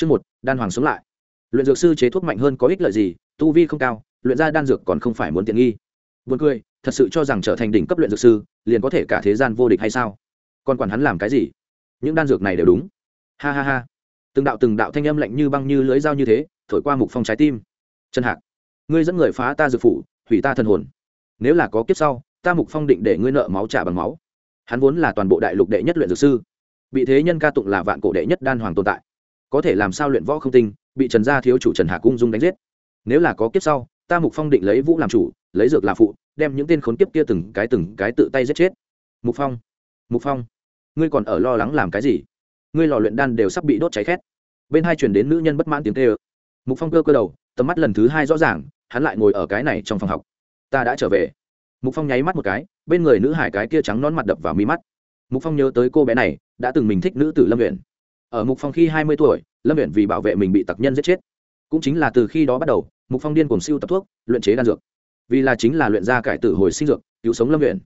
Chương một, đan hoàng sống lại. Luyện dược sư chế thuốc mạnh hơn có ích lợi gì, tu vi không cao, luyện ra đan dược còn không phải muốn tiện nghi. Buồn cười, thật sự cho rằng trở thành đỉnh cấp luyện dược sư, liền có thể cả thế gian vô địch hay sao? Còn quản hắn làm cái gì? Những đan dược này đều đúng. Ha ha ha. Từng đạo từng đạo thanh âm lạnh như băng như lưỡi dao như thế, thổi qua mục phong trái tim. Trần Hạc, ngươi dẫn người phá ta dược phủ, hủy ta thần hồn. Nếu là có kiếp sau, ta mục phong định để ngươi nợ máu trả bằng máu. Hắn vốn là toàn bộ đại lục đệ nhất luyện dược sư, bị thế nhân ca tụng là vạn cổ đệ nhất đan hoàng tồn tại có thể làm sao luyện võ không tinh, bị trần gia thiếu chủ trần hà cung dung đánh giết. Nếu là có kiếp sau, ta mục phong định lấy vũ làm chủ, lấy dược là phụ, đem những tên khốn kiếp kia từng cái từng cái tự tay giết chết. Mục phong mục phong, ngươi còn ở lo lắng làm cái gì? Ngươi lò luyện đan đều sắp bị đốt cháy khét. Bên hai chuyển đến nữ nhân bất mãn tiếng tê ơ mục phong cơ cơ đầu, tầm mắt lần thứ hai rõ ràng, hắn lại ngồi ở cái này trong phòng học. Ta đã trở về. Mục phong nháy mắt một cái, bên người nữ hải cái kia trắng nón mặt đập vào mi mắt. Mục phong nhớ tới cô bé này, đã từng mình thích nữ tử lâm luyện ở mục phong khi hai mươi tuổi, lâm viện vì bảo vệ mình bị tặc nhân giết chết. Cũng chính là từ khi đó bắt đầu, mục phong điên cùng siêu tập thuốc, luyện chế đan dược. Vì là chính là luyện ra cải tử hồi sinh dược, cứu sống lâm viện.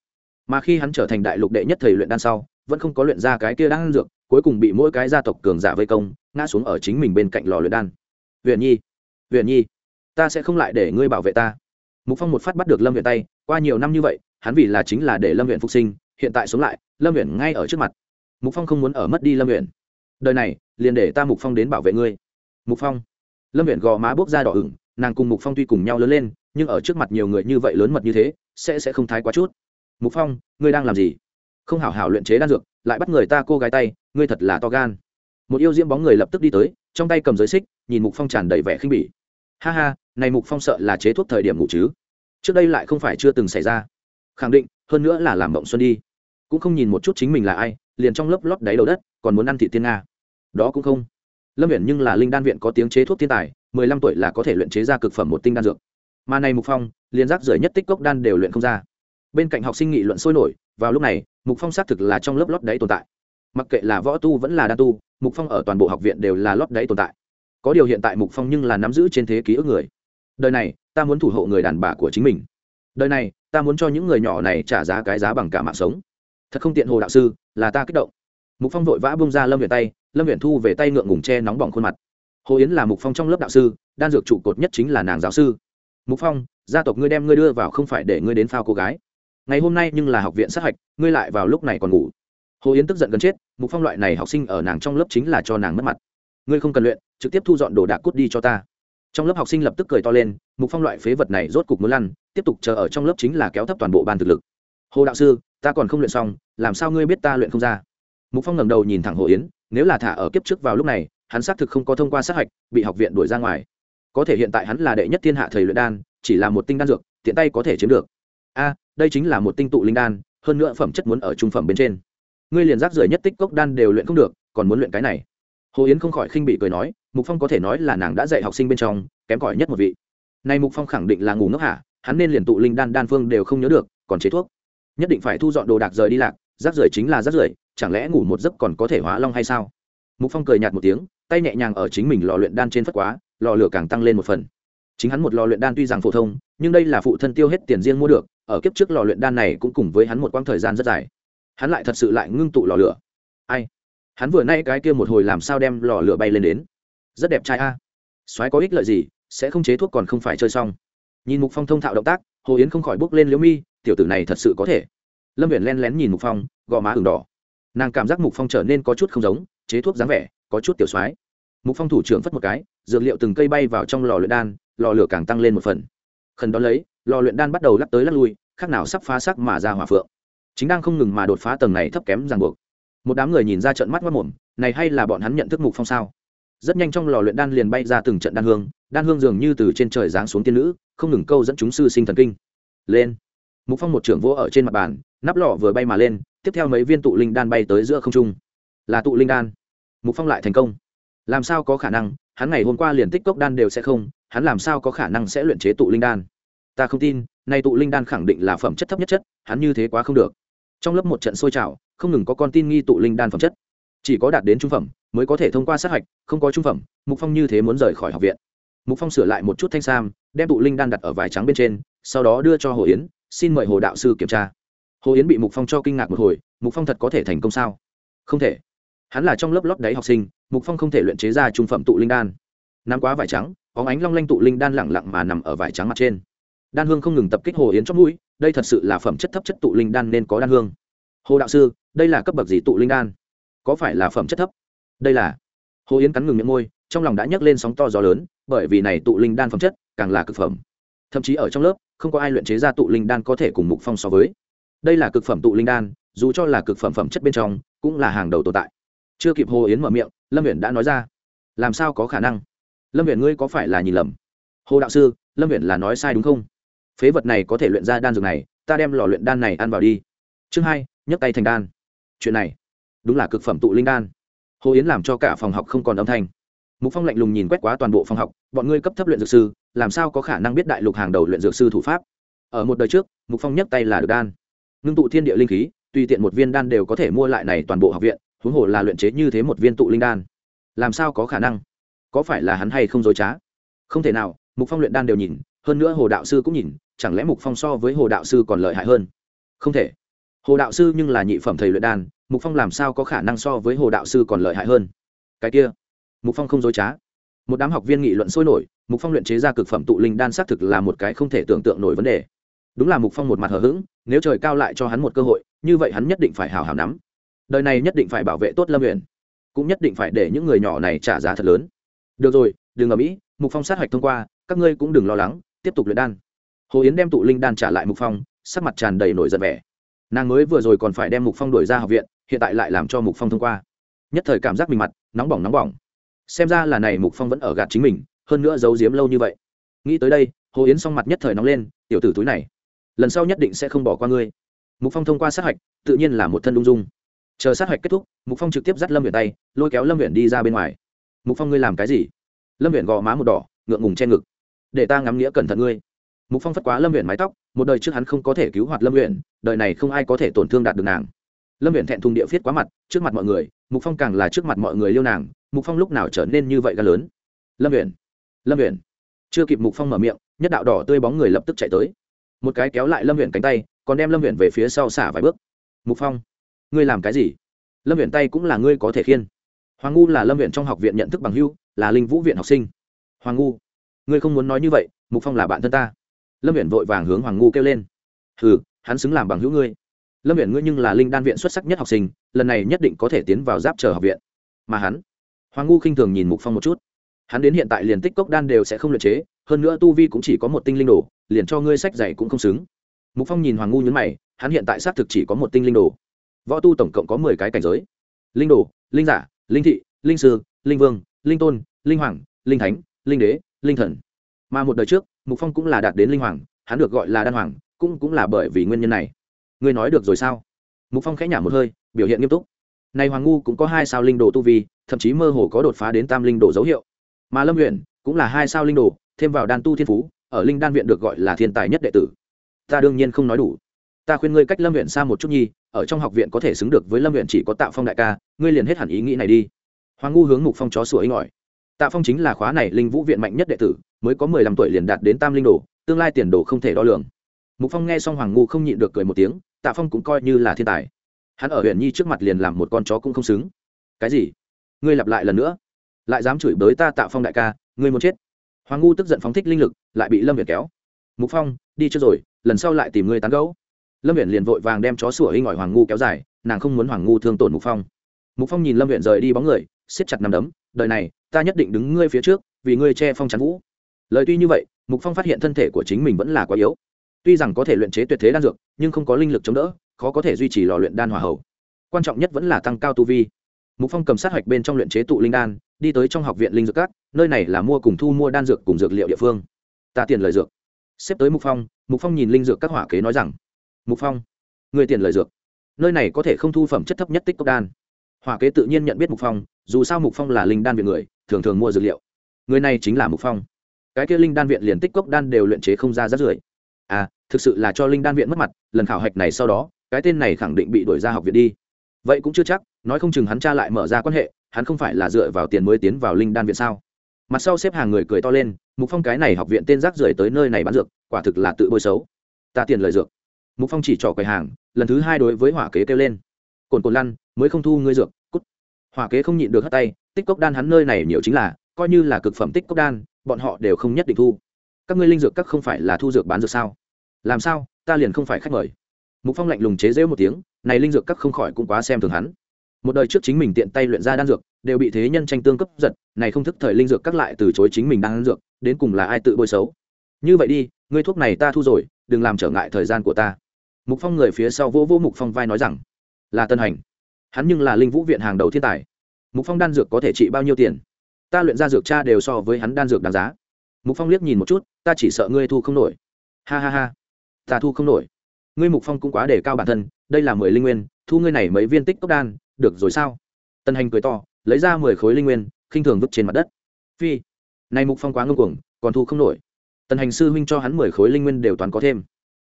mà khi hắn trở thành đại lục đệ nhất thầy luyện đan sau, vẫn không có luyện ra cái kia đan dược, cuối cùng bị mỗi cái gia tộc cường giả vây công, ngã xuống ở chính mình bên cạnh lò luyện đan. Viện nhi viện nhi, ta sẽ không lại để ngươi bảo vệ ta. Mục phong một phát bắt được lâm viện tay, qua nhiều năm như vậy, hắn vì là chính là để lâm viện phục sinh, hiện tại sống lại, lâm viện ngay ở trước mặt. Mục phong không muốn ở mất đi lâm viện đời này, liền để ta mục phong đến bảo vệ ngươi. Mục phong. Lâm viện gò má bốc ra đỏ ửng, nàng cùng mục phong tuy cùng nhau lớn lên, nhưng ở trước mặt nhiều người như vậy lớn mật như thế, sẽ sẽ không thái quá chút. Mục phong, ngươi đang làm gì? Không hảo hảo luyện chế đan dược, lại bắt người ta cô gái tay, ngươi thật là to gan. Một yêu diễm bóng người lập tức đi tới, trong tay cầm giới xích, nhìn mục phong tràn đầy vẻ khinh bỉ. Ha ha, này mục phong sợ là chế thuốc thời điểm ngủ chứ. Trước đây lại không phải chưa từng xảy ra. Khẳng định, hơn nữa là làm mộng xuân đi. Cũng không nhìn một chút chính mình là ai, liền trong lớp lót đáy đầu đất, còn muốn ăn thị tiên nga đó cũng không. Lâm viện nhưng là linh đan viện có tiếng chế thuốc thiên tài, mười lăm tuổi là có thể luyện chế ra cực phẩm một tinh đan dược. Mà này mục phong, liền rác rưởi nhất tích cốc đan đều luyện không ra. Bên cạnh học sinh nghị luận sôi nổi, vào lúc này, mục phong xác thực là trong lớp lót đáy tồn tại. Mặc kệ là võ tu vẫn là đan tu, mục phong ở toàn bộ học viện đều là lót đáy tồn tại. Có điều hiện tại mục phong nhưng là nắm giữ trên thế ký ức người. Đời này, ta muốn thủ hộ người đàn bà của chính mình. Đời này, ta muốn cho những người nhỏ này trả giá cái giá bằng cả mạng sống. Thật không tiện hồ đạo sư, là ta kích động. Mục phong vội vã bung ra lâm viện tay lâm viện thu về tay ngượng ngùng che nóng bỏng khuôn mặt hồ yến là mục phong trong lớp đạo sư đan dược trụ cột nhất chính là nàng giáo sư mục phong gia tộc ngươi đem ngươi đưa vào không phải để ngươi đến phao cô gái ngày hôm nay nhưng là học viện sát hạch, ngươi lại vào lúc này còn ngủ. Hồ yến tức giận gần chết, mục phong loại này học sinh ở nàng trong lớp chính là cho nàng mất mặt. Ngươi không cần luyện, trực tiếp thu dọn đồ đạc cút đi cho ta. Trong lớp học sinh lập tức cười to lên, mục phong loại phế vật này rốt cục muốn lăn, tiếp tục chờ ở trong lớp chính là kéo thấp toàn bộ ban thực lực. Hồ đạo sư, ta còn không luyện xong, làm sao ngươi biết ta luyện không ra? Mục phong ngẩng đầu nhìn thẳng hồ yến nếu là thả ở kiếp trước vào lúc này, hắn xác thực không có thông qua sát hạch, bị học viện đuổi ra ngoài. Có thể hiện tại hắn là đệ nhất thiên hạ thầy luyện đan, chỉ là một tinh đan dược, tiện tay có thể chiếm được. A, đây chính là một tinh tụ linh đan, hơn nữa phẩm chất muốn ở trung phẩm bên trên. Ngươi liền rác rưởi nhất tích cốc đan đều luyện không được, còn muốn luyện cái này. Hồ yến không khỏi khinh bị cười nói, mục phong có thể nói là nàng đã dạy học sinh bên trong, kém cỏi nhất một vị. Nay mục phong khẳng định là ngủ ngốc hả? Hắn nên liền tụ linh đan đan phương đều không nhớ được, còn chế thuốc. Nhất định phải thu dọn đồ đạc rời đi lạc, rác rưởi chính là rác rưởi chẳng lẽ ngủ một giấc còn có thể hóa long hay sao? Mục phong cười nhạt một tiếng, tay nhẹ nhàng ở chính mình lò luyện đan trên phất quá, lò lửa càng tăng lên một phần. Chính hắn một lò luyện đan tuy rằng phổ thông, nhưng đây là phụ thân tiêu hết tiền riêng mua được, ở kiếp trước lò luyện đan này cũng cùng với hắn một quãng thời gian rất dài. Hắn lại thật sự lại ngưng tụ lò lửa. Ai? Hắn vừa nay cái kia một hồi làm sao đem lò lửa bay lên đến? Rất đẹp trai a. À. soái có ích lợi gì, sẽ không chế thuốc còn không phải chơi xong. Nhìn mục phong thông thạo động tác, hồ yến không khỏi bước lên liễu mi, tiểu tử này thật sự có thể. Lâm viện len lén nhìn mục phong, gò má ửng đỏ nàng cảm giác mục phong trở nên có chút không giống, chế thuốc dáng vẻ, có chút tiểu soái. Mục phong thủ trưởng phất một cái, dược liệu từng cây bay vào trong lò luyện đan, lò lửa càng tăng lên một phần. Khẩn đón lấy, lò luyện đan bắt đầu lắc tới lắc lui, khác nào sắp phá sắc mà ra hỏa phượng. Chính đang không ngừng mà đột phá tầng này thấp kém ràng buộc. Một đám người nhìn ra trận mắt mất mồm, này hay là bọn hắn nhận thức mục phong sao? Rất nhanh trong lò luyện đan liền bay ra từng trận đan hương đan hương dường như từ trên trời giáng xuống tiên nữ, không ngừng câu dẫn chúng sư sinh thần kinh. Lên. Mục phong một trưởng vỗ ở trên mặt bàn, nắp lò vừa bay mà lên tiếp theo mấy viên tụ linh đan bay tới giữa không trung. Là tụ linh đan. Mục phong lại thành công. Làm sao có khả năng, hắn ngày hôm qua liền tích cốc đan đều sẽ không, hắn làm sao có khả năng sẽ luyện chế tụ linh đan? Ta không tin, nay tụ linh đan khẳng định là phẩm chất thấp nhất chất, hắn như thế quá không được. Trong lớp một trận sôi trào, không ngừng có con tin nghi tụ linh đan phẩm chất. Chỉ có đạt đến trung phẩm, mới có thể thông qua sát hạch, không có trung phẩm, mục phong như thế muốn rời khỏi học viện. Mục phong sửa lại một chút thanh sam, đem tụ linh đan đặt ở vải trắng bên trên, sau đó đưa cho hồ yến, xin mời hồ đạo sư kiểm tra hồ yến bị mục phong cho kinh ngạc một hồi, mục phong thật có thể thành công sao? Không thể. Hắn là trong lớp lót đáy học sinh, mục phong không thể luyện chế ra trung phẩm tụ linh đan. Nắm quá vải trắng óng ánh long lanh tụ linh đan lẳng lặng mà nằm ở vải trắng mặt trên. Đan hương không ngừng tập kích hồ yến trong mũi, đây thật sự là phẩm chất thấp chất tụ linh đan nên có đan hương. Hồ đạo sư, đây là cấp bậc gì tụ linh đan? Có phải là phẩm chất thấp? Đây là. Hồ yến cắn ngừng miệng môi, trong lòng đã nhấc lên sóng to gió lớn, bởi vì này tụ linh đan phẩm chất càng là cực phẩm. Thậm chí ở trong lớp, không có ai luyện chế ra tụ linh đan có thể cùng mục phong so với đây là cực phẩm tụ linh đan, dù cho là cực phẩm phẩm chất bên trong, cũng là hàng đầu tồn tại. Chưa kịp hồ yến mở miệng, lâm viện đã nói ra, làm sao có khả năng? Lâm viện ngươi có phải là nhìn lầm? Hồ đạo sư, lâm viện là nói sai đúng không? Phế vật này có thể luyện ra đan dược này, ta đem lò luyện đan này ăn vào đi. Chương hai, nhấc tay thành đan. Chuyện này, đúng là cực phẩm tụ linh đan. Hồ yến làm cho cả phòng học không còn âm thanh. Mục phong lạnh lùng nhìn quét quá toàn bộ phòng học, bọn ngươi cấp thấp luyện dược sư, làm sao có khả năng biết đại lục hàng đầu luyện dược sư thủ pháp? Ở một đời trước, mục phong nhấc tay là được đan ngưng tụ thiên địa linh khí, tùy tiện một viên đan đều có thể mua lại này toàn bộ học viện, huống hồ là luyện chế như thế một viên tụ linh đan. Làm sao có khả năng? Có phải là hắn hay không dối trá? Không thể nào, mục phong luyện đan đều nhìn, hơn nữa hồ đạo sư cũng nhìn, chẳng lẽ mục phong so với hồ đạo sư còn lợi hại hơn? Không thể. Hồ đạo sư nhưng là nhị phẩm thầy luyện đan, mục phong làm sao có khả năng so với hồ đạo sư còn lợi hại hơn? Cái kia, mục phong không dối trá. Một đám học viên nghị luận sôi nổi, mục phong luyện chế ra cực phẩm tụ linh đan xác thực là một cái không thể tưởng tượng nổi vấn đề đúng là mục phong một mặt hờ hững, nếu trời cao lại cho hắn một cơ hội, như vậy hắn nhất định phải hào hào nắm. Đời này nhất định phải bảo vệ tốt lâm nguyện cũng nhất định phải để những người nhỏ này trả giá thật lớn. Được rồi, đừng ở mỹ mục phong sát hạch thông qua, các ngươi cũng đừng lo lắng, tiếp tục luyện đan. Hồ yến đem tụ linh đan trả lại mục phong, sắc mặt tràn đầy nổi giận vẻ. Nàng mới vừa rồi còn phải đem mục phong đuổi ra học viện, hiện tại lại làm cho mục phong thông qua. Nhất thời cảm giác mình mặt, nóng bỏng nóng bỏng. Xem ra là này mục phong vẫn ở gạt chính mình, hơn nữa giấu giếm lâu như vậy. Nghĩ tới đây, hồ yến xong mặt nhất thời nóng lên, tiểu tử túi này lần sau nhất định sẽ không bỏ qua ngươi. Mục phong thông qua sát hạch, tự nhiên là một thân ung dung. Chờ sát hạch kết thúc, mục phong trực tiếp dắt lâm huyện tay, lôi kéo lâm huyện đi ra bên ngoài. Mục phong ngươi làm cái gì? Lâm huyện gò má một đỏ, ngượng ngùng che ngực. Để ta ngắm nghĩa cẩn thận ngươi. Mục phong phất quá lâm huyện mái tóc, một đời trước hắn không có thể cứu hoạt lâm huyện đời này không ai có thể tổn thương đạt được nàng. Lâm huyện thẹn thùng địa phiết quá mặt, trước mặt mọi người, mục phong càng là trước mặt mọi người liêu nàng, mục phong lúc nào trở nên như vậy ga lớn? Lâm huyện lâm huyện chưa kịp mục phong mở miệng, nhất đạo đỏ tươi bóng người lập tức chạy tới một cái kéo lại lâm huyện cánh tay, còn đem lâm huyện về phía sau xả vài bước. Mục phong, ngươi làm cái gì? Lâm huyện tay cũng là ngươi có thể khiên. Hoàng ngu là lâm huyện trong học viện nhận thức bằng hưu là linh vũ viện học sinh. Hoàng ngu, ngươi không muốn nói như vậy, mục phong là bạn thân ta. Lâm huyện vội vàng hướng hoàng ngu kêu lên. Hừ, hắn xứng làm bằng hữu ngươi. Lâm huyện ngươi nhưng là linh đan viện xuất sắc nhất học sinh, lần này nhất định có thể tiến vào giáp chờ học viện. Mà hắn, hoàng ngu khinh thường nhìn mục phong một chút. Hắn đến hiện tại liền tích cốc đan đều sẽ không luyện chế hơn nữa tu vi cũng chỉ có một tinh linh đồ, liền cho ngươi sách dày cũng không xứng. Mục phong nhìn hoàng ngu nhấn mày, hắn hiện tại xác thực chỉ có một tinh linh đồ. Võ tu tổng cộng có mười cái cảnh giới. Linh đồ, linh giả, linh thị, linh sư, linh vương, linh tôn, linh hoàng, linh thánh, linh đế, linh thần. Mà một đời trước, mục phong cũng là đạt đến linh hoàng, hắn được gọi là đan hoàng, cũng cũng là bởi vì nguyên nhân này. Ngươi nói được rồi sao? Mục phong khẽ nhả một hơi, biểu hiện nghiêm túc. Này hoàng ngu cũng có hai sao linh đồ tu vi, thậm chí mơ hồ có đột phá đến tam linh đồ dấu hiệu. Mà lâm huyện cũng là hai sao linh đồ thêm vào đan tu thiên phú, ở linh đan viện được gọi là thiên tài nhất đệ tử. Ta đương nhiên không nói đủ. Ta khuyên ngươi cách lâm huyện xa một chút nhi, ở trong học viện có thể xứng được với lâm huyện chỉ có tạ phong đại ca, ngươi liền hết hẳn ý nghĩ này đi. Hoàng ngu hướng mục phong chó sủa ấy ngỏi tạ phong chính là khóa này linh vũ viện mạnh nhất đệ tử, mới có mười lăm tuổi liền đạt đến tam linh đồ, tương lai tiền đồ không thể đo lường. Mục phong nghe xong hoàng ngu không nhịn được cười một tiếng, tạ phong cũng coi như là thiên tài. Hắn ở huyện nhi trước mặt liền làm một con chó cũng không xứng. Cái gì? Ngươi lặp lại lần nữa. Lại dám chửi bới ta tạ phong đại ca, ngươi muốn chết hoàng ngu tức giận phóng thích linh lực, lại bị lâm việt kéo. Mục phong, đi chưa rồi, lần sau lại tìm ngươi tán gấu lâm viện liền vội vàng đem chó sủa hinh ỏi hoàng ngu kéo dài, nàng không muốn hoàng ngu thương tổn mục phong. Mục phong nhìn lâm viện rời đi bóng người, siết chặt nằm đấm, đời này, ta nhất định đứng ngươi phía trước, vì ngươi che phong chắn vũ. Lời tuy như vậy, mục phong phát hiện thân thể của chính mình vẫn là quá yếu. Tuy rằng có thể luyện chế tuyệt thế đan dược, nhưng không có linh lực chống đỡ, khó có thể duy trì lò luyện đan hòa hậu. Quan trọng nhất vẫn là tăng cao tu vi mục phong cầm sát hạch bên trong luyện chế tụ linh đan, đi tới trong học viện linh dược các, nơi này là mua cùng thu mua đan dược cùng dược liệu địa phương. Ta tiền lời dược. Xếp tới mục phong mục phong nhìn linh dược các hỏa kế nói rằng, mục phong, người tiền lời dược. Nơi này có thể không thu phẩm chất thấp nhất tích cốc đan. Hỏa kế tự nhiên nhận biết mục phong, dù sao mục phong là linh đan viện người, thường thường mua dược liệu. Người này chính là mục phong. Cái kia linh đan viện liền tích cốc đan đều luyện chế không ra rát rưởi. À thực sự là cho linh đan viện mất mặt, lần khảo hạch này sau đó, cái tên này khẳng định bị đuổi ra học viện đi. Vậy cũng chưa chắc nói không chừng hắn cha lại mở ra quan hệ, hắn không phải là dựa vào tiền mới tiến vào linh đan viện sao? Mặt sau xếp hàng người cười to lên, mục phong cái này học viện tên rác rưởi tới nơi này bán dược, quả thực là tự bôi xấu. Ta tiền lời dược. Mục phong chỉ trỏ quầy hàng, lần thứ hai đối với hỏa kế kêu lên. Cồn cồn lăn, mới không thu ngươi dược, cút. Hỏa kế không nhịn được hất tay, tích cốc đan hắn nơi này nhiều chính là, coi như là cực phẩm tích cốc đan, bọn họ đều không nhất định thu. Các ngươi linh dược các không phải là thu dược bán dược sao? Làm sao, ta liền không phải khách mời. Mục phong lạnh lùng chế rễu một tiếng, này linh dược các không khỏi cũng quá xem thường hắn một đời trước chính mình tiện tay luyện ra đan dược, đều bị thế nhân tranh tương cấp giật, này không thức thời linh dược các lại từ chối chính mình đan dược, đến cùng là ai tự bôi xấu. Như vậy đi, ngươi thuốc này ta thu rồi, đừng làm trở ngại thời gian của ta. Mục phong người phía sau vỗ vỗ mục phong vai nói rằng, là tân hành. Hắn nhưng là linh vũ viện hàng đầu thiên tài. Mục phong đan dược có thể trị bao nhiêu tiền? Ta luyện ra dược cha đều so với hắn đan dược đáng giá. Mục phong liếc nhìn một chút, ta chỉ sợ ngươi thu không nổi. Ha ha ha, ta thu không nổi. Ngươi mục phong cũng quá để cao bản thân, đây là mười linh nguyên, thu ngươi này mấy viên tích cốc đan được rồi sao? Tần hành cười to, lấy ra mười khối linh nguyên, khinh thường vứt trên mặt đất. Phi này mục phong quá ngông cuồng, còn thu không nổi. Tần hành sư huynh cho hắn mười khối linh nguyên đều toàn có thêm.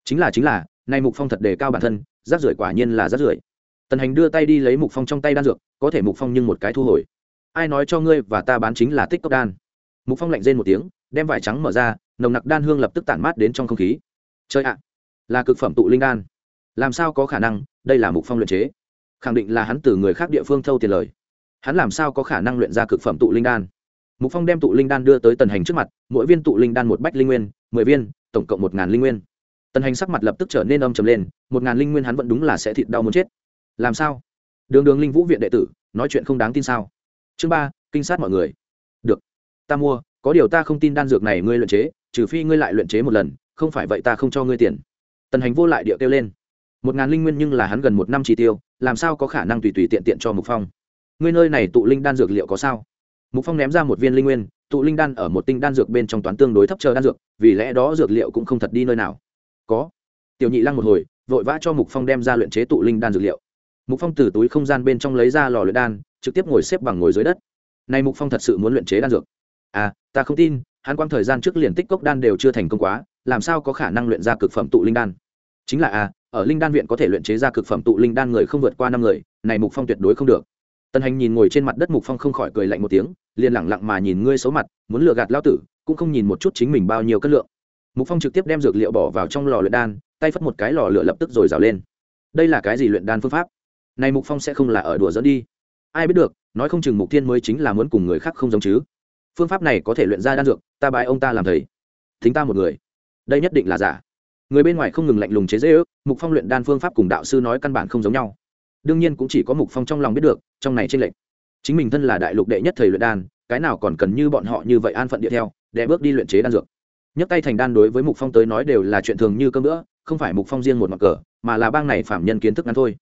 Chính là chính là, nay mục phong thật đề cao bản thân, rác rưởi quả nhiên là rác rưởi. Tần hành đưa tay đi lấy mục phong trong tay đan dược, có thể mục phong nhưng một cái thu hồi. Ai nói cho ngươi và ta bán chính là tích cốc đan? Mục phong lạnh rên một tiếng, đem vải trắng mở ra, nồng nặc đan hương lập tức tản mát đến trong không khí. Chơi ạ, là cực phẩm tụ linh đan. Làm sao có khả năng, đây là mục phong luyện chế? Khẳng định là hắn từ người khác địa phương thâu tiền lời. Hắn làm sao có khả năng luyện ra cực phẩm tụ linh đan? Mục phong đem tụ linh đan đưa tới tần hành trước mặt, mỗi viên tụ linh đan một bách linh nguyên, mười viên, tổng cộng một ngàn linh nguyên. Tần hành sắc mặt lập tức trở nên âm trầm lên, một ngàn linh nguyên hắn vẫn đúng là sẽ thịt đau muốn chết. Làm sao? Đường đường linh vũ viện đệ tử, nói chuyện không đáng tin sao? Chương ba, kinh sát mọi người. Được. Ta mua, có điều ta không tin đan dược này ngươi luyện chế, trừ phi ngươi lại luyện chế một lần, không phải vậy ta không cho ngươi tiền. Tần hành vô lại điệu kêu lên. Một ngàn linh nguyên nhưng là hắn gần một năm chi tiêu làm sao có khả năng tùy tùy tiện tiện cho mục phong ngươi nơi này tụ linh đan dược liệu có sao mục phong ném ra một viên linh nguyên tụ linh đan ở một tinh đan dược bên trong toán tương đối thấp chờ đan dược vì lẽ đó dược liệu cũng không thật đi nơi nào có tiểu nhị lăng một hồi vội vã cho mục phong đem ra luyện chế tụ linh đan dược liệu mục phong từ túi không gian bên trong lấy ra lò luyện đan trực tiếp ngồi xếp bằng ngồi dưới đất nay mục phong thật sự muốn luyện chế đan dược à ta không tin hắn quang thời gian trước liền tích cốc đan đều chưa thành công quá làm sao có khả năng luyện ra cực phẩm tụ linh đan chính là à ở linh đan viện có thể luyện chế ra cực phẩm tụ linh đan người không vượt qua năm người, này mục phong tuyệt đối không được. Tần hành nhìn ngồi trên mặt đất mục phong không khỏi cười lạnh một tiếng, liền lẳng lặng mà nhìn ngươi xấu mặt, muốn lừa gạt lao tử, cũng không nhìn một chút chính mình bao nhiêu cân lượng. Mục phong trực tiếp đem dược liệu bỏ vào trong lò luyện đan, tay phất một cái lò lửa lập tức rồi rào lên. Đây là cái gì luyện đan phương pháp? Này mục phong sẽ không là ở đùa dẫn đi. Ai biết được, nói không chừng mục tiên mới chính là muốn cùng người khác không giống chứ. Phương pháp này có thể luyện ra đan dược, ta bái ông ta làm thầy. Thính ta một người. Đây nhất định là giả người bên ngoài không ngừng lạnh lùng chế dễ ước, mục phong luyện đan phương pháp cùng đạo sư nói căn bản không giống nhau. Đương nhiên cũng chỉ có mục phong trong lòng biết được, trong này tranh lệch. Chính mình thân là đại lục đệ nhất thầy luyện đan, cái nào còn cần như bọn họ như vậy an phận địa theo, để bước đi luyện chế đan dược. Nhấc tay thành đan đối với mục phong tới nói đều là chuyện thường như cơm nữa không phải mục phong riêng một mặt cờ, mà là bang này phạm nhân kiến thức ngắn thôi.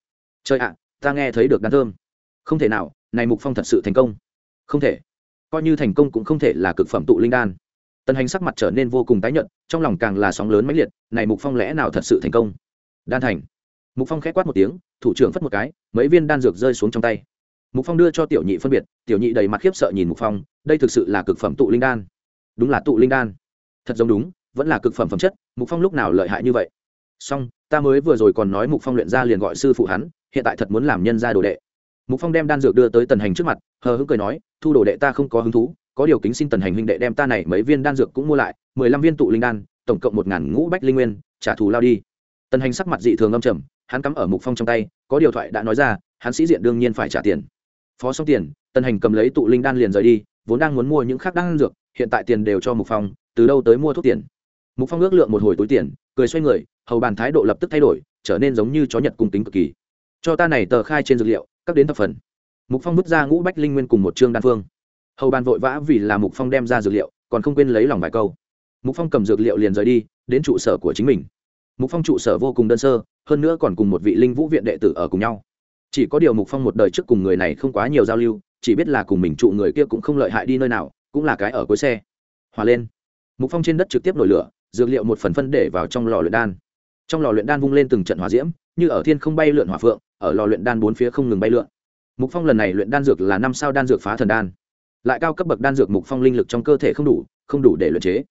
Trời ạ, ta nghe thấy được đan thơm. Không thể nào, này mục phong thật sự thành công. Không thể. Coi như thành công cũng không thể là cực phẩm tụ linh đan tần hành sắc mặt trở nên vô cùng tái nhợt, trong lòng càng là sóng lớn mãnh liệt, này mục phong lẽ nào thật sự thành công? Đan thành. Mục phong khẽ quát một tiếng, thủ trưởng phất một cái, mấy viên đan dược rơi xuống trong tay. Mục phong đưa cho tiểu nhị phân biệt, tiểu nhị đầy mặt khiếp sợ nhìn mục phong, đây thực sự là cực phẩm tụ linh đan. Đúng là tụ linh đan. Thật giống đúng, vẫn là cực phẩm phẩm chất, mục phong lúc nào lợi hại như vậy? Song ta mới vừa rồi còn nói mục phong luyện ra liền gọi sư phụ hắn, hiện tại thật muốn làm nhân gia đồ đệ. Mục phong đem đan dược đưa tới tần hành trước mặt, hờ hững cười nói, thu đồ đệ ta không có hứng thú có điều kính xin tần hành huynh đệ đem ta này mấy viên đan dược cũng mua lại, mười lăm viên tụ linh đan, tổng cộng một ngàn ngũ bách linh nguyên, trả thù lao đi. Tần hành sắc mặt dị thường âm trầm, hắn cắm ở mục phong trong tay, có điều thoại đã nói ra, hắn sĩ diện đương nhiên phải trả tiền. Phó xong tiền, tần hành cầm lấy tụ linh đan liền rời đi, vốn đang muốn mua những khác đan dược, hiện tại tiền đều cho mục phong, từ đâu tới mua thuốc tiền? Mục phong ước lượng một hồi túi tiền, cười xoay người, hầu bàn thái độ lập tức thay đổi, trở nên giống như chó nhật cung tính cực kỳ. Cho ta này tờ khai trên dược liệu, các đến thập phần. Mục phong vứt ra ngũ bách linh nguyên cùng một chương đan phương hầu bàn vội vã vì là mục phong đem ra dược liệu, còn không quên lấy lòng vài câu. Mục phong cầm dược liệu liền rời đi, đến trụ sở của chính mình. Mục phong trụ sở vô cùng đơn sơ, hơn nữa còn cùng một vị linh vũ viện đệ tử ở cùng nhau. Chỉ có điều mục phong một đời trước cùng người này không quá nhiều giao lưu, chỉ biết là cùng mình trụ người kia cũng không lợi hại đi nơi nào, cũng là cái ở cuối xe. Hòa lên. Mục phong trên đất trực tiếp nổi lửa, dược liệu một phần phân để vào trong lò luyện đan. Trong lò luyện đan vung lên từng trận hỏa diễm, như ở thiên không bay lượn hỏa phượng, ở lò luyện đan bốn phía không ngừng bay lượn. Mục phong lần này luyện đan dược là năm sao đan dược phá thần đan lại cao cấp bậc đan dược mục phong linh lực trong cơ thể không đủ không đủ để luyện chế.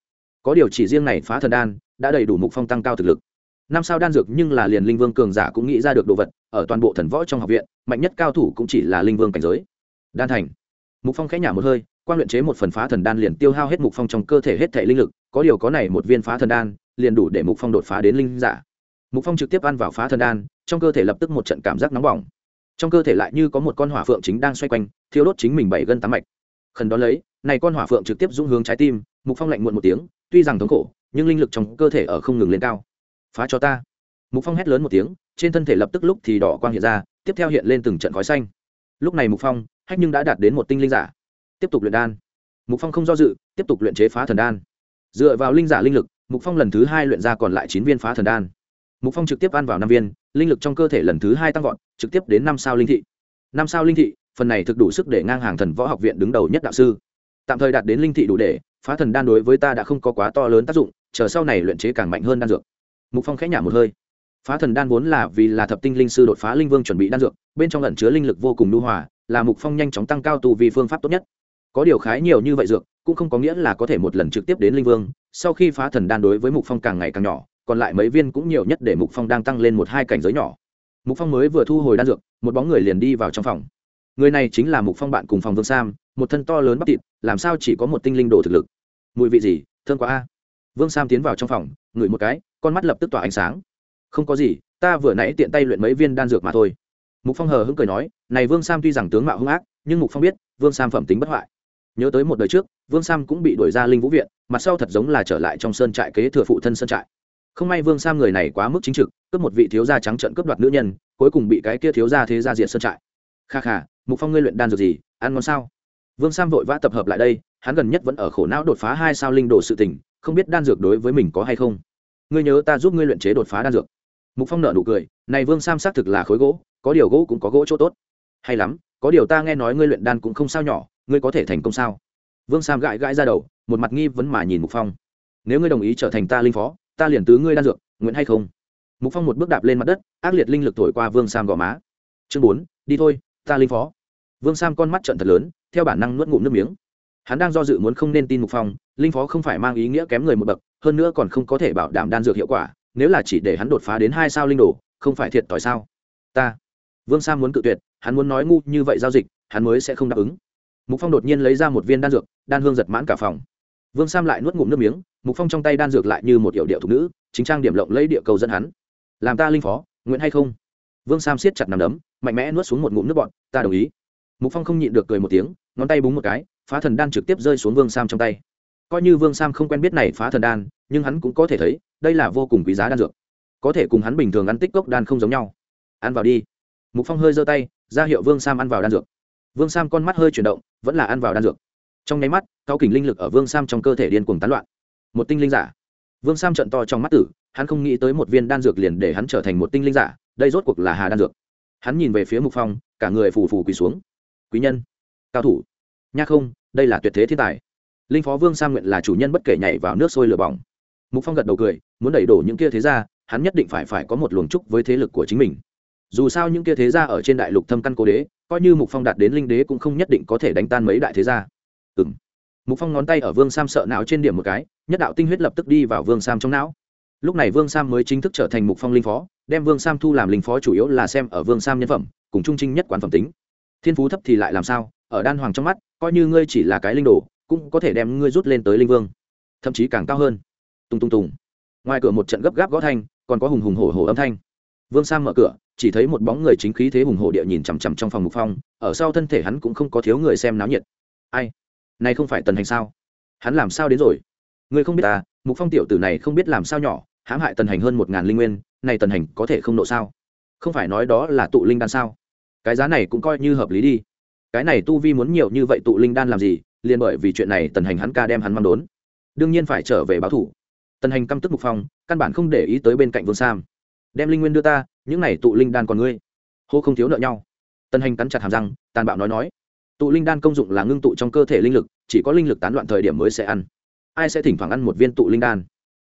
Có điều chỉ riêng này phá thần đan, đã đầy đủ mục phong tăng cao thực lực. Năm sao đan dược nhưng là liền linh vương cường giả cũng nghĩ ra được đồ vật, ở toàn bộ thần võ trong học viện, mạnh nhất cao thủ cũng chỉ là linh vương cảnh giới. Đan thành. Mục phong khẽ nhả một hơi, quan luyện chế một phần phá thần đan liền tiêu hao hết mục phong trong cơ thể hết thể linh lực, có điều có này một viên phá thần đan, liền đủ để mục phong đột phá đến linh giả. Mục phong trực tiếp ăn vào phá thần đan, trong cơ thể lập tức một trận cảm giác nóng bỏng. Trong cơ thể lại như có một con hỏa phượng chính đang xoay quanh, thiêu đốt chính mình bảy gân tám mạch khẩn đó lấy, này con hỏa phượng trực tiếp dũng hướng trái tim, mục phong lạnh muộn một tiếng, tuy rằng thống khổ, nhưng linh lực trong cơ thể ở không ngừng lên cao. Phá cho ta. Mục phong hét lớn một tiếng, trên thân thể lập tức lúc thì đỏ quang hiện ra, tiếp theo hiện lên từng trận khói xanh. Lúc này mục phong, hách nhưng đã đạt đến một tinh linh giả. Tiếp tục luyện đan. Mục phong không do dự, tiếp tục luyện chế phá thần đan. Dựa vào linh giả linh lực, mục phong lần thứ hai luyện ra còn lại chín viên phá thần đan. Mục phong trực tiếp ăn vào năm viên, linh lực trong cơ thể lần thứ hai tăng vọt, trực tiếp đến năm sao linh thị. Năm sao linh thị phần này thực đủ sức để ngang hàng thần võ học viện đứng đầu nhất đạo sư. Tạm thời đạt đến linh thị đủ để, phá thần đan đối với ta đã không có quá to lớn tác dụng, chờ sau này luyện chế càng mạnh hơn đan dược. Mục phong khẽ nhả một hơi. Phá thần đan vốn là vì là thập tinh linh sư đột phá linh vương chuẩn bị đan dược, bên trong lẩn chứa linh lực vô cùng lưu hòa, là mục phong nhanh chóng tăng cao tu vì phương pháp tốt nhất. Có điều khái nhiều như vậy dược, cũng không có nghĩa là có thể một lần trực tiếp đến linh vương, sau khi phá thần đan đối với mục phong càng ngày càng nhỏ, còn lại mấy viên cũng nhiều nhất để mục phong đang tăng lên một hai cảnh giới nhỏ. Mục phong mới vừa thu hồi đan dược, một bóng người liền đi vào trong phòng người này chính là mục phong bạn cùng phòng vương sam, một thân to lớn bắp thịt, làm sao chỉ có một tinh linh đồ thực lực? Mùi vị gì? Thơm quá a. Vương sam tiến vào trong phòng, ngửi một cái, con mắt lập tức tỏa ánh sáng. Không có gì, ta vừa nãy tiện tay luyện mấy viên đan dược mà thôi. Mục phong hờ hững cười nói, này vương sam tuy rằng tướng mạo hung ác, nhưng mục phong biết, vương sam phẩm tính bất hoại. Nhớ tới một đời trước, vương sam cũng bị đuổi ra linh vũ viện, mặt sau thật giống là trở lại trong sơn trại kế thừa phụ thân sơn trại. Không may vương sam người này quá mức chính trực, cướp một vị thiếu gia trắng trận cướp đoạt nữ nhân, cuối cùng bị cái kia thiếu gia thế gia diệt sơn trại. Kha kha mục phong ngươi luyện đan dược gì, ăn ngon sao? Vương sam vội vã tập hợp lại đây, hắn gần nhất vẫn ở khổ não đột phá hai sao linh đồ sự tình, không biết đan dược đối với mình có hay không. Ngươi nhớ ta giúp ngươi luyện chế đột phá đan dược. Mục phong nợ nụ cười, này vương sam xác thực là khối gỗ, có điều gỗ cũng có gỗ chỗ tốt. Hay lắm, có điều ta nghe nói ngươi luyện đan cũng không sao nhỏ, ngươi có thể thành công sao? Vương sam gãi gãi ra đầu, một mặt nghi vấn mà nhìn mục phong. Nếu ngươi đồng ý trở thành ta linh phó, ta liền tứ ngươi đan dược, nguyện hay không? Mục phong một bước đạp lên mặt đất, ác liệt linh lực thổi qua vương sam gò má. Chương bốn, đi thôi, ta linh phó vương sam con mắt trận thật lớn, theo bản năng nuốt ngụm nước miếng. Hắn đang do dự muốn không nên tin mục phong, linh phó không phải mang ý nghĩa kém người một bậc, hơn nữa còn không có thể bảo đảm đan dược hiệu quả, nếu là chỉ để hắn đột phá đến hai sao linh đồ, không phải thiệt tỏi sao? Ta. Vương sam muốn cự tuyệt, hắn muốn nói ngu như vậy giao dịch, hắn mới sẽ không đáp ứng. Mục phong đột nhiên lấy ra một viên đan dược, đan hương giật mãn cả phòng. Vương sam lại nuốt ngụm nước miếng, mục phong trong tay đan dược lại như một hiệu điệu thục nữ, chính trang điểm lộng lấy địa cầu dẫn hắn. Làm ta linh phó, nguyện hay không? Vương sam siết chặt nằm đấm, mạnh mẽ nuốt xuống một ngụm nước bọn ta đồng ý mục phong không nhịn được cười một tiếng ngón tay búng một cái phá thần đan trực tiếp rơi xuống vương sam trong tay coi như vương sam không quen biết này phá thần đan nhưng hắn cũng có thể thấy đây là vô cùng quý giá đan dược có thể cùng hắn bình thường ăn tích cốc đan không giống nhau ăn vào đi mục phong hơi giơ tay ra hiệu vương sam ăn vào đan dược vương sam con mắt hơi chuyển động vẫn là ăn vào đan dược trong nháy mắt cao kình linh lực ở vương sam trong cơ thể điên cuồng tán loạn một tinh linh giả vương sam trận to trong mắt tử hắn không nghĩ tới một viên đan dược liền để hắn trở thành một tinh linh giả đây rốt cuộc là hà đan dược hắn nhìn về phía mục phong cả người phù phù quỳ xuống quý nhân, cao thủ. Nha không, đây là tuyệt thế thiên tài. Linh phó vương sam nguyện là chủ nhân bất kể nhảy vào nước sôi lửa bỏng. Mục phong gật đầu cười, muốn đẩy đổ những kia thế ra hắn nhất định phải phải có một luồng trúc với thế lực của chính mình. Dù sao những kia thế gia ở trên đại lục thâm căn cố đế, coi như mục phong đạt đến linh đế cũng không nhất định có thể đánh tan mấy đại thế gia. Ừ m mục phong ngón tay ở vương sam sợ não trên điểm một cái, nhất đạo tinh huyết lập tức đi vào vương sam trong não. Lúc này vương sam mới chính thức trở thành mục phong linh phó, đem vương sam thu làm linh phó chủ yếu là xem ở vương sam nhân phẩm, cùng trung trinh nhất quán phẩm tính thiên phú thấp thì lại làm sao? Ở đan hoàng trong mắt, coi như ngươi chỉ là cái linh đồ, cũng có thể đem ngươi rút lên tới linh vương. Thậm chí càng cao hơn. Tung tung tùng. Ngoài cửa một trận gấp gáp gõ thanh, còn có hùng hùng hổ hổ âm thanh. Vương sam mở cửa, chỉ thấy một bóng người chính khí thế hùng hổ địa nhìn chằm chằm trong phòng mục phong, ở sau thân thể hắn cũng không có thiếu người xem náo nhiệt. Ai? Này không phải tần hành sao? Hắn làm sao đến rồi? Ngươi không biết ta mục phong tiểu tử này không biết làm sao nhỏ, hãm hại tần hành hơn một ngàn linh nguyên, này tần hành có thể không nộ sao? Không phải nói đó là tụ linh đan sao? Cái giá này cũng coi như hợp lý đi. Cái này tu vi muốn nhiều như vậy tụ linh đan làm gì, liền bởi vì chuyện này tần hành hắn ca đem hắn mang đốn. Đương nhiên phải trở về báo thủ. Tần hành căm tức mục phong, căn bản không để ý tới bên cạnh vương sam. Đem linh nguyên đưa ta, những này tụ linh đan còn ngươi. Hô không thiếu nợ nhau. Tần hành cắn chặt hàm răng, tàn bạo nói nói. Tụ linh đan công dụng là ngưng tụ trong cơ thể linh lực, chỉ có linh lực tán loạn thời điểm mới sẽ ăn. Ai sẽ thỉnh thoảng ăn một viên tụ linh đan?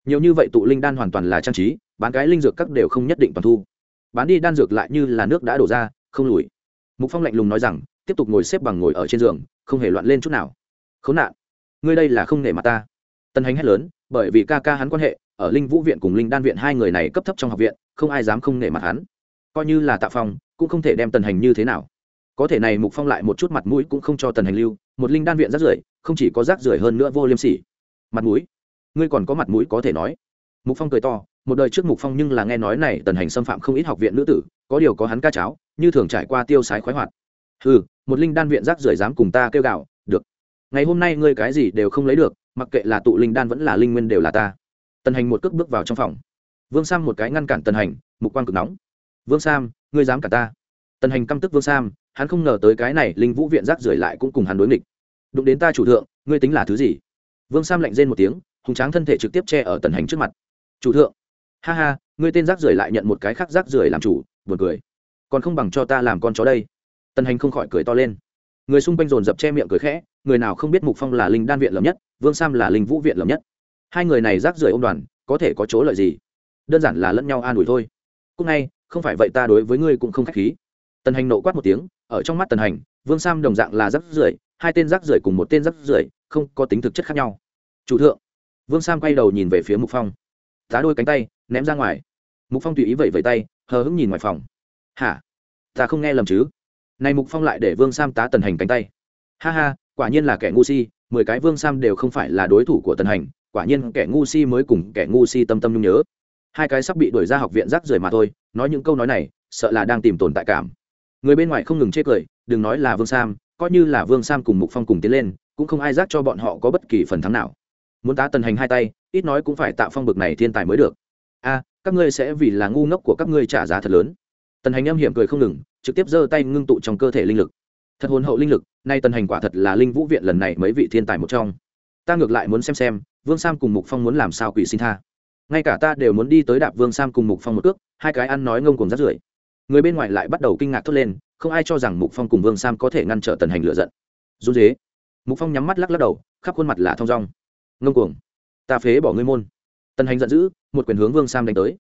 Nhiều như vậy tụ linh đan hoàn toàn là trang trí, bán cái linh dược các đều không nhất định toàn thu. Bán đi đan dược lại như là nước đã đổ ra không lùi. Mục phong lạnh lùng nói rằng, tiếp tục ngồi xếp bằng ngồi ở trên giường, không hề loạn lên chút nào. Khốn nạn. Ngươi đây là không nể mặt ta. Tân hành hét lớn, bởi vì ca ca hắn quan hệ, ở linh vũ viện cùng linh đan viện hai người này cấp thấp trong học viện, không ai dám không nể mặt hắn. Coi như là tạ phong, cũng không thể đem tần hành như thế nào. Có thể này mục phong lại một chút mặt mũi cũng không cho tần hành lưu, một linh đan viện rác rưởi, không chỉ có rác rưởi hơn nữa vô liêm sỉ. Mặt mũi? Ngươi còn có mặt mũi có thể nói. Mục phong cười to, một đời trước mục phong nhưng là nghe nói này tần hành xâm phạm không ít học viện nữ tử, có điều có hắn ca cháo như thường trải qua tiêu sái khoái hoạt. Ừ một linh đan viện rác rưởi dám cùng ta kêu gạo được. Ngày hôm nay ngươi cái gì đều không lấy được, mặc kệ là tụ linh đan vẫn là linh nguyên đều là ta. Tần hành một cước bước vào trong phòng. Vương sam một cái ngăn cản tần hành, mục quan cực nóng. Vương sam, ngươi dám cả ta? Tần hành căm tức vương sam, hắn không ngờ tới cái này linh vũ viện rác rưởi lại cũng cùng hắn đối nghịch. Đụng đến ta chủ thượng, ngươi tính là thứ gì? Vương sam lạnh rên một tiếng, hùng tráng thân thể trực tiếp che ở tần hành trước mặt. Chủ thượng. Ha ha, ngươi tên rác rưởi lại nhận một cái khác rác rưởi làm chủ, buồn cười còn không bằng cho ta làm con chó đây. Tần hành không khỏi cười to lên. Người xung quanh dồn dập che miệng cười khẽ, người nào không biết mục phong là linh đan viện lầm nhất, vương sam là linh vũ viện lầm nhất. Hai người này rác rưởi ô m đoàn, có thể có chỗ lợi gì? Đơn giản là lẫn nhau an ủi thôi. Cúc ngay, không phải vậy ta đối với ngươi cũng không k h á c h khí. Tần hành nộ quát một tiếng, ở trong mắt tần hành, vương sam đồng dạng là rác rưởi, hai tên rác rưởi cùng một tên rác rưởi, không có tính thực chất khác nhau. Chủ thượng, vương sam quay đầu nhìn về phía mục phong. Tá đôi cánh tay, ném ra ngoài. Mục phong tùy ý vẩy vẩy tay, hờ hững nhìn ngoài phòng hả? Ta không nghe lầm chứ? Này mục phong lại để vương sam tá tần hành cánh tay. Ha ha, quả nhiên là kẻ ngu si, mười cái vương sam đều không phải là đối thủ của tần hành, quả nhiên kẻ ngu si mới cùng kẻ ngu si tâm tâm nhung nhớ. Hai cái sắp bị đuổi ra học viện rác rưởi mà thôi, nói những câu nói này, sợ là đang tìm tồn tại cảm. Người bên ngoài không ngừng chê cười, đừng nói là vương sam, coi như là vương sam cùng mục phong cùng tiến lên, cũng không ai rác cho bọn họ có bất kỳ phần thắng nào. Muốn tá tần hành hai tay, ít nói cũng phải tạo phong bực này thiên tài mới được. A, các ngươi sẽ vì là ngu ngốc của các ngươi trả giá thật lớn tần hành âm hiểm cười không ngừng, trực tiếp giơ tay ngưng tụ trong cơ thể linh lực. Thật hồn hậu linh lực, nay tần hành quả thật là linh vũ viện lần này mấy vị thiên tài một trong. Ta ngược lại muốn xem xem, vương sam cùng mục phong muốn làm sao quỷ xin tha. Ngay cả ta đều muốn đi tới đạp vương sam cùng mục phong một cước, hai cái ăn nói ngông cùng rắt rưởi. Người bên ngoài lại bắt đầu kinh ngạc thốt lên, không ai cho rằng mục phong cùng vương sam có thể ngăn trở tần hành lựa giận. Dù dế mục phong nhắm mắt lắc lắc đầu, khắp khuôn mặt là thong dong. Ngông cuồng. Ta phế bỏ ngươi môn. Tần hành giận dữ, một quyền hướng vương sam đánh tới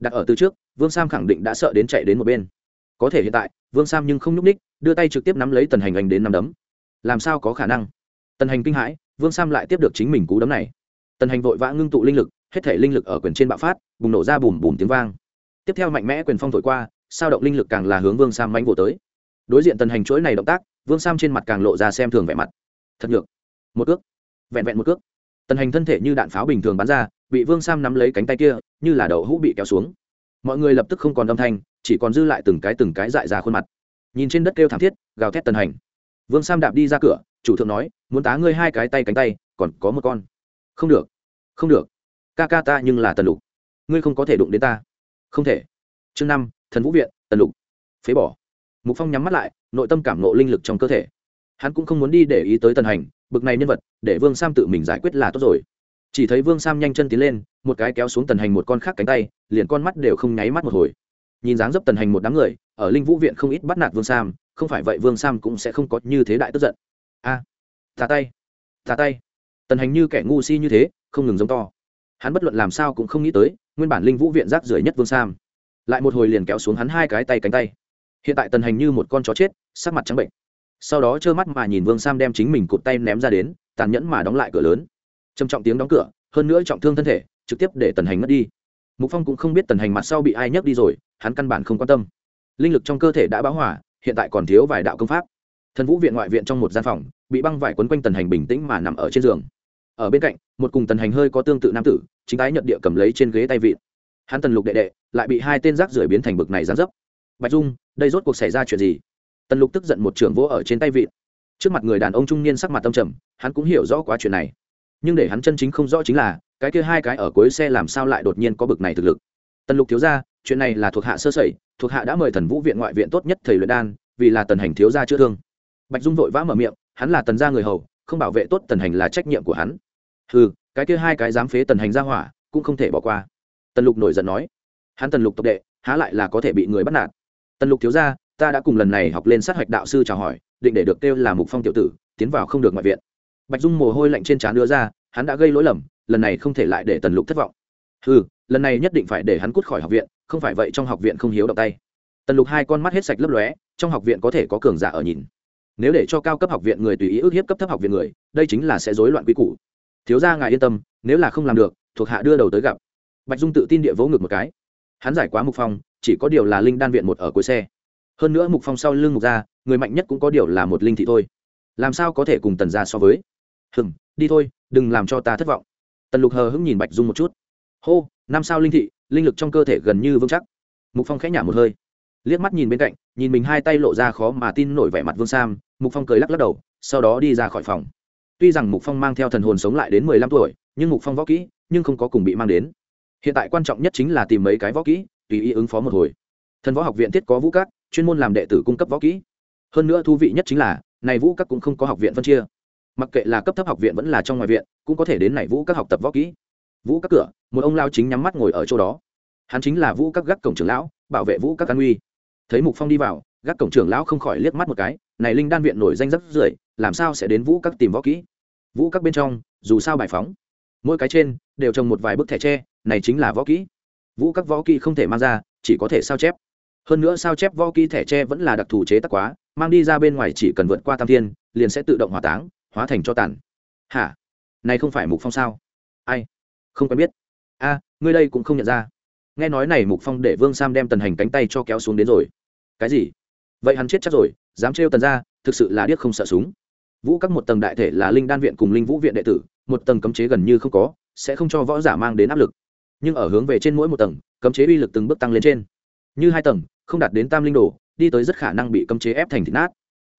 đặt ở từ trước, vương sam khẳng định đã sợ đến chạy đến một bên. Có thể hiện tại, vương sam nhưng không nhúc ních đưa tay trực tiếp nắm lấy tần hành anh đến nắm đấm. Làm sao có khả năng? Tần hành kinh hãi, vương sam lại tiếp được chính mình cú đấm này. Tần hành vội vã ngưng tụ linh lực, hết thể linh lực ở quyền trên bạo phát, bùng nổ ra bùm bùm tiếng vang. Tiếp theo mạnh mẽ quyền phong thổi qua, sao động linh lực càng là hướng vương sam mánh vỗ tới. Đối diện tần hành chuỗi này động tác, vương sam trên mặt càng lộ ra xem thường vẻ mặt. Thật ngược một cước. Vẹn vẹn một cước tần hành thân thể như đạn pháo bình thường bắn ra, bị vương sam nắm lấy cánh tay kia, như là đậu hũ bị kéo xuống. Mọi người lập tức không còn âm thanh, chỉ còn dư lại từng cái từng cái dại ra khuôn mặt. Nhìn trên đất kêu thảm thiết, gào thét tần hành. Vương sam đạp đi ra cửa, chủ thượng nói, muốn tá ngươi hai cái tay cánh tay, còn có một con. Không được không được. Ca ca ta nhưng là tần lục. Ngươi không có thể đụng đến ta. Không thể. Chương năm, thần vũ viện, tần lục. Phế bỏ. Mục phong nhắm mắt lại, nội tâm cảm nộ linh lực trong cơ thể. Hắn cũng không muốn đi để ý tới tần hành bực này nhân vật để vương sam tự mình giải quyết là tốt rồi. Chỉ thấy vương sam nhanh chân tiến lên một cái kéo xuống tần hành một con khác cánh tay liền con mắt đều không nháy mắt một hồi. Nhìn dáng dấp tần hành một đám người ở linh vũ viện không ít bắt nạt vương sam không phải vậy vương sam cũng sẽ không có như thế đại tức giận. A à, tà tay tà tay. Tần hành như kẻ ngu si như thế không ngừng giống to. Hắn bất luận làm sao cũng không nghĩ tới nguyên bản linh vũ viện rác rưởi nhất vương sam. Lại một hồi liền kéo xuống hắn hai cái tay cánh tay. Hiện tại tần hành như một con chó chết sắc mặt trắng bệnh sau đó trơ mắt mà nhìn vương sam đem chính mình cụt tay ném ra đến, tàn nhẫn mà đóng lại cửa lớn. Trầm trọng tiếng đóng cửa, hơn nữa trọng thương thân thể, trực tiếp để tần hành mất đi. Mục phong cũng không biết tần hành mặt sau bị ai nhấc đi rồi, hắn căn bản không quan tâm. Linh lực trong cơ thể đã báo hỏa hiện tại còn thiếu vài đạo công pháp. Thần vũ viện ngoại viện trong một gian phòng, bị băng vải quấn quanh tần hành bình tĩnh mà nằm ở trên giường. Ở bên cạnh, một cùng tần hành hơi có tương tự nam tử, chính tái nhận địa cầm lấy trên ghế tay vịn. Hắn tần lục đệ đệ, lại bị hai tên rác rưởi biến thành bực này gián dấp. Bạch dung, đây rốt cuộc xảy ra chuyện gì? Tần lục tức giận một trưởng vỗ ở trên tay vịn. Trước mặt người đàn ông trung niên sắc mặt tâm trầm, hắn cũng hiểu rõ quá chuyện này. Nhưng để hắn chân chính không rõ chính là, cái kia hai cái ở cuối xe làm sao lại đột nhiên có bực này thực lực. Tần lục thiếu ra chuyện này là thuộc hạ sơ sẩy, thuộc hạ đã mời thần vũ viện ngoại viện tốt nhất thầy luyện đan, vì là tần hành thiếu gia chữa thương. Bạch dung vội vã mở miệng, hắn là tần gia người hầu, không bảo vệ tốt tần hành là trách nhiệm của hắn. Ừ cái kia hai cái dám phế tần hành ra hỏa, cũng không thể bỏ qua. Tần lục nổi giận nói, hắn tần lục tộc đệ, há lại là có thể bị người bắt nạt. Tần lục thiếu gia ta đã cùng lần này học lên sát hạch đạo sư chào hỏi, định để được kêu là mục phong tiểu tử, tiến vào không được ngoại viện. Bạch dung mồ hôi lạnh trên trán đưa ra, hắn đã gây lỗi lầm, lần này không thể lại để tần lục thất vọng. Ừ lần này nhất định phải để hắn cút khỏi học viện, không phải vậy trong học viện không hiếu động tay. Tần lục hai con mắt hết sạch lấp lóe, trong học viện có thể có cường giả ở nhìn. Nếu để cho cao cấp học viện người tùy ý ước hiếp cấp thấp học viện người, đây chính là sẽ rối loạn quy củ. Thiếu gia ngài yên tâm, nếu là không làm được, thuộc hạ đưa đầu tới gặp. Bạch dung tự tin địa vỗ ngực một cái. Hắn giải quá mục phong, chỉ có điều là linh đan viện một ở cuối xe hơn nữa mục phong sau lưng mục gia, người mạnh nhất cũng có điều là một linh thị thôi. Làm sao có thể cùng tần gia so với? Hừm, đi thôi, đừng làm cho ta thất vọng. Tần lục hờ hững nhìn bạch dung một chút. Hô, năm sao linh thị, linh lực trong cơ thể gần như vững chắc. Mục phong khẽ nhả một hơi. Liếc mắt nhìn bên cạnh, nhìn mình hai tay lộ ra khó mà tin nổi vẻ mặt vương sam, mục phong cười lắc lắc đầu, sau đó đi ra khỏi phòng. Tuy rằng mục phong mang theo thần hồn sống lại đến mười lăm tuổi, nhưng mục phong võ kỹ, nhưng không có cùng bị mang đến. Hiện tại quan trọng nhất chính là tìm mấy cái võ kỹ, tùy ý ứng phó một hồi. Thần võ học viện thiết có vũ các chuyên môn làm đệ tử cung cấp võ kỹ. Hơn nữa thú vị nhất chính là, này vũ các cũng không có học viện phân chia. Mặc kệ là cấp thấp học viện vẫn là trong ngoài viện, cũng có thể đến này vũ các học tập võ kỹ. Vũ các cửa, một ông lao chính nhắm mắt ngồi ở chỗ đó. Hắn chính là vũ các gác cổng trưởng lão, bảo vệ vũ các căn uy. Thấy mục phong đi vào, gác cổng trưởng lão không khỏi liếc mắt một cái, này linh đan viện nổi danh rất rưởi, làm sao sẽ đến vũ các tìm võ kỹ? Vũ các bên trong, dù sao bài phóng, mỗi cái trên đều trồng một vài bức thẻ tre, này chính là võ kỹ. Vũ các võ kỹ không thể mang ra, chỉ có thể sao chép hơn nữa sao chép võ kỹ thẻ tre vẫn là đặc thù chế tác quá, mang đi ra bên ngoài chỉ cần vượt qua tam thiên, liền sẽ tự động hỏa táng, hóa thành cho tàn. Hả? Này không phải mục phong sao? Ai? Không quen biết. A, ngươi đây cũng không nhận ra. Nghe nói này mục phong để vương sam đem tần hành cánh tay cho kéo xuống đến rồi. Cái gì? Vậy hắn chết chắc rồi, dám trêu tần ra, thực sự là điếc không sợ súng. Vũ các một tầng đại thể là linh đan viện cùng linh vũ viện đệ tử, một tầng cấm chế gần như không có, sẽ không cho võ giả mang đến áp lực. Nhưng ở hướng về trên mỗi một tầng, cấm chế uy lực từng bước tăng lên trên. Như hai tầng không đạt đến tam linh đồ, đi tới rất khả năng bị cấm chế ép thành thịt nát.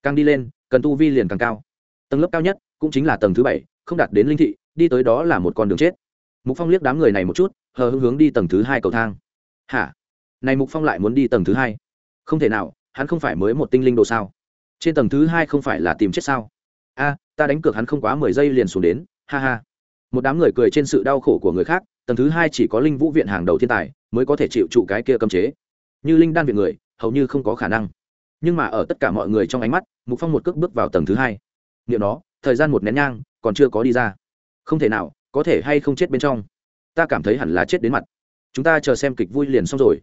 Càng đi lên, cần tu vi liền càng cao. Tầng lớp cao nhất cũng chính là tầng thứ bảy, không đạt đến linh thị, đi tới đó là một con đường chết. Mục phong liếc đám người này một chút, hờ hưng hướng đi tầng thứ hai cầu thang. Hả? Này mục phong lại muốn đi tầng thứ hai? Không thể nào, hắn không phải mới một tinh linh đồ sao? Trên tầng thứ hai không phải là tìm chết sao? A, ta đánh cược hắn không quá mười giây liền xuống đến, ha ha. Một đám người cười trên sự đau khổ của người khác, tầng thứ hai chỉ có linh vũ viện hàng đầu thiên tài mới có thể chịu trụ cái kia cấm chế như linh đan viện người, hầu như không có khả năng. Nhưng mà ở tất cả mọi người trong ánh mắt, mục phong một cước bước vào tầng thứ hai. Nghiệm đó thời gian một nén nhang, còn chưa có đi ra. Không thể nào, có thể hay không chết bên trong? Ta cảm thấy hẳn là chết đến mặt. Chúng ta chờ xem kịch vui liền xong rồi.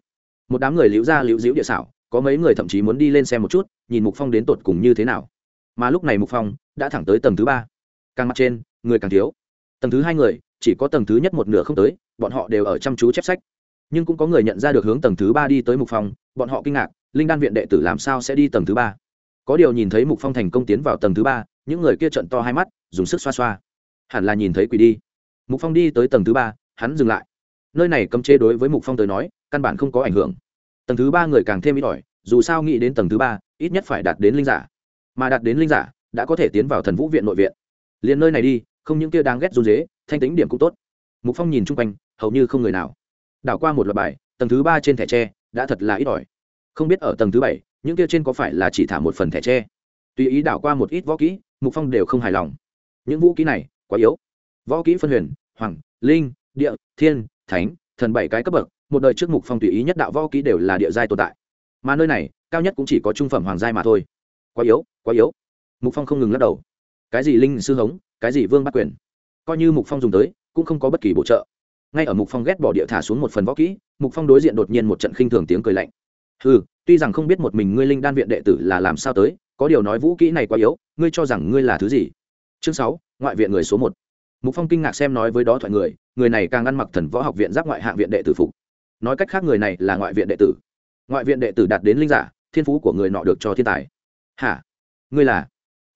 Một đám người liễu ra liễu diễu địa xảo, có mấy người thậm chí muốn đi lên xem một chút, nhìn mục phong đến tột cùng như thế nào. Mà lúc này mục phong đã thẳng tới tầng thứ ba. Càng mặt trên, người càng thiếu. Tầng thứ hai người, chỉ có tầng thứ nhất một nửa không tới, bọn họ đều ở chăm chú chép sách nhưng cũng có người nhận ra được hướng tầng thứ ba đi tới mục phong, bọn họ kinh ngạc, linh đan viện đệ tử làm sao sẽ đi tầng thứ ba? Có điều nhìn thấy mục phong thành công tiến vào tầng thứ ba, những người kia trận to hai mắt, dùng sức xoa xoa. Hẳn là nhìn thấy quỷ đi. Mục phong đi tới tầng thứ ba, hắn dừng lại. Nơi này cấm chế đối với mục phong tới nói, căn bản không có ảnh hưởng. Tầng thứ ba người càng thêm ít ỏi, dù sao nghĩ đến tầng thứ ba, ít nhất phải đạt đến linh giả. Mà đạt đến linh giả, đã có thể tiến vào thần vũ viện nội viện. Liền nơi này đi, không những kia đáng ghét run dế thanh tính điểm cũng tốt. Mục phong nhìn chung quanh, hầu như không người nào đảo qua một loạt bài, tầng thứ ba trên thẻ tre đã thật là ít ỏi. Không biết ở tầng thứ bảy, những kia trên có phải là chỉ thả một phần thẻ tre? Tùy ý đảo qua một ít võ kỹ, mục phong đều không hài lòng. Những vũ kỹ này quá yếu. Võ kỹ phân huyền, hoàng, linh, địa, thiên, thánh, thần bảy cái cấp bậc, một đời trước mục phong tùy ý nhất đạo võ kỹ đều là địa giai tồn tại. Mà nơi này, cao nhất cũng chỉ có trung phẩm hoàng giai mà thôi. Quá yếu quá yếu. Mục phong không ngừng lắc đầu. Cái gì linh sư hống, cái gì vương bắt quyền? Coi như mục phong dùng tới, cũng không có bất kỳ bổ trợ ngay ở mục phong ghét bỏ địa thả xuống một phần võ kỹ, mục phong đối diện đột nhiên một trận khinh thường tiếng cười lạnh. Ừ tuy rằng không biết một mình ngươi linh đan viện đệ tử là làm sao tới, có điều nói vũ kỹ này quá yếu, ngươi cho rằng ngươi là thứ gì? Chương sáu, ngoại viện người số một. Mục phong kinh ngạc xem nói với đó thoại người người này càng ăn mặc thần võ học viện giáp ngoại hạng viện đệ tử phục. Nói cách khác người này là ngoại viện đệ tử. Ngoại viện đệ tử đạt đến linh giả, thiên phú của người nọ được cho thiên tài. Hả? Ngươi là?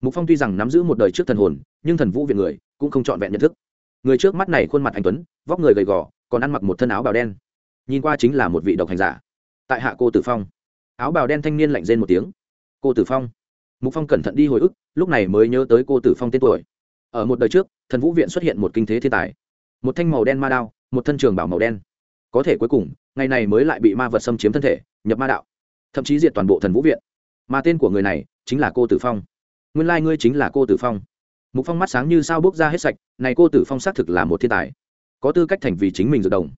Mục phong tuy rằng nắm giữ một đời trước thần hồn, nhưng thần vũ viện người cũng không trọn vẹn nhận thức người trước mắt này khuôn mặt anh tuấn, vóc người gầy gò, còn ăn mặc một thân áo bào đen. Nhìn qua chính là một vị độc hành giả. Tại hạ cô tử phong. Áo bào đen thanh niên lạnh rên một tiếng. Cô tử phong. Mục phong cẩn thận đi hồi ức, lúc này mới nhớ tới cô tử phong tên tuổi. Ở một đời trước, thần vũ viện xuất hiện một kinh thế thiên tài. Một thanh màu đen ma đao, một thân trường bảo màu đen. Có thể cuối cùng, ngày này mới lại bị ma vật xâm chiếm thân thể, nhập ma đạo. Thậm chí diệt toàn bộ thần vũ viện. Mà tên của người này chính là cô tử phong. Nguyên lai、like、ngươi chính là cô tử phong mục phong mắt sáng như sao bước ra hết sạch, này cô tử phong xác thực là một thiên tài. Có tư cách thành vì chính mình dược đồng.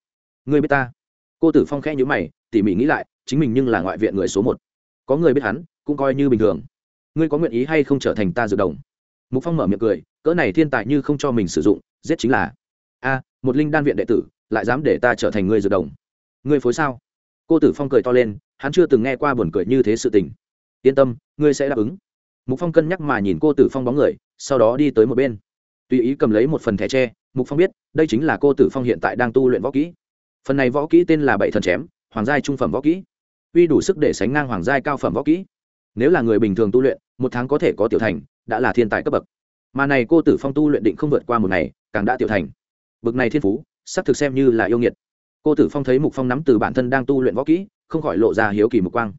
Người biết ta? Cô tử phong khẽ nhữ mày, tỉ mỉ nghĩ lại, chính mình nhưng là ngoại viện người số một. Có người biết hắn, cũng coi như bình thường. Ngươi có nguyện ý hay không trở thành ta dược đồng? Mục phong mở miệng cười, cỡ này thiên tài như không cho mình sử dụng, giết chính là. A, một linh đan viện đệ tử, lại dám để ta trở thành người dược đồng? Ngươi phối sao? Cô tử phong cười to lên, hắn chưa từng nghe qua buồn cười như thế sự tình. Yên tâm, ngươi sẽ đáp ứng. Mục phong cân nhắc mà nhìn cô tử phong bóng người sau đó đi tới một bên. Tùy ý cầm lấy một phần thẻ tre, mục phong biết, đây chính là cô tử phong hiện tại đang tu luyện võ kỹ. Phần này võ kỹ tên là bảy thần chém, hoàng giai trung phẩm võ kỹ. Uy đủ sức để sánh ngang hoàng giai cao phẩm võ kỹ. Nếu là người bình thường tu luyện, một tháng có thể có tiểu thành, đã là thiên tài cấp bậc. Mà này cô tử phong tu luyện định không vượt qua một ngày, càng đã tiểu thành. Bậc này thiên phú, sắp thực xem như là yêu nghiệt. Cô tử phong thấy mục phong nắm từ bản thân đang tu luyện võ kỹ, không khỏi lộ ra hiếu kỳ mục quang.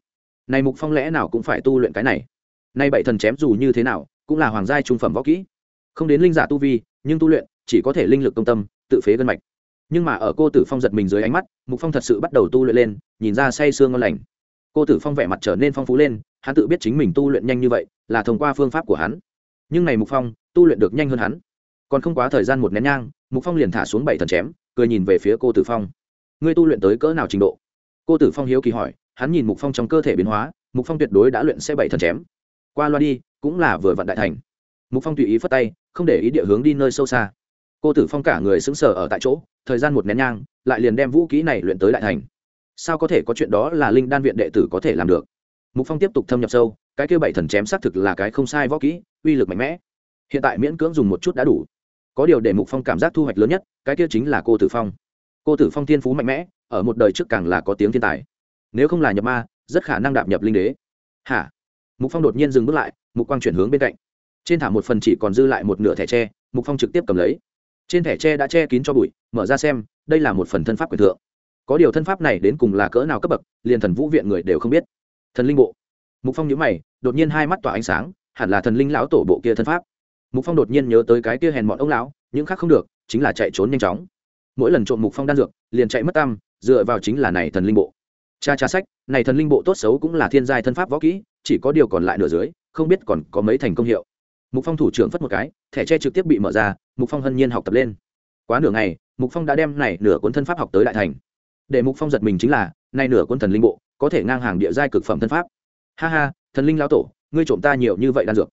Này mục phong lẽ nào cũng phải tu luyện cái này? Nay bảy thần chém dù như thế nào cũng là hoàng giai trung phẩm võ kỹ. Không đến linh giả tu vi, nhưng tu luyện, chỉ có thể linh lực công tâm, tự phế gân mạch. Nhưng mà ở cô tử phong giật mình dưới ánh mắt, mục phong thật sự bắt đầu tu luyện lên, nhìn ra say sương ngon lành. Cô tử phong vẻ mặt trở nên phong phú lên, hắn tự biết chính mình tu luyện nhanh như vậy, là thông qua phương pháp của hắn. Nhưng này mục phong, tu luyện được nhanh hơn hắn. Còn không quá thời gian một nén nhang, mục phong liền thả xuống bảy thần chém, cười nhìn về phía cô tử phong. Ngươi tu luyện tới cỡ nào trình độ? Cô tử phong hiếu kỳ hỏi, hắn nhìn mục phong trong cơ thể biến hóa, mục phong tuyệt đối đã luyện xe bảy thần chém. Qua loa đi cũng là vừa vặn đại thành. Mục phong tùy ý phất tay, không để ý địa hướng đi nơi sâu xa. Cô tử phong cả người sững sờ ở tại chỗ, thời gian một nén nhang, lại liền đem vũ kỹ này luyện tới đại thành. Sao có thể có chuyện đó là linh đan viện đệ tử có thể làm được? Mục phong tiếp tục thâm nhập sâu, cái kia bảy thần chém xác thực là cái không sai võ kỹ, uy lực mạnh mẽ. Hiện tại miễn cưỡng dùng một chút đã đủ. Có điều để mục phong cảm giác thu hoạch lớn nhất, cái kia chính là cô tử phong. Cô tử phong thiên phú mạnh mẽ, ở một đời trước càng là có tiếng thiên tài. Nếu không là nhập ma, rất khả năng đạp nhập linh đế. Hả? Mục phong đột nhiên dừng bước lại mục quang chuyển hướng bên cạnh. Trên thả một phần chỉ còn dư lại một nửa thẻ tre, mục phong trực tiếp cầm lấy. Trên thẻ tre đã che kín cho bụi, mở ra xem, đây là một phần thân pháp quyền thượng. Có điều thân pháp này đến cùng là cỡ nào cấp bậc, liền thần vũ viện người đều không biết. Thần linh bộ. Mục phong nhớ mày, đột nhiên hai mắt tỏa ánh sáng, hẳn là thần linh lão tổ bộ kia thân pháp. Mục phong đột nhiên nhớ tới cái kia hèn mọn ông lão, những khác không được, chính là chạy trốn nhanh chóng. Mỗi lần trộm mục phong đan dược, liền chạy mất tam dựa vào chính là này thần linh bộ. Cha cha sách, này thần linh bộ tốt xấu cũng là thiên giai thân pháp võ kỹ, chỉ có điều còn lại nửa dưới không biết còn có mấy thành công hiệu. Mục phong thủ trưởng phất một cái, thẻ tre trực tiếp bị mở ra, mục phong hân nhiên học tập lên. Quá nửa ngày, mục phong đã đem này nửa cuốn thân pháp học tới đại thành. Để mục phong giật mình chính là nay nửa cuốn thần linh bộ, có thể ngang hàng địa giai cực phẩm thân pháp. Ha ha, thần linh lão tổ, ngươi trộm ta nhiều như vậy đan dược.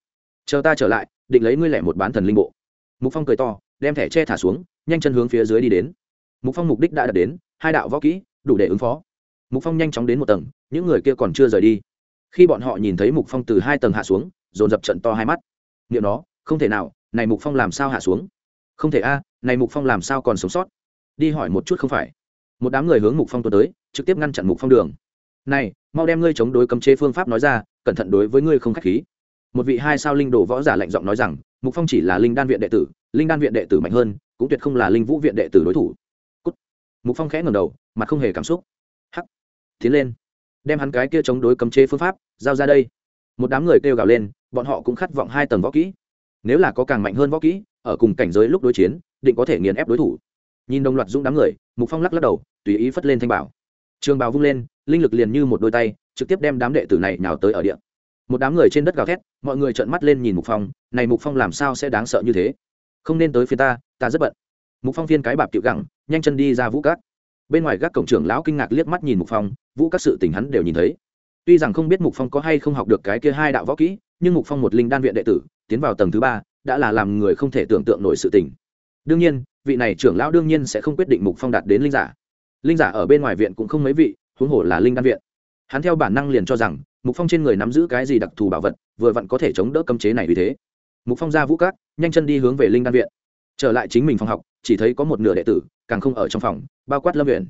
Chờ ta trở lại, định lấy ngươi lẻ một bán thần linh bộ. Mục phong cười to, đem thẻ tre thả xuống, nhanh chân hướng phía dưới đi đến. Mục phong mục đích đã đạt đến, hai đạo võ kỹ, đủ để ứng phó. Mục phong nhanh chóng đến một tầng, những người kia còn chưa rời đi khi bọn họ nhìn thấy mục phong từ hai tầng hạ xuống, dồn dập trận to hai mắt. Nghiệm nó, không thể nào, này mục phong làm sao hạ xuống? Không thể a, này mục phong làm sao còn sống sót? Đi hỏi một chút không phải. Một đám người hướng mục phong tuần tới, trực tiếp ngăn chặn mục phong đường. Này, mau đem ngươi chống đối cấm chế phương pháp nói ra, cẩn thận đối với ngươi không khách khí. Một vị hai sao linh đồ võ giả lạnh giọng nói rằng, mục phong chỉ là linh đan viện đệ tử, linh đan viện đệ tử mạnh hơn, cũng tuyệt không là linh vũ viện đệ tử đối thủ. Cút. mục phong khẽ ngẩng đầu, mặt không hề cảm xúc. Hắc. Tiến lên đem hắn cái kia chống đối cấm chế phương pháp giao ra đây. Một đám người kêu gào lên, bọn họ cũng khát vọng hai tầng võ kỹ. Nếu là có càng mạnh hơn võ kỹ, ở cùng cảnh giới lúc đối chiến, định có thể nghiền ép đối thủ. Nhìn đồng loạt dũng đám người, mục phong lắc lắc đầu, tùy ý phất lên thanh bảo. Trường bào vung lên, linh lực liền như một đôi tay, trực tiếp đem đám đệ tử này nào tới ở địa. Một đám người trên đất gào thét, mọi người trợn mắt lên nhìn mục phong, này mục phong làm sao sẽ đáng sợ như thế? Không nên tới phía ta ta rất bận. Mục phong viên cái bạp tiểu gẳng, nhanh chân đi ra vũ cát bên ngoài gác cổng trưởng lão kinh ngạc liếc mắt nhìn mục phong, vũ các sự tình hắn đều nhìn thấy. Tuy rằng không biết mục phong có hay không học được cái kia hai đạo võ kỹ, nhưng mục phong một linh đan viện đệ tử, tiến vào tầng thứ ba, đã là làm người không thể tưởng tượng nổi sự tình. Đương nhiên, vị này trưởng lão đương nhiên sẽ không quyết định mục phong đạt đến linh giả. Linh giả ở bên ngoài viện cũng không mấy vị, huống hồ là linh đan viện. Hắn theo bản năng liền cho rằng, mục phong trên người nắm giữ cái gì đặc thù bảo vật, vừa vặn có thể chống đỡ cấm chế này vì thế. Mục phong ra vũ cát nhanh chân đi hướng về linh đan viện trở lại chính mình phòng học, chỉ thấy có một nửa đệ tử, càng không ở trong phòng, bao quát lâm viện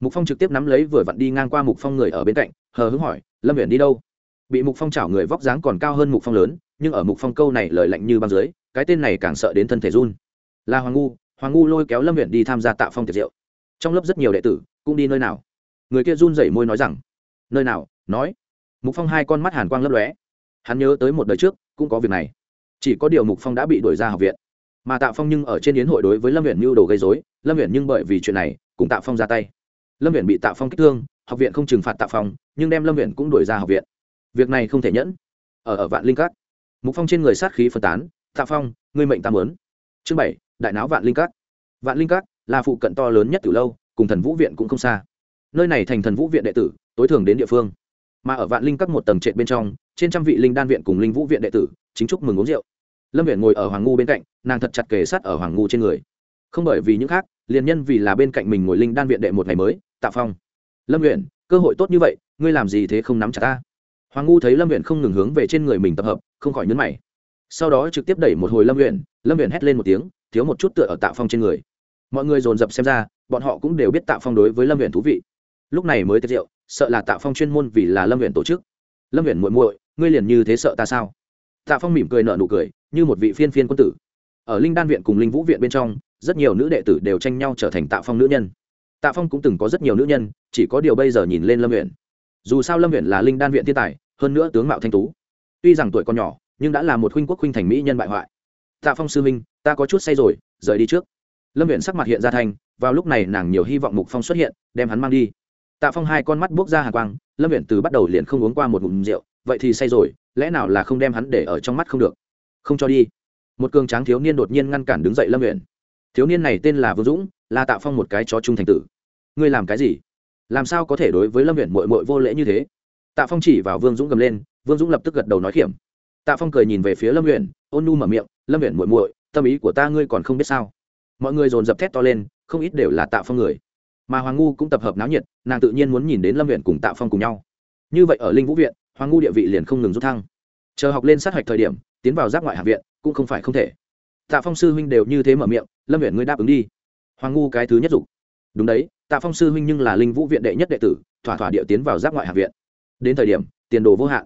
mục phong trực tiếp nắm lấy vừa vặn đi ngang qua mục phong người ở bên cạnh, hờ hứng hỏi, lâm viện đi đâu? Bị mục phong chảo người vóc dáng còn cao hơn mục phong lớn, nhưng ở mục phong câu này lời lạnh như băng dưới, cái tên này càng sợ đến thân thể run. Là hoàng ngu hoàng ngu lôi kéo lâm viện đi tham gia tạo phong tiệc rượu. Trong lớp rất nhiều đệ tử, cũng đi nơi nào? Người kia run rẩy môi nói rằng, nơi nào? Nói. Mục phong hai con mắt hàn quang lấp lóe. Hắn nhớ tới một đời trước, cũng có việc này. Chỉ có điều mục phong đã bị đuổi ra học viện mà tạ phong nhưng ở trên yến hội đối với lâm huyện mưu đồ gây dối lâm huyện nhưng bởi vì chuyện này cùng tạ phong ra tay. Lâm huyện bị tạ phong kích thương, học viện không trừng phạt tạ phong, nhưng đem lâm huyện cũng đuổi ra học viện. Việc này không thể nhẫn. Ở ở vạn linh cát mục phong trên người sát khí phân tán, tạ phong, ngươi mệnh tam lớn chương bảy, đại não vạn linh cát vạn linh cát là phụ cận to lớn nhất từ lâu, cùng thần vũ viện cũng không xa. Nơi này thành thần vũ viện đệ tử, tối thường đến địa phương. Mà ở vạn linh các một tầng trệt bên trong, trên trăm vị linh đan viện cùng linh vũ viện đệ tử, chính chúc mừng uống rượu lâm viện ngồi ở hoàng ngu bên cạnh, nàng thật chặt kề sát ở hoàng ngu trên người. Không bởi vì những khác, liền nhân vì là bên cạnh mình ngồi linh đan viện đệ một ngày mới, tạ phong. Lâm viện cơ hội tốt như vậy, ngươi làm gì thế không nắm chặt ta? Hoàng ngu thấy lâm viện không ngừng hướng về trên người mình tập hợp, không khỏi nhấn mày. Sau đó trực tiếp đẩy một hồi lâm viện lâm viện hét lên một tiếng, thiếu một chút tựa ở tạ phong trên người. Mọi người dồn dập xem ra, bọn họ cũng đều biết tạ phong đối với lâm viện thú vị. Lúc này mới tiết rượu sợ là tạ phong chuyên môn vì là lâm viện tổ chức. Lâm viện muội muội, ngươi liền như thế sợ ta sao? Tạ phong mỉm cười nợ nụ cười như một vị phiên phiên quân tử. Ở linh đan viện cùng linh vũ viện bên trong, rất nhiều nữ đệ tử đều tranh nhau trở thành tạ phong nữ nhân. Tạ phong cũng từng có rất nhiều nữ nhân, chỉ có điều bây giờ nhìn lên lâm uyển. Dù sao lâm viện là linh đan viện thiên tài, hơn nữa tướng mạo thanh tú. Tuy rằng tuổi còn nhỏ, nhưng đã là một huynh quốc huynh thành mỹ nhân bại hoại. Tạ phong sư minh ta có chút say rồi, rời đi trước. Lâm viện sắc mặt hiện ra thành, vào lúc này nàng nhiều hy vọng mục phong xuất hiện, đem hắn mang đi. Tạ phong hai con mắt buốc ra hà quang, lâm viện từ bắt đầu liền không uống qua một ngụm rượu, vậy thì say rồi, lẽ nào là không đem hắn để ở trong mắt không được? Không cho đi. Một cường tráng thiếu niên đột nhiên ngăn cản đứng dậy lâm nguyện thiếu niên này tên là vương dũng, là tạ phong một cái chó trung thành tử. Ngươi làm cái gì? Làm sao có thể đối với lâm nguyện mội mội vô lễ như thế? Tạ phong chỉ vào vương dũng gầm lên, vương dũng lập tức gật đầu nói kiểm tạ phong cười nhìn về phía lâm nguyện ôn nu mở miệng, lâm nguyện muội muội, tâm ý của ta ngươi còn không biết sao? Mọi người dồn dập thét to lên, không ít đều là tạ phong người. Mà hoàng ngu cũng tập hợp náo nhiệt, nàng tự nhiên muốn nhìn đến lâm nguyện cùng tạ phong cùng nhau. Như vậy ở linh vũ viện, hoàng ngu địa vị liền không ngừng rút thăng. Chờ học lên sát hạch thời điểm tiến vào giáp ngoại hạ viện, cũng không phải không thể. Tạ phong sư huynh đều như thế mở miệng, lâm viện ngươi đáp ứng đi. Hoàng ngu cái thứ nhất dục. Đúng đấy, tạ phong sư huynh nhưng là linh vũ viện đệ nhất đệ tử, thỏa thỏa địa tiến vào giáp ngoại hạ viện. Đến thời điểm, tiền đồ vô hạn.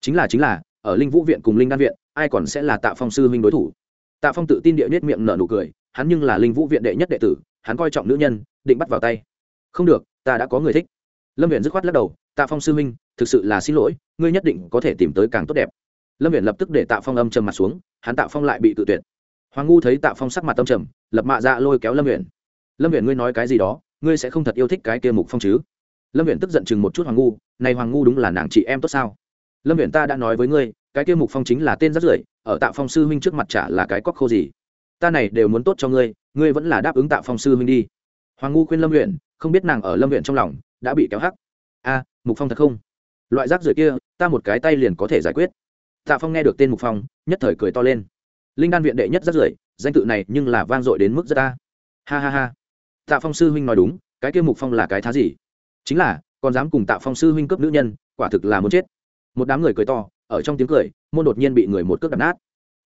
Chính là chính là, ở linh vũ viện cùng linh đan viện, ai còn sẽ là tạ phong sư huynh đối thủ? Tạ phong tự tin địa nhất miệng nở nụ cười, hắn nhưng là linh vũ viện đệ nhất đệ tử, hắn coi trọng nữ nhân, định bắt vào tay. Không được, ta đã có người thích. Lâm viện dứt khoát lắc đầu, tạ phong sư huynh, thực sự là xin lỗi, ngươi nhất định có thể tìm tới càng tốt đẹp lâm viện lập tức để tạ phong âm trầm mặt xuống, hắn tạ phong lại bị tự tuyệt. Hoàng ngu thấy tạ phong sắc mặt tâm trầm, lập mạ dạ lôi kéo lâm viện lâm viện ngươi nói cái gì đó, ngươi sẽ không thật yêu thích cái kia mục phong chứ? Lâm viện tức giận chừng một chút hoàng ngu, này hoàng ngu đúng là nàng chị em tốt sao? Lâm viện ta đã nói với ngươi, cái kia mục phong chính là tên rất rưởi, ở tạ phong sư huynh trước mặt trả là cái cóc khô gì. Ta này đều muốn tốt cho ngươi ngươi vẫn là đáp ứng tạ phong sư huynh đi. Hoàng ngu khuyên lâm huyện không biết nàng ở lâm huyện trong lòng đã bị kéo hắc. A, mục phong thật không? Loại rác rưởi kia, ta một cái tay liền có thể giải quyết tạ phong nghe được tên mục phong nhất thời cười to lên. Linh đan viện đệ nhất rất rưỡi, danh tự này nhưng là vang dội đến mức rất ta ha ha ha. Tạ phong sư huynh nói đúng cái kia mục phong là cái thá gì? Chính là còn dám cùng tạ phong sư huynh cướp nữ nhân quả thực là muốn chết. Một đám người cười to ở trong tiếng cười môn đột nhiên bị người một cước đập nát.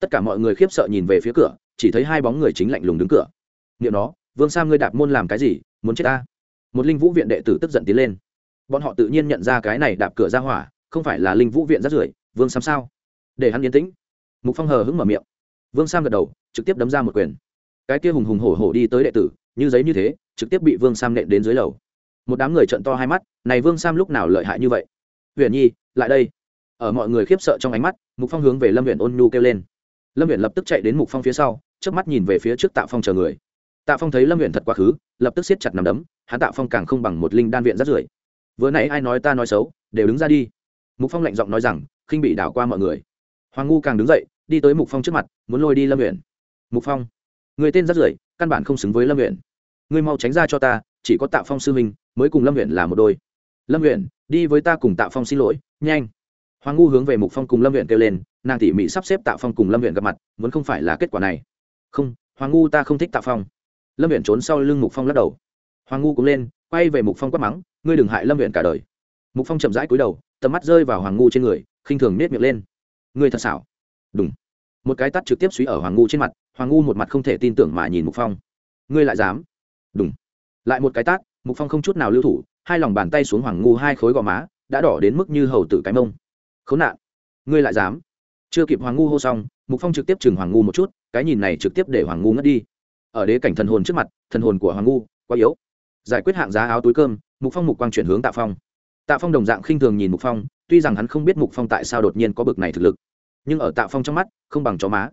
Tất cả mọi người khiếp sợ nhìn về phía cửa chỉ thấy hai bóng người chính lạnh lùng đứng cửa. Nghiệm nó vương sam ngươi đạp môn làm cái gì muốn chết ta? Một linh vũ viện đệ tử tức giận tiến lên. Bọn họ tự nhiên nhận ra cái này đạp cửa ra hỏa không phải là linh vũ viện rất rưởi vương sam sao? Để hắn yên tĩnh. Mục phong hờ hững mở miệng. Vương sam gật đầu, trực tiếp đấm ra một quyền. Cái kia hùng hùng hổ hổ đi tới đệ tử, như giấy như thế, trực tiếp bị vương sam nện đến dưới lầu. Một đám người trận to hai mắt, này vương sam lúc nào lợi hại như vậy? Huyền nhi, lại đây. Ở mọi người khiếp sợ trong ánh mắt, mục phong hướng về lâm huyện ôn nhu kêu lên. Lâm huyện lập tức chạy đến mục phong phía sau trước mắt nhìn về phía trước tạ phong chờ người. Tạ phong thấy lâm huyện thật quá khứ, lập tức siết chặt nằm đấm, hắn tạ phong càng không bằng một linh đan viện rất rưởi. Vừa nãy ai nói ta nói xấu, đều đứng ra đi. Mục phong lạnh giọng nói rằng, khinh bị đảo qua mọi người hoàng ngu càng đứng dậy, đi tới mục phong trước mặt, muốn lôi đi lâm nguyện mục phong, người tên rất rưởi, căn bản không xứng với lâm nguyện ngươi mau tránh ra cho ta, chỉ có tạ phong sư minh mới cùng lâm nguyện là một đôi. Lâm nguyện đi với ta cùng tạ phong xin lỗi, nhanh. Hoàng ngu hướng về mục phong cùng lâm nguyện kêu lên, nàng tỉ mỉ sắp xếp tạ phong cùng lâm nguyện gặp mặt, muốn không phải là kết quả này. Không, hoàng ngu ta không thích tạ phong. Lâm nguyện trốn sau lưng mục phong lắc đầu. Hoàng ngu cũng lên, quay về mục phong quát mắng, ngươi đừng hại lâm nguyện cả đời. Mục phong chậm rãi cúi đầu, tầm mắt rơi vào hoàng ngu trên người, khinh thường nết miệng lên ngươi thật xảo. Đúng một cái tắt trực tiếp suy ở hoàng ngu trên mặt, hoàng ngu một mặt không thể tin tưởng mà nhìn mục phong. Ngươi lại dám? Đúng lại một cái tát, mục phong không chút nào lưu thủ, hai lòng bàn tay xuống hoàng ngu hai khối gò má, đã đỏ đến mức như hầu tử cái mông. Khốn nạn. Ngươi lại dám? Chưa kịp hoàng ngu hô xong, mục phong trực tiếp chừng hoàng ngu một chút, cái nhìn này trực tiếp để hoàng ngu ngất đi. Ở đế cảnh thần hồn trước mặt, thần hồn của hoàng ngu quá yếu. Giải quyết hạng giá áo túi cơm, mục phong mục quang chuyển hướng tạ phong tạ phong đồng dạng khinh thường nhìn mục phong, tuy rằng hắn không biết mục phong tại sao đột nhiên có bực này thực lực, nhưng ở tạ phong trong mắt, không bằng chó má.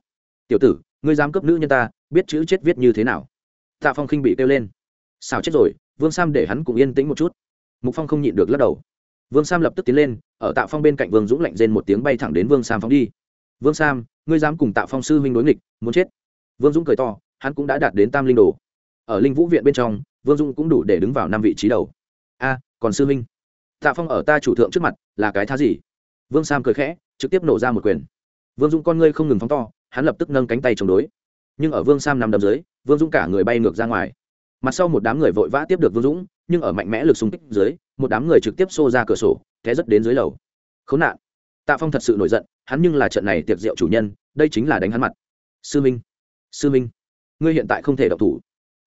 Tiểu tử, ngươi dám cấp nữ nhân ta, biết chữ chết viết như thế nào? Tạ phong khinh bị kêu lên. Xào chết rồi, vương sam để hắn cũng yên tĩnh một chút. Mục phong không nhịn được lắc đầu. Vương sam lập tức tiến lên, ở tạ phong bên cạnh vương dũng lạnh rên một tiếng bay thẳng đến vương sam phóng đi. Vương sam, ngươi dám cùng tạ phong sư huynh đối nghịch, muốn chết? Vương dũng cười to, hắn cũng đã đạt đến tam linh đồ. Ở linh vũ viện bên trong, vương dũng cũng đủ để đứng vào năm vị trí đầu. A, còn sư huynh? Tạ phong ở ta chủ thượng trước mặt, là cái thá gì? Vương sam cười khẽ, trực tiếp nổ ra một quyền. Vương dũng con ngươi không ngừng phóng to, hắn lập tức nâng cánh tay chống đối. Nhưng ở vương sam nằm đầm dưới, vương dũng cả người bay ngược ra ngoài. Mặt sau một đám người vội vã tiếp được vương dũng, nhưng ở mạnh mẽ lực xung kích dưới, một đám người trực tiếp xô ra cửa sổ, té rất đến dưới lầu. Khốn nạn. Tạ phong thật sự nổi giận, hắn nhưng là trận này tiệc rượu chủ nhân, đây chính là đánh hắn mặt. Sư minh. Sư minh. Ngươi hiện tại không thể đọc thủ.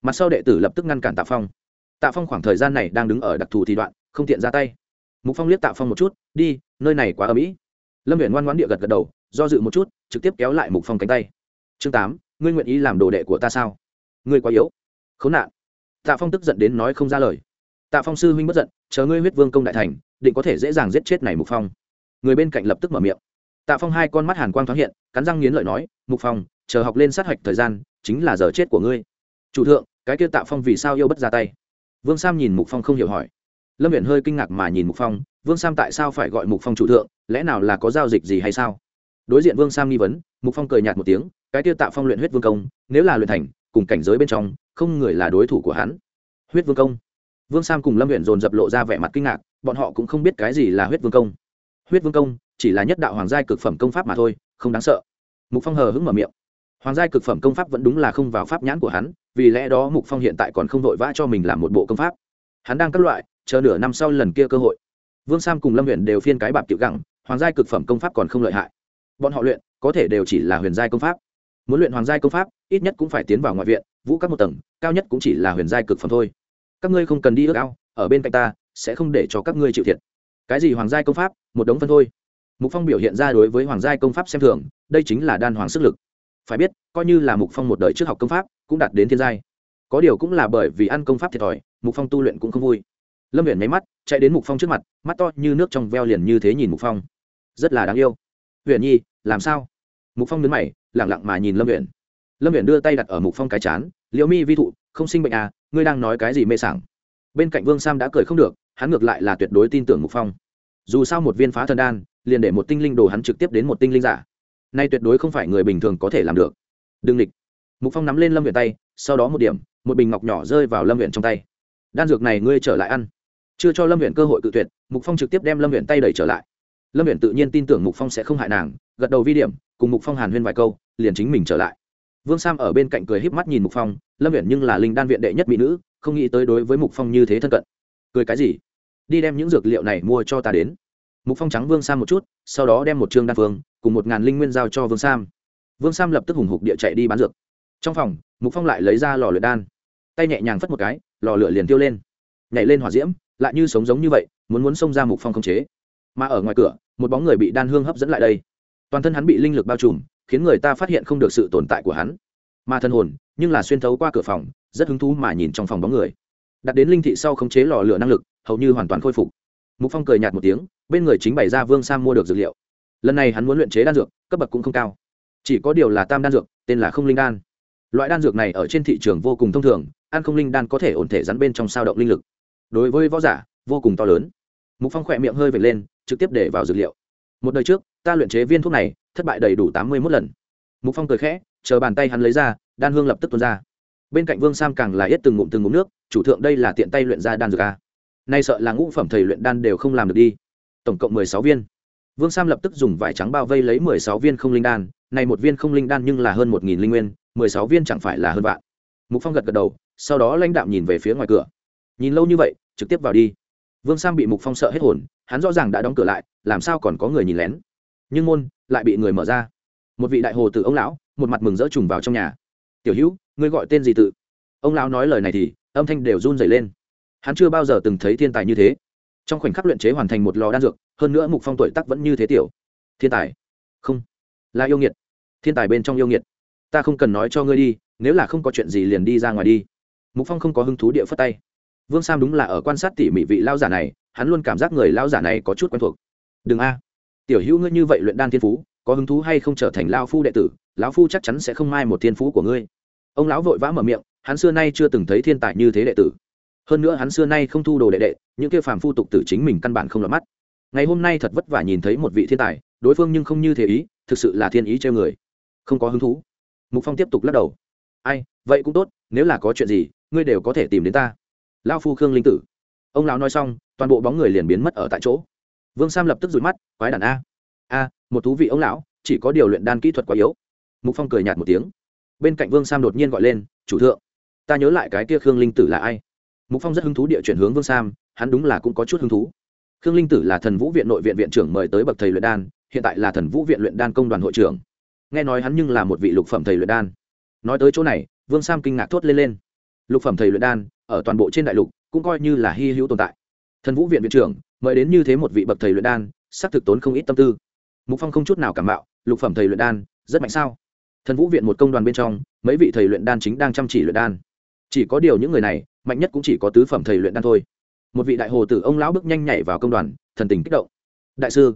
Mặt sau đệ tử lập tức ngăn cản tạ phong. Tạ phong khoảng thời gian này đang đứng ở đặc thù thì đoạn, không tiện ra tay mục phong liếc tạ phong một chút, đi, nơi này quá ở mỹ lâm huyện ngoan ngoãn địa gật gật đầu, do dự một chút, trực tiếp kéo lại mục phong cánh tay. Chương tám, ngươi nguyện ý làm đồ đệ của ta sao? Ngươi quá yếu. Khốn nạn. Tạ phong tức giận đến nói không ra lời. Tạ phong sư huynh bất giận, chờ ngươi huyết vương công đại thành, định có thể dễ dàng giết chết này mục phong. Người bên cạnh lập tức mở miệng. Tạ phong hai con mắt hàn quang thoáng hiện, cắn răng nghiến lợi nói, mục phong, chờ học lên sát hạch thời gian, chính là giờ chết của ngươi. Chủ thượng, cái kia tạ phong vì sao yêu bất ra tay? Vương sam nhìn mục phong không hiểu hỏi lâm viện hơi kinh ngạc mà nhìn mục phong, vương sam tại sao phải gọi mục phong chủ thượng, lẽ nào là có giao dịch gì hay sao? Đối diện vương sam nghi vấn, mục phong cười nhạt một tiếng, cái tiêu tạo phong luyện huyết vương công, nếu là luyện thành, cùng cảnh giới bên trong, không người là đối thủ của hắn. Huyết vương công? Vương sam cùng lâm huyện dồn dập lộ ra vẻ mặt kinh ngạc, bọn họ cũng không biết cái gì là huyết vương công. Huyết vương công, chỉ là nhất đạo hoàng giai cực phẩm công pháp mà thôi, không đáng sợ. Mục phong hờ hững mở miệng. Hoàng giai cực phẩm công pháp vẫn đúng là không vào pháp nhãn của hắn, vì lẽ đó mục phong hiện tại còn không vội vã cho mình làm một bộ công pháp. Hắn đang các loại chờ nửa năm sau lần kia cơ hội. Vương sam cùng lâm huyện đều phiên cái bạp tiểu gẳng, hoàng giai cực phẩm công pháp còn không lợi hại. Bọn họ luyện, có thể đều chỉ là huyền giai công pháp. Muốn luyện hoàng giai công pháp, ít nhất cũng phải tiến vào ngoại viện, vũ các một tầng, cao nhất cũng chỉ là huyền giai cực phẩm thôi. Các ngươi không cần đi ước ao, ở bên cạnh ta, sẽ không để cho các ngươi chịu thiệt. Cái gì hoàng giai công pháp? Một đống phân thôi. Mục phong biểu hiện ra đối với hoàng giai công pháp xem thường, đây chính là đan hoàng sức lực. Phải biết, coi như là mục phong một đời trước học công pháp, cũng đạt đến thiên giai. Có điều cũng là bởi vì ăn công pháp thiệt thòi, mục phong tu luyện cũng không vui lâm huyện nháy mắt, chạy đến mục phong trước mặt, mắt to như nước trong veo liền như thế nhìn mục phong. Rất là đáng yêu. Huyện nhi, làm sao? Mục phong đứng mày, lẳng lặng mà nhìn lâm huyện lâm huyện đưa tay đặt ở mục phong cái chán, liễu mi vi thụ, không sinh bệnh à ngươi đang nói cái gì mê sảng? Bên cạnh vương sam đã cười không được, hắn ngược lại là tuyệt đối tin tưởng mục phong. Dù sao một viên phá thần đan, liền để một tinh linh đồ hắn trực tiếp đến một tinh linh giả. Nay tuyệt đối không phải người bình thường có thể làm được. Đừng địch mục phong nắm lên lâm huyện tay, sau đó một điểm, một bình ngọc nhỏ rơi vào lâm huyện trong tay. Đan dược này ngươi trở lại ăn chưa cho lâm huyện cơ hội cự tuyệt, mục phong trực tiếp đem lâm huyện tay đẩy trở lại. Lâm huyện tự nhiên tin tưởng mục phong sẽ không hại nàng, gật đầu vi điểm, cùng mục phong hàn huyên vài câu, liền chính mình trở lại. Vương sam ở bên cạnh cười híp mắt nhìn mục phong, lâm huyện nhưng là linh đan viện đệ nhất mỹ nữ, không nghĩ tới đối với mục phong như thế thân cận. Cười cái gì? Đi đem những dược liệu này mua cho ta đến. Mục phong trắng vương sam một chút, sau đó đem một trương đan phương, cùng một ngàn linh nguyên giao cho vương sam. Vương sam lập tức hùng hục địa chạy đi bán dược. Trong phòng, mục phong lại lấy ra lò luyện đan. Tay nhẹ nhàng phất một cái, lò lửa liền tiêu lên. Nhảy lên hỏa diễm lại như sống giống như vậy, muốn muốn xông ra mục phong không chế. Mà ở ngoài cửa, một bóng người bị đan hương hấp dẫn lại đây. Toàn thân hắn bị linh lực bao trùm, khiến người ta phát hiện không được sự tồn tại của hắn. Mà thân hồn, nhưng là xuyên thấu qua cửa phòng, rất hứng thú mà nhìn trong phòng bóng người. Đặt đến linh thị sau khống chế lò lửa năng lực, hầu như hoàn toàn khôi phục. Mục phong cười nhạt một tiếng, bên người chính bày ra vương sam mua được dược liệu. Lần này hắn muốn luyện chế đan dược, cấp bậc cũng không cao. Chỉ có điều là tam đan dược, tên là không linh đan. Loại đan dược này ở trên thị trường vô cùng thông thường, ăn không linh đan có thể ổn thể rắn bên trong sao động linh lực đối với võ giả vô cùng to lớn. Mục phong khỏe miệng hơi vệt lên, trực tiếp để vào dược liệu. Một đời trước, ta luyện chế viên thuốc này, thất bại đầy đủ tám mươi mốt lần. Mục phong cười khẽ, chờ bàn tay hắn lấy ra, đan hương lập tức tuôn ra. Bên cạnh vương sam càng là yết từng ngụm từng ngụm nước, chủ thượng đây là tiện tay luyện ra đan dược a. Nay sợ là ngũ phẩm thầy luyện đan đều không làm được đi. Tổng cộng mười sáu viên. Vương sam lập tức dùng vải trắng bao vây lấy mười sáu viên không linh đan, này một viên không linh đan nhưng là hơn một nghìn linh nguyên, mười sáu viên chẳng phải là hơn vạn. Mục phong gật gật đầu, sau đó lãnh đạo nhìn về phía ngoài cửa. Nhìn lâu như vậy trực tiếp vào đi. Vương sam bị mục phong sợ hết hồn, hắn rõ ràng đã đóng cửa lại, làm sao còn có người nhìn lén. Nhưng môn lại bị người mở ra. Một vị đại hồ tử ông lão, một mặt mừng rỡ trùng vào trong nhà. Tiểu hữu, ngươi gọi tên gì tự? Ông lão nói lời này thì âm thanh đều run dày lên. Hắn chưa bao giờ từng thấy thiên tài như thế. Trong khoảnh khắc luyện chế hoàn thành một lò đan dược, hơn nữa mục phong tuổi tắc vẫn như thế tiểu. Thiên tài? Không. Là yêu nghiệt. Thiên tài bên trong yêu nghiệt. Ta không cần nói cho ngươi đi, nếu là không có chuyện gì liền đi ra ngoài đi. Mục phong không có hứng thú địa phất tay vương sam đúng là ở quan sát tỉ mỉ vị lao giả này, hắn luôn cảm giác người lao giả này có chút quen thuộc. Đừng a. Tiểu hữu ngươi như vậy luyện đan thiên phú, có hứng thú hay không trở thành lao phu đệ tử, lão phu chắc chắn sẽ không mai một thiên phú của ngươi. Ông lão vội vã mở miệng, hắn xưa nay chưa từng thấy thiên tài như thế đệ tử. Hơn nữa hắn xưa nay không thu đồ đệ đệ, những kia phàm phu tục tử chính mình căn bản không lọt mắt. Ngày hôm nay thật vất vả nhìn thấy một vị thiên tài, đối phương nhưng không như thế ý, thực sự là thiên ý treo người. Không có hứng thú. Mục phong tiếp tục lắc đầu. Ai, vậy cũng tốt, nếu là có chuyện gì, ngươi đều có thể tìm đến ta lao phu khương linh tử. Ông lão nói xong, toàn bộ bóng người liền biến mất ở tại chỗ. Vương sam lập tức rụi mắt, quái đàn a. A, một thú vị ông lão, chỉ có điều luyện đan kỹ thuật quá yếu. Mục phong cười nhạt một tiếng. Bên cạnh vương sam đột nhiên gọi lên, chủ thượng, ta nhớ lại cái kia khương linh tử là ai? Mục phong rất hứng thú địa chuyển hướng vương sam, hắn đúng là cũng có chút hứng thú. Khương linh tử là thần vũ viện nội viện viện trưởng mời tới bậc thầy luyện đan, hiện tại là thần vũ viện luyện đan công đoàn hội trưởng. Nghe nói hắn nhưng là một vị lục phẩm thầy luyện đan. Nói tới chỗ này, vương sam kinh ngạc thốt lên lên. Lục phẩm thầy luyện đan ở toàn bộ trên đại lục, cũng coi như là hy hữu tồn tại. Thần vũ viện viện trưởng, mời đến như thế một vị bậc thầy luyện đan, xác thực tốn không ít tâm tư. Mục phong không chút nào cảm bạo lục phẩm thầy luyện đan, rất mạnh sao? Thần vũ viện một công đoàn bên trong, mấy vị thầy luyện đan chính đang chăm chỉ luyện đan. Chỉ có điều những người này, mạnh nhất cũng chỉ có tứ phẩm thầy luyện đan thôi. Một vị đại hồ tử ông lão bước nhanh nhảy vào công đoàn, thần tình kích động. Đại sư.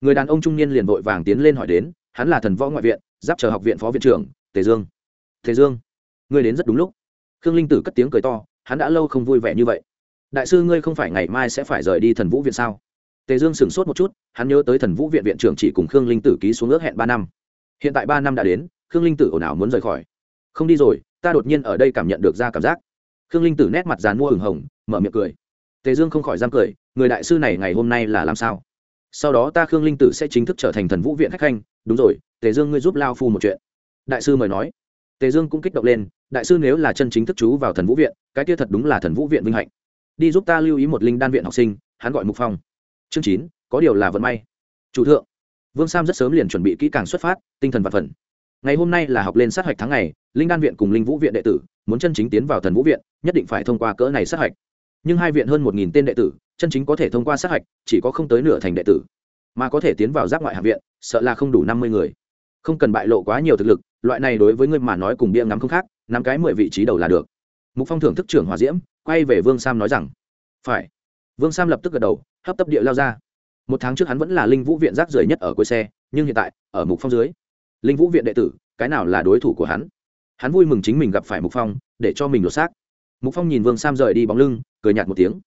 Người đàn ông trung niên liền vội vàng tiến lên hỏi đến, hắn là thần võ ngoại viện, giáp chờ học viện phó viện trưởng, tề dương. Tề dương. Người đến rất đúng lúc. Khương linh tử cất tiếng cười to hắn đã lâu không vui vẻ như vậy. Đại sư ngươi không phải ngày mai sẽ phải rời đi thần vũ viện sao? Tề dương sửng sốt một chút, hắn nhớ tới thần vũ viện viện trưởng chỉ cùng khương linh tử ký xuống ước hẹn ba năm. Hiện tại ba năm đã đến, khương linh tử ồn ào muốn rời khỏi. Không đi rồi, ta đột nhiên ở đây cảm nhận được ra cảm giác. Khương linh tử nét mặt dàn mua ửng hồng, mở miệng cười. Tề dương không khỏi giam cười, người đại sư này ngày hôm nay là làm sao? Sau đó ta khương linh tử sẽ chính thức trở thành thần vũ viện khách khanh. Đúng rồi, tề dương ngươi giúp lao phu một chuyện. Đại sư mời nói tề dương cũng kích động lên, đại sư nếu là chân chính thức chú vào thần vũ viện, cái kia thật đúng là thần vũ viện vinh hạnh. Đi giúp ta lưu ý một linh đan viện học sinh, hắn gọi mục phong. Chương chín, có điều là vận may. Chủ thượng, vương sam rất sớm liền chuẩn bị kỹ càng xuất phát, tinh thần và phần. Ngày hôm nay là học lên sát hạch tháng ngày, linh đan viện cùng linh vũ viện đệ tử muốn chân chính tiến vào thần vũ viện, nhất định phải thông qua cỡ này sát hạch. Nhưng hai viện hơn một nghìn tên đệ tử, chân chính có thể thông qua sát hạch, chỉ có không tới nửa thành đệ tử. Mà có thể tiến vào giác ngoại hạ viện, sợ là không đủ năm mươi người. Không cần bại lộ quá nhiều thực lực loại này đối với ngươi mà nói cùng bia ngắm không khác năm cái mười vị trí đầu là được. Mục phong thưởng thức trưởng hòa diễm, quay về vương sam nói rằng, phải. Vương sam lập tức gật đầu, hấp tấp địa lao ra. Một tháng trước hắn vẫn là linh vũ viện rác rưởi nhất ở cuối xe, nhưng hiện tại, ở mục phong dưới. Linh vũ viện đệ tử, cái nào là đối thủ của hắn? Hắn vui mừng chính mình gặp phải mục phong, để cho mình lột xác. Mục phong nhìn vương sam rời đi bóng lưng, cười nhạt một tiếng.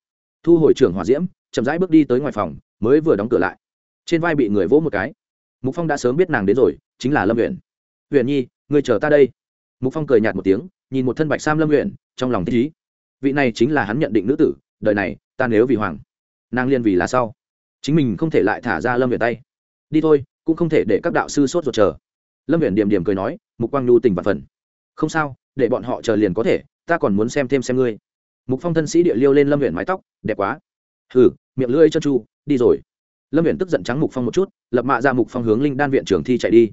Thu hồi trưởng hòa diễm, chậm rãi bước đi tới ngoài phòng, mới vừa đóng cửa lại. Trên vai bị người vỗ một cái. Mục phong đã sớm biết nàng đến rồi, chính là lâm huyện huyện nhi người chờ ta đây. Mục phong cười nhạt một tiếng, nhìn một thân bạch sam lâm huyện trong lòng thích ý. Vị này chính là hắn nhận định nữ tử, đời này, ta nếu vì hoàng, nàng liên vì là sau. Chính mình không thể lại thả ra lâm huyện tay. Đi thôi, cũng không thể để các đạo sư sốt ruột chờ. Lâm huyện điểm điểm cười nói, mục quang nhu tình và phần. Không sao, để bọn họ chờ liền có thể, ta còn muốn xem thêm xem ngươi. Mục phong thân sĩ địa liêu lên lâm huyện mái tóc, đẹp quá. Hừ, miệng lưỡi chân chu, đi rồi. Lâm huyện tức giận trắng mục phong một chút, lập mạ ra mục phong hướng linh đan viện trường thi chạy đi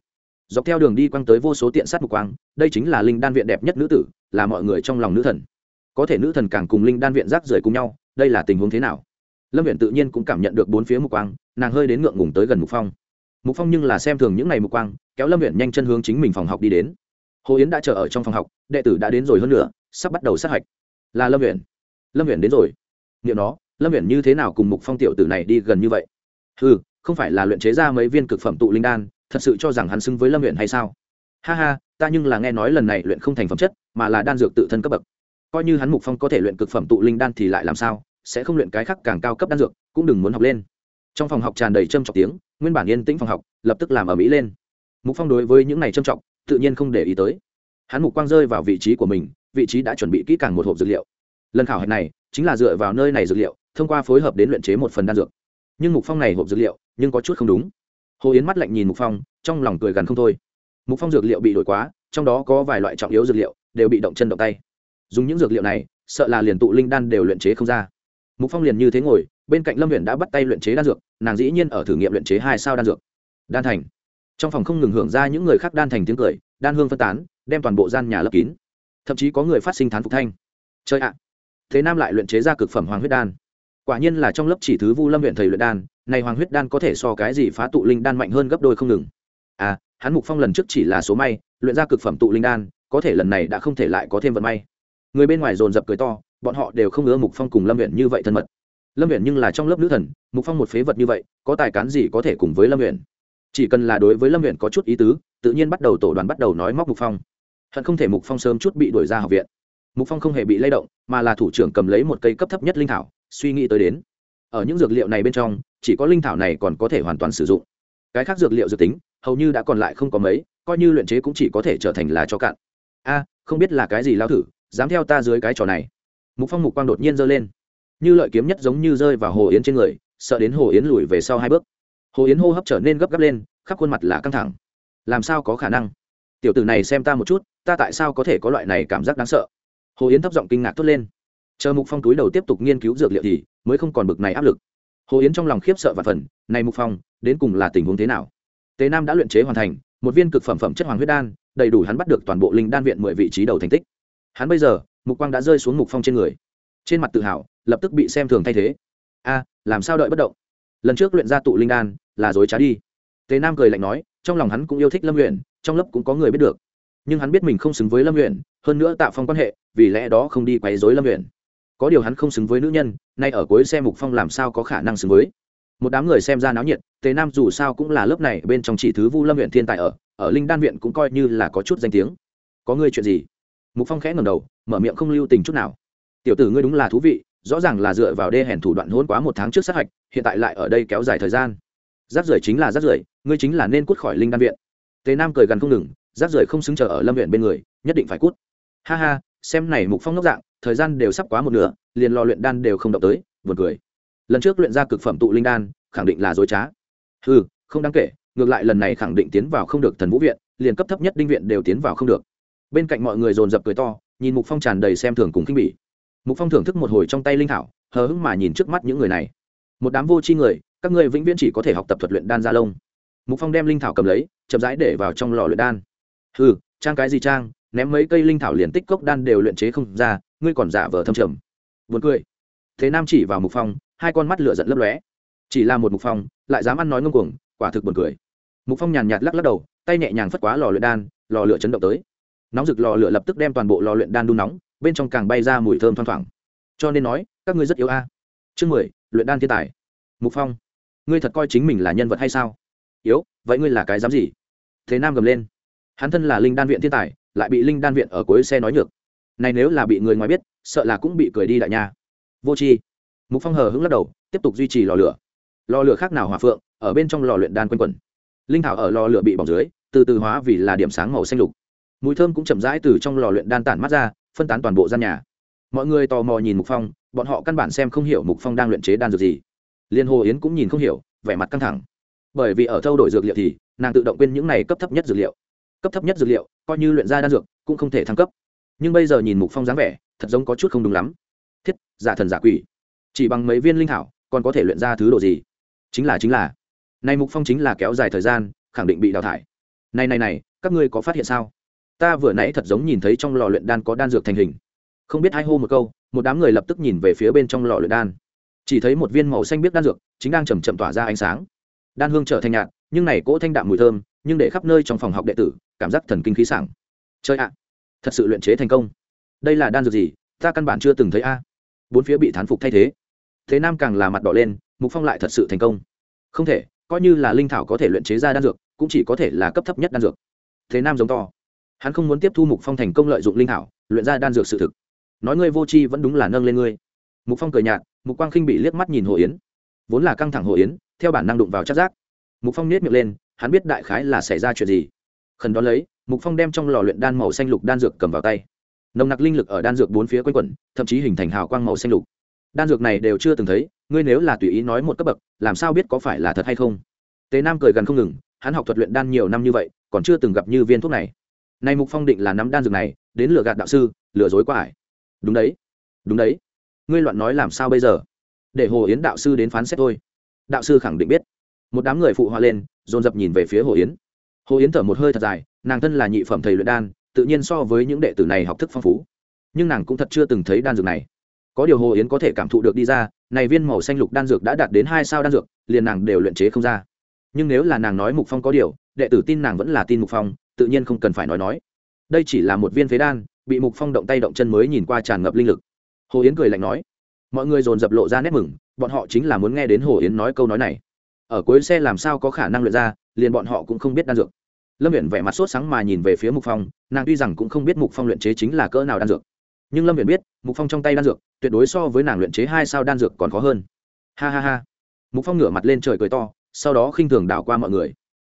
dọc theo đường đi quăng tới vô số tiện sát mục quang, đây chính là linh đan viện đẹp nhất nữ tử, là mọi người trong lòng nữ thần. Có thể nữ thần càng cùng linh đan viện rác rưởi cùng nhau, đây là tình huống thế nào? Lâm viện tự nhiên cũng cảm nhận được bốn phía mục quang, nàng hơi đến ngượng ngùng tới gần mục phong. Mục phong nhưng là xem thường những ngày mục quang, kéo lâm viện nhanh chân hướng chính mình phòng học đi đến. Hồ yến đã chờ ở trong phòng học, đệ tử đã đến rồi hơn nữa sắp bắt đầu sát hạch. Là lâm viện lâm viện đến rồi. Nghiệm nó, lâm viện như thế nào cùng mục phong tiểu tử này đi gần như vậy? Ừ không phải là luyện chế ra mấy viên cực phẩm tụ linh đan thật sự cho rằng hắn xứng với lâm luyện hay sao? Ha ha, ta nhưng là nghe nói lần này luyện không thành phẩm chất, mà là đan dược tự thân cấp bậc. Coi như hắn mục phong có thể luyện cực phẩm tụ linh đan thì lại làm sao? Sẽ không luyện cái khác càng cao cấp đan dược, cũng đừng muốn học lên. Trong phòng học tràn đầy châm trọc tiếng, nguyên bản yên tĩnh phòng học, lập tức làm ở mỹ lên. Mục phong đối với những này châm trọng tự nhiên không để ý tới. Hắn mục quang rơi vào vị trí của mình, vị trí đã chuẩn bị kỹ càng một hộp dược liệu. Lần khảo hạch này, chính là dựa vào nơi này dược liệu, thông qua phối hợp đến luyện chế một phần đan dược. Nhưng mục phong này hộp dược liệu, nhưng có chút không đúng hồ yến mắt lạnh nhìn mục phong, trong lòng cười gần không thôi. Mục phong dược liệu bị đổi quá, trong đó có vài loại trọng yếu dược liệu, đều bị động chân động tay. Dùng những dược liệu này, sợ là liền tụ linh đan đều luyện chế không ra. Mục phong liền như thế ngồi, bên cạnh lâm huyện đã bắt tay luyện chế đan dược, nàng dĩ nhiên ở thử nghiệm luyện chế hai sao đan dược. Đan thành. Trong phòng không ngừng hưởng ra những người khác đan thành tiếng cười, đan hương phân tán, đem toàn bộ gian nhà lấp kín. Thậm chí có người phát sinh thán phục thanh. Chơi ạ! Thế nam lại luyện chế ra cực phẩm hoàng huyết đan. Quả nhiên là trong lớp chỉ thứ vu lâm huyện thầy luyện đan này hoàng huyết đan có thể so cái gì phá tụ linh đan mạnh hơn gấp đôi không ngừng? À hắn mục phong lần trước chỉ là số may, luyện ra cực phẩm tụ linh đan, có thể lần này đã không thể lại có thêm vận may. Người bên ngoài dồn dập cười to, bọn họ đều không ngớ mục phong cùng lâm huyện như vậy thân mật. Lâm huyện nhưng là trong lớp nữ thần, mục phong một phế vật như vậy, có tài cán gì có thể cùng với lâm huyện chỉ cần là đối với lâm huyện có chút ý tứ, tự nhiên bắt đầu tổ đoàn bắt đầu nói móc mục phong. Hận không thể mục phong sớm chút bị đuổi ra học viện. Mục phong không hề bị lay động, mà là thủ trưởng cầm lấy một cây cấp thấp nhất linh thảo, suy nghĩ tới đến. Ở những dược liệu này bên trong chỉ có linh thảo này còn có thể hoàn toàn sử dụng. Cái khác dược liệu dược tính, hầu như đã còn lại không có mấy, coi như luyện chế cũng chỉ có thể trở thành là cho cạn. A, không biết là cái gì lao thử, dám theo ta dưới cái trò này. Mục phong mục quang đột nhiên giơ lên. Như lợi kiếm nhất giống như rơi vào hồ yến trên người, sợ đến hồ yến lùi về sau hai bước. Hồ yến hô hấp trở nên gấp gáp lên, khắp khuôn mặt là căng thẳng. Làm sao có khả năng? Tiểu tử này xem ta một chút, ta tại sao có thể có loại này cảm giác đáng sợ? Hồ yến thấp giọng kinh ngạc thốt lên. Chờ mục phong túi đầu tiếp tục nghiên cứu dược liệu thì mới không còn bực này áp lực hồ yến trong lòng khiếp sợ và phần, này mục phong, đến cùng là tình huống thế nào? Tế nam đã luyện chế hoàn thành, một viên cực phẩm phẩm chất hoàng huyết đan, đầy đủ hắn bắt được toàn bộ linh đan viện mười vị trí đầu thành tích. Hắn bây giờ, mục quang đã rơi xuống mục phong trên người. Trên mặt tự hào, lập tức bị xem thường thay thế. A, làm sao đợi bất động? Lần trước luyện ra tụ linh đan, là dối trá đi. Tế nam cười lạnh nói, trong lòng hắn cũng yêu thích lâm luyện trong lớp cũng có người biết được. Nhưng hắn biết mình không xứng với lâm luyện hơn nữa tạo phong quan hệ, vì lẽ đó không đi quấy dối lâm luyện có điều hắn không xứng với nữ nhân, nay ở cuối xe mục phong làm sao có khả năng xứng với? Một đám người xem ra náo nhiệt, tề nam dù sao cũng là lớp này bên trong chỉ thứ vu lâm huyện thiên tài ở ở linh đan viện cũng coi như là có chút danh tiếng. Có ngươi chuyện gì? Mục phong khẽ ngầm đầu, mở miệng không lưu tình chút nào. Tiểu tử ngươi đúng là thú vị, rõ ràng là dựa vào đê hèn thủ đoạn hôn quá một tháng trước sát hạch, hiện tại lại ở đây kéo dài thời gian. Rác rưởi chính là rác rưởi, ngươi chính là nên cút khỏi linh đan viện. Tề nam cười gần không ngừng, rác rưởi không xứng chờ ở lâm viện bên người, nhất định phải cút. Ha ha, xem này mục phong ngốc dạng thời gian đều sắp quá một nửa, liền lò luyện đan đều không động tới, buồn cười. Lần trước luyện ra cực phẩm tụ linh đan, khẳng định là dối trá. Ừ không đáng kể, ngược lại lần này khẳng định tiến vào không được thần vũ viện, liền cấp thấp nhất đinh viện đều tiến vào không được. Bên cạnh mọi người dồn dập cười to, nhìn mục phong tràn đầy xem thường cùng khinh bỉ. Mục phong thưởng thức một hồi trong tay linh thảo, hờ hững mà nhìn trước mắt những người này. Một đám vô tri người, các ngươi vĩnh viễn chỉ có thể học tập thuật luyện đan gia lông. Mục phong đem linh thảo cầm lấy, chậm rãi để vào trong lò luyện đan. Ừ trang cái gì trang, ném mấy cây linh thảo liền tích cốc đan đều luyện chế không ra ngươi còn giả vờ thâm trầm. Buồn cười. Thế nam chỉ vào mục phong, hai con mắt lửa giận lấp lóe. Chỉ là một mục phong, lại dám ăn nói ngông cuồng, quả thực buồn cười. Mục phong nhàn nhạt lắc lắc đầu, tay nhẹ nhàng phất quá lò luyện đan, lò lửa chấn động tới. Nóng rực lò lửa lập tức đem toàn bộ lò luyện đan đun nóng, bên trong càng bay ra mùi thơm thoang thoảng. Cho nên nói, các ngươi rất yếu a. Chương mười, luyện đan thiên tài. Mục phong, ngươi thật coi chính mình là nhân vật hay sao? Yếu, vậy ngươi là cái dám gì? Thế nam gầm lên. Hắn thân là linh đan viện thiên tài, lại bị linh đan viện ở cuối xe nói nhược này nếu là bị người ngoài biết, sợ là cũng bị cười đi đại nha. Vô tri. Mục phong hờ hững lắc đầu, tiếp tục duy trì lò lửa. Lò lửa khác nào hòa phượng, ở bên trong lò luyện đan quanh quẩn. Linh thảo ở lò lửa bị bỏng dưới, từ từ hóa vì là điểm sáng màu xanh lục. Mùi thơm cũng chậm rãi từ trong lò luyện đan tản mắt ra, phân tán toàn bộ gian nhà. Mọi người tò mò nhìn mục phong, bọn họ căn bản xem không hiểu mục phong đang luyện chế đan dược gì. Liên hồ yến cũng nhìn không hiểu, vẻ mặt căng thẳng. Bởi vì ở thâu đổi dược liệu thì, nàng tự động quên những này cấp thấp nhất dược liệu. Cấp thấp nhất dược liệu, coi như luyện ra đan dược, cũng không thể thăng cấp nhưng bây giờ nhìn mục phong dáng vẻ, thật giống có chút không đúng lắm. Thiết, giả thần giả quỷ. Chỉ bằng mấy viên linh thảo, còn có thể luyện ra thứ đồ gì? Chính là chính là. Này mục phong chính là kéo dài thời gian, khẳng định bị đào thải. Này này này, các ngươi có phát hiện sao? Ta vừa nãy thật giống nhìn thấy trong lò luyện đan có đan dược thành hình. Không biết ai hô một câu, một đám người lập tức nhìn về phía bên trong lò luyện đan. Chỉ thấy một viên màu xanh biết đan dược, chính đang chầm chậm tỏa ra ánh sáng. Đan hương trở thành nhạt, nhưng này cỗ thanh đạm mùi thơm, nhưng để khắp nơi trong phòng học đệ tử, cảm giác thần kinh khí sảng. Chơi ạ! Thật sự luyện chế thành công. Đây là đan dược gì? Ta căn bản chưa từng thấy a. Bốn phía bị thán phục thay thế. Thế nam càng là mặt đỏ lên, mục phong lại thật sự thành công. Không thể, coi như là linh thảo có thể luyện chế ra đan dược, cũng chỉ có thể là cấp thấp nhất đan dược. Thế nam giống to. Hắn không muốn tiếp thu mục phong thành công lợi dụng linh thảo, luyện ra đan dược sự thực. Nói ngươi vô tri vẫn đúng là nâng lên ngươi. Mục phong cười nhạt, mục quang khinh bị liếc mắt nhìn hồ yến. Vốn là căng thẳng hồ yến, theo bản năng đụng vào chắc giác. Mục phong nết miệng lên, hắn biết đại khái là xảy ra chuyện gì khẩn đón lấy, mục phong đem trong lò luyện đan màu xanh lục đan dược cầm vào tay. Nồng nặc linh lực ở đan dược bốn phía quanh quẩn, thậm chí hình thành hào quang màu xanh lục. Đan dược này đều chưa từng thấy, ngươi nếu là tùy ý nói một cấp bậc, làm sao biết có phải là thật hay không? Tế nam cười gần không ngừng, hắn học thuật luyện đan nhiều năm như vậy, còn chưa từng gặp như viên thuốc này. Nay mục phong định là nắm đan dược này, đến lừa gạt đạo sư, lừa dối quá ải. Đúng đấy đúng đấy. Ngươi loạn nói làm sao bây giờ? Để hồ yến đạo sư đến phán xét thôi. Đạo sư khẳng định biết. Một đám người phụ họa lên, dồn dập nhìn về phía hồ yến hồ yến thở một hơi thật dài, nàng thân là nhị phẩm thầy luyện đan, tự nhiên so với những đệ tử này học thức phong phú. Nhưng nàng cũng thật chưa từng thấy đan dược này. Có điều hồ yến có thể cảm thụ được đi ra, này viên màu xanh lục đan dược đã đạt đến hai sao đan dược, liền nàng đều luyện chế không ra. Nhưng nếu là nàng nói mục phong có điều, đệ tử tin nàng vẫn là tin mục phong, tự nhiên không cần phải nói nói. Đây chỉ là một viên phế đan, bị mục phong động tay động chân mới nhìn qua tràn ngập linh lực. Hồ yến cười lạnh nói, mọi người dồn dập lộ ra nét mừng, bọn họ chính là muốn nghe đến hồ yến nói câu nói này. Ở cuối xe làm sao có khả năng luyện ra, liền bọn họ cũng không biết đan dược lâm viện vẻ mặt sốt sáng mà nhìn về phía mục phong, nàng tuy rằng cũng không biết mục phong luyện chế chính là cỡ nào đan dược. Nhưng lâm viện biết, mục phong trong tay đan dược, tuyệt đối so với nàng luyện chế hai sao đan dược còn khó hơn. Ha ha ha. Mục phong ngửa mặt lên trời cười to, sau đó khinh thường đảo qua mọi người.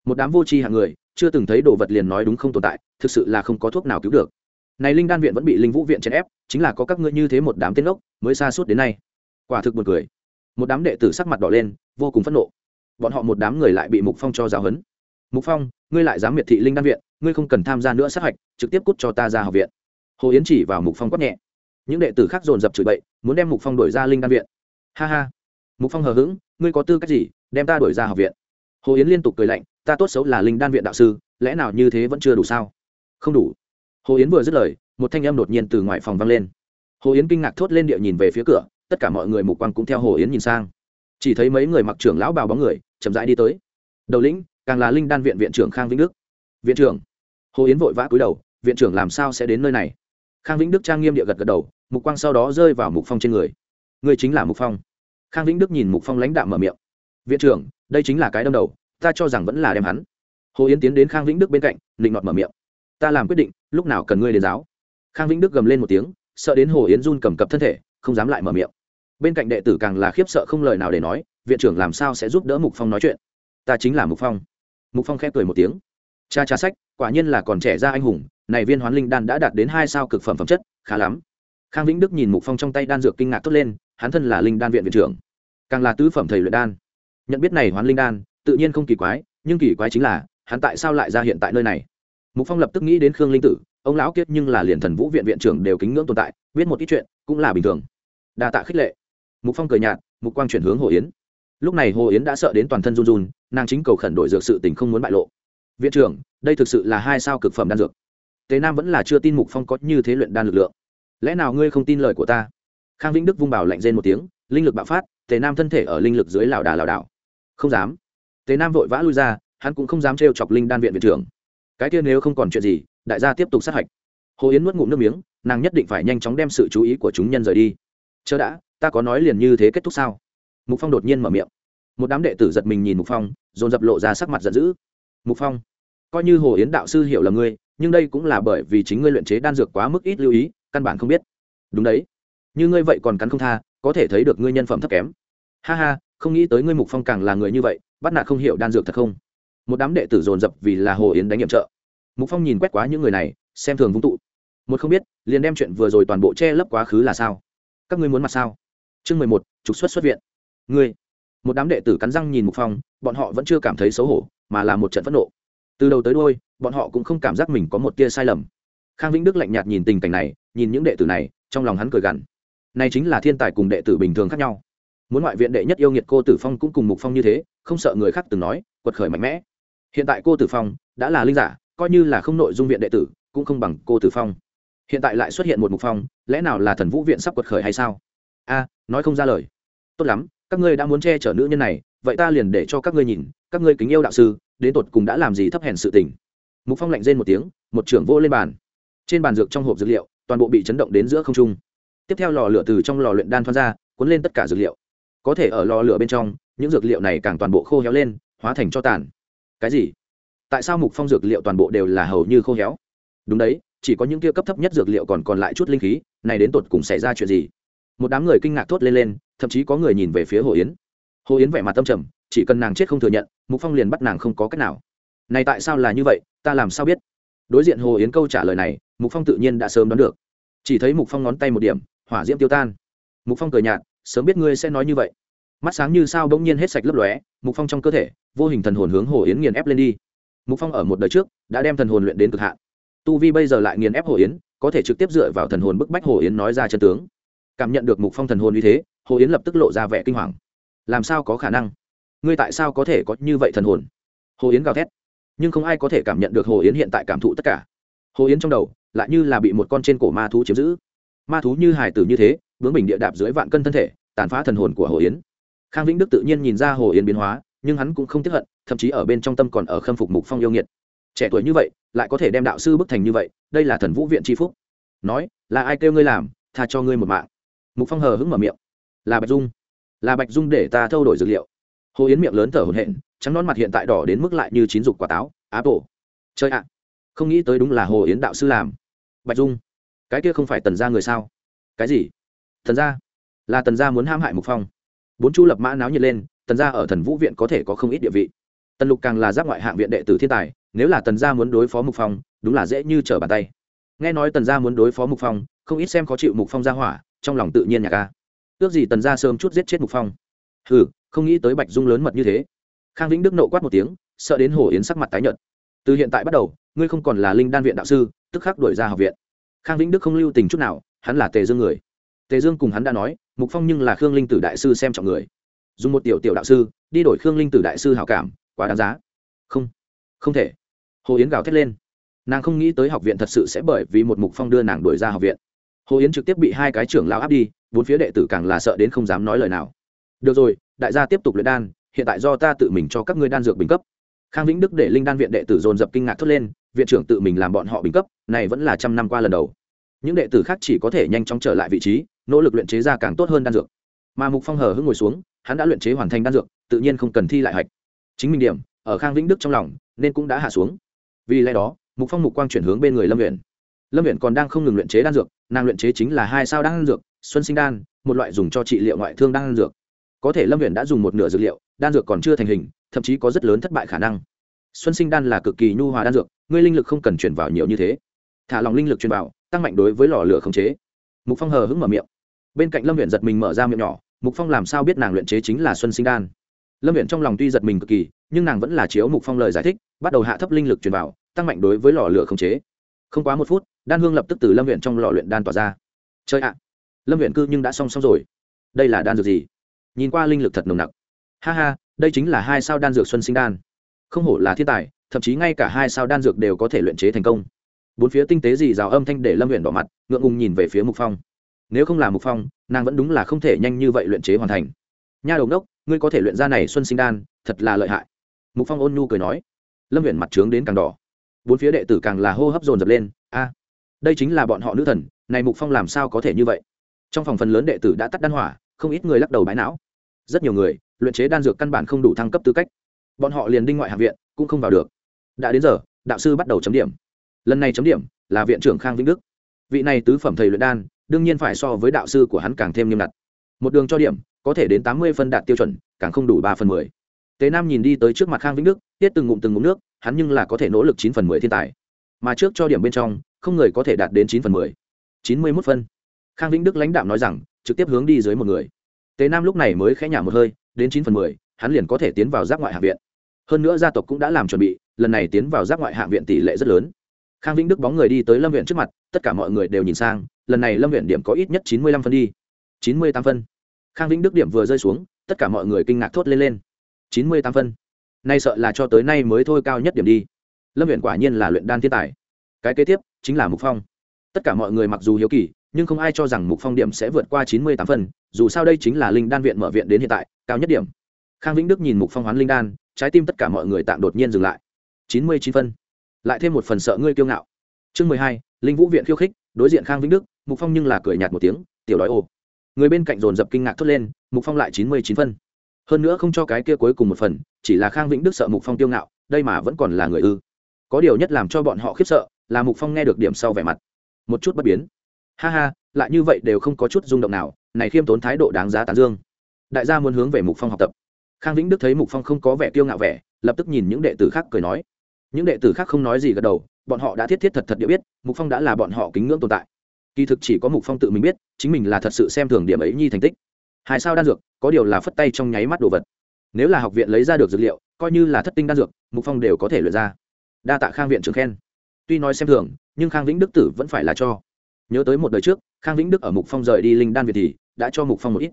Một đám vô tri hạng người, chưa từng thấy đồ vật liền nói đúng không tồn tại, thực sự là không có thuốc nào cứu được. Này linh đan viện vẫn bị linh vũ viện chèn ép, chính là có các ngươi như thế một đám tên ốc mới xa suốt đến nay. Quả thực buồn cười. Một đám đệ tử sắc mặt đỏ lên, vô cùng phẫn nộ. Bọn họ một đám người lại bị mục phong cho giáo huấn mục phong, ngươi lại dám miệt thị linh đan viện, ngươi không cần tham gia nữa sát hạch, trực tiếp cút cho ta ra học viện. Hồ yến chỉ vào mục phong quát nhẹ. Những đệ tử khác dồn dập chửi bậy, muốn đem mục phong đổi ra linh đan viện. Ha ha. Mục phong hờ hững, ngươi có tư cách gì đem ta đổi ra học viện? Hồ yến liên tục cười lạnh, ta tốt xấu là linh đan viện đạo sư, lẽ nào như thế vẫn chưa đủ sao? Không đủ. Hồ yến vừa dứt lời, một thanh âm đột nhiên từ ngoài phòng vang lên. Hồ yến kinh ngạc thốt lên địa nhìn về phía cửa, tất cả mọi người mục quang cũng theo hồ yến nhìn sang. Chỉ thấy mấy người mặc trưởng lão bào bóng người, chậm rãi đi tới. Đầu lĩnh càng là linh đan viện viện trưởng khang vĩnh đức. Viện trưởng, hồ yến vội vã cúi đầu, viện trưởng làm sao sẽ đến nơi này? Khang vĩnh đức trang nghiêm địa gật gật đầu, mục quang sau đó rơi vào mục phong trên người. Người chính là mục phong. Khang vĩnh đức nhìn mục phong lãnh đạm mở miệng. Viện trưởng, đây chính là cái đâm đầu, ta cho rằng vẫn là đem hắn. Hồ yến tiến đến khang vĩnh đức bên cạnh định ngọt mở miệng. Ta làm quyết định, lúc nào cần ngươi đến giáo. Khang vĩnh đức gầm lên một tiếng, sợ đến hồ yến run cầm cập thân thể, không dám lại mở miệng. Bên cạnh đệ tử càng là khiếp sợ không lời nào để nói, viện trưởng làm sao sẽ giúp đỡ mục phong nói chuyện? Ta chính là mục phong mục phong khép cười một tiếng. Cha cha sách, quả nhiên là còn trẻ ra anh hùng, này viên hoán linh đan đã đạt đến hai sao cực phẩm phẩm chất, khá lắm. Khang vĩnh đức nhìn mục phong trong tay đan dược kinh ngạc tốt lên, hắn thân là linh đan viện viện trưởng, càng là tứ phẩm thầy luyện đan. Nhận biết này hoán linh đan, tự nhiên không kỳ quái, nhưng kỳ quái chính là, hắn tại sao lại ra hiện tại nơi này? Mục phong lập tức nghĩ đến khương linh tử, ông lão kiết nhưng là liền thần vũ viện viện trưởng đều kính ngưỡng tồn tại, biết một ít chuyện, cũng là bình thường. Đa tạ khích lệ. Mục phong cười nhạt, mục quang chuyển hướng hồ yến. Lúc này hồ yến đã sợ đến toàn thân run run nàng chính cầu khẩn đổi dược sự tình không muốn bại lộ. Viện trưởng, đây thực sự là hai sao cực phẩm đan dược. Tế nam vẫn là chưa tin mục phong có như thế luyện đan lực lượng. Lẽ nào ngươi không tin lời của ta? Khang vĩnh đức vung bảo lạnh rên một tiếng, linh lực bạo phát tề nam thân thể ở linh lực dưới lảo đà lảo đảo. Không dám. Tề nam vội vã lui ra, hắn cũng không dám trêu chọc linh đan viện viện trưởng. Cái kia nếu không còn chuyện gì, đại gia tiếp tục sát hạch. Hồ yến nuốt ngụm nước miếng, nàng nhất định phải nhanh chóng đem sự chú ý của chúng nhân rời đi. Chớ đã, ta có nói liền như thế kết thúc sao? Mục phong đột nhiên mở miệng một đám đệ tử giật mình nhìn mục phong, dồn dập lộ ra sắc mặt giận dữ. Mục phong, coi như hồ yến đạo sư hiểu là ngươi, nhưng đây cũng là bởi vì chính ngươi luyện chế đan dược quá mức ít lưu ý, căn bản không biết. Đúng đấy. Như ngươi vậy còn cắn không tha, có thể thấy được ngươi nhân phẩm thấp kém. Ha ha, không nghĩ tới ngươi mục phong càng là người như vậy, bắt nạt không hiểu đan dược thật không? Một đám đệ tử dồn dập vì là hồ yến đánh nhiệm trợ. Mục phong nhìn quét quá những người này, xem thường vung tụ. Một không biết, liền đem chuyện vừa rồi toàn bộ che lấp quá khứ là sao? Các ngươi muốn mặt sao? Chương mười một, trục xuất xuất viện. Ngươi một đám đệ tử cắn răng nhìn mục phong, bọn họ vẫn chưa cảm thấy xấu hổ, mà là một trận phẫn nộ. Từ đầu tới đôi bọn họ cũng không cảm giác mình có một tia sai lầm. Khang vĩnh đức lạnh nhạt nhìn tình cảnh này, nhìn những đệ tử này, trong lòng hắn cười gằn. Này chính là thiên tài cùng đệ tử bình thường khác nhau. Muốn ngoại viện đệ nhất yêu nghiệt cô tử phong cũng cùng mục phong như thế, không sợ người khác từng nói, quật khởi mạnh mẽ. Hiện tại cô tử phong đã là linh giả, coi như là không nội dung viện đệ tử, cũng không bằng cô tử phong. Hiện tại lại xuất hiện một mục phong, lẽ nào là thần vũ viện sắp quật khởi hay sao? A, nói không ra lời. Tốt lắm các ngươi đã muốn che chở nữ nhân này, vậy ta liền để cho các ngươi nhìn, các ngươi kính yêu đạo sư, đến tột cùng đã làm gì thấp hèn sự tình. Mục phong lạnh rên một tiếng, một trưởng vô lên bàn. Trên bàn dược trong hộp dược liệu, toàn bộ bị chấn động đến giữa không trung. Tiếp theo lò lửa từ trong lò luyện đan thoát ra, cuốn lên tất cả dược liệu. Có thể ở lò lửa bên trong, những dược liệu này càng toàn bộ khô héo lên, hóa thành cho tàn. Cái gì? Tại sao mục phong dược liệu toàn bộ đều là hầu như khô héo? Đúng đấy, chỉ có những kia cấp thấp nhất dược liệu còn còn lại chút linh khí, này đến tột cùng xảy ra chuyện gì? Một đám người kinh ngạc thốt lên lên thậm chí có người nhìn về phía hồ yến hồ yến vẻ mặt tâm trầm chỉ cần nàng chết không thừa nhận mục phong liền bắt nàng không có cách nào này tại sao là như vậy ta làm sao biết đối diện hồ yến câu trả lời này mục phong tự nhiên đã sớm đoán được chỉ thấy mục phong ngón tay một điểm hỏa diễm tiêu tan mục phong cười nhạt sớm biết ngươi sẽ nói như vậy mắt sáng như sao bỗng nhiên hết sạch lấp lóe mục phong trong cơ thể vô hình thần hồn hướng hồ yến nghiền ép lên đi mục phong ở một đời trước đã đem thần hồn luyện đến cực hạn tu vi bây giờ lại nghiền ép hồ yến có thể trực tiếp dựa vào thần hồn bức bách hồ yến nói ra chân tướng cảm nhận được mục phong thần hồn như thế hồ yến lập tức lộ ra vẻ kinh hoàng. Làm sao có khả năng? Ngươi tại sao có thể có như vậy thần hồn? Hồ yến gào thét. Nhưng không ai có thể cảm nhận được hồ yến hiện tại cảm thụ tất cả. Hồ yến trong đầu lại như là bị một con trên cổ ma thú chiếm giữ. Ma thú như hải tử như thế, bướng bình địa đạp dưới vạn cân thân thể, tàn phá thần hồn của hồ yến. Khang vĩnh đức tự nhiên nhìn ra hồ yến biến hóa, nhưng hắn cũng không tiếp hận, thậm chí ở bên trong tâm còn ở khâm phục mục phong yêu nghiệt. Trẻ tuổi như vậy, lại có thể đem đạo sư bức thành như vậy, đây là thần vũ viện tri phúc. Nói, là ai kêu ngươi làm, tha cho ngươi một mạng. Mục phong hờ hững mở miệng là bạch dung là bạch dung để ta thâu đổi dược liệu hồ yến miệng lớn thở hổn hển, trắng nón mặt hiện tại đỏ đến mức lại như chín dục quả táo áp bộ chơi ạ, không nghĩ tới đúng là hồ yến đạo sư làm. Bạch dung, cái kia không phải tần gia người sao? Cái gì? Thần gia? Là tần gia muốn ham hại mục phong. Bốn chu lập mã náo nhiệt lên, tần gia ở thần vũ viện có thể có không ít địa vị. Tần lục càng là giáp ngoại hạng viện đệ tử thiên tài, nếu là tần gia muốn đối phó mục phong, đúng là dễ như trở bàn tay. Nghe nói tần gia muốn đối phó mục phong, không ít xem khó chịu mục phong ra hỏa, trong lòng tự nhiên nhạc ca ước gì tần gia sớm chút giết chết mục phong. Hừ, không nghĩ tới bạch dung lớn mật như thế. Khang vĩnh đức nộ quát một tiếng, sợ đến hồ yến sắc mặt tái nhợt. Từ hiện tại bắt đầu, ngươi không còn là linh đan viện đạo sư, tức khắc đuổi ra học viện. Khang vĩnh đức không lưu tình chút nào, hắn là tề dương người. Tề dương cùng hắn đã nói, mục phong nhưng là khương linh tử đại sư xem trọng người. Dùng một tiểu tiểu đạo sư, đi đổi khương linh tử đại sư hảo cảm, quá đáng giá. Không không thể. Hồ yến gào thét lên. Nàng không nghĩ tới học viện thật sự sẽ bởi vì một mục phong đưa nàng đuổi ra học viện. Hồ yến trực tiếp bị hai cái trưởng lao áp đi bốn phía đệ tử càng là sợ đến không dám nói lời nào. Được rồi, đại gia tiếp tục luyện đan, hiện tại do ta tự mình cho các ngươi đan dược bình cấp. Khang vĩnh đức để linh đan viện đệ tử dồn dập kinh ngạc thốt lên, viện trưởng tự mình làm bọn họ bình cấp, này vẫn là trăm năm qua lần đầu. Những đệ tử khác chỉ có thể nhanh chóng trở lại vị trí, nỗ lực luyện chế ra càng tốt hơn đan dược. Mà mục phong hờ hững ngồi xuống, hắn đã luyện chế hoàn thành đan dược, tự nhiên không cần thi lại hạch chính mình điểm, ở khang vĩnh đức trong lòng, nên cũng đã hạ xuống. Vì lẽ đó, mục phong mục quang chuyển hướng bên người lâm huyện lâm huyện còn đang không ngừng luyện chế đan dược, nàng luyện chế chính là hai sao đan dược xuân sinh đan, một loại dùng cho trị liệu ngoại thương đan dược. Có thể lâm viện đã dùng một nửa dược liệu, đan dược còn chưa thành hình, thậm chí có rất lớn thất bại khả năng. Xuân sinh đan là cực kỳ nhu hòa đan dược, ngươi linh lực không cần chuyển vào nhiều như thế. Thả lòng linh lực chuyển vào, tăng mạnh đối với lò lửa khống chế. Mục phong hờ hững mở miệng. Bên cạnh lâm viện giật mình mở ra miệng nhỏ, mục phong làm sao biết nàng luyện chế chính là xuân sinh đan? Lâm viện trong lòng tuy giật mình cực kỳ, nhưng nàng vẫn là chiếu mục phong lời giải thích, bắt đầu hạ thấp linh lực truyền vào, tăng mạnh đối với lò lửa khống chế. Không quá một phút, đan hương lập tức từ lâm viện trong lò luyện đan tỏa ra. Chơi ạ lâm huyện cư nhưng đã xong xong rồi. Đây là đan dược gì? Nhìn qua linh lực thật nồng nặc. Ha ha, đây chính là hai sao đan dược xuân sinh đan. Không hổ là thiên tài, thậm chí ngay cả hai sao đan dược đều có thể luyện chế thành công. Bốn phía tinh tế gì rào âm thanh để lâm huyện đỏ mặt, ngượng ngùng nhìn về phía mục phong. Nếu không là mục phong, nàng vẫn đúng là không thể nhanh như vậy luyện chế hoàn thành. Nha đầu đốc ngươi có thể luyện ra này xuân sinh đan, thật là lợi hại. Mục phong ôn nhu cười nói. Lâm huyện mặt trướng đến càng đỏ. Bốn phía đệ tử càng là hô hấp dồn dập lên. A, đây chính là bọn họ nữ thần, này mục phong làm sao có thể như vậy? Trong phòng phần lớn đệ tử đã tắt đan hỏa, không ít người lắc đầu bãi não. Rất nhiều người, luyện chế đan dược căn bản không đủ thăng cấp tư cách. Bọn họ liền đinh ngoại hạ viện, cũng không vào được. Đã đến giờ, đạo sư bắt đầu chấm điểm. Lần này chấm điểm là viện trưởng khang vĩnh đức. Vị này tứ phẩm thầy luyện đan, đương nhiên phải so với đạo sư của hắn càng thêm nghiêm ngặt. Một đường cho điểm, có thể đến tám mươi phân đạt tiêu chuẩn, càng không đủ ba phần mười. Tế nam nhìn đi tới trước mặt khang vĩnh đức, tiết từng ngụm từng ngụm nước, hắn nhưng là có thể nỗ lực chín phần mười thiên tài. Mà trước cho điểm bên trong, không người có thể đạt đến chín phần mười. Chín mươi mốt phân khang vĩnh đức lãnh đạo nói rằng, trực tiếp hướng đi dưới một người. Tế nam lúc này mới khẽ nhả một hơi, đến chín phần mười, hắn liền có thể tiến vào giáp ngoại hạ viện. Hơn nữa gia tộc cũng đã làm chuẩn bị, lần này tiến vào giáp ngoại hạ viện tỷ lệ rất lớn. Khang vĩnh đức bóng người đi tới lâm viện trước mặt, tất cả mọi người đều nhìn sang, lần này lâm viện điểm có ít nhất chín mươi lăm phân đi. chín mươi tám phân. Khang vĩnh đức điểm vừa rơi xuống, tất cả mọi người kinh ngạc thốt lên lên. chín mươi tám phân. Nay sợ là cho tới nay mới thôi cao nhất điểm đi. Lâm viện quả nhiên là luyện đan thiên tài. Cái kế tiếp chính là mục phong. Tất cả mọi người mặc dù hiếu kỳ nhưng không ai cho rằng mục phong điểm sẽ vượt qua chín mươi tám phần, dù sao đây chính là linh đan viện mở viện đến hiện tại, cao nhất điểm. Khang vĩnh đức nhìn mục phong hoán linh đan, trái tim tất cả mọi người tạm đột nhiên dừng lại. Chín mươi chín phân lại thêm một phần sợ ngươi kiêu ngạo. Chương mười hai, linh vũ viện khiêu khích, đối diện khang vĩnh đức, mục phong nhưng là cười nhạt một tiếng, tiểu đói ồ. Người bên cạnh dồn dập kinh ngạc thốt lên, mục phong lại chín mươi chín phân hơn nữa không cho cái kia cuối cùng một phần, chỉ là khang vĩnh đức sợ mục phong tiêu ngạo, đây mà vẫn còn là người ư. Có điều nhất làm cho bọn họ khiếp sợ, là mục phong nghe được điểm sau vẻ mặt. Một chút bất biến ha ha, lại như vậy đều không có chút rung động nào, này khiêm tốn thái độ đáng giá tán dương. Đại gia muốn hướng về mục phong học tập. Khang vĩnh đức thấy mục phong không có vẻ kiêu ngạo vẻ, lập tức nhìn những đệ tử khác cười nói. Những đệ tử khác không nói gì gật đầu, bọn họ đã thiết thiết thật thật địa biết, mục phong đã là bọn họ kính ngưỡng tồn tại. Kỳ thực chỉ có mục phong tự mình biết, chính mình là thật sự xem thường điểm ấy nhi thành tích. Hai sao đan dược, có điều là phất tay trong nháy mắt đồ vật. Nếu là học viện lấy ra được dược liệu, coi như là thất tinh đan dược, mục phong đều có thể luyện ra. Đa tạ khang viện trưởng khen. Tuy nói xem thường, nhưng khang vĩnh đức tử vẫn phải là cho nhớ tới một đời trước, khang vĩnh đức ở mục phong rời đi linh đan việt thì đã cho mục phong một ít.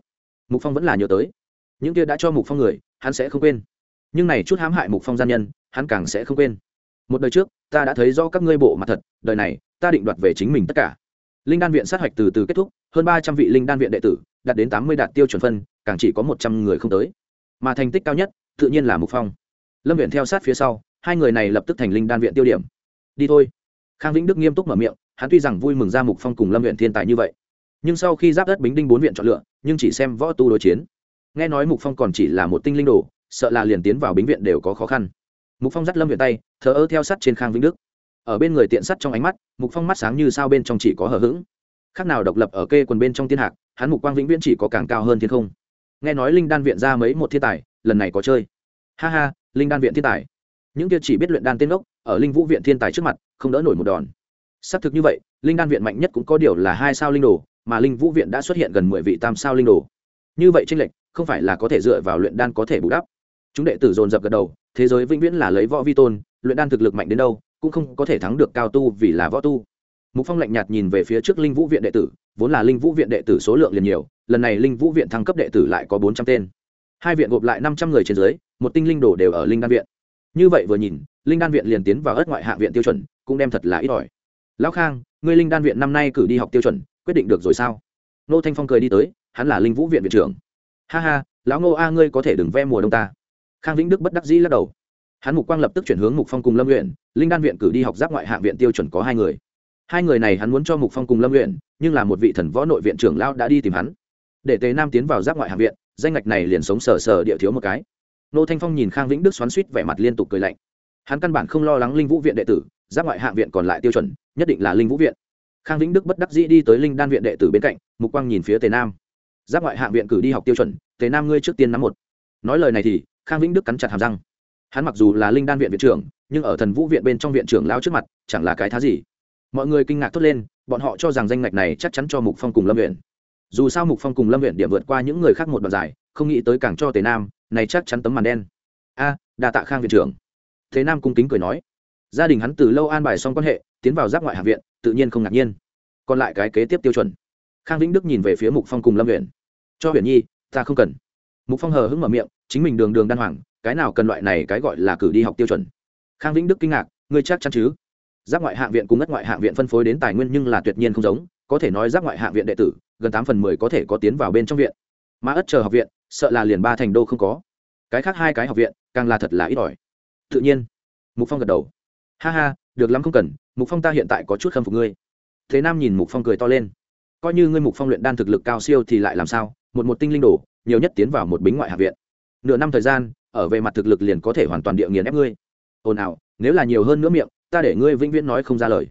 Mục phong vẫn là nhớ tới. Những kia đã cho mục phong người, hắn sẽ không quên. Nhưng này chút hãm hại mục phong gian nhân, hắn càng sẽ không quên. Một đời trước, ta đã thấy do các ngươi bộ mặt thật, đời này, ta định đoạt về chính mình tất cả. Linh đan viện sát hạch từ từ kết thúc, hơn ba trăm vị linh đan viện đệ tử, đạt đến tám mươi đạt tiêu chuẩn phân, càng chỉ có một trăm người không tới. Mà thành tích cao nhất, tự nhiên là mục phong. Lâm viện theo sát phía sau, hai người này lập tức thành linh đan viện tiêu điểm. Đi thôi. Khang vĩnh đức nghiêm túc mở miệng hắn tuy rằng vui mừng ra mục phong cùng lâm viện thiên tài như vậy, nhưng sau khi giáp đất bính đinh bốn viện chọn lựa, nhưng chỉ xem võ tu đối chiến. Nghe nói mục phong còn chỉ là một tinh linh đồ, sợ là liền tiến vào bính viện đều có khó khăn. Mục phong dắt lâm viện tay, thờ ơ theo sát trên khang vĩnh đức. Ở bên người tiện sắt trong ánh mắt, mục phong mắt sáng như sao bên trong chỉ có hờ hững. Khác nào độc lập ở kê quần bên trong thiên hạc, hắn mục quang vĩnh viễn chỉ có càng cao hơn thiên không. Nghe nói linh đan viện ra mấy một thiên tài, lần này có chơi. Ha ha, linh đan viện thiên tài. Những kia chỉ biết luyện đan tiên ốc ở linh vũ viện thiên tài trước mặt, không đỡ nổi một đòn xác thực như vậy, linh đan viện mạnh nhất cũng có điều là hai sao linh đồ, mà linh vũ viện đã xuất hiện gần mười vị tam sao linh đồ. Như vậy tranh lệch, không phải là có thể dựa vào luyện đan có thể bù đắp. Chúng đệ tử dồn dập gật đầu, thế giới vĩnh viễn là lấy võ vi tôn, luyện đan thực lực mạnh đến đâu, cũng không có thể thắng được cao tu vì là võ tu. Mục phong lạnh nhạt nhìn về phía trước linh vũ viện đệ tử, vốn là linh vũ viện đệ tử số lượng liền nhiều, lần này linh vũ viện thăng cấp đệ tử lại có bốn trăm tên. Hai viện gộp lại năm trăm người trên dưới, một tinh linh đồ đều ở linh đan viện. Như vậy vừa nhìn, linh đan viện liền tiến vào ớt ngoại hạng viện tiêu chuẩn, cũng đem thật là ít ỏi lão khang, ngươi linh đan viện năm nay cử đi học tiêu chuẩn, quyết định được rồi sao? Nô thanh phong cười đi tới, hắn là linh vũ viện viện trưởng. Ha ha, lão ngô a, ngươi có thể đừng ve mùa đông ta. Khang vĩnh đức bất đắc dĩ lắc đầu. Hắn mục quang lập tức chuyển hướng mục phong cùng lâm luyện. linh đan viện cử đi học giáp ngoại hạng viện tiêu chuẩn có hai người. Hai người này hắn muốn cho mục phong cùng lâm nguyện nhưng là một vị thần võ nội viện trưởng lao đã đi tìm hắn. Để tề nam tiến vào giáp ngoại hạ viện, danh ngạch này liền sống sờ sờ địa thiếu một cái. Nô thanh phong nhìn khang vĩnh đức xoắn suýt vẻ mặt liên tục cười lạnh. Hắn căn bản không lo lắng linh vũ viện đệ tử giáp ngoại hạng viện còn lại tiêu chuẩn, nhất định là linh vũ viện. Khang vĩnh đức bất đắc dĩ đi tới linh đan viện đệ tử bên cạnh, mục quang nhìn phía tề nam. Giáp ngoại hạng viện cử đi học tiêu chuẩn, tề nam ngươi trước tiên nắm một. Nói lời này thì, khang vĩnh đức cắn chặt hàm răng. Hắn mặc dù là linh đan viện viện trưởng, nhưng ở thần vũ viện bên trong viện trưởng lao trước mặt, chẳng là cái thá gì. Mọi người kinh ngạc thốt lên, bọn họ cho rằng danh ngạch này chắc chắn cho mục phong cùng lâm viện dù sao mục phong cùng lâm viện điểm vượt qua những người khác một đoạn dài không nghĩ tới càng cho tề nam, này chắc chắn tấm màn đen. A, đa tạ khang viện trưởng. Thế nam cung kính cười nói gia đình hắn từ lâu an bài xong quan hệ, tiến vào giáp ngoại hạ viện, tự nhiên không ngạc nhiên. Còn lại cái kế tiếp tiêu chuẩn. Khang vĩnh đức nhìn về phía mục phong cùng lâm huyện cho huyền nhi, ta không cần. Mục phong hờ hững mở miệng, chính mình đường đường đan hoàng, cái nào cần loại này cái gọi là cử đi học tiêu chuẩn? Khang vĩnh đức kinh ngạc, ngươi chắc chắn chứ? Giáp ngoại hạng viện cùng ngất ngoại hạng viện phân phối đến tài nguyên nhưng là tuyệt nhiên không giống, có thể nói giáp ngoại hạng viện đệ tử, gần tám phần mười có thể có tiến vào bên trong viện. Mà ất chờ học viện, sợ là liền ba thành đô không có. Cái khác hai cái học viện, càng là thật là ít ỏi. Tự nhiên, mục phong gật đầu ha ha, được lắm không cần, mục phong ta hiện tại có chút khâm phục ngươi. Thế nam nhìn mục phong cười to lên. Coi như ngươi mục phong luyện đan thực lực cao siêu thì lại làm sao? Một một tinh linh đồ, nhiều nhất tiến vào một bính ngoại hạ viện. Nửa năm thời gian, ở về mặt thực lực liền có thể hoàn toàn địa nghiền ép ngươi. Ồn ào, nếu là nhiều hơn nữa miệng, ta để ngươi vĩnh viễn nói không ra lời.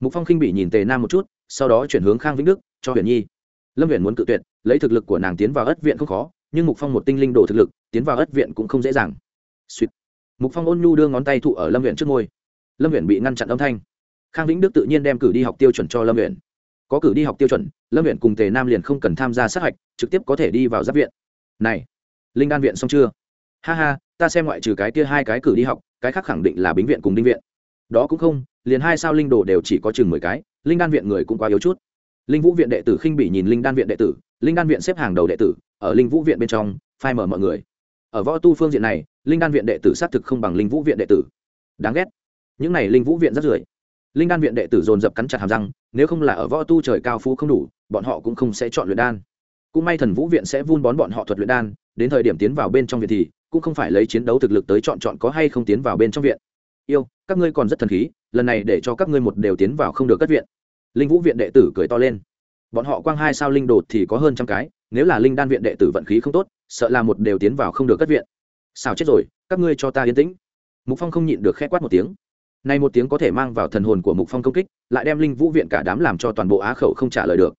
Mục phong khinh bị nhìn tề nam một chút, sau đó chuyển hướng khang vĩnh đức, cho huyền nhi. Lâm huyền muốn cự tuyệt, lấy thực lực của nàng tiến vào ất viện không khó, nhưng mục phong một tinh linh đồ thực lực, tiến vào ất viện cũng không dễ dàng. Sweet. mục phong ôn nhu đưa ngón tay thụ ở lâm huyện trước ngôi lâm huyện bị ngăn chặn âm thanh. Khang vĩnh đức tự nhiên đem cử đi học tiêu chuẩn cho lâm huyện có cử đi học tiêu chuẩn, lâm huyện cùng tề nam liền không cần tham gia sát hạch, trực tiếp có thể đi vào giáp viện. Này, linh đan viện xong chưa? Ha ha, ta xem ngoại trừ cái kia hai cái cử đi học, cái khác khẳng định là bính viện cùng đinh viện. Đó cũng không, liền hai sao linh đồ đều chỉ có chừng mười cái, linh đan viện người cũng quá yếu chút. Linh vũ viện đệ tử khinh bị nhìn linh đan viện đệ tử, linh đan viện xếp hàng đầu đệ tử, ở linh vũ viện bên trong, phai mở mọi người. Ở võ tu phương diện này, linh đan viện đệ tử xác thực không bằng linh vũ viện đệ tử. Đáng ghét những này linh vũ viện rất rưởi. Linh đan viện đệ tử dồn dập cắn chặt hàm răng, nếu không là ở võ tu trời cao phú không đủ, bọn họ cũng không sẽ chọn luyện đan. Cũng may thần vũ viện sẽ vun bón bọn họ thuật luyện đan, đến thời điểm tiến vào bên trong viện thì, cũng không phải lấy chiến đấu thực lực tới chọn chọn có hay không tiến vào bên trong viện. Yêu, các ngươi còn rất thần khí, lần này để cho các ngươi một đều tiến vào không được cất viện. Linh vũ viện đệ tử cười to lên. Bọn họ quang hai sao linh đột thì có hơn trăm cái, nếu là linh đan viện đệ tử vận khí không tốt, sợ là một đều tiến vào không được cất viện. Sao chết rồi, các ngươi cho ta yên tĩnh. Mục phong không nhịn được khẽ quát một tiếng nay một tiếng có thể mang vào thần hồn của mục phong công kích, lại đem linh vũ viện cả đám làm cho toàn bộ á khẩu không trả lời được.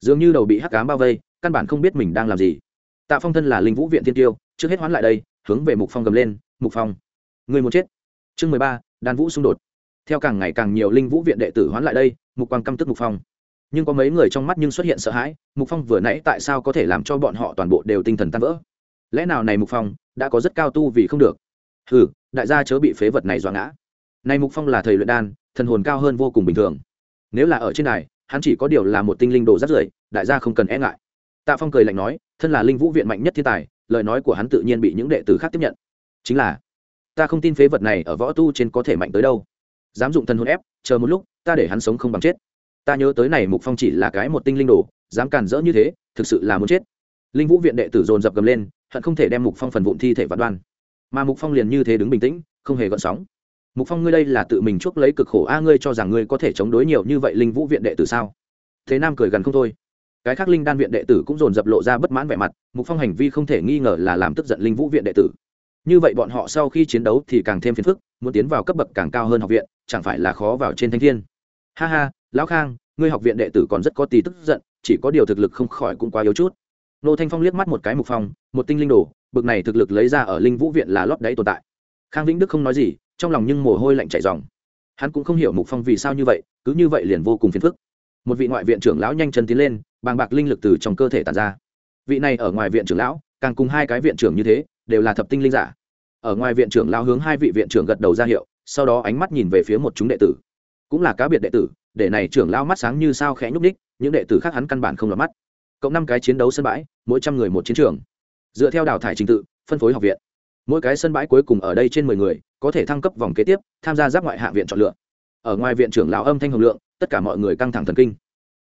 Dường như đầu bị hắc cám bao vây, căn bản không biết mình đang làm gì. Tạ phong thân là linh vũ viện tiên tiêu, trước hết hoán lại đây, hướng về mục phong gầm lên, mục phong, người muốn chết. Chương mười ba, đan vũ xung đột. Theo càng ngày càng nhiều linh vũ viện đệ tử hoán lại đây, mục quang căm tức mục phong. Nhưng có mấy người trong mắt nhưng xuất hiện sợ hãi, mục phong vừa nãy tại sao có thể làm cho bọn họ toàn bộ đều tinh thần tan vỡ? Lẽ nào này mục phong đã có rất cao tu vì không được? Hừ, đại gia chớ bị phế vật này dọa ngã này mục phong là thầy luyện đan, thần hồn cao hơn vô cùng bình thường. Nếu là ở trên này hắn chỉ có điều là một tinh linh đồ rất rưởi, đại gia không cần e ngại. Tạ phong cười lạnh nói, thân là linh vũ viện mạnh nhất thiên tài, lời nói của hắn tự nhiên bị những đệ tử khác tiếp nhận. Chính là, ta không tin phế vật này ở võ tu trên có thể mạnh tới đâu. Dám dụng thần hồn ép, chờ một lúc, ta để hắn sống không bằng chết. Ta nhớ tới này mục phong chỉ là cái một tinh linh đồ, dám càn rỡ như thế, thực sự là muốn chết. Linh vũ viện đệ tử dồn dập gầm lên, hận không thể đem mục phong phần vụn thi thể vặt đoan. Mà mục phong liền như thế đứng bình tĩnh, không hề gợn sóng mục phong ngươi đây là tự mình chuốc lấy cực khổ, a, ngươi cho rằng ngươi có thể chống đối nhiều như vậy linh vũ viện đệ tử sao? Thế nam cười gần không thôi. Cái khác linh đan viện đệ tử cũng dồn dập lộ ra bất mãn vẻ mặt, mục phong hành vi không thể nghi ngờ là làm tức giận linh vũ viện đệ tử. Như vậy bọn họ sau khi chiến đấu thì càng thêm phiền phức, muốn tiến vào cấp bậc càng cao hơn học viện, chẳng phải là khó vào trên thanh thiên. Ha ha, lão khang, ngươi học viện đệ tử còn rất có tí tức giận, chỉ có điều thực lực không khỏi cũng quá yếu chút. Nô thanh phong liếc mắt một cái mục phong, một tinh linh đồ, bực này thực lực lấy ra ở linh vũ viện là lót đáy tồn tại. Khang vĩnh đức không nói gì trong lòng nhưng mồ hôi lạnh chảy ròng hắn cũng không hiểu mục phong vì sao như vậy, cứ như vậy liền vô cùng phiền phức. Một vị ngoại viện trưởng lão nhanh chân tiến lên, bàng bạc linh lực từ trong cơ thể tàn ra. Vị này ở ngoài viện trưởng lão, càng cùng hai cái viện trưởng như thế, đều là thập tinh linh giả. Ở ngoài viện trưởng lão hướng hai vị viện trưởng gật đầu ra hiệu, sau đó ánh mắt nhìn về phía một chúng đệ tử. Cũng là cá biệt đệ tử, để này trưởng lão mắt sáng như sao khẽ nhúc ních những đệ tử khác hắn căn bản không lọt mắt. Cộng năm cái chiến đấu sân bãi, mỗi trăm người một chiến trường. Dựa theo đào thải trình tự, phân phối học viện mỗi cái sân bãi cuối cùng ở đây trên mười người, có thể thăng cấp vòng kế tiếp, tham gia giáp ngoại hạ viện chọn lựa. Ở ngoài viện trưởng lão âm thanh hồng lượng, tất cả mọi người căng thẳng thần kinh.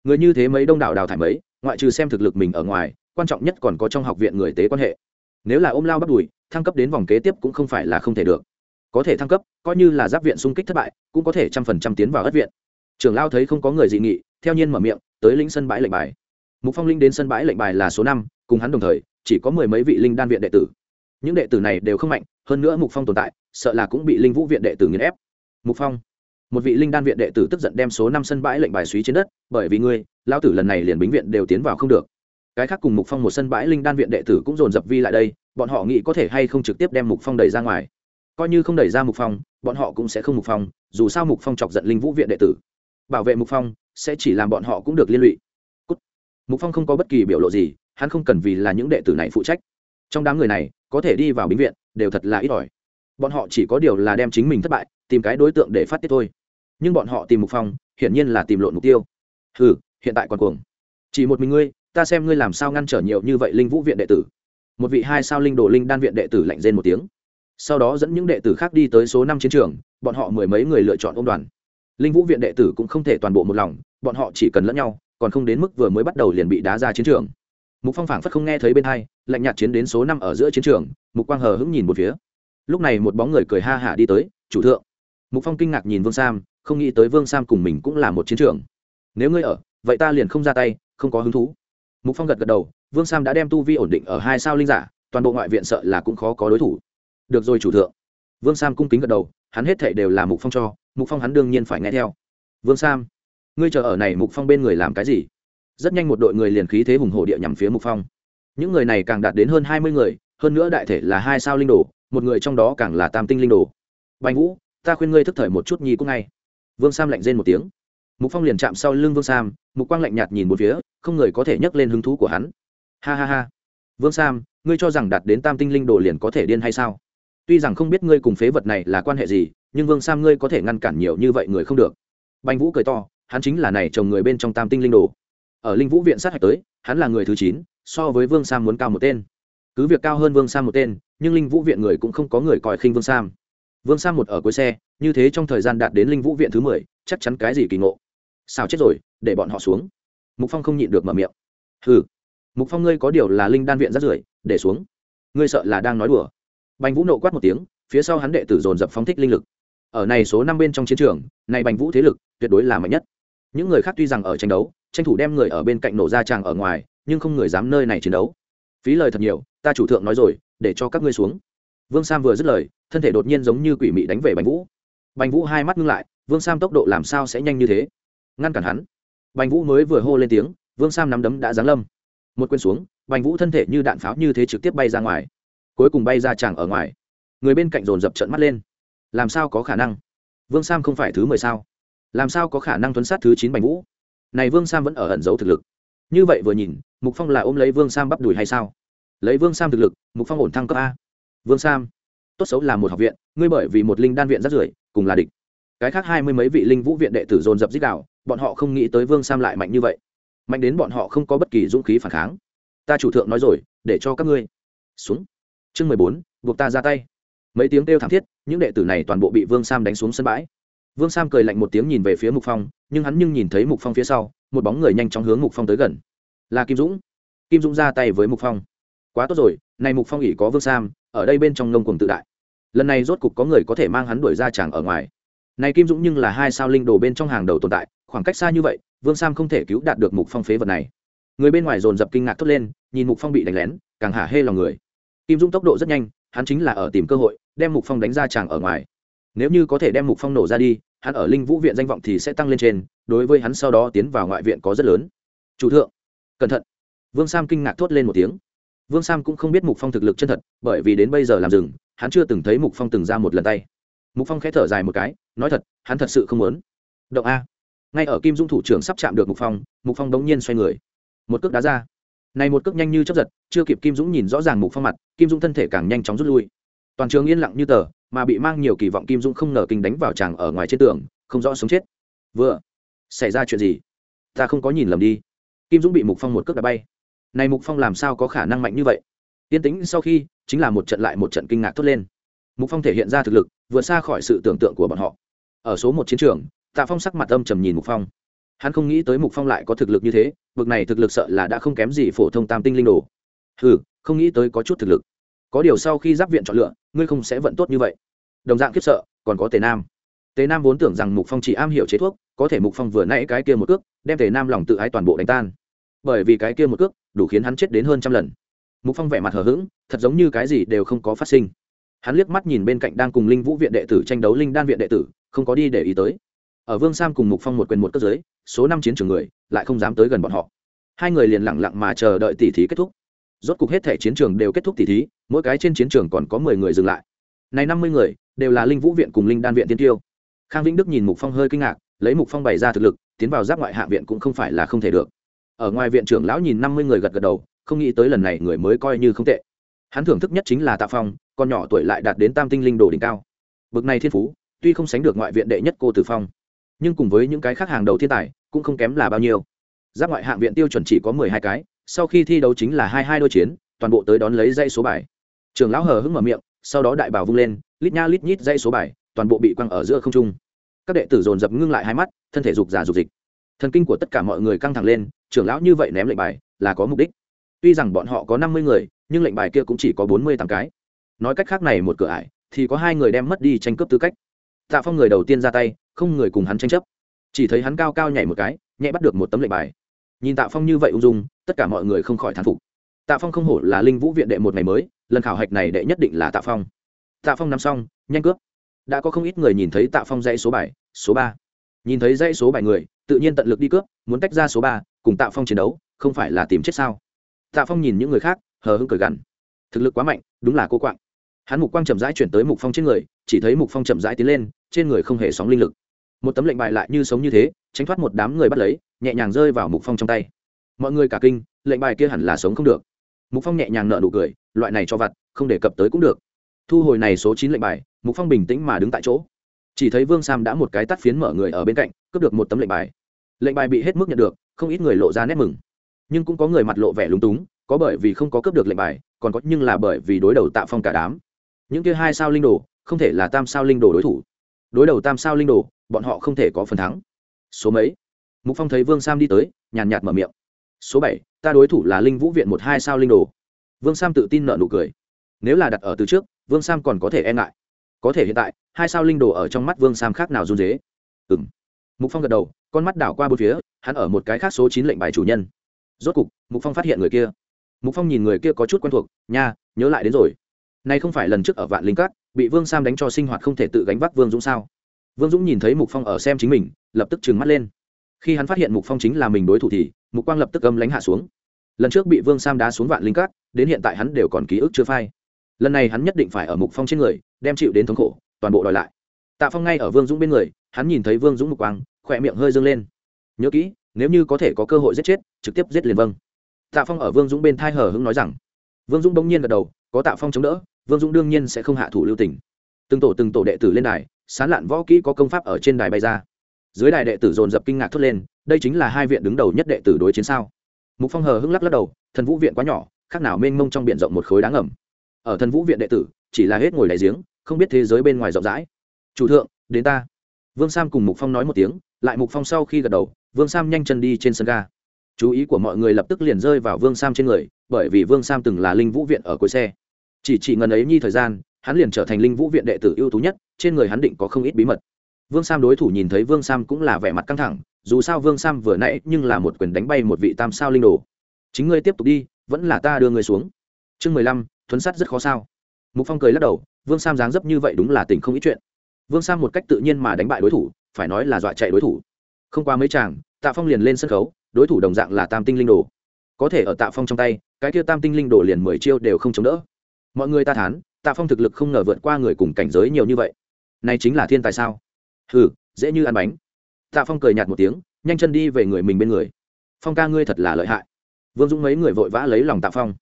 Người như thế mấy đông đảo đào thải mấy, ngoại trừ xem thực lực mình ở ngoài, quan trọng nhất còn có trong học viện người tế quan hệ. Nếu là ôm lao bắt đùi, thăng cấp đến vòng kế tiếp cũng không phải là không thể được. Có thể thăng cấp, coi như là giáp viện xung kích thất bại, cũng có thể trăm phần trăm tiến vào ất viện. Trưởng lao thấy không có người dị nghị, theo nhiên mở miệng, tới lĩnh sân bãi lệnh bài. Mục phong linh đến sân bãi lệnh bài là số năm, cùng hắn đồng thời, chỉ có mười mấy vị linh đan viện đệ tử những đệ tử này đều không mạnh, hơn nữa mục phong tồn tại, sợ là cũng bị linh vũ viện đệ tử nghiền ép. Mục phong, một vị linh đan viện đệ tử tức giận đem số năm sân bãi lệnh bài suý trên đất, bởi vì ngươi lao tử lần này liền bính viện đều tiến vào không được. Cái khác cùng mục phong một sân bãi linh đan viện đệ tử cũng dồn dập vi lại đây, bọn họ nghĩ có thể hay không trực tiếp đem mục phong đẩy ra ngoài. Coi như không đẩy ra mục phong, bọn họ cũng sẽ không mục phong, dù sao mục phong chọc giận linh vũ viện đệ tử. Bảo vệ mục phong sẽ chỉ làm bọn họ cũng được liên lụy. Cút. mục phong không có bất kỳ biểu lộ gì, hắn không cần vì là những đệ tử này phụ trách trong đám người này, có thể đi vào bệnh viện, đều thật là ít ỏi. Bọn họ chỉ có điều là đem chính mình thất bại, tìm cái đối tượng để phát tiết thôi. Nhưng bọn họ tìm mục phong, hiển nhiên là tìm lộn mục tiêu. Ừ hiện tại còn cuồng. Chỉ một mình ngươi, ta xem ngươi làm sao ngăn trở nhiều như vậy linh vũ viện đệ tử. Một vị hai sao linh đồ linh đan viện đệ tử lạnh rên một tiếng. Sau đó dẫn những đệ tử khác đi tới số năm chiến trường, bọn họ mười mấy người lựa chọn ôm đoàn. Linh vũ viện đệ tử cũng không thể toàn bộ một lòng, bọn họ chỉ cần lẫn nhau, còn không đến mức vừa mới bắt đầu liền bị đá ra chiến trường mục phong phảng phất không nghe thấy bên hai, lạnh nhạt chiến đến số năm ở giữa chiến trường, mục quang hờ hững nhìn một phía. Lúc này một bóng người cười ha hả đi tới, chủ thượng. Mục phong kinh ngạc nhìn vương sam, không nghĩ tới vương sam cùng mình cũng là một chiến trường. Nếu ngươi ở, vậy ta liền không ra tay, không có hứng thú. Mục phong gật gật đầu, vương sam đã đem tu vi ổn định ở hai sao linh giả, toàn bộ ngoại viện sợ là cũng khó có đối thủ. Được rồi, chủ thượng. Vương sam cung kính gật đầu, hắn hết thệ đều là mục phong cho, mục phong hắn đương nhiên phải nghe theo. Vương sam, ngươi chờ ở này mục phong bên người làm cái gì? Rất nhanh một đội người liền khí thế hùng hổ địa nhằm phía mục phong. Những người này càng đạt đến hơn hai mươi người, hơn nữa đại thể là hai sao linh đồ, một người trong đó càng là tam tinh linh đồ. Bành vũ, ta khuyên ngươi thức thời một chút nhi cũng ngay. Vương sam lạnh rên một tiếng. Mục phong liền chạm sau lưng vương sam, mục quang lạnh nhạt nhìn một phía, không người có thể nhấc lên hứng thú của hắn. Ha ha ha. Vương sam, ngươi cho rằng đạt đến tam tinh linh đồ liền có thể điên hay sao? Tuy rằng không biết ngươi cùng phế vật này là quan hệ gì, nhưng vương sam ngươi có thể ngăn cản nhiều như vậy người không được. Bành vũ cười to, hắn chính là này chồng người bên trong tam tinh linh đồ ở linh vũ viện sát hạch tới, hắn là người thứ chín, so với vương sam muốn cao một tên. Cứ việc cao hơn vương sam một tên, nhưng linh vũ viện người cũng không có người coi khinh vương sam. Vương sam một ở cuối xe, như thế trong thời gian đạt đến linh vũ viện thứ mười, chắc chắn cái gì kỳ ngộ. Sao chết rồi, để bọn họ xuống. Mục phong không nhịn được mở miệng. Hừ. Mục phong ngươi có điều là linh đan viện rát rưởi, để xuống. Ngươi sợ là đang nói đùa. Bành vũ nộ quát một tiếng, phía sau hắn đệ tử dồn dập phóng thích linh lực. Ở này số năm bên trong chiến trường, này bành vũ thế lực tuyệt đối là mạnh nhất. Những người khác tuy rằng ở tranh đấu tranh thủ đem người ở bên cạnh nổ ra tràng ở ngoài, nhưng không người dám nơi này chiến đấu. Phí lời thật nhiều, ta chủ thượng nói rồi, để cho các ngươi xuống. Vương sam vừa dứt lời, thân thể đột nhiên giống như quỷ mị đánh về bành vũ. Bành vũ hai mắt ngưng lại, vương sam tốc độ làm sao sẽ nhanh như thế? Ngăn cản hắn. Bành vũ mới vừa hô lên tiếng, vương sam nắm đấm đã giáng lâm. Một quên xuống, bành vũ thân thể như đạn pháo như thế trực tiếp bay ra ngoài. Cuối cùng bay ra tràng ở ngoài. Người bên cạnh dồn dập trận mắt lên. Làm sao có khả năng? Vương sam không phải thứ mười sao? Làm sao có khả năng tuấn sát thứ chín bành vũ? Này vương sam vẫn ở ẩn giấu thực lực. Như vậy vừa nhìn, mục phong là ôm lấy vương sam bắp đùi hay sao? Lấy vương sam thực lực, mục phong ổn thăng cấp a. Vương sam, tốt xấu là một học viện, ngươi bởi vì một linh đan viện rất rưởi cùng là địch. Cái khác hai mươi mấy vị linh vũ viện đệ tử dồn dập dích đạo, bọn họ không nghĩ tới vương sam lại mạnh như vậy. Mạnh đến bọn họ không có bất kỳ dũng khí phản kháng. Ta chủ thượng nói rồi, để cho các ngươi. Xuống. Chương mười bốn, buộc ta ra tay. Mấy tiếng kêu thảm thiết, những đệ tử này toàn bộ bị vương sam đánh xuống sân bãi vương sam cười lạnh một tiếng nhìn về phía mục phong, nhưng hắn nhưng nhìn thấy mục phong phía sau, một bóng người nhanh chóng hướng mục phong tới gần. Là kim dũng. Kim dũng ra tay với mục phong. Quá tốt rồi, này mục phong ỉ có vương sam, ở đây bên trong ngông cùng tự đại. Lần này rốt cục có người có thể mang hắn đuổi ra chàng ở ngoài. Này kim dũng nhưng là hai sao linh đồ bên trong hàng đầu tồn tại, khoảng cách xa như vậy, vương sam không thể cứu đạt được mục phong phế vật này. Người bên ngoài dồn dập kinh ngạc thốt lên, nhìn mục phong bị đánh lén, càng hả hê lòng người. Kim dũng tốc độ rất nhanh, hắn chính là ở tìm cơ hội, đem mục phong đánh ra chàng ở ngoài nếu như có thể đem mục phong nổ ra đi, hắn ở linh vũ viện danh vọng thì sẽ tăng lên trên, đối với hắn sau đó tiến vào ngoại viện có rất lớn. Chủ thượng, cẩn thận. Vương sam kinh ngạc thốt lên một tiếng. Vương sam cũng không biết mục phong thực lực chân thật, bởi vì đến bây giờ làm rừng, hắn chưa từng thấy mục phong từng ra một lần tay. Mục phong khẽ thở dài một cái, nói thật, hắn thật sự không muốn. Động a. Ngay ở kim dung thủ trưởng sắp chạm được mục phong mục phong đống nhiên xoay người. Một cước đá ra. Này một cước nhanh như chấp giật, chưa kịp kim dũng nhìn rõ ràng mục phong mặt, kim dũng thân thể càng nhanh chóng rút lui. Toàn trường yên lặng như tờ mà bị mang nhiều kỳ vọng kim dũng không ngờ kinh đánh vào chàng ở ngoài trên tường, không rõ sống chết. Vừa, xảy ra chuyện gì? Ta không có nhìn lầm đi. Kim dũng bị mục phong một cước đá bay. Này mục phong làm sao có khả năng mạnh như vậy? Yên tĩnh sau khi, chính là một trận lại một trận kinh ngạc thốt lên. Mục phong thể hiện ra thực lực, vượt xa khỏi sự tưởng tượng của bọn họ. Ở số một chiến trường, tạ phong sắc mặt âm trầm nhìn mục phong. Hắn không nghĩ tới mục phong lại có thực lực như thế vực này thực lực sợ là đã không kém gì phổ thông tam tinh linh đồ. Ừ không nghĩ tới có chút thực lực có điều sau khi giáp viện chọn lựa, ngươi không sẽ vận tốt như vậy. Đồng dạng khiếp sợ, còn có tề nam. Tề nam vốn tưởng rằng mục phong chỉ am hiểu chế thuốc, có thể mục phong vừa nãy cái kia một cước, đem tề nam lòng tự ái toàn bộ đánh tan. Bởi vì cái kia một cước, đủ khiến hắn chết đến hơn trăm lần. Mục phong vẻ mặt hờ hững, thật giống như cái gì đều không có phát sinh. Hắn liếc mắt nhìn bên cạnh đang cùng linh vũ viện đệ tử tranh đấu linh đan viện đệ tử, không có đi để ý tới. Ở vương sam cùng mục phong một quyền một cất giới số năm chiến trường người, lại không dám tới gần bọn họ. Hai người liền lặng lặng mà chờ đợi tỉ thí kết thúc rốt cục hết thể chiến trường đều kết thúc tỉ thí, mỗi cái trên chiến trường còn có mười người dừng lại. Này năm mươi người, đều là linh vũ viện cùng linh đan viện tiên tiêu. Khang vĩnh đức nhìn mục phong hơi kinh ngạc, lấy mục phong bày ra thực lực, tiến vào giáp ngoại hạ viện cũng không phải là không thể được. Ở ngoài viện trưởng lão nhìn năm mươi người gật gật đầu, không nghĩ tới lần này người mới coi như không tệ. Hắn thưởng thức nhất chính là tạ phong con nhỏ tuổi lại đạt đến tam tinh linh đồ đỉnh cao. Bực này thiên phú, tuy không sánh được ngoại viện đệ nhất cô tử phong, nhưng cùng với những cái khác hàng đầu thiên tài, cũng không kém là bao nhiêu. Giáp ngoại hạng viện tiêu chuẩn chỉ có mười hai cái sau khi thi đấu chính là hai hai đôi chiến, toàn bộ tới đón lấy dây số bài. Trường lão hờ hững mở miệng, sau đó đại bảo vung lên, lít nha lít nhít dây số bài, toàn bộ bị quăng ở giữa không trung. Các đệ tử dồn dập ngưng lại hai mắt, thân thể dục giả dục dịch. Thần kinh của tất cả mọi người căng thẳng lên, trưởng lão như vậy ném lệnh bài, là có mục đích. Tuy rằng bọn họ có năm mươi người, nhưng lệnh bài kia cũng chỉ có bốn mươi tám cái. Nói cách khác này một cửa ải, thì có hai người đem mất đi tranh cướp tư cách. Tạ phong người đầu tiên ra tay, không người cùng hắn tranh chấp. Chỉ thấy hắn cao cao nhảy một cái, nhẹ bắt được một tấm lệnh bài nhìn tạ phong như vậy ung dung, tất cả mọi người không khỏi thán phục. Tạ phong không hổ là linh vũ viện đệ một ngày mới, lần khảo hạch này đệ nhất định là tạ phong. Tạ phong nằm xong, nhanh cướp. Đã có không ít người nhìn thấy tạ phong dãy số bảy, số ba. Nhìn thấy dãy số bảy người, tự nhiên tận lực đi cướp, muốn tách ra số ba, cùng tạ phong chiến đấu, không phải là tìm chết sao? Tạ phong nhìn những người khác, hờ hững cười gằn. Thực lực quá mạnh, đúng là cô quạng. Hắn mục quang chậm rãi chuyển tới mục phong trên người, chỉ thấy mục phong chậm rãi tiến lên, trên người không hề sóng linh lực. Một tấm lệnh bài lại như sống như thế, tránh thoát một đám người bắt lấy nhẹ nhàng rơi vào mục phong trong tay. Mọi người cả kinh, lệnh bài kia hẳn là sống không được. Mục phong nhẹ nhàng nợ nụ cười, loại này cho vặt, không đề cập tới cũng được. Thu hồi này số chín lệnh bài, mục phong bình tĩnh mà đứng tại chỗ. Chỉ thấy vương sam đã một cái tắt phiến mở người ở bên cạnh, cướp được một tấm lệnh bài. Lệnh bài bị hết mức nhận được, không ít người lộ ra nét mừng. Nhưng cũng có người mặt lộ vẻ lúng túng, có bởi vì không có cướp được lệnh bài, còn có nhưng là bởi vì đối đầu tạ phong cả đám. Những kia hai sao linh đồ, không thể là tam sao linh đồ đối thủ. Đối đầu tam sao linh đồ, bọn họ không thể có phần thắng. Số mấy? Mục phong thấy vương sam đi tới, nhàn nhạt mở miệng. Số bảy, ta đối thủ là linh vũ viện một hai sao linh đồ. Vương sam tự tin nợ nụ cười. Nếu là đặt ở từ trước, vương sam còn có thể e ngại. Có thể hiện tại, hai sao linh đồ ở trong mắt vương sam khác nào run dế ừ m mục phong gật đầu, con mắt đảo qua bốn phía, hắn ở một cái khác số chín lệnh bài chủ nhân. Rốt cục, mục phong phát hiện người kia. Mục phong nhìn người kia có chút quen thuộc, nha, nhớ lại đến rồi. Nay không phải lần trước ở vạn linh cát bị vương sam đánh cho sinh hoạt không thể tự gánh vác vương dũng sao? Vương dũng nhìn thấy mục phong ở xem chính mình, lập tức trừng mắt lên khi hắn phát hiện mục phong chính là mình đối thủ thì mục quang lập tức âm lánh hạ xuống. Lần trước bị vương sam đá xuống vạn linh cát đến hiện tại hắn đều còn ký ức chưa phai. Lần này hắn nhất định phải ở mục phong trên người, đem chịu đến thống khổ, toàn bộ đòi lại. Tạ phong ngay ở vương dũng bên người, hắn nhìn thấy vương dũng mục quang, khỏe miệng hơi dâng lên. Nhớ kỹ, nếu như có thể có cơ hội giết chết, trực tiếp giết liền vâng. Tạ phong ở vương dũng bên thai hờ hững nói rằng. Vương dũng bỗng nhiên gật đầu, có tạ phong chống đỡ, vương dũng đương nhiên sẽ không hạ thủ lưu tình. Từng tổ từng tổ đệ tử lên đài, sán lạn võ kỹ có công pháp ở trên đài bay ra dưới đài đệ tử dồn dập kinh ngạc thốt lên, đây chính là hai viện đứng đầu nhất đệ tử đối chiến sao? Mục phong hờ hững lắc lắc đầu, thần vũ viện quá nhỏ, khác nào mênh mông trong b i ể n rộng một khối đáng ẩm ở thần vũ viện đệ tử, chỉ là hết ngồi đại giếng, không biết thế giới bên ngoài rộng rãi. Chủ thượng, đến ta. Vương sam cùng mục phong nói một tiếng, lại mục phong sau khi gật đầu, vương sam nhanh chân đi trên sân ga. Chú ý của mọi người lập tức liền rơi vào vương sam trên người, bởi vì vương sam từng là linh vũ viện ở cuối xe. Chỉ chỉ ngần ấy nhi thời gian, hắn liền trở thành linh vũ viện đệ tử ưu tú nhất, trên người hắn định có không ít bí mật vương sam đối thủ nhìn thấy vương sam cũng là vẻ mặt căng thẳng, dù sao vương sam vừa nãy nhưng là một quyền đánh bay một vị tam sao linh đồ. Chính ngươi tiếp tục đi, vẫn là ta đưa ngươi xuống. Chương mười lăm, thuấn sắt rất khó sao. Mục phong cười lắc đầu, vương sam dáng dấp như vậy đúng là tình không ít chuyện. Vương sam một cách tự nhiên mà đánh bại đối thủ, phải nói là dọa chạy đối thủ. Không qua mấy chàng, tạ phong liền lên sân khấu, đối thủ đồng dạng là tam tinh linh đồ. Có thể ở tạ phong trong tay, cái kia tam tinh linh đồ liền mười chiêu đều không chống đỡ. Mọi người ta thán, tạ phong thực lực không ngờ vượt qua người cùng cảnh giới nhiều như vậy. Này chính là thiên tài sao? Hừ, dễ như ăn bánh. Tạ phong cười nhạt một tiếng, nhanh chân đi về người mình bên người. Phong ca ngươi thật là lợi hại. Vương dũng mấy người vội vã lấy lòng tạ phong.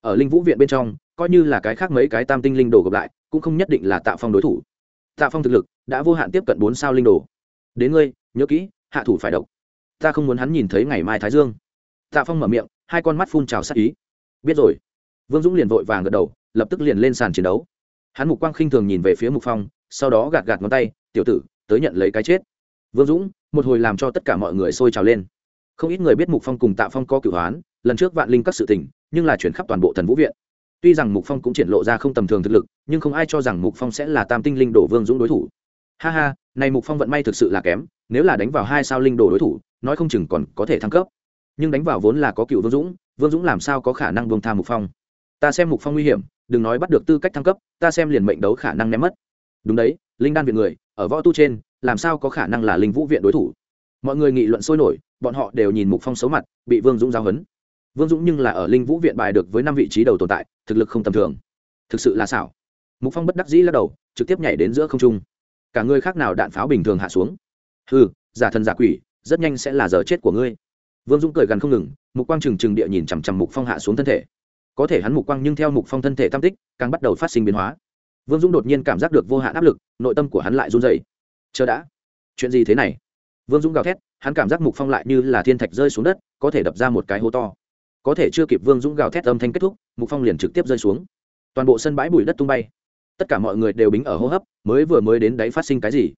Ở linh vũ viện bên trong, coi như là cái khác mấy cái tam tinh linh đồ gặp lại, cũng không nhất định là tạ phong đối thủ. Tạ phong thực lực đã vô hạn tiếp cận bốn sao linh đồ. Đến ngươi, nhớ kỹ, hạ thủ phải độc. Ta không muốn hắn nhìn thấy ngày mai thái dương. Tạ phong mở miệng, hai con mắt phun trào sắc ý. Biết rồi. Vương dũng liền vội vàng gật đầu, lập tức liền lên sàn chiến đấu. Hắn mục quang khinh thường nhìn về phía mục phong, sau đó gạt gạt ngón tay, tiểu tử tới nhận lấy cái chết. Vương dũng, một hồi làm cho tất cả mọi người sôi trào lên. Không ít người biết mục phong cùng tạ phong có cửu hoán lần trước vạn linh các sự tình, nhưng là chuyển khắp toàn bộ thần vũ viện. Tuy rằng mục phong cũng triển lộ ra không tầm thường thực lực, nhưng không ai cho rằng mục phong sẽ là tam tinh linh đổ vương dũng đối thủ. Ha ha, này mục phong vận may thực sự là kém, nếu là đánh vào hai sao linh đồ đối thủ, nói không chừng còn có thể thăng cấp. Nhưng đánh vào vốn là có cựu vương dũng vương dũng làm sao có khả năng buông tha mục phong? Ta xem mục phong nguy hiểm, đừng nói bắt được tư cách thăng cấp, ta xem liền mệnh đấu khả năng ném mất. Đúng đấy, linh đan viện người ở võ tu trên, làm sao có khả năng là linh vũ viện đối thủ? Mọi người nghị luận sôi nổi, bọn họ đều nhìn mục phong xấu mặt, bị vương dũng giao hấn vương dũng nhưng là ở linh vũ viện bài được với năm vị trí đầu tồn tại, thực lực không tầm thường. Thực sự là xảo. Mục phong bất đắc dĩ lắc đầu, trực tiếp nhảy đến giữa không trung. Cả người khác nào đạn pháo bình thường hạ xuống. Hừ, giả thần giả quỷ, rất nhanh sẽ là giờ chết của ngươi. Vương dũng cười gần không ngừng, mục quang trừng trừng địa nhìn chằm chằm mục phong hạ xuống thân thể. Có thể hắn mục quang nhưng theo mục phong thân thể tam tích, càng bắt đầu phát sinh biến hóa vương dũng đột nhiên cảm giác được vô hạn áp lực, nội tâm của hắn lại run dày chờ đã. Chuyện gì thế này? Vương dũng gào thét, hắn cảm giác mục phong lại như là thiên thạch rơi xuống đất, có thể đập ra một cái hố to. Có thể chưa kịp vương dũng gào thét âm thanh kết thúc, mục phong liền trực tiếp rơi xuống. Toàn bộ sân bãi bụi đất tung bay. Tất cả mọi người đều bính ở hô hấp, mới vừa mới đến đấy phát sinh cái gì?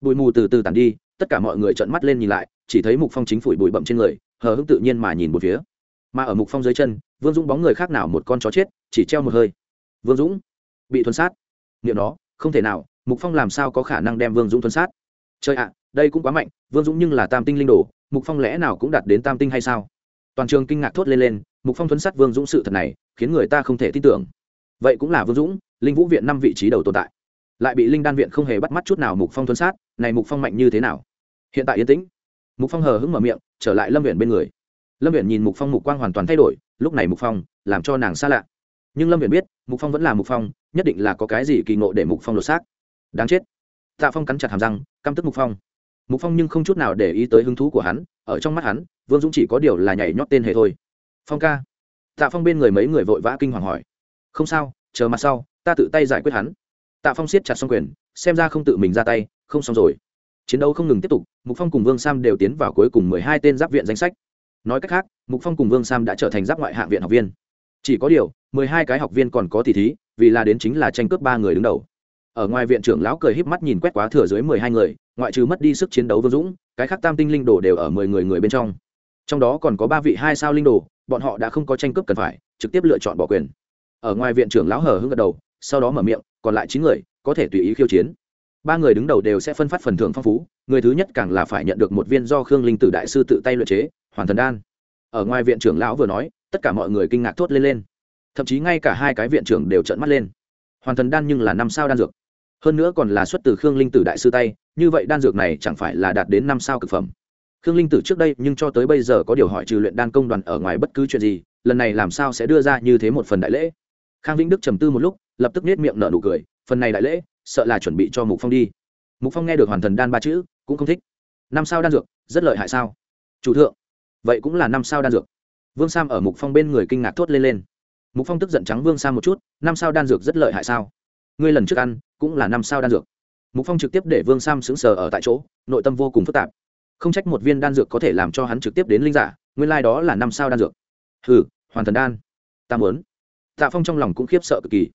Bụi mù từ từ tàn đi, tất cả mọi người trợn mắt lên nhìn lại, chỉ thấy mục phong chính phủi bụi bậm trên người, hờ hững tự nhiên mà nhìn một phía. Mà ở mục phong dưới chân, vương dũng bóng người khác nào một con chó chết, chỉ treo một hơi. Vương dũng, bị thuần sát nghiệm đó, không thể nào, mục phong làm sao có khả năng đem vương dũng tuân sát? Chơi ạ, đây cũng quá mạnh, vương dũng nhưng là tam tinh linh đồ, mục phong lẽ nào cũng đạt đến tam tinh hay sao? Toàn trường kinh ngạc thốt lên lên, mục phong thuấn sát vương dũng sự thật này, khiến người ta không thể tin tưởng. Vậy cũng là vương dũng, linh vũ viện năm vị trí đầu tồn tại. Lại bị linh đan viện không hề bắt mắt chút nào mục phong thuấn sát, này mục phong mạnh như thế nào? Hiện tại yên tĩnh. Mục phong hờ hững mở miệng, trở lại lâm viện bên người. Lâm viện nhìn mục phong mục quang hoàn toàn thay đổi, lúc này mục phong, làm cho nàng xa lạ nhưng lâm viện biết, mục phong vẫn là mục phong, nhất định là có cái gì kỳ ngộ để mục phong lột xác. Đáng chết. Tạ phong cắn chặt hàm răng, căm tức mục phong. Mục phong nhưng không chút nào để ý tới hứng thú của hắn, ở trong mắt hắn, vương dũng chỉ có điều là nhảy nhót tên hề thôi. Phong ca. Tạ phong bên người mấy người vội vã kinh hoàng hỏi. Không sao, chờ mặt sau, ta tự tay giải quyết hắn. Tạ phong siết chặt xong quyền, xem ra không tự mình ra tay, không xong rồi. Chiến đấu không ngừng tiếp tục, mục phong cùng vương sam đều tiến vào cuối cùng mười hai tên giáp viện danh sách. Nói cách khác, mục phong cùng vương sam đã trở thành giáp ngoại hạng viện học viên. Chỉ có điều mười hai cái học viên còn có tỷ thí, vì là đến chính là tranh cướp ba người đứng đầu. Ở ngoài viện trưởng lão cười híp mắt nhìn quét quá thừa dưới mười hai người, ngoại trừ mất đi sức chiến đấu vương dũng, cái khác tam tinh linh đồ đều ở mười người người bên trong. Trong đó còn có ba vị hai sao linh đồ, bọn họ đã không có tranh cướp cần phải, trực tiếp lựa chọn bỏ quyền. Ở ngoài viện trưởng lão hờ hưng gật đầu, sau đó mở miệng, còn lại chín người, có thể tùy ý khiêu chiến. Ba người đứng đầu đều sẽ phân phát phần thưởng phong phú, người thứ nhất càng là phải nhận được một viên do khương linh tử đại sư tự tay luyện chế, hoàn thần đan. Ở ngoài viện trưởng lão vừa nói, tất cả mọi người kinh ngạc thốt lên lên thậm chí ngay cả hai cái viện trưởng đều trợn mắt lên. Hoàn thần đan nhưng là năm sao đan dược. Hơn nữa còn là xuất từ khương linh tử đại sư tay, như vậy đan dược này chẳng phải là đạt đến năm sao cực phẩm. Khương linh tử trước đây nhưng cho tới bây giờ có điều hỏi trừ luyện đan công đoàn ở ngoài bất cứ chuyện gì, lần này làm sao sẽ đưa ra như thế một phần đại lễ? Khang vĩnh đức trầm tư một lúc, lập tức nết miệng nở nụ cười, phần này đại lễ, sợ là chuẩn bị cho mục phong đi. Mục phong nghe được hoàn thần đan ba chữ, cũng không thích. Năm sao đan dược, rất lợi hại sao? Chủ thượng, vậy cũng là năm sao đan dược. Vương sam ở mục phong bên người kinh ngạc thốt lên lên mục phong tức giận trắng vương sa một chút, năm sao đan dược rất lợi hại sao? Ngươi lần trước ăn, cũng là năm sao đan dược. Mục phong trực tiếp để vương sam xứng sờ ở tại chỗ, nội tâm vô cùng phức tạp. Không trách một viên đan dược có thể làm cho hắn trực tiếp đến linh giả, nguyên lai、like、đó là năm sao đan dược. Hừ, hoàn thần đan. Ta muốn. Tạ phong trong lòng cũng khiếp sợ cực kỳ.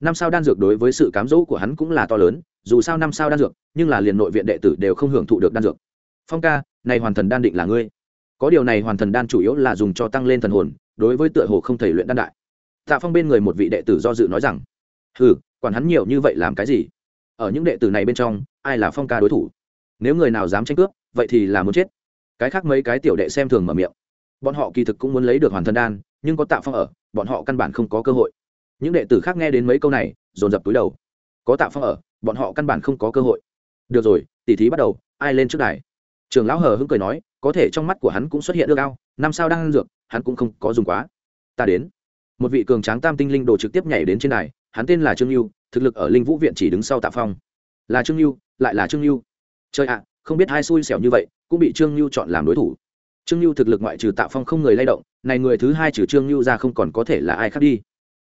Năm sao đan dược đối với sự cám dỗ của hắn cũng là to lớn, dù sao năm sao đan dược, nhưng là liền nội viện đệ tử đều không hưởng thụ được đan dược. Phong ca, này hoàn thần đan định là ngươi. Có điều này hoàn thần đan chủ yếu là dùng cho tăng lên thần hồn, đối với tựa hồ không thể luyện đan đại tạ phong bên người một vị đệ tử do dự nói rằng, hừ, quản hắn nhiều như vậy làm cái gì? Ở những đệ tử này bên trong, ai là phong ca đối thủ? Nếu người nào dám tranh cướp, vậy thì là muốn chết. Cái khác mấy cái tiểu đệ xem thường mở miệng. Bọn họ kỳ thực cũng muốn lấy được hoàn thân đan, nhưng có tạ phong ở, bọn họ căn bản không có cơ hội. Những đệ tử khác nghe đến mấy câu này, dồn dập túi đầu. Có tạ phong ở, bọn họ căn bản không có cơ hội. Được rồi tỉ thí bắt đầu, ai lên trước đài? Trường lão hờ hững cười nói, có thể trong mắt của hắn cũng xuất hiện ước ao, năm sao đang ăn dược, hắn cũng không có dùng quá. Ta đến một vị cường tráng tam tinh linh đồ trực tiếp nhảy đến trên này, hắn tên là trương lưu thực lực ở linh vũ viện chỉ đứng sau tạ phong. Là trương lưu lại là trương lưu trời ạ không biết hai xui xẻo như vậy cũng bị trương lưu chọn làm đối thủ. Trương lưu thực lực ngoại trừ tạ phong không người lay động này người thứ hai trừ trương lưu ra không còn có thể là ai khác đi.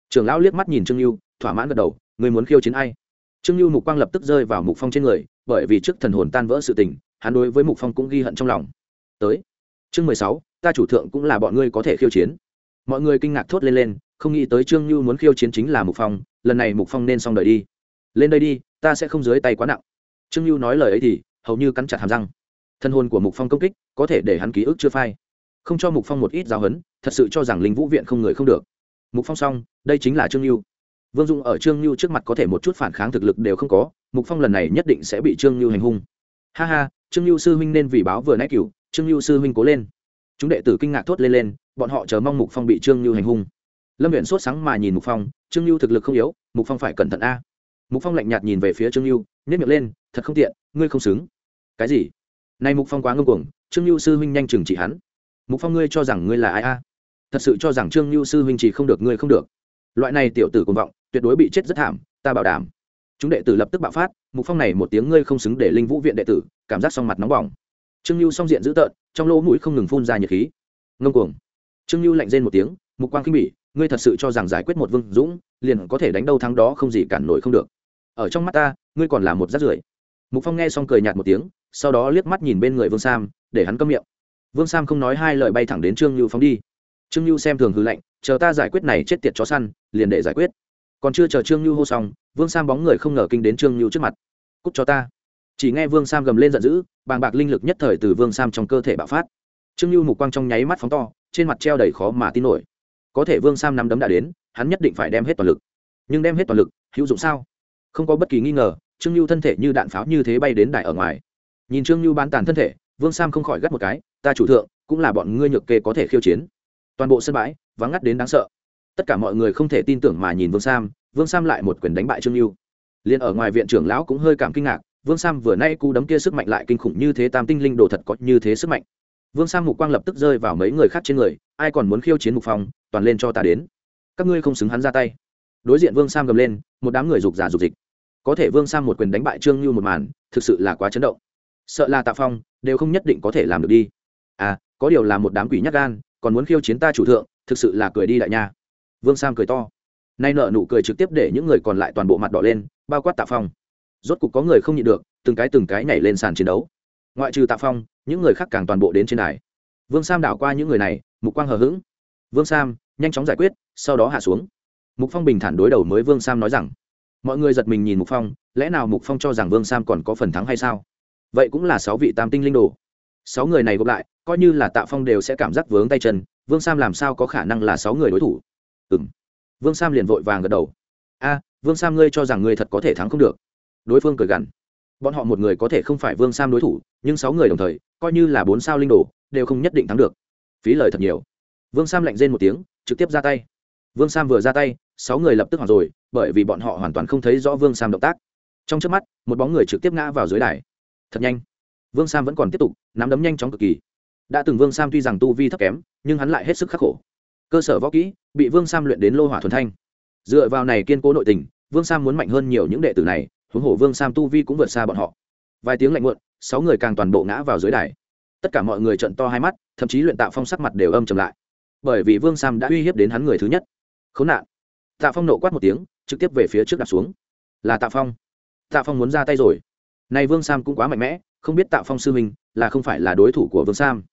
Trưởng lão liếc mắt nhìn trương lưu thỏa mãn gật đầu người muốn khiêu chiến ai? Trương lưu mục quang lập tức rơi vào mục phong trên người bởi vì trước thần hồn tan vỡ sự tình hắn đối với mục phong cũng ghi hận trong lòng. Tới chương mười sáu ta chủ thượng cũng là bọn ngươi có thể khiêu chiến. Mọi người kinh ngạc thốt lên lên không nghĩ tới trương lưu muốn khiêu chiến chính là mục phong, lần này mục phong nên xong đời đi. Lên đây đi, ta sẽ không dưới tay quá nặng. Trương lưu nói lời ấy thì, hầu như cắn chặt hàm răng. Thân hồn của mục phong công kích, có thể để hắn ký ức chưa phai. Không cho mục phong một ít giáo hấn thật sự cho rằng linh vũ viện không người không được. Mục phong xong, đây chính là trương lưu vương dung ở trương lưu trước mặt có thể một chút phản kháng thực lực đều không có, mục phong lần này nhất định sẽ bị trương lưu hành hung. Ha ha, trương lưu sư huynh nên vì báo vừa nãy cửu, trương lưu sư huynh cố lên. Chúng đệ tử kinh ngạc thốt lên lên, bọn họ chờ mong mục phong bị trương lưu hành hung lâm viện sốt sáng mà nhìn mục phong, trương lưu thực lực không yếu, mục phong phải cẩn thận a. Mục phong lạnh nhạt nhìn về phía trương lưu nhét miệng lên, thật không tiện, ngươi không xứng. Cái gì? Này mục phong quá ngông cuồng, trương lưu sư huynh nhanh chừng trị hắn. Mục phong ngươi cho rằng ngươi là ai a? Thật sự cho rằng trương lưu sư huynh chỉ không được, ngươi không được. Loại này tiểu tử cuồng vọng, tuyệt đối bị chết rất thảm, ta bảo đảm. Chúng đệ tử lập tức bạo phát, mục phong này một tiếng ngươi không xứng để linh vũ viện đệ tử, cảm giác song mặt nóng bỏng. Trương lưu song diện dữ tợn, trong lỗ mũi không ngừng phun ra nhiệt khí. Ngông cuồng. Trương lưu lạnh rên một tiếng, mục quang khinh bỉ ngươi thật sự cho rằng giải quyết một vương dũng, liền có thể đánh đâu thắng đó không gì cản nổi không được. Ở trong mắt ta, ngươi còn là một rát rưởi. Mục phong nghe xong cười nhạt một tiếng, sau đó liếc mắt nhìn bên người vương sam, để hắn câm miệng. Vương sam không nói hai lời bay thẳng đến trương lưu phóng đi. Trương lưu xem thường hư lạnh chờ ta giải quyết này chết tiệt chó săn, liền để giải quyết. Còn chưa chờ trương lưu hô xong, vương sam bóng người không ngờ kinh đến trương lưu trước mặt. Cút cho ta. Chỉ nghe vương sam gầm lên giận dữ, bàng bạc linh lực nhất thời từ vương sam trong cơ thể bạo phát. Trương lưu mục quang trong nháy mắt phóng to, trên mặt treo đầy khó mà tin nổi có thể vương sam nắm đấm đã đến, hắn nhất định phải đem hết toàn lực. Nhưng đem hết toàn lực, hữu dụng sao? Không có bất kỳ nghi ngờ, trương lưu thân thể như đạn pháo như thế bay đến đài ở ngoài. Nhìn trương lưu bán tàn thân thể, vương sam không khỏi gắt một cái, ta chủ thượng, cũng là bọn ngươi nhược kê có thể khiêu chiến. Toàn bộ sân bãi, vắng ngắt đến đáng sợ. Tất cả mọi người không thể tin tưởng mà nhìn vương sam vương sam lại một quyền đánh bại trương lưu liền ở ngoài viện trưởng lão cũng hơi cảm kinh ngạc, vương sam vừa nay cú đấm kia sức mạnh lại kinh khủng như thế, tam tinh linh đồ thật có như thế sức mạnh vương Sang mục quang lập tức rơi vào mấy người khác trên người, ai còn muốn khiêu chiến mục phong, toàn lên cho ta đến. Các ngươi không xứng hắn ra tay. Đối diện vương sam gầm lên, một đám người rục giả rục dịch. Có thể vương sam một quyền đánh bại trương như một màn, thực sự là quá chấn động. Sợ là tạ phong, đều không nhất định có thể làm được đi. À có điều là một đám quỷ nhắc gan, còn muốn khiêu chiến ta chủ thượng, thực sự là cười đi đại nha. Vương sam cười to. Nay nợ nụ cười trực tiếp để những người còn lại toàn bộ mặt đỏ lên, bao quát tạ phong. Rốt cục có người không nhịn được, từng cái từng cái nhảy lên sàn chiến đấu. Ngoại trừ tạ phong những người khác càng toàn bộ đến trên đài. Vương sam đảo qua những người này, mục quang hờ hững. Vương sam, nhanh chóng giải quyết, sau đó hạ xuống. Mục phong bình thản đối đầu mới vương sam nói rằng. Mọi người giật mình nhìn mục phong, lẽ nào mục phong cho rằng vương sam còn có phần thắng hay sao? Vậy cũng là sáu vị tam tinh linh đồ. Sáu người này gộp lại, coi như là tạ phong đều sẽ cảm giác vướng tay chân, vương sam làm sao có khả năng là sáu người đối thủ? Ừ m vương sam liền vội vàng gật đầu. A, vương sam ngươi cho rằng ngươi thật có thể thắng không được. Đối phương cười gằn bọn họ một người có thể không phải vương sam đối thủ, nhưng sáu người đồng thời, coi như là bốn sao linh đồ, đều không nhất định thắng được. Phí lời thật nhiều. Vương sam lạnh rên một tiếng, trực tiếp ra tay. Vương sam vừa ra tay, sáu người lập tức hoảng rồi, bởi vì bọn họ hoàn toàn không thấy rõ vương sam động tác. Trong trước mắt, một bóng người trực tiếp ngã vào dưới đài. Thật nhanh. Vương sam vẫn còn tiếp tục, nắm đấm nhanh chóng cực kỳ. Đã từng vương sam tuy rằng tu vi thấp kém, nhưng hắn lại hết sức khắc khổ. Cơ sở võ kỹ, bị vương sam luyện đến lô hỏa thuần thanh. Dựa vào này kiên cố nội tình, vương sam muốn mạnh hơn nhiều những đệ tử này huống hồ vương sam tu vi cũng vượt xa bọn họ vài tiếng lạnh muộn sáu người càng toàn bộ ngã vào dưới đài tất cả mọi người trận to hai mắt thậm chí luyện tạo phong sắc mặt đều âm trầm lại bởi vì vương sam đã uy hiếp đến hắn người thứ nhất khốn nạn tạ phong nộ quát một tiếng trực tiếp về phía trước đạp xuống là tạ phong tạ phong muốn ra tay rồi này vương sam cũng quá mạnh mẽ không biết tạ phong sư huynh là không phải là đối thủ của vương sam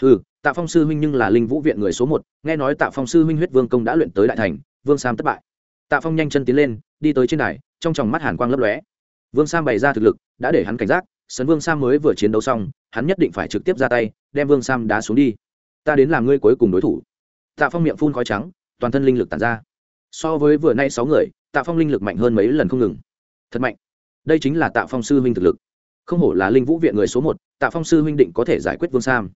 ừ tạ phong sư huynh nhưng là linh vũ viện người số một nghe nói tạ phong sư huynh huyết vương công đã luyện tới đại thành vương sam thất bại tạ phong nhanh chân tiến lên đi tới trên đài trong tròng mắt hàn quang lấp lóe. Vương sam bày ra thực lực, đã để hắn cảnh giác, sấn vương sam mới vừa chiến đấu xong, hắn nhất định phải trực tiếp ra tay, đem vương sam đá xuống đi. Ta đến làm ngươi cuối cùng đối thủ. Tạ phong miệng phun khói trắng, toàn thân linh lực tàn ra. So với vừa nay sáu người, tạ phong linh lực mạnh hơn mấy lần không ngừng. Thật mạnh. Đây chính là tạ phong sư huynh thực lực. Không hổ là linh vũ viện người số một, tạ phong sư huynh định có thể giải quyết vương sam.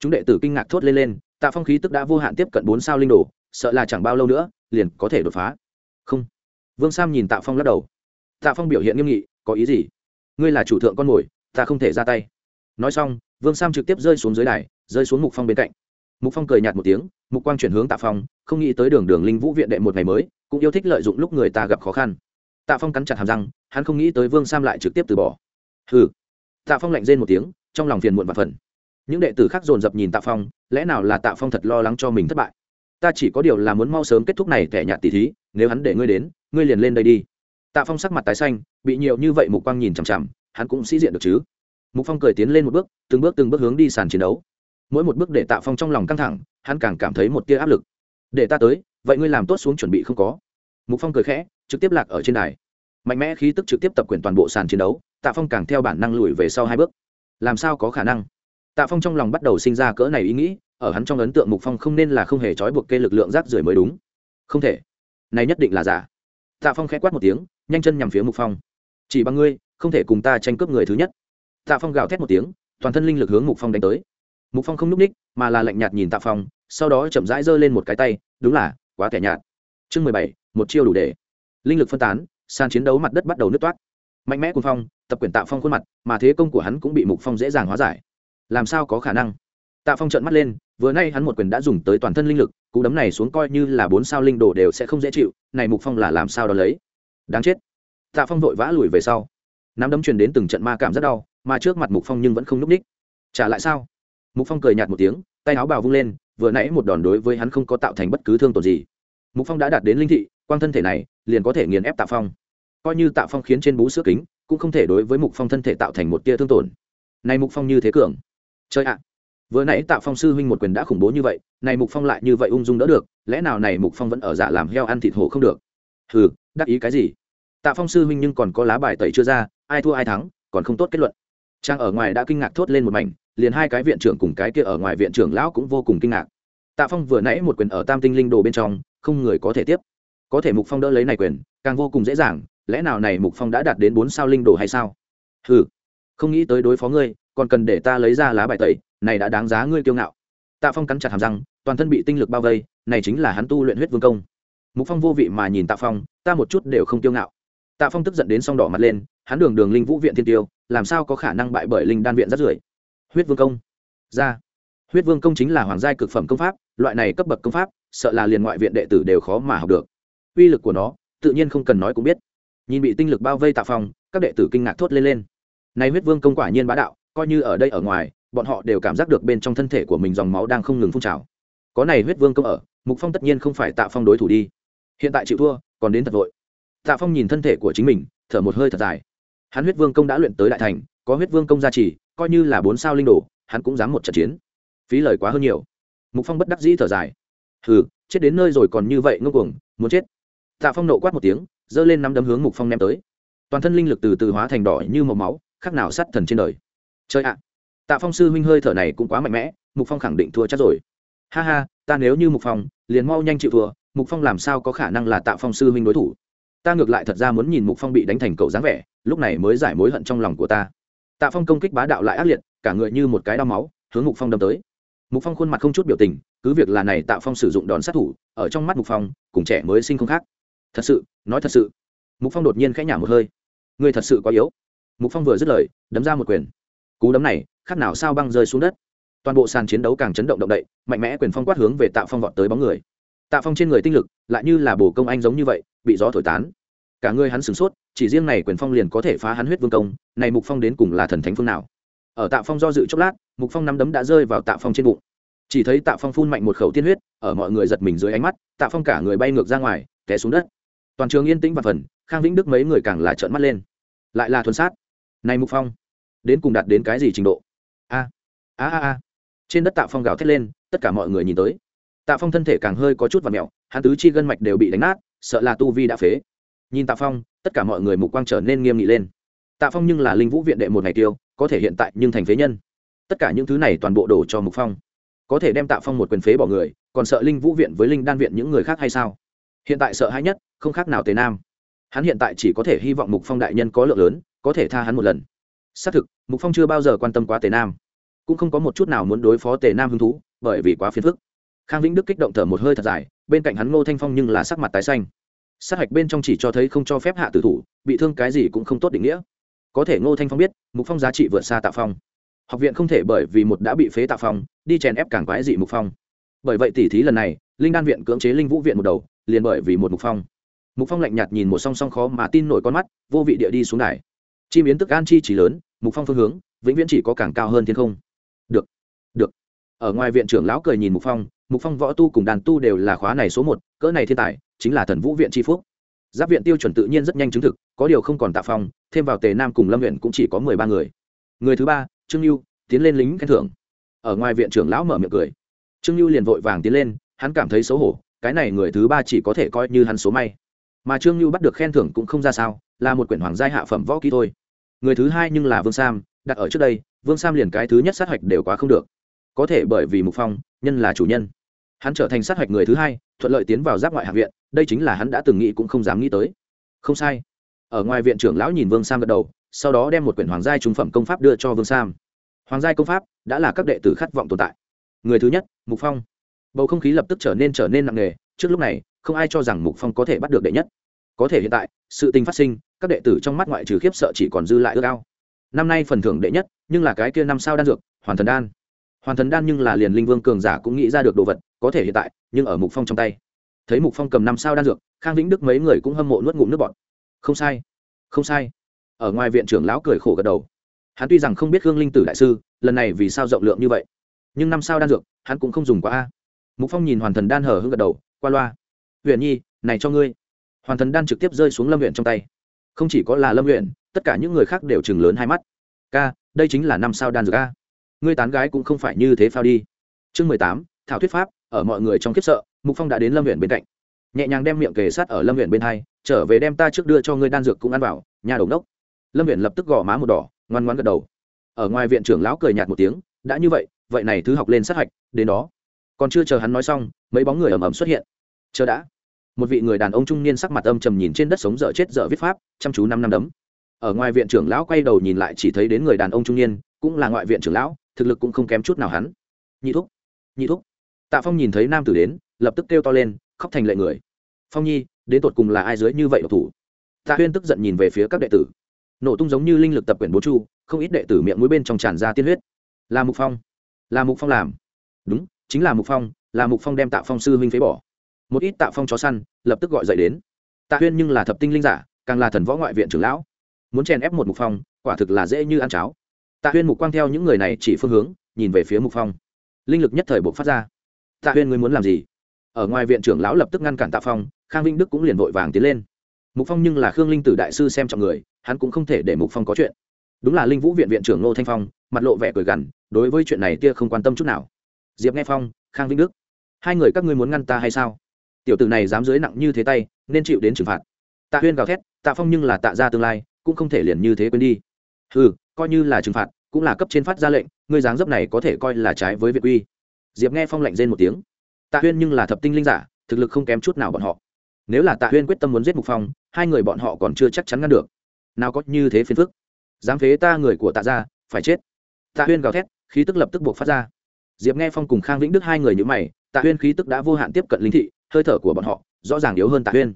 Chúng đệ tử kinh ngạc thốt lên lên, tạ phong khí tức đã vô hạn tiếp cận bốn sao linh đồ, sợ là chẳng bao lâu nữa, liền có thể đột phá. Không vương sam nhìn tạ phong lắc đầu. Tạ phong biểu hiện nghiêm nghị, có ý gì? Ngươi là chủ thượng con mồi, ta không thể ra tay. Nói xong, vương sam trực tiếp rơi xuống dưới đài, rơi xuống mục phong bên cạnh. Mục phong cười nhạt một tiếng, mục quang chuyển hướng tạ phong, không nghĩ tới đường đường linh vũ viện đệ một ngày mới, cũng yêu thích lợi dụng lúc người ta gặp khó khăn. Tạ phong cắn chặt hàm răng, hắn không nghĩ tới vương sam lại trực tiếp từ bỏ. Hừ. Tạ phong lạnh rên một tiếng, trong lòng phiền muộn và phần. Những đệ tử khác dồn dập nhìn tạ phong, lẽ nào là tạ phong thật lo lắng cho mình thất bại? Ta chỉ có điều là muốn mau sớm kết thúc này kẻ nhạt tỷ thí nếu hắn để ngươi đến, ngươi liền lên đây đi. Tạ phong sắc mặt tái xanh, bị nhiều như vậy mục quang nhìn chằm chằm, hắn cũng sĩ diện được chứ. Mục phong cười tiến lên một bước, từng bước từng bước hướng đi sàn chiến đấu. Mỗi một bước để tạ phong trong lòng căng thẳng, hắn càng cảm thấy một tia áp lực. Để ta tới, vậy ngươi làm tốt xuống chuẩn bị không có? Mục phong cười khẽ, trực tiếp lạc ở trên đài. Mạnh mẽ khí tức trực tiếp tập quyền toàn bộ sàn chiến đấu, tạ phong càng theo bản năng lùi về sau hai bước. Làm sao có khả năng? Tạ phong trong lòng bắt đầu sinh ra cỡ này ý nghĩ, ở hắn trong ấn tượng mục phong không nên là không hề trói buộc kê lực lượng rác rưởi mới đúng. Không thể này nhất định là giả. Tạ phong khẽ quát một tiếng, nhanh chân nhằm phía mục phong. Chỉ bằng ngươi, không thể cùng ta tranh cướp người thứ nhất. Tạ phong gào thét một tiếng, toàn thân linh lực hướng mục phong đánh tới. Mục phong không n ú c ních, mà là lạnh nhạt nhìn tạ phong, sau đó chậm rãi giơ lên một cái tay, đúng là, quá kẻ nhạt. Chương mười bảy, một chiêu đủ để. Linh lực phân tán, sàn chiến đấu mặt đất bắt đầu nứt toát. Mạnh mẽ cùng phong, tập quyền tạ phong khuôn mặt, mà thế công của hắn cũng bị mục phong dễ dàng hóa giải. Làm sao có khả năng? Tạ phong trợn mắt lên, vừa nay hắn một quyền đã dùng tới toàn thân linh lực cú đấm này xuống coi như là bốn sao linh đồ đều sẽ không dễ chịu, này mục phong là làm sao đó lấy? Đáng chết. Tạ phong vội vã lùi về sau. Nắm đấm truyền đến từng trận ma cảm rất đau, mà trước mặt mục phong nhưng vẫn không núp ních trả lại sao? Mục phong cười nhạt một tiếng, tay áo bào vung lên, vừa nãy một đòn đối với hắn không có tạo thành bất cứ thương tổn gì. Mục phong đã đạt đến linh thị, quang thân thể này liền có thể nghiền ép tạ phong. Coi như tạ phong khiến trên bú sữa kính, cũng không thể đối với mục phong thân thể tạo thành một tia thương tổn. Này mục phong như thế cường. Chơi ạ! Vừa nãy tạ phong sư huynh một quyền đã khủng bố như vậy, này mục phong lại như vậy ung dung đỡ được, lẽ nào này mục phong vẫn ở giả làm heo ăn thịt hổ không được? Hừ, đắc ý cái gì? Tạ phong sư huynh nhưng còn có lá bài tẩy chưa ra, ai thua ai thắng, còn không tốt kết luận. Trang ở ngoài đã kinh ngạc thốt lên một mảnh, liền hai cái viện trưởng cùng cái kia ở ngoài viện trưởng lão cũng vô cùng kinh ngạc. Tạ phong vừa nãy một quyền ở tam tinh linh đồ bên trong, không người có thể tiếp. Có thể mục phong đỡ lấy này quyền, càng vô cùng dễ dàng, lẽ nào này mục phong đã đạt đến bốn sao linh đồ hay sao? Hừ, không nghĩ tới đối phó ngươi, còn cần để ta lấy ra lá bài tẩy này đã đáng giá ngươi kiêu ngạo. Tạ phong cắn chặt hàm răng, toàn thân bị tinh lực bao vây, này chính là hắn tu luyện huyết vương công. Mục phong vô vị mà nhìn tạ phong, ta một chút đều không kiêu ngạo. Tạ phong tức giận đến song đỏ mặt lên, hắn đường đường linh vũ viện thiên tiêu, làm sao có khả năng bại bởi linh đan viện rất rưởi? Huyết vương công. Ra. Huyết vương công chính là hoàng giai cực phẩm công pháp, loại này cấp bậc công pháp, sợ là liền ngoại viện đệ tử đều khó mà học được. Uy lực của nó, tự nhiên không cần nói cũng biết. Nhìn bị tinh lực bao vây tạ phong, các đệ tử kinh ngạc thốt lên lên. Này huyết vương công quả nhiên bá đạo, coi như ở đây ở ngoài bọn họ đều cảm giác được bên trong thân thể của mình dòng máu đang không ngừng phun trào. Có này huyết vương công ở, mục phong tất nhiên không phải tạ phong đối thủ đi. Hiện tại chịu thua, còn đến thật vội. Tạ phong nhìn thân thể của chính mình, thở một hơi thật dài. Hắn huyết vương công đã luyện tới đại thành, có huyết vương công gia trì, coi như là bốn sao linh đồ, hắn cũng dám một trận chiến. Phí lời quá hơn nhiều. Mục phong bất đắc dĩ thở dài. Hừ, chết đến nơi rồi còn như vậy ngô cuồng, muốn chết. Tạ phong nộ quát một tiếng, giơ lên năm đấm hướng mục phong ném tới. Toàn thân linh lực từ từ hóa thành đỏ như màu máu, khác nào sát thần trên đời. Chơi ạ tạ phong sư huynh hơi thở này cũng quá mạnh mẽ, mục phong khẳng định thua chắc rồi. Ha ha, ta nếu như mục phong, liền mau nhanh chịu thua, mục phong làm sao có khả năng là tạ phong sư huynh đối thủ? Ta ngược lại thật ra muốn nhìn mục phong bị đánh thành cậu dáng vẻ, lúc này mới giải mối hận trong lòng của ta. Tạ phong công kích bá đạo lại ác liệt, cả người như một cái đao máu, hướng mục phong đâm tới. Mục phong khuôn mặt không chút biểu tình, cứ việc là này tạ phong sử dụng đòn sát thủ, ở trong mắt mục phong, cùng trẻ mới sinh không khác. Thật sự, nói thật sự. Mục phong đột nhiên khẽ nhả một hơi. Người thật sự quá yếu. Mục phong vừa dứt lời, đấm ra một quyền. Cú đấm này khác nào sao băng rơi xuống đất. Toàn bộ sàn chiến đấu càng chấn động động đậy, mạnh mẽ quyền phong quát hướng về tạ phong vọt tới bóng người. Tạ phong trên người tinh lực lại như là bồ công anh giống như vậy, bị gió thổi tán. Cả người hắn sửng sốt, chỉ riêng này quyền phong liền có thể phá hắn huyết vương công, này mục phong đến cùng là thần thánh phương nào? Ở tạ phong do dự chốc lát, mục phong nắm đấm đã rơi vào tạ phong trên bụng. Chỉ thấy tạ phong phun mạnh một khẩu tiên huyết, ở mọi người giật mình dưới ánh mắt, tạ phong cả người bay ngược ra ngoài, té xuống đất. Toàn trường yên tĩnh và phần, khang vĩnh đức mấy người càng là trợn mắt lên. Lại là thuần sát. Này mục phong, đến cùng đạt đến cái gì trình độ? A a a a. Trên đất tạ phong gào thét lên, tất cả mọi người nhìn tới. Tạ phong thân thể càng hơi có chút và mẹo, hắn tứ chi gân mạch đều bị đánh nát, sợ là tu vi đã phế. Nhìn tạ phong, tất cả mọi người mục quang trở nên nghiêm nghị lên. Tạ phong nhưng là linh vũ viện đệ một ngày tiêu, có thể hiện tại nhưng thành phế nhân. Tất cả những thứ này toàn bộ đổ cho mục phong. Có thể đem tạ phong một quyền phế bỏ người, còn sợ linh vũ viện với linh đan viện những người khác hay sao? Hiện tại sợ hãi nhất, không khác nào tề nam. Hắn hiện tại chỉ có thể hy vọng mục phong đại nhân có lượng lớn, có thể tha hắn một lần xác thực, mục phong chưa bao giờ quan tâm quá tề nam. Cũng không có một chút nào muốn đối phó tề nam hứng thú, bởi vì quá phiền phức. Khang vĩnh đức kích động thở một hơi thật dài, bên cạnh hắn ngô thanh phong nhưng là sắc mặt tái xanh. Sát hạch bên trong chỉ cho thấy không cho phép hạ tử thủ, bị thương cái gì cũng không tốt định nghĩa. Có thể ngô thanh phong biết, mục phong giá trị vượt xa tạ phong. Học viện không thể bởi vì một đã bị phế tạ phong, đi chèn ép càng quái dị mục phong. Bởi vậy tỉ thí lần này, linh đan viện cưỡng chế linh vũ viện một đầu, liền bởi vì một mục phong. Mục phong lạnh nhạt nhìn một song song khó mà tin nổi con mắt, vô vị địa đi xuống đài chi biến tức an chi chỉ lớn, mục phong phương hướng, vĩnh viễn chỉ có càng cao hơn thiên không. Được được. Ở ngoài viện trưởng lão cười nhìn mục phong mục phong võ tu cùng đàn tu đều là khóa này số một, cỡ này thiên tài, chính là thần vũ viện tri phúc. Giáp viện tiêu chuẩn tự nhiên rất nhanh chứng thực, có điều không còn tạ phong, thêm vào tề nam cùng lâm viện cũng chỉ có mười ba người. Người thứ ba, trương lưu tiến lên lính khen thưởng. Ở ngoài viện trưởng lão mở miệng cười. Trương lưu liền vội vàng tiến lên, hắn cảm thấy xấu hổ, cái này người thứ ba chỉ có thể coi như hắn số may. Mà trương lưu bắt được khen thưởng cũng không ra sao, là một quyển hoàng giai hạ phẩm võ kỹ thôi người thứ hai nhưng là vương sam, đặt ở trước đây, vương sam liền cái thứ nhất sát hạch đều quá không được. Có thể bởi vì mục phong, nhân là chủ nhân. Hắn trở thành sát hạch người thứ hai, thuận lợi tiến vào giáp ngoại hạ viện, đây chính là hắn đã từng nghĩ cũng không dám nghĩ tới. Không sai. Ở ngoài viện trưởng lão nhìn vương sam gật đầu, sau đó đem một quyển hoàng giai trung phẩm công pháp đưa cho vương sam. Hoàng giai công pháp đã là các đệ tử khát vọng tồn tại. Người thứ nhất, mục phong. Bầu không khí lập tức trở nên trở nên nặng nề, trước lúc này, không ai cho rằng mục phong có thể bắt được đệ nhất. Có thể hiện tại, sự tình phát sinh các đệ tử trong mắt ngoại trừ khiếp sợ chỉ còn dư lại ước ao. Năm nay phần thưởng đệ nhất, nhưng là cái kia năm sao đan dược, hoàn thần đan. Hoàn thần đan nhưng là liền linh vương cường giả cũng nghĩ ra được đồ vật, có thể hiện tại, nhưng ở mục phong trong tay. Thấy mục phong cầm năm sao đan dược, khang vĩnh đức mấy người cũng hâm mộ nuốt ngụm nước bọt. Không sai không sai. Ở ngoài viện trưởng lão cười khổ gật đầu. Hắn tuy rằng không biết hương linh tử đại sư, lần này vì sao rộng lượng như vậy, nhưng năm sao đan dược, hắn cũng không dùng quá a. Mục phong nhìn hoàn thần đan hở hưng gật đầu, qua loa. Huyền nhi, này cho ngươi. Hoàn thần đan trực tiếp rơi xuống lâm huyện trong tay không chỉ có là lâm luyện tất cả những người khác đều chừng lớn hai mắt. Ca, đây chính là năm sao đan dược a. Ngươi tán gái cũng không phải như thế phao đi. Chương mười tám, thảo thuyết pháp, ở mọi người trong khiếp sợ, mục phong đã đến lâm luyện bên cạnh. Nhẹ nhàng đem miệng kề sát ở lâm luyện bên hai, trở về đem ta trước đưa cho ngươi đan dược cũng ăn vào, nhà đồng đốc. Lâm huyện lập tức gõ má một đỏ, ngoan ngoan gật đầu. Ở ngoài viện trưởng lão cười nhạt một tiếng, đã như vậy vậy này thứ học lên sát hạch, đến đó. Còn chưa chờ hắn nói xong, mấy bóng người ầm ầm xuất hiện. Chờ đã một vị người đàn ông trung niên sắc mặt âm trầm nhìn trên đất sống dở chết dở viết pháp, chăm chú năm năm đấm. Ở ngoài viện trưởng lão quay đầu nhìn lại chỉ thấy đến người đàn ông trung niên, cũng là ngoại viện trưởng lão, thực lực cũng không kém chút nào hắn. Nhị thúc nhị thúc. Tạ phong nhìn thấy nam tử đến, lập tức kêu to lên, khóc thành lệ người. Phong nhi, đến tột cùng là ai dưới như vậy độc thủ? Tạ huyên tức giận nhìn về phía các đệ tử. Nổ tung giống như linh lực tập quyển bố chu, không ít đệ tử miệng mũi bên trong tràn ra tiên huyết. Là mục phong. Là mục phong làm. Đúng, chính là mục phong, là mục phong đem tạ phong sư huynh phế bỏ một ít tạ phong chó săn, lập tức gọi dậy đến. Tạ huyên nhưng là thập tinh linh giả, càng là thần võ ngoại viện trưởng lão. Muốn chèn ép một mục phong, quả thực là dễ như ăn cháo. Tạ huyên mục quang theo những người này chỉ phương hướng, nhìn về phía mục phong. Linh lực nhất thời buộc phát ra. Tạ huyên ngươi muốn làm gì? Ở ngoài viện trưởng lão lập tức ngăn cản tạ phong, khang vinh đức cũng liền vội vàng tiến lên. Mục phong nhưng là khương linh tử đại sư xem trọng người, hắn cũng không thể để mục phong có chuyện. Đúng là linh vũ viện viện trưởng ngô thanh phong, mặt lộ vẻ cười gằn, đối với chuyện này tia không quan tâm chút nào. Diệp nghe phong, khang vinh đức, hai người các ngươi muốn ngăn ta hay sao? Tiểu tử này dám dưới nặng như thế tay, nên chịu đến trừng phạt. Tạ huyên gào thét, tạ phong nhưng là tạ ra tương lai, cũng không thể liền như thế quên đi. Ừ coi như là trừng phạt, cũng là cấp trên phát ra lệnh, ngươi dáng dấp này có thể coi là trái với việc uy diệp nghe phong lệnh rên một tiếng. Tạ huyên nhưng là thập tinh linh giả, thực lực không kém chút nào bọn họ. Nếu là tạ huyên quyết tâm muốn giết mục phong, hai người bọn họ còn chưa chắc chắn ngăn được. Nào có như thế phiền phức. Dám phế ta người của tạ ra phải chết. Tạ huyên gào thét, khí tức lập tức buộc phát ra. Diệp nghe phong cùng khang vĩnh đức hai người như mày, tạ huyên khí tức đã vô hạn tiếp cận linh thị hơi thở của bọn họ rõ ràng yếu hơn tạ huyên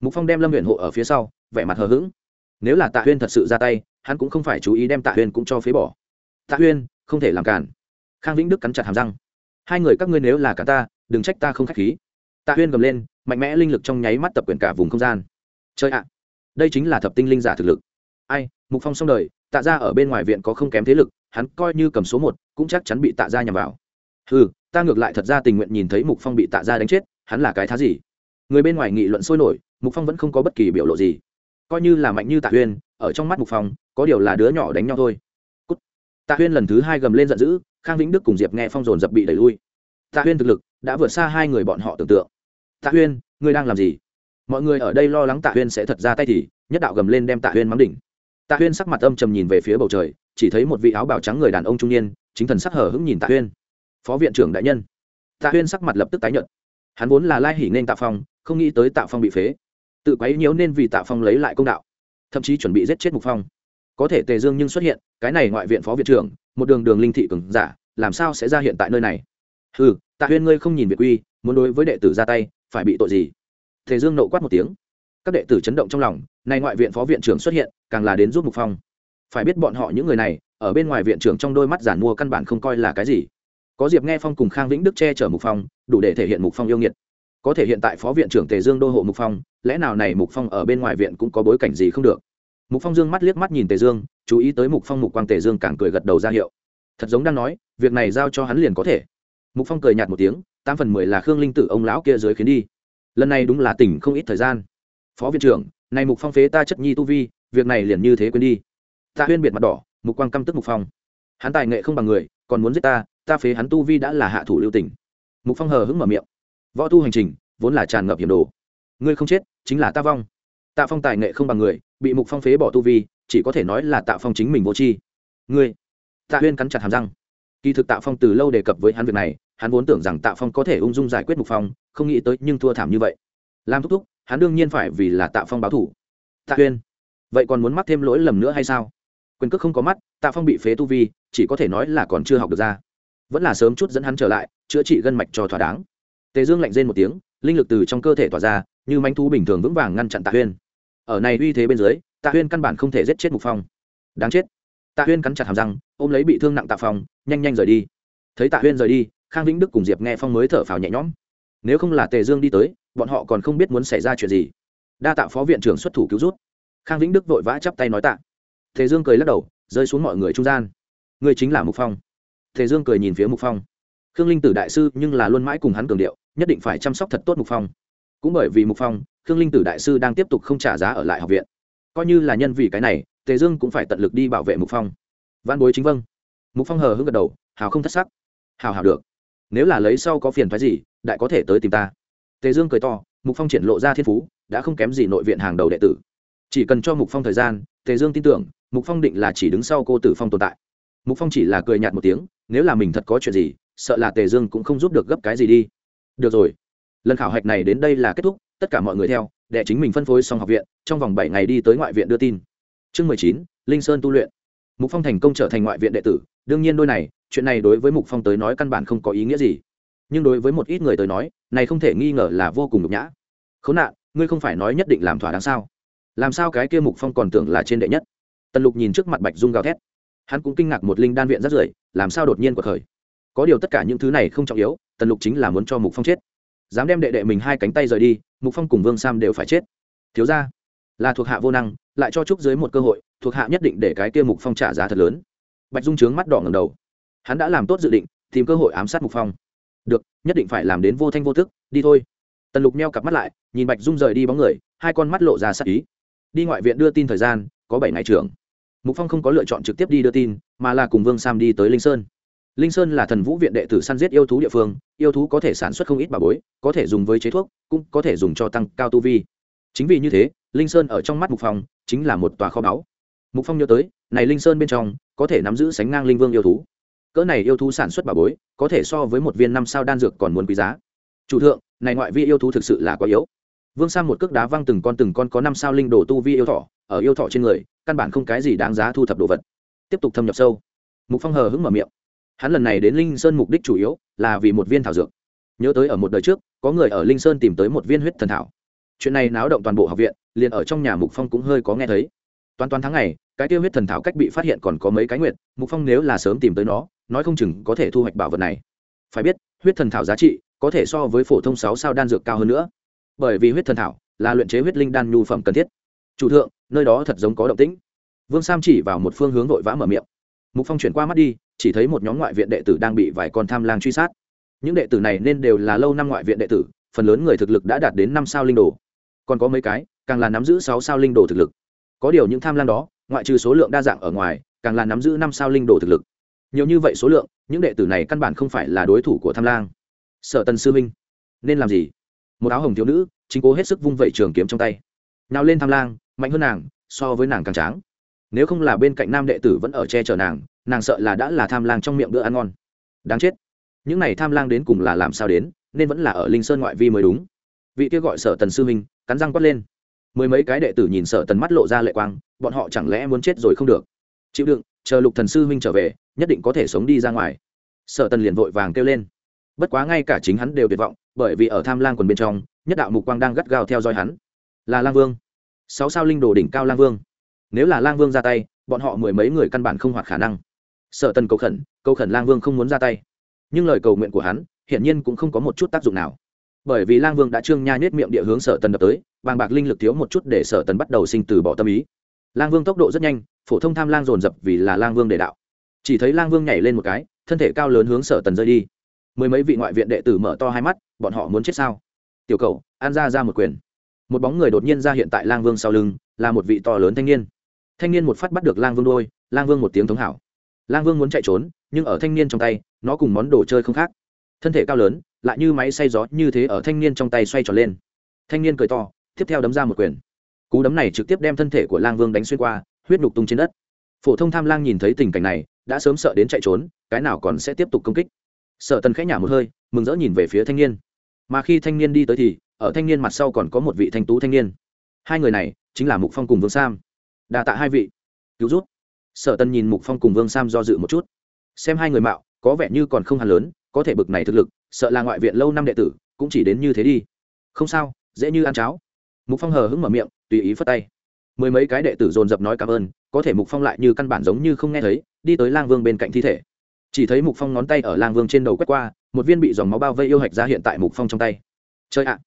mục phong đem lâm huyện hộ ở phía sau vẻ mặt hờ hững nếu là tạ huyên thật sự ra tay hắn cũng không phải chú ý đem tạ huyên cũng cho phế bỏ tạ huyên không thể làm cản khang vĩnh đức cắn chặt hàm răng hai người các ngươi nếu là cả ta đừng trách ta không k h á c h khí tạ huyên gầm lên mạnh mẽ linh lực trong nháy mắt tập quyền cả vùng không gian chơi ạ, đây chính là thập tinh linh giả thực lực ai, mục phong xong đời, tạ ra ở bên ngoài viện có không kém thế lực, hắn coi như cầm số một cũng chắc chắn bị tạ ra nhằm vào. Ừ ta ngược lại thật ra tình nguyện nhìn thấy mục phong bị tạ ra đánh chết hắn là cái thá gì? Người bên ngoài nghị luận sôi nổi, mục phong vẫn không có bất kỳ biểu lộ gì. Coi như là mạnh như tạ huyên, ở trong mắt mục phong, có điều là đứa nhỏ đánh nhau thôi. Cút. tạ huyên lần thứ hai gầm lên giận dữ, khang vĩnh đức cùng diệp nghe phong dồn dập bị đẩy lui. Tạ huyên thực lực đã vượt xa hai người bọn họ tưởng tượng. Tạ huyên, ngươi đang làm gì? Mọi người ở đây lo lắng tạ huyên sẽ thật ra tay thì, nhất đạo gầm lên đem tạ huyên mắng đỉnh. Tạ huyên sắc mặt âm trầm nhìn về phía bầu trời, chỉ thấy một vị áo bào trắng người đàn ông trung niên, chính thần sắc hở hững nhìn tạ huyên. Phó viện trưởng đại nhân. Tạ huyên sắc mặt lập tức tái nhợt hắn vốn là lai hỉ nên tạ phong, không nghĩ tới tạ phong bị phế. Tự quấy nhiễu nên vì tạ phong lấy lại công đạo. Thậm chí chuẩn bị giết chết mục phong. Có thể tề dương nhưng xuất hiện, cái này ngoại viện phó viện trưởng, một đường đường linh thị cường giả, làm sao sẽ ra hiện tại nơi này? Ừ tạ huyên ngươi không nhìn việc quy muốn đối với đệ tử ra tay, phải bị tội gì? Tề dương nộ quát một tiếng. Các đệ tử chấn động trong lòng, nay ngoại viện phó viện trưởng xuất hiện, càng là đến giúp mục phong. Phải biết bọn họ những người này, ở bên ngoài viện trưởng trong đôi mắt giản mua căn bản không coi là cái gì. Có diệp nghe phong cùng khang vĩnh đức che chở mục phong đủ để thể hiện mục phong yêu nghiệt. Có thể hiện tại phó viện trưởng tề dương đô hộ mục phong, lẽ nào này mục phong ở bên ngoài viện cũng có bối cảnh gì không được? Mục phong dương mắt liếc mắt nhìn tề dương, chú ý tới mục phong mục quang tề dương càng cười gật đầu ra hiệu. Thật giống đang nói, việc này giao cho hắn liền có thể. Mục phong cười nhạt một tiếng, tám phần mười là khương linh tử ông lão kia dưới khiến đi. Lần này đúng là tỉnh không ít thời gian. Phó viện trưởng, này mục phong phế ta chất nhi tu vi, việc này liền như thế quên đi. Ta huyên biệt mặt đỏ, mục quang căm tức mục phong. Hắn tài nghệ không bằng người, còn muốn giết ta ta phế hắn tu vi đã là hạ thủ lưu tình mục phong hờ hững mở miệng. Võ tu hành trình vốn là tràn ngập hiểm đồ. Ngươi không chết, chính là ta vong. Tạ phong tài nghệ không bằng người, bị mục phong phế bỏ tu vi, chỉ có thể nói là tạ phong chính mình vô tri. Ngươi, tạ huyên cắn chặt hàm răng. Kỳ thực tạ phong từ lâu đề cập với hắn việc này, hắn vốn tưởng rằng tạ phong có thể ung dung giải quyết mục phong, không nghĩ tới nhưng thua thảm như vậy. Làm thúc thúc, hắn đương nhiên phải vì là tạ phong báo thủ. Tạ huyên, vậy còn muốn mắc thêm lỗi lầm nữa hay sao? Quyền cước không có mắt, tạ phong bị phế tu vi, chỉ có thể nói là còn chưa học được ra vẫn là sớm chút dẫn hắn trở lại, chữa trị gân mạch cho thỏa đáng. Tề dương lạnh rên một tiếng, linh lực từ trong cơ thể tỏa ra, như manh thú bình thường vững vàng ngăn chặn tạ huyên. Ở này uy thế bên dưới, tạ huyên căn bản không thể giết chết mục phong. Đáng chết. Tạ huyên cắn chặt hàm răng, ôm lấy bị thương nặng tạ phong, nhanh nhanh rời đi. Thấy tạ huyên rời đi, khang vĩnh đức cùng diệp nghe phong mới thở phào nhẹ nhõm. Nếu không là tề dương đi tới, bọn họ còn không biết muốn xảy ra chuyện gì. Đa tạ phó viện trưởng xuất thủ cứu rút. Khang vĩnh đức vội vã chắp tay nói tạ. Tề dương cười lắc đầu, rơi xuống mọi người trung gian. Người chính là mục phong tề dương cười nhìn phía mục phong. Khương linh tử đại sư nhưng là luôn mãi cùng hắn cường điệu, nhất định phải chăm sóc thật tốt mục phong. Cũng bởi vì mục phong, khương linh tử đại sư đang tiếp tục không trả giá ở lại học viện. Coi như là nhân vì cái này, tề dương cũng phải tận lực đi bảo vệ mục phong. Văn bối chính vâng. Mục phong hờ hững gật đầu, hào không thất sắc. Hào hào được. Nếu là lấy sau có phiền phái gì, đại có thể tới tìm ta. Tề dương cười to, mục phong triển lộ ra thiên phú, đã không kém gì nội viện hàng đầu đệ tử. Chỉ cần cho mục phong thời gian, tề dương tin tưởng, mục phong định là chỉ đứng sau cô tử phong tồn tại mục phong chỉ là cười nhạt một tiếng, nếu là mình thật có chuyện gì, sợ là tề dương cũng không giúp được gấp cái gì đi. Được rồi. Lần khảo hạch này đến đây là kết thúc, tất cả mọi người theo để chính mình phân phối xong học viện, trong vòng bảy ngày đi tới ngoại viện đưa tin. Chương mười chín, linh sơn tu luyện. Mục phong thành công trở thành ngoại viện đệ tử, đương nhiên đôi này, chuyện này đối với mục phong tới nói căn bản không có ý nghĩa gì. Nhưng đối với một ít người tới nói, này không thể nghi ngờ là vô cùng nhục nhã. Khốn nạn, ngươi không phải nói nhất định làm thỏa đáng sao? Làm sao cái kia mục phong còn tưởng là trên đệ nhất? Tần lục nhìn trước mặt bạch dung gào thét hắn cũng kinh ngạc một linh đan viện rất rưởi, làm sao đột nhiên của khởi. Có điều tất cả những thứ này không trọng yếu, tần lục chính là muốn cho mục phong chết. Dám đem đệ đệ mình hai cánh tay rời đi, mục phong cùng vương sam đều phải chết. Thiếu ra là thuộc hạ vô năng, lại cho trúc dưới một cơ hội, thuộc hạ nhất định để cái kia mục phong trả giá thật lớn. Bạch dung trướng mắt đỏ ngầm đầu. Hắn đã làm tốt dự định, tìm cơ hội ám sát mục phong. Được, nhất định phải làm đến vô thanh vô thức đi thôi. Tần lục meo cặp mắt lại, nhìn bạch dung rời đi bóng người, hai con mắt lộ ra sắc ý. Đi ngoại viện đưa tin thời gian, có bảy ngày trưởng mục phong không có lựa chọn trực tiếp đi đưa tin, mà là cùng vương sam đi tới linh sơn. Linh sơn là thần vũ viện đệ tử săn giết yêu thú địa phương, yêu thú có thể sản xuất không ít bà bối, có thể dùng với chế thuốc, cũng có thể dùng cho tăng cao tu vi. Chính vì như thế, linh sơn ở trong mắt mục phong chính là một tòa kho báu. Mục phong nhớ tới, này linh sơn bên trong có thể nắm giữ sánh ngang linh vương yêu thú. Cỡ này yêu thú sản xuất bà bối, có thể so với một viên năm sao đan dược còn muốn quý giá. Chủ thượng, này ngoại vi yêu thú thực sự là quá yếu vương sang một cước đá văng từng con từng con có năm sao linh đồ tu vi yêu thọ, ở yêu thọ trên người, căn bản không cái gì đáng giá thu thập đồ vật. Tiếp tục thâm nhập sâu. Mục phong hờ hững mở miệng. Hắn lần này đến linh sơn mục đích chủ yếu là vì một viên thảo dược. Nhớ tới ở một đời trước, có người ở linh sơn tìm tới một viên huyết thần thảo. Chuyện này náo động toàn bộ học viện, liền ở trong nhà mục phong cũng hơi có nghe thấy. Toàn toàn tháng ngày, cái tiêu huyết thần thảo cách bị phát hiện còn có mấy cái nguyệt, mục phong nếu là sớm tìm tới nó, nói không chừng có thể thu hoạch bảo vật này. Phải biết, huyết thần thảo giá trị có thể so với phổ thông sáu sao đan dược cao hơn nữa bởi vì huyết thần thảo là luyện chế huyết linh đan nhu phẩm cần thiết. Chủ thượng, nơi đó thật giống có động tĩnh. Vương sam chỉ vào một phương hướng vội vã mở miệng. Mục phong chuyển qua mắt đi, chỉ thấy một nhóm ngoại viện đệ tử đang bị vài con tham lang truy sát. Những đệ tử này nên đều là lâu năm ngoại viện đệ tử, phần lớn người thực lực đã đạt đến năm sao linh đồ. Còn có mấy cái, càng là nắm giữ sáu sao linh đồ thực lực. Có điều những tham lang đó, ngoại trừ số lượng đa dạng ở ngoài, càng là nắm giữ năm sao linh đồ thực lực. Nhiều như vậy số lượng, những đệ tử này căn bản không phải là đối thủ của tham lang. Sợ tần sư minh nên làm gì? Một áo hồng thiếu nữ, chính cố hết sức vung vẩy trường kiếm trong tay. Nào lên tham lang, mạnh hơn nàng, so với nàng càng tráng. Nếu không là bên cạnh nam đệ tử vẫn ở che chở nàng nàng sợ là đã là tham lang trong miệng bữa ăn ngon. Đáng chết. Những này tham lang đến cùng là làm sao đến, nên vẫn là ở linh sơn ngoại vi mới đúng. Vị kia gọi sở tần sư minh cắn răng quát lên. Mười mấy cái đệ tử nhìn sở tần mắt lộ ra lệ quang, bọn họ chẳng lẽ muốn chết rồi không được? Chịu đựng, chờ lục thần sư minh trở về, nhất định có thể sống đi ra ngoài. Sở tần liền vội vàng kêu lên. Bất quá ngay cả chính hắn đều tuyệt vọng bởi vì ở tham lang quần bên trong, nhất đạo mục quang đang gắt gao theo dõi hắn. Là lang vương. Sáu sao linh đồ đỉnh cao lang vương. Nếu là lang vương ra tay, bọn họ mười mấy người căn bản không hoạt khả năng. Sở tần cầu khẩn cầu khẩn lang vương không muốn ra tay. Nhưng lời cầu nguyện của hắn, hiển nhiên cũng không có một chút tác dụng nào. Bởi vì lang vương đã trương nha nết miệng địa hướng sở tần đập tới, bàng bạc linh lực thiếu một chút để sở tần bắt đầu sinh từ bỏ tâm ý. Lang vương tốc độ rất nhanh, phổ thông tham lang dồn dập vì là lang vương để đạo. Chỉ thấy lang vương nhảy lên một cái, thân thể cao lớn hướng sở tần rơi đi mười mấy vị ngoại viện đệ tử mở to hai mắt, bọn họ muốn chết sao? Tiểu cầu, an ra ra một quyền. Một bóng người đột nhiên ra hiện tại lang vương sau lưng, là một vị to lớn thanh niên. Thanh niên một phát bắt được lang vương đôi lang vương một tiếng thống hảo. Lang vương muốn chạy trốn, nhưng ở thanh niên trong tay, nó cùng món đồ chơi không khác. Thân thể cao lớn, lại như máy xay gió như thế ở thanh niên trong tay xoay tròn lên. Thanh niên cười to, tiếp theo đấm ra một quyền. Cú đấm này trực tiếp đem thân thể của lang vương đánh xuyên qua, huyết nhục tung trên đất. Phổ thông tham lang nhìn thấy tình cảnh này, đã sớm sợ đến chạy trốn, cái nào còn sẽ tiếp tục công kích sợ tần khẽ nhả một hơi, mừng rỡ nhìn về phía thanh niên. Mà khi thanh niên đi tới thì, ở thanh niên mặt sau còn có một vị thanh tú thanh niên. Hai người này chính là mục phong cùng vương sam. Đà tạ hai vị. Cứu rút sở tần nhìn mục phong cùng vương sam do dự một chút. Xem hai người mạo, có vẻ như còn không hẳn lớn, có thể bực này thực lực, sợ là ngoại viện lâu năm đệ tử, cũng chỉ đến như thế đi. Không sao, dễ như ăn cháo. Mục phong hờ hững mở miệng, tùy ý phất tay. Mười mấy cái đệ tử dồn dập nói cảm ơn, có thể mục phong lại như căn bản giống như không nghe thấy, đi tới lang vương bên cạnh thi thể chỉ thấy mục phong ngón tay ở lang vương trên đầu quét qua, một viên bị dòng máu bao vây yêu hạch ra hiện tại mục phong trong tay. Chơi ạ!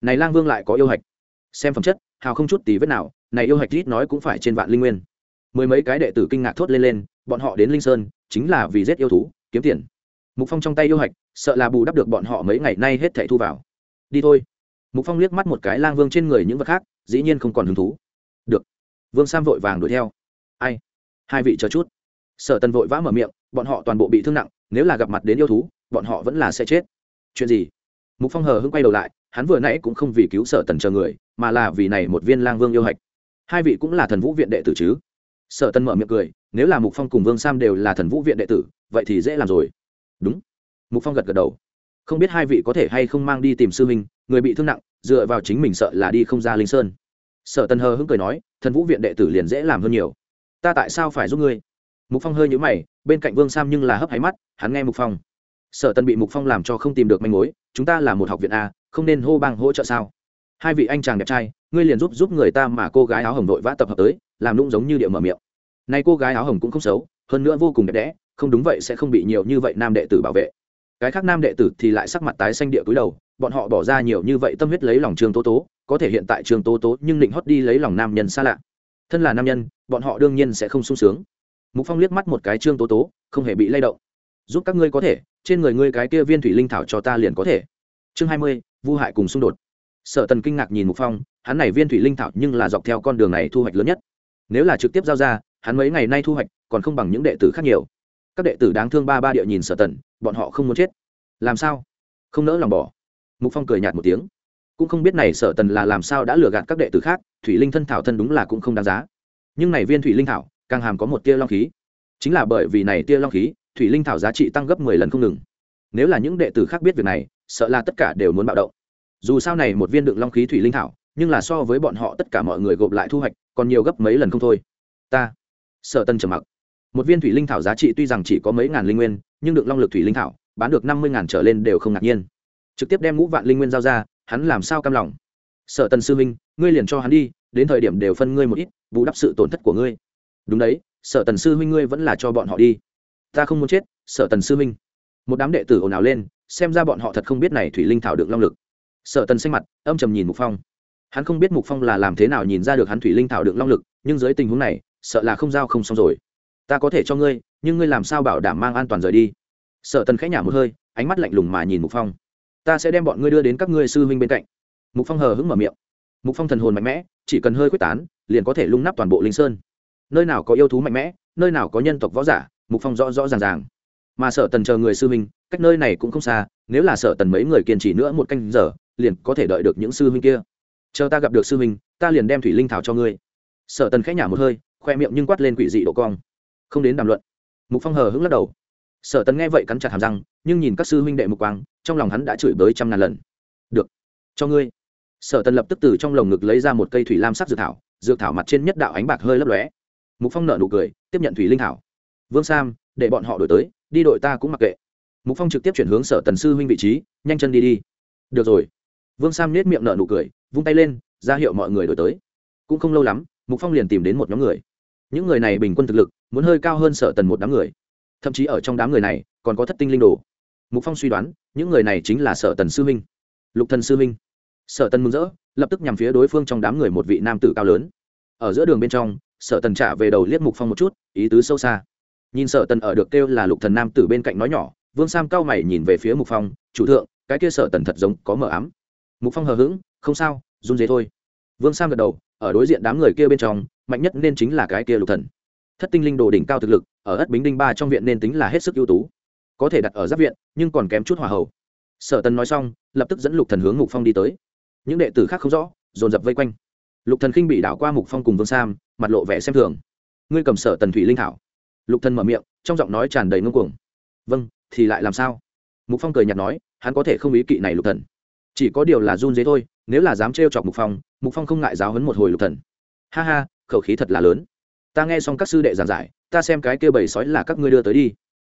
Này lang vương lại có yêu hạch. Xem phẩm chất, hào không chút tí vết nào, này yêu hạch ít nói cũng phải trên vạn linh nguyên. Mười mấy cái đệ tử kinh ngạc thốt lên lên, bọn họ đến linh sơn, chính là vì giết yêu thú, kiếm tiền. Mục phong trong tay yêu hạch, sợ là bù đắp được bọn họ mấy ngày nay hết thảy thu vào. Đi thôi. Mục phong liếc mắt một cái lang vương trên người những vật khác, dĩ nhiên không còn hứng thú. Được. Vương sam vội vàng đuổi theo. Ai? Hai vị chờ chút. Sở tần vội vã mở miệng bọn họ toàn bộ bị thương nặng, nếu là gặp mặt đến yêu thú, bọn họ vẫn là sẽ chết. Chuyện gì? Mục phong hờ hưng quay đầu lại, hắn vừa nãy cũng không vì cứu sở tần chờ người, mà là vì này một viên lang vương yêu hạch. Hai vị cũng là thần vũ viện đệ tử chứ? Sở tần mở miệng cười, nếu là mục phong cùng vương sam đều là thần vũ viện đệ tử, vậy thì dễ làm rồi. Đúng. Mục phong gật gật đầu. Không biết hai vị có thể hay không mang đi tìm sư huynh, người bị thương nặng, dựa vào chính mình sợ là đi không ra linh sơn. Sở tần hờ hững cười nói, thần vũ viện đệ tử liền dễ làm hơn nhiều. Ta tại sao phải giúp ngươi? Mục phong hơi nhữ mày bên cạnh vương sam nhưng là hấp háy mắt, hắn nghe mục phong. Sở tân bị mục phong làm cho không tìm được manh mối, chúng ta là một học viện a, không nên hô bang hỗ trợ sao? Hai vị anh chàng đẹp trai, ngươi liền giúp giúp người ta mà cô gái áo hồng đội vã tập hợp tới, làm lũng giống như điệu mở miệng. Nay cô gái áo hồng cũng không xấu, hơn nữa vô cùng đẹp đẽ, không đúng vậy sẽ không bị nhiều như vậy nam đệ tử bảo vệ. Cái khác nam đệ tử thì lại sắc mặt tái xanh địa cúi đầu, bọn họ bỏ ra nhiều như vậy tâm huyết lấy lòng trương tố tố, có thể hiện tại trương tố tố nhưng định hót đi lấy lòng nam nhân xa lạ. Thân là nam nhân, bọn họ đương nhiên sẽ không sung sướng mục phong liếc mắt một cái trương tố tố, không hề bị lay động. Giúp các ngươi có thể, trên người ngươi cái kia viên thủy linh thảo cho ta liền có thể. Chương hai mươi, vu hại cùng xung đột. Sở tần kinh ngạc nhìn mục phong, hắn này viên thủy linh thảo nhưng là dọc theo con đường này thu hoạch lớn nhất. Nếu là trực tiếp giao ra, hắn mấy ngày nay thu hoạch còn không bằng những đệ tử khác nhiều. Các đệ tử đáng thương ba ba địa nhìn sở tần, bọn họ không muốn chết. Làm sao? Không nỡ lòng bỏ. Mục phong cười nhạt một tiếng. Cũng không biết này sở tần là làm sao đã lừa gạt các đệ tử khác, thủy linh thân thảo thân đúng là cũng không đáng giá. Nhưng này viên thủy linh thảo càng hàm có một tia long khí. Chính là bởi vì này tia long khí, thủy linh thảo giá trị tăng gấp mười lần không ngừng. Nếu là những đệ tử khác biết việc này, sợ là tất cả đều muốn bạo động. Dù sao này một viên đựng long khí thủy linh thảo, nhưng là so với bọn họ tất cả mọi người gộp lại thu hoạch, còn nhiều gấp mấy lần không thôi. Ta, sở tân trầm mặc. Một viên thủy linh thảo giá trị tuy rằng chỉ có mấy ngàn linh nguyên, nhưng được long lực thủy linh thảo, bán được năm mươi ngàn trở lên đều không ngạc nhiên. Trực tiếp đem ngũ vạn linh nguyên giao ra, hắn làm sao cam lòng? Sở tần sư minh ngươi liền cho hắn đi, đến thời điểm đều phân ngươi một ít, bù đắp sự tổn thất của ngươi đúng đấy, sở tần sư huynh ngươi vẫn là cho bọn họ đi. Ta không muốn chết, sở tần sư huynh. Một đám đệ tử ồn ào lên, xem ra bọn họ thật không biết này thủy linh thảo được long lực. Sở tần xanh mặt, âm trầm nhìn mục phong. Hắn không biết mục phong là làm thế nào nhìn ra được hắn thủy linh thảo được long lực, nhưng dưới tình huống này, sợ là không giao không xong rồi. Ta có thể cho ngươi, nhưng ngươi làm sao bảo đảm mang an toàn rời đi? Sở tần khẽ nhả một hơi, ánh mắt lạnh lùng mà nhìn mục phong. Ta sẽ đem bọn ngươi đưa đến các ngươi sư huynh bên cạnh. Mục phong hờ hững mở miệng. Mục phong thần hồn mạnh mẽ, chỉ cần hơi quyết tán, liền có thể lung nắp toàn bộ linh sơn nơi nào có yêu thú mạnh mẽ, nơi nào có nhân tộc võ giả, mục phong rõ rõ ràng ràng. Mà sở tần chờ người sư huynh, cách nơi này cũng không xa, nếu là sở tần mấy người kiên trì nữa một canh giờ, liền có thể đợi được những sư huynh kia. Chờ ta gặp được sư huynh, ta liền đem thủy linh thảo cho ngươi. Sở tần khẽ nhả một hơi, khoe miệng nhưng quát lên quỷ dị độ cong. Không đến đàm luận, mục phong hờ hững lắc đầu. Sở tần nghe vậy cắn chặt hàm răng, nhưng nhìn các sư huynh đệ mục quang, trong lòng hắn đã chửi bới trăm ngàn lần. Được, cho ngươi. Sở tần lập tức từ trong lồng ngực lấy ra một cây thủy lam sắc dược thảo dược thảo mặt trên nhất đạo ánh bạc hơi lấp lóe mục phong nợ nụ cười, tiếp nhận thủy linh thảo vương sam, để bọn họ đổi tới, đi đội ta cũng mặc kệ. Mục phong trực tiếp chuyển hướng sở tần sư huynh vị trí, nhanh chân đi đi. Được rồi. Vương sam nết miệng nợ nụ cười, vung tay lên, ra hiệu mọi người đổi tới. Cũng không lâu lắm, mục phong liền tìm đến một nhóm người. Những người này bình quân thực lực, muốn hơi cao hơn sở tần một đám người. Thậm chí ở trong đám người này, còn có thất tinh linh đồ. Mục phong suy đoán, những người này chính là sở tần sư minh lục thần sư minh sở tần mừng rỡ, lập tức nhằm phía đối phương trong đám người một vị nam tử cao lớn. Ở giữa đường bên trong sở tần trả về đầu liếc mục phong một chút, ý tứ sâu xa. Nhìn sở tần ở được kêu là lục thần nam tử bên cạnh nói nhỏ, vương sam cao mày nhìn về phía mục phong, chủ thượng, cái kia sở tần thật giống có mờ ám. Mục phong hờ hững, không sao, run dế thôi. Vương sam gật đầu, ở đối diện đám người kia bên trong, mạnh nhất nên chính là cái kia lục thần. Thất tinh linh đồ đỉnh cao thực lực, ở ất bính đinh ba trong viện nên tính là hết sức ưu tú. Có thể đặt ở giáp viện, nhưng còn kém chút hòa hầu. sở tần nói xong, lập tức dẫn lục thần hướng mục phong đi tới. Những đệ tử khác không rõ, dồn dập vây quanh lục thần khinh bị đảo qua mục phong cùng vương sam, mặt lộ vẻ xem thường. Ngươi cầm sở tần thủy linh thảo. Lục thần mở miệng, trong giọng nói tràn đầy ngông cuồng. Vâng thì lại làm sao? Mục phong cười nhạt nói, hắn có thể không ý kỵ này lục thần. Chỉ có điều là run dế thôi, nếu là dám trêu chọc mục phong mục phong không ngại giáo hấn một hồi lục thần. Ha ha, khẩu khí thật là lớn. Ta nghe xong các sư đệ giảng giải, ta xem cái kia bầy sói là các ngươi đưa tới đi.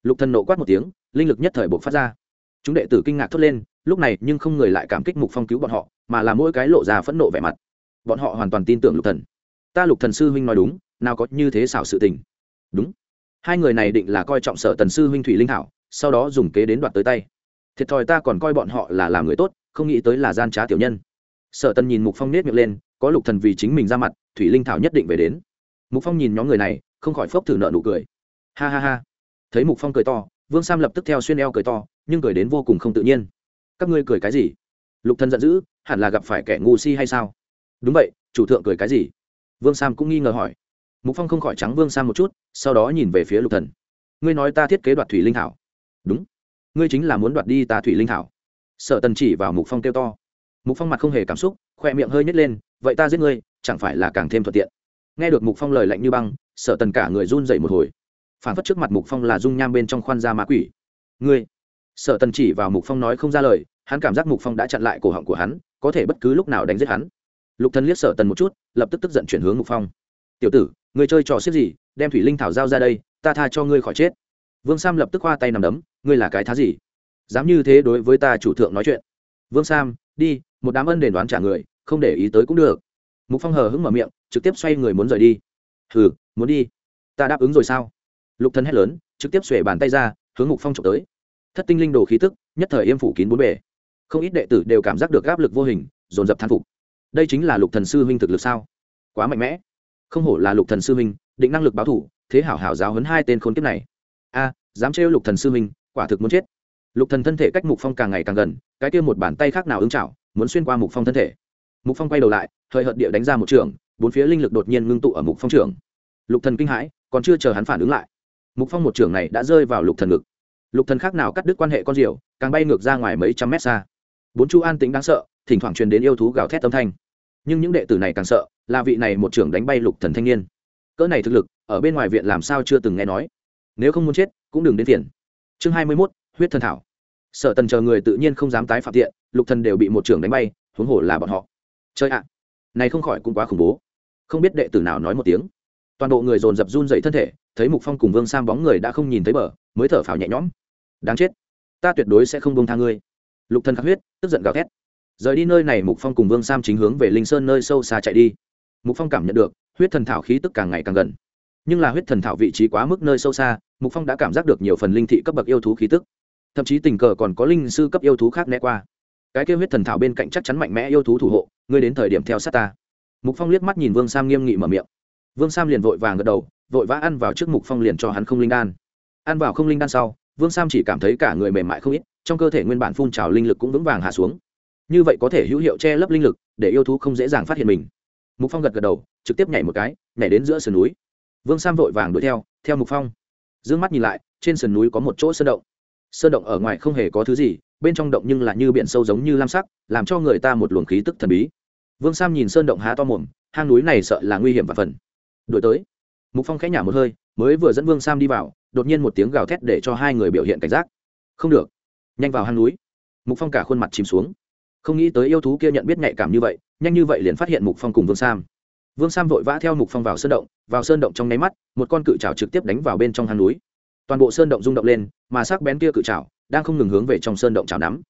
Lục thần nộ quát một tiếng, linh lực nhất thời bộc phát ra. Chúng đệ tử kinh ngạc thốt lên, lúc này nhưng không người lại cảm kích mục phong cứu bọn họ, mà là mỗi cái lộ ra phẫn nộ vẻ mặt bọn họ hoàn toàn tin tưởng lục thần. Ta lục thần sư huynh nói đúng, nào có như thế xảo sự tình. Đúng. Hai người này định là coi trọng sở tần sư huynh thủy linh thảo, sau đó dùng kế đến đoạt tới tay. Thiệt thòi ta còn coi bọn họ là làm người tốt, không nghĩ tới là gian trá tiểu nhân. Sở tần nhìn mục phong nết miệng lên, có lục thần vì chính mình ra mặt, thủy linh thảo nhất định về đến. Mục phong nhìn nhóm người này, không khỏi phốc thử nợ nụ cười. Ha ha ha. Thấy mục phong cười to, vương sam lập tức theo xuyên eo cười to, nhưng cười đến vô cùng không tự nhiên. Các ngươi cười cái gì? Lục thần giận dữ, hẳn là gặp phải kẻ ngu si hay sao? Đúng vậy, chủ thượng cười cái gì? Vương sam cũng nghi ngờ hỏi. Mục phong không khỏi trắng vương sam một chút, sau đó nhìn về phía lục thần. Ngươi nói ta thiết kế đoạt thủy linh thảo. Đúng. Ngươi chính là muốn đoạt đi ta thủy linh thảo. Sợ tần chỉ vào mục phong kêu to. Mục phong mặt không hề cảm xúc, khoe miệng hơi nhếch lên, vậy ta giết ngươi, chẳng phải là càng thêm thuận tiện. Nghe được mục phong lời lạnh như băng sợ tần cả người run dậy một hồi. Phản phất trước mặt mục phong là dung nham bên trong khoan da ma quỷ. Ngươi. Sợ tần chỉ vào mục phong nói không ra lời, hắn cảm giác mục phong đã chặn lại cổ họng của hắn, có thể bất cứ lúc nào đánh giết hắn lục thần liếc sợ tần một chút, lập tức tức giận chuyển hướng ngục phong. Tiểu tử người chơi trò xiết gì, đem thủy linh thảo giao ra đây, ta tha cho ngươi khỏi chết. Vương sam lập tức khoa tay nằm đấm, ngươi là cái thá gì? Dám như thế đối với ta chủ thượng nói chuyện. Vương sam, đi, một đám ân đền đoán trả người, không để ý tới cũng được. Mục phong hờ hững mở miệng, trực tiếp xoay người muốn rời đi. Hừ, muốn đi? Ta đáp ứng rồi sao? Lục thần hét lớn, trực tiếp xuể bàn tay ra, hướng mục phong trộm tới. Thất tinh linh đồ khí tức, nhất thời yêm phủ kín bốn bề. Không ít đệ tử đều cảm giác được áp lực vô hình, dồn dập thán phục đây chính là lục thần sư huynh thực lực sao? Quá mạnh mẽ. Không hổ là lục thần sư huynh, định năng lực báo thủ, thế hảo hảo giáo huấn hai tên khốn kiếp này. A, dám trêu lục thần sư huynh, quả thực muốn chết. Lục thần thân thể cách mục phong càng ngày càng gần, cái kia một bàn tay khác nào ứng chảo, muốn xuyên qua mục phong thân thể. Mục phong quay đầu lại, thời hợt địa đánh ra một trường, bốn phía linh lực đột nhiên ngưng tụ ở mục phong trường. Lục thần kinh hãi, còn chưa chờ hắn phản ứng lại. Mục phong một trường này đã rơi vào lục thần ngực. Lục thần khác nào cắt đứt quan hệ con diều, càng bay ngược ra ngoài mấy trăm mét xa. Bốn chu an tĩnh đáng sợ thỉnh thoảng truyền đến yêu thú gào thét âm thanh. Nhưng những đệ tử này càng sợ là vị này một trưởng đánh bay lục thần thanh niên. Cỡ này thực lực ở bên ngoài viện làm sao chưa từng nghe nói. Nếu không muốn chết cũng đừng đến tiền chương hai mươi 21, huyết thần thảo. Sợ tần chờ người tự nhiên không dám tái phạm tiện lục thần đều bị một trưởng đánh bay huống hồ là bọn họ. Chơi ạ. Này không khỏi cũng quá khủng bố. Không biết đệ tử nào nói một tiếng. Toàn bộ người dồn dập run dậy thân thể thấy mục phong cùng vương sam bóng người đã không nhìn thấy bờ mới thở phào nhẹ nhõm. Đáng chết. Ta tuyệt đối sẽ không bông tha ngươi. Lục thần khắc huyết tức giận gào thét rời đi nơi này, mục phong cùng vương sam chính hướng về linh sơn nơi sâu xa chạy đi. Mục phong cảm nhận được, huyết thần thảo khí tức càng ngày càng gần. Nhưng là huyết thần thảo vị trí quá mức nơi sâu xa, mục phong đã cảm giác được nhiều phần linh thị cấp bậc yêu thú khí tức. Thậm chí tình cờ còn có linh sư cấp yêu thú khác né qua. Cái kêu huyết thần thảo bên cạnh chắc chắn mạnh mẽ yêu thú thủ hộ, ngươi đến thời điểm theo sát ta. Mục phong liếc mắt nhìn vương sam nghiêm nghị mở miệng. Vương sam liền vội vàng gật đầu, vội vã ăn vào trước mục phong liền cho hắn không linh đan. Ăn vào không linh đan sau, vương sam chỉ cảm thấy cả người mềm mại không ít, trong cơ thể nguyên bản phun trào linh lực cũng vững vàng hạ xuống như vậy có thể hữu hiệu che lấp linh lực, để yêu thú không dễ dàng phát hiện mình. Mục phong gật gật đầu, trực tiếp nhảy một cái, nhảy đến giữa sườn núi. Vương sam vội vàng đuổi theo theo mục phong. D ư ơ n g mắt nhìn lại, trên sườn núi có một chỗ sơn động. Sơn động ở ngoài không hề có thứ gì, bên trong động nhưng là như biển sâu giống như lam sắc, làm cho người ta một luồng khí tức thần bí. Vương sam nhìn sơn động há to mồm, hang núi này sợ là nguy hiểm và phần. Đuổi tới. Mục phong khẽ nhả một hơi, mới vừa dẫn vương sam đi vào, đột nhiên một tiếng gào thét để cho hai người biểu hiện cảnh giác. Không được. Nhanh vào hang núi. Mục phong cả khuôn mặt chìm xuống không nghĩ tới yêu thú kia nhận biết nhạy cảm như vậy, nhanh như vậy liền phát hiện mục phong cùng vương sam. Vương sam vội vã theo mục phong vào sơn động, vào sơn động trong nháy mắt, một con cự trào trực tiếp đánh vào bên trong hang núi. Toàn bộ sơn động rung động lên, mà sắc bén kia cự trào đang không ngừng hướng về trong sơn động trào nắm.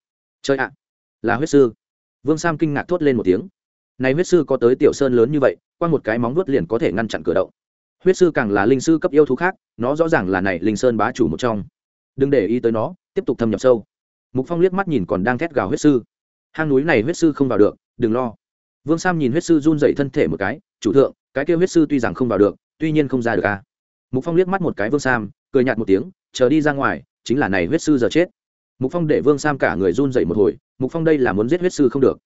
Chơi ạ, là huyết sư. Vương sam kinh ngạc thốt lên một tiếng. Này huyết sư có tới tiểu sơn lớn như vậy, qua một cái móng vuốt liền có thể ngăn chặn cửa động. Huyết sư càng là linh sư cấp yêu thú khác, nó rõ ràng là này linh sơn bá chủ một trong. Đừng để ý tới nó, tiếp tục thâm nhập sâu. Mục phong liếc mắt nhìn còn đang thét gào huyết sư hang núi này huyết sư không vào được, đừng lo. Vương sam nhìn huyết sư run dậy thân thể một cái, chủ thượng, cái kêu huyết sư tuy rằng không vào được, tuy nhiên không ra được à. mục phong liếc mắt một cái vương sam, cười nhạt một tiếng, chờ đi ra ngoài, chính là này huyết sư giờ chết. Mục phong để vương sam cả người run dậy một hồi, mục phong đây là muốn giết huyết sư không được.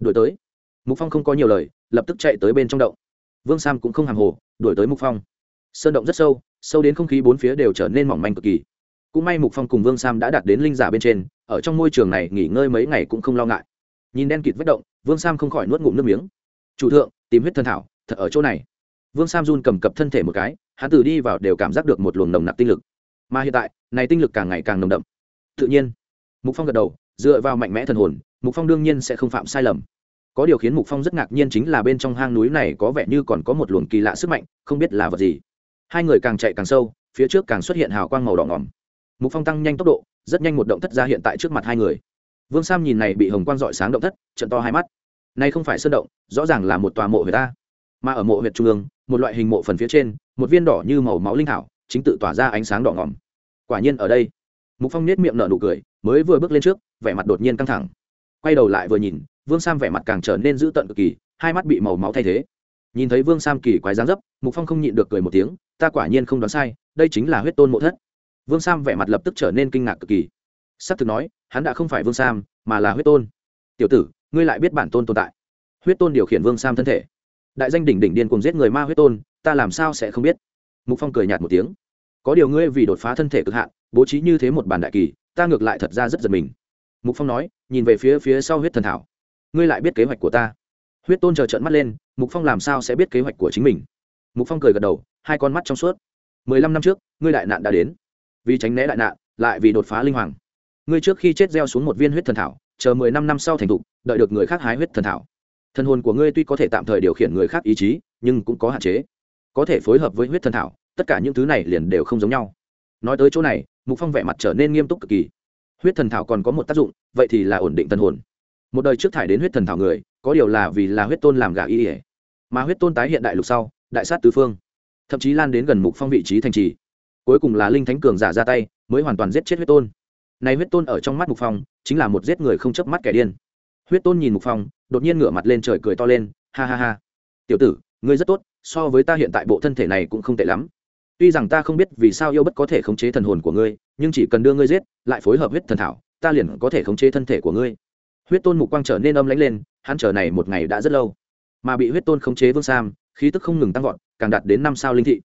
Đuổi tới. Mục phong không có nhiều lời, lập tức chạy tới bên trong động. Vương sam cũng không hàng hồ, đuổi tới mục phong. Sơn động rất sâu sâu đến không khí bốn phía đều trở nên mỏng manh cực kỳ. Cũng may mục phong cùng vương sam đã đạt đến linh giả bên trên, ở trong môi trường này nghỉ ngơi mấy ngày cũng không lo ngại nhìn đen kịt vết động, vương sam không khỏi nuốt ngụm nước miếng. Chủ thượng, tìm huyết thân thảo, thật ở chỗ này. Vương sam run cầm cập thân thể một cái, hắn từ đi vào đều cảm giác được một luồng nồng nặc tinh lực. Mà hiện tại, này tinh lực càng ngày càng nồng đậm. Tự nhiên, mục phong gật đầu, dựa vào mạnh mẽ thần hồn, mục phong đương nhiên sẽ không phạm sai lầm. Có điều khiến mục phong rất ngạc nhiên chính là bên trong hang núi này có vẻ như còn có một luồng kỳ lạ sức mạnh, không biết là vật gì. Hai người càng chạy càng sâu, phía trước càng xuất hiện hào quang màu đỏ ngỏm mục phong tăng nhanh tốc độ, rất nhanh một động thất ra hiện tại trước mặt hai người vương sam nhìn này bị hồng quang dọi sáng động thất, trận to hai mắt. Nay không phải sơn động, rõ ràng là một tòa mộ huyệt ta. Mà ở mộ huyệt trung ương, một loại hình mộ phần phía trên, một viên đỏ như màu máu linh thảo, chính tự tỏa ra ánh sáng đỏ ngỏm quả nhiên ở đây, mục phong nết miệng nở nụ cười, mới vừa bước lên trước, vẻ mặt đột nhiên căng thẳng. Quay đầu lại vừa nhìn, vương sam vẻ mặt càng trở nên dữ tợn cực kỳ, hai mắt bị màu máu thay thế. Nhìn thấy vương sam kỳ quái dáng dấp, mục phong không nhịn được cười một tiếng, ta quả nhiên không đoán sai, đây chính là huyết tôn mộ thất. Vương sam vẻ mặt lập tức trở nên kinh ngạc cực kỳ sắp thực nói, hắn đã không phải vương sam, mà là huyết tôn. Tiểu tử, ngươi lại biết bản tôn tồn tại. Huyết tôn điều khiển vương sam thân thể. Đại danh đỉnh đỉnh điên cùng giết người ma huyết tôn, ta làm sao sẽ không biết? Mục phong cười nhạt một tiếng. Có điều ngươi vì đột phá thân thể cực hạn, bố trí như thế một bản đại kỳ, ta ngược lại thật ra rất giật mình. Mục phong nói, nhìn về phía phía sau huyết thần thảo. Ngươi lại biết kế hoạch của ta. Huyết tôn chờ trận mắt lên, mục phong làm sao sẽ biết kế hoạch của chính mình? Mục phong cười gật đầu, hai con mắt trong suốt. Mười lăm năm trước, ngươi đại nạn đã đến. Vì tránh né đại nạn, lại vì đột phá linh hoàng ngươi trước khi chết gieo xuống một viên huyết thần thảo, chờ mười năm năm sau thành thục, đợi được người khác hái huyết thần thảo. Thần hồn của ngươi tuy có thể tạm thời điều khiển người khác ý chí, nhưng cũng có hạn chế. Có thể phối hợp với huyết thần thảo, tất cả những thứ này liền đều không giống nhau. Nói tới chỗ này, mục phong vẻ mặt trở nên nghiêm túc cực kỳ. Huyết thần thảo còn có một tác dụng, vậy thì là ổn định thần hồn. Một đời trước thải đến huyết thần thảo người, có điều là vì là huyết tôn làm gà y ỉa mà huyết tôn tái hiện đại lục sau, đại sát tứ phương. Thậm chí lan đến gần mục phong vị trí thành trì. Cuối cùng là linh thánh cường giả ra tay, mới hoàn toàn giết chết huyết tôn này huyết tôn ở trong mắt mục phong, chính là một giết người không chớp mắt kẻ điên. Huyết tôn nhìn mục phong, đột nhiên ngửa mặt lên trời cười to lên, ha ha ha. Tiểu tử, ngươi rất tốt, so với ta hiện tại bộ thân thể này cũng không tệ lắm. Tuy rằng ta không biết vì sao yêu bất có thể khống chế thần hồn của ngươi, nhưng chỉ cần đưa ngươi giết, lại phối hợp huyết thần thảo, ta liền có thể khống chế thân thể của ngươi. Huyết tôn mục quang trở nên âm lãnh lên, hắn chờ này một ngày đã rất lâu. Mà bị huyết tôn khống chế vương sam, khí tức không ngừng tăng vọt, càng đạt đến năm sao linh thị.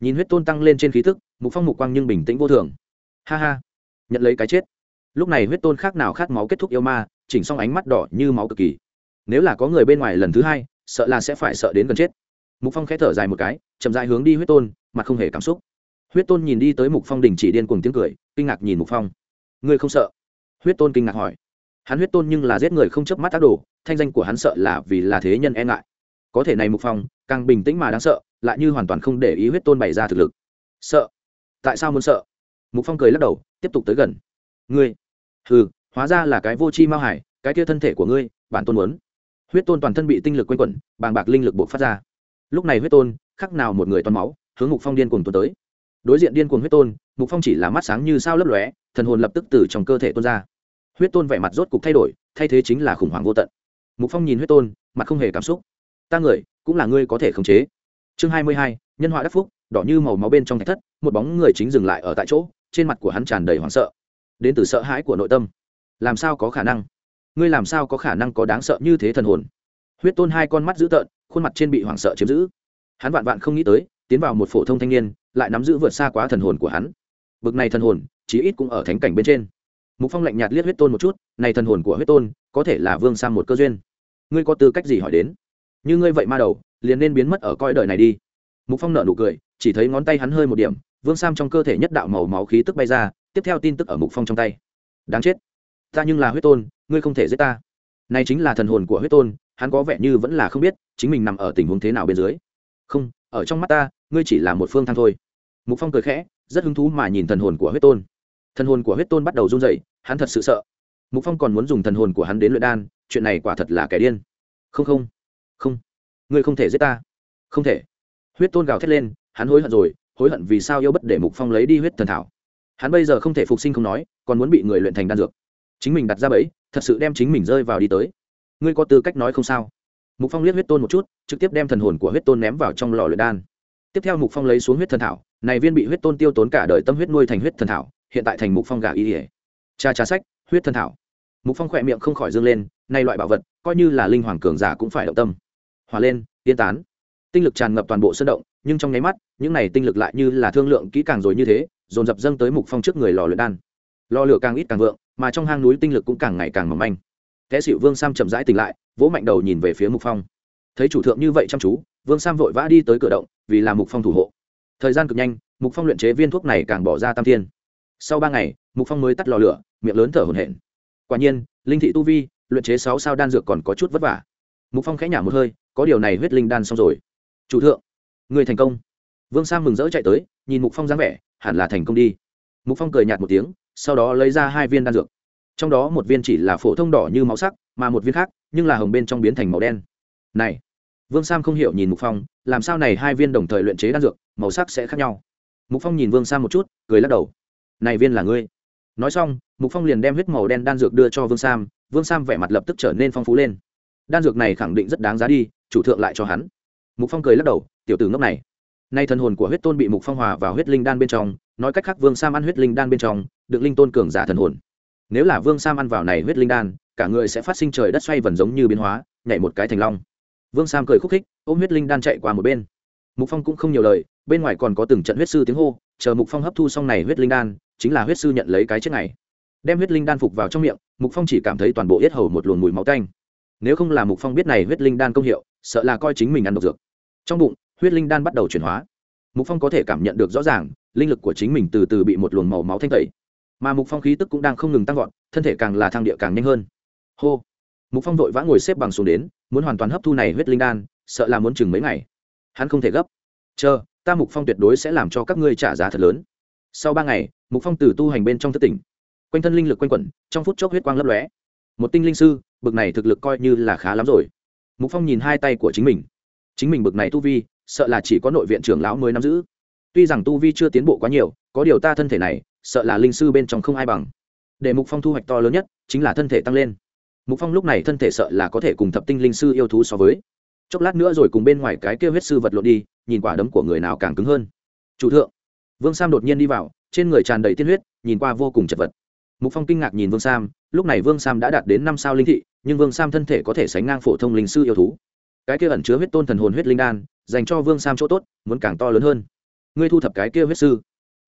Nhìn huyết tôn tăng lên trên khí tức, mục phong mục quang nhưng bình tĩnh vô thường. Ha ha nhận lấy cái chết. Lúc này huyết tôn khác nào khát máu kết thúc yêu ma, chỉnh xong ánh mắt đỏ như máu cực kỳ. Nếu là có người bên ngoài lần thứ hai, sợ là sẽ phải sợ đến gần chết. Mục phong khẽ thở dài một cái, chậm dài hướng đi huyết tôn, mặt không hề cảm xúc. Huyết tôn nhìn đi tới mục phong đình chỉ điên cùng tiếng cười, kinh ngạc nhìn mục phong. Ngươi không sợ? Huyết tôn kinh ngạc hỏi. Hắn huyết tôn nhưng là giết người không chớp mắt tác đồ, thanh danh của hắn sợ là vì là thế nhân e ngại. Có thể này mục phong, càng bình tĩnh mà đáng sợ, lại như hoàn toàn không để ý huyết tôn bày ra thực lực. Sợ? Tại sao muốn sợ? Mục phong cười lắc đầu, tiếp tục tới gần. Ngươi, hừ, hóa ra là cái vô chi mao hải, cái kia thân thể của ngươi, bản tôn muốn. Huyết tôn toàn thân bị tinh lực quanh quẩn, bàng bạc linh lực buộc phát ra. Lúc này huyết tôn, khắc nào một người toàn máu, hướng mục phong điên cuồng tuôn tới. Đối diện điên cuồng huyết tôn, mục phong chỉ là mắt sáng như sao lấp lóe, thần hồn lập tức từ trong cơ thể tuôn ra. Huyết tôn vẻ mặt rốt cục thay đổi, thay thế chính là khủng hoảng vô tận. Mục phong nhìn huyết tôn, mặt không hề cảm xúc. Ta người, cũng là ngươi có thể khống chế. Chương hai mươi hai, nhân họa đắc phúc, đỏ như màu máu bên trong thạch thất, một bóng người chính dừng lại ở tại chỗ trên mặt của hắn tràn đầy hoảng sợ, đến từ sợ hãi của nội tâm. Làm sao có khả năng? Ngươi làm sao có khả năng có đáng sợ như thế thần hồn? Huyết tôn hai con mắt dữ tợn, khuôn mặt trên bị hoảng sợ chiếm giữ. Hắn vạn vạn không nghĩ tới, tiến vào một phổ thông thanh niên, lại nắm giữ vượt xa quá thần hồn của hắn. Bực này thần hồn, chí ít cũng ở thánh cảnh bên trên. Mục phong lạnh nhạt liếc huyết tôn một chút, này thần hồn của huyết tôn, có thể là vương sang một cơ duyên. Ngươi có tư cách gì hỏi đến? Như ngươi vậy ma đầu, liền nên biến mất ở coi đời này đi. Mục phong nở nụ cười, chỉ thấy ngón tay hắn hơi một điểm vương sam trong cơ thể nhất đạo màu máu khí tức bay ra, tiếp theo tin tức ở mục phong trong tay. Đáng chết. Ta nhưng là huyết tôn, ngươi không thể giết ta. Này chính là thần hồn của huyết tôn, hắn có vẻ như vẫn là không biết, chính mình nằm ở tình huống thế nào bên dưới. Không, ở trong mắt ta, ngươi chỉ là một phương thăng thôi. Mục phong cười khẽ, rất hứng thú mà nhìn thần hồn của huyết tôn. Thần hồn của huyết tôn bắt đầu run rẩy, hắn thật sự sợ. Mục phong còn muốn dùng thần hồn của hắn đến luyện đan, chuyện này quả thật là kẻ điên. Không không không. Ngươi không thể giết ta. Không thể. Huyết tôn gào thét lên, hắn hối hận rồi hối hận vì sao yêu bất để mục phong lấy đi huyết thần thảo. Hắn bây giờ không thể phục sinh không nói, còn muốn bị người luyện thành đan dược. Chính mình đặt ra bẫy, thật sự đem chính mình rơi vào đi tới. Ngươi có tư cách nói không sao. Mục phong liếc huyết tôn một chút, trực tiếp đem thần hồn của huyết tôn ném vào trong lò luyện đan. Tiếp theo mục phong lấy xuống huyết thần thảo, này viên bị huyết tôn tiêu tốn cả đời tâm huyết nuôi thành huyết thần thảo, hiện tại thành mục phong gà y ỉa cha trà sách, huyết thần thảo. Mục phong khỏe miệng không khỏi dương lên nay loại bảo vật, coi như là linh hoàng cường giả cũng phải động tâm. Hòa lên, yên tán tinh lực tràn ngập toàn bộ sân động, nhưng trong nháy mắt, những này tinh lực lại như là thương lượng kỹ càng rồi như thế, dồn dập dâng tới mục phong trước người lò luyện đan. Lò lửa càng ít càng vượng, mà trong hang núi tinh lực cũng càng ngày càng mỏng manh. Thế xịu vương sam chậm rãi tỉnh lại, vỗ mạnh đầu nhìn về phía mục phong. Thấy chủ thượng như vậy chăm chú, vương sam vội vã đi tới cửa động, vì là mục phong thủ hộ. Thời gian cực nhanh, mục phong luyện chế viên thuốc này càng bỏ ra tam thiên. Sau ba ngày, mục phong mới tắt lò lửa, miệng lớn thở hổn hển. Quả nhiên, linh thị tu vi, luyện chế sáu sao đan dược còn có chút vất vả. Mục phong khẽ nhả một hơi, có điều này huyết linh đan xong rồi chủ thượng, người thành công. Vương sam mừng rỡ chạy tới, nhìn mục phong dáng vẻ, hẳn là thành công đi. Mục phong cười nhạt một tiếng, sau đó lấy ra hai viên đan dược. Trong đó một viên chỉ là phổ thông đỏ như máu sắc, mà một viên khác, nhưng là hồng bên trong biến thành màu đen. Này. Vương sam không hiểu nhìn mục phong, làm sao này hai viên đồng thời luyện chế đan dược, màu sắc sẽ khác nhau? Mục phong nhìn vương sam một chút, cười lắc đầu. Này viên là ngươi. Nói xong, mục phong liền đem huyết màu đen đan dược đưa cho vương sam vương sam vẻ mặt lập tức trở nên phong phú lên. Đan dược này khẳng định rất đáng giá đi, chủ thượng lại cho hắn mục phong cười lắc đầu, tiểu tử ngốc này. Nay thần hồn của huyết tôn bị mục phong hòa vào huyết linh đan bên trong, nói cách khác vương sam ăn huyết linh đan bên trong, được linh tôn cường giả thần hồn. Nếu là vương sam ăn vào này huyết linh đan, cả người sẽ phát sinh trời đất xoay vần giống như biến hóa, nhảy một cái thành long. Vương sam cười khúc khích, ôm huyết linh đan chạy qua một bên. Mục phong cũng không nhiều lời, bên ngoài còn có từng trận huyết sư tiếng hô, chờ mục phong hấp thu xong này huyết linh đan, chính là huyết sư nhận lấy cái chết này. Đem huyết linh đan phục vào trong miệng, mục phong chỉ cảm thấy toàn bộ yết hầu một luồng mùi máu tanh. Nếu không là mục phong biết này huyết linh đan công hiệu sợ là coi chính mình ăn độc dược. Trong bụng, huyết linh đan bắt đầu chuyển hóa. Mục phong có thể cảm nhận được rõ ràng, linh lực của chính mình từ từ bị một luồng màu máu thanh tẩy. Mà mục phong khí tức cũng đang không ngừng tăng vọt, thân thể càng là thang địa càng nhanh hơn. Hô! Mục phong vội vã ngồi xếp bằng xuống đến, muốn hoàn toàn hấp thu này huyết linh đan, sợ là muốn chừng mấy ngày. Hắn không thể gấp. Chờ, ta mục phong tuyệt đối sẽ làm cho các ngươi trả giá thật lớn. Sau ba ngày, mục phong từ tu hành bên trong thất tỉnh. Quanh thân linh lực quanh quẩn, trong phút chốc huyết quang lấp lóe. Một tinh linh sư, bực này thực lực coi như là khá lắm rồi mục phong nhìn hai tay của chính mình. Chính mình bực này tu vi, sợ là chỉ có nội viện trưởng lão mới nắm giữ. Tuy rằng tu vi chưa tiến bộ quá nhiều, có điều ta thân thể này, sợ là linh sư bên trong không ai bằng. Để mục phong thu hoạch to lớn nhất, chính là thân thể tăng lên. Mục phong lúc này thân thể sợ là có thể cùng thập tinh linh sư yêu thú so với. Chốc lát nữa rồi cùng bên ngoài cái kêu huyết sư vật lộn đi, nhìn quả đấm của người nào càng cứng hơn. Chủ thượng. Vương sam đột nhiên đi vào, trên người tràn đầy tiên huyết, nhìn qua vô cùng chật vật. Mục phong kinh ngạc nhìn vương sam, lúc này vương sam đã đạt đến năm sao linh thị nhưng vương sam thân thể có thể sánh ngang phổ thông linh sư yêu thú. Cái kia ẩn chứa huyết tôn thần hồn huyết linh đan, dành cho vương sam chỗ tốt, muốn càng to lớn hơn. Ngươi thu thập cái kia huyết sư.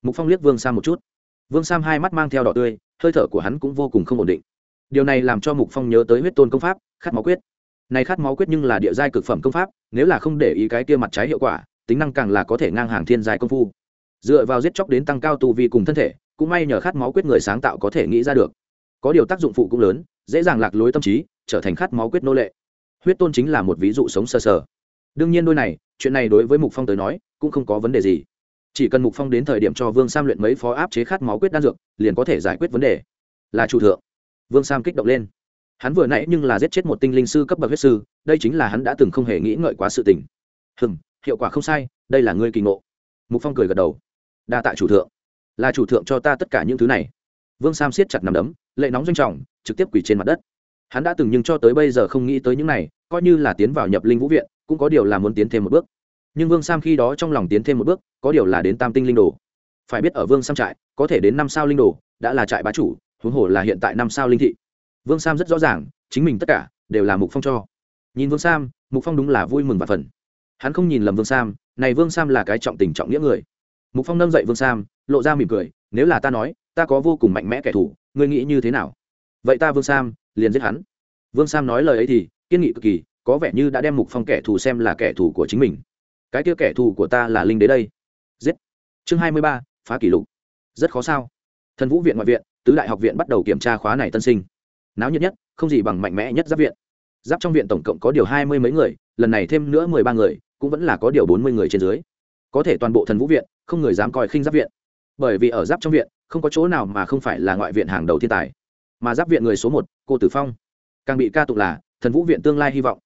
Mục phong liếc vương sam một chút. Vương sam hai mắt mang theo đỏ tươi, hơi thở của hắn cũng vô cùng không ổn định. Điều này làm cho mục phong nhớ tới huyết tôn công pháp, khát máu quyết. Này khát máu quyết nhưng là địa giai cực phẩm công pháp, nếu là không để ý cái kia mặt trái hiệu quả, tính năng càng là có thể ngang hàng thiên giai công phu. Dựa vào giết chóc đến tăng cao tu vi cùng thân thể, cũng may nhờ khát máu quyết người sáng tạo có thể nghĩ ra được có điều tác dụng phụ cũng lớn dễ dàng lạc lối tâm trí trở thành khát máu quyết nô lệ. Huyết tôn chính là một ví dụ sống sơ sờ, sờ. Đương nhiên đôi này chuyện này đối với mục phong tới nói cũng không có vấn đề gì. Chỉ cần mục phong đến thời điểm cho vương sam luyện mấy phó áp chế khát máu quyết đan dược liền có thể giải quyết vấn đề. Là chủ thượng. Vương sam kích động lên. Hắn vừa nãy nhưng là giết chết một tinh linh sư cấp bậc huyết sư đây chính là hắn đã từng không hề nghĩ ngợi quá sự tình. Hừm hiệu quả không sai đây là ngươi kỳ ngộ. Mục phong cười gật đầu. Đa tạ chủ thượng. Là chủ thượng cho ta tất cả những thứ này. Vương sam siết chặt nằm đấm lệ nóng doanh trọng, trực tiếp quỳ trên mặt đất. Hắn đã từng nhưng cho tới bây giờ không nghĩ tới những này, coi như là tiến vào nhập linh vũ viện, cũng có điều là muốn tiến thêm một bước. Nhưng vương sam khi đó trong lòng tiến thêm một bước, có điều là đến tam tinh linh đồ. Phải biết ở vương sam trại, có thể đến năm sao linh đồ, đã là trại bá chủ, huống hồ là hiện tại năm sao linh thị. Vương sam rất rõ ràng, chính mình tất cả, đều là mục phong cho. Nhìn vương sam, mục phong đúng là vui mừng và phần hắn không nhìn lầm vương sam, này vương sam là cái trọng tình trọng nghĩa người. Mục phong nâng dậy vương sam, lộ ra mỉm cười, nếu là ta nói, ta có vô cùng mạnh mẽ kẻ thù ngươi nghĩ như thế nào? Vậy ta vương sam liền giết hắn. Vương sam nói lời ấy thì, kiên nghị cực kỳ, có vẻ như đã đem mục phong kẻ thù xem là kẻ thù của chính mình. Cái kia kẻ thù của ta là linh đế đây. Giết. Chương hai mươi ba, phá kỷ lục. Rất khó sao. Thần vũ viện ngoại viện, tứ đại học viện bắt đầu kiểm tra khóa này tân sinh. Náo nhiệt nhất, không gì bằng mạnh mẽ nhất giáp viện. Giáp trong viện tổng cộng có điều hai mươi mấy người, lần này thêm nữa mười ba người, cũng vẫn là có điều bốn mươi người trên dưới. Có thể toàn bộ thần vũ viện, không người dám coi khinh giáp viện. Bởi vì ở giáp trong viện không có chỗ nào mà không phải là ngoại viện hàng đầu thiên tài. Mà giáp viện người số một, cô tử phong. Càng bị ca tụng là, thần vũ viện tương lai hy vọng.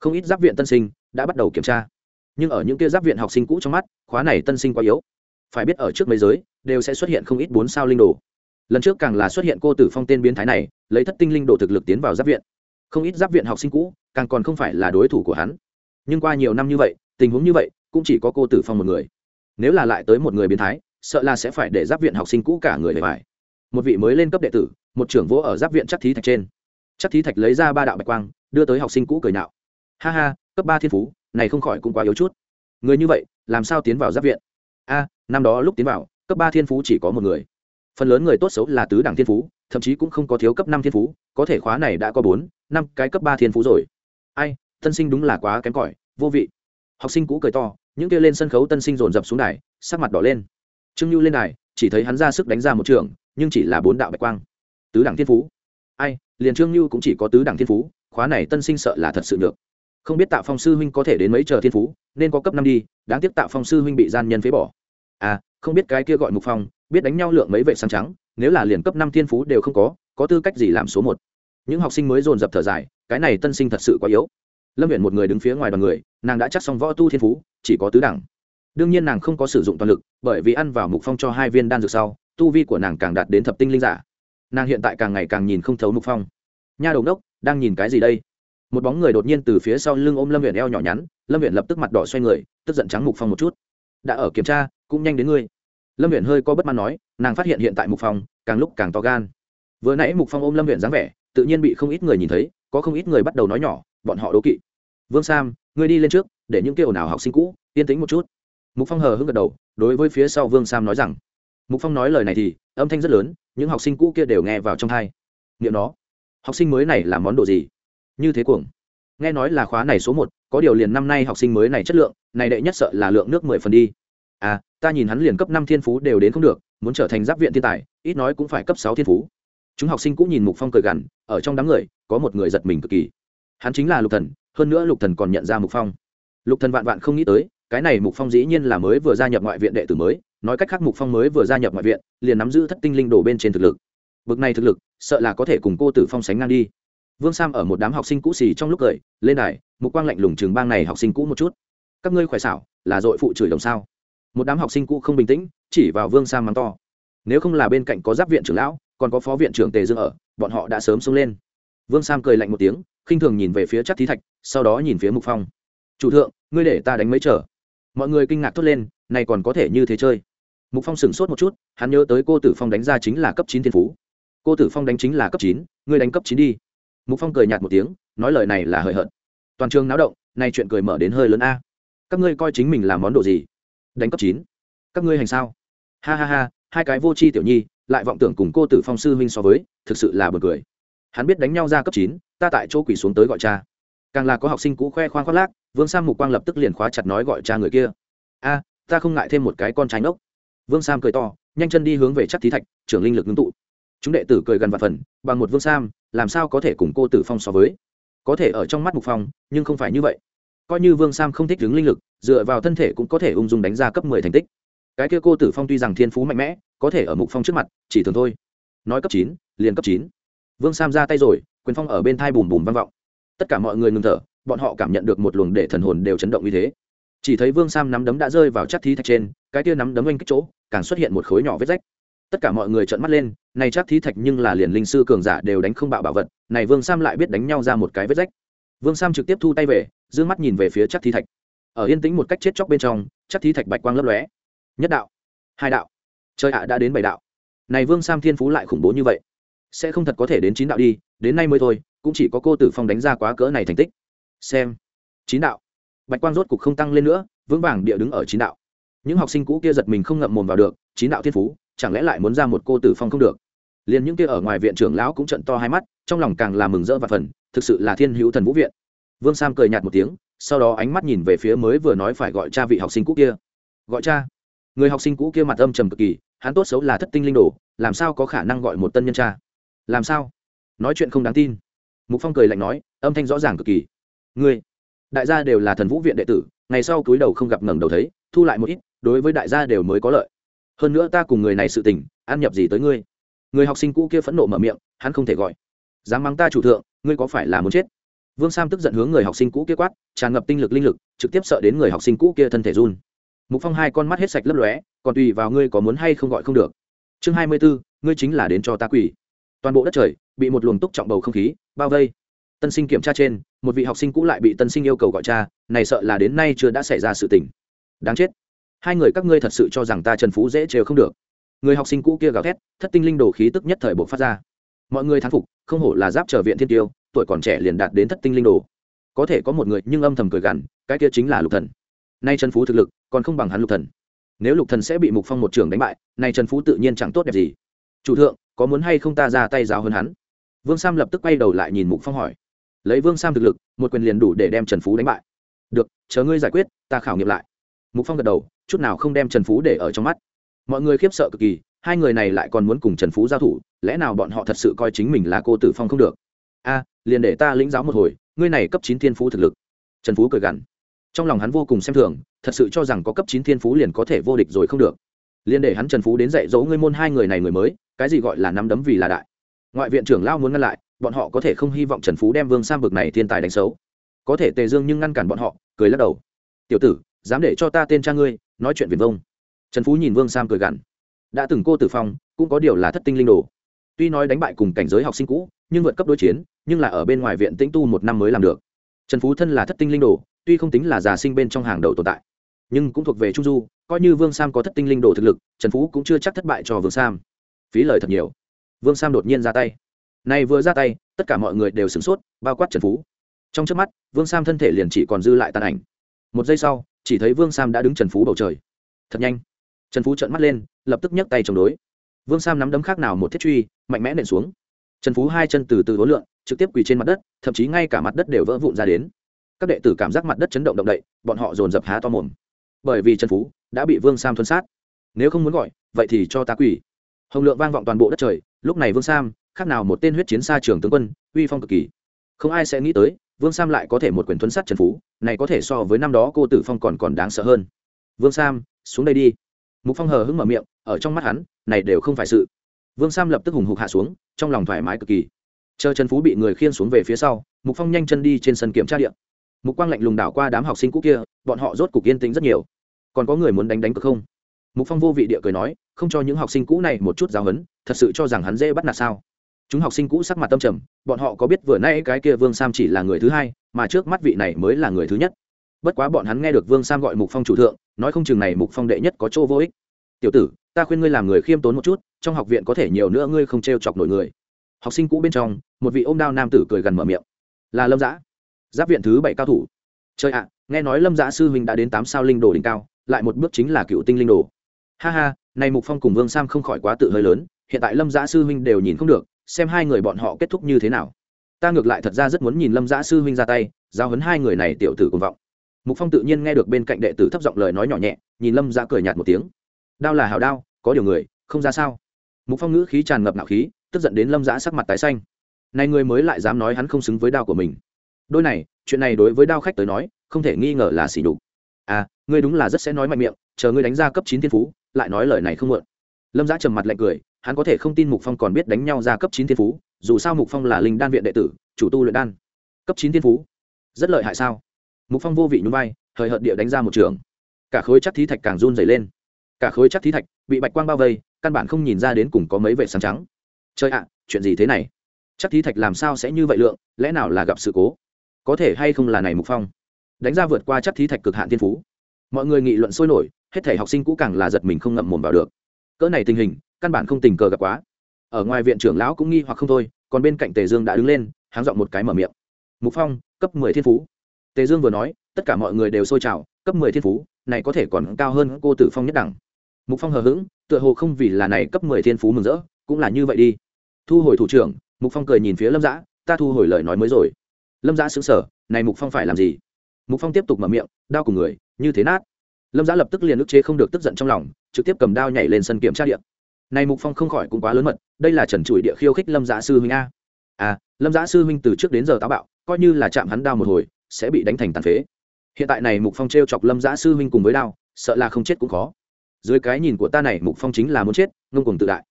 Không ít giáp viện tân sinh đã bắt đầu kiểm tra. Nhưng ở những kia giáp viện học sinh cũ trong mắt, khóa này tân sinh quá yếu. Phải biết ở trước mấy giới, đều sẽ xuất hiện không ít bốn sao linh đồ. Lần trước càng là xuất hiện cô tử phong tên biến thái này, lấy thất tinh linh đồ thực lực tiến vào giáp viện. Không ít giáp viện học sinh cũ, càng còn không phải là đối thủ của hắn. Nhưng qua nhiều năm như vậy, tình huống như vậy, cũng chỉ có cô tử phong một người. Nếu là lại tới một người biến thái sợ là sẽ phải để giáp viện học sinh cũ cả người để bài. Một vị mới lên cấp đệ tử, một trưởng vỗ ở giáp viện chắc thí thạch trên. Chắc thí thạch lấy ra ba đạo bạch quang, đưa tới học sinh cũ cười nạo ha ha, cấp ba thiên phú, này không khỏi cũng quá yếu chút. Người như vậy, làm sao tiến vào giáp viện? A, năm đó lúc tiến vào, cấp ba thiên phú chỉ có một người. Phần lớn người tốt xấu là tứ đẳng thiên phú, thậm chí cũng không có thiếu cấp năm thiên phú, có thể khóa này đã có bốn, năm cái cấp ba thiên phú rồi. Ai, tân sinh đúng là quá kém cỏi, vô vị. Học sinh cũ cười to, những kia lên sân khấu tân sinh dồn dập xuống đài, sắc mặt đỏ lên trương nhu lên đài, chỉ thấy hắn ra sức đánh ra một trường, nhưng chỉ là bốn đạo bạch quang. Tứ đẳng thiên phú. Ai, liền trương nhu cũng chỉ có tứ đẳng thiên phú, khóa này tân sinh sợ là thật sự được. Không biết tạ phong sư huynh có thể đến mấy chờ thiên phú, nên có cấp năm đi, đáng tiếc tạ phong sư huynh bị gian nhân phế bỏ. À không biết cái kia gọi mục phong, biết đánh nhau lượng mấy vệ sáng trắng, nếu là liền cấp năm thiên phú đều không có có tư cách gì làm số một? Những học sinh mới dồn dập thở dài, cái này tân sinh thật sự quá yếu. Lâm viện một người đứng phía ngoài đoàn người, nàng đã chắc xong võ tu thiên phú, chỉ có tứ đẳng đương nhiên nàng không có sử dụng toàn lực, bởi vì ăn vào mục phong cho hai viên đan dược sau, tu vi của nàng càng đạt đến thập tinh linh giả. Nàng hiện tại càng ngày càng nhìn không thấu mục phong. Nha đầu đốc, đang nhìn cái gì đây? Một bóng người đột nhiên từ phía sau lưng ôm lâm viện eo nhỏ nhắn, lâm viện lập tức mặt đỏ xoay người, tức giận trắng mục phong một chút. Đã ở kiểm tra, cũng nhanh đến ngươi. Lâm viện hơi có bất mãn nói, nàng phát hiện hiện tại mục phong càng lúc càng to gan. Vừa nãy mục phong ôm lâm viện dáng vẻ, tự nhiên bị không ít người nhìn thấy, có không ít người bắt đầu nói nhỏ, bọn họ đố kỵ. Vương sam, ngươi đi lên trước, để những kêu nào học sinh cũ, yên tĩnh một chút mục phong hờ hững gật đầu, đối với phía sau vương sam nói rằng, mục phong nói lời này thì, âm thanh rất lớn, những học sinh cũ kia đều nghe vào trong thai. Nghiệm đó học sinh mới này là món đồ gì? Như thế cuồng. Nghe nói là khóa này số một, có điều liền năm nay học sinh mới này chất lượng, này đệ nhất sợ là lượng nước mười phần đi. À ta nhìn hắn liền cấp năm thiên phú đều đến không được, muốn trở thành giáp viện thiên tài, ít nói cũng phải cấp sáu thiên phú. Chúng học sinh cũng nhìn mục phong cười gằn, ở trong đám người, có một người giật mình cực kỳ. Hắn chính là lục thần, hơn nữa lục thần còn nhận ra mục phong. Lục thần vạn vạn không nghĩ tới cái này mục phong dĩ nhiên là mới vừa gia nhập ngoại viện đệ tử mới, nói cách khác mục phong mới vừa gia nhập ngoại viện, liền nắm giữ thất tinh linh đồ bên trên thực lực. Bực này thực lực, sợ là có thể cùng cô tử phong sánh ngang đi. Vương sam ở một đám học sinh cũ xì trong lúc cười, lên đài, mục quang lạnh lùng trường bang này học sinh cũ một chút. Các ngươi khỏe xảo, là dội phụ chửi đồng sao? Một đám học sinh cũ không bình tĩnh, chỉ vào vương sam mắng to. Nếu không là bên cạnh có giáp viện trưởng lão, còn có phó viện trưởng tề dương ở, bọn họ đã sớm xông lên. Vương sam cười lạnh một tiếng, khinh thường nhìn về phía chắc thí thạch, sau đó nhìn phía mục phong. Chủ thượng, ngươi để ta đánh mấy trở mọi người kinh ngạc thốt lên, này còn có thể như thế chơi? Mục phong sửng sốt một chút, hắn nhớ tới cô tử phong đánh ra chính là cấp chín thiên phú. Cô tử phong đánh chính là cấp chín, ngươi đánh cấp chín đi. Mục phong cười nhạt một tiếng, nói lời này là hời hợt. Toàn trường náo động, nay chuyện cười mở đến hơi lớn a. Các ngươi coi chính mình là món đồ gì? Đánh cấp chín? Các ngươi hành sao? Ha ha ha, hai cái vô tri tiểu nhi, lại vọng tưởng cùng cô tử phong sư huynh so với, thực sự là buồn cười. Hắn biết đánh nhau ra cấp chín, ta tại chỗ quỷ xuống tới gọi cha càng là có học sinh cũ khoe khoang khoác lác, vương sam mục quang lập tức liền khóa chặt nói gọi cha người kia. A, ta không ngại thêm một cái con trái ngốc. Vương sam cười to, nhanh chân đi hướng về chắc thí thạch, trưởng linh lực ngưng tụ. Chúng đệ tử cười gần vạn phần, bằng một vương sam, làm sao có thể cùng cô tử phong so với? Có thể ở trong mắt mục phong, nhưng không phải như vậy. Coi như vương sam không thích đứng linh lực, dựa vào thân thể cũng có thể ung dung đánh ra cấp mười thành tích. Cái kia cô tử phong tuy rằng thiên phú mạnh mẽ, có thể ở mục phong trước mặt, chỉ thường thôi. Nói cấp chín, liền cấp chín. Vương sam ra tay rồi, quyền phong ở bên thai bùm bùm vang vọng tất cả mọi người ngừng thở, bọn họ cảm nhận được một luồng để thần hồn đều chấn động như thế. Chỉ thấy vương sam nắm đấm đã rơi vào chắc thí thạch trên, cái tia nắm đấm oanh kích chỗ, càng xuất hiện một khối nhỏ vết rách. Tất cả mọi người trợn mắt lên, này chắc thí thạch nhưng là liền linh sư cường giả đều đánh không bạo bảo vật, này vương sam lại biết đánh nhau ra một cái vết rách. Vương sam trực tiếp thu tay về d mắt nhìn về phía chắc thí thạch. Ở yên tĩnh một cách chết chóc bên trong, chắc thí thạch bạch quang lấp lóe. Nhất đạo, hai đạo, trời ạ, đã đến bảy đạo. Này vương sam thiên phú lại khủng bố như vậy sẽ không thật có thể đến chín đạo đi, đến nay mới thôi, cũng chỉ có cô tử phong đánh ra quá cỡ này thành tích. Xem. Chín đạo. Bạch quang rốt cục không tăng lên nữa, vững vàng địa đứng ở chín đạo. Những học sinh cũ kia giật mình không ngậm mồm vào được, chín đạo thiên phú, chẳng lẽ lại muốn ra một cô tử phong không được? Liền những kia ở ngoài viện trưởng lão cũng trận to hai mắt, trong lòng càng là mừng rỡ và phần thực sự là thiên hữu thần vũ viện. Vương sam cười nhạt một tiếng, sau đó ánh mắt nhìn về phía mới vừa nói phải gọi cha vị học sinh cũ kia. Gọi cha. Người học sinh cũ kia mặt âm trầm cực kỳ, hắn tốt xấu là thất tinh linh đồ, làm sao có khả năng gọi một tân nhân cha? Làm sao? Nói chuyện không đáng tin. Mục phong cười lạnh nói, âm thanh rõ ràng cực kỳ. Ngươi, đại gia đều là thần vũ viện đệ tử, ngày sau túi đầu không gặp ngẩng đầu thấy, thu lại một ít, đối với đại gia đều mới có lợi. Hơn nữa ta cùng người này sự tình, ăn nhập gì tới ngươi? Người học sinh cũ kia phẫn nộ mở miệng, hắn không thể gọi. Dám mắng ta chủ thượng, ngươi có phải là muốn chết? Vương sam tức giận hướng người học sinh cũ kia quát, tràn ngập tinh lực linh lực, trực tiếp sợ đến người học sinh cũ kia thân thể run. Mục phong hai con mắt hết sạch lấp lóe, còn tùy vào ngươi có muốn hay không gọi không được. Chương hai mươi bốn ngươi chính là đến cho ta quỷ toàn bộ đất trời bị một luồng túc trọng bầu không khí bao vây. Tân sinh kiểm tra trên, một vị học sinh cũ lại bị tân sinh yêu cầu gọi cha, này sợ là đến nay chưa đã xảy ra sự tình. Đáng chết. Hai người các ngươi thật sự cho rằng ta trần phú dễ trêu không được. Người học sinh cũ kia gào thét, thất tinh linh đồ khí tức nhất thời buộc phát ra. Mọi người thán phục, không hổ là giáp trở viện thiên tiêu, tuổi còn trẻ liền đạt đến thất tinh linh đồ. Có thể có một người nhưng âm thầm cười gằn, cái kia chính là lục thần. Nay trần phú thực lực, còn không bằng hắn lục thần. Nếu lục thần sẽ bị mục phong một trường đánh bại, nay trần phú tự nhiên chẳng tốt đẹp gì. Chủ thượng có muốn hay không ta ra tay giáo hơn hắn? Vương sam lập tức quay đầu lại nhìn mục phong hỏi. Lấy vương sam thực lực, một quyền liền đủ để đem trần phú đánh bại. Được, chờ ngươi giải quyết, ta khảo nghiệm lại. Mục phong gật đầu, chút nào không đem trần phú để ở trong mắt. Mọi người khiếp sợ cực kỳ, hai người này lại còn muốn cùng trần phú giao thủ, lẽ nào bọn họ thật sự coi chính mình là cô tử phong không được? A, liền để ta lĩnh giáo một hồi, ngươi này cấp chín thiên phú thực lực. Trần phú cười gằn. Trong lòng hắn vô cùng xem thường, thật sự cho rằng có cấp chín thiên phú liền có thể vô địch rồi không được liền để hắn trần phú đến dạy dỗ ngươi môn hai người này người mới, cái gì gọi là nắm đấm vì là đại. Ngoại viện trưởng lao muốn ngăn lại, bọn họ có thể không hy vọng trần phú đem vương sam bực này thiên tài đánh xấu. Có thể tề dương nhưng ngăn cản bọn họ, cười lắc đầu. Tiểu tử, dám để cho ta tên cha ngươi, nói chuyện viền vông. Trần phú nhìn vương sam cười gằn. Đã từng cô tử phong, cũng có điều là thất tinh linh đồ. Tuy nói đánh bại cùng cảnh giới học sinh cũ, nhưng vượt cấp đối chiến, nhưng là ở bên ngoài viện tĩnh tu một năm mới làm được. Trần phú thân là thất tinh linh đồ, tuy không tính là già sinh bên trong hàng đầu tồn tại nhưng cũng thuộc về trung du coi như vương sam có thất tinh linh đồ thực lực trần phú cũng chưa chắc thất bại cho vương sam. Phí lời thật nhiều. Vương sam đột nhiên ra tay. Này vừa ra tay tất cả mọi người đều sửng sốt bao quát trần phú. Trong trước mắt vương sam thân thể liền chỉ còn dư lại tàn ảnh. Một giây sau chỉ thấy vương sam đã đứng trần phú bầu trời. Thật nhanh. Trần phú trợn mắt lên lập tức nhấc tay chống đối. Vương sam nắm đấm khác nào một thiết truy mạnh mẽ nện xuống. Trần phú hai chân từ từ hối lượn, trực tiếp quỳ trên mặt đất thậm chí ngay cả mặt đất đều vỡ vụn ra đến. Các đệ tử cảm giác mặt đất chấn động động đậy bọn họ dồn dập há to mồm bởi vì trần phú đã bị vương sam thuấn sát. Nếu không muốn gọi, vậy thì cho ta quỳ hồng lượng vang vọng toàn bộ đất trời, lúc này vương sam, khác nào một tên huyết chiến xa trường tướng quân, uy phong cực kỳ. Không ai sẽ nghĩ tới, vương sam lại có thể một quyền thuấn sát trần phú, này có thể so với năm đó cô tử phong còn còn đáng sợ hơn. Vương sam, xuống đây đi. Mục phong hờ hững mở miệng, ở trong mắt hắn, này đều không phải sự. Vương sam lập tức hùng hục hạ xuống, trong lòng thoải mái cực kỳ. Chờ trần phú bị người khiên xuống về phía sau, mục phong nhanh chân đi trên sân kiểm tra điện mục quang lạnh lùng đảo qua đám học sinh cũ kia, bọn họ rốt cục yên tĩnh rất nhiều còn có người muốn đánh đánh cược không? Mục phong vô vị địa cười nói, không cho những học sinh cũ này một chút giáo huấn, thật sự cho rằng hắn dễ bắt nạt sao? Chúng học sinh cũ sắc mặt tâm trầm, bọn họ có biết vừa nay cái kia vương sam chỉ là người thứ hai, mà trước mắt vị này mới là người thứ nhất. Bất quá bọn hắn nghe được vương sam gọi mục phong chủ thượng, nói không chừng này mục phong đệ nhất có chỗ vô ích. Tiểu tử, ta khuyên ngươi làm người khiêm tốn một chút, trong học viện có thể nhiều nữa ngươi không t r e o chọc nổi người. Học sinh cũ bên trong, một vị ôm đao nam tử cười gần mở miệng. Là lâm giã. Giáp viện thứ bảy cao thủ. Trời ạ, nghe nói lâm giã sư huynh đã đến tám sao linh đồ đỉnh cao lại một bước chính là cựu tinh linh đồ. Ha ha, này mục phong cùng vương sam không khỏi quá tự hơi lớn, hiện tại lâm giã sư huynh đều nhìn không được, xem hai người bọn họ kết thúc như thế nào. Ta ngược lại thật ra rất muốn nhìn lâm giã sư huynh ra tay giao hấn hai người này tiểu tử cùng vọng. Mục phong tự nhiên nghe được bên cạnh đệ tử thấp giọng lời nói nhỏ nhẹ, nhìn lâm giã cười nhạt một tiếng. Đao là hào đao, có điều người, không ra sao. Mục phong ngữ khí tràn ngập nạo khí, tức giận đến lâm giã sắc mặt tái xanh. Này người mới lại dám nói hắn không xứng với đao của mình. Đôi này, chuyện này đối với đao khách tới nói, không thể nghi ngờ là xỉ đục à ngươi đúng là rất sẽ nói mạnh miệng, chờ ngươi đánh ra cấp chín thiên phú, lại nói lời này không mượn lâm giã trầm mặt lạnh cười, hắn có thể không tin mục phong còn biết đánh nhau ra cấp chín thiên phú, dù sao mục phong là linh đan viện đệ tử, chủ tu luyện đan. Cấp chín thiên phú? Rất lợi hại sao? Mục phong vô vị nhún vai, hời hợt địa đánh ra một trường. Cả khối chắc thí thạch càng run dày lên. Cả khối chắc thí thạch bị bạch quang bao vây, căn bản không nhìn ra đến cùng có mấy vệ sáng trắng. Chơi ạ, chuyện gì thế này? Chắc thí thạch làm sao sẽ như vậy lượng, lẽ nào là gặp sự cố? Có thể hay không là này mục phong? Đánh ra vượt qua chắc thí thạch cực hạn thiên phú mọi người nghị luận sôi nổi, hết thể học sinh cũ càng là giật mình không ngậm mồm vào được. Cỡ này tình hình, căn bản không tình cờ gặp quá. Ở ngoài viện trưởng lão cũng nghi hoặc không thôi, còn bên cạnh tề dương đã đứng lên, háng dọn một cái mở miệng. Mục phong, cấp mười thiên phú. Tề dương vừa nói, tất cả mọi người đều sôi trào, cấp mười thiên phú, này có thể còn cao hơn cô tử phong nhất đẳng. Mục phong hờ hững, tựa hồ không vì là này cấp mười thiên phú mừng rỡ, cũng là như vậy đi. Thu hồi thủ trưởng, mục phong cười nhìn phía lâm dã, ta thu hồi lời nói mới rồi. Lâm dã xứng sở này mục phong phải làm gì? Mục phong tiếp tục mở miệng, đao cùng người, như thế nát. Lâm dã lập tức liền ức chế không được tức giận trong lòng, trực tiếp cầm đao nhảy lên sân kiểm tra điện này mục phong không khỏi cũng quá lớn mật, đây là trần trụi địa khiêu khích lâm giã sư huynh a. À lâm giã sư huynh từ trước đến giờ táo bạo, coi như là chạm hắn đao một hồi, sẽ bị đánh thành tàn phế. Hiện tại này mục phong t r e o chọc lâm giã sư huynh cùng với đao, sợ là không chết cũng khó. Dưới cái nhìn của ta này, mục phong chính là muốn chết, ngông cùng tự đại.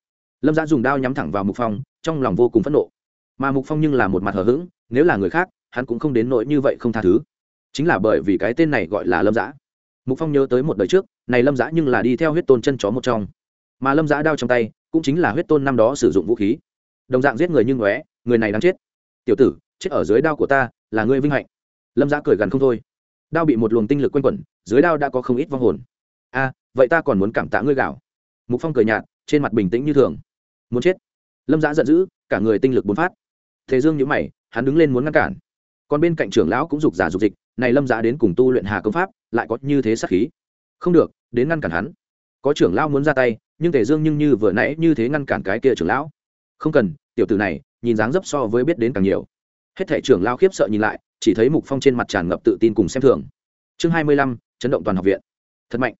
Lâm giã dùng đao nhắm thẳng vào mục phong, trong lòng vô cùng phẫn nộ. Mà mục phong nhưng là một mặt hờ hững, nếu là người khác, hắn cũng không đến nỗi như vậy không tha thứ chính là bởi vì cái tên này gọi là lâm giã. Mục phong nhớ tới một đời trước, này lâm giã nhưng là đi theo huyết tôn chân chó một trong. Mà lâm giã đao trong tay, cũng chính là huyết tôn năm đó sử dụng vũ khí. Đồng dạng giết người như ngóe, người này đang chết. Tiểu tử, chết ở dưới đao của ta, là ngươi vinh hạnh. Lâm giã cười gần không thôi. Đao bị một luồng tinh lực quanh quẩn, dưới đao đã có không ít vong hồn. A, vậy ta còn muốn cảm tạ ngươi gạo. Mục phong cười nhạt, trên mặt bình tĩnh như thường. Muốn chết. Lâm giã giận dữ, cả người tinh lực bốn phát. Thế dương nhữ mày, hắn đứng lên muốn ngăn cản. Còn bên cạnh trưởng lão cũng rục giả rục dịch này lâm giã đến cùng tu luyện hà công pháp, lại có như thế sắc khí? Không được, đến ngăn cản hắn. Có trưởng lão muốn ra tay, nhưng tề dương nhưng như vừa nãy như thế ngăn cản cái kia trưởng lão. Không cần, tiểu tử này, nhìn dáng dấp so với biết đến càng nhiều. Hết thể trưởng lao khiếp sợ nhìn lại, chỉ thấy mục phong trên mặt tràn ngập tự tin cùng xem thường. Chương hai mươi lăm, chấn động toàn học viện. Thật mạnh.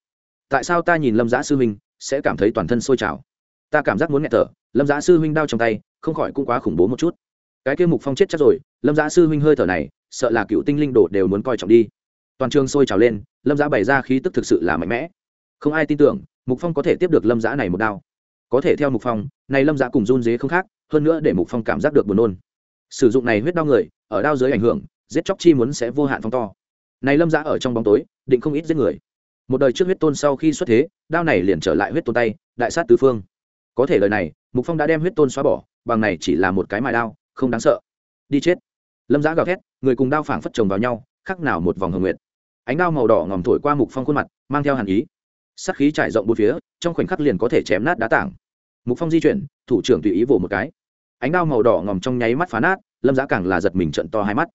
Tại sao ta nhìn lâm giã sư huynh sẽ cảm thấy toàn thân sôi trào? Ta cảm giác muốn nghẹt thở, lâm giã sư huynh đao trong tay, không khỏi cũng quá khủng bố một chút cái kia mục phong chết chắc rồi, lâm giã sư huynh hơi thở này, sợ là cựu tinh linh đồ đều muốn coi trọng đi. Toàn trường sôi trào lên, lâm giã bày ra khí tức thực sự là mạnh mẽ. Không ai tin tưởng, mục phong có thể tiếp được lâm giã này một đao. Có thể theo mục phong, này lâm giã cùng run dế không khác, hơn nữa để mục phong cảm giác được buồn nôn. Sử dụng này huyết đau người, ở đao dưới ảnh hưởng, giết chóc chi muốn sẽ vô hạn phong to. Này lâm giã ở trong bóng tối, định không ít giết người. Một đời trước huyết tôn sau khi xuất thế, đao này liền trở lại huyết tôn tay, đại sát tứ phương. Có thể lời này, mục phong đã đem huyết tôn xóa bỏ, bằng này chỉ là một cái mài đao không đáng sợ. Đi chết. Lâm giã gào thét, người cùng đao phảng phất chồng vào nhau khác nào một vòng hồng nguyện ánh đao màu đỏ ngòm thổi qua mục phong khuôn mặt, mang theo hàn ý. Sắc khí trải rộng bốn phía, trong khoảnh khắc liền có thể chém nát đá tảng. Mục phong di chuyển, thủ trưởng tùy ý vỗ một cái. Ánh đao màu đỏ ngòm trong nháy mắt phá nát, lâm giã càng là giật mình trận to hai mắt.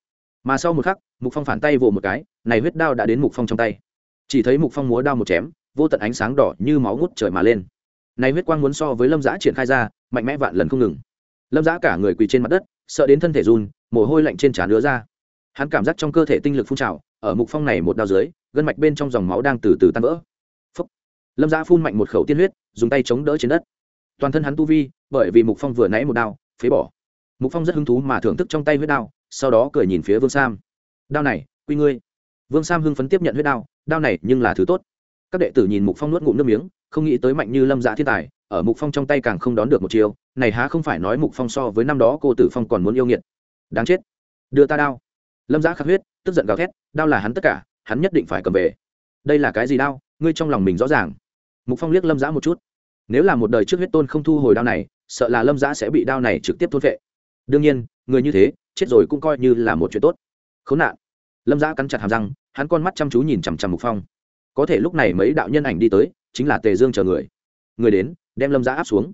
Mà sau một khắc, mục phong phản tay vỗ một cái, này huyết đao đã đến mục phong trong tay. Chỉ thấy mục phong múa đao một chém, vô tận ánh sáng đỏ như máu ngút trời mà lên. Này huyết quang muốn so với lâm giã triển khai ra, mạnh mẽ vạn lần không ngừng. Lâm giã cả người quỳ trên mặt đất sợ đến thân thể run, mồ hôi lạnh trên trán đứa ra. Hắn cảm giác trong cơ thể tinh lực phun trào, ở mục phong này một đao dưới, gân mạch bên trong dòng máu đang từ từ tan vỡ. Phúc. lâm giã phun mạnh một khẩu tiên huyết, dùng tay chống đỡ trên đất. Toàn thân hắn tu vi, bởi vì mục phong vừa nãy một đao, phế bỏ. Mục phong rất hứng thú mà thưởng thức trong tay huyết đao, sau đó cười nhìn phía vương sam. Đao này, quy ngươi. Vương sam hưng phấn tiếp nhận huyết đao đao này nhưng là thứ tốt. Các đệ tử nhìn mục phong nuốt ngụm nước miếng, không nghĩ tới mạnh như lâm dạ thiên tài ở mục phong trong tay càng không đón được một chiều này há không phải nói mục phong so với năm đó cô tử phong còn muốn yêu nghiệt. Đáng chết. Đưa ta đao. Lâm giã khắc huyết, tức giận gào thét, đao là hắn tất cả, hắn nhất định phải cầm về. Đây là cái gì đao? Ngươi trong lòng mình rõ ràng. Mục phong liếc lâm giã một chút. Nếu là một đời trước huyết tôn không thu hồi đao này, sợ là lâm giã sẽ bị đao này trực tiếp thốt vệ đương nhiên, người như thế, chết rồi cũng coi như là một chuyện tốt. Khốn nạn. Lâm giã cắn chặt hàm răng, hắn con mắt chăm chú nhìn chằm chằm mục phong. Có thể lúc này mấy đạo nhân ảnh đi tới, chính là tề dương chờ người người đến, đem lâm giã áp xuống.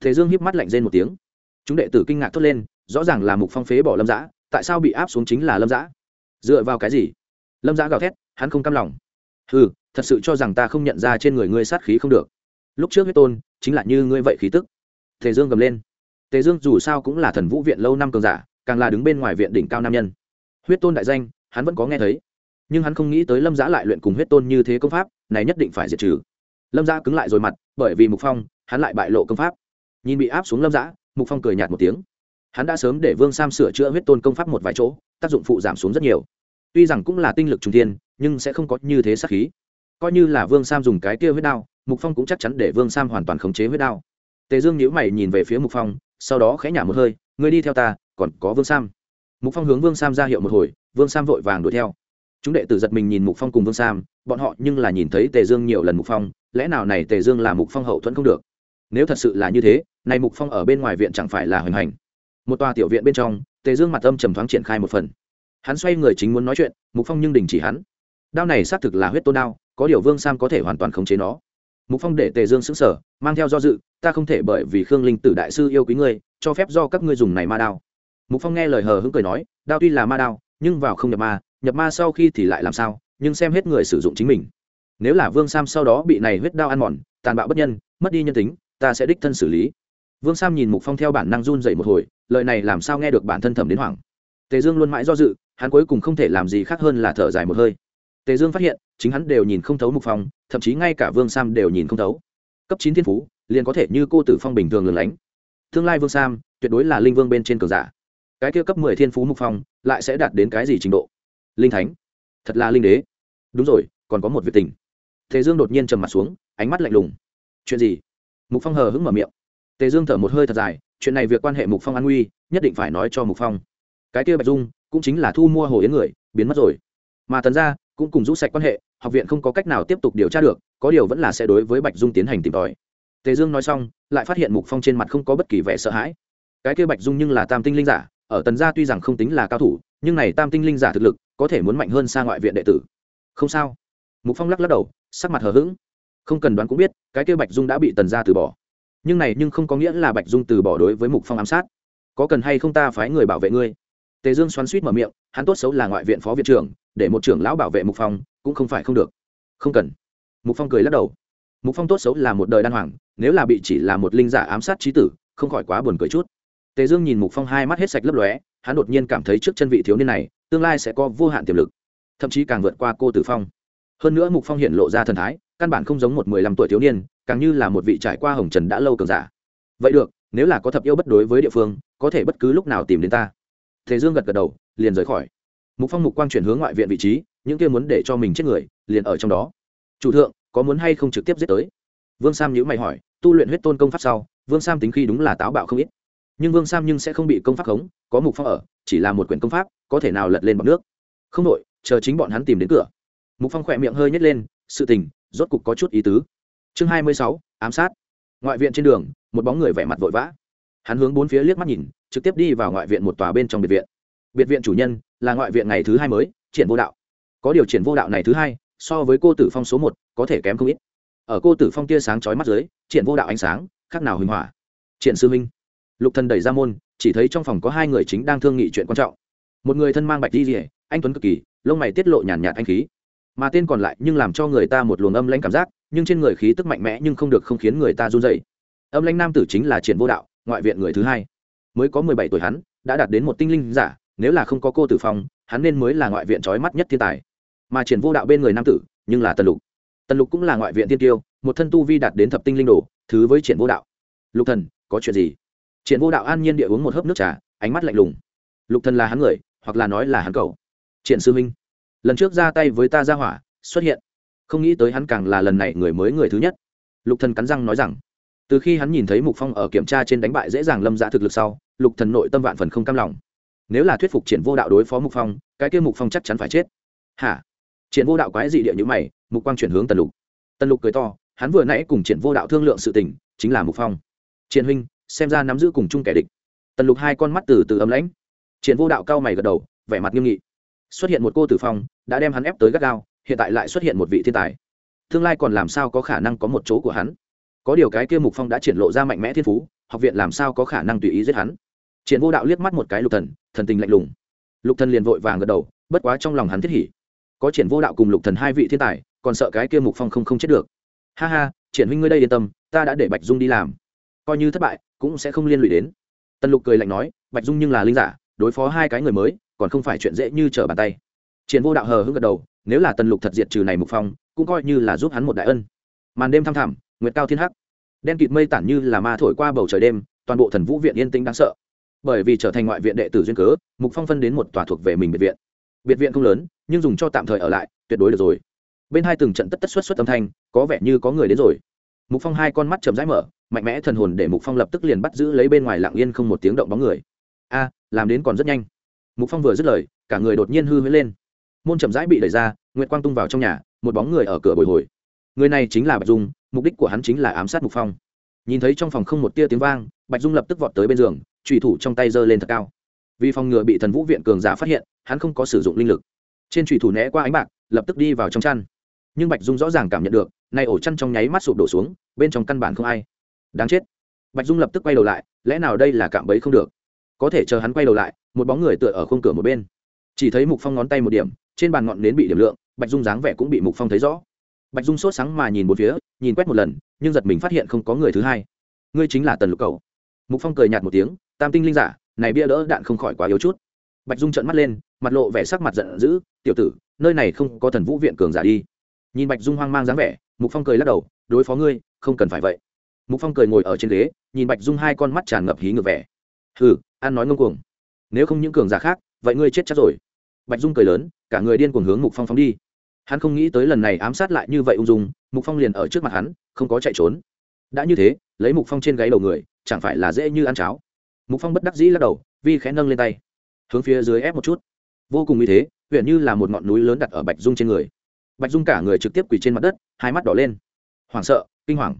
Thế dương híp mắt lạnh rên một tiếng. Chúng đệ tử kinh ngạc thốt lên, rõ ràng là mục phong phế bỏ lâm giã, tại sao bị áp xuống chính là lâm giã? Dựa vào cái gì? Lâm giã gào thét, hắn không cam lòng. Ừ thật sự cho rằng ta không nhận ra trên người ngươi sát khí không được. Lúc trước huyết tôn, chính là như ngươi vậy khí tức. Thế dương gầm lên. Tề dương dù sao cũng là thần vũ viện lâu năm cường giả, càng là đứng bên ngoài viện đỉnh cao nam nhân. Huyết tôn đại danh, hắn vẫn có nghe thấy. Nhưng hắn không nghĩ tới lâm giã lại luyện cùng huyết tôn như thế công pháp, này nhất định phải diệt trừ lâm giã cứng lại rồi mặt, bởi vì mục phong, hắn lại bại lộ công pháp. Nhìn bị áp xuống lâm giã, mục phong cười nhạt một tiếng. Hắn đã sớm để vương sam sửa chữa huyết tôn công pháp một vài chỗ, tác dụng phụ giảm xuống rất nhiều. Tuy rằng cũng là tinh lực trung thiên, nhưng sẽ không có như thế sát khí. Coi như là vương sam dùng cái kia huyết đao, mục phong cũng chắc chắn để vương sam hoàn toàn khống chế huyết đao. Tề dương nhíu mày nhìn về phía mục phong, sau đó khẽ nhả một hơi, ngươi đi theo ta, còn có vương sam. Mục phong hướng vương sam ra hiệu một hồi, vương sam vội vàng đuổi theo. Chúng đệ tử giật mình nhìn mục phong cùng vương sam, bọn họ nhưng là nhìn thấy tề dương nhiều lần mục phong lẽ nào này tề dương là mục phong hậu thuẫn không được? Nếu thật sự là như thế, này mục phong ở bên ngoài viện chẳng phải là hoành hành. Một tòa tiểu viện bên trong, tề dương mặt âm trầm thoáng triển khai một phần. Hắn xoay người chính muốn nói chuyện, mục phong nhưng đình chỉ hắn. Đao này xác thực là huyết tôn đao, có điều vương sam có thể hoàn toàn khống chế nó. Mục phong để tề dương xứng sở mang theo do dự, ta không thể bởi vì khương linh tử đại sư yêu quý ngươi, cho phép do các ngươi dùng này ma đao. Mục phong nghe lời hờ hững cười nói, đao tuy là ma đao, nhưng vào không nhập ma nhập ma sau khi thì lại làm sao, nhưng xem hết người sử dụng chính mình nếu là vương sam sau đó bị này huyết đao ăn mòn, tàn bạo bất nhân, mất đi nhân tính, ta sẽ đích thân xử lý. Vương sam nhìn mục phong theo bản năng run dậy một hồi, lời này làm sao nghe được bản thân thẩm đến hoảng. Tề dương luôn mãi do dự, hắn cuối cùng không thể làm gì khác hơn là thở dài một hơi. Tề dương phát hiện, chính hắn đều nhìn không thấu mục phong, thậm chí ngay cả vương sam đều nhìn không thấu. Cấp chín thiên phú, liền có thể như cô tử phong bình thường lường lánh. Tương lai vương sam, tuyệt đối là linh vương bên trên cường giả. Cái kia cấp mười thiên phú mục phong, lại sẽ đạt đến cái gì trình độ? Linh thánh, thật là linh đế. Đúng rồi, còn có một việc tình tề dương đột nhiên trầm mặt xuống, ánh mắt lạnh lùng. Chuyện gì? Mục phong hờ hững mở miệng. Tề dương thở một hơi thật dài, chuyện này việc quan hệ mục phong an nguy, nhất định phải nói cho mục phong. Cái kia bạch dung cũng chính là thu mua hồ yến người, biến mất rồi. Mà tần ra cũng cùng rũ sạch quan hệ, học viện không có cách nào tiếp tục điều tra được, có điều vẫn là sẽ đối với bạch dung tiến hành tìm tòi. Tề dương nói xong, lại phát hiện mục phong trên mặt không có bất kỳ vẻ sợ hãi. Cái kia bạch dung nhưng là tam tinh linh giả, ở tần gia tuy rằng không tính là cao thủ, nhưng này tam tinh linh giả thực lực có thể muốn mạnh hơn xa ngoại viện đệ tử. Không sao mục phong lắc lắc đầu, sắc mặt hờ hững. Không cần đoán cũng biết, cái kia bạch dung đã bị tần gia từ bỏ. Nhưng này nhưng không có nghĩa là bạch dung từ bỏ đối với mục phong ám sát. Có cần hay không ta phái người bảo vệ ngươi? Tề dương xoắn suýt mở miệng, hắn tốt xấu là ngoại viện phó viện trưởng, để một trưởng lão bảo vệ mục phong, cũng không phải không được. Không cần. Mục phong cười lắc đầu. Mục phong tốt xấu là một đời đan hoàng, nếu là bị chỉ là một linh giả ám sát trí tử, không khỏi quá buồn cười chút. Tề dương nhìn mục phong hai mắt hết sạch lấp lóe, hắn đột nhiên cảm thấy trước chân vị thiếu niên này, tương lai sẽ có vô hạn tiềm lực, thậm chí càng vượt qua cô tử phong hơn nữa mục phong hiện lộ ra thần thái, căn bản không giống một mười lăm tuổi thiếu niên, càng như là một vị trải qua hồng trần đã lâu cường giả. Vậy được, nếu là có thập yêu bất đối với địa phương, có thể bất cứ lúc nào tìm đến ta. Thế dương gật gật đầu, liền rời khỏi. Mục phong mục quang chuyển hướng ngoại viện vị trí, những kia muốn để cho mình chết người, liền ở trong đó. Chủ thượng, có muốn hay không trực tiếp giết tới? Vương sam nhữ mày hỏi, tu luyện huyết tôn công pháp sau, vương sam tính khi đúng là táo bạo không ít. Nhưng vương sam nhưng sẽ không bị công pháp khống, có mục phong ở, chỉ là một quyển công pháp, có thể nào lật lên bọc nước. Không đội chờ chính bọn hắn tìm đến cửa mục phong khỏe miệng hơi nhét lên, sự tình, rốt cục có chút ý tứ. Chương hai mươi sáu, ám sát. Ngoại viện trên đường, một bóng người vẻ mặt vội vã. Hắn hướng bốn phía liếc mắt nhìn, trực tiếp đi vào ngoại viện một tòa bên trong biệt viện. Biệt viện chủ nhân là ngoại viện ngày thứ hai mới, triển vô đạo. Có điều triển vô đạo này thứ hai, so với cô tử phong số một, có thể kém không ít. Ở cô tử phong tia sáng chói mắt dưới, triển vô đạo ánh sáng, khác nào huỳnh hỏa. Triển sư minh lục thần đẩy ra môn, chỉ thấy trong phòng có hai người chính đang thương nghị chuyện quan trọng. Một người thân mang bạch đi rỉa anh tuấn cực kỳ, lông mày tiết lộ nhàn nhạt anh khí mà tên còn lại nhưng làm cho người ta một luồng âm lãnh cảm giác, nhưng trên người khí tức mạnh mẽ nhưng không được không khiến người ta run dậy âm lãnh nam tử chính là triển vô đạo, ngoại viện người thứ hai. Mới có mười bảy tuổi hắn, đã đạt đến một tinh linh giả, nếu là không có cô tử phong, hắn nên mới là ngoại viện trói mắt nhất thiên tài. Mà triển vô đạo bên người nam tử, nhưng là tần lục. Tần lục cũng là ngoại viện tiên tiêu, một thân tu vi đạt đến thập tinh linh đồ, thứ với triển vô đạo. Lục thần, có chuyện gì? Triển vô đạo an nhiên địa uống một hớp nước trà, ánh mắt lạnh lùng. Lục thần là hắn người, hoặc là nói là hắn cầu triển sư minh lần trước ra tay với ta ra hỏa, xuất hiện. Không nghĩ tới hắn càng là lần này người mới người thứ nhất. Lục thần cắn răng nói rằng. Từ khi hắn nhìn thấy mục phong ở kiểm tra trên đánh bại dễ dàng lâm dạ thực lực sau, lục thần nội tâm vạn phần không cam lòng. Nếu là thuyết phục triển vô đạo đối phó mục phong, cái kia mục phong chắc chắn phải chết. Hả? Triển vô đạo quái dị địa như mày, mục quang chuyển hướng tần lục. Tần lục cười to, hắn vừa nãy cùng triển vô đạo thương lượng sự tình, chính là mục phong. Triển huynh, xem ra nắm giữ cùng chung kẻ địch. Tần lục hai con mắt từ từ ấm lãnh. Triển vô đạo cao mày gật đầu, vẻ mặt nghiêm nghị xuất hiện một cô tử phong, đã đem hắn ép tới gắt gao, hiện tại lại xuất hiện một vị thiên tài. Tương lai còn làm sao có khả năng có một chỗ của hắn? Có điều cái kia mục phong đã triển lộ ra mạnh mẽ thiên phú, học viện làm sao có khả năng tùy ý giết hắn? Triển vô đạo liếc mắt một cái lục thần thần tình lạnh lùng. Lục thần liền vội vàng gật đầu, bất quá trong lòng hắn thiết hỉ. Có triển vô đạo cùng lục thần hai vị thiên tài, còn sợ cái kia mục phong không không chết được. Ha ha, triển huynh ngươi đây yên tâm, ta đã để bạch dung đi làm. Coi như thất bại, cũng sẽ không liên lụy đến. Tần lục cười lạnh nói, bạch dung nhưng là linh giả, đối phó hai cái người mới còn không phải chuyện dễ như trở bàn tay. Triển vô đạo hờ hững gật đầu, nếu là tần lục thật diệt trừ này mục phong, cũng coi như là giúp hắn một đại ân. Màn đêm thăm thẳm, nguyệt cao thiên hắc. Đen kịt mây tản như là ma thổi qua bầu trời đêm, toàn bộ thần vũ viện yên tĩnh đáng sợ. Bởi vì trở thành ngoại viện đệ tử duyên cớ, mục phong phân đến một tòa thuộc về mình biệt viện. Biệt viện không lớn, nhưng dùng cho tạm thời ở lại, tuyệt đối được rồi. Bên hai từng trận tất tất xuất xuất âm thanh, có vẻ như có người đến rồi. Mục phong hai con mắt chầm rãi mở, mạnh mẽ thần hồn để mục phong lập tức liền bắt giữ lấy bên ngoài lặng yên không một tiếng động bóng người. A, làm đến còn rất nhanh mục phong vừa dứt lời, cả người đột nhiên hư huyễn lên. Môn chậm rãi bị đẩy ra, nguyệt quang tung vào trong nhà, một bóng người ở cửa bồi hồi. Người này chính là bạch dung, mục đích của hắn chính là ám sát mục phong. Nhìn thấy trong phòng không một tia tiếng vang, bạch dung lập tức vọt tới bên giường trùy thủ trong tay giơ lên thật cao. Vì phòng ngừa bị thần vũ viện cường giả phát hiện, hắn không có sử dụng linh lực. Trên trùy thủ né qua ánh bạc, lập tức đi vào trong chăn. Nhưng bạch dung rõ ràng cảm nhận được, nay ổ chăn trong nháy mắt sụp đổ xuống, bên trong căn bản không ai. Đáng chết. Bạch dung lập tức quay đầu lại, lẽ nào đây là cạm bẫy không được? Có thể chờ hắn quay đầu lại một bóng người tựa ở khung cửa một bên. Chỉ thấy mục phong ngón tay một điểm, trên bàn ngọn nến bị điểm lượng, bạch dung dáng vẻ cũng bị mục phong thấy rõ. Bạch dung sốt sáng mà nhìn một phía, nhìn quét một lần, nhưng giật mình phát hiện không có người thứ hai. Ngươi chính là tần lục cầu. Mục phong cười nhạt một tiếng, tam tinh linh giả, này bia đỡ đạn không khỏi quá yếu chút. Bạch dung trợn mắt lên, mặt lộ vẻ sắc mặt giận dữ, tiểu tử, nơi này không có thần vũ viện cường giả đi. Nhìn bạch dung hoang mang dáng vẻ, mục phong cười lắc đầu, đối phó ngươi, không cần phải vậy. Mục phong cười ngồi ở trên ghế, nhìn bạch dung hai con mắt tràn ngập hí ngược vẻ. Hừ an nói ngông cuồng nếu không những cường giả khác, vậy ngươi chết chắc rồi. Bạch dung cười lớn, cả người điên cuồng hướng mục phong phóng đi. Hắn không nghĩ tới lần này ám sát lại như vậy ung dung, mục phong liền ở trước mặt hắn, không có chạy trốn. Đã như thế, lấy mục phong trên gáy đầu người, chẳng phải là dễ như ăn cháo. Mục phong bất đắc dĩ lắc đầu, vi khẽ nâng lên tay. Hướng phía dưới ép một chút. Vô cùng như thế, huyện như là một ngọn núi lớn đặt ở bạch dung trên người. Bạch dung cả người trực tiếp quỳ trên mặt đất, hai mắt đỏ lên. Hoảng sợ, kinh hoàng.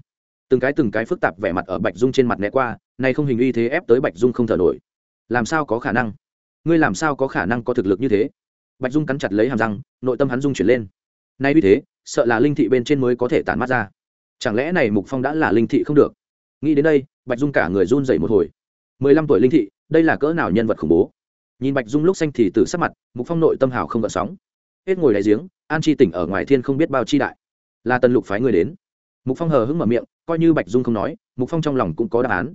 Từng cái từng cái phức tạp vẻ mặt ở bạch dung trên mặt né qua, nay không hình uy thế ép tới bạch dung không thở nổi làm sao có khả năng? Ngươi làm sao có khả năng có thực lực như thế? Bạch dung cắn chặt lấy hàm răng, nội tâm hắn dung chuyển lên. Nay vì thế, sợ là linh thị bên trên mới có thể tản mắt ra. Chẳng lẽ này mục phong đã là linh thị không được? Nghĩ đến đây, bạch dung cả người run dậy một hồi. Mười lăm tuổi linh thị, đây là cỡ nào nhân vật khủng bố? Nhìn bạch dung lúc xanh thì từ sắc mặt, mục phong nội tâm hào không gợn sóng. Hết ngồi đại giếng, an chi tỉnh ở ngoài thiên không biết bao chi đại. Là tần lục phái người đến. Mục phong hờ hững mở miệng, coi như bạch dung không nói, mục phong trong lòng cũng có đáp án.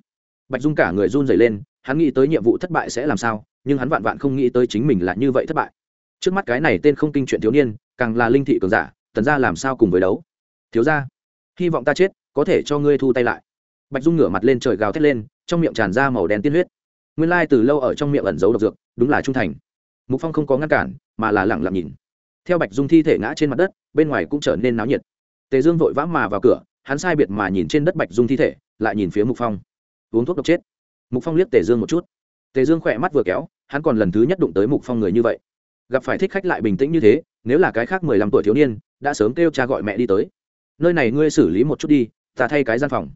Bạch dung cả người run dậy lên hắn nghĩ tới nhiệm vụ thất bại sẽ làm sao, nhưng hắn vạn vạn không nghĩ tới chính mình là như vậy thất bại. Trước mắt cái này tên không kinh chuyện thiếu niên, càng là linh thị cường giả, tần ra làm sao cùng với đấu? Thiếu ra hy vọng ta chết, có thể cho ngươi thu tay lại. Bạch dung ngửa mặt lên trời gào thét lên, trong miệng tràn ra màu đen tiên huyết. Nguyên lai từ lâu ở trong miệng ẩn giấu độc dược, đúng là trung thành. Mục phong không có ngăn cản, mà là lẳng lặng nhìn. Theo bạch dung thi thể ngã trên mặt đất, bên ngoài cũng trở nên náo nhiệt. Tề dương vội vã mà vào cửa, hắn sai biệt mà nhìn trên đất bạch dung thi thể, lại nhìn phía mục phong. Uống thuốc độc chết mục phong liếc tề dương một chút. Tề dương khỏe mắt vừa kéo, hắn còn lần thứ nhất đụng tới mục phong người như vậy. Gặp phải thích khách lại bình tĩnh như thế, nếu là cái khác mười lăm tuổi thiếu niên, đã sớm kêu cha gọi mẹ đi tới. Nơi này ngươi xử lý một chút đi, ta thay cái gian phòng.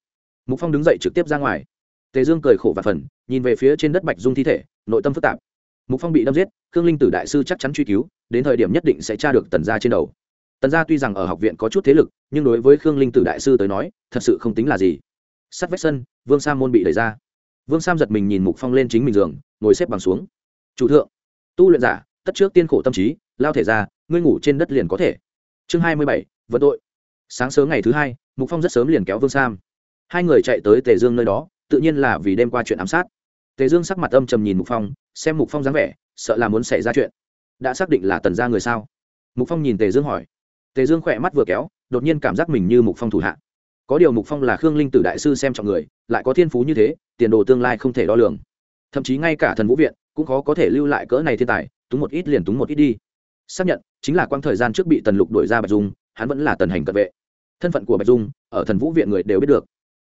Mục phong đứng dậy trực tiếp ra ngoài. Tề dương cười khổ và phần, nhìn về phía trên đất bạch dung thi thể, nội tâm phức tạp. Mục phong bị đâm giết, khương linh tử đại sư chắc chắn truy cứu, đến thời điểm nhất định sẽ tra được tần gia trên đầu. Tần gia tuy rằng ở học viện có chút thế lực, nhưng đối với khương linh tử đại sư tới nói, thật sự không tính là gì. Sắt vách sân, vương Sa môn bị đẩy ra vương sam giật mình nhìn mục phong lên chính mình giường, ngồi xếp bằng xuống. Chủ thượng, tu luyện giả, tất trước tiên khổ tâm trí, lao thể ra, ngươi ngủ trên đất liền có thể. Chương hai mươi bảy vận tội. Sáng sớm ngày thứ hai, mục phong rất sớm liền kéo vương sam. Hai người chạy tới tề dương nơi đó, tự nhiên là vì đêm qua chuyện ám sát. Tề dương sắc mặt âm trầm nhìn mục phong, xem mục phong dáng vẻ, sợ là muốn xảy ra chuyện. Đã xác định là tần gia người sao? Mục phong nhìn tề dương hỏi. Tề dương khỏe mắt vừa kéo, đột nhiên cảm giác mình như mục phong thủ hạ có điều mục phong là khương linh tử đại sư xem trọng người, lại có thiên phú như thế, tiền đồ tương lai không thể đo lường. Thậm chí ngay cả thần vũ viện cũng khó có thể lưu lại cỡ này thiên tài, túng một ít liền túng một ít đi. Xác nhận, chính là quang thời gian trước bị tần lục đuổi ra bạch dung, hắn vẫn là tần hành cận vệ. Thân phận của bạch dung, ở thần vũ viện người đều biết được.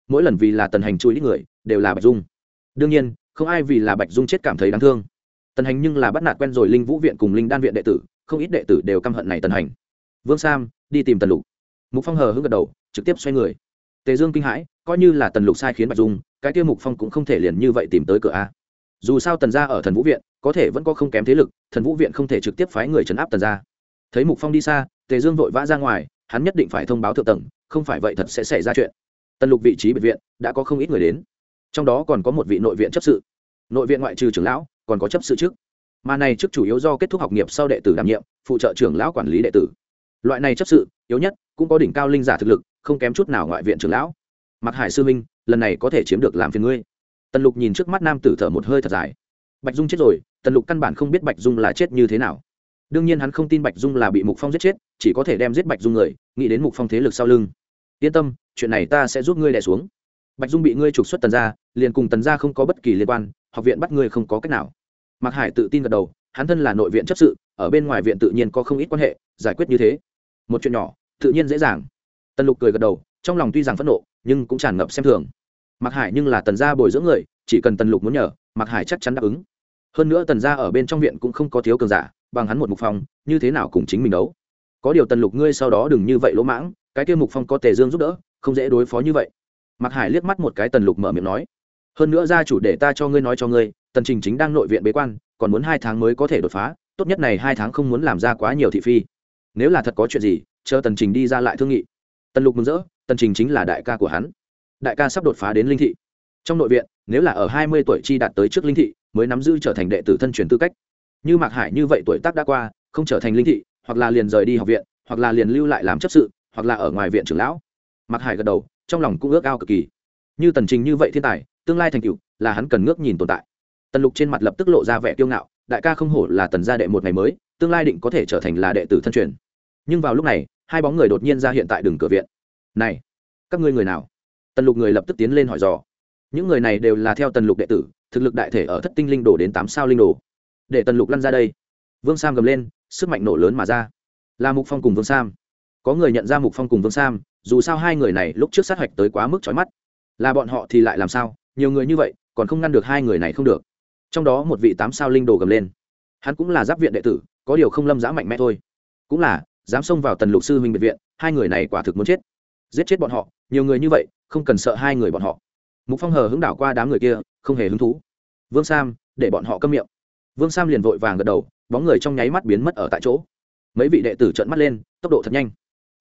Mỗi lần vì là tần hành chui ít người, đều là bạch dung. Đương nhiên, không ai vì là bạch dung chết cảm thấy đáng thương. Tần hành nhưng là bắt nạt quen rồi linh vũ viện cùng linh đan viện đệ tử, không ít đệ tử đều căm hận này tần hành. Vương sam, đi tìm tần lục. Mục phong hờ hững gật đầu, trực tiếp xoay người tề dương kinh hãi, coi như là tần lục sai khiến bạch dung, cái tiêu mục phong cũng không thể liền như vậy tìm tới cửa a. Dù sao tần gia ở thần vũ viện, có thể vẫn có không kém thế lực, thần vũ viện không thể trực tiếp phái người trấn áp tần gia. Thấy mục phong đi xa, tề dương vội vã ra ngoài, hắn nhất định phải thông báo thượng tầng, không phải vậy thật sẽ xảy ra chuyện. Tần lục vị trí biệt viện, đã có không ít người đến. Trong đó còn có một vị nội viện chấp sự. Nội viện ngoại trừ trưởng lão, còn có chấp sự trước. Mà này trước chủ yếu do kết thúc học nghiệp sau đệ tử đảm nhiệm, phụ trợ trưởng lão quản lý đệ tử. Loại này chấp sự, yếu nhất, cũng có đỉnh cao linh giả thực lực không kém chút nào ngoại viện trưởng lão. Mặc hải sư minh lần này có thể chiếm được làm phiền ngươi. Tần lục nhìn trước mắt nam tử thở một hơi thật dài. Bạch dung chết rồi, tần lục căn bản không biết bạch dung là chết như thế nào. Đương nhiên hắn không tin bạch dung là bị mục phong giết chết, chỉ có thể đem giết bạch dung người, nghĩ đến mục phong thế lực sau lưng. Yên tâm, chuyện này ta sẽ giúp ngươi đẻ xuống. Bạch dung bị ngươi trục xuất tần ra liền cùng tần ra không có bất kỳ liên quan, học viện bắt ngươi không có cách nào. Mạc hải tự tin gật đầu, hắn thân là nội viện chấp sự, ở bên ngoài viện tự nhiên có không ít quan hệ, giải quyết như thế. Một chuyện nhỏ, tự nhiên dễ dàng tần lục cười gật đầu, trong lòng tuy rằng phẫn nộ, nhưng cũng tràn ngập xem thường. Mặc hải nhưng là tần gia bồi dưỡng người, chỉ cần tần lục muốn nhờ Mặc hải chắc chắn đáp ứng. Hơn nữa tần gia ở bên trong viện cũng không có thiếu cường giả, bằng hắn một mục phong, như thế nào cùng chính mình đấu? Có điều tần lục ngươi sau đó đừng như vậy lỗ mãng, cái kia mục phong có tề dương giúp đỡ, không dễ đối phó như vậy. Mặc hải liếc mắt một cái tần lục mở miệng nói. Hơn nữa gia chủ để ta cho ngươi nói cho ngươi, tần trình chính đang nội viện bế quan, còn muốn hai tháng mới có thể đột phá, tốt nhất này hai tháng không muốn làm ra quá nhiều thị phi. Nếu là thật có chuyện gì, chờ tần trình đi ra lại thương nghị tần lục mừng rỡ, tần trình chính là đại ca của hắn. Đại ca sắp đột phá đến linh thị. Trong nội viện, nếu là ở hai mươi tuổi chi đạt tới trước linh thị, mới nắm giữ trở thành đệ tử thân truyền tư cách. Như mạc hải như vậy tuổi tác đã qua, không trở thành linh thị, hoặc là liền rời đi học viện, hoặc là liền lưu lại làm chấp sự, hoặc là ở ngoài viện trưởng lão. Mạc hải gật đầu, trong lòng cũng ước ao cực kỳ. Như tần trình như vậy thiên tài, tương lai thành cựu là hắn cần ngước nhìn tồn tại. Tần lục trên mặt lập tức lộ ra vẻ kiêu ngạo, đại ca không hổ là tần gia đệ một ngày mới, tương lai định có thể trở thành là đệ tử thân truyền. Nhưng vào lúc này hai bóng người đột nhiên ra hiện tại đường cửa viện. Này, các ngươi người nào? Tần lục người lập tức tiến lên hỏi dò. Những người này đều là theo tần lục đệ tử, thực lực đại thể ở thất tinh linh đồ đến tám sao linh đồ. Để tần lục lăn ra đây. Vương sam gầm lên, sức mạnh nổ lớn mà ra. Là mục phong cùng vương sam. Có người nhận ra mục phong cùng vương sam, dù sao hai người này lúc trước sát hạch tới quá mức trói mắt. Là bọn họ thì lại làm sao? Nhiều người như vậy, còn không ngăn được hai người này không được. Trong đó một vị tám sao linh đồ gầm lên. Hắn cũng là giáp viện đệ tử, có điều không lâm giã mạnh mẽ thôi. Cũng là dám xông vào tần lục sư huynh biệt viện, hai người này quả thực muốn chết. Giết chết bọn họ, nhiều người như vậy, không cần sợ hai người bọn họ. Mục phong hờ hứng đảo qua đám người kia, không hề hứng thú. Vương sam, để bọn họ câm miệng. Vương sam liền vội vàng gật đầu, bóng người trong nháy mắt biến mất ở tại chỗ. Mấy vị đệ tử trợn mắt lên, tốc độ thật nhanh.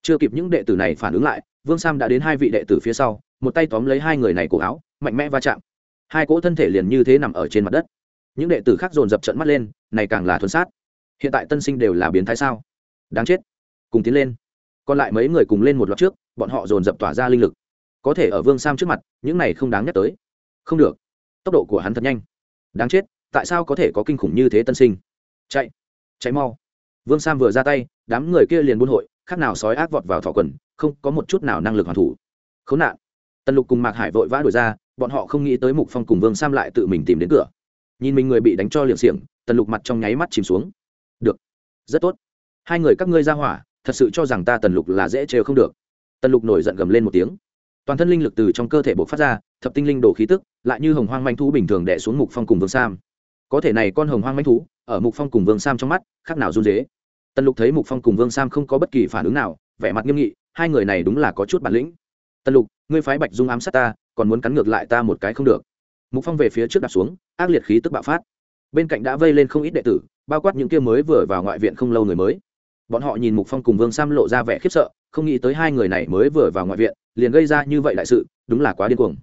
Chưa kịp những đệ tử này phản ứng lại, vương sam đã đến hai vị đệ tử phía sau, một tay tóm lấy hai người này cổ áo, mạnh mẽ va chạm. Hai cỗ thân thể liền như thế nằm ở trên mặt đất. Những đệ tử khác dồn dập trận mắt lên, này càng là thuần sát. Hiện tại tân sinh đều là biến thái sao? Đáng chết cùng tiến lên. Còn lại mấy người cùng lên một loạt trước, bọn họ dồn dập tỏa ra linh lực. Có thể ở vương sam trước mặt, những này không đáng nhắc tới. Không được. Tốc độ của hắn thật nhanh. Đáng chết, tại sao có thể có kinh khủng như thế tân sinh? Chạy. Chạy mau. Vương sam vừa ra tay, đám người kia liền buôn hội, khác nào sói ác vọt vào thỏ quần, không có một chút nào năng lực hoàn thủ. Khốn nạn. Tần lục cùng mạc hải vội vã đuổi ra, bọn họ không nghĩ tới mục phong cùng vương sam lại tự mình tìm đến cửa. Nhìn mình người bị đánh cho liệng xiềng, tần lục mặt trong nháy mắt chìm xuống. Được. Rất tốt. Hai người các ngươi ra hỏa thật sự cho rằng ta tần lục là dễ trêu không được. Tần lục nổi giận gầm lên một tiếng. Toàn thân linh lực từ trong cơ thể bộc phát ra, thập tinh linh đồ khí tức, lại như hồng hoang manh thú bình thường đẻ xuống mục phong cùng vương sam. Có thể này con hồng hoang manh thú, ở mục phong cùng vương sam trong mắt, khác nào run dế. Tần lục thấy mục phong cùng vương sam không có bất kỳ phản ứng nào, vẻ mặt nghiêm nghị, hai người này đúng là có chút bản lĩnh. Tần lục, ngươi phái bạch dung ám sát ta, còn muốn cắn ngược lại ta một cái không được. Mục phong về phía trước đạp xuống, ác liệt khí tức bạo phát. Bên cạnh đã vây lên không ít đệ tử, bao quát những kia mới vừa vào ngoại viện không lâu người mới bọn họ nhìn mục phong cùng vương sam lộ ra vẻ khiếp sợ, không nghĩ tới hai người này mới vừa vào ngoại viện, liền gây ra như vậy đại sự, đúng là quá điên cuồng.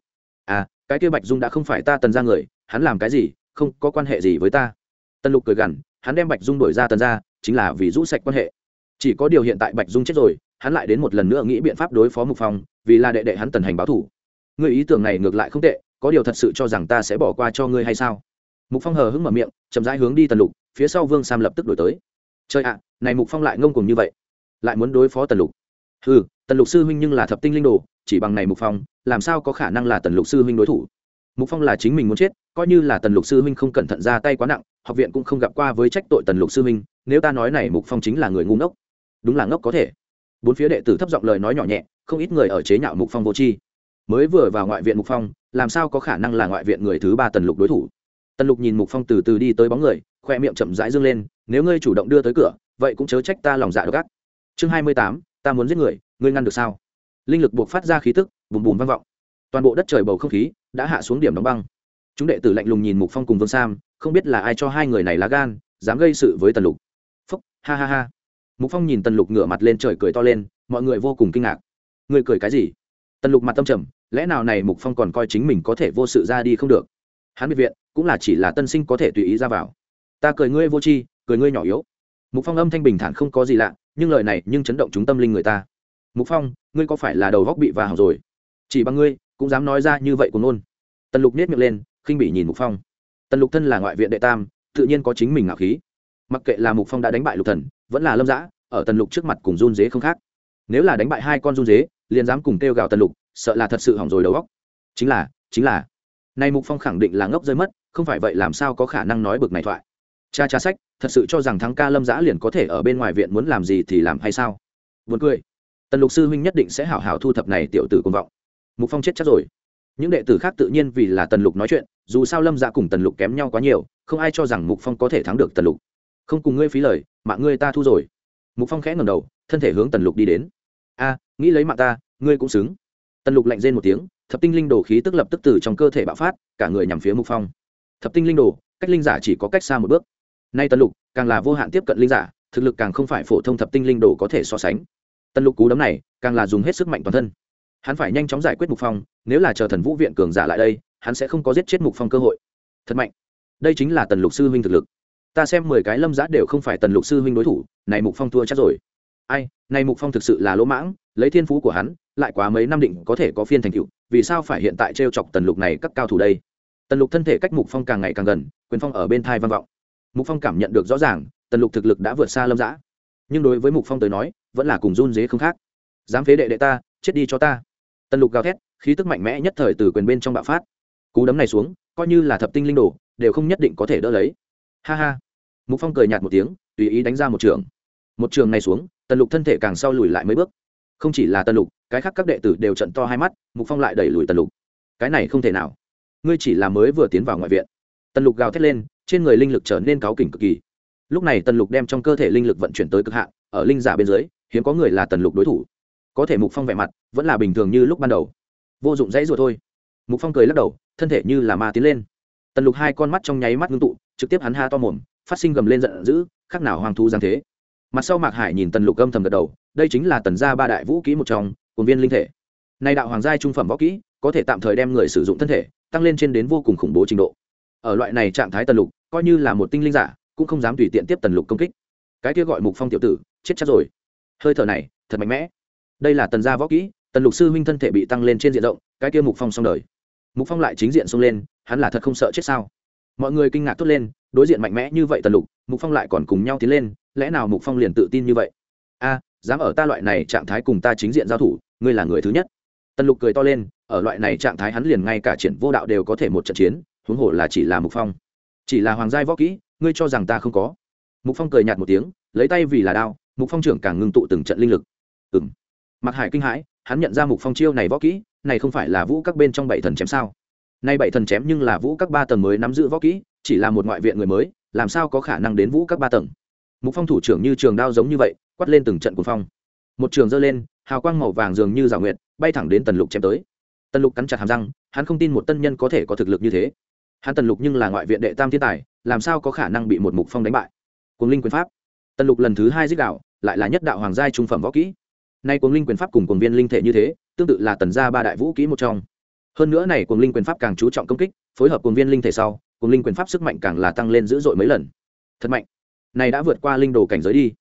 À cái kia bạch dung đã không phải ta tần ra người, hắn làm cái gì, không có quan hệ gì với ta. Tần lục cười gằn, hắn đem bạch dung đổi ra tần ra chính là vì rũ sạch quan hệ. Chỉ có điều hiện tại bạch dung chết rồi, hắn lại đến một lần nữa nghĩ biện pháp đối phó mục phong, vì là đệ đệ hắn tần hành báo thủ. Người ý tưởng này ngược lại không tệ, có điều thật sự cho rằng ta sẽ bỏ qua cho ngươi hay sao? Mục phong hờ hững mở miệng, chậm rãi hướng đi tần lục, phía sau vương sam lập tức đổi tới trời ạ, này mục phong lại ngông cùng như vậy, lại muốn đối phó tần lục. Ừ tần lục sư huynh nhưng là thập tinh linh đồ, chỉ bằng này mục phong, làm sao có khả năng là tần lục sư huynh đối thủ? Mục phong là chính mình muốn chết, coi như là tần lục sư huynh không cẩn thận ra tay quá nặng, học viện cũng không gặp qua với trách tội tần lục sư huynh, nếu ta nói này mục phong chính là người ngu ngốc. Đúng là ngốc có thể. Bốn phía đệ tử thấp giọng lời nói nhỏ nhẹ, không ít người ở chế nhạo mục phong vô tri. Mới vừa vào ngoại viện mục phong, làm sao có khả năng là ngoại viện người thứ ba tần lục đối thủ? Tần lục nhìn mục phong từ từ đi tới bóng người, khoe miệng chậm rãi dương lên nếu ngươi chủ động đưa tới cửa, vậy cũng chớ trách ta lòng dạ gắt chương hai mươi tám, ta muốn giết người, ngươi ngăn được sao? Linh lực buộc phát ra khí tức, bùm bùm vang vọng. Toàn bộ đất trời bầu không khí đã hạ xuống điểm đóng băng. Chúng đệ tử lạnh lùng nhìn mục phong cùng vương sam, không biết là ai cho hai người này lá gan, dám gây sự với tần lục. Phúc, ha ha ha. Mục phong nhìn tần lục ngửa mặt lên trời cười to lên, mọi người vô cùng kinh ngạc. Người cười cái gì? Tần lục mặt tâm trầm, lẽ nào này mục phong còn coi chính mình có thể vô sự ra đi không được? Hắn biệt viện, cũng là chỉ là tân sinh có thể tùy ý ra vào. Ta cười ngươi vô tri cười ngươi nhỏ yếu. Mục phong âm thanh bình thản không có gì lạ, nhưng lời này nhưng chấn động chúng tâm linh người ta. Mục phong, ngươi có phải là đầu góc bị và hỏng rồi? Chỉ bằng ngươi, cũng dám nói ra như vậy của nôn tần lục nết miệng lên, khinh bị nhìn mục phong. Tần lục thân là ngoại viện đệ tam, tự nhiên có chính mình ngạo khí. Mặc kệ là mục phong đã đánh bại lục thần, vẫn là lâm dã ở tần lục trước mặt cùng run dế không khác. Nếu là đánh bại hai con run dế liền dám cùng kêu gào tần lục, sợ là thật sự hỏng rồi đầu góc chính là chính là. Nay mục phong khẳng định là ngốc rơi mất, không phải vậy làm sao có khả năng nói bực này thoại cha cha sách, thật sự cho rằng thắng ca lâm giã liền có thể ở bên ngoài viện muốn làm gì thì làm hay sao? Vượt cười. Tần lục sư huynh nhất định sẽ hảo hảo thu thập này tiểu tử công vọng. Mục phong chết chắc rồi. Những đệ tử khác tự nhiên vì là tần lục nói chuyện, dù sao lâm giã cùng tần lục kém nhau quá nhiều, không ai cho rằng mục phong có thể thắng được tần lục. Không cùng ngươi phí lời, mạng ngươi ta thu rồi. Mục phong khẽ ngầm đầu, thân thể hướng tần lục đi đến. A, nghĩ lấy mạng ta, ngươi cũng xứng. Tần lục lạnh rên một tiếng, thập tinh linh đồ khí tức lập tức từ trong cơ thể bạo phát, cả người nhằm phía mục phong. Thập tinh linh đồ, cách linh giả chỉ có cách xa một bước nay tần lục, càng là vô hạn tiếp cận linh giả, thực lực càng không phải phổ thông thập tinh linh đồ có thể so sánh. Tần lục cú đấm này, càng là dùng hết sức mạnh toàn thân. Hắn phải nhanh chóng giải quyết mục phong, nếu là chờ thần vũ viện cường giả lại đây, hắn sẽ không có giết chết mục phong cơ hội. Thật mạnh. Đây chính là tần lục sư huynh thực lực. Ta xem mười cái lâm giã đều không phải tần lục sư huynh đối thủ, này mục phong thua chắc rồi. Ai, này mục phong thực sự là lỗ mãng, lấy thiên phú của hắn, lại quá mấy năm định có thể có phiên thành cựu vì sao phải hiện tại t chọc tần lục này các cao thủ đây? Tần lục thân thể cách mục phong càng ngày càng gần, quyền phong ở bên thai văn vọng mục phong cảm nhận được rõ ràng, tần lục thực lực đã vượt xa lâm giã. Nhưng đối với mục phong tới nói, vẫn là cùng run dế không khác. Dám phế đệ đệ ta, chết đi cho ta. Tần lục gào thét, khí tức mạnh mẽ nhất thời từ quyền bên trong bạo phát. Cú đấm này xuống, coi như là thập tinh linh đồ, đều không nhất định có thể đỡ lấy. Ha ha. Mục phong cười nhạt một tiếng, tùy ý đánh ra một trường. Một trường này xuống, tần lục thân thể càng sau lùi lại mấy bước. Không chỉ là tần lục, cái khác các đệ tử đều trận to hai mắt, mục phong lại đẩy lùi tần lục. Cái này không thể nào. Ngươi chỉ là mới vừa tiến vào ngoại viện tần lục gào thét lên, trên người linh lực trở nên cáu kỉnh cực kỳ. Lúc này tần lục đem trong cơ thể linh lực vận chuyển tới cực hạn, ở linh giả bên dưới, hiếm có người là tần lục đối thủ. Có thể mục phong vẻ mặt vẫn là bình thường như lúc ban đầu. Vô dụng dãy rồi thôi. Mục phong cười lắc đầu, thân thể như là ma tiến lên. Tần lục hai con mắt trong nháy mắt ngưng tụ, trực tiếp hắn ha to mồm, phát sinh gầm lên giận dữ khác nào hoàng thu giang thế. Mặt sau mạc hải nhìn tần lục âm thầm gật đầu, đây chính là tần gia ba đại vũ kỹ một trong cồn viên linh thể. Nay đạo hoàng giai trung phẩm võ kỹ, có thể tạm thời đem người sử dụng thân thể, tăng lên trên đến vô cùng khủng bố trình độ ở loại này trạng thái tần lục, coi như là một tinh linh giả, cũng không dám tùy tiện tiếp tần lục công kích. Cái kia gọi mục phong tiểu tử, chết chắc rồi. Hơi thở này, thật mạnh mẽ. Đây là tần gia võ kỹ, tần lục sư huynh thân thể bị tăng lên trên diện rộng, cái kia mục phong xong đời. Mục phong lại chính diện xông lên, hắn là thật không sợ chết sao? Mọi người kinh ngạc thốt lên, đối diện mạnh mẽ như vậy tần lục, mục phong lại còn cùng nhau tiến lên, lẽ nào mục phong liền tự tin như vậy? A, dám ở ta loại này trạng thái cùng ta chính diện giao thủ, ngươi là người thứ nhất. Tần lục cười to lên, ở loại này trạng thái hắn liền ngay cả triển vô đạo đều có thể một trận chiến huống hồ là chỉ là mục phong. Chỉ là hoàng giai võ kỹ, ngươi cho rằng ta không có? Mục phong cười nhạt một tiếng, lấy tay vì là đao, mục phong trưởng càng ngưng tụ từng trận linh lực. Ừng mặc hải kinh hãi, hắn nhận ra mục phong chiêu này võ kỹ, này không phải là vũ các bên trong bảy thần chém sao? Nay bảy thần chém nhưng là vũ các ba tầng mới nắm giữ võ kỹ, chỉ là một ngoại viện người mới, làm sao có khả năng đến vũ các ba tầng? Mục phong thủ trưởng như trường đao giống như vậy, quát lên từng trận cuồng phong. Một trường giơ lên, hào quang màu vàng dường như rào nguyệt, bay thẳng đến tần lục chém tới. Tần lục cắn chặt hàm răng, hắn không tin một tân nhân có thể có thực lực như thế hắn tần lục nhưng là ngoại viện đệ tam thiên tài, làm sao có khả năng bị một mục phong đánh bại? Cuồng linh quyền pháp. Tần lục lần thứ hai dích đạo, lại là nhất đạo hoàng giai trung phẩm võ kỹ. Nay cuồng linh quyền pháp cùng cuồng viên linh thể như thế, tương tự là tần gia ba đại vũ kỹ một trong. Hơn nữa này cuồng linh quyền pháp càng chú trọng công kích, phối hợp cuồng viên linh thể sau, cuồng linh quyền pháp sức mạnh càng là tăng lên dữ dội mấy lần. Thật mạnh. Này đã vượt qua linh đồ cảnh giới đi.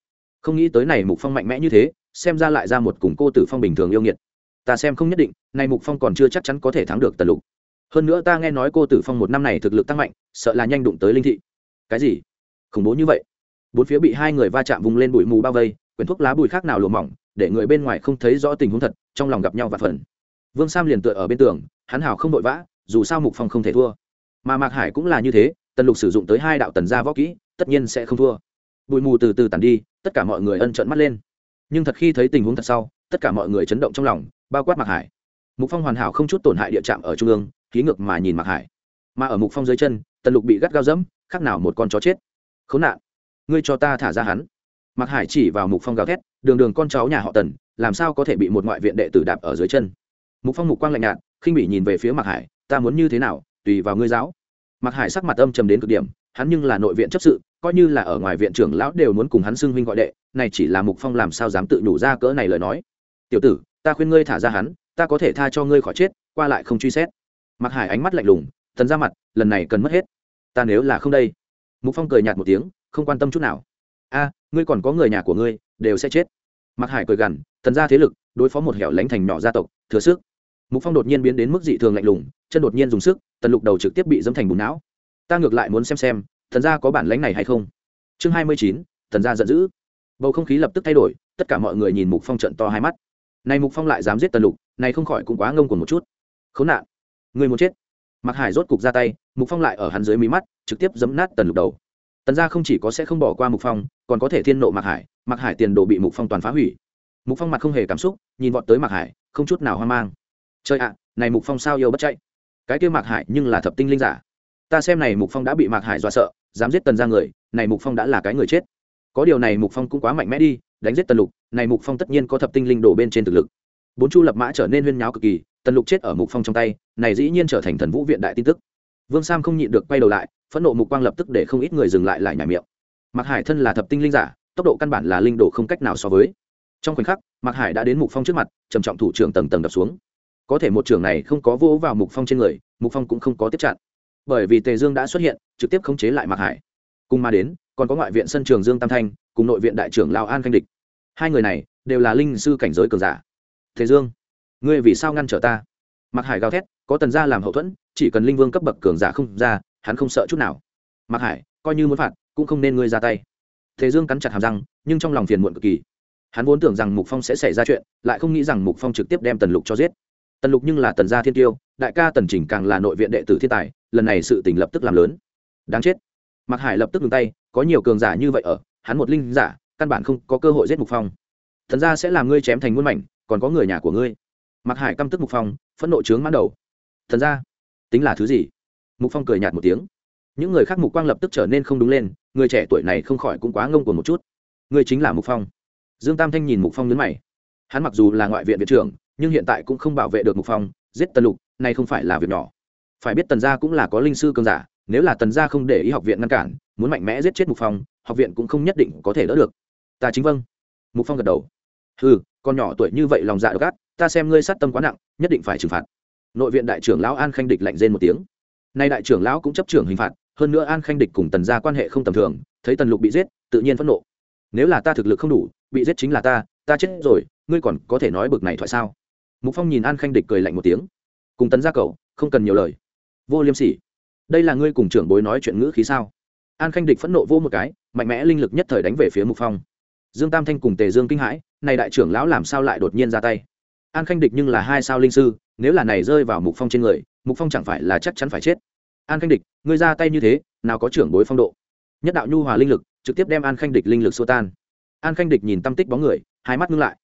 Không nghĩ tới này mục phong mạnh mẽ như thế, xem ra lại ra một cùng cô tử phong bình thường yêu nghiệt. Ta xem không nhất định, này mục phong còn chưa chắc chắn có thể thắng được tần lục hơn nữa ta nghe nói cô tử phong một năm này thực lực tăng mạnh, sợ là nhanh đụng tới linh thị. Cái gì? Khủng bố như vậy? Bốn phía bị hai người va chạm vùng lên bụi mù bao vây, quyển thuốc lá bụi khác nào lùa mỏng, để người bên ngoài không thấy rõ tình huống thật, trong lòng gặp nhau và phần. Vương sam liền tựa ở bên tường, hắn hào không vội vã, dù sao mục phong không thể thua. Mà mạc hải cũng là như thế, tần lục sử dụng tới hai đạo tần gia võ kỹ, tất nhiên sẽ không thua. Bụi mù từ từ tàn đi, tất cả mọi người ân trợn mắt lên. Nhưng thật khi thấy tình huống thật sau, tất cả mọi người chấn động trong lòng, bao quát mạc hải. Mục phong hoàn hảo không chút tổn hại địa chạm ở trung ương khí ngược mà nhìn mạc hải. Mà ở mục phong dưới chân, tần lục bị gắt gao dẫm, khác nào một con chó chết. Khốn nạn. Ngươi cho ta thả ra hắn. Mạc hải chỉ vào mục phong gào thét, đường đường con cháu nhà họ tần, làm sao có thể bị một ngoại viện đệ tử đạp ở dưới chân? Mục phong mục quang lạnh nhạt, khinh bị nhìn về phía mạc hải, ta muốn như thế nào, tùy vào ngươi giáo. Mạc hải sắc mặt âm trầm đến cực điểm, hắn nhưng là nội viện chấp sự, coi như là ở ngoài viện trưởng lão đều muốn cùng hắn xưng huynh gọi đệ, này chỉ là mục phong làm sao dám tự nhủ ra cỡ này lời nói. Tiểu tử, ta khuyên ngươi thả ra hắn, ta có thể tha cho ngươi khỏi chết, qua lại không truy xét mạc hải ánh mắt lạnh lùng, thần ra mặt, lần này cần mất hết. Ta nếu là không đây. Mục phong cười nhạt một tiếng, không quan tâm chút nào. A, ngươi còn có người nhà của ngươi, đều sẽ chết. Mạc hải cười gằn, thần ra thế lực, đối phó một hẻo lánh thành nhỏ gia tộc, thừa sức. Mục phong đột nhiên biến đến mức dị thường lạnh lùng, chân đột nhiên dùng sức, tần lục đầu trực tiếp bị dâm thành bùn não. Ta ngược lại muốn xem xem, thần gia có bản lãnh này hay không. Chương hai mươi chín, thần gia giận dữ. Bầu không khí lập tức thay đổi, tất cả mọi người nhìn mục phong trận to hai mắt. Này mục phong lại dám giết tần lục, này không khỏi cũng quá ngông cuồng một chút. Khốn nạn người muốn chết. Mặc hải rốt cục ra tay, mục phong lại ở hắn dưới mí mắt, trực tiếp giấm nát tần lục đầu. Tần gia không chỉ có sẽ không bỏ qua mục phong, còn có thể thiên nộ Mặc hải Mặc hải tiền đồ bị mục phong toàn phá hủy. Mục phong mặt không hề cảm xúc, nhìn vọt tới Mặc hải, không chút nào hoang mang. Chơi ạ, này mục phong sao yêu bất chạy? Cái kia mạc hải nhưng là thập tinh linh giả. Ta xem này mục phong đã bị mạc hải dọa sợ, dám giết tần ra người, này mục phong đã là cái người chết. Có điều này mục phong cũng quá mạnh mẽ đi, đánh giết tần lục, này mục phong tất nhiên có thập tinh linh đổ bên trên thực lực. Bốn chu lập mã trở nên huyên nháo cực kỳ tần lục chết ở mục phong trong tay, này dĩ nhiên trở thành thần vũ viện đại tin tức. Vương sam không nhịn được quay đầu lại, phẫn nộ mục quang lập tức để không ít người dừng lại lại nhảy miệng. Mạc hải thân là thập tinh linh giả, tốc độ căn bản là linh đồ không cách nào so với. Trong khoảnh khắc, mạc hải đã đến mục phong trước mặt, trầm trọng thủ trưởng tầng tầng đập xuống. Có thể một trưởng này không có vô vào mục phong trên người, mục phong cũng không có tiếp chặn. Bởi vì tề dương đã xuất hiện, trực tiếp khống chế lại mạc hải. Cùng mà đến, còn có ngoại viện sân trường dương tam thanh, cùng nội viện đại trưởng lao an khanh địch. Hai người này đều là linh sư cảnh giới cường giả. Thế dương ngươi vì sao ngăn trở ta? Mạc hải gào thét, có tần gia làm hậu thuẫn, chỉ cần linh vương cấp bậc cường giả không ra, hắn không sợ chút nào. Mạc hải, coi như muốn phạt, cũng không nên ngươi ra tay. Thế dương cắn chặt hàm răng, nhưng trong lòng phiền muộn cực kỳ. Hắn vốn tưởng rằng mục phong sẽ xảy ra chuyện, lại không nghĩ rằng mục phong trực tiếp đem tần lục cho giết. Tần lục nhưng là tần gia thiên tiêu, đại ca tần Chỉnh càng là nội viện đệ tử thiên tài, lần này sự tình lập tức làm lớn. Đáng chết. Mạc hải lập tức ngừng tay, có nhiều cường giả như vậy ở, hắn một linh giả, căn bản không có cơ hội giết mục phong. Thần gia sẽ làm ngươi chém thành muôn mảnh, còn có người nhà của ngươi mặc hải căm tức mục phong, phẫn nộ trướng mãn đầu. Thần gia, tính là thứ gì? Mục phong cười nhạt một tiếng. Những người khác mục quang lập tức trở nên không đúng lên, người trẻ tuổi này không khỏi cũng quá ngông của một chút. Người chính là mục phong. Dương tam thanh nhìn mục phong nhấn mày. Hắn mặc dù là ngoại viện viện trưởng, nhưng hiện tại cũng không bảo vệ được mục phong, giết tần lục, này không phải là việc nhỏ. Phải biết tần gia cũng là có linh sư cường giả, nếu là tần gia không để ý học viện ngăn cản, muốn mạnh mẽ giết chết mục phong, học viện cũng không nhất định có thể đỡ được. Ta chính vâng. Mục phong gật đầu. Ừ con nhỏ tuổi như vậy lòng dạ gắt ta xem ngươi sát tâm quá nặng, nhất định phải trừng phạt. Nội viện đại trưởng lão an khanh địch lạnh rên một tiếng. Nay đại trưởng lão cũng chấp trưởng hình phạt, hơn nữa an khanh địch cùng tần gia quan hệ không tầm thường, thấy tần lục bị giết, tự nhiên phẫn nộ. Nếu là ta thực lực không đủ, bị giết chính là ta ta chết rồi, ngươi còn có thể nói bực này thoại sao? Mục phong nhìn an khanh địch cười lạnh một tiếng. Cùng tấn gia cậu, không cần nhiều lời. Vô liêm sỉ. Đây là ngươi cùng trưởng bối nói chuyện ngữ khí sao? An khanh địch phẫn nộ vô một cái, mạnh mẽ linh lực nhất thời đánh về phía mục phong. Dương tam thanh cùng tề dương kinh hãi, này đại trưởng lão làm sao lại đột nhiên ra tay? An khanh địch nhưng là hai sao linh sư, nếu là này rơi vào mục phong trên người, mục phong chẳng phải là chắc chắn phải chết. An khanh địch, ngươi ra tay như thế, nào có trưởng bối phong độ. Nhất đạo nhu hòa linh lực, trực tiếp đem an khanh địch linh lực xô tan. An khanh địch nhìn tâm tích bóng người, hai mắt ngưng lại.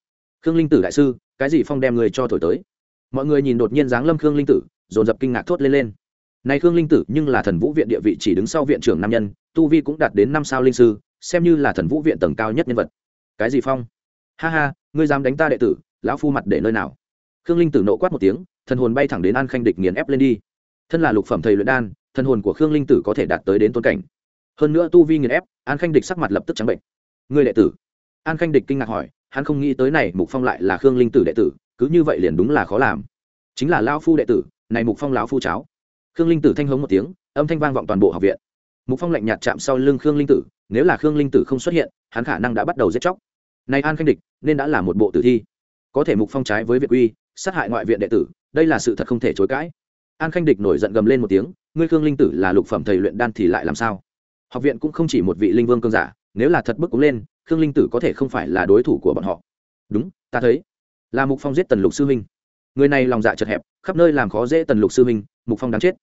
Khương linh tử đại sư, cái gì phong đem người cho thổi tới? Mọi người nhìn đột nhiên dáng lâm khương linh tử, dồn dập kinh ngạc thốt lên lên. Này khương linh tử nhưng là thần vũ viện địa vị chỉ đứng sau viện trưởng nam nhân, tu vi cũng đạt đến năm sao linh sư, xem như là thần vũ viện tầng cao nhất nhân vật. Cái gì phong? Ha ha, ngươi dám đánh ta đệ tử lão phu mặt để nơi nào? Khương linh tử nộ quát một tiếng, thần hồn bay thẳng đến an khanh địch nghiền ép lên đi. Thân là lục phẩm thầy luyện đan, thần hồn của khương linh tử có thể đạt tới đến tôn cảnh. Hơn nữa tu vi nghiền ép, an khanh địch sắc mặt lập tức trắng bệnh. Người đệ tử? An khanh địch kinh ngạc hỏi, hắn không nghĩ tới này mục phong lại là khương linh tử đệ tử, cứ như vậy liền đúng là khó làm. Chính là lao phu đệ tử, này mục phong lão phu cháo khương linh tử thanh hống một tiếng, âm thanh vang vọng toàn bộ học viện. Mục phong lạnh nhạt chạm sau lưng khương linh tử, nếu là khương linh tử không xuất hiện, hắn khả năng đã bắt đầu giết chóc. Này an khanh địch, nên đã là một bộ tử thi có thể mục phong trái với việt uy, sát hại ngoại viện đệ tử, đây là sự thật không thể chối cãi. An khanh địch nổi giận gầm lên một tiếng, ngươi khương linh tử là lục phẩm thầy luyện đan thì lại làm sao? Học viện cũng không chỉ một vị linh vương cương giả, nếu là thật bức cũng lên, khương linh tử có thể không phải là đối thủ của bọn họ. Đúng, ta thấy. Là mục phong giết tần lục sư huynh người này lòng dạ chật hẹp, khắp nơi làm khó dễ tần lục sư huynh mục phong đáng chết.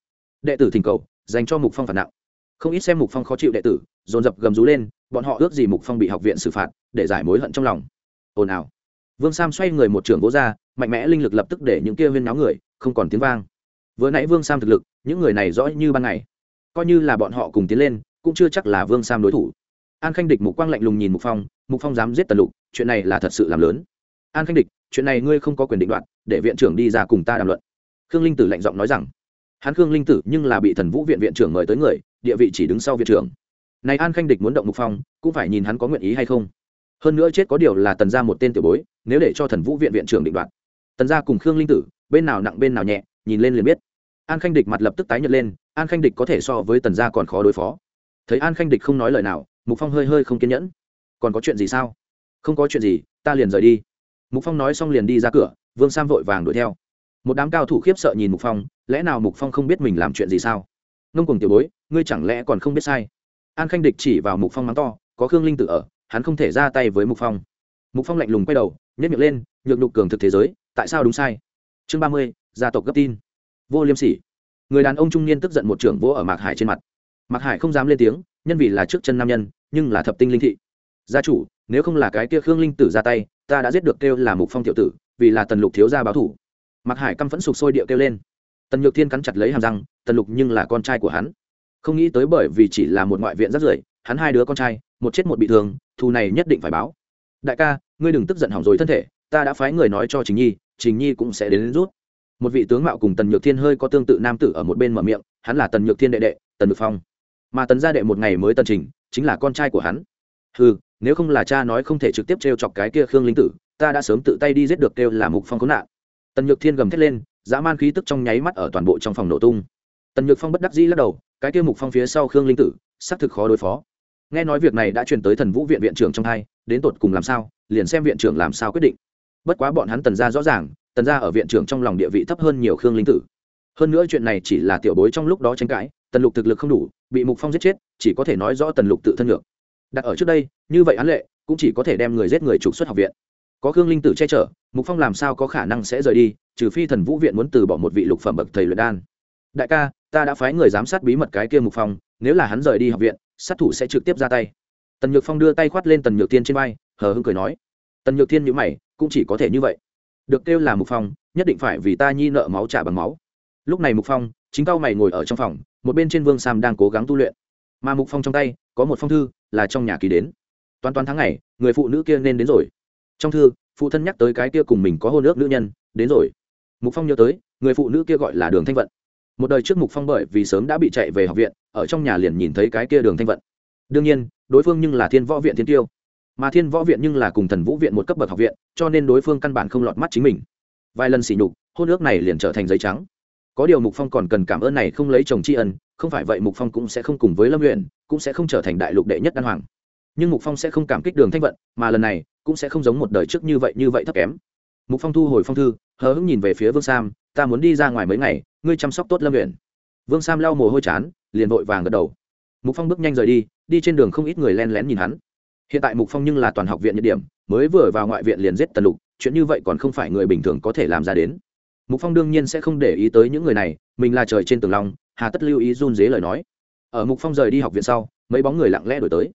Đệ tử thỉnh cầu, dành cho mục phong phản nặng. Không ít xem mục phong khó chịu đệ tử, dồn dập gầm rú lên, bọn họ ước gì mục phong bị học viện xử phạt, để giải mối hận trong lòng. Ồn ào vương sam xoay người một trưởng gỗ ra, mạnh mẽ linh lực lập tức để những kia huyên náo người không còn tiếng vang. Vừa nãy vương sam thực lực, những người này rõ như ban ngày. Coi như là bọn họ cùng tiến lên, cũng chưa chắc là vương sam đối thủ. An khanh địch mục quang lạnh lùng nhìn mục phong mục phong dám giết tần lục, chuyện này là thật sự làm lớn. An khanh địch, chuyện này ngươi không có quyền định đoạt, để viện trưởng đi ra cùng ta đàm luận. Khương linh tử lạnh giọng nói rằng. Hắn khương linh tử nhưng là bị thần vũ viện viện trưởng mời tới người, địa vị chỉ đứng sau viện trưởng. Này an khanh địch muốn động mục phong, cũng phải nhìn hắn có nguyện ý hay không hơn nữa chết có điều là tần gia một tên tiểu bối, nếu để cho thần vũ viện viện trưởng định đoạt. Tần gia cùng khương linh tử, bên nào nặng bên nào nhẹ, nhìn lên liền biết. An khanh địch mặt lập tức tái nhợt lên, an khanh địch có thể so với tần gia còn khó đối phó. Thấy an khanh địch không nói lời nào, mục phong hơi hơi không kiên nhẫn. Còn có chuyện gì sao? Không có chuyện gì, ta liền rời đi. Mục phong nói xong liền đi ra cửa, vương sam vội vàng đuổi theo. Một đám cao thủ khiếp sợ nhìn mục phong, lẽ nào mục phong không biết mình làm chuyện gì sao? Ngông cùng tiểu bối, ngươi chẳng lẽ còn không biết sai? An khanh địch chỉ vào mục phong mắng to, có khương linh tử ở hắn không thể ra tay với mục phong. Mục phong lạnh lùng quay đầu nhét miệng lên, nhược nhục cường thực thế giới, tại sao đúng sai? Chương ba mươi, gia tộc gấp tin. Vô liêm sỉ. Người đàn ông trung niên tức giận một trưởng vỗ ở mạc hải trên mặt. Mạc hải không dám lên tiếng, nhân vì là trước chân nam nhân, nhưng là thập tinh linh thị. Gia chủ, nếu không là cái kia khương linh tử ra tay, ta đã giết được kêu là mục phong tiểu tử, vì là tần lục thiếu gia báo thủ. Mạc hải căm phẫn sụp sôi điệu kêu lên. Tần nhược thiên cắn chặt lấy hàm răng, tần lục nhưng là con trai của hắn. Không nghĩ tới bởi vì chỉ là một ngoại viện rất rưởi, hắn hai đứa con trai một chết một bị thương thù này nhất định phải báo. Đại ca ngươi đừng tức giận hỏng rồi thân thể ta đã phái người nói cho trình nhi trình nhi cũng sẽ đến, đến rút. Một vị tướng mạo cùng tần nhược thiên hơi có tương tự nam tử ở một bên mở miệng hắn là tần nhược thiên đệ đệ tần nhược phong. Mà tần gia đệ một ngày mới tần trình chính là con trai của hắn. Ừ nếu không là cha nói không thể trực tiếp t chọc cái kia khương linh tử ta đã sớm tự tay đi giết được kêu là mục phong khốn nạn. Tần nhược thiên gầm thét lên dã man khí tức trong nháy mắt ở toàn bộ trong phòng nổ tung. Tần nhược phong bất đắc dĩ lắc đầu cái kia mục phong phía sau khương linh tử xác thực khó đối phó nghe nói việc này đã truyền tới thần vũ viện viện trưởng trong hai, đến tột cùng làm sao, liền xem viện trưởng làm sao quyết định. Bất quá bọn hắn tần ra rõ ràng, tần ra ở viện trưởng trong lòng địa vị thấp hơn nhiều khương linh tử. Hơn nữa chuyện này chỉ là tiểu bối trong lúc đó tranh cãi, tần lục thực lực không đủ, bị mục phong giết chết, chỉ có thể nói rõ tần lục tự thân ngược. Đặt ở trước đây, như vậy án lệ, cũng chỉ có thể đem người giết người trục xuất học viện. Có khương linh tử che chở, mục phong làm sao có khả năng sẽ rời đi, trừ phi thần vũ viện muốn từ bỏ một vị lục phẩm bậc thầy luyện đan. Đại ca, ta đã phái người giám sát bí mật cái kia mục phong, nếu là hắn rời đi học viện sát thủ sẽ trực tiếp ra tay. Tần nhược phong đưa tay khoát lên tần nhược thiên trên vai, hờ hưng cười nói, tần nhược thiên nhữ mày, cũng chỉ có thể như vậy. Được kêu là mục phong, nhất định phải vì ta nhi nợ máu trả bằng máu. Lúc này mục phong, chính cao mày ngồi ở trong phòng, một bên trên vương sam đang cố gắng tu luyện. Mà mục phong trong tay, có một phong thư, là trong nhà ký đến. Toàn toàn tháng ngày, người phụ nữ kia nên đến rồi. Trong thư, phụ thân nhắc tới cái kia cùng mình có hôn ước nữ nhân, đến rồi. Mục phong nhớ tới, người phụ nữ kia gọi là đường thanh vận một đời trước mục phong bởi vì sớm đã bị chạy về học viện, ở trong nhà liền nhìn thấy cái kia đường thanh vận. Đương nhiên, đối phương nhưng là thiên võ viện thiên tiêu. Mà thiên võ viện nhưng là cùng thần vũ viện một cấp bậc học viện, cho nên đối phương căn bản không lọt mắt chính mình. Vài lần xỉ nhục, hôn ước này liền trở thành giấy trắng. Có điều mục phong còn cần cảm ơn này không lấy chồng tri ân, không phải vậy mục phong cũng sẽ không cùng với lâm luyện cũng sẽ không trở thành đại lục đệ nhất đan hoàng. Nhưng mục phong sẽ không cảm kích đường thanh vận, mà lần này cũng sẽ không giống một đời trước như vậy như vậy thấp kém. Mục phong thu hồi phong thư, hờ hững nhìn về phía vương sam, ta muốn đi ra ngoài mấy ngày ngươi chăm sóc tốt lâm luyện vương sam lau mồ hôi chán, liền vội vàng gật đầu. Mục phong bước nhanh rời đi đi trên đường không ít người len lén nhìn hắn. Hiện tại mục phong nhưng là toàn học viện nhiệt điểm, mới vừa vào ngoại viện liền giết tần lục, chuyện như vậy còn không phải người bình thường có thể làm ra đến. Mục phong đương nhiên sẽ không để ý tới những người này, mình là trời trên tường long, hà tất lưu ý run dế lời nói. Ở mục phong rời đi học viện sau, mấy bóng người lặng lẽ đổi tới.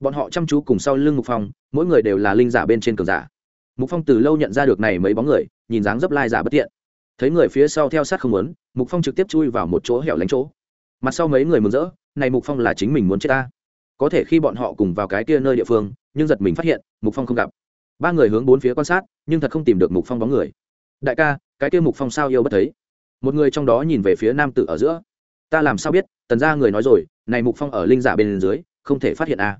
Bọn họ chăm chú cùng sau lưng mục phong, mỗi người đều là linh giả bên trên cường giả. Mục phong từ lâu nhận ra được này mấy bóng người, nhìn dáng dấp lai giả bất tiện thấy người phía sau theo sát không muốn, mục phong trực tiếp chui vào một chỗ hẻo lánh chỗ. Mặt sau mấy người mừng rỡ, này mục phong là chính mình muốn chết ta. Có thể khi bọn họ cùng vào cái kia nơi địa phương, nhưng giật mình phát hiện, mục phong không gặp. Ba người hướng bốn phía quan sát, nhưng thật không tìm được mục phong bóng người. Đại ca, cái kia mục phong sao yêu bất thấy? Một người trong đó nhìn về phía nam tử ở giữa. Ta làm sao biết? Tần ra người nói rồi, này mục phong ở linh giả bên dưới, không thể phát hiện a à.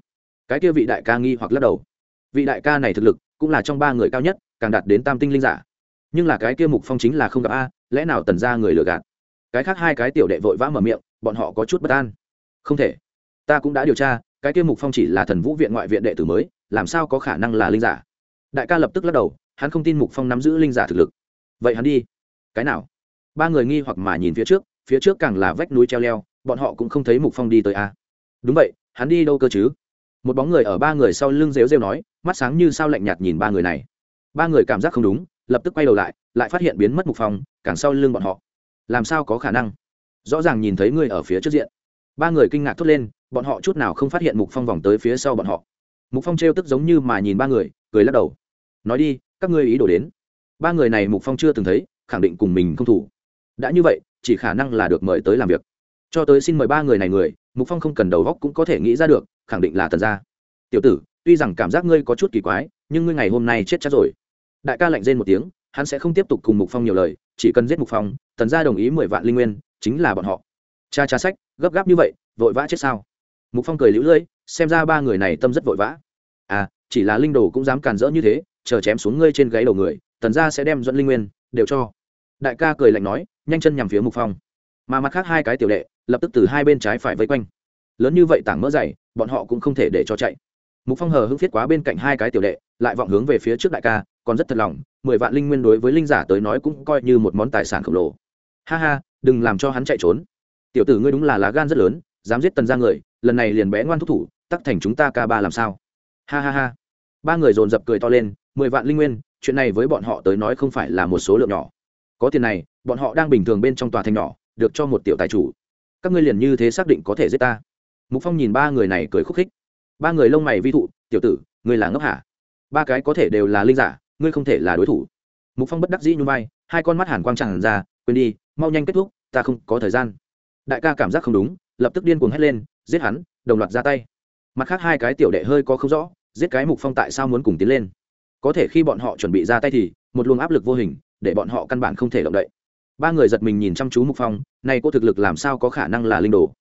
cái kia vị đại ca nghi hoặc lắc đầu. Vị đại ca này thực lực, cũng là trong ba người cao nhất, càng đạt đến tam tinh linh giả nhưng là cái kia mục phong chính là không gặp a, lẽ nào tần ra người lừa gạt? Cái khác hai cái tiểu đệ vội vã mở miệng, bọn họ có chút bất an. Không thể. Ta cũng đã điều tra, cái kia mục phong chỉ là thần vũ viện ngoại viện đệ tử mới, làm sao có khả năng là linh giả? Đại ca lập tức lắc đầu, hắn không tin mục phong nắm giữ linh giả thực lực. Vậy hắn đi. Cái nào? Ba người nghi hoặc mà nhìn phía trước phía trước càng là vách núi treo leo, bọn họ cũng không thấy mục phong đi tới a. Đúng vậy, hắn đi đâu cơ chứ? Một bóng người ở ba người sau lưng rêu rêu nói, mắt sáng như sao lạnh nhạt nhìn ba người này. Ba người cảm giác không đúng lập tức quay đầu lại lại phát hiện biến mất mục phong càng sau lưng bọn họ. Làm sao có khả năng? Rõ ràng nhìn thấy ngươi ở phía trước diện. Ba người kinh ngạc thốt lên, bọn họ chút nào không phát hiện mục phong vòng tới phía sau bọn họ. Mục phong trêu tức giống như mà nhìn ba người, cười lắc đầu. Nói đi, các ngươi ý đồ đến. Ba người này mục phong chưa từng thấy, khẳng định cùng mình không thủ. Đã như vậy, chỉ khả năng là được mời tới làm việc. Cho tới xin mời ba người này người, mục phong không cần đầu góc cũng có thể nghĩ ra được, khẳng định là tần gia. Tiểu tử, tuy rằng cảm giác ngươi có chút kỳ quái, nhưng ngươi ngày hôm nay chết chắc rồi đại ca lạnh rên một tiếng, hắn sẽ không tiếp tục cùng mục phong nhiều lời, chỉ cần giết mục phong, tần gia đồng ý mười vạn linh nguyên, chính là bọn họ. Cha cha sách, gấp gáp như vậy, vội vã chết sao? Mục phong cười lũ lưỡi, xem ra ba người này tâm rất vội vã. À chỉ là linh đồ cũng dám càn rỡ như thế, chờ chém xuống ngươi trên gáy đầu người, tần gia sẽ đem dẫn linh nguyên, đều cho. Đại ca cười lạnh nói, nhanh chân nhằm phía mục phong. Mà mặt khác hai cái tiểu đệ, lập tức từ hai bên trái phải vây quanh. Lớn như vậy tảng mỡ dày, bọn họ cũng không thể để cho chạy mục phong hờ hững viết quá bên cạnh hai cái tiểu đệ, lại vọng hướng về phía trước đại ca, còn rất thật lòng, mười vạn linh nguyên đối với linh giả tới nói cũng coi như một món tài sản khổng lồ. Ha ha, đừng làm cho hắn chạy trốn. Tiểu tử ngươi đúng là lá gan rất lớn, dám giết tần ra người, lần này liền bé ngoan thúc thủ, tắc thành chúng ta ca ba làm sao? Ha ha ha. Ba người dồn dập cười to lên, mười vạn linh nguyên, chuyện này với bọn họ tới nói không phải là một số lượng nhỏ. Có tiền này, bọn họ đang bình thường bên trong tòa thành nhỏ, được cho một tiểu tài chủ. Các ngươi liền như thế xác định có thể giết ta. Mục phong nhìn ba người này cười khúc khích ba người lông mày vi thụ, tiểu tử, ngươi là ngốc hả? Ba cái có thể đều là linh giả, ngươi không thể là đối thủ. Mục phong bất đắc dĩ nhún vai, hai con mắt hàn quang tràn ra, quên đi, mau nhanh kết thúc, ta không có thời gian. Đại ca cảm giác không đúng, lập tức điên cuồng hét lên, giết hắn, đồng loạt ra tay. Mặt khác hai cái tiểu đệ hơi có không rõ, giết cái mục phong tại sao muốn cùng tiến lên? Có thể khi bọn họ chuẩn bị ra tay thì, một luồng áp lực vô hình, để bọn họ căn bản không thể động đậy. Ba người giật mình nhìn chăm chú mục phong, này cô thực lực làm sao có khả năng là linh đồ?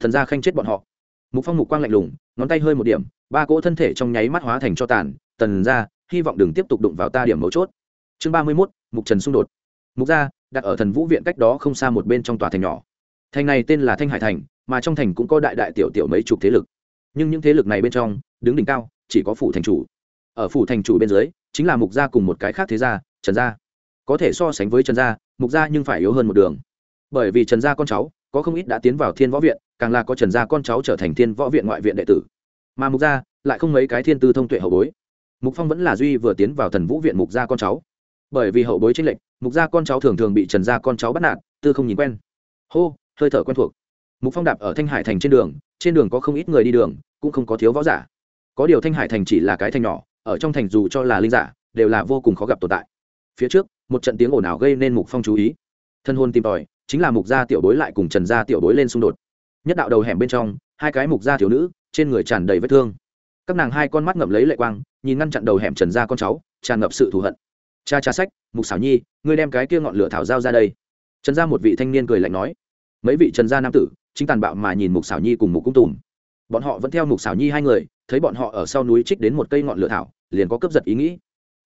Thần gia khanh chết bọn họ mục phong mục quang lạnh lùng, ngón tay hơi một điểm, ba cỗ thân thể trong nháy mắt hóa thành cho tàn, tần ra, hy vọng đừng tiếp tục đụng vào ta điểm mấu chốt. Chương ba mươi mốt, mục trần xung đột. Mục gia, đặt ở thần vũ viện cách đó không xa một bên trong tòa thành nhỏ. Thành này tên là thanh hải thành, mà trong thành cũng có đại đại tiểu tiểu mấy chục thế lực. Nhưng những thế lực này bên trong, đứng đỉnh cao, chỉ có phủ thành chủ. Ở phủ thành chủ bên dưới, chính là mục gia cùng một cái khác thế gia, trần gia. Có thể so sánh với trần gia, mục gia nhưng phải yếu hơn một đường. Bởi vì trần gia con cháu, có không ít đã tiến vào thiên võ viện càng là có trần gia con cháu trở thành thiên võ viện ngoại viện đệ tử. Mà mục gia lại không mấy cái thiên tư thông tuệ hậu bối. Mục phong vẫn là duy vừa tiến vào thần vũ viện mục gia con cháu. Bởi vì hậu bối tranh lệch, mục gia con cháu thường thường bị trần gia con cháu bắt nạt, tư không nhìn quen. Hô, hơi thở quen thuộc. Mục phong đạp ở thanh hải thành trên đường trên đường có không ít người đi đường, cũng không có thiếu võ giả. Có điều thanh hải thành chỉ là cái thành nhỏ, ở trong thành dù cho là linh giả, đều là vô cùng khó gặp tồn tại. Phía trước, một trận tiếng ồn ào gây nên mục phong chú ý. Thân hôn tìm tòi, chính là mục gia tiểu bối lại cùng trần gia tiểu bối lên xung đột nhất đạo đầu hẻm bên trong, hai cái mục gia thiếu nữ, trên người tràn đầy vết thương. Các nàng hai con mắt ngậm lấy lệ quang, nhìn ngăn chặn đầu hẻm trần gia con cháu, tràn ngập sự thù hận. Cha cha sách, mục xảo nhi, ngươi đem cái kia ngọn lửa thảo giao ra đây. Trần gia một vị thanh niên cười lạnh nói. Mấy vị trần gia nam tử, chính tàn bạo mà nhìn mục xảo nhi cùng mục cung tùm. Bọn họ vẫn theo mục xảo nhi hai người, thấy bọn họ ở sau núi trích đến một cây ngọn lửa thảo, liền có cướp giật ý nghĩ.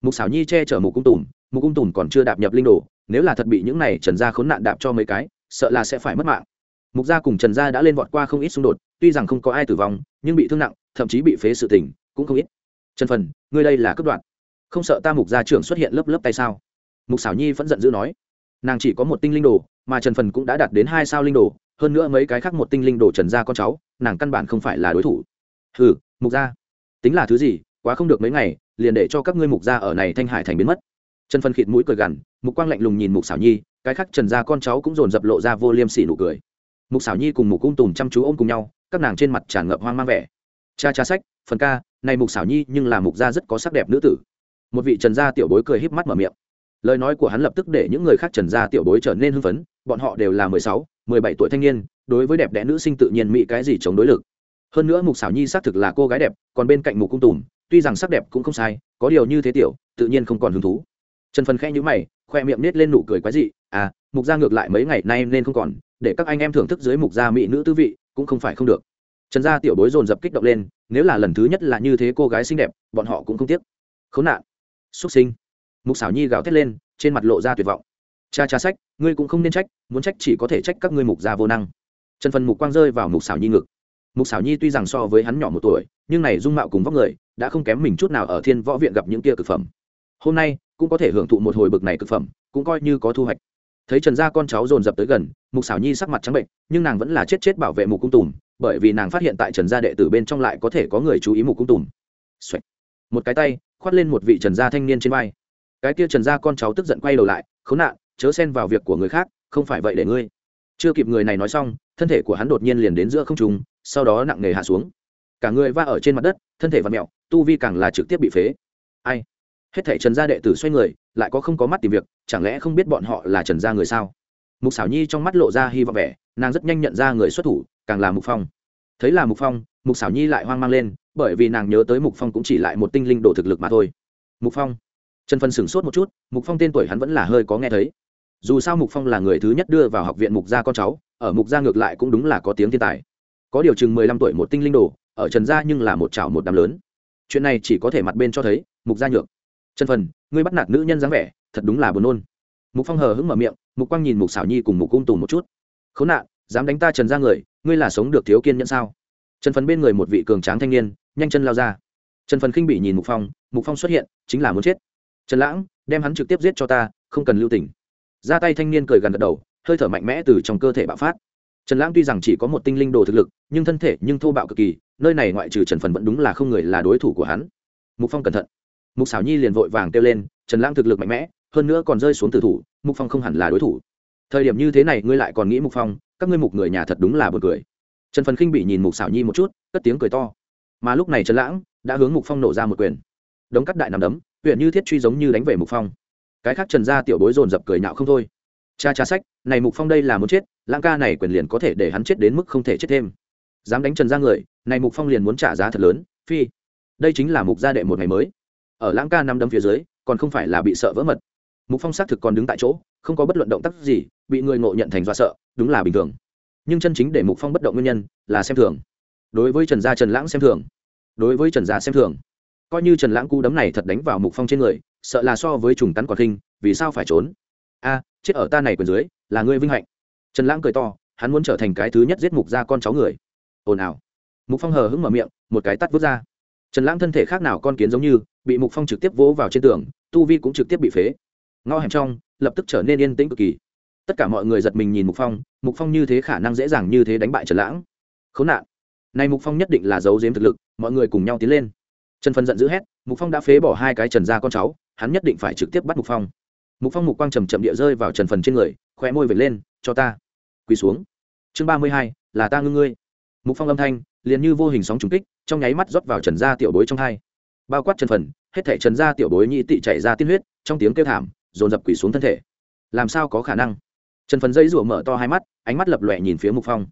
Mục xảo nhi che chở mục cung tùm, mục cung tùm còn chưa đạp nhập linh đồ, nếu là thật bị những này trần gia khốn nạn đạp cho mấy cái, sợ là sẽ phải mất mạng mục gia cùng trần gia đã lên vọt qua không ít xung đột, tuy rằng không có ai tử vong, nhưng bị thương nặng, thậm chí bị phế sự tình, cũng không ít. Trần phần, ngươi đây là cướp đoạn không sợ ta mục gia trưởng xuất hiện lớp lớp tay sao? Mục xảo nhi vẫn giận dữ nói. Nàng chỉ có một tinh linh đồ, mà trần phần cũng đã đạt đến hai sao linh đồ, hơn nữa mấy cái khác một tinh linh đồ trần gia con cháu, nàng căn bản không phải là đối thủ. Ừ mục gia. Tính là thứ gì, quá không được mấy ngày, liền để cho các ngươi mục gia ở này thanh hải thành biến mất. Trần phân khịt mũi cười gằn, mục quang lạnh lùng nhìn mục xảo nhi, cái khác trần gia con cháu cũng dồn dập lộ ra vô liêm sỉ nụ cười mục xảo nhi cùng mục cung tùm chăm chú ôm cùng nhau, các nàng trên mặt tràn ngập hoang mang vẻ. Cha cha sách, phần ca, này mục xảo nhi nhưng là mục gia rất có sắc đẹp nữ tử. Một vị trần gia tiểu bối cười híp mắt mở miệng. Lời nói của hắn lập tức để những người khác trần gia tiểu bối trở nên hưng phấn, bọn họ đều là mười sáu, mười bảy tuổi thanh niên, đối với đẹp đẽ nữ sinh tự nhiên mỹ cái gì chống đối lực. Hơn nữa mục xảo nhi xác thực là cô gái đẹp, còn bên cạnh mục cung tùm, tuy rằng sắc đẹp cũng không sai, có điều như thế tiểu, tự nhiên không còn hứng thú. Trần phần khẽ nhữ mày, khoe miệng nết lên nụ cười quái dị à mục gia ngược lại mấy ngày nay nên không còn, để các anh em thưởng thức dưới mục gia mỹ nữ tư vị, cũng không phải không được. Trần gia tiểu bối dồn dập kích động lên, nếu là lần thứ nhất là như thế cô gái xinh đẹp, bọn họ cũng không tiếc. Khốn nạn. Xuất sinh. Mục xảo nhi gào thét lên, trên mặt lộ ra tuyệt vọng. Cha cha sách, ngươi cũng không nên trách, muốn trách chỉ có thể trách các ngươi mục gia vô năng. Trần phần mục quang rơi vào mục xảo nhi ngực. Mục xảo nhi tuy rằng so với hắn nhỏ một tuổi, nhưng này dung mạo cùng vóc người, đã không kém mình chút nào ở thiên võ viện gặp những kia cực phẩm. Hôm nay, cũng có thể hưởng thụ một hồi bực này cực phẩm, cũng coi như có thu hoạch thấy trần gia con cháu dồn dập tới gần, mục xảo nhi sắc mặt trắng bệnh, nhưng nàng vẫn là chết chết bảo vệ mục cung tùm, bởi vì nàng phát hiện tại trần gia đệ tử bên trong lại có thể có người chú ý mục cung tùm、Xoạch. một cái tay, khoát lên một vị trần gia thanh niên trên vai. Cái kia trần gia con cháu tức giận quay đầu lại, khốn nạn, chớ xen vào việc của người khác, không phải vậy để ngươi. Chưa kịp người này nói xong, thân thể của hắn đột nhiên liền đến giữa không trùng sau đó nặng nề hạ xuống. Cả người va ở trên mặt đất, thân thể và mẹo, tu vi càng là trực tiếp bị phế. Ai? Hết thể trần gia đệ tử xoay người lại có không có mắt tìm việc, chẳng lẽ không biết bọn họ là trần gia người sao? Mục xảo nhi trong mắt lộ ra hy vọng vẻ, nàng rất nhanh nhận ra người xuất thủ, càng là mục phong. Thấy là mục phong, mục xảo nhi lại hoang mang lên, bởi vì nàng nhớ tới mục phong cũng chỉ lại một tinh linh đồ thực lực mà thôi. Mục phong. Trần phân sửng sốt một chút, mục phong tên tuổi hắn vẫn là hơi có nghe thấy. Dù sao mục phong là người thứ nhất đưa vào học viện mục gia con cháu, ở mục gia ngược lại cũng đúng là có tiếng thiên tài. Có điều chừng mười lăm tuổi một tinh linh đồ, ở trần gia nhưng là một chảo một đám lớn. Chuyện này chỉ có thể mặt bên cho thấy, mục gia nhược trần phần, ngươi bắt nạt nữ nhân dáng vẻ, thật đúng là buồn nôn. Mục phong hờ hững mở miệng, mục quang nhìn mục xảo nhi cùng mục cung tùn một chút. Khốn nạn, dám đánh ta trần ra người, ngươi là sống được thiếu kiên nhẫn sao? Trần phần bên người một vị cường tráng thanh niên, nhanh chân lao ra. Trần phần khinh bị nhìn mục phong mục phong xuất hiện, chính là muốn chết. Trần lãng, đem hắn trực tiếp giết cho ta, không cần lưu tình. Ra tay thanh niên cười gần gật đầu, hơi thở mạnh mẽ từ trong cơ thể bạo phát. Trần lãng tuy rằng chỉ có một tinh linh đồ thực lực, nhưng thân thể nhưng thô bạo cực kỳ, nơi này ngoại trừ trần phần vẫn đúng là không người là đối thủ của hắn. Mục phong cẩn thận mục xảo nhi liền vội vàng kêu lên, trần lãng thực lực mạnh mẽ, hơn nữa còn rơi xuống tử thủ, mục phong không hẳn là đối thủ. Thời điểm như thế này, ngươi lại còn nghĩ mục phong, các ngươi mục người nhà thật đúng là b u ồ n cười. Trần phần khinh bị nhìn mục xảo nhi một chút, cất tiếng cười to. Mà lúc này trần lãng đã hướng mục phong nổ ra một quyền. Đống cắt đại nằm đấm, huyện như thiết truy giống như đánh về mục phong. Cái khác trần gia tiểu bối dồn dập cười nhạo không thôi. Cha cha sách, này mục phong đây là muốn chết, lãng ca này quyền liền có thể để hắn chết đến mức không thể chết thêm. Dám đánh trần gia người, này mục phong liền muốn trả giá thật lớn, phi. Đây chính là mục gia đệ một ngày mới ở lãng ca năm đấm phía dưới, còn không phải là bị sợ vỡ mật. Mục phong xác thực còn đứng tại chỗ, không có bất luận động tác gì, bị người ngộ nhận thành do sợ, đúng là bình thường. Nhưng chân chính để mục phong bất động nguyên nhân là xem thường. Đối với trần gia trần lãng xem thường. Đối với trần gia xem thường. Coi như trần lãng cú đấm này thật đánh vào mục phong trên người, sợ là so với trùng cắn còn khinh, vì sao phải trốn? A, chết ở ta này quyền dưới, là ngươi vinh hạnh. Trần lãng cười to, hắn muốn trở thành cái thứ nhất giết mục gia con cháu người. Ồn ào. Mục phong hờ hững mở miệng, một cái tắt vứt ra trần lãng thân thể khác nào con kiến giống như, bị mục phong trực tiếp vỗ vào trên tường, tu vi cũng trực tiếp bị phế. Ngõ hẻm trong, lập tức trở nên yên tĩnh cực kỳ. Tất cả mọi người giật mình nhìn mục phong mục phong như thế khả năng dễ dàng như thế đánh bại trần lãng. Khốn nạn. Này mục phong nhất định là giấu giếm thực lực, mọi người cùng nhau tiến lên. Trần phân giận dữ hét, mục phong đã phế bỏ hai cái trần ra con cháu, hắn nhất định phải trực tiếp bắt mục phong. Mục phong mục quang trầm chậm địa rơi vào trần phần trên người khoe môi vệt lên, cho ta. Quỳ xuống. Chương ba mươi hai, là ta ngưng ngươi. Mục phong âm thanh liền như vô hình sóng trùng kích, trong nháy mắt rót vào trần gia tiểu bối trong hai. Bao quát trần phần, hết thể trần gia tiểu bối nhị tị chạy ra tiên huyết, trong tiếng kêu thảm, dồn dập quỷ xuống thân thể. Làm sao có khả năng? Trần phần dây rủa mở to hai mắt, ánh mắt lập lòe nhìn phía mục phong.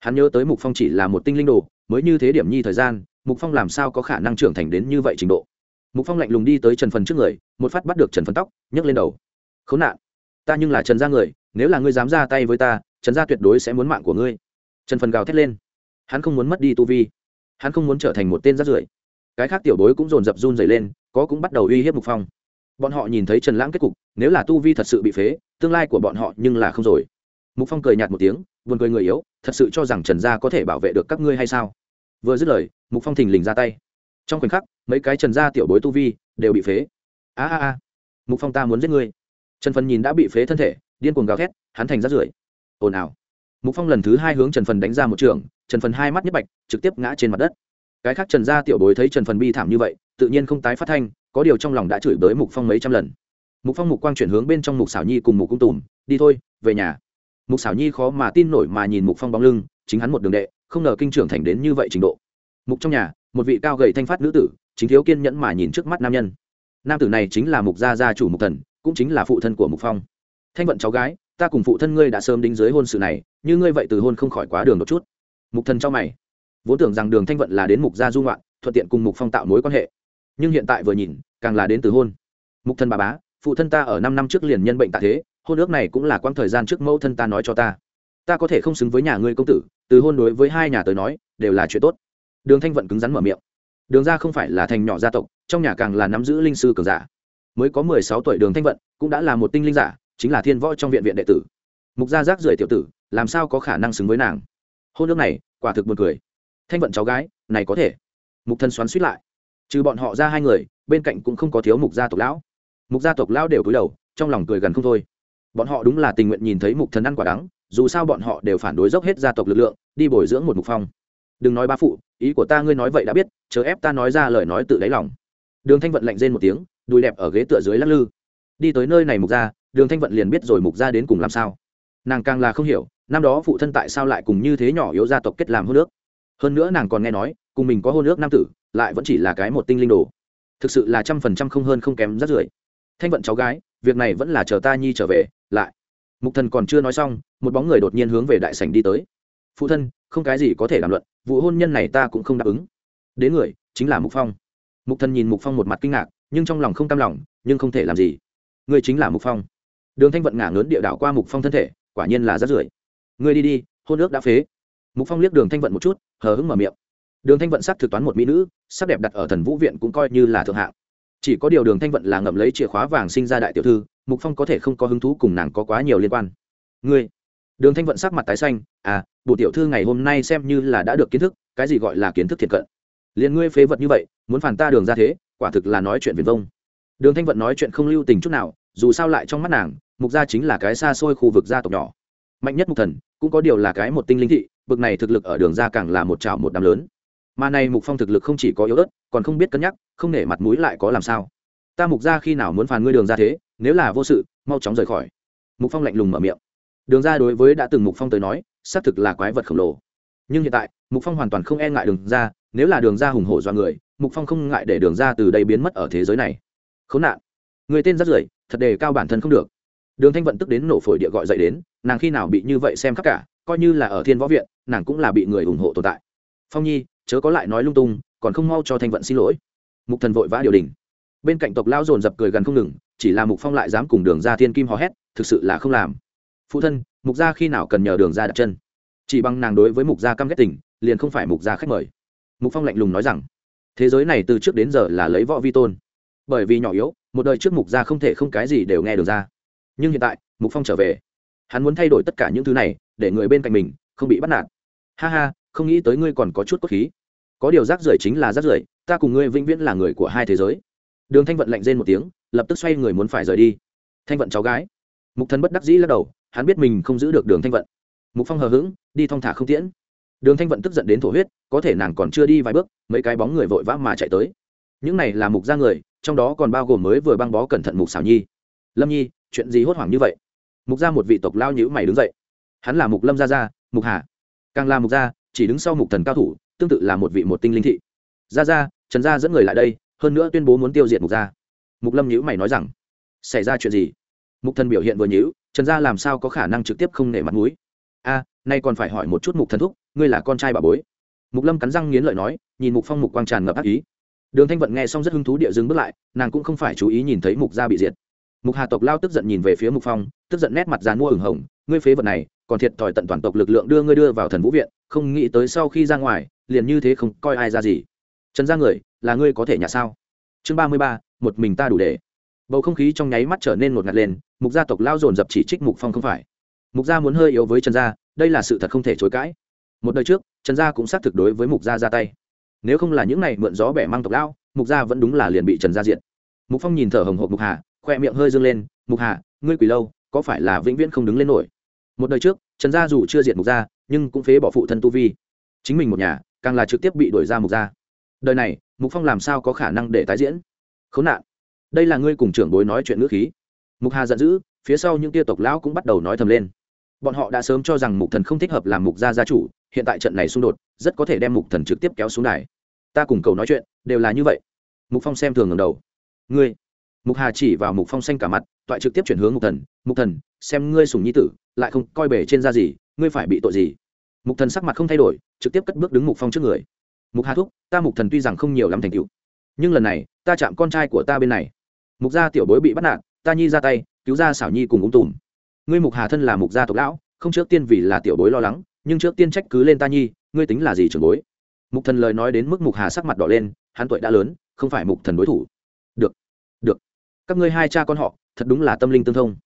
Hắn nhớ tới mục phong chỉ là một tinh linh đồ, mới như thế điểm nhi thời gian, mục phong làm sao có khả năng trưởng thành đến như vậy trình độ? Mục phong lạnh lùng đi tới trần phần trước người, một phát bắt được trần phần tóc, nhấc lên đầu. Khốn nạn, ta nhưng là trần gia người, nếu là ngươi dám ra tay với ta, trần gia tuyệt đối sẽ muốn mạng của ngươi. Trần phần gào thét lên hắn không muốn mất đi tu vi. Hắn không muốn trở thành một tên rát rưởi. Cái khác tiểu bối cũng dồn dập run dày lên, có cũng bắt đầu uy hiếp mục phong. Bọn họ nhìn thấy trần lãng kết cục, nếu là tu vi thật sự bị phế, tương lai của bọn họ nhưng là không rồi. Mục phong cười nhạt một tiếng, buồn cười người yếu, thật sự cho rằng trần gia có thể bảo vệ được các ngươi hay sao? Vừa dứt lời, mục phong thình lình ra tay. Trong khoảnh khắc, mấy cái trần gia tiểu bối tu vi đều bị phế. A a a. Mục phong ta muốn giết ngươi. Trần phần nhìn đã bị phế thân thể, điên cuồng gào thét, hắn thành rát rưởi. Ồn ào. Mục phong lần thứ hai hướng trần phần đánh ra một trường trần phần hai mắt nhất bạch, trực tiếp ngã trên mặt đất. Cái khác trần gia tiểu bối thấy trần phần bi thảm như vậy, tự nhiên không tái phát thanh, có điều trong lòng đã chửi bới mục phong mấy trăm lần. Mục phong mục quang chuyển hướng bên trong mục xảo nhi cùng mục cung tùm, đi thôi, về nhà. Mục xảo nhi khó mà tin nổi mà nhìn mục phong bóng lưng, chính hắn một đường đệ, không ngờ kinh trưởng thành đến như vậy trình độ. Mục trong nhà, một vị cao gầy thanh phát nữ tử, chính thiếu kiên nhẫn mà nhìn trước mắt nam nhân. Nam tử này chính là mục gia gia chủ mục thần, cũng chính là phụ thân của mục phong. Thanh vận cháu gái, ta cùng phụ thân ngươi đã sớm đính dưới hôn sự này, như ngươi vậy từ hôn không khỏi quá đường một chút mục thần cho mày. Vốn tưởng rằng đường thanh vận là đến mục gia dung ngoạn, thuận tiện cùng mục phong tạo mối quan hệ. Nhưng hiện tại vừa nhìn càng là đến từ hôn. Mục thần bà bá phụ thân ta ở năm năm trước liền nhân bệnh tạ thế hôn ước này cũng là quãng thời gian trước mẫu thân ta nói cho ta. Ta có thể không xứng với nhà ngươi công tử từ hôn đối với hai nhà tới nói đều là chuyện tốt. Đường thanh vận cứng rắn mở miệng. Đường ra không phải là thành nhỏ gia tộc trong nhà càng là nắm giữ linh sư cường giả. Mới có mười sáu tuổi đường thanh vận cũng đã là một tinh linh giả chính là thiên võ trong viện viện đệ tử. Mục gia rác rưởi tiểu tử làm sao có khả năng xứng với nàng? Hôn ước này, quả thực buồn cười. Thanh vận cháu gái, này có thể. Mục thần xoắn suýt lại. Trừ bọn họ ra hai người, bên cạnh cũng không có thiếu mục gia tộc lão. Mục gia tộc lão đều cúi đầu, trong lòng cười gần không thôi. Bọn họ đúng là tình nguyện nhìn thấy mục thần ăn quả đắng, dù sao bọn họ đều phản đối dốc hết gia tộc lực lượng, đi bồi dưỡng một mục phong. Đừng nói ba phụ, ý của ta ngươi nói vậy đã biết chờ ép ta nói ra lời nói tự đáy lòng. Đường thanh vận lạnh rên một tiếng, đùi đẹp ở ghế tựa dưới lắc lư. Đi tới nơi này mục ra đường thanh vận liền biết rồi mục ra đến cùng làm sao. Nàng càng là không hiểu năm đó phụ thân tại sao lại cùng như thế nhỏ yếu gia tộc kết làm hôn nước hơn nữa nàng còn nghe nói, cùng mình có hôn nước nam tử, lại vẫn chỉ là cái một tinh linh đồ. Thực sự là trăm phần trăm không hơn không kém rất rưởi. Thanh vận cháu gái, việc này vẫn là chờ ta nhi trở về, lại. Mục thần còn chưa nói xong, một bóng người đột nhiên hướng về đại sảnh đi tới. Phụ thân, không cái gì có thể làm luận, vụ hôn nhân này ta cũng không đáp ứng. Đến người, chính là mục phong. Mục thần nhìn mục phong một mặt kinh ngạc, nhưng trong lòng không cam lòng, nhưng không thể làm gì. Người chính là mục phong. Đường thanh vận ngả ngớn địa đảo qua mục phong thân thể, quả nhiên là rất rưởi ngươi đi đi, hôn ước đã phế. Mục phong liếc đường thanh vận một chút, hờ hững mở miệng. Đường thanh vận sắc thực toán một mỹ nữ, sắc đẹp đặt ở thần vũ viện cũng coi như là thượng hạng. Chỉ có điều đường thanh vận là ngậm lấy chìa khóa vàng sinh ra đại tiểu thư, mục phong có thể không có hứng thú cùng nàng có quá nhiều liên quan. Ngươi? Đường thanh vận sắc mặt tái xanh à bộ tiểu thư ngày hôm nay xem như là đã được kiến thức, cái gì gọi là kiến thức thiệt cận? Liền ngươi phế vật như vậy, muốn phản ta đường ra thế, quả thực là nói chuyện viền vông. Đường thanh vận nói chuyện không lưu tình chút nào, dù sao lại trong mắt nàng, mục gia chính là cái xa xôi khu vực gia tộc nhỏ. Mạnh nhất mục thần cũng có điều là cái một tinh linh thị, bực này thực lực ở đường ra càng là một trào một đám lớn. Mà này mục phong thực lực không chỉ có yếu ớt, còn không biết cân nhắc, không nể mặt mũi lại có làm sao. Ta mục ra khi nào muốn phàn ngươi đường ra thế, nếu là vô sự, mau chóng rời khỏi. Mục phong lạnh lùng mở miệng. Đường ra đối với đã từng mục phong tới nói, xác thực là quái vật khổng lồ. Nhưng hiện tại, mục phong hoàn toàn không e ngại đường ra, nếu là đường ra hùng hổ do người, mục phong không ngại để đường ra từ đây biến mất ở thế giới này. Khốn nạn. Người tên rất rưởi, thật đề cao bản thân không được đường thanh vận tức đến nổ phổi địa gọi dậy đến, nàng khi nào bị như vậy xem khắp cả, coi như là ở thiên võ viện, nàng cũng là bị người ủng hộ tồn tại. Phong nhi, chớ có lại nói lung tung, còn không mau cho thanh vận xin lỗi. Mục thần vội vã điều đình. Bên cạnh tộc lao dồn dập cười gần không ngừng, chỉ là mục phong lại dám cùng đường ra thiên kim hò hét, thực sự là không làm. Phụ thân, mục gia khi nào cần nhờ đường ra đặt chân? Chỉ bằng nàng đối với mục gia căm ghét tình, liền không phải mục gia khách mời. Mục phong lạnh lùng nói rằng, thế giới này từ trước đến giờ là lấy võ vi tôn. Bởi vì nhỏ yếu, một đời trước mục gia không thể không cái gì đều nghe được ra nhưng hiện tại, mục phong trở về. Hắn muốn thay đổi tất cả những thứ này, để người bên cạnh mình không bị bắt nạt. Ha ha, không nghĩ tới ngươi còn có chút cốt khí. Có điều rác rưởi chính là rác rưởi, ta cùng ngươi vĩnh viễn là người của hai thế giới. Đường thanh vận lạnh rên một tiếng, lập tức xoay người muốn phải rời đi. Thanh vận cháu gái. Mục thần bất đắc dĩ lắc đầu, hắn biết mình không giữ được đường thanh vận. Mục phong hờ hững, đi thong thả không tiễn. Đường thanh vận tức giận đến thổ huyết, có thể nàng còn chưa đi vài bước, mấy cái bóng người vội vã mà chạy tới. Những này là mục ra người, trong đó còn bao gồm mới vừa băng bó cẩn thận mục xảo nhi. Lâm nhi chuyện gì hốt hoảng như vậy? Mục ra một vị tộc lao nhữ mày đứng dậy. Hắn là mục lâm gia gia, mục hà. Càng là mục gia, chỉ đứng sau mục thần cao thủ, tương tự là một vị một tinh linh thị. Gia gia, trần gia dẫn người lại đây, hơn nữa tuyên bố muốn tiêu diệt mục gia. Mục lâm nhữ mày nói rằng, xảy ra chuyện gì? Mục thần biểu hiện vừa nhữ trần gia làm sao có khả năng trực tiếp không nể mặt mũi? A, nay còn phải hỏi một chút mục thần thúc, ngươi là con trai bà bối. Mục lâm cắn răng nghiến lợi nói, nhìn mục phong mục quang tràn ngập ác ý. Đường thanh vận nghe xong rất hứng thú địa dừng bước lại, nàng cũng không phải chú ý nhìn thấy mục gia bị diệt mục hà tộc lao tức giận nhìn về phía mục phong, tức giận nét mặt dàn mua ửng hồng, ngươi phế vật này, còn thiệt thòi tận toàn tộc lực lượng đưa ngươi đưa vào thần vũ viện, không nghĩ tới sau khi ra ngoài, liền như thế không coi ai ra gì. Trần gia người, là ngươi có thể nhà sao? Chương ba mươi ba, một mình ta đủ để. Bầu không khí trong nháy mắt trở nên một ngạt lên, mục gia tộc lao dồn dập chỉ trích mục phong không phải. Mục gia muốn hơi yếu với trần gia, đây là sự thật không thể chối cãi. Một đời trước, trần gia cũng xác thực đối với mục gia ra tay. Nếu không là những này mượn gió bẻ mang tộc lao, mục gia vẫn đúng là liền bị trần gia diện mục phong nhìn thở hồng hộp mục hà khoe miệng hơi dâng lên, mục hà, ngươi quỳ lâu, có phải là vĩnh viễn không đứng lên nổi? Một đời trước, trần gia dù chưa diệt mục gia, nhưng cũng phế bỏ phụ thân tu vi. Chính mình một nhà, càng là trực tiếp bị đuổi ra mục gia. Đời này, mục phong làm sao có khả năng để tái diễn? Khốn nạn. Đây là ngươi cùng trưởng bối nói chuyện ngữ khí. Mục hà giận dữ, phía sau những tia tộc lão cũng bắt đầu nói thầm lên. Bọn họ đã sớm cho rằng mục thần không thích hợp làm mục gia gia chủ, hiện tại trận này xung đột, rất có thể đem mục thần trực tiếp kéo xuống đài. Ta cùng cầu nói chuyện, đều là như vậy. Mục phong xem thường ngầm đầu. Ngươi mục hà chỉ vào mục phong xanh cả mặt, toại trực tiếp chuyển hướng mục thần. Mục thần, xem ngươi sùng nhi tử, lại không coi bể trên da gì, ngươi phải bị tội gì? Mục thần sắc mặt không thay đổi, trực tiếp cất bước đứng mục phong trước người. Mục hà thúc, ta mục thần tuy rằng không nhiều lắm thành tựu, nhưng lần này, ta chạm con trai của ta bên này. Mục gia tiểu bối bị bắt nạt, ta nhi ra tay, cứu ra xảo nhi cùng ung tùm. Ngươi mục hà thân là mục gia tộc lão, không trước tiên vì là tiểu bối lo lắng, nhưng trước tiên trách cứ lên ta nhi, ngươi tính là gì trưởng bối? Mục thần lời nói đến mức mục hà sắc mặt đỏ lên, hắn tuổi đã lớn, không phải mục thần đối thủ các ngươi hai cha con họ, thật đúng là tâm linh tương thông.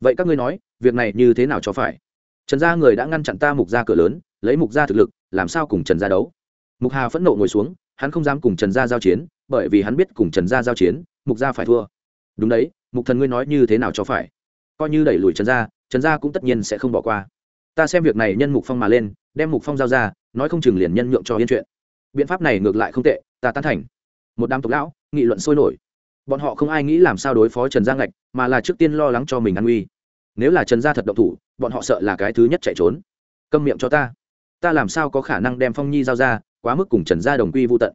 Vậy các ngươi nói, việc này như thế nào cho phải? Trần gia người đã ngăn chặn ta mục gia cửa lớn, lấy mục gia thực lực, làm sao cùng trần gia đấu? Mục hà phẫn nộ ngồi xuống, hắn không dám cùng trần gia giao chiến, bởi vì hắn biết cùng trần gia giao chiến, mục gia phải thua. Đúng đấy, mục thần ngươi nói như thế nào cho phải? Coi như đẩy lùi trần gia trần gia cũng tất nhiên sẽ không bỏ qua. Ta xem việc này nhân mục phong mà lên, đem mục phong giao ra, nói không chừng liền nhân nhượng cho yên chuyện. Biện pháp này ngược lại không tệ, ta tán thành. Một đám tộc lão, nghị luận sôi nổi bọn họ không ai nghĩ làm sao đối phó trần gia ngạch, mà là trước tiên lo lắng cho mình an nguy. Nếu là trần gia thật động thủ, bọn họ sợ là cái thứ nhất chạy trốn. Câm miệng cho ta. Ta làm sao có khả năng đem phong nhi giao ra, quá mức cùng trần gia đồng quy vô tận.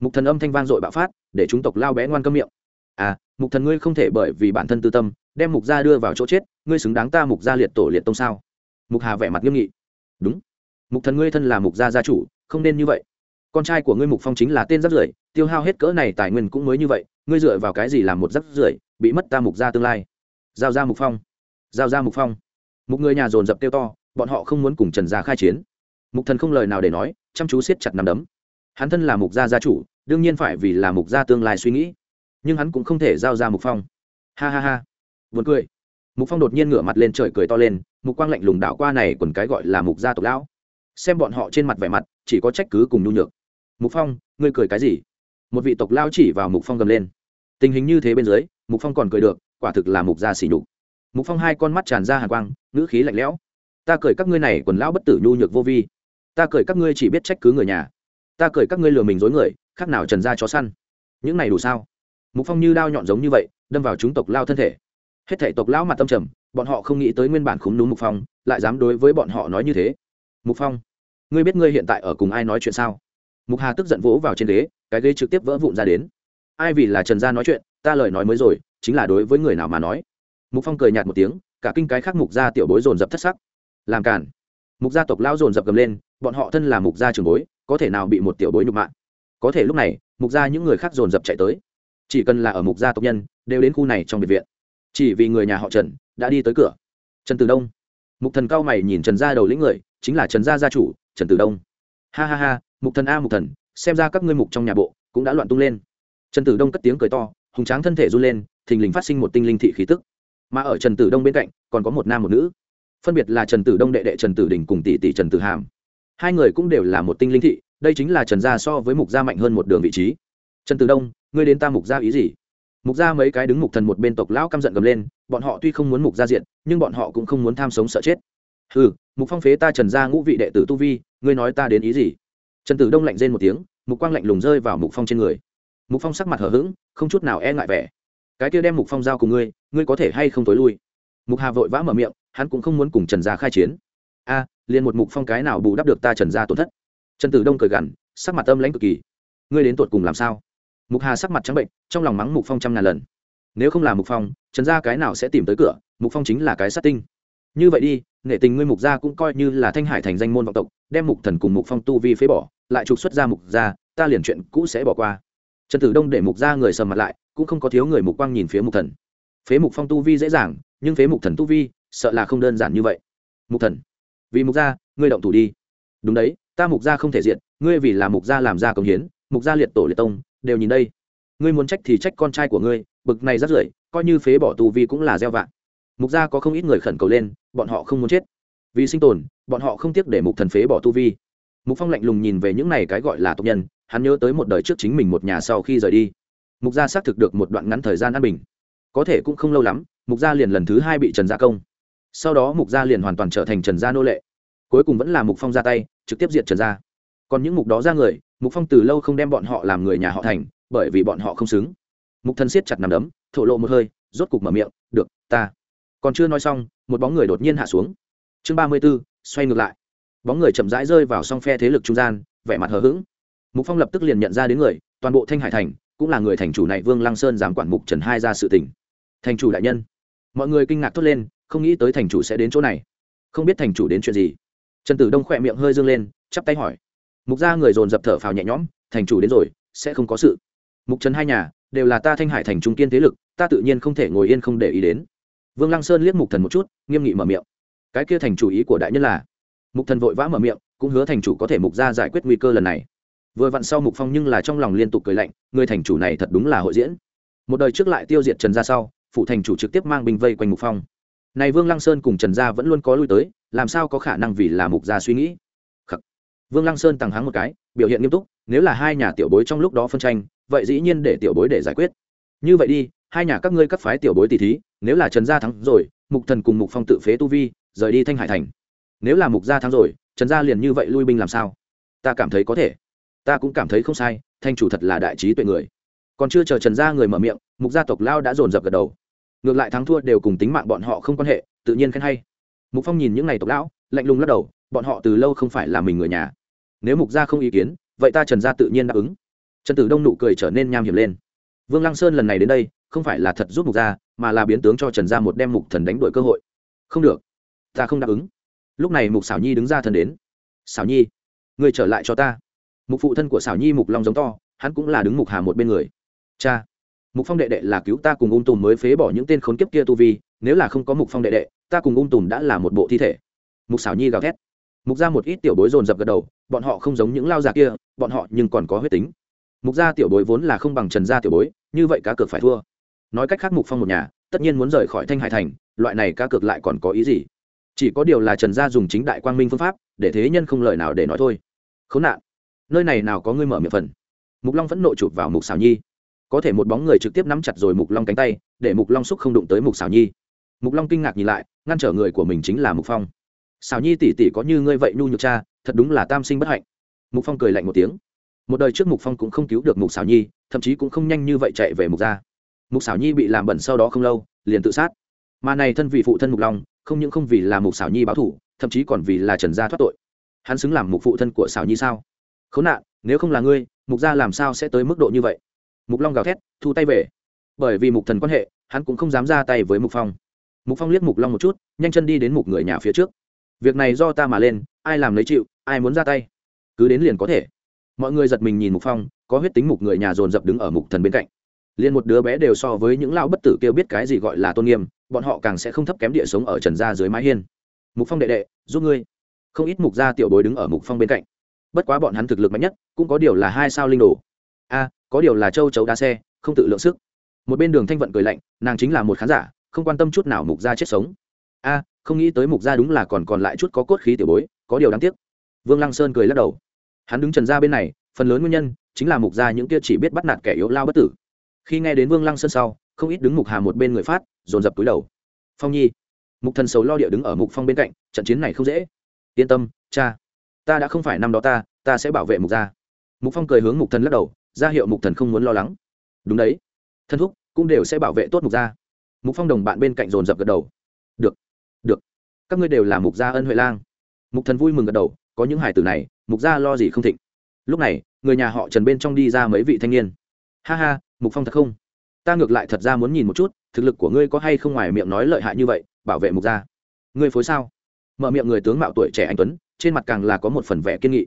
Mục thần âm thanh vang dội bạo phát, để chúng tộc lao bé ngoan câm miệng. À mục thần ngươi không thể bởi vì bản thân tư tâm, đem mục gia đưa vào chỗ chết, ngươi xứng đáng ta mục gia liệt tổ liệt tông sao? Mục hà vẻ mặt nghiêm nghị. Đúng. Mục thần ngươi thân là mục gia gia chủ, không nên như vậy con trai của ngươi mục phong chính là tên rắc rưởi, tiêu hao hết cỡ này tài nguyên cũng mới như vậy, ngươi dựa vào cái gì làm một rắc rưởi, bị mất ta mục gia tương lai. Giao ra mục phong. Giao ra mục phong. Mục người nhà dồn dập tiêu to, bọn họ không muốn cùng trần gia khai chiến. Mục thần không lời nào để nói, chăm chú siết chặt nằm đấm. Hắn thân là mục gia gia chủ, đương nhiên phải vì là mục gia tương lai suy nghĩ. Nhưng hắn cũng không thể giao ra mục phong. Ha ha ha. Vượt cười. Mục phong đột nhiên ngửa mặt lên trời cười to lên, mục quang lạnh lùng đảo qua này quần cái gọi là mục gia tộc lão. Xem bọn họ trên mặt vẻ mặt, chỉ có trách cứ cùng nhu nhược mục phong, ngươi cười cái gì? Một vị tộc lao chỉ vào mục phong gầm lên. Tình hình như thế bên dưới, mục phong còn cười được, quả thực là mục gia xỉ nhục. Mục phong hai con mắt tràn ra hàng quang, ngữ khí lạnh lẽo. Ta cười các ngươi này quần lão bất tử nhu nhược vô vi. Ta cười các ngươi chỉ biết trách cứ người nhà. Ta cười các ngươi lừa mình dối người, khác nào trần ra chó săn. Những này đủ sao? Mục phong như đao nhọn giống như vậy, đâm vào chúng tộc lao thân thể. Hết thể tộc lão mặt tâm trầm, bọn họ không nghĩ tới nguyên bản khúng núm mục phong, lại dám đối với bọn họ nói như thế. Mục phong, ngươi biết ngươi hiện tại ở cùng ai nói chuyện sao? Mục hà tức giận vỗ vào trên ghế, cái ghế trực tiếp vỡ vụn ra đến. Ai vì là trần gia nói chuyện, ta lời nói mới rồi, chính là đối với người nào mà nói. Mục phong cười nhạt một tiếng, cả kinh cái khác mục gia tiểu bối dồn dập thất sắc. Làm cản mục gia tộc lao dồn dập gầm lên, bọn họ thân là mục gia trường bối, có thể nào bị một tiểu bối nhục mạ? Có thể lúc này, mục gia những người khác dồn dập chạy tới. Chỉ cần là ở mục gia tộc nhân, đều đến khu này trong biệt viện. Chỉ vì người nhà họ trần, đã đi tới cửa. Trần tử đông. Mục thần cao mày nhìn trần gia đầu lĩnh người, chính là trần gia gia chủ, trần tử đông. Ha ha ha mục thần a mục thần, xem ra các ngươi mục trong nhà bộ cũng đã loạn tung lên. Trần tử đông cất tiếng cười to, hùng tráng thân thể run lên, thình lình phát sinh một tinh linh thị khí tức. Mà ở trần tử đông bên cạnh, còn có một nam một nữ. Phân biệt là trần tử đông đệ đệ trần tử đình cùng tỷ tỷ trần tử hàm. Hai người cũng đều là một tinh linh thị, đây chính là trần gia so với mục gia mạnh hơn một đường vị trí. Trần tử đông, ngươi đến ta mục gia ý gì? Mục gia mấy cái đứng mục thần một bên tộc lão căm giận gầm lên, bọn họ tuy không muốn mục gia diện, nhưng bọn họ cũng không muốn tham sống sợ chết. Ừ mục phong phế ta trần gia ngũ vị đệ tử tu vi, ngươi nói ta đến ý gì? Trần tử đông lạnh rên một tiếng, mục quang lạnh lùng rơi vào mục phong trên người. Mục phong sắc mặt hở h ữ g không chút nào e ngại vẻ. Cái kia đem mục phong giao cùng ngươi ngươi có thể hay không tối lui? Mục hà vội vã mở miệng, hắn cũng không muốn cùng trần gia khai chiến. A, liền một mục phong cái nào bù đắp được ta trần gia tổn thất? Trần tử đông cười gằn, sắc mặt âm lãnh cực kỳ. Ngươi đến tột cùng làm sao? Mục hà sắc mặt trắng bệnh, trong lòng mắng mục phong trăm ngàn lần. Nếu không là mục phong, trần gia cái nào sẽ tìm tới cửa? Mục phong chính là cái sát tinh như vậy đi, nghệ tình ngươi mục gia cũng coi như là thanh hải thành danh môn vọng tộc, đem mục thần cùng mục phong tu vi phế bỏ, lại trục xuất ra mục gia, ta liền chuyện cũ sẽ bỏ qua. Trần tử đông để mục gia người sầm mặt lại, cũng không có thiếu người mục quang nhìn phía mục thần. Phế mục phong tu vi dễ dàng, nhưng phế mục thần tu vi, sợ là không đơn giản như vậy. Mục thần, vì mục gia, ngươi động thủ đi. Đúng đấy, ta mục gia không thể diện ngươi vì là mục gia làm ra công hiến, mục gia liệt tổ liệt tông, đều nhìn đây. Ngươi muốn trách thì trách con trai của ngươi, bực này rất rưởi, coi như phế bỏ tu vi cũng là gieo vạn mục gia có không ít người khẩn cầu lên, bọn họ không muốn chết. Vì sinh tồn, bọn họ không tiếc để mục thần phế bỏ tu vi. Mục phong lạnh lùng nhìn về những này cái gọi là tộc nhân, hắn nhớ tới một đời trước chính mình một nhà sau khi rời đi. Mục gia xác thực được một đoạn ngắn thời gian an bình. Có thể cũng không lâu lắm, mục gia liền lần thứ hai bị trần gia công. Sau đó mục gia liền hoàn toàn trở thành trần gia nô lệ. Cuối cùng vẫn là mục phong ra tay, trực tiếp diệt trần gia. Còn những mục đó ra người, mục phong từ lâu không đem bọn họ làm người nhà họ thành, bởi vì bọn họ không xứng. Mục thần siết chặt nằm đấm, thổ lộ một hơi, rốt cục mở miệng, được, ta còn chưa nói xong, một bóng người đột nhiên hạ xuống. Chương ba mươi b ố xoay ngược lại. Bóng người chậm rãi rơi vào song phe thế lực trung gian, vẻ mặt hờ hững. Mục phong lập tức liền nhận ra đến người, toàn bộ thanh hải thành, cũng là người thành chủ này vương lăng sơn dám quản mục trần hai ra sự tình. Thành chủ đại nhân. Mọi người kinh ngạc thốt lên, không nghĩ tới thành chủ sẽ đến chỗ này. Không biết thành chủ đến chuyện gì. Trần tử đông khỏe miệng hơi dâng lên, chắp tay hỏi. Mục ra người dồn dập thở phào nhẹ nhõm, thành chủ đến rồi, sẽ không có sự. Mục trần hai nhà, đều là ta thanh hải thành trung kiên thế lực, ta tự nhiên không thể ngồi yên không để ý đến vương lăng sơn liếc mục thần một chút, nghiêm nghị mở miệng. Cái kia thành chủ ý của đại nhân là? Mục thần vội vã mở miệng, cũng hứa thành chủ có thể mục ra giải quyết nguy cơ lần này. Vừa vặn sau mục phong nhưng là trong lòng liên tục cười lạnh, người thành chủ này thật đúng là hội diễn. Một đời trước lại tiêu diệt trần gia sau phụ thành chủ trực tiếp mang binh vây quanh mục phong. Này vương lăng sơn cùng trần gia vẫn luôn có lui tới, làm sao có khả năng vì là mục gia suy nghĩ? Khắc. vương lăng sơn tăng háng một cái, biểu hiện nghiêm túc, nếu là hai nhà tiểu bối trong lúc đó phân tranh, vậy dĩ nhiên để tiểu bối để giải quyết. Như vậy đi hai nhà các ngươi các phái tiểu bối tỷ thí, nếu là trần gia thắng rồi, mục thần cùng mục phong tự phế tu vi, rời đi thanh hải thành. Nếu là mục gia thắng rồi, trần gia liền như vậy lui binh làm sao? Ta cảm thấy có thể. Ta cũng cảm thấy không sai, thanh chủ thật là đại trí tuệ người. Còn chưa chờ trần gia người mở miệng, mục gia tộc lao đã dồn dập gật đầu. Ngược lại thắng thua đều cùng tính mạng bọn họ không quan hệ, tự nhiên khen hay. Mục phong nhìn những ngày tộc lão, lạnh lùng lắc đầu, bọn họ từ lâu không phải là mình người nhà. Nếu mục gia không ý kiến, vậy ta trần gia tự nhiên đáp ứng. Trần tử đông nụ cười trở nên nham hiểm lên. Vương lăng sơn lần này đến đây không phải là thật giúp mục gia, mà là biến tướng cho trần gia một đem mục thần đánh đổi cơ hội. Không được, ta không đáp ứng. Lúc này mục xảo nhi đứng ra thần đến. Xảo nhi, người trở lại cho ta. Mục phụ thân của xảo nhi mục long giống to, hắn cũng là đứng mục hà một bên người. Cha, mục phong đệ đệ là cứu ta cùng ung tùm mới phế bỏ những tên khốn kiếp kia tu vi, nếu là không có mục phong đệ đệ, ta cùng ung tùm đã là một bộ thi thể. Mục xảo nhi gào thét. Mục ra một ít tiểu bối dồn dập gật đầu, bọn họ không giống những lao già kia, bọn họ nhưng còn có huyết tính. Mục gia tiểu bối vốn là không bằng trần gia tiểu bối, như vậy cá cược phải thua nói cách khác mục phong một nhà, tất nhiên muốn rời khỏi thanh hải thành, loại này cá cược lại còn có ý gì? Chỉ có điều là trần gia dùng chính đại quang minh phương pháp, để thế nhân không lời nào để nói thôi. Khốn nạn! Nơi này nào có ngươi mở miệng phần? Mục long vẫn nộ chụp vào mục xảo nhi. Có thể một bóng người trực tiếp nắm chặt rồi mục long cánh tay, để mục long xúc không đụng tới mục xảo nhi. Mục long kinh ngạc nhìn lại, ngăn trở người của mình chính là mục phong. Xảo nhi tỉ tỉ có như ngươi vậy nhu nhược cha, thật đúng là tam sinh bất hạnh. Mục phong cười lạnh một tiếng. Một đời trước mục phong cũng không cứu được mục xảo nhi, thậm chí cũng không nhanh như vậy chạy về mục gia mục xảo nhi bị làm bẩn sau đó không lâu, liền tự sát. Mà này thân vị phụ thân mục long, không những không vì là mục xảo nhi báo thủ thậm chí còn vì là trần gia thoát tội. Hắn xứng làm mục phụ thân của xảo nhi sao? Khốn nạn, nếu không là ngươi, mục gia làm sao sẽ tới mức độ như vậy? Mục long gào thét, thu tay về. Bởi vì mục thần quan hệ, hắn cũng không dám ra tay với mục phong. Mục phong liếc mục long một chút, nhanh chân đi đến mục người nhà phía trước. Việc này do ta mà lên, ai làm lấy chịu, ai muốn ra tay? Cứ đến liền có thể. Mọi người giật mình nhìn mục phong, có huyết tính mục người nhà dồn dập đứng ở mục thần bên cạnh liền một đứa bé đều so với những lão bất tử kêu biết cái gì gọi là tôn nghiêm, bọn họ càng sẽ không thấp kém địa sống ở trần gia dưới mái hiên. Mục phong đệ đệ, giúp ngươi. Không ít mục gia tiểu bối đứng ở mục phong bên cạnh. Bất quá bọn hắn thực lực mạnh nhất, cũng có điều là hai sao linh đồ. A, có điều là châu chấu đá xe, không tự lượng sức. Một bên đường thanh vận cười lạnh, nàng chính là một khán giả, không quan tâm chút nào mục gia chết sống. A, không nghĩ tới mục gia đúng là còn còn lại chút có cốt khí tiểu bối, có điều đáng tiếc. Vương lăng sơn cười lắc đầu. Hắn đứng trần gia bên này, phần lớn nguyên nhân chính là mục gia những kia chỉ biết bắt nạt kẻ yếu lao bất tử khi nghe đến vương lăng sơn sau, không ít đứng mục hà một bên người phát, dồn dập túi đầu. Phong nhi, mục thần xấu lo địa đứng ở mục phong bên cạnh, trận chiến này không dễ. Yên tâm, cha, ta đã không phải năm đó ta ta sẽ bảo vệ mục gia. Mục phong cười hướng mục thần lắc đầu, ra hiệu mục thần không muốn lo lắng. Đúng đấy thân thúc cũng đều sẽ bảo vệ tốt mục gia. Mục phong đồng bạn bên cạnh dồn dập gật đầu. Được được, các ngươi đều là mục gia ân huệ lang. Mục thần vui mừng gật đầu, có những hải tử này, mục gia lo gì không thịnh. Lúc này, người nhà họ trần bên trong đi ra mấy vị thanh niên. Ha ha mục phong thật không? Ta ngược lại thật ra muốn nhìn một chút, thực lực của ngươi có hay không ngoài miệng nói lợi hại như vậy, bảo vệ mục gia. Ngươi phối sao? Mở miệng người tướng mạo tuổi trẻ anh tuấn, trên mặt càng là có một phần vẻ kiên nghị.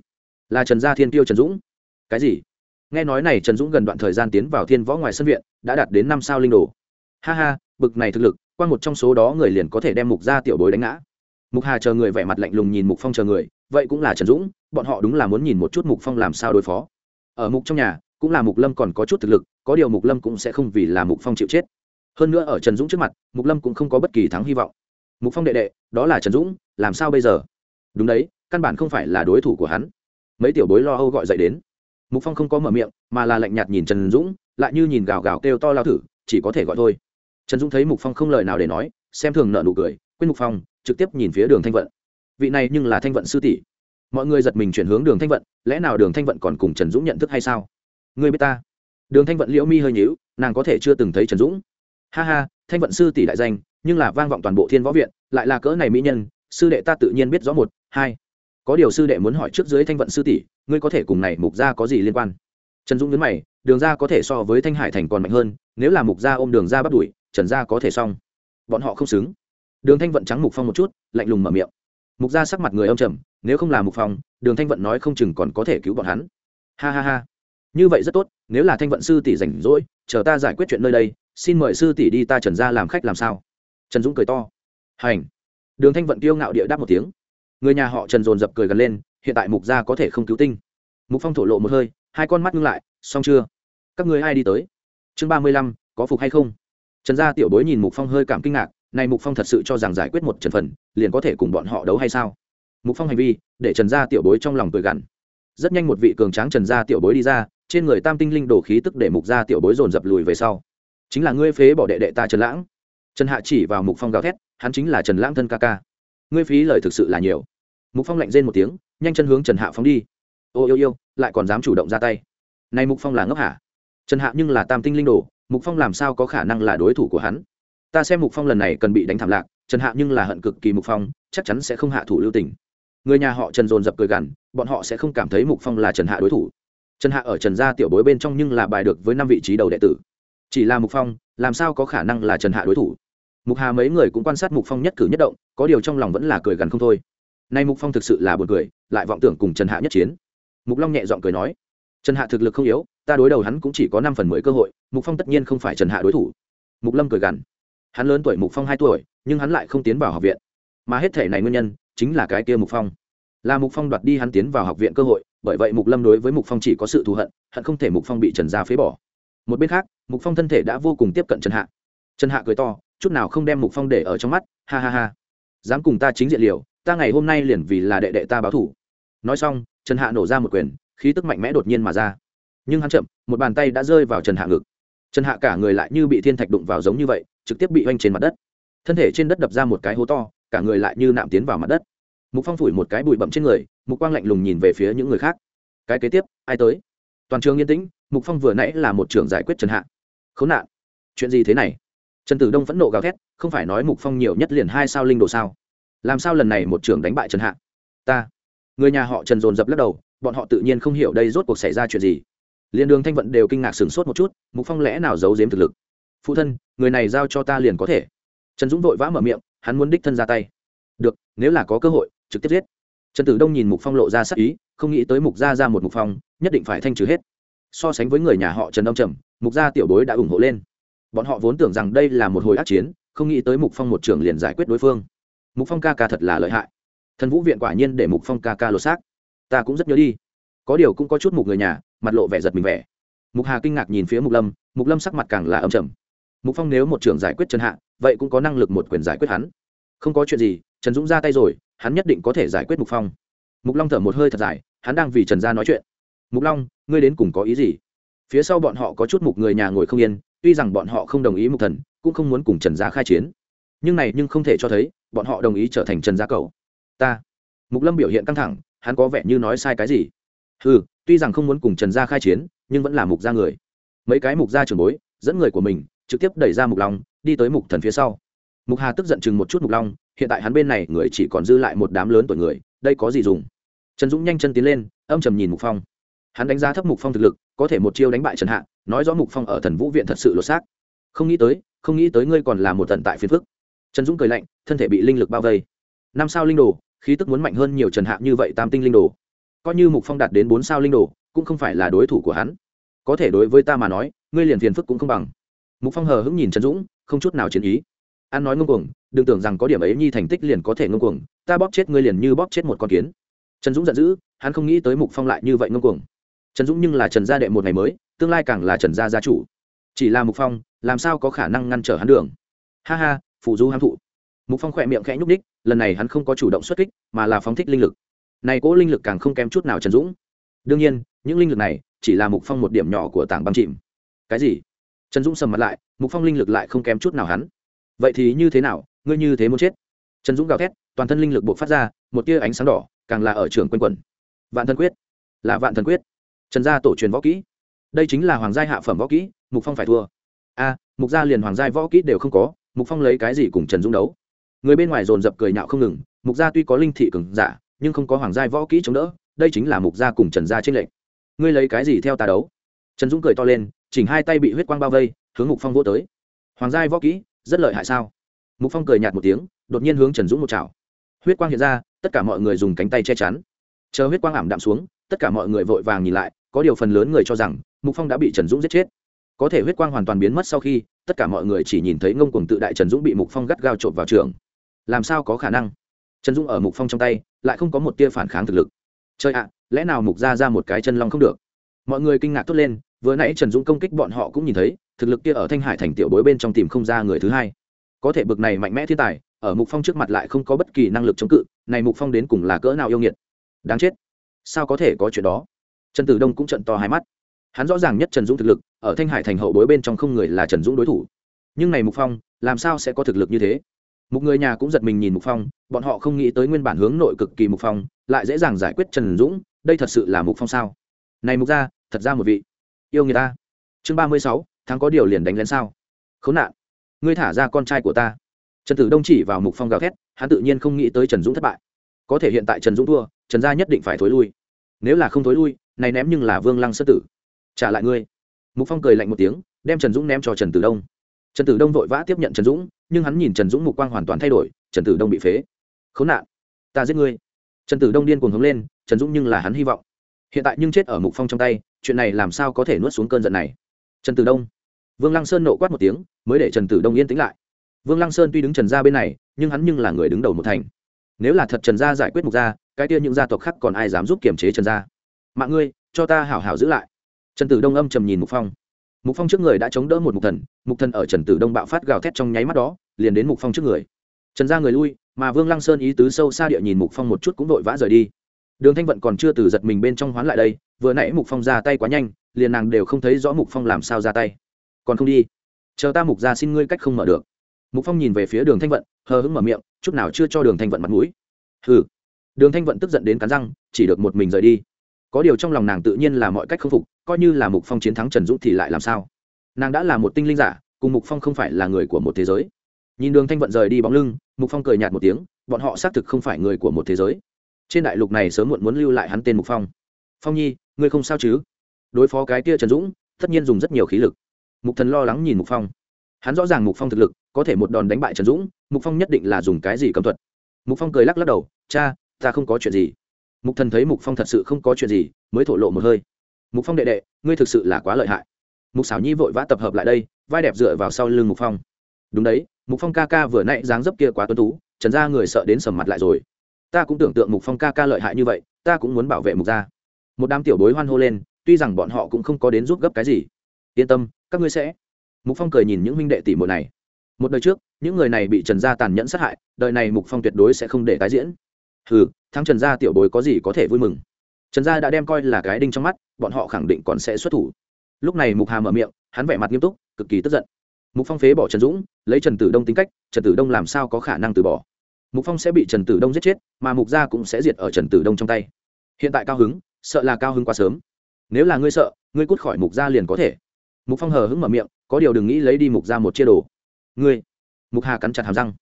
Là trần gia thiên tiêu trần dũng. Cái gì? Nghe nói này trần dũng gần đoạn thời gian tiến vào thiên võ ngoài sân viện, đã đạt đến năm sao linh đồ. Ha ha, bực này thực lực, qua một trong số đó người liền có thể đem mục gia tiểu bối đánh ngã. Mục hà chờ người vẻ mặt lạnh lùng nhìn mục phong chờ người, vậy cũng là trần dũng, bọn họ đúng là muốn nhìn một chút mục phong làm sao đối phó. Ở mục trong nhà cũng là mục lâm còn có chút thực lực, có điều mục lâm cũng sẽ không vì là mục phong chịu chết. Hơn nữa ở trần dũng trước mặt, mục lâm cũng không có bất kỳ thắng hy vọng. Mục phong đệ đệ, đó là trần dũng, làm sao bây giờ? Đúng đấy, căn bản không phải là đối thủ của hắn. Mấy tiểu bối lo âu gọi dậy đến. Mục phong không có mở miệng, mà là lạnh nhạt nhìn trần dũng, lại như nhìn gào gào kêu to lao thử, chỉ có thể gọi thôi. Trần dũng thấy mục phong không lời nào để nói, xem thường nợ nụ cười, quên mục phong, trực tiếp nhìn phía đường thanh vận. Vị này nhưng là thanh vận sư tỷ. Mọi người giật mình chuyển hướng đường thanh vận, lẽ nào đường thanh vận còn cùng trần dũng nhận thức hay sao? Ngươi biết ta? Đường thanh vận liễu mi hơi nhíu, nàng có thể chưa từng thấy trần dũng. Ha ha, thanh vận sư tỷ đại danh, nhưng là vang vọng toàn bộ thiên võ viện, lại là cỡ này mỹ nhân, sư đệ ta tự nhiên biết rõ một, hai. Có điều sư đệ muốn hỏi trước dưới thanh vận sư tỷ, ngươi có thể cùng này mục gia có gì liên quan? Trần dũng nhấn mày, đường ra có thể so với thanh hải thành còn mạnh hơn, nếu là mục gia ôm đường ra bắt đuổi, trần gia có thể xong. Bọn họ không xứng. Đường thanh vận trắng mục phong một chút, lạnh lùng mở miệng. Mục gia sắc mặt người âm trầm, nếu không là mục phong, đường thanh vận nói không chừng còn có thể cứu bọn hắn. Ha ha ha như vậy rất tốt, nếu là thanh vận sư tỷ rảnh rỗi, chờ ta giải quyết chuyện nơi đây, xin mời sư tỷ đi ta trần ra làm khách làm sao? Trần dũng cười to. Hành. Đường thanh vận tiêu ngạo địa đáp một tiếng. Người nhà họ trần dồn dập cười gần lên, hiện tại mục gia có thể không cứu tinh. Mục phong thổ lộ một hơi, hai con mắt ngưng lại, xong chưa? Các người ai đi tới? Chương ba mươi lăm, có phục hay không? Trần gia tiểu bối nhìn mục phong hơi cảm kinh ngạc, này mục phong thật sự cho rằng giải quyết một trần phần, liền có thể cùng bọn họ đấu hay sao? Mục phong hành vi, để trần gia tiểu bối trong lòng cười gằn. Rất nhanh một vị cường tráng trần gia tiểu bối đi ra trên người tam tinh linh đổ khí tức để mục gia tiểu bối dồn dập lùi về sau. Chính là ngươi phế bỏ đệ đệ ta trần lãng. Trần hạ chỉ vào mục phong gào thét, hắn chính là trần lãng thân ca ca. Ngươi phí lời thực sự là nhiều. Mục phong lạnh rên một tiếng, nhanh chân hướng trần hạ phóng đi. Ô, yêu yêu, lại còn dám chủ động ra tay. Này mục phong là ngốc hả? Trần hạ nhưng là tam tinh linh đồ, mục phong làm sao có khả năng là đối thủ của hắn? Ta xem mục phong lần này cần bị đánh thảm lạc, trần hạ nhưng là hận cực kỳ mục phong, chắc chắn sẽ không hạ thủ lưu tình. Người nhà họ trần dồn dập cười gằn, bọn họ sẽ không cảm thấy mục phong là trần hạ đối thủ trần hạ ở trần gia tiểu bối bên trong nhưng là bài được với năm vị trí đầu đệ tử. Chỉ là mục phong, làm sao có khả năng là trần hạ đối thủ? Mục hà mấy người cũng quan sát mục phong nhất cử nhất động, có điều trong lòng vẫn là cười gần không thôi. Nay mục phong thực sự là buồn cười, lại vọng tưởng cùng trần hạ nhất chiến. Mục long nhẹ giọng cười nói, trần hạ thực lực không yếu, ta đối đầu hắn cũng chỉ có năm phần mười cơ hội, mục phong tất nhiên không phải trần hạ đối thủ. Mục lâm cười gằn, hắn lớn tuổi mục phong hai tuổi, nhưng hắn lại không tiến vào học viện. Mà hết thể này nguyên nhân, chính là cái kia mục phong. Là mục phong đoạt đi hắn tiến vào học viện cơ hội bởi vậy mục lâm đối với mục phong chỉ có sự thù hận hận không thể mục phong bị trần gia phế bỏ. Một bên khác, mục phong thân thể đã vô cùng tiếp cận trần hạ. Trần hạ cười to, chút nào không đem mục phong để ở trong mắt, ha ha ha. Dám cùng ta chính diện liều, ta ngày hôm nay liền vì là đệ đệ ta báo thủ nói xong, trần hạ nổ ra một quyền, khí tức mạnh mẽ đột nhiên mà ra. Nhưng hắn chậm, một bàn tay đã rơi vào trần hạ ngực. Trần hạ cả người lại như bị thiên thạch đụng vào giống như vậy, trực tiếp bị oanh trên mặt đất. Thân thể trên đất đập ra một cái hố to, cả người lại như nạm tiến vào mặt đất. Mục phong phủi một cái bụi bậm trên người mục quang lạnh lùng nhìn về phía những người khác. Cái kế tiếp, ai tới? Toàn trường yên tĩnh, mục phong vừa nãy là một trường giải quyết trần hạ. Khốn nạn. Chuyện gì thế này? Trần tử đông phẫn nộ gào thét, không phải nói mục phong nhiều nhất liền hai sao linh đồ sao? Làm sao lần này một trường đánh bại trần hạ? Ta. Người nhà họ trần dồn dập lắc đầu, bọn họ tự nhiên không hiểu đây rốt cuộc xảy ra chuyện gì. Liền đường thanh vận đều kinh ngạc sửng sốt một chút, mục phong lẽ nào giấu giếm thực lực? Phụ thân, người này giao cho ta liền có thể. Trần dũng vội vã mở miệng, hắn muốn đích thân ra tay. Được, nếu là có cơ hội, trực tiếp giết trần tử đông nhìn mục phong lộ ra sắc ý, không nghĩ tới mục gia ra một mục phong, nhất định phải thanh trừ hết. So sánh với người nhà họ trần đông trầm, mục gia tiểu bối đã ủng hộ lên. Bọn họ vốn tưởng rằng đây là một hồi ác chiến, không nghĩ tới mục phong một trưởng liền giải quyết đối phương. Mục phong ca ca thật là lợi hại. Thần vũ viện quả nhiên để mục phong ca ca lột xác. Ta cũng rất nhớ đi. Có điều cũng có chút mục người nhà, mặt lộ vẻ giật mình vẻ. Mục hà kinh ngạc nhìn phía mục lâm mục lâm sắc mặt càng là âm trầm. Mục phong nếu một trưởng giải quyết trần hạ, vậy cũng có năng lực một quyền giải quyết hắn. Không có chuyện gì, trần dũng ra tay rồi hắn nhất định có thể giải quyết mục phong mục long thở một hơi thật dài hắn đang vì trần gia nói chuyện mục long ngươi đến cùng có ý gì phía sau bọn họ có chút mục người nhà ngồi không yên tuy rằng bọn họ không đồng ý mục thần cũng không muốn cùng trần gia khai chiến nhưng này nhưng không thể cho thấy bọn họ đồng ý trở thành trần gia cầu ta mục lâm biểu hiện căng thẳng hắn có vẻ như nói sai cái gì ừ tuy rằng không muốn cùng trần gia khai chiến nhưng vẫn là mục gia người mấy cái mục gia trưởng bối dẫn người của mình trực tiếp đẩy ra mục long đi tới mục thần phía sau mục hà tức giận chừng một chút mục long hiện tại hắn bên này người chỉ còn dư lại một đám lớn tuổi người, đây có gì dùng? Trần dũng nhanh chân tiến lên, âm trầm nhìn mục phong. Hắn đánh giá thấp mục phong thực lực, có thể một chiêu đánh bại trần hạ, nói rõ mục phong ở thần vũ viện thật sự lột xác. Không nghĩ tới, không nghĩ tới ngươi còn là một tận tại phiền phức. Trần dũng cười lạnh, thân thể bị linh lực bao vây. Năm sao linh đồ, khí tức muốn mạnh hơn nhiều trần hạ như vậy tam tinh linh đồ. Coi như mục phong đạt đến bốn sao linh đồ, cũng không phải là đối thủ của hắn. Có thể đối với ta mà nói, ngươi liền phiền phức cũng không bằng. Mục phong hờ hững nhìn trần dũng, không chút nào chiến ý. An nói ngông cuồng đừng tưởng rằng có điểm ấy nhi thành tích liền có thể ngông cuồng, ta bóp chết ngươi liền như bóp chết một con kiến. Trần dũng giận dữ, hắn không nghĩ tới mục phong lại như vậy ngông cuồng. Trần dũng nhưng là trần gia đệ một ngày mới, tương lai càng là trần gia gia chủ. Chỉ là mục phong, làm sao có khả năng ngăn trở hắn đường? Ha ha phụ du hám thụ. Mục phong khỏe miệng khẽ nhúc ních lần này hắn không có chủ động xuất kích, mà là phóng thích linh lực. Này cỗ linh lực càng không kém chút nào trần dũng. Đương nhiên, những linh lực này chỉ là mục phong một điểm nhỏ của tảng băng chìm. Cái gì? Trần dũng sầm mặt lại, mục phong linh lực lại không kém chút nào hắn. Vậy thì như thế nào? Ngươi như thế muốn chết. Trần dũng gào thét, toàn thân linh lực buộc phát ra, một tia ánh sáng đỏ, càng là ở trường quân quần. Vạn thần quyết, là vạn thần quyết. Trần gia tổ truyền võ kỹ. Đây chính là hoàng gia hạ phẩm võ kỹ, mục phong phải thua. A, mục gia liền hoàng gia võ kỹ đều không có, mục phong lấy cái gì cùng trần dũng đấu? Người bên ngoài dồn dập cười nhạo không ngừng, mục gia tuy có linh thị cường giả, nhưng không có hoàng Gia võ kỹ chống đỡ, đây chính là mục gia cùng trần gia trên lệnh ngươi lấy cái gì theo tà đấu? Trần dũng cười to lên, chỉnh hai tay bị huyết quang bao vây, hướng mục phong vô tới. Hoàng Gia võ kỹ, rất lợi hại sao? Mục phong cười nhạt một tiếng, đột nhiên hướng trần dũng một chảo. Huyết quang hiện ra, tất cả mọi người dùng cánh tay che chắn. Chờ huyết quang ảm đạm xuống, tất cả mọi người vội vàng nhìn lại, có điều phần lớn người cho rằng, mục phong đã bị trần dũng giết chết. Có thể huyết quang hoàn toàn biến mất sau khi, tất cả mọi người chỉ nhìn thấy ngông cuồng tự đại trần dũng bị mục phong gắt gao trộm vào trường. Làm sao có khả năng? Trần dũng ở mục phong trong tay, lại không có một tia phản kháng thực lực. Chơi ạ, lẽ nào mục ra ra một cái chân long không được? Mọi người kinh ngạc thốt lên, vừa nãy trần dũng công kích bọn họ cũng nhìn thấy, thực lực kia ở thanh hải thành tiểu bối bên trong tìm không ra người thứ hai có thể bực này mạnh mẽ thiên tài, ở mục phong trước mặt lại không có bất kỳ năng lực chống cự, này mục phong đến cùng là cỡ nào yêu nghiệt. Đáng chết. Sao có thể có chuyện đó? Trần tử đông cũng trận to hai mắt. Hắn rõ ràng nhất trần dũng thực lực, ở thanh hải thành hậu bối bên trong không người là trần dũng đối thủ. Nhưng này mục phong, làm sao sẽ có thực lực như thế? Một người nhà cũng giật mình nhìn mục phong, bọn họ không nghĩ tới nguyên bản hướng nội cực kỳ mục phong, lại dễ dàng giải quyết trần dũng, đây thật sự là mục phong sao? Này mục ra thật ra một vị. Yêu người ta. Chương ba mươi sáu tháng có điều liền đánh lên sao? Khốn nạn ngươi thả ra con trai của ta. Trần tử đông chỉ vào mục phong gào thét, hắn tự nhiên không nghĩ tới trần dũng thất bại. Có thể hiện tại trần dũng thua, trần gia nhất định phải thối lui. Nếu là không thối lui, này ném nhưng là vương lăng sơ tử. Trả lại ngươi. Mục phong cười lạnh một tiếng, đem trần dũng ném cho trần tử đông. Trần tử đông vội vã tiếp nhận trần dũng, nhưng hắn nhìn trần dũng mục quang hoàn toàn thay đổi, trần tử đông bị phế. Khốn nạn, ta giết ngươi. Trần tử đông điên cuồng hống lên, trần dũng nhưng là hắn hy vọng. Hiện tại nhưng chết ở mục phong trong tay, chuyện này làm sao có thể nuốt xuống cơn giận này? Trần tử đông vương lăng sơn nộ quát một tiếng, mới để trần tử đông yên tĩnh lại. Vương lăng sơn tuy đứng trần gia bên này, nhưng hắn nhưng là người đứng đầu một thành. Nếu là thật trần gia giải quyết mục gia, cái kia những gia tộc khác còn ai dám giúp kiềm chế trần gia? Mạng ngươi, cho ta hảo hảo giữ lại. Trần tử đông âm trầm nhìn mục phong. Mục phong trước người đã chống đỡ một mục thần mục thần ở trần tử đông bạo phát gào thét trong nháy mắt đó, liền đến mục phong trước người. Trần gia người lui, mà vương lăng sơn ý tứ sâu xa địa nhìn mục phong một chút cũng vội vã rời đi. Đường thanh vận còn chưa từ giật mình bên trong hoán lại đây, vừa nãy mục phong ra tay quá nhanh, liền nàng đều không thấy rõ mục phong làm sao ra tay còn không đi. Chờ ta mục ra xin ngươi cách không mở được. Mục phong nhìn về phía đường thanh vận, hờ hững mở miệng, chút nào chưa cho đường thanh vận mặt mũi. Hừ. Đường thanh vận tức giận đến cắn răng, chỉ được một mình rời đi. Có điều trong lòng nàng tự nhiên là mọi cách không phục, coi như là mục phong chiến thắng trần dũng thì lại làm sao? Nàng đã là một tinh linh giả, cùng mục phong không phải là người của một thế giới. Nhìn đường thanh vận rời đi bóng lưng, mục phong cười nhạt một tiếng, bọn họ xác thực không phải người của một thế giới. Trên đại lục này sớm muộn muốn lưu lại hắn tên mục phong. Phong nhi, ngươi không sao chứ? Đối phó cái kia trần dũng, tất nhiên dùng rất nhiều khí lực mục thần lo lắng nhìn mục phong. Hắn rõ ràng mục phong thực lực, có thể một đòn đánh bại trần dũng, mục phong nhất định là dùng cái gì cấm thuật? Mục phong cười lắc lắc đầu, cha, ta không có chuyện gì. Mục thần thấy mục phong thật sự không có chuyện gì, mới thổ lộ một hơi. Mục phong đệ đệ, ngươi thực sự là quá lợi hại. Mục xảo nhi vội vã tập hợp lại đây, vai đẹp dựa vào sau lưng mục phong. Đúng đấy, mục phong ca ca vừa nãy dáng dấp kia quá tuấn tú, trần ra người sợ đến sầm mặt lại rồi. Ta cũng tưởng tượng mục phong ca ca lợi hại như vậy, ta cũng muốn bảo vệ mục gia. Một đám tiểu bối hoan hô lên, tuy rằng bọn họ cũng không có đến giúp gấp cái gì. Yên tâm các ngươi sẽ mục phong cười nhìn những huynh đệ tỷ muội này một đời trước những người này bị trần gia tàn nhẫn sát hại đời này mục phong tuyệt đối sẽ không để tái diễn hừ thắng trần gia tiểu bối có gì có thể vui mừng trần gia đã đem coi là cái đinh trong mắt bọn họ khẳng định còn sẽ xuất thủ lúc này mục hà mở miệng hắn vẻ mặt nghiêm túc cực kỳ tức giận mục phong phế bỏ trần dũng lấy trần tử đông tính cách trần tử đông làm sao có khả năng từ bỏ mục phong sẽ bị trần tử đông giết chết mà mục gia cũng sẽ diệt ở trần tử đông trong tay hiện tại cao hứng sợ là cao hứng quá sớm nếu là ngươi sợ ngươi cút khỏi mục gia liền có thể mục phong hờ hững mở miệng, có điều đừng nghĩ lấy đi mục gia một chia đồ. Ngươi, mục hà cắn chặt hàm răng.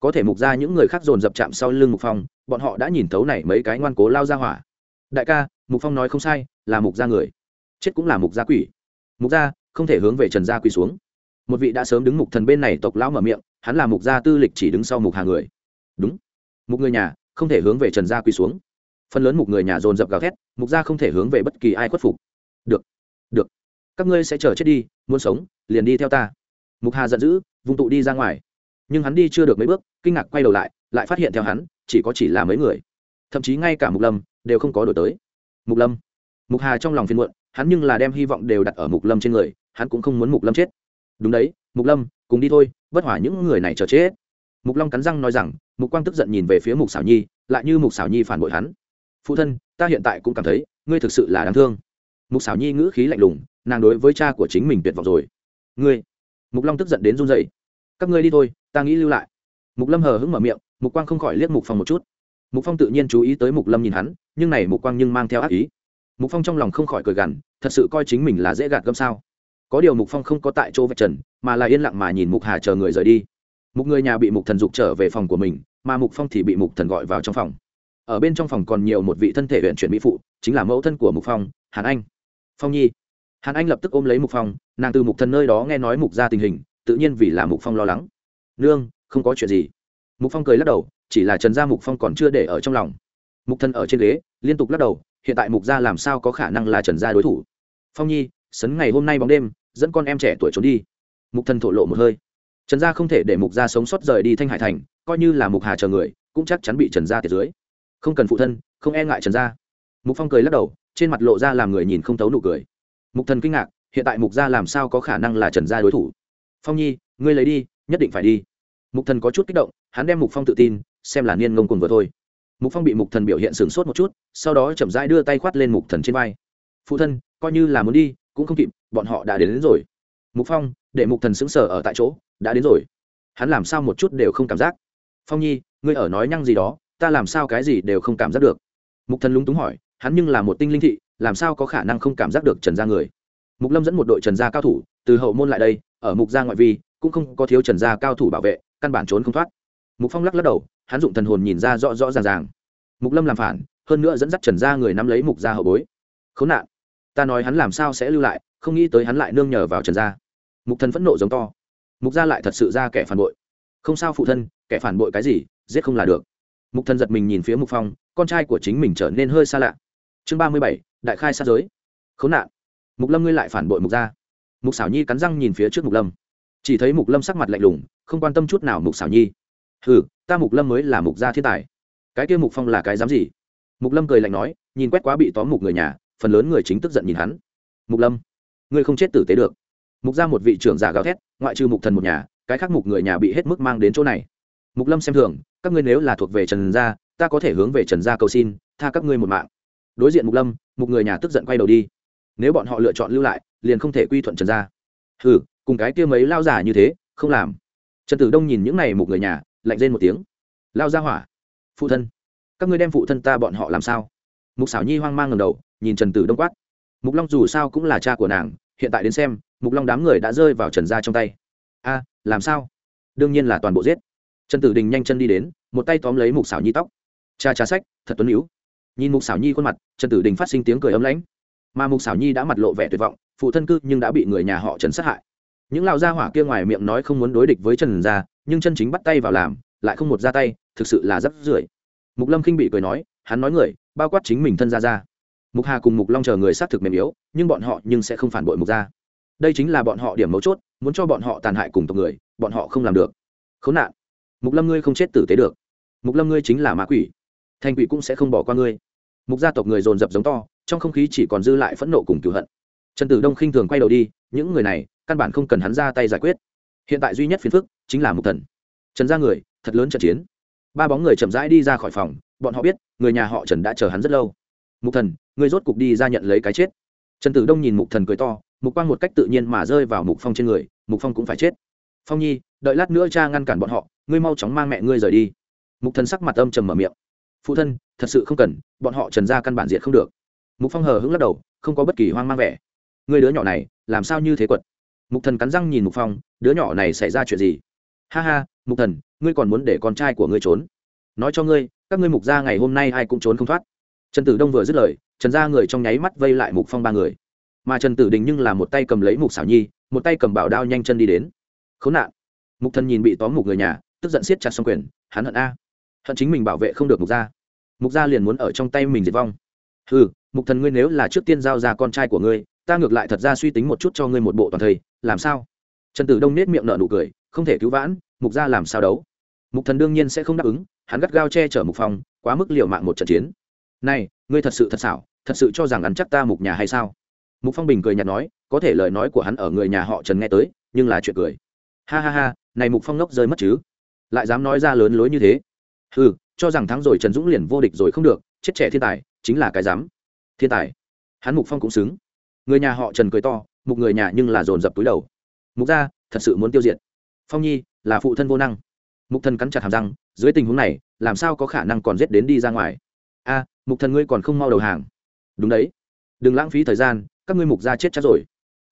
Có thể mục gia những người khác dồn dập chạm sau lưng mục phong, bọn họ đã nhìn thấu này mấy cái ngoan cố lao ra hỏa. Đại ca, mục phong nói không sai, là mục gia người. Chết cũng là mục gia quỷ. Mục gia, không thể hướng về trần gia quỳ xuống. Một vị đã sớm đứng mục thần bên này tộc lão mở miệng, hắn là mục gia tư lịch chỉ đứng sau mục hà người. Đúng. Mục người nhà, không thể hướng về trần gia quỳ xuống. Phần lớn mục người nhà dồn dập gào thét, mục gia không thể hướng về bất kỳ ai khuất phục. Được. Được các ngươi sẽ chờ chết đi, muốn sống, liền đi theo ta. Mục hà giận dữ vùng tụ đi ra ngoài. Nhưng hắn đi chưa được mấy bước, kinh ngạc quay đầu lại lại phát hiện theo hắn, chỉ có chỉ là mấy người. Thậm chí ngay cả mục lâm, đều không có đổi tới. Mục lâm. Mục hà trong lòng phiền muộn, hắn nhưng là đem hy vọng đều đặt ở mục lâm trên người, hắn cũng không muốn mục lâm chết. Đúng đấy, mục lâm, cùng đi thôi, bất hỏa những người này chờ chết. Mục long cắn răng nói rằng, mục quang tức giận nhìn về phía mục xảo nhi, lại như mục xảo nhi phản bội hắn. Phụ thân, ta hiện tại cũng cảm thấy, ngươi thực sự là đáng thương mục xảo nhi ngữ khí lạnh lùng, nàng đối với cha của chính mình tuyệt vọng rồi. Ngươi, mục long tức giận đến run dậy các ngươi đi thôi, ta nghĩ lưu lại. Mục lâm hờ hững mở miệng, mục quang không khỏi liếc mục phong một chút. Mục phong tự nhiên chú ý tới mục lâm nhìn hắn, nhưng này mục quang nhưng mang theo ác ý. Mục phong trong lòng không khỏi cười gằn, thật sự coi chính mình là dễ gạt gâm sao. Có điều mục phong không có tại chỗ vạch trần, mà là yên lặng mà nhìn mục hà chờ người rời đi. Mục người nhà bị mục thần dục trở về phòng của mình, mà mục phong thì bị mục thần gọi vào trong phòng. Ở bên trong phòng còn nhiều một vị thân thể huyện chuyển mỹ phụ, chính là mẫu thân của mục phong, hàn anh phong nhi. Hàn anh lập tức ôm lấy mục phong, nàng từ mục thần nơi đó nghe nói mục ra tình hình, tự nhiên vì là mục phong lo lắng. Nương, không có chuyện gì. Mục phong cười lắc đầu, chỉ là trần gia mục phong còn chưa để ở trong lòng. Mục thần ở trên ghế, liên tục lắc đầu, hiện tại mục gia làm sao có khả năng là trần gia đối thủ? Phong nhi, sấn ngày hôm nay bóng đêm, dẫn con em trẻ tuổi trốn đi. Mục thần thổ lộ một hơi. Trần gia không thể để mục gia sống sót rời đi thanh hải thành, coi như là mục hà chờ người, cũng chắc chắn bị trần gia tiệt dưới. Không cần phụ thân, không e ngại trần gia. Mục phong cười lắc đầu trên mặt lộ ra làm người nhìn không thấu nụ cười. Mục thần kinh ngạc hiện tại mục gia làm sao có khả năng là trần gia đối thủ? Phong nhi ngươi lấy đi nhất định phải đi. Mục thần có chút kích động hắn đem mục phong tự tin xem là niên ngông cùng vừa thôi. Mục phong bị mục thần biểu hiện sửng sốt một chút sau đó chậm rãi đưa tay khoát lên mục thần trên vai. Phụ thân coi như là muốn đi cũng không kịp bọn họ đã đến, đến rồi. Mục phong để mục thần sững sờ ở tại chỗ đã đến rồi. Hắn làm sao một chút đều không cảm giác? Phong nhi ngươi ở nói nhăng gì đó ta làm sao cái gì đều không cảm giác được. Mục thần lúng túng hỏi hắn nhưng là một tinh linh thị, làm sao có khả năng không cảm giác được trần gia người? Mục lâm dẫn một đội trần gia cao thủ, từ hậu môn lại đây, ở mục gia ngoại vi, cũng không có thiếu trần gia cao thủ bảo vệ, căn bản trốn không thoát. Mục phong lắc lắc đầu, hắn dụng thần hồn nhìn ra rõ rõ ràng ràng. Mục lâm làm phản, hơn nữa dẫn dắt trần gia người nắm lấy mục gia hậu bối. Khốn nạn, ta nói hắn làm sao sẽ lưu lại, không nghĩ tới hắn lại nương nhờ vào trần gia. Mục thần phẫn nộ giống to. Mục gia lại thật sự ra kẻ phản bội. Không sao phụ thân, kẻ phản bội cái gì, giết không là được. Mục thần giật mình nhìn phía mục phong, con trai của chính mình trở nên hơi xa lạ chương ba mươi bảy, đại khai sát giới. Khốn nạn. Mục lâm ngươi lại phản bội mục gia. Mục xảo nhi cắn răng nhìn phía trước mục lâm. Chỉ thấy mục lâm sắc mặt lạnh lùng, không quan tâm chút nào mục xảo nhi. Hừ, ta mục lâm mới là mục gia thiên tài. Cái kia mục phong là cái dám gì? Mục lâm cười lạnh nói, nhìn quét quá bị tóm mục người nhà, phần lớn người chính tức giận nhìn hắn. Mục lâm, ngươi không chết tử tế được. Mục ra một vị trưởng giả gào thét, ngoại trừ mục thần một nhà, cái khác mục người nhà bị hết mức mang đến chỗ này. Mục lâm xem thường, các ngươi nếu là thuộc về trần gia, ta có thể hướng về trần gia cầu xin, tha các ngươi một mạng đối diện mục lâm, mục người nhà tức giận quay đầu đi. Nếu bọn họ lựa chọn lưu lại, liền không thể quy thuận trần gia. Ừ cùng cái kia mấy lao giả như thế, không làm. Trần tử đông nhìn những này mục người nhà, lạnh lên một tiếng. Lao ra hỏa, phụ thân, các ngươi đem phụ thân ta bọn họ làm sao? Mục xảo nhi hoang mang ngầm đầu, nhìn trần tử đông quát. Mục long dù sao cũng là cha của nàng, hiện tại đến xem, mục long đám người đã rơi vào trần gia trong tay. A, làm sao? Đương nhiên là toàn bộ giết. Trần tử đình nhanh chân đi đến, một tay tóm lấy mục xảo nhi tóc. Cha cha sách, thật tuấn hữu nhìn mục xảo nhi khuôn mặt trần tử đình phát sinh tiếng cười ấm lãnh. Mà mục xảo nhi đã mặt lộ vẻ tuyệt vọng phụ thân cư nhưng đã bị người nhà họ trần sát hại. Những lão gia hỏa kia ngoài miệng nói không muốn đối địch với trần gia nhưng chân chính bắt tay vào làm lại không một ra tay thực sự là rất rưởi. Mục lâm khinh bị cười nói hắn nói người bao quát chính mình thân gia gia, mục hà cùng mục long chờ người xác thực mềm yếu nhưng bọn họ nhưng sẽ không phản bội mục gia. Đây chính là bọn họ điểm mấu chốt muốn cho bọn họ tàn hại cùng tộc người bọn họ không làm được. Khốn nạn. Mục lâm ngươi không chết tử tế được. Mục lâm ngươi chính là ma quỷ thành quỷ cũng sẽ không bỏ qua ngươi. Mục gia tộc người dồn dập giống to, trong không khí chỉ còn dư lại phẫn nộ cùng cửu hận. Trần tử đông khinh thường quay đầu đi, những người này, căn bản không cần hắn ra tay giải quyết. Hiện tại duy nhất phiền phức, chính là mục thần. Trần gia người, thật lớn trận chiến. Ba bóng người chậm rãi đi ra khỏi phòng, bọn họ biết, người nhà họ trần đã chờ hắn rất lâu. Mục thần, người rốt cục đi ra nhận lấy cái chết. Trần tử đông nhìn mục thần cười to, mục quang một cách tự nhiên mà rơi vào mục phong trên người, mục phong cũng phải chết. Phong nhi, đợi lát nữa cha ngăn cản bọn họ, ngươi mau chóng mang mẹ ngươi rời đi. Mục thần sắc mặt âm trầm mở miệng phụ thân, thật sự không cần, bọn họ trần ra căn bản diện không được. Mục phong hờ hững lắc đầu, không có bất kỳ hoang mang vẻ. Người đứa nhỏ này, làm sao như thế quật? Mục thần cắn răng nhìn mục phong, đứa nhỏ này xảy ra chuyện gì? Ha ha, mục thần, ngươi còn muốn để con trai của ngươi trốn? Nói cho ngươi, các ngươi mục gia ngày hôm nay ai cũng trốn không thoát. Trần tử đông vừa dứt lời, trần gia người trong nháy mắt vây lại mục phong ba người. Mà trần tử đình nhưng là một tay cầm lấy mục xảo nhi, một tay cầm bảo đao nhanh chân đi đến. Khốn nạn. Mục thần nhìn bị tóm mục người nhà, tức giận siết chặt xong quyền, hắn hận a hận chính mình bảo vệ không được mục gia. Mục gia liền muốn ở trong tay mình diệt vong. Ừ mục thần ngươi nếu là trước tiên giao ra con trai của ngươi, ta ngược lại thật ra suy tính một chút cho ngươi một bộ toàn thầy làm sao? Trần tử đông nết miệng nở nụ cười, không thể cứu vãn, mục gia làm sao đấu? Mục thần đương nhiên sẽ không đáp ứng, hắn gắt gao che chở mục phong, quá mức liều mạng một trận chiến. Này, ngươi thật sự thật xảo, thật sự cho rằng ăn chắc ta mục nhà hay sao? Mục phong bình cười nhạt nói, có thể lời nói của hắn ở người nhà họ trần nghe tới, nhưng là chuyện cười. Ha ha ha, này mục phong ngốc rơi mất chứ? Lại dám nói ra lớn lối như thế ừ cho rằng thắng rồi trần dũng liền vô địch rồi không được, chết trẻ thiên tài, chính là cái dám thiên tài. Hắn mục phong cũng xứng. Người nhà họ trần cười to, mục người nhà nhưng là dồn dập túi đầu. Mục gia, thật sự muốn tiêu diệt. Phong nhi, là phụ thân vô năng. Mục thần cắn chặt hàm răng, dưới tình huống này, làm sao có khả năng còn giết đến đi ra ngoài? A, mục thần ngươi còn không mau đầu hàng. Đúng đấy. Đừng lãng phí thời gian, các ngươi mục gia chết chắc rồi.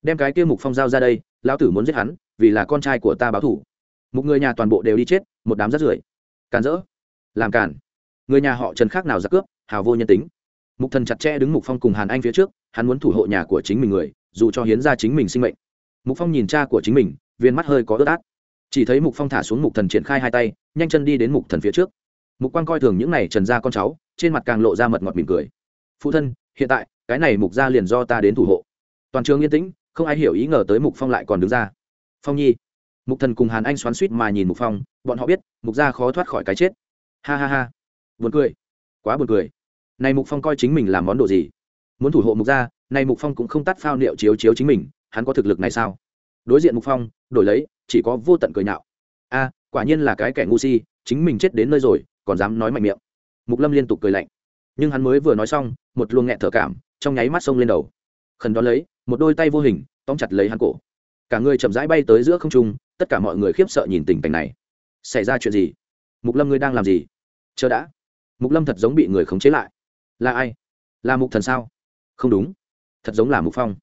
Đem cái kia mục phong giao ra đây, lão tử muốn giết hắn, vì là con trai của ta báo thủ mục người nhà toàn bộ đều đi chết, một đám rắt rưởi. Càn rỡ làm cản. Người nhà họ trần khác nào ra cướp, hào vô nhân tính. Mục thần chặt chẽ đứng mục phong cùng hàn anh phía trước, hắn muốn thủ hộ nhà của chính mình người, dù cho hiến ra chính mình sinh mệnh. Mục phong nhìn cha của chính mình, viên mắt hơi có ướt át. Chỉ thấy mục phong thả xuống mục thần triển khai hai tay, nhanh chân đi đến mục thần phía trước. Mục quang coi thường những này trần ra con cháu, trên mặt càng lộ ra mật ngọt mỉm cười. Phụ thân, hiện tại, cái này mục ra liền do ta đến thủ hộ. Toàn trường yên tĩnh, không ai hiểu ý ngờ tới mục phong lại còn đứng ra. Phong nhi. Mục thần cùng hàn anh xoắn suýt mà nhìn mục phong, bọn họ biết, mục gia khó thoát khỏi cái chết ha ha ha. Buồn cười. Quá buồn cười. Này mục phong coi chính mình làm món đồ gì? Muốn thủ hộ mục gia, này mục phong cũng không tắt phao niệu chiếu chiếu chính mình, hắn có thực lực này sao? Đối diện mục phong, đổi lấy, chỉ có vô tận cười nhạo. A, quả nhiên là cái kẻ ngu si, chính mình chết đến nơi rồi, còn dám nói mạnh miệng. Mục lâm liên tục cười lạnh. Nhưng hắn mới vừa nói xong, một luồng nghẹn thở cảm, trong nháy mắt sông lên đầu. Khẩn đón lấy, một đôi tay vô hình, tóm chặt lấy hắn cổ. Cả người chậm rãi bay tới giữa không trung, tất cả mọi người khiếp sợ nhìn tình cảnh này. Xảy ra chuyện gì? Mục lâm ngươi đang làm gì? Chờ đã. Mục lâm thật giống bị người khống chế lại. Là ai? Là mục thần sao? Không đúng. Thật giống là mục phong.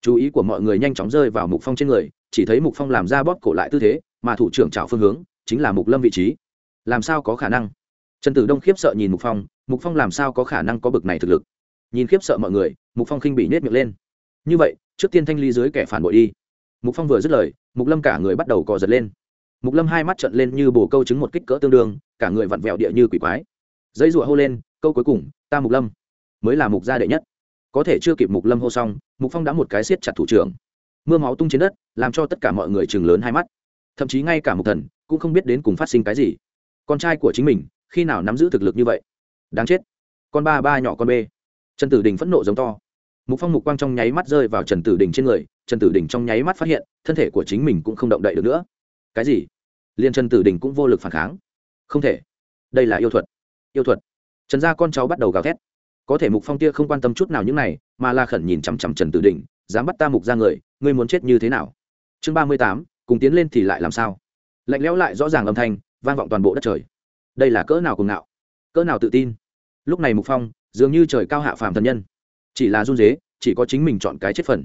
Chú ý của mọi người nhanh chóng rơi vào mục phong trên người, chỉ thấy mục phong làm ra bóp cổ lại tư thế, mà thủ trưởng trào phương hướng chính là mục lâm vị trí. Làm sao có khả năng? Trần tử đông khiếp sợ nhìn mục phong mục phong làm sao có khả năng có bực này thực lực? Nhìn khiếp sợ mọi người, mục phong khinh bị nết miệng lên. Như vậy, trước tiên thanh ly dưới kẻ phản bội đi. Mục phong vừa dứt lời, mục lâm cả người bắt đầu cò giật lên mục lâm hai mắt trận lên như bổ câu chứng một kích cỡ tương đương, cả người vặn vẹo địa như quỷ quái. Dây rụa hô lên, câu cuối cùng, ta mục lâm. Mới là mục gia đệ nhất. Có thể chưa kịp mục lâm hô xong, mục phong đã một cái siết chặt thủ trưởng. Mưa máu tung trên đất, làm cho tất cả mọi người chừng lớn hai mắt. Thậm chí ngay cả mục thần cũng không biết đến cùng phát sinh cái gì. Con trai của chính mình, khi nào nắm giữ thực lực như vậy? Đáng chết. Con ba ba nhỏ con b trần tử đình phẫn nộ giống to. Mục phong mục quang trong nháy mắt rơi vào trần tử đình trên người, trần tử đình trong nháy mắt phát hiện, thân thể của chính mình cũng không động đậy được nữa cái gì? Liền trần tử đình cũng vô lực phản kháng. Không thể. Đây là yêu thuật. Yêu thuật. Trần gia con cháu bắt đầu gào thét. Có thể mục phong tia không quan tâm chút nào những này, mà là khẩn nhìn chằm chằm trần tử đình, dám bắt ta mục ra người, ngươi muốn chết như thế nào? Chương ba mươi tám, cùng tiến lên thì lại làm sao? Lạnh lẽo lại rõ ràng âm thanh, vang vọng toàn bộ đất trời. Đây là cỡ nào cùng ngạo, cỡ nào tự tin. Lúc này mục phong, dường như trời cao hạ phàm thần nhân. Chỉ là run dế chỉ có chính mình chọn cái chết phần.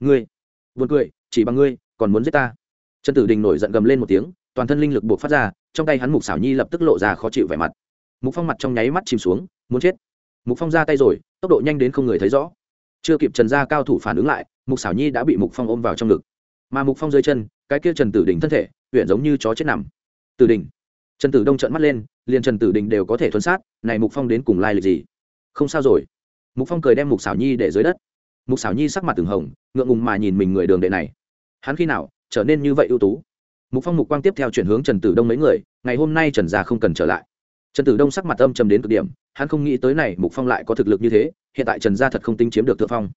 Ngươi vượt cười, chỉ bằng ngươi, còn muốn giết ta trần tử đình nổi giận gầm lên một tiếng, toàn thân linh lực buộc phát ra, trong tay hắn mục xảo nhi lập tức lộ ra khó chịu vẻ mặt. Mục phong mặt trong nháy mắt chìm xuống, muốn chết. Mục phong ra tay rồi, tốc độ nhanh đến không người thấy rõ. Chưa kịp trần gia cao thủ phản ứng lại, mục xảo nhi đã bị mục phong ôm vào trong ngực. Mà mục phong dưới chân, cái kia trần tử đình thân thể huyện giống như chó chết nằm. Tử đình. Trần tử đông trợn mắt lên, liền trần tử đình đều có thể thuấn sát, này mục phong đến cùng lai lịch gì? Không sao rồi. Mục phong cười đem mục xảo nhi để dưới đất. Mục xảo nhi sắc mặt từng hồng, ngượng ngùng mà nhìn mình người đường đệ này. Hắn khi nào trở nên như vậy ưu tú. Mục phong mục quang tiếp theo chuyển hướng trần tử đông mấy người, ngày hôm nay trần gia không cần trở lại. Trần tử đông sắc mặt âm trầm đến cực điểm, hắn không nghĩ tới này mục phong lại có thực lực như thế, hiện tại trần gia thật không tinh chiếm được thượng phong.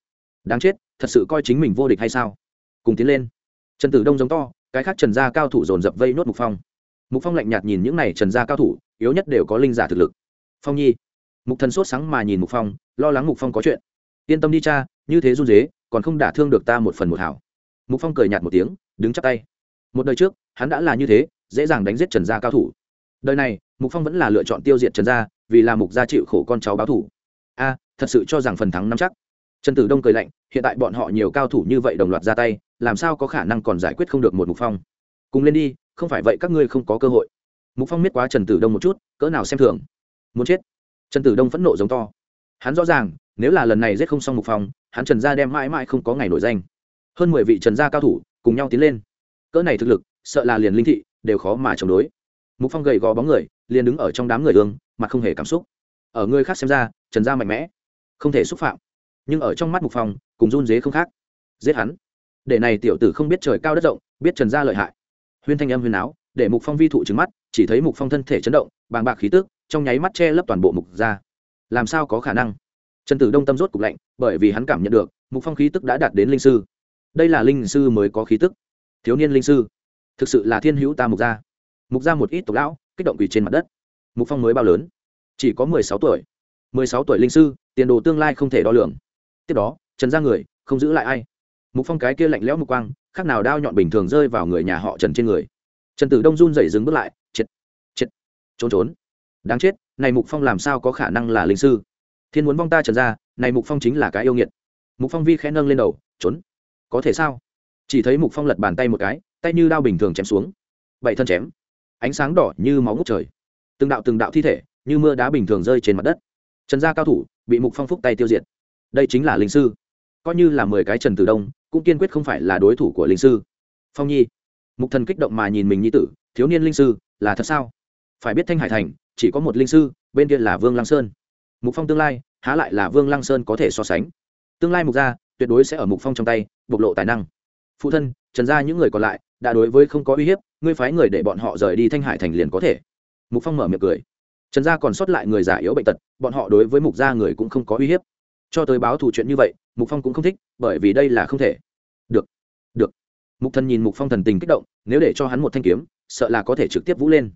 Đáng chết, thật sự coi chính mình vô địch hay sao? Cùng tiến lên. Trần tử đông giống to, cái khác trần gia cao thủ dồn dập vây nốt mục phong. Mục phong lạnh nhạt nhìn những này trần gia cao thủ, yếu nhất đều có linh giả thực lực. Phong nhi. Mục thần sốt sáng mà nhìn mục phong, lo lắng mục phong có chuyện. Yên tâm đi cha, như thế run dế còn không đả thương được ta một phần một hảo mục phong cười nhạt một tiếng, đứng chắp tay. Một đời trước, hắn đã là như thế, dễ dàng đánh giết trần gia cao thủ. Đời này, mục phong vẫn là lựa chọn tiêu diệt trần gia, vì là mục gia chịu khổ con cháu báo thủ. A, thật sự cho rằng phần thắng nắm chắc. Trần tử đông cười lạnh, hiện tại bọn họ nhiều cao thủ như vậy đồng loạt ra tay, làm sao có khả năng còn giải quyết không được một mục phong? Cùng lên đi, không phải vậy các ngươi không có cơ hội. Mục phong miết quá trần tử đông một chút, cỡ nào xem thường. Muốn chết. Trần tử đông phẫn nộ giống to. Hắn rõ ràng, nếu là lần này giết không xong mục phong, hắn trần gia đem mãi mãi không có ngày nổi danh hơn mười vị trần gia cao thủ cùng nhau tiến lên. Cỡ này thực lực, sợ là liền linh thị đều khó mà chống đối. Mục phong gầy gò bóng người, liền đứng ở trong đám người ương mà không hề cảm xúc. Ở người khác xem ra, trần gia mạnh mẽ, không thể xúc phạm. Nhưng ở trong mắt mục phong, cùng run dế không khác. Giết hắn. Để này tiểu tử không biết trời cao đất rộng, biết trần gia lợi hại. Huyên thanh âm huyên áo để mục phong vi thụ trứng mắt, chỉ thấy mục phong thân thể chấn động, bàng bạc khí tức, trong nháy mắt che lấp toàn bộ mục ra làm sao có khả năng? Trần tử đông tâm rốt cục lạnh, bởi vì hắn cảm nhận được, mục phong khí tức đã đạt đến linh sư đây là linh sư mới có khí tức. Thiếu niên linh sư, thực sự là thiên hữu ta mục gia. Mục gia một ít tộc lão, kích động quỳ trên mặt đất. Mục phong mới bao lớn, chỉ có mười sáu tuổi. mười sáu tuổi linh sư, tiền đồ tương lai không thể đo lường. Tiếp đó, trần gia người, không giữ lại ai. Mục phong cái kia lạnh lẽo mục quang, khác nào đao nhọn bình thường rơi vào người nhà họ trần trên người. Trần tử đông run dậy dừng bước lại, chết chết, trốn trốn. Đáng chết, này mục phong làm sao có khả năng là linh sư? Thiên muốn vong ta trần ra này mục phong chính là cái yêu nghiệt. Mục phong vi khẽ nâng lên đầu, trốn có thể sao? Chỉ thấy mục phong lật bàn tay một cái, tay như đao bình thường chém xuống. Bảy thân chém. Ánh sáng đỏ như máu ngút trời. Từng đạo từng đạo thi thể như mưa đá bình thường rơi trên mặt đất. Trần gia cao thủ bị mục phong phúc tay tiêu diệt. Đây chính là linh sư. Coi như là mười cái trần tử đông, cũng kiên quyết không phải là đối thủ của linh sư. Phong nhi. Mục thần kích động mà nhìn mình nhi tử, thiếu niên linh sư, là thật sao? Phải biết thanh hải thành, chỉ có một linh sư, bên kia là vương lăng sơn. Mục phong tương lai, há lại là vương lăng sơn có thể so sánh. Tương lai mục gia tuyệt đối sẽ ở mục phong trong tay, bộc lộ tài năng. Phụ thân, trần gia những người còn lại, đã đối với không có uy hiếp, ngươi phái người để bọn họ rời đi thanh hải thành liền có thể. Mục phong mở miệng cười. Trần gia còn sót lại người già yếu bệnh tật, bọn họ đối với mục gia người cũng không có uy hiếp. Cho tới báo thù chuyện như vậy, mục phong cũng không thích, bởi vì đây là không thể. Được được. Mục thần nhìn mục phong thần tình kích động, nếu để cho hắn một thanh kiếm, sợ là có thể trực tiếp vũ lên.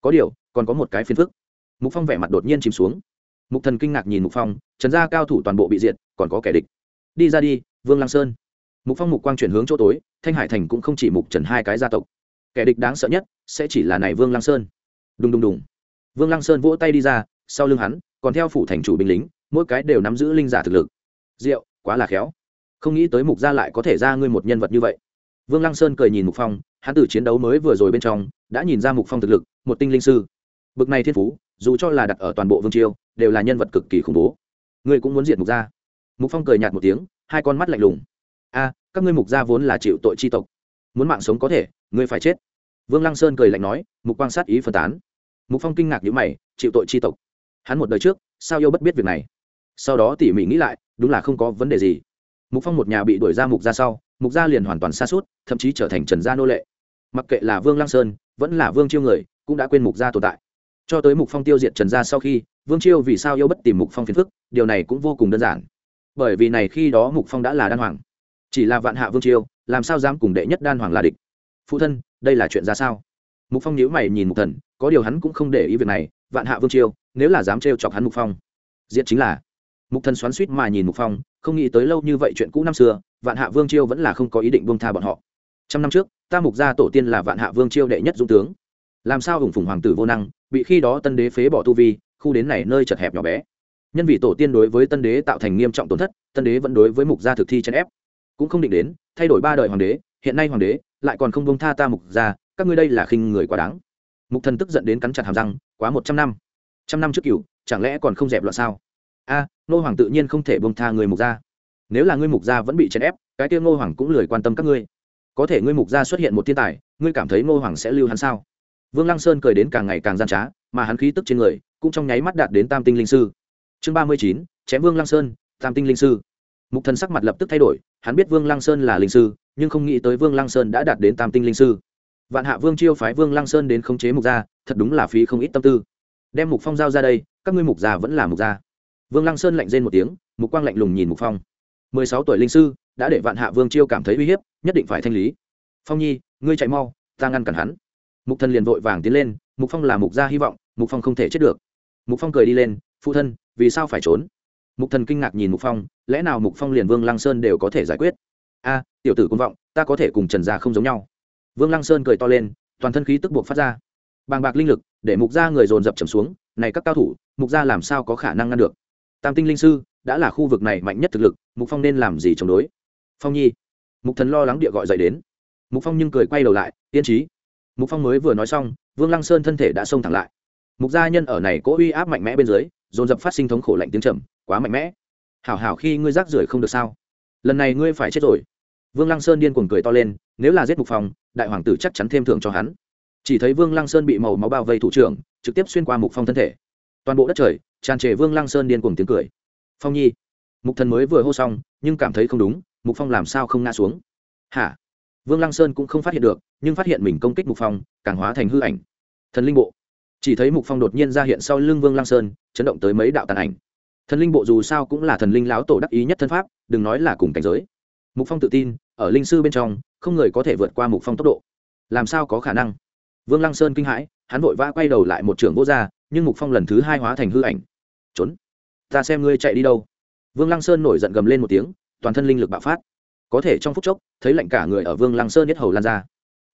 Có điều, còn có một cái phiền phức. Mục phong vẻ mặt đột nhiên chìm xuống. Mục thần kinh ngạc nhìn mục phong, trần gia cao thủ toàn bộ bị diệt, còn có kẻ địch đi ra đi, vương lăng sơn. Mục phong mục quang chuyển hướng chỗ tối, thanh hải thành cũng không chỉ mục trần hai cái gia tộc. Kẻ địch đáng sợ nhất sẽ chỉ là này vương lăng sơn. Đùng đùng đùng. Vương lăng sơn vỗ tay đi ra, sau lưng hắn, còn theo phủ thành chủ binh lính, mỗi cái đều nắm giữ linh giả thực lực. Diệu, quá là khéo. Không nghĩ tới mục gia lại có thể ra ngươi một nhân vật như vậy. Vương lăng sơn cười nhìn mục phong, hắn từ chiến đấu mới vừa rồi bên trong, đã nhìn ra mục phong thực lực, một tinh linh sư. Bực này thiên phú, dù cho là đặt ở toàn bộ vương triều, đều là nhân vật cực kỳ khủng bố. Ngươi cũng muốn diệt mục gia mục phong cười nhạt một tiếng, hai con mắt lạnh lùng. A, các ngươi mục gia vốn là chịu tội chi tộc, muốn mạng sống có thể, ngươi phải chết. Vương lăng sơn cười lạnh nói, mục quang sát ý phân tán. Mục phong kinh ngạc nhữ mày, chịu tội chi tộc. Hắn một đời trước, sao yêu bất biết việc này? Sau đó tỉ mỉ nghĩ lại, đúng là không có vấn đề gì. Mục phong một nhà bị đuổi ra mục gia sau, mục gia liền hoàn toàn xa suốt thậm chí trở thành trần gia nô lệ. Mặc kệ là vương lăng sơn, vẫn là vương chiêu người, cũng đã quên mục gia tồn tại. Cho tới mục phong tiêu diệt trần gia sau khi, vương chiêu vì sao yêu bất tìm mục phong phiền phức, điều này cũng vô cùng đơn giản bởi vì này khi đó mục phong đã là đan hoàng. Chỉ là vạn hạ vương triều, làm sao dám cùng đệ nhất đan hoàng là địch? Phụ thân, đây là chuyện ra sao? Mục phong nhíu mày nhìn mục thần, có điều hắn cũng không để ý việc này, vạn hạ vương triều, nếu là dám trêu chọc hắn mục phong. Diện chính là, mục thần xoắn suýt mà nhìn mục phong, không nghĩ tới lâu như vậy chuyện cũ năm xưa, vạn hạ vương triều vẫn là không có ý định buông tha bọn họ. Trăm năm trước, ta mục gia tổ tiên là vạn hạ vương triều đệ nhất dũng tướng. Làm sao hùng phùng hoàng tử vô năng, bị khi đó tân đế phế bỏ tu vi, khu đến này nơi chật hẹp nhỏ bé nhân vì tổ tiên đối với tân đế tạo thành nghiêm trọng tổn thất, tân đế vẫn đối với mục gia thực thi chèn ép. Cũng không định đến, thay đổi ba đời hoàng đế, hiện nay hoàng đế lại còn không bông tha ta mục gia, các ngươi đây là khinh người quá đáng. Mục thần tức giận đến cắn chặt hàm răng, quá một trăm năm. Trăm năm trước cựu chẳng lẽ còn không dẹp loạn sao? A nô hoàng tự nhiên không thể bông tha người mục gia. Nếu là ngươi mục gia vẫn bị chèn ép, cái tiêu ngô hoàng cũng lười quan tâm các ngươi. Có thể ngươi mục gia xuất hiện một thiên tài, ngươi cảm thấy ngô hoàng sẽ lưu hắn sao? Vương lăng sơn cười đến càng ngày càng gian trá, mà hắn khí tức trên người cũng trong nháy mắt đạt đến tam tinh linh sư chương ba mươi chín, chém vương lăng sơn, tam tinh linh sư. Mục thần sắc mặt lập tức thay đổi, hắn biết vương lăng sơn là linh sư, nhưng không nghĩ tới vương lăng sơn đã đạt đến tam tinh linh sư. Vạn hạ vương chiêu phái vương lăng sơn đến khống chế mục gia, thật đúng là phí không ít tâm tư. Đem mục phong giao ra đây, các ngươi mục gia vẫn là mục gia. Vương lăng sơn lạnh rên một tiếng, mục quang lạnh lùng nhìn mục phong. Mười sáu tuổi linh sư, đã để vạn hạ vương chiêu cảm thấy uy hiếp, nhất định phải thanh lý. Phong nhi, ngươi chạy mau, ta ngăn cản hắn. Mục thần liền vội vàng tiến lên, mục phong là mục gia hy vọng, mục phong không thể chết được. Mục phong cười đi lên, phụ thân vì sao phải trốn? Mục thần kinh ngạc nhìn mục phong, lẽ nào mục phong liền vương lăng sơn đều có thể giải quyết? A, tiểu tử công vọng, ta có thể cùng trần gia không giống nhau. Vương lăng sơn cười to lên, toàn thân khí tức buộc phát ra. Bàng bạc linh lực, để mục gia người dồn dập trầm xuống, này các cao thủ, mục gia làm sao có khả năng ngăn được? Tam tinh linh sư, đã là khu vực này mạnh nhất thực lực, mục phong nên làm gì chống đối? Phong nhi. Mục thần lo lắng địa gọi dậy đến. Mục phong nhưng cười quay đầu lại, tiên trí mục phong mới vừa nói xong, vương lăng sơn thân thể đã xông thẳng lại. Mục gia nhân ở này cố uy áp mạnh mẽ bên dưới dồn dập phát sinh thống khổ lạnh tiếng trầm, quá mạnh mẽ. Hảo hảo khi ngươi rác rưởi không được sao? Lần này ngươi phải chết rồi. Vương lăng sơn điên cuồng cười to lên, nếu là giết mục phong đại hoàng tử chắc chắn thêm thưởng cho hắn. Chỉ thấy vương lăng sơn bị màu máu bao vây thủ trưởng, trực tiếp xuyên qua mục phong thân thể. Toàn bộ đất trời, tràn trề vương lăng sơn điên cuồng tiếng cười. Phong nhi, mục thần mới vừa hô xong, nhưng cảm thấy không đúng, mục phong làm sao không ngã xuống? Hả? Vương lăng sơn cũng không phát hiện được, nhưng phát hiện mình công kích mục phong, càng hóa thành hư ảnh. Thần linh bộ chỉ thấy mục phong đột nhiên ra hiện sau lưng vương lang sơn, chấn động tới mấy đạo tàn ảnh. Thần linh bộ dù sao cũng là thần linh láo tổ đắc ý nhất thân pháp, đừng nói là cùng cảnh giới. Mục phong tự tin, ở linh sư bên trong, không người có thể vượt qua mục phong tốc độ. Làm sao có khả năng? Vương lăng sơn kinh hãi, hắn vội vã quay đầu lại một trưởng vô r nhưng mục phong lần thứ hai hóa thành hư ảnh. Trốn, ta xem ngươi chạy đi đâu. Vương lăng sơn nổi giận gầm lên một tiếng, toàn thân linh lực bạo phát. Có thể trong phút chốc, thấy lạnh cả người ở vương lăng sơn nhất hầu lan ra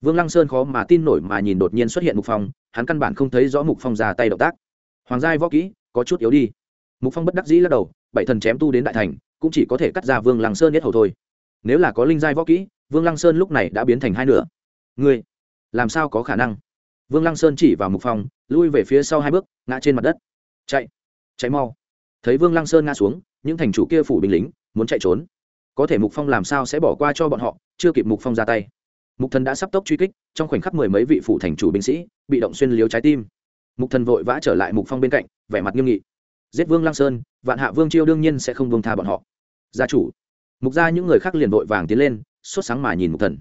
vương lăng sơn khó mà tin nổi mà nhìn đột nhiên xuất hiện mục phong, hắn căn bản không thấy rõ mục phong ra tay động tác. Hoàng giai võ kỹ, có chút yếu đi. Mục phong bất đắc dĩ lắc đầu, bảy thần chém tu đến đại thành, cũng chỉ có thể cắt ra vương lăng sơn nhất hầu thôi. Nếu là có linh giai võ kỹ, vương lăng sơn lúc này đã biến thành hai nửa. Ngươi, làm sao có khả năng? Vương lăng sơn chỉ vào mục phong, lui về phía sau hai bước, ngã trên mặt đất. Chạy chạy mau. Thấy vương lăng sơn ngã xuống, những thành chủ kia phủ binh lính, muốn chạy trốn. Có thể mục phong làm sao sẽ bỏ qua cho bọn họ, chưa kịp mục phong ra tay mục thần đã sắp tốc truy kích, trong khoảnh khắc mười mấy vị phủ thành chủ binh sĩ bị động xuyên liếu trái tim. Mục thần vội vã trở lại mục phong bên cạnh, vẻ mặt nghiêm nghị. Giết vương Lang sơn, vạn hạ vương chiêu đương nhiên sẽ không vương tha bọn họ. Gia chủ. Mục ra những người khác liền vội vàng tiến lên, sốt sáng mà nhìn mục thần.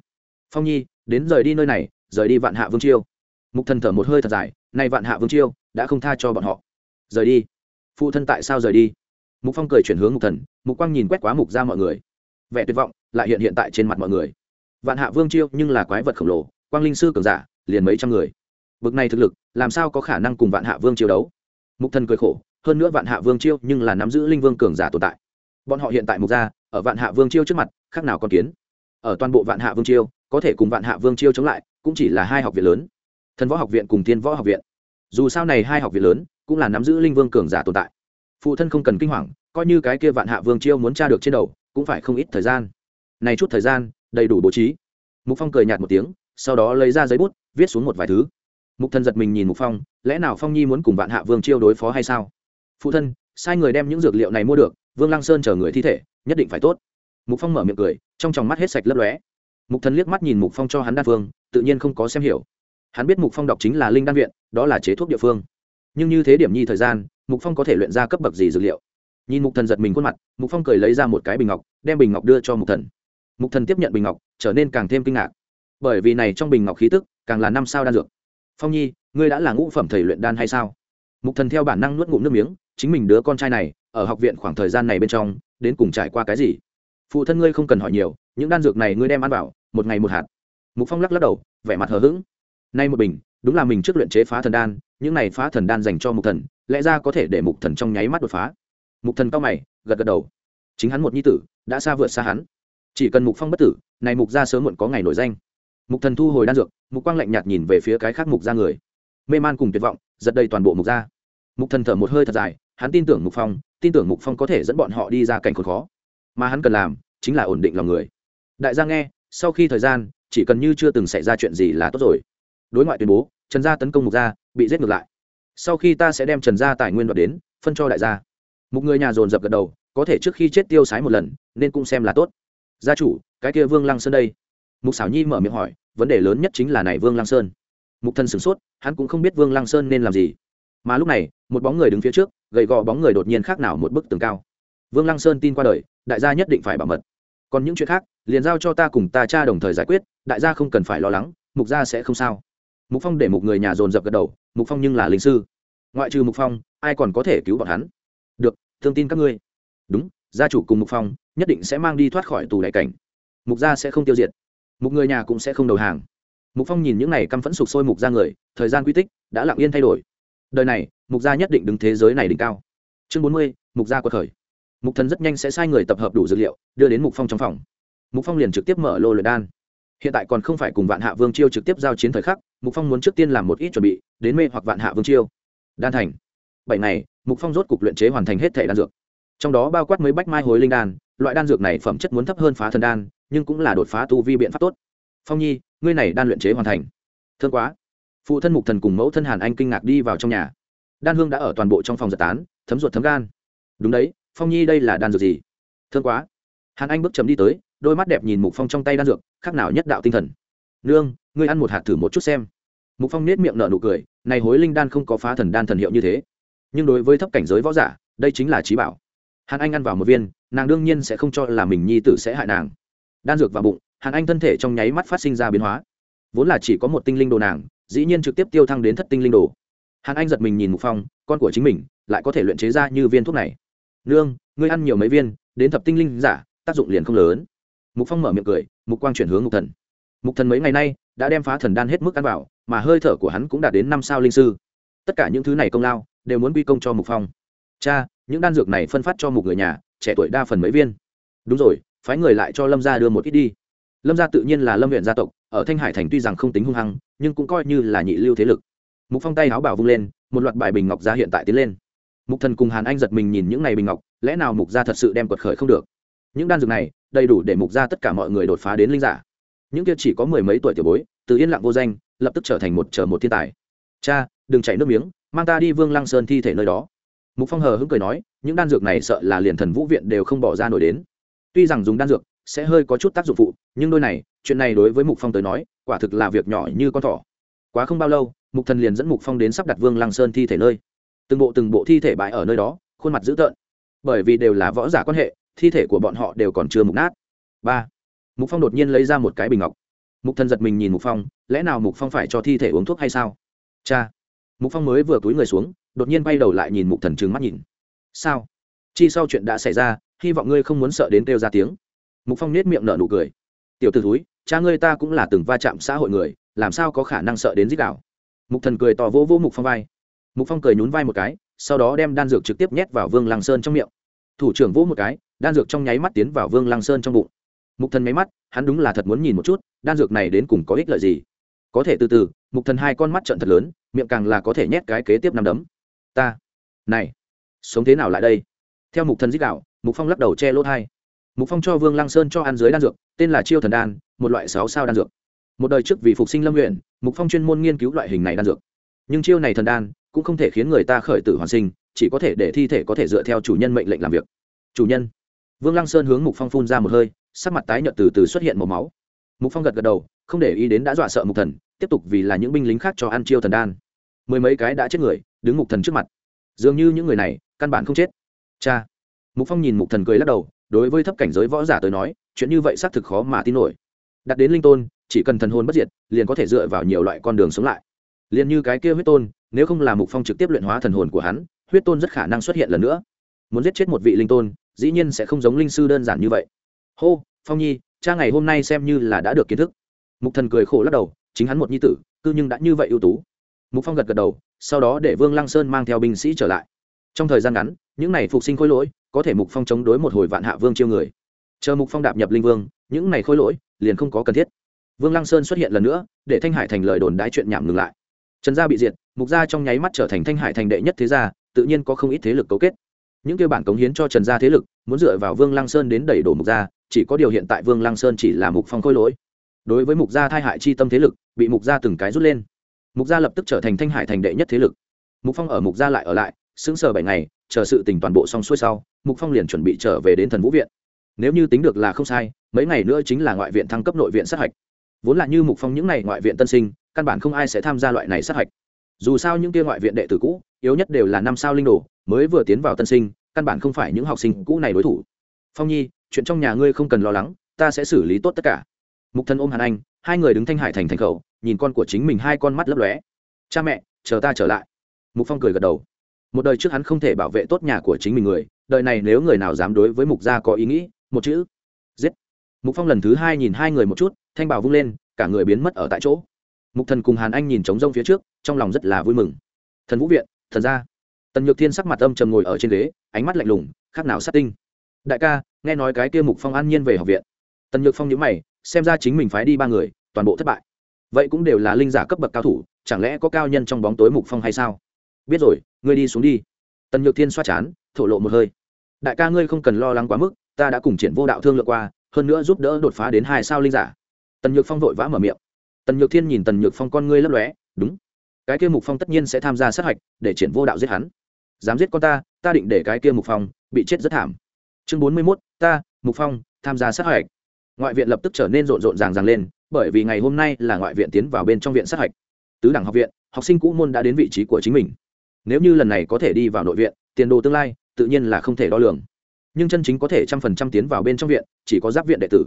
Phong nhi, đến rời đi nơi này, rời đi vạn hạ vương chiêu mục thần thở một hơi thật dài, nay vạn hạ vương chiêu đã không tha cho bọn họ. Rời đi. Phụ thân tại sao rời đi? Mục phong cười chuyển hướng mục thần, mục quang nhìn quét quá mục ra mọi người. Vẻ tuyệt vọng lại hiện hiện tại trên mặt mọi người vạn hạ vương chiêu nhưng là quái vật khổng lồ, quang linh sư cường giả, liền mấy trăm người. Bực này thực lực, làm sao có khả năng cùng vạn hạ vương chiêu đấu? Mục thần cười khổ, hơn nữa vạn hạ vương chiêu nhưng là nắm giữ linh vương cường giả tồn tại. Bọn họ hiện tại mục gia, ở vạn hạ vương chiêu trước mặt, khác nào con kiến? Ở toàn bộ vạn hạ vương chiêu, có thể cùng vạn hạ vương chiêu chống lại, cũng chỉ là hai học viện lớn. Thần võ học viện cùng tiên võ học viện. Dù sao này hai học viện lớn, cũng là nắm giữ linh vương cường giả tồn tại. Phụ thân không cần kinh hoàng, coi như cái kia vạn hạ vương chiêu muốn tra được trên đầu, cũng phải không ít thời gian. Này chút thời gian đầy đủ bố trí. Mục phong cười nhạt một tiếng, sau đó lấy ra giấy bút, viết xuống một vài thứ. Mục Thần giật mình nhìn mục phong, lẽ nào phong nhi muốn cùng vạn hạ vương chiêu đối phó hay sao? Phụ thân, sai người đem những dược liệu này mua được, vương lăng sơn chờ người thi thể, nhất định phải tốt. Mục phong mở miệng cười, trong tròng mắt hết sạch lấp lóe. Mục thần liếc mắt nhìn mục phong cho hắn đan phương, tự nhiên không có xem hiểu. Hắn biết mục phong đọc chính là linh đan viện, đó là chế thuốc địa phương. Nhưng như thế điểm nhi thời gian, mục phong có thể luyện ra cấp bậc gì dược liệu? Nhìn mục thần giật mình khuôn mặt, mục phong cười lấy ra một cái bình ngọc, đem bình ngọc đưa cho mục thần mục thần tiếp nhận bình ngọc, trở nên càng thêm kinh ngạc. Bởi vì này trong bình ngọc khí tức, càng là năm sao đan dược. Phong nhi, ngươi đã là ngũ phẩm thầy luyện đan hay sao? Mục thần theo bản năng nuốt ngụm nước miếng, chính mình đứa con trai này, ở học viện khoảng thời gian này bên trong, đến cùng trải qua cái gì? Phụ thân ngươi không cần hỏi nhiều, những đan dược này ngươi đem ăn vào, một ngày một hạt. Mục phong lắc lắc đầu, vẻ mặt hờ hững. Nay một bình, đúng là mình trước luyện chế phá thần đan, những này phá thần đan dành cho mục thần, lẽ ra có thể để mục thần trong nháy mắt đột phá. Mục thần cao mày, gật gật đầu. Chính hắn một nhi tử, đã xa vượt xa hắn chỉ cần mục phong bất tử, này mục ra sớm muộn có ngày nổi danh. Mục thần thu hồi đan dược, mục quang lạnh nhạt nhìn về phía cái khác mục ra người. Mê man cùng tuyệt vọng, giật đầy toàn bộ mục ra mục thần thở một hơi thật dài, hắn tin tưởng mục phong, tin tưởng mục phong có thể dẫn bọn họ đi ra cảnh khốn khó. Mà hắn cần làm, chính là ổn định lòng người. Đại gia nghe, sau khi thời gian, chỉ cần như chưa từng xảy ra chuyện gì là tốt rồi. Đối ngoại tuyên bố, trần gia tấn công mục gia, bị giết ngược lại. Sau khi ta sẽ đem trần gia tài nguyên đoạt đến, phân cho đại gia. Một người nhà dồn dập gật đầu, có thể trước khi chết tiêu sái một lần, nên cũng xem là tốt gia chủ, cái kia vương lăng sơn đây. Mục xảo nhi mở miệng hỏi, vấn đề lớn nhất chính là này vương lăng sơn. Mục thân sửng sốt, hắn cũng không biết vương lăng sơn nên làm gì. Mà lúc này, một bóng người đứng phía trước, gầy gò bóng người đột nhiên khác nào một bức tường cao. Vương lăng sơn tin qua đời, đại gia nhất định phải bảo mật. Còn những chuyện khác, liền giao cho ta cùng ta cha đồng thời giải quyết, đại gia không cần phải lo lắng, mục gia sẽ không sao. Mục phong để một người nhà dồn dập gật đầu, mục phong nhưng là linh sư. Ngoại trừ mục phong, ai còn có thể cứu bọn hắn? Được, thương tin các ngươi. Đúng, gia chủ cùng mục phong nhất định sẽ mang đi thoát khỏi tù đại cảnh. Mục gia sẽ không tiêu diệt. Mục người nhà cũng sẽ không đầu hàng. Mục phong nhìn những này căm phẫn sụp sôi mục ra người, thời gian quy tích đã lặng yên thay đổi. Đời này, mục gia nhất định đứng thế giới này đỉnh cao. Chương bốn mươi, mục gia quật khởi. Mục thần rất nhanh sẽ sai người tập hợp đủ dữ liệu, đưa đến mục phong trong phòng. Mục phong liền trực tiếp mở lô luyện đan. Hiện tại còn không phải cùng vạn hạ vương chiêu trực tiếp giao chiến thời khắc, mục phong muốn trước tiên làm một ít chuẩn bị, đến mê hoặc vạn hạ vương chiêu. Đan thành. Bảy ngày, mục phong rốt cục luyện chế hoàn thành hết thể đan dược. Trong đó bao quát mấy bách mai hối linh đan loại đan dược này phẩm chất muốn thấp hơn phá thần đan, nhưng cũng là đột phá tu vi biện pháp tốt. Phong nhi, ngươi này đan luyện chế hoàn thành. Thương quá. Phụ thân mục thần cùng mẫu thân hàn anh kinh ngạc đi vào trong nhà. Đan hương đã ở toàn bộ trong phòng giật tán, thấm ruột thấm gan. Đúng đấy, phong nhi, đây là đan dược gì? Thương quá. Hàn anh bước chấm đi tới, đôi mắt đẹp nhìn mục phong trong tay đan dược, khác nào nhất đạo tinh thần. Nương, ngươi ăn một hạt thử một chút xem. Mục phong nết miệng nở nụ cười, này hối linh đan không có phá thần đan thần hiệu như thế. Nhưng đối với thấp cảnh giới võ giả, đây chính là trí bảo hàn anh ăn vào một viên, nàng đương nhiên sẽ không cho là mình nhi tử sẽ hại nàng. Đan dược vào bụng, hàn anh thân thể trong nháy mắt phát sinh ra biến hóa. Vốn là chỉ có một tinh linh đồ nàng, dĩ nhiên trực tiếp tiêu thăng đến thất tinh linh đồ. Hàn anh giật mình nhìn mục phong, con của chính mình, lại có thể luyện chế ra như viên thuốc này. Nương, ngươi ăn nhiều mấy viên, đến thập tinh linh giả, tác dụng liền không lớn. Mục phong mở miệng cười, mục quang chuyển hướng mục thần. Mục thần mấy ngày nay đã đem phá thần đan hết mức ăn vào, mà hơi thở của hắn cũng đạt đến năm sao linh sư. Tất cả những thứ này công lao đều muốn quy công cho mục phong. Cha những đan dược này phân phát cho một người nhà, trẻ tuổi đa phần mấy viên. Đúng rồi, phái người lại cho lâm gia đưa một ít đi. Lâm gia tự nhiên là lâm huyện gia tộc, ở thanh hải thành tuy rằng không tính hung hăng, nhưng cũng coi như là nhị lưu thế lực. Mục phong tay áo bảo vung lên, một loạt bài bình ngọc ra hiện tại tiến lên. Mục thần cùng hàn anh giật mình nhìn những này bình ngọc, lẽ nào mục gia thật sự đem quật khởi không được? Những đan dược này, đầy đủ để mục gia tất cả mọi người đột phá đến linh giả. Những kia chỉ có mười mấy tuổi tiểu bối, từ yên lặng vô danh, lập tức trở thành một chờ một thiên tài. Cha, đừng chảy nước miếng, mang ta đi vương lăng sơn thi thể nơi đó mục phong hờ hững cười nói, những đan dược này sợ là liền thần vũ viện đều không bỏ ra nổi đến. Tuy rằng dùng đan dược sẽ hơi có chút tác dụng phụ, nhưng đôi này, chuyện này đối với mục phong tới nói, quả thực là việc nhỏ như con thỏ. Quá không bao lâu, mục thần liền dẫn mục phong đến sắp đặt vương lăng sơn thi thể nơi. Từng bộ từng bộ thi thể bại ở nơi đó, khuôn mặt dữ tợn. Bởi vì đều là võ giả quan hệ, thi thể của bọn họ đều còn chưa mục nát. Ba. Mục phong đột nhiên lấy ra một cái bình ngọc. Mục thần giật mình nhìn mục phong, lẽ nào mục phong phải cho thi thể uống thuốc hay sao? Cha. Mục phong mới vừa túi người xuống đột nhiên bay đầu lại nhìn mục thần trừng mắt nhìn. Sao? Chi sau chuyện đã xảy ra, hy vọng ngươi không muốn sợ đến kêu ra tiếng. Mục phong nết miệng nở nụ cười. Tiểu t ử thúi, cha ngươi ta cũng là từng va chạm xã hội người, làm sao có khả năng sợ đến dích đạo mục thần cười tỏ vỗ vỗ mục phong vai. Mục phong cười nhún vai một cái, sau đó đem đan dược trực tiếp nhét vào vương lăng sơn trong miệng. Thủ trưởng vỗ một cái, đan dược trong nháy mắt tiến vào vương lăng sơn trong bụng. Mục thần nháy mắt, hắn đúng là thật muốn nhìn một chút, đan dược này đến cùng có ích lợi gì. Có thể từ từ, mục thần hai con mắt trận thật lớn, miệng càng là có thể nhét cái kế tiếp năm đấm ta. Này, sống thế nào lại đây? Theo mục thần dích đạo, mục phong lắc đầu che lỗ thai. Mục phong cho vương lăng sơn cho ăn dưới đan dược, tên là chiêu thần đan, một loại sáu sao đan dược. Một đời trước vì phục sinh lâm nguyện mục phong chuyên môn nghiên cứu loại hình này đan dược. Nhưng chiêu này thần đan cũng không thể khiến người ta khởi tử hoàn sinh, chỉ có thể để thi thể có thể dựa theo chủ nhân mệnh lệnh làm việc. Chủ nhân. Vương lăng sơn hướng mục phong phun ra một hơi, sắc mặt tái nhợt từ từ xuất hiện màu máu. Mục phong gật gật đầu, không để ý đến đã dọa sợ mục thần, tiếp tục vì là những binh lính khác cho ăn chiêu thần đan. Mười mấy cái đã chết người đứng mục thần trước mặt. Dường như những người này căn bản không chết. Cha. Mục phong nhìn mục thần cười lắc đầu, đối với thấp cảnh giới võ giả tới nói, chuyện như vậy xác thực khó mà tin nổi. Đặt đến linh tôn, chỉ cần thần hồn bất diệt, liền có thể dựa vào nhiều loại con đường sống lại. Liền như cái kia huyết tôn, nếu không là mục phong trực tiếp luyện hóa thần hồn của hắn, huyết tôn rất khả năng xuất hiện lần nữa. Muốn giết chết một vị linh tôn, dĩ nhiên sẽ không giống linh sư đơn giản như vậy. Hô, phong nhi, cha ngày hôm nay xem như là đã được kiến thức. Mục thần cười khổ lắc đầu, chính hắn một nhi tử, cư nhưng đã như vậy ưu tú mục phong gật gật đầu sau đó để vương lăng sơn mang theo binh sĩ trở lại trong thời gian ngắn những này phục sinh khôi lỗi có thể mục phong chống đối một hồi vạn hạ vương chiêu người chờ mục phong đạp nhập linh vương những này khôi lỗi liền không có cần thiết vương lăng sơn xuất hiện lần nữa để thanh hải thành lời đồn đái chuyện nhảm ngừng lại trần gia bị diệt mục gia trong nháy mắt trở thành thanh hải thành đệ nhất thế gia tự nhiên có không ít thế lực cấu kết những kêu bản cống hiến cho trần gia thế lực muốn dựa vào vương lăng sơn đến đẩy đổ mục gia chỉ có điều hiện tại vương lăng sơn chỉ là mục phong khôi lỗi đối với mục gia thai hại chi tâm thế lực bị mục gia từng cái rút lên mục gia lập tức trở thành thanh hải thành đệ nhất thế lực. Mục phong ở mục gia lại ở lại xứng sờ bảy ngày, chờ sự tình toàn bộ xong xuôi sau, mục phong liền chuẩn bị trở về đến thần vũ viện. Nếu như tính được là không sai, mấy ngày nữa chính là ngoại viện thăng cấp nội viện sát hạch. Vốn là như mục phong những n à y ngoại viện tân sinh, căn bản không ai sẽ tham gia loại này sát hạch. Dù sao những kia ngoại viện đệ tử cũ, yếu nhất đều là năm sao linh đồ, mới vừa tiến vào tân sinh, căn bản không phải những học sinh cũ này đối thủ. Phong nhi, chuyện trong nhà ngươi không cần lo lắng, ta sẽ xử lý tốt tất cả. Mục thân ôm hàn anh hai người đứng thanh hải thành thành khẩu, nhìn con của chính mình hai con mắt lấp lóe. Cha mẹ, chờ ta trở lại. Mục phong cười gật đầu. Một đời trước hắn không thể bảo vệ tốt nhà của chính mình người, đời này nếu người nào dám đối với mục gia có ý nghĩ, một chữ, giết. Mục phong lần thứ hai nhìn hai người một chút, thanh bảo vung lên, cả người biến mất ở tại chỗ. Mục thần cùng hàn anh nhìn trống rông phía trước, trong lòng rất là vui mừng. Thần vũ viện, thần gia. Tần nhược thiên sắc mặt âm trầm ngồi ở trên ghế, ánh mắt lạnh lùng, khác nào sát tinh. Đại ca, nghe nói cái kia mục phong an nhiên về học viện. Tần nhược phong nhữ mày xem ra chính mình phái đi ba người, toàn bộ thất bại. Vậy cũng đều là linh giả cấp bậc cao thủ, chẳng lẽ có cao nhân trong bóng tối mục phong hay sao? Biết rồi, ngươi đi xuống đi. Tần nhược thiên xoa chán, thổ lộ một hơi. Đại ca ngươi không cần lo lắng quá mức, ta đã cùng triển vô đạo thương lượng qua, hơn nữa giúp đỡ đột phá đến hai sao linh giả. Tần nhược phong vội vã mở miệng. Tần nhược thiên nhìn tần nhược phong con ngươi lấp lóe, đúng. Cái kia mục phong tất nhiên sẽ tham gia sát hạch, để triển vô đạo giết hắn. Dám giết con ta ta định để cái kia mục phong bị chết rất thảm. Chương bốn mươi mốt, ta, mục phong, tham gia sát hạch ngoại viện lập tức trở nên rộn rộn ràng ràng lên, bởi vì ngày hôm nay là ngoại viện tiến vào bên trong viện sát hạch. Tứ đẳng học viện, học sinh cũ môn đã đến vị trí của chính mình. Nếu như lần này có thể đi vào nội viện, tiền đồ tương lai tự nhiên là không thể đo lường. Nhưng chân chính có thể trăm phần trăm tiến vào bên trong viện, chỉ có giáp viện đệ tử.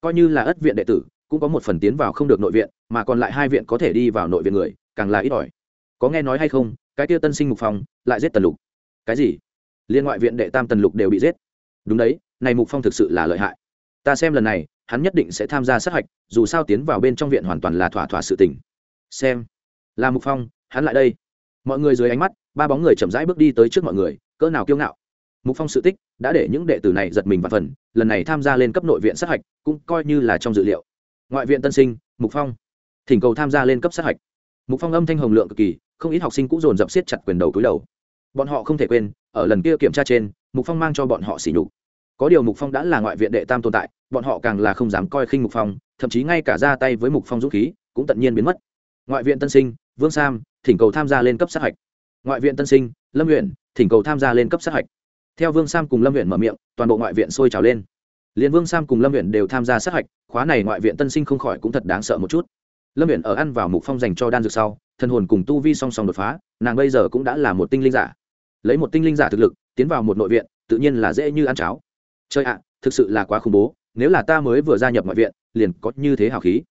Coi như là ất viện đệ tử, cũng có một phần tiến vào không được nội viện, mà còn lại hai viện có thể đi vào nội viện người, càng là ít ỏi. Có nghe nói hay không, cái kia tân sinh mục phong lại giết tần lục. Cái gì? Liên ngoại viện đệ tam tần lục đều bị giết. Đúng đấy, này mục phong thực sự là lợi hại ta xem lần này, hắn nhất định sẽ tham gia sát hạch, dù sao tiến vào bên trong viện hoàn toàn là thỏa thỏa sự tình. Xem. Là mục phong, hắn lại đây. Mọi người dưới ánh mắt, ba bóng người chậm rãi bước đi tới trước mọi người, cỡ nào kiêu ngạo. Mục phong sự tích đã để những đệ tử này giật mình và phần, lần này tham gia lên cấp nội viện sát hạch cũng coi như là trong dự liệu. Ngoại viện tân sinh, mục phong. Thỉnh cầu tham gia lên cấp sát hạch. Mục phong âm thanh hồng lượng cực kỳ, không ít học sinh cũng dồn dập siết chặt quyền đầu túi đầu. Bọn họ không thể quên, ở lần kia kiểm tra trên, mục phong mang cho bọn họ xỉ nhục có điều mục phong đã là ngoại viện đệ tam tồn tại, bọn họ càng là không dám coi khinh mục phong, thậm chí ngay cả ra tay với mục phong dũng khí cũng tận nhiên biến mất. Ngoại viện tân sinh, vương sam, thỉnh cầu tham gia lên cấp sát hạch. Ngoại viện tân sinh, lâm huyện thỉnh cầu tham gia lên cấp sát hạch. Theo vương sam cùng lâm huyện mở miệng, toàn bộ ngoại viện sôi trào lên. Liền vương sam cùng lâm huyện đều tham gia sát hạch, khóa này ngoại viện tân sinh không khỏi cũng thật đáng sợ một chút. Lâm huyện ở ăn vào mục phong dành cho đan dược sau thân hồn cùng tu vi song song đột phá, nàng bây giờ cũng đã là một tinh linh giả. Lấy một tinh linh giả thực lực, tiến vào một nội viện, tự nhiên là dễ như ăn cháo chơi ạ, thực sự là quá khủng bố, nếu là ta mới vừa gia nhập ngoại viện, liền có như thế hào khí.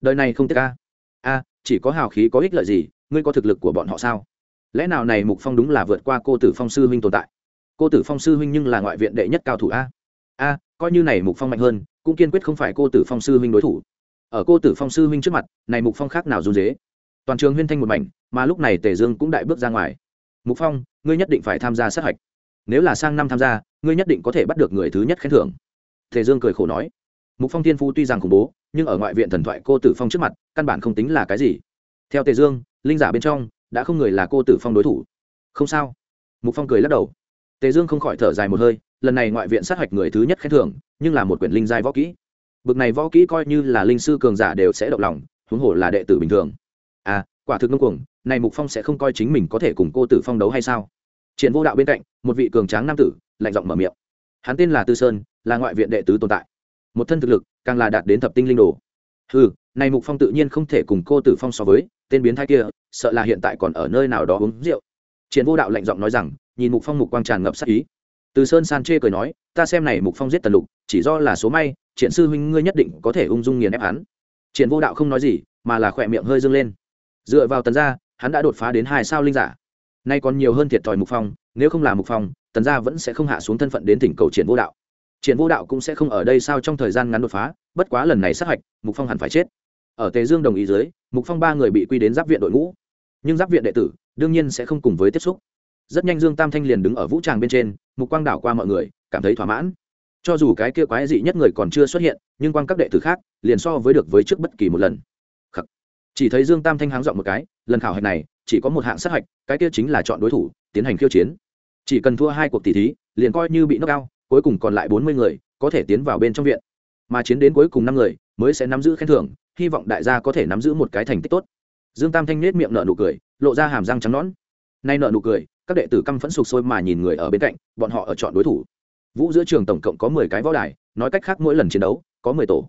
Đời này không tiếc ca a, chỉ có hào khí có ích lợi gì, ngươi có thực lực của bọn họ sao? Lẽ nào này mục phong đúng là vượt qua cô tử phong sư huynh tồn tại? Cô tử phong sư huynh nhưng là ngoại viện đệ nhất cao thủ a. A, coi như này mục phong mạnh hơn, cũng kiên quyết không phải cô tử phong sư huynh đối thủ. Ở cô tử phong sư huynh trước mặt, này mục phong khác nào run dế? Toàn trường huyên thanh một mảnh, mà lúc này tề dương cũng đại bước ra ngoài. Mục phong, ngươi nhất định phải tham gia sát hạch nếu là sang năm tham gia, ngươi nhất định có thể bắt được người thứ nhất khen thưởng. Tề dương cười khổ nói. Mục phong thiên phu tuy rằng khủng bố, nhưng ở ngoại viện thần thoại cô tử phong trước mặt, căn bản không tính là cái gì. Theo tề dương, linh giả bên trong, đã không người là cô tử phong đối thủ. Không sao. Mục phong cười lắc đầu. Tề dương không khỏi thở dài một hơi, lần này ngoại viện sát hạch người thứ nhất khen thưởng, nhưng là một quyển linh giai võ kỹ. Bực này võ kỹ coi như là linh sư cường giả đều sẽ động lòng, huống hồ là đệ tử bình thường. À quả thực ngưng cuồng, này mục phong sẽ không coi chính mình có thể cùng cô tử phong đấu hay sao? Triển vô đạo bên cạnh, một vị cường tráng nam tử, lạnh giọng mở miệng. Hắn tên là tư sơn, là ngoại viện đệ tứ tồn tại. Một thân thực lực, càng là đạt đến thập tinh linh đồ. Ừ này mục phong tự nhiên không thể cùng cô tử phong so với, tên biến thái kia, sợ là hiện tại còn ở nơi nào đó uống rượu. Triển vô đạo lạnh giọng nói rằng, nhìn mục phong mục quang tràn ngập sắc ý. Từ sơn san chê cười nói, ta xem này mục phong giết tần lục, chỉ do là số may, triển sư huynh ngươi nhất định có thể ung dung nghiền ép hắn. Triển vô đạo không nói gì, mà là khỏe miệng hơi dâng lên. Dựa vào tần gia, hắn đã đột phá đến hai sao linh giả nay còn nhiều hơn thiệt thòi mục phong, nếu không là mục phong, tần gia vẫn sẽ không hạ xuống thân phận đến thỉnh cầu triển vô đạo. Triển vô đạo cũng sẽ không ở đây sao trong thời gian ngắn đột phá, bất quá lần này sát hạch, mục phong hẳn phải chết. Ở tề dương đồng ý dưới, mục phong ba người bị quy đến giáp viện đội ngũ. Nhưng giáp viện đệ tử, đương nhiên sẽ không cùng với tiếp xúc. Rất nhanh dương tam thanh liền đứng ở vũ tràng bên trên, mục quang đảo qua mọi người, cảm thấy thỏa mãn. Cho dù cái kia quái dị nhất người còn chưa xuất hiện, nhưng quang các đệ tử khác, liền so với được với trước bất kỳ một lần chỉ thấy dương tam thanh háng dọn một cái, lần khảo hạch này, chỉ có một hạng sát hạch, cái kia chính là chọn đối thủ, tiến hành khiêu chiến. Chỉ cần thua hai cuộc tỷ thí, liền coi như bị knock out, cuối cùng còn lại bốn mươi người, có thể tiến vào bên trong viện. Mà chiến đến cuối cùng năm người, mới sẽ nắm giữ khen thưởng, hy vọng đại gia có thể nắm giữ một cái thành tích tốt. Dương tam thanh nết miệng nợ nụ cười, lộ ra hàm răng trắng nõn. Nay nợ nụ cười, các đệ tử căm phẫn sụp sôi mà nhìn người ở bên cạnh, bọn họ ở chọn đối thủ. Vũ giữa trường tổng cộng có mười cái võ đài, nói cách khác mỗi lần chiến đấu, có mười tổ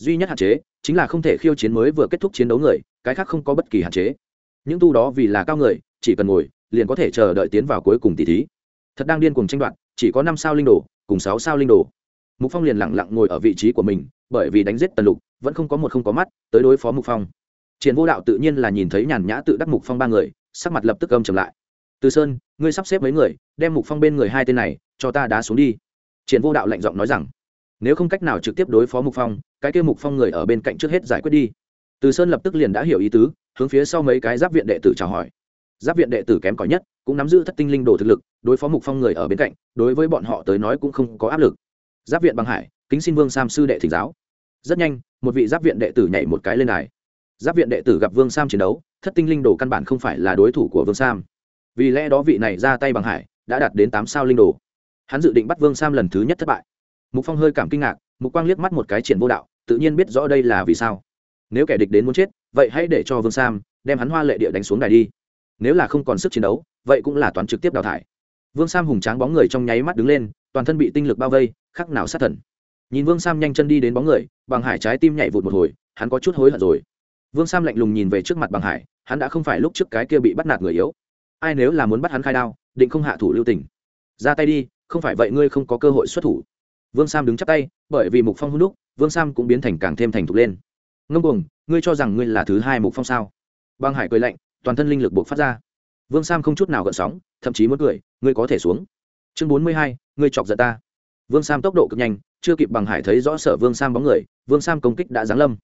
duy nhất hạn chế chính là không thể khiêu chiến mới vừa kết thúc chiến đấu người, cái khác không có bất kỳ hạn chế. Những tu đó vì là cao người, chỉ cần ngồi, liền có thể chờ đợi tiến vào cuối cùng tỷ thí. Thật đang điên cùng tranh đoạt, chỉ có năm sao linh đồ, cùng sáu sao linh đồ. Mục phong liền lặng lặng ngồi ở vị trí của mình, bởi vì đánh giết tần lục, vẫn không có một không có mắt tới đối phó mục phong. Triển vô đạo tự nhiên là nhìn thấy nhàn nhã tự đắc mục phong ba người, sắc mặt lập tức âm trầm lại. Từ sơn, ngươi sắp xếp mấy người, đem mục phong bên người hai tên này cho ta đá xuống đi. Triển vô đạo lạnh giọng nói rằng nếu không cách nào trực tiếp đối phó mục phong, cái kia mục phong người ở bên cạnh trước hết giải quyết đi. Từ sơn lập tức liền đã hiểu ý tứ, hướng phía sau mấy cái giáp viện đệ tử chào hỏi. Giáp viện đệ tử kém cỏi nhất, cũng nắm giữ thất tinh linh đồ thực lực, đối phó mục phong người ở bên cạnh, đối với bọn họ tới nói cũng không có áp lực. Giáp viện bằng hải, kính xin vương sam sư đệ thỉnh giáo. Rất nhanh, một vị giáp viện đệ tử nhảy một cái lên đài. Giáp viện đệ tử gặp vương sam chiến đấu, thất tinh linh đồ căn bản không phải là đối thủ của vương sam. Vì lẽ đó vị này ra tay bằng hải, đã đạt đến tám sao linh đồ. Hắn dự định bắt vương sam lần thứ nhất thất bại mục phong hơi cảm kinh ngạc, mục quang liếc mắt một cái triển vô đạo, tự nhiên biết rõ đây là vì sao. Nếu kẻ địch đến muốn chết, vậy hãy để cho vương sam đem hắn hoa lệ địa đánh xuống đài đi. Nếu là không còn sức chiến đấu, vậy cũng là toán trực tiếp đào thải. Vương sam hùng tráng bóng người trong nháy mắt đứng lên, toàn thân bị tinh lực bao vây, khắc nào sát thần. Nhìn vương sam nhanh chân đi đến bóng người, bằng hải trái tim nhảy vụt một hồi, hắn có chút hối hận rồi. Vương sam lạnh lùng nhìn về trước mặt bằng hải, hắn đã không phải lúc trước cái kia bị bắt nạt người yếu. Ai nếu là muốn bắt hắn khai đao, định không hạ thủ lưu tình. Ra tay đi, không phải vậy ngươi không có cơ hội xuất thủ vương sam đứng chắp tay, bởi vì mục phong hôn đúc, vương sam cũng biến thành càng thêm thành thục lên. Ngông cuồng, ngươi cho rằng ngươi là thứ hai mục phong sao? Băng hải cười lạnh, toàn thân linh lực buộc phát ra. Vương sam không chút nào gợn sóng, thậm chí muốn cười, ngươi có thể xuống. Chương bốn mươi hai, ngươi chọc giận ta. Vương sam tốc độ cực nhanh, chưa kịp bằng hải thấy rõ sở vương sam bóng người, vương sam công kích đã giáng lâm.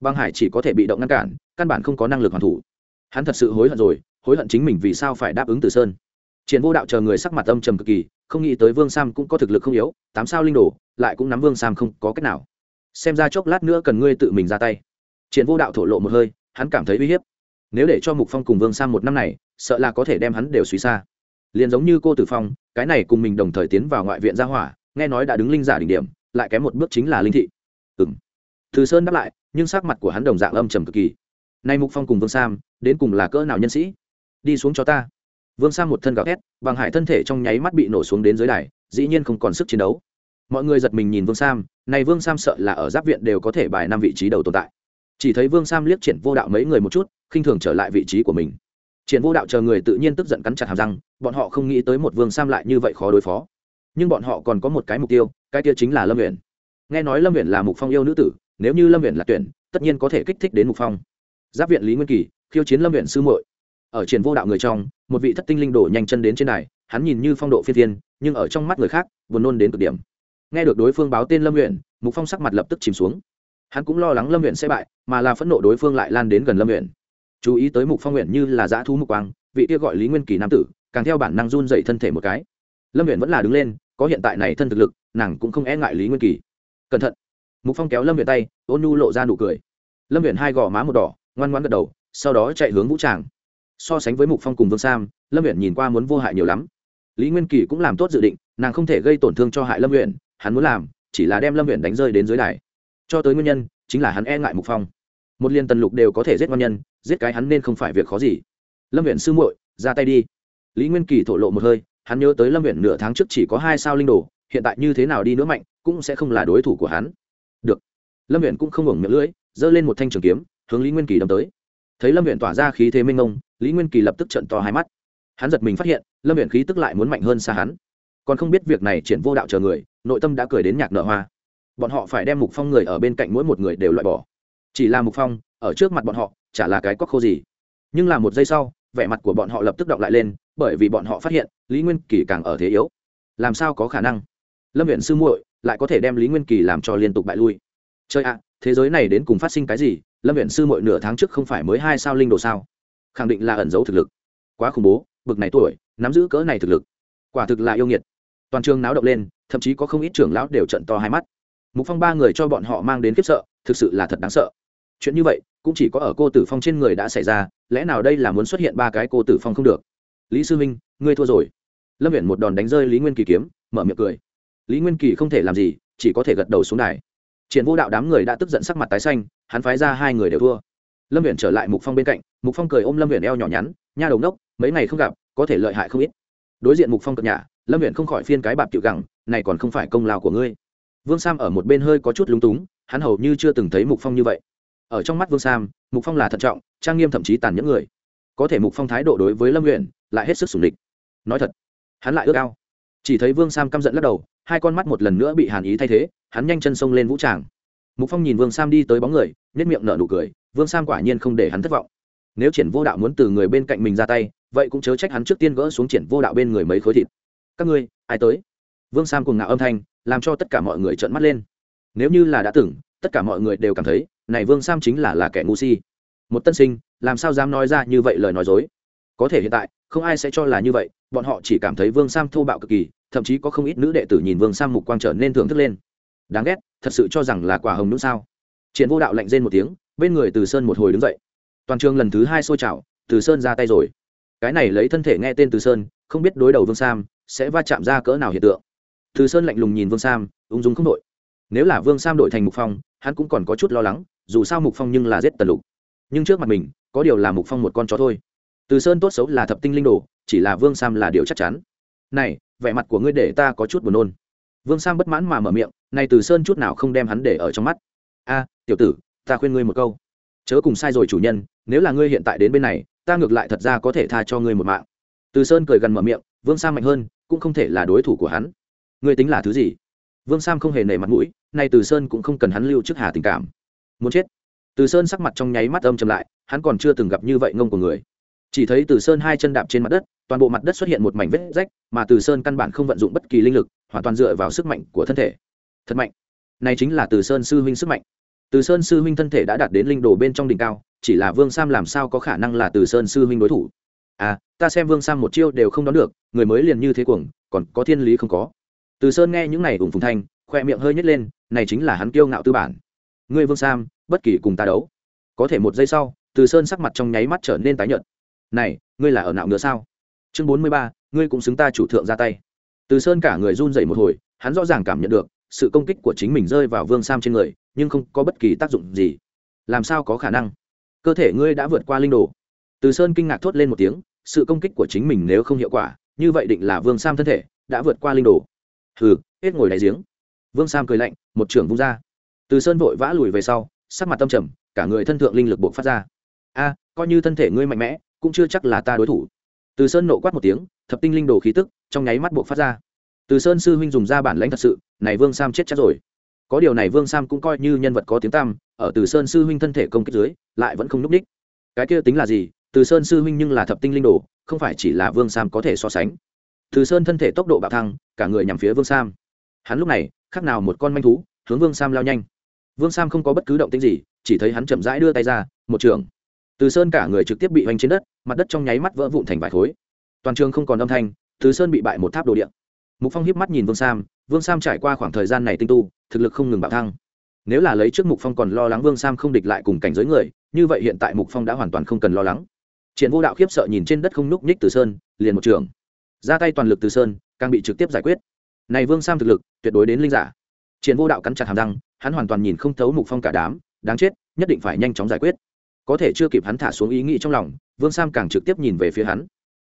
Băng hải chỉ có thể bị động ngăn cản, căn bản không có năng lực hoàn thủ. Hắn thật sự hối hận rồi, hối hận chính mình vì sao phải đáp ứng từ sơn triển vô đạo chờ người sắc mặt âm trầm cực kỳ, không nghĩ tới vương sam cũng có thực lực không yếu, tám sao linh đồ, lại cũng nắm vương sam không có cách nào. Xem ra chốc lát nữa cần ngươi tự mình ra tay. Triển vô đạo thổ lộ một hơi, hắn cảm thấy uy hiếp. Nếu để cho mục phong cùng vương sam một năm này, sợ là có thể đem hắn đều suy xa. Liền giống như cô tử phong, cái này cùng mình đồng thời tiến vào ngoại viện gia hỏa, nghe nói đã đứng linh giả đỉnh điểm, lại kém một bước chính là linh thị. Ừ m từ sơn đáp lại, nhưng sắc mặt của hắn đồng dạng âm trầm cực kỳ. Nay mục phong cùng vương sam, đến cùng là cỡ nào nhân sĩ? Đi xuống cho ta vương sam một thân gào thét bằng hải thân thể trong nháy mắt bị nổ xuống đến dưới đài, dĩ nhiên không còn sức chiến đấu. Mọi người giật mình nhìn vương sam, này vương sam sợ là ở giáp viện đều có thể bài năm vị trí đầu tồn tại. Chỉ thấy vương sam liếc triển vô đạo mấy người một chút, khinh thường trở lại vị trí của mình. Triển vô đạo chờ người tự nhiên tức giận cắn chặt hàm răng, bọn họ không nghĩ tới một vương sam lại như vậy khó đối phó. Nhưng bọn họ còn có một cái mục tiêu, cái kia chính là lâm nguyện nghe nói lâm nguyện là mục phong yêu nữ tử, nếu như lâm nguyện là tuyển, tất nhiên có thể kích thích đến mục phong. Giáp viện lý nguyên kỳ, khiêu chiến lâm nguyện sư muội ở triển vô đạo người trong, một vị thất tinh linh đổ nhanh chân đến trên này hắn nhìn như phong độ phiên thiên, nhưng ở trong mắt người khác, buồn nôn đến cực điểm. Nghe được đối phương báo tên lâm nguyện mục phong sắc mặt lập tức chìm xuống. Hắn cũng lo lắng lâm nguyện sẽ bại, mà là phẫn nộ đối phương lại lan đến gần lâm nguyện chú ý tới mục phong nguyện như là dã thú mục quang, vị kia gọi lý nguyên kỳ nam tử, càng theo bản năng run dậy thân thể một cái. Lâm nguyện vẫn là đứng lên, có hiện tại này thân thực lực, nàng cũng không e ngại lý nguyên kỳ. Cẩn thận. Mục phong kéo lâm nguyện tay, ôn nhu lộ ra nụ cười. Lâm nguyện hai gò má một đỏ, ngoan ngoan gật đầu, sau đó chạy hướng vũ tràng so sánh với mục phong cùng vương sam, lâm huyện nhìn qua muốn vô hại nhiều lắm. Lý nguyên kỳ cũng làm tốt dự định, nàng không thể gây tổn thương cho hại lâm huyện hắn muốn làm chỉ là đem lâm huyện đánh rơi đến dưới đài. Cho tới nguyên nhân, chính là hắn e ngại mục phong. Một liên tần lục đều có thể giết ngon nhân, giết cái hắn nên không phải việc khó gì. Lâm huyện sư muội, ra tay đi. Lý nguyên kỳ thổ lộ một hơi, hắn nhớ tới lâm huyện nửa tháng trước chỉ có hai sao linh đồ, hiện tại như thế nào đi nữa mạnh, cũng sẽ không là đối thủ của hắn. Được. Lâm huyện cũng không ngủng miệng lưỡi, giơ lên một thanh trường kiếm, hướng lý nguyên kỳ đâm tới. Thấy lâm huyện tỏa ra khí thế minh ông lý nguyên kỳ lập tức trận to hai mắt. Hắn giật mình phát hiện, lâm viện khí tức lại muốn mạnh hơn xa hắn. Còn không biết việc này triển vô đạo chờ người, nội tâm đã cười đến nhạc nợ hoa. Bọn họ phải đem mục phong người ở bên cạnh mỗi một người đều loại bỏ. Chỉ là mục phong, ở trước mặt bọn họ, chả là cái cóc khô gì. Nhưng là một giây sau, vẻ mặt của bọn họ lập tức động lại lên, bởi vì bọn họ phát hiện, lý nguyên kỳ càng ở thế yếu. Làm sao có khả năng? Lâm viện sư muội, lại có thể đem lý nguyên kỳ làm cho liên tục bại lui. Chơi ạ, thế giới này đến cùng phát sinh cái gì? Lâm viện sư muội nửa tháng trước không phải mới hai sao linh đồ sao? Khẳng định là ẩn giấu thực lực. Quá khủng bố, bực này tuổi, nắm giữ cỡ này thực lực. Quả thực là yêu nghiệt. Toàn trường náo động lên, thậm chí có không ít trưởng lão đều trận to hai mắt. Mục phong ba người cho bọn họ mang đến kiếp sợ, thực sự là thật đáng sợ. Chuyện như vậy, cũng chỉ có ở cô tử phong trên người đã xảy ra, lẽ nào đây là muốn xuất hiện ba cái cô tử phong không được? Lý sư minh ngươi thua rồi. Lâm viện một đòn đánh rơi lý nguyên kỳ kiếm, mở miệng cười. Lý nguyên kỳ không thể làm gì, chỉ có thể gật đầu xuống đài. Triển vô đạo đám người đã tức giận sắc mặt tái xanh, hắn phái ra hai người đều thua lâm viện trở lại mục phong bên cạnh, mục phong cười ôm lâm viện eo nhỏ nhắn, nha đầu nốc mấy ngày không gặp, có thể lợi hại không ít. Đối diện mục phong cập nhà lâm viện không khỏi phiên cái bạp chịu gẳng, này còn không phải công lao của ngươi. Vương sam ở một bên hơi có chút lúng túng, hắn hầu như chưa từng thấy mục phong như vậy. Ở trong mắt vương sam, mục phong là thận trọng, trang nghiêm thậm chí tàn nhẫn người. Có thể mục phong thái độ đối với lâm nguyện lại hết sức sủng địch. Nói thật, hắn lại ước ao. Chỉ thấy vương sam căm giận lắc đầu, hai con mắt một lần nữa bị hàn ý thay thế, hắn nhanh chân xông lên vũ tràng mục phong nhìn vương sam đi tới bóng người nhất miệng nở nụ cười, vương sam quả nhiên không để hắn thất vọng. Nếu triển vô đạo muốn từ người bên cạnh mình ra tay, vậy cũng chớ trách hắn trước tiên gỡ xuống triển vô đạo bên người mấy khối thịt. Các ngươi, ai tới? Vương sam cùng ngạo âm thanh, làm cho tất cả mọi người trợn mắt lên. Nếu như là đã từng tất cả mọi người đều cảm thấy, này vương sam chính là là kẻ ngu si. Một tân sinh, làm sao dám nói ra như vậy lời nói dối? Có thể hiện tại, không ai sẽ cho là như vậy, bọn họ chỉ cảm thấy vương sam thô bạo cực kỳ, thậm chí có không ít nữ đệ tử nhìn vương sam mục quang trở nên thưởng thức lên. Đáng ghét thật sự cho rằng là quả hồng đúng sao? Triển vô đạo lạnh rên một tiếng bên người từ sơn một hồi đứng dậy. Toàn trường lần thứ hai sôi chảo, từ sơn ra tay rồi. Cái này lấy thân thể nghe tên từ sơn không biết đối đầu vương sam sẽ va chạm ra cỡ nào hiện tượng. Từ sơn lạnh lùng nhìn vương sam ung dung không đội nếu là vương sam đổi thành mục phong hắn cũng còn có chút lo lắng dù sao mục phong nhưng là giết tần lục. Nhưng trước mặt mình có điều là mục phong một con chó thôi. Từ sơn tốt xấu là thập tinh linh đồ chỉ là vương sam là điều chắc chắn. Này vẻ mặt của ngươi để ta có chút buồn nôn vương sam bất mãn mà mở miệng, này từ sơn chút nào không đem hắn để ở trong mắt? A, tiểu tử, ta khuyên ngươi một câu. Chớ cùng sai rồi chủ nhân, nếu là ngươi hiện tại đến bên này, ta ngược lại thật ra có thể tha cho ngươi một mạng. Từ sơn cười gần mở miệng, vương sam mạnh hơn, cũng không thể là đối thủ của hắn. Ngươi tính là thứ gì? Vương sam không hề nể mặt mũi nay từ sơn cũng không cần hắn lưu trước hà tình cảm. Muốn chết. Từ sơn sắc mặt trong nháy mắt âm chầm lại, hắn còn chưa từng gặp như vậy ngông của người. Chỉ thấy từ sơn hai chân đạp trên mặt đất, toàn bộ mặt đất xuất hiện một mảnh vết rách, mà từ sơn căn bản không vận dụng bất kỳ linh lực hoàn toàn dựa vào sức mạnh của thân thể. Thật mạnh. Này chính là từ sơn sư huynh sức mạnh. Từ sơn sư huynh thân thể đã đạt đến linh đồ bên trong đỉnh cao, chỉ là vương sam làm sao có khả năng là từ sơn sư huynh đối thủ? À ta xem vương sam một chiêu đều không đón được, người mới liền như thế cuồng, còn có thiên lý không có. Từ sơn nghe những này ủng phùng thanh, khoe miệng hơi nhét lên, này chính là hắn kiêu ngạo tư bản. Ngươi vương sam, bất kỳ cùng ta đấu. Có thể một giây sau, từ sơn sắc mặt trong nháy mắt trở nên tái nhợt. Này, ngươi là ở nạo nữa sao? Chương bốn mươi ba, ngươi cũng xứng ta chủ thượng ra tay từ sơn cả người run dậy một hồi, hắn rõ ràng cảm nhận được, sự công kích của chính mình rơi vào vương sam trên người, nhưng không có bất kỳ tác dụng gì. Làm sao có khả năng? Cơ thể ngươi đã vượt qua linh đồ. Từ sơn kinh ngạc thốt lên một tiếng, sự công kích của chính mình nếu không hiệu quả, như vậy định là vương sam thân thể đã vượt qua linh đồ. Hừ, hết ngồi đáy giếng. Vương sam cười lạnh, một trưởng vung ra. Từ sơn vội vã lùi về sau, sắc mặt tâm trầm, cả người thân thượng linh lực buộc phát ra. A, coi như thân thể ngươi mạnh mẽ, cũng chưa chắc là ta đối thủ từ sơn nộ quát một tiếng, thập tinh linh đồ khí tức trong nháy mắt buộc phát ra. Từ sơn sư huynh dùng ra bản lãnh thật sự, này vương sam chết chắc rồi. Có điều này vương sam cũng coi như nhân vật có tiếng tam ở từ sơn sư huynh thân thể công kích dưới, lại vẫn không núp đích. Cái kia tính là gì? Từ sơn sư huynh nhưng là thập tinh linh đồ, không phải chỉ là vương sam có thể so sánh. Từ sơn thân thể tốc độ bạo thăng, cả người nhằm phía vương sam. Hắn lúc này khác nào một con manh thú, hướng vương sam lao nhanh. Vương sam không có bất cứ động tĩnh gì, chỉ thấy hắn chậm rãi đưa tay ra, một trường từ sơn cả người trực tiếp bị hoành trên đất, mặt đất trong nháy mắt vỡ vụn thành vài khối. Toàn trường không còn âm thanh, từ sơn bị bại một tháp đồ điện mục phong hiếp mắt nhìn vương sam vương sam trải qua khoảng thời gian này tinh tu, thực lực không ngừng bạo thăng. Nếu là lấy trước mục phong còn lo lắng vương sam không địch lại cùng cảnh giới người, như vậy hiện tại mục phong đã hoàn toàn không cần lo lắng. Triển vô đạo khiếp sợ nhìn trên đất không nhúc nhích từ sơn, liền một trường. Ra tay toàn lực từ sơn, càng bị trực tiếp giải quyết. Này vương sam thực lực, tuyệt đối đến linh giả. Triển vô đạo cắn chặt hàm răng, hắn hoàn toàn nhìn không thấu mục phong cả đám, đáng chết, nhất định phải nhanh chóng giải quyết có thể chưa kịp hắn thả xuống ý nghĩ trong lòng, vương sam càng trực tiếp nhìn về phía hắn.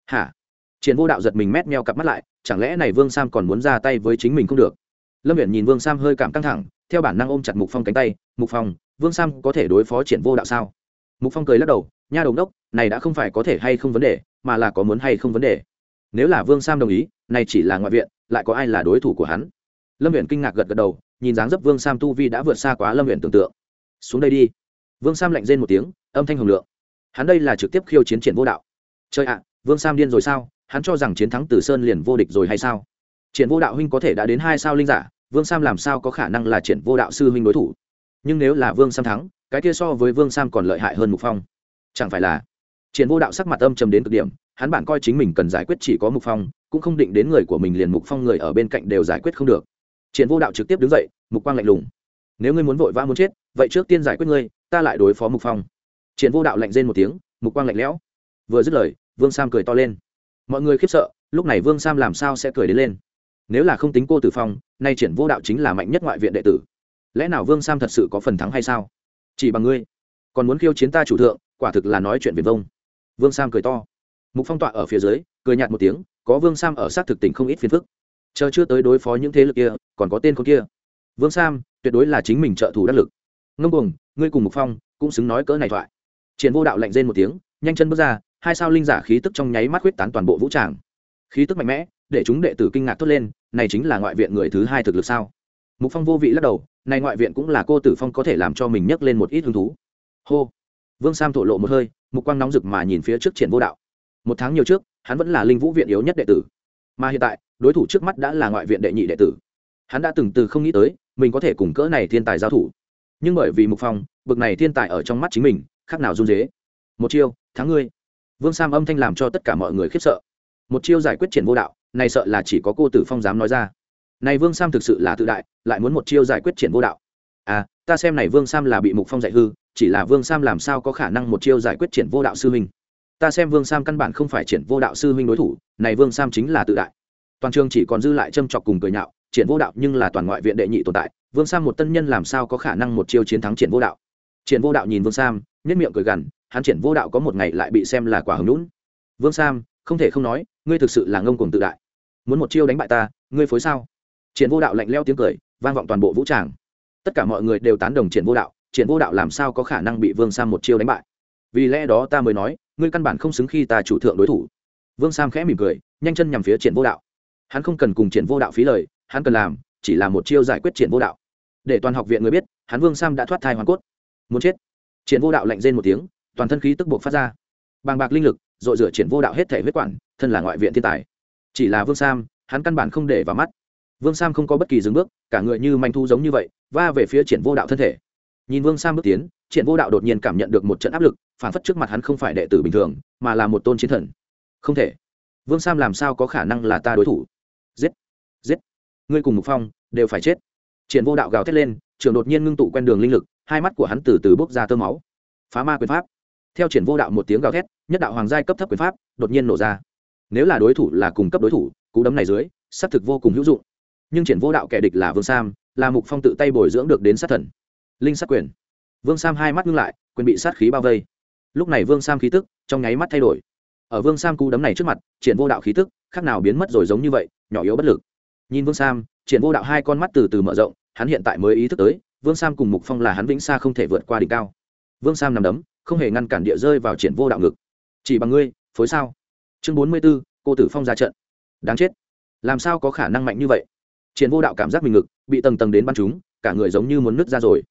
Hả? Triển vô đạo giật mình mét meo cặp mắt lại, chẳng lẽ này vương sam còn muốn ra tay với chính mình không được? Lâm viện nhìn vương sam hơi cảm căng thẳng, theo bản năng ôm chặt mục phong cánh tay, mục phong, vương sam có thể đối phó triển vô đạo sao? Mục phong cười lắc đầu, nha đồng đốc, này đã không phải có thể hay không vấn đề, mà là có muốn hay không vấn đề. Nếu là vương sam đồng ý, này chỉ là ngoại viện, lại có ai là đối thủ của hắn? Lâm viện kinh ngạc gật gật đầu, nhìn dáng dấp vương sam tu vi đã vượt xa quá lâm viện tưởng tượng. Xuống đây đi vương sam lạnh rên một tiếng, âm thanh hồng lượng. Hắn đây là trực tiếp khiêu chiến triển vô đạo. Chơi ạ, vương sam điên rồi sao? Hắn cho rằng chiến thắng từ sơn liền vô địch rồi hay sao? Triển vô đạo huynh có thể đã đến hai sao linh giả, vương sam làm sao có khả năng là triển vô đạo sư huynh đối thủ? Nhưng nếu là vương sam thắng, cái kia so với vương sam còn lợi hại hơn mục phong. Chẳng phải là triển vô đạo sắc mặt âm trầm đến cực điểm, hắn bản coi chính mình cần giải quyết chỉ có mục phong, cũng không định đến người của mình liền mục phong người ở bên cạnh đều giải quyết không được. Triển vô đạo trực tiếp đứng dậy, mục quang lạnh lùng. Nếu ngươi muốn vội vã muốn chết, vậy trước tiên giải quyết ngươi ta lại đối phó mục phong triển vô đạo lạnh rên một tiếng mục quang lạnh lẽo vừa dứt lời vương sam cười to lên mọi người khiếp sợ lúc này vương sam làm sao sẽ cười đến lên nếu là không tính cô tử phong nay triển vô đạo chính là mạnh nhất ngoại viện đệ tử lẽ nào vương sam thật sự có phần thắng hay sao chỉ bằng ngươi còn muốn khiêu chiến ta chủ thượng quả thực là nói chuyện viền vông vương sam cười to mục phong tọa ở phía dưới cười nhạt một tiếng có vương sam ở sát thực tình không ít phiền phức chờ chưa tới đối phó những thế lực kia còn có tên con kia vương sam tuyệt đối là chính mình trợ thủ đắc lực ngông cuồng, ngươi cùng mục phong cũng xứng nói cỡ này thoại. Triển vô đạo lạnh rên một tiếng, nhanh chân bước ra, hai sao linh giả khí tức trong nháy mắt huyết tán toàn bộ vũ tràng. Khí tức mạnh mẽ, để chúng đệ tử kinh ngạc thốt lên, này chính là ngoại viện người thứ hai thực lực sao? Mục phong vô vị lắc đầu, này ngoại viện cũng là cô tử phong có thể làm cho mình nhấc lên một ít hứng thú. Hô. Vương sam thổ lộ một hơi, mục quang nóng rực mà nhìn phía trước triển vô đạo. Một tháng nhiều trước, hắn vẫn là linh vũ viện yếu nhất đệ tử. Mà hiện tại, đối thủ trước mắt đã là ngoại viện đệ nhị đệ tử. Hắn đã từng từ không nghĩ tới, mình có thể cùng cỡ này thiên tài giao thủ nhưng bởi vì mục phong, bực này thiên tài ở trong mắt chính mình, khác nào run dế. Một chiêu, thắng ngươi. Vương sam âm thanh làm cho tất cả mọi người khiếp sợ. Một chiêu giải quyết triển vô đạo, này sợ là chỉ có cô tử phong dám nói ra. Này vương sam thực sự là tự đại, lại muốn một chiêu giải quyết triển vô đạo. À ta xem này vương sam là bị mục phong dạy hư, chỉ là vương sam làm sao có khả năng một chiêu giải quyết triển vô đạo sư huynh. Ta xem vương sam căn bản không phải triển vô đạo sư huynh đối thủ, này vương sam chính là tự đại. Toàn trường chỉ còn dư lại châm chọc cùng cười nhạo, triển vô đạo nhưng là toàn ngoại viện đệ nhị tồn tại vương sam một tân nhân làm sao có khả năng một chiêu chiến thắng triển vô đạo? Triển vô đạo nhìn vương sam nhất miệng cười gằn, hắn triển vô đạo có một ngày lại bị xem là quả hứng lũn vương sam, không thể không nói, ngươi thực sự là ngông cuồng tự đại. Muốn một chiêu đánh bại ta, ngươi phối sao? Triển vô đạo lạnh leo tiếng cười, vang vọng toàn bộ vũ tràng. Tất cả mọi người đều tán đồng triển vô đạo, triển vô đạo làm sao có khả năng bị vương sam một chiêu đánh bại? Vì lẽ đó ta mới nói, ngươi căn bản không xứng khi ta chủ thượng đối thủ. Vương sam khẽ mỉm cười, nhanh chân nhằm phía triển vô đạo. Hắn không cần cùng triển vô đạo phí lời, hắn cần làm, chỉ là một chiêu giải quyết triển vô đạo để toàn học viện người biết, hắn vương sam đã thoát thai hoàn cốt. Muốn chết. Triển vô đạo lạnh rên một tiếng, toàn thân khí tức buộc phát ra. Bàng bạc linh lực dội rửa triển vô đạo hết thể huyết quản, thân là ngoại viện thiên tài. Chỉ là vương sam, hắn căn bản không để vào mắt. Vương sam không có bất kỳ dừng bước, cả người như manh thu giống như vậy, va về phía triển vô đạo thân thể. Nhìn vương sam bước tiến, triển vô đạo đột nhiên cảm nhận được một trận áp lực phản phất trước mặt hắn không phải đệ tử bình thường, mà là một tôn chiến thần. Không thể. Vương sam làm sao có khả năng là ta đối thủ? Giết. Giết. Ngươi cùng mục phong đều phải chết triển vô đạo gào thét lên trường đột nhiên ngưng tụ quen đường linh lực, hai mắt của hắn từ từ bốc ra tơ máu. Phá ma quyền pháp. Theo triển vô đạo một tiếng gào thét, nhất đạo hoàng giai cấp thấp quyền pháp đột nhiên nổ ra. Nếu là đối thủ là cùng cấp đối thủ, cú đấm này dưới xác thực vô cùng hữu dụng. Nhưng triển vô đạo kẻ địch là vương sam, là mục phong tự tay bồi dưỡng được đến sát thần. Linh sát quyền. Vương sam hai mắt ngưng lại, quyền bị sát khí bao vây. Lúc này vương sam khí tức trong nháy mắt thay đổi. Ở vương sam cú đấm này trước mặt, triển vô đạo khí tức khác nào biến mất rồi giống như vậy, nhỏ yếu bất lực. Nhìn vương sam triển vô đạo hai con mắt từ từ mở rộng, hắn hiện tại mới ý thức tới, vương sam cùng mục phong là hắn vĩnh xa không thể vượt qua đỉnh cao. Vương sam nằm đấm, không hề ngăn cản địa rơi vào triển vô đạo ngực. Chỉ bằng ngươi, phối sao? Chương bốn mươi b ố cô tử phong ra trận. Đáng chết. Làm sao có khả năng mạnh như vậy? Triển vô đạo cảm giác mình ngực, bị tầng tầng đến bắn chúng cả người giống như muốn nứt ra rồi.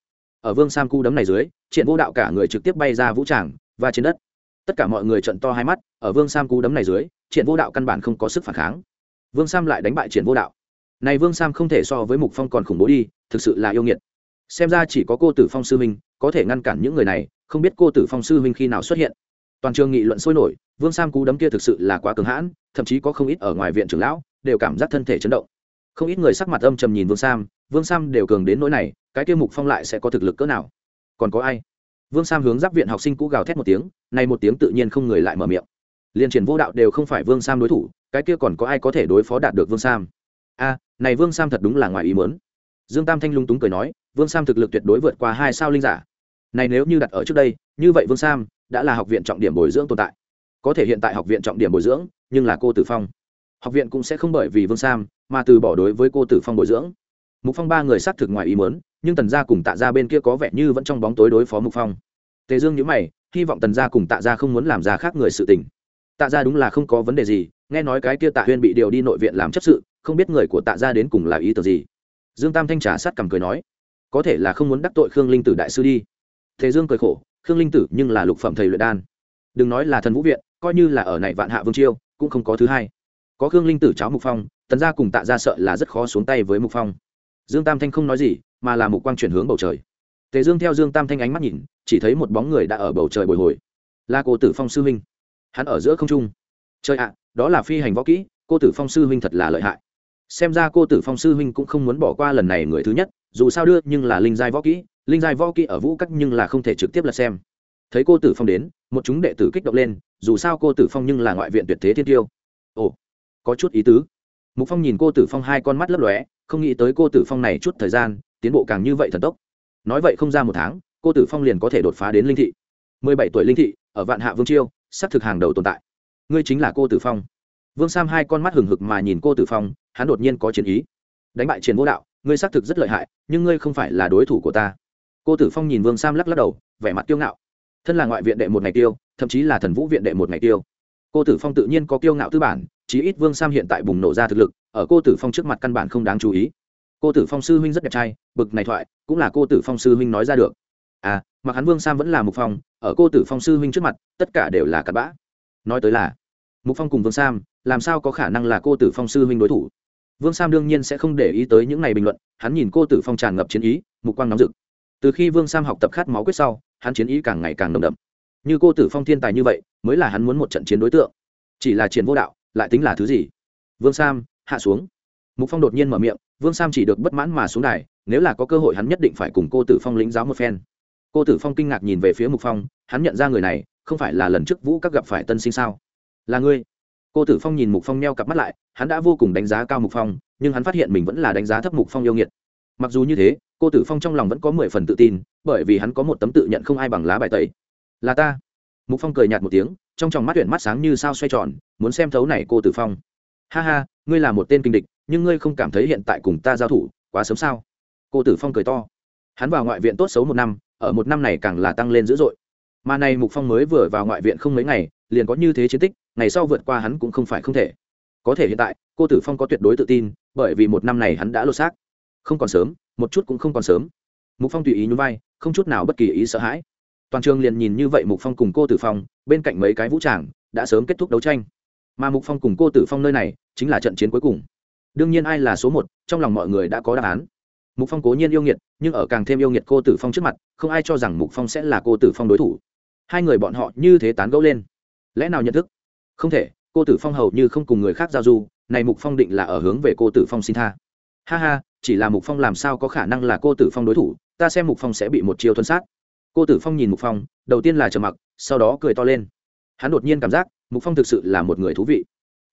Ở vương sam cu đấm này dưới, triển vô đạo cả người trực tiếp bay ra vũ tràng và trên đất. Tất cả mọi người trận to hai mắt, ở vương sam cú đấm này dưới, triển vô đạo căn bản không có sức phản kháng. Vương sam lại đánh bại triển vô đạo này vương sam không thể so với mục phong còn khủng bố đi, thực sự là yêu nghiệt. Xem ra chỉ có cô tử phong sư huynh có thể ngăn cản những người này, không biết cô tử phong sư huynh khi nào xuất hiện. Toàn trường nghị luận sôi nổi, vương sam cú đấm kia thực sự là quá cường hãn, thậm chí có không ít ở ngoài viện trưởng lão đều cảm giác thân thể chấn động. Không ít người sắc mặt âm trầm nhìn vương sam vương sam đều cường đến nỗi này, cái kia mục phong lại sẽ có thực lực cỡ nào? Còn có ai? Vương sam hướng giáp viện học sinh cũ gào thét một tiếng, này một tiếng tự nhiên không người lại mở miệng. Liên triển vô đạo đều không phải vương sam đối thủ, cái kia còn có ai có thể đối phó đạt được vương sam? A này vương sam thật đúng là ngoài ý muốn. Dương tam thanh lung túng cười nói, vương sam thực lực tuyệt đối vượt qua hai sao linh giả. Này nếu như đặt ở trước đây, như vậy vương sam đã là học viện trọng điểm bồi dưỡng tồn tại. Có thể hiện tại học viện trọng điểm bồi dưỡng, nhưng là cô tử phong. Học viện cũng sẽ không bởi vì vương sam mà từ bỏ đối với cô tử phong bồi dưỡng. Mục phong ba người xác thực ngoài ý mớn nhưng tần gia cùng tạ gia bên kia có vẻ như vẫn trong bóng tối đối phó mục phong. Tề dương nhữ mày, hy vọng tần gia cùng tạ gia không muốn làm ra khác người sự tình. Tạ gia đúng là không có vấn đề gì, nghe nói cái kia tạ huyên bị điều đi nội viện làm chấp sự không biết người của tạ gia đến cùng là ý tưởng gì. Dương tam thanh trà sát cầm cười nói, có thể là không muốn đắc tội khương linh tử đại sư đi. Thế dương cười khổ, khương linh tử nhưng là lục phẩm thầy luyện đan. Đừng nói là thần vũ viện, coi như là ở này vạn hạ vương chiêu, cũng không có thứ hai. Có khương linh tử cháu mục phong, tần gia cùng tạ gia sợ là rất khó xuống tay với mục phong. Dương tam thanh không nói gì, mà là mục quang chuyển hướng bầu trời. Tề dương theo dương tam thanh ánh mắt nhìn, chỉ thấy một bóng người đã ở bầu trời bồi hồi. Là cô tử phong sư huynh. Hắn ở giữa không trung. Trời ạ, đó là phi hành võ kỹ, cô tử phong sư huynh thật là lợi hại xem ra cô tử phong sư huynh cũng không muốn bỏ qua lần này người thứ nhất, dù sao đưa nhưng là linh giai võ kỹ, linh giai võ kỹ ở vũ cách nhưng là không thể trực tiếp là xem. Thấy cô tử phong đến, một chúng đệ tử kích động lên, dù sao cô tử phong nhưng là ngoại viện tuyệt thế thiên tiêu. Ồ, có chút ý tứ. Mục phong nhìn cô tử phong hai con mắt lấp lóe, không nghĩ tới cô tử phong này chút thời gian, tiến bộ càng như vậy thần tốc. Nói vậy không ra một tháng, cô tử phong liền có thể đột phá đến linh thị. Mười bảy tuổi linh thị, ở vạn hạ vương chiêu, sắp thực hàng đầu tồn tại. Ngươi chính là cô tử phong vương sam hai con mắt hừng hực mà nhìn cô tử phong, hắn đột nhiên có chiến ý. Đánh bại triển vô đạo, ngươi xác thực rất lợi hại, nhưng ngươi không phải là đối thủ của ta. Cô tử phong nhìn vương sam lắc lắc đầu, vẻ mặt kiêu ngạo. Thân là ngoại viện đệ một ngày tiêu, thậm chí là thần vũ viện đệ một ngày tiêu. Cô tử phong tự nhiên có kiêu ngạo tư bản, chí ít vương sam hiện tại bùng nổ ra thực lực, ở cô tử phong trước mặt căn bản không đáng chú ý. Cô tử phong sư huynh rất đẹp trai, bực này thoại, cũng là cô tử phong sư huynh nói ra được. À mặc hắn vương sam vẫn là mục phong, ở cô tử phong sư huynh trước mặt, tất cả đều là cặn bã. Nói tới là, mục phong cùng vương sam làm sao có khả năng là cô tử phong sư huynh đối thủ? Vương sam đương nhiên sẽ không để ý tới những ngày bình luận, hắn nhìn cô tử phong tràn ngập chiến ý, mục quang nóng rực. Từ khi vương sam học tập khát máu quyết sau, hắn chiến ý càng ngày càng nồng đậm. Như cô tử phong thiên tài như vậy, mới là hắn muốn một trận chiến đối tượng. Chỉ là triển vô đạo, lại tính là thứ gì? Vương sam, hạ xuống. Mục phong đột nhiên mở miệng, vương sam chỉ được bất mãn mà xuống đài, nếu là có cơ hội hắn nhất định phải cùng cô tử phong lĩnh giáo một phen. Cô tử phong kinh ngạc nhìn về phía mục phong, hắn nhận ra người này, không phải là lần trước vũ các gặp phải tân sinh sao? Là ngươi cô tử phong nhìn mục phong neo cặp mắt lại, hắn đã vô cùng đánh giá cao mục phong, nhưng hắn phát hiện mình vẫn là đánh giá thấp mục phong yêu nghiệt. Mặc dù như thế, cô tử phong trong lòng vẫn có mười phần tự tin, bởi vì hắn có một tấm tự nhận không ai bằng lá bài tẩy. Là ta. Mục phong cười nhạt một tiếng, trong tròng mắt tuyển mắt sáng như sao xoay tròn, muốn xem thấu này cô tử phong. Ha ha, ngươi là một tên kinh địch, nhưng ngươi không cảm thấy hiện tại cùng ta giao thủ quá sớm sao? Cô tử phong cười to. Hắn vào ngoại viện tốt xấu một năm, ở một năm này càng là tăng lên dữ dội mà này mục phong mới vừa vào ngoại viện không mấy ngày, liền có như thế chiến tích, ngày sau vượt qua hắn cũng không phải không thể. Có thể hiện tại, cô tử phong có tuyệt đối tự tin, bởi vì một năm này hắn đã lột xác. Không còn sớm, một chút cũng không còn sớm. Mục phong tùy ý nhún vai, không chút nào bất kỳ ý sợ hãi. Toàn trường liền nhìn như vậy mục phong cùng cô tử phong, bên cạnh mấy cái vũ tràng, đã sớm kết thúc đấu tranh. Mà mục phong cùng cô tử phong nơi này, chính là trận chiến cuối cùng. Đương nhiên ai là số một, trong lòng mọi người đã có đáp án. Mục phong cố nhiên yêu nghiệt, nhưng ở càng thêm yêu nghiệt cô tử phong trước mặt, không ai cho rằng mục phong sẽ là cô tử phong đối thủ hai người bọn họ như thế tán gẫu lên. Lẽ nào nhận thức? Không thể, cô tử phong hầu như không cùng người khác giao du, này mục phong định là ở hướng về cô tử phong xin tha. Ha ha, chỉ là mục phong làm sao có khả năng là cô tử phong đối thủ, ta xem mục phong sẽ bị một chiêu thuần sát. Cô tử phong nhìn mục phong, đầu tiên là trầm mặc, sau đó cười to lên. Hắn đột nhiên cảm giác, mục phong thực sự là một người thú vị.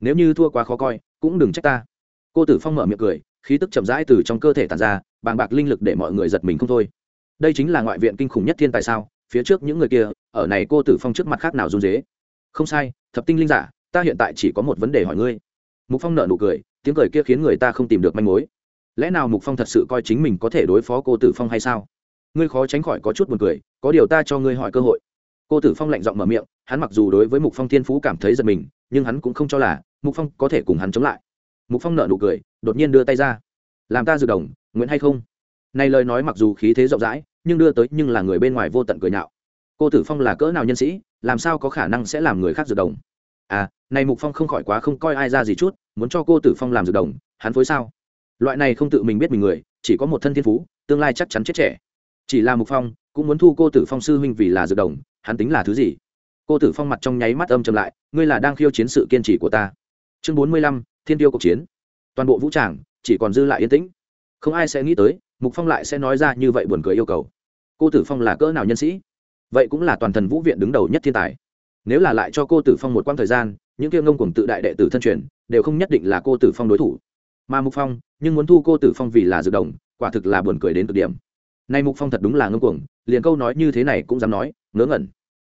Nếu như thua quá khó coi, cũng đừng trách ta. Cô tử phong mở miệng cười, khí tức chậm rãi từ trong cơ thể tàn ra, bàng bạc linh lực để mọi người giật mình không thôi. Đây chính là ngoại viện kinh khủng nhất thiên tại sao? Phía trước những người kia, ở này cô tử phong trước mặt khác nào run dế không sai, thập tinh linh giả, ta hiện tại chỉ có một vấn đề hỏi ngươi. Mục phong nợ nụ cười, tiếng cười kia khiến người ta không tìm được manh mối. Lẽ nào mục phong thật sự coi chính mình có thể đối phó cô tử phong hay sao? Ngươi khó tránh khỏi có chút buồn cười, có điều ta cho ngươi hỏi cơ hội. Cô tử phong lạnh giọng mở miệng, hắn mặc dù đối với mục phong thiên phú cảm thấy giật mình, nhưng hắn cũng không cho là mục phong có thể cùng hắn chống lại. Mục phong nợ nụ cười, đột nhiên đưa tay ra. Làm ta dự đồng nguyễn hay không? Này lời nói mặc dù khí thế rộng rãi nhưng đưa tới nhưng là người bên ngoài vô tận cười nhạo. Cô tử phong là cỡ nào nhân sĩ, làm sao có khả năng sẽ làm người khác dự đồng? À này mục phong không khỏi quá không coi ai ra gì chút, muốn cho cô tử phong làm dự đồng, hắn phối sao? Loại này không tự mình biết mình người, chỉ có một thân thiên phú, tương lai chắc chắn chết trẻ. Chỉ là mục phong, cũng muốn thu cô tử phong sư huynh vì là dự đồng, hắn tính là thứ gì? Cô tử phong mặt trong nháy mắt âm chầm lại, ngươi là đang khiêu chiến sự kiên trì của ta. Chương bốn mươi lăm, thiên tiêu cuộc chiến. Toàn bộ vũ tràng, chỉ còn dư lại yên tĩnh. Không ai sẽ nghĩ tới, mục phong lại sẽ nói ra như vậy buồn cười yêu cầu cô tử phong là cỡ nào nhân sĩ? Vậy cũng là toàn thần vũ viện đứng đầu nhất thiên tài. Nếu là lại cho cô tử phong một quãng thời gian, những kia ngông cùng tự đại đệ tử thân truyền, đều không nhất định là cô tử phong đối thủ. Mà mục phong, nhưng muốn thu cô tử phong vì là dược đồng, quả thực là buồn cười đến cực điểm. Nay mục phong thật đúng là ngông cuồng, liền câu nói như thế này cũng dám nói, ngớ ngẩn.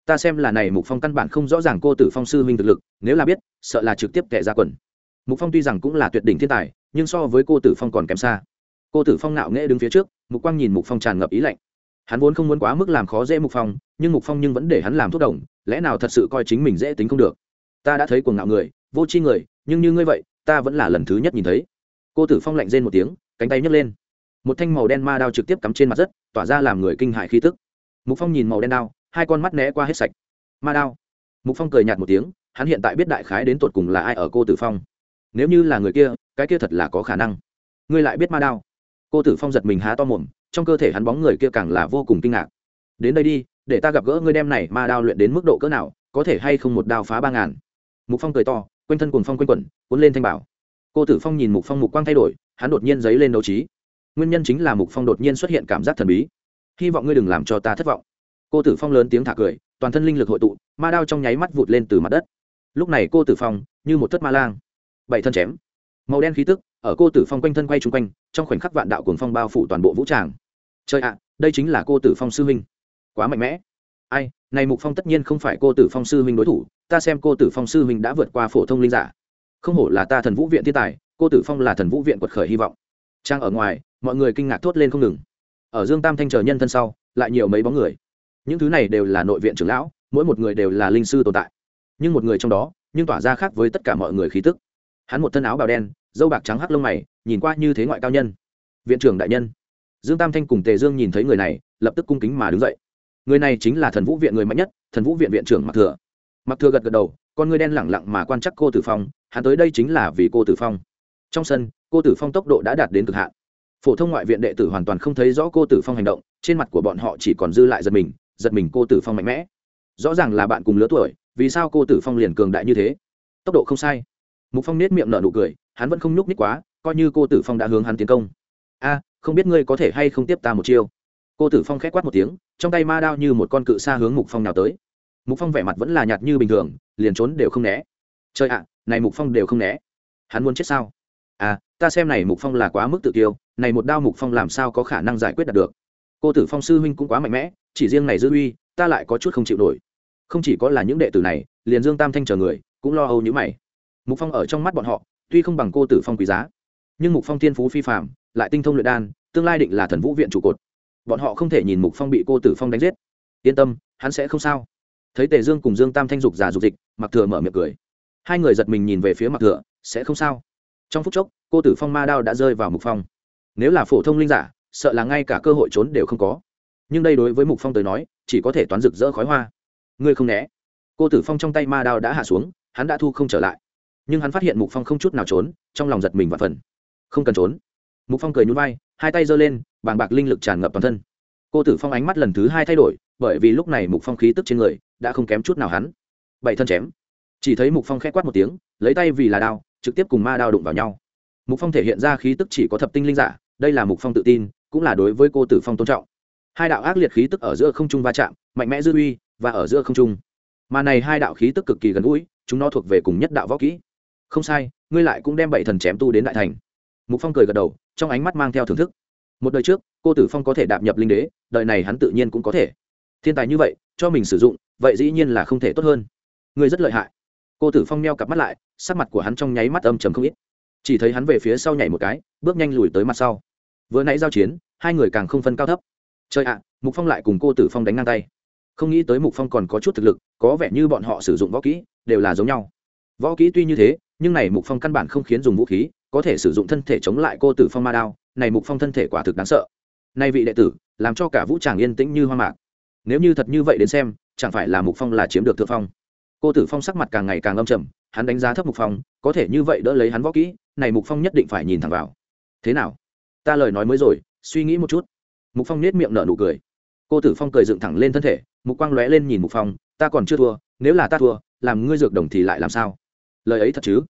Ta xem là này mục phong căn bản không rõ ràng cô tử phong sư huynh thực lực, nếu là biết, sợ là trực tiếp kẻ ra quần. Mục phong tuy rằng cũng là tuyệt đỉnh thiên tài, nhưng so với cô tử phong còn kém xa. Cô tử phong nạo nghễ đứng phía trước, mục quang nhìn mục phong tràn ngập ý lạnh hắn vốn không muốn quá mức làm khó dễ mục phong, nhưng mục phong nhưng vẫn để hắn làm thuốc đồng, lẽ nào thật sự coi chính mình dễ tính không được? Ta đã thấy cuồng ngạo người, vô tri người, nhưng như ngươi vậy, ta vẫn là lần thứ nhất nhìn thấy. Cô tử phong lạnh rên một tiếng, cánh tay nhấc lên. Một thanh màu đen ma đao trực tiếp cắm trên mặt đất, tỏa ra làm người kinh hại khí tức. Mục phong nhìn màu đen đao, hai con mắt né qua hết sạch. Ma đao. Mục phong cười nhạt một tiếng, hắn hiện tại biết đại khái đến tột cùng là ai ở cô tử phong. Nếu như là người kia, cái kia thật là có khả năng. Ngươi lại biết ma đao. Cô tử phong giật mình há to mồm trong cơ thể hắn bóng người kia càng là vô cùng kinh ngạc. Đến đây đi, để ta gặp gỡ ngươi đem này ma đao luyện đến mức độ cỡ nào, có thể hay không một đao phá ba ngàn? Mục phong cười to, quanh thân cuồng phong quanh quẩn, cuốn lên thanh bảo. Cô tử phong nhìn mục phong mục quang thay đổi, hắn đột nhiên dấy lên đấu trí. Nguyên nhân chính là mục phong đột nhiên xuất hiện cảm giác thần bí. Hy vọng ngươi đừng làm cho ta thất vọng. Cô tử phong lớn tiếng thả cười, toàn thân linh lực hội tụ, ma đao trong nháy mắt vụt lên từ mặt đất. Lúc này cô tử phong như một thất ma lang, bảy thân chém. Màu đen khí tức ở cô tử phong quanh thân quay chung quanh, trong khoảnh khắc vạn đạo cuồng phong bao phủ toàn bộ vũ tràng trời ạ, đây chính là cô tử phong sư huynh. Quá mạnh mẽ. Ai, này mục phong tất nhiên không phải cô tử phong sư huynh đối thủ, ta xem cô tử phong sư huynh đã vượt qua phổ thông linh giả. Không hổ là ta thần vũ viện thiên tài, cô tử phong là thần vũ viện quật khởi hy vọng. Trang ở ngoài, mọi người kinh ngạc thốt lên không ngừng. Ở dương tam thanh chờ nhân thân sau, lại nhiều mấy bóng người. Những thứ này đều là nội viện trưởng lão, mỗi một người đều là linh sư tồn tại. Nhưng một người trong đó, nhưng tỏa ra khác với tất cả mọi người khí tức. Hắn một thân áo bào đen, dâu bạc trắng hắc lông mày, nhìn qua như thế ngoại cao nhân. Viện trưởng đại nhân dương tam thanh cùng tề dương nhìn thấy người này, lập tức cung kính mà đứng dậy. Người này chính là thần vũ viện người mạnh nhất, thần vũ viện viện trưởng mặc thừa. Mặc thừa gật gật đầu, con người đen lẳng lặng mà quan chắc cô tử phong, hắn tới đây chính là vì cô tử phong. Trong sân, cô tử phong tốc độ đã đạt đến cực hạn. Phổ thông ngoại viện đệ tử hoàn toàn không thấy rõ cô tử phong hành động, trên mặt của bọn họ chỉ còn dư lại giật mình giật mình cô tử phong mạnh mẽ. Rõ ràng là bạn cùng lứa tuổi, vì sao cô tử phong liền cường đại như thế? Tốc độ không sai. Mục phong nết miệng nở nụ cười, hắn vẫn không nhúc ních quá, coi như cô tử phong đã hướng hắn tiến công. A không biết ngươi có thể hay không tiếp ta một chiêu. Cô tử phong k h é quát một tiếng, trong tay ma đao như một con cự xa hướng mục phong nào tới. Mục phong vẻ mặt vẫn là nhạt như bình thường, liền trốn đều không né. Trời ạ, này mục phong đều không né. Hắn muốn chết sao? À ta xem này mục phong là quá mức tự tiêu này một đao mục phong làm sao có khả năng giải quyết đạt được? Cô tử phong sư huynh cũng quá mạnh mẽ, chỉ riêng này dư uy, ta lại có chút không chịu nổi. Không chỉ có là những đệ tử này, liền dương tam thanh chờ người, cũng lo âu như mày. Mục phong ở trong mắt bọn họ, tuy không bằng cô tử phong quý giá, nhưng mục phong thiên phú phi phạm lại tinh thông luyện đan, tương lai định là thần vũ viện trụ cột. Bọn họ không thể nhìn mục phong bị cô tử phong đánh giết. Yên tâm, hắn sẽ không sao. Thấy tề dương cùng dương tam thanh dục già dục dịch mặc thừa mở miệng cười. Hai người giật mình nhìn về phía mặc thừa, sẽ không sao. Trong phút chốc, cô tử phong ma đao đã rơi vào mục phong. Nếu là phổ thông linh giả, sợ là ngay cả cơ hội trốn đều không có. Nhưng đây đối với mục phong tới nói, chỉ có thể toán rực rỡ khói hoa. Ngươi không né. Cô tử phong trong tay ma đao đã hạ xuống, hắn đã thu không trở lại. Nhưng hắn phát hiện mục phong không chút nào trốn, trong lòng giật mình và phần không cần trốn mục phong cười nhún vai, hai tay giơ lên, bàng bạc linh lực tràn ngập toàn thân. Cô tử phong ánh mắt lần thứ hai thay đổi, bởi vì lúc này mục phong khí tức trên người đã không kém chút nào hắn. Bảy thân chém. Chỉ thấy mục phong khẽ quát một tiếng, lấy tay vì là đao, trực tiếp cùng ma đao đụng vào nhau. Mục phong thể hiện ra khí tức chỉ có thập tinh linh giả, đây là mục phong tự tin, cũng là đối với cô tử phong tôn trọng. Hai đạo ác liệt khí tức ở giữa không trung va chạm, mạnh mẽ dư uy, và ở giữa không trung. Mà này hai đạo khí tức cực kỳ gần gũi, chúng nó thuộc về cùng nhất đạo võ kỹ. Không sai, ngươi lại cũng đem bảy thần chém tu đến đại thành. Mục phong cười gật đầu trong ánh mắt mang theo thưởng thức. Một đời trước, cô tử phong có thể đạp nhập linh đế, đời này hắn tự nhiên cũng có thể. Thiên tài như vậy, cho mình sử dụng, vậy dĩ nhiên là không thể tốt hơn. Ngươi rất lợi hại. Cô tử phong meo cặp mắt lại, sắc mặt của hắn trong nháy mắt âm trầm không ít. Chỉ thấy hắn về phía sau nhảy một cái, bước nhanh lùi tới mặt sau. Vừa nãy giao chiến, hai người càng không phân cao thấp. Trời ạ, mục phong lại cùng cô tử phong đánh ngang tay. Không nghĩ tới mục phong còn có chút thực lực, có vẻ như bọn họ sử dụng võ kỹ, đều là giống nhau. Võ kỹ tuy như thế, nhưng này mục phong căn bản không khiến dùng vũ khí có thể sử dụng thân thể chống lại cô tử phong ma đao, này mục phong thân thể quả thực đáng sợ. Nay vị đệ tử, làm cho cả vũ tràng yên tĩnh như hoa mạc. Nếu như thật như vậy đến xem, chẳng phải là mục phong là chiếm được thượng phong. Cô tử phong sắc mặt càng ngày càng âm trầm, hắn đánh giá thấp mục phong, có thể như vậy đỡ lấy hắn võ kỹ, này mục phong nhất định phải nhìn thẳng vào. Thế nào? Ta lời nói mới rồi, suy nghĩ một chút. Mục phong nết miệng nở nụ cười. Cô tử phong cười dựng thẳng lên thân thể, mục quang lóe lên nhìn mục phong, ta còn chưa thua, nếu là ta thua, làm ngươi dược đồng thì lại làm sao? Lời ấy thật chứ?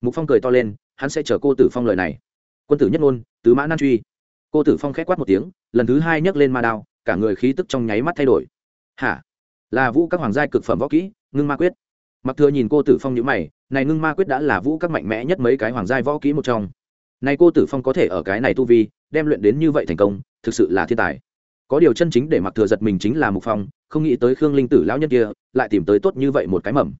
Mục phong cười to lên, hắn sẽ chờ cô tử phong lời này. Quân tử nhất ngôn, tứ mã nan truy. Cô tử phong khét quát một tiếng, lần thứ hai nhấc lên ma đao, cả người khí tức trong nháy mắt thay đổi. Hả? Là vũ các hoàng giai cực phẩm võ kỹ, ngưng ma quyết. Mặc thừa nhìn cô tử phong nhữ mày, này ngưng ma quyết đã là vũ các mạnh mẽ nhất mấy cái hoàng giai võ kỹ một trong. Này cô tử phong có thể ở cái này tu vi, đem luyện đến như vậy thành công, thực sự là thiên tài. Có điều chân chính để mặc thừa giật mình chính là mục phong, không nghĩ tới khương linh tử lão nhân kia, lại tìm tới tốt như vậy một cái mầm.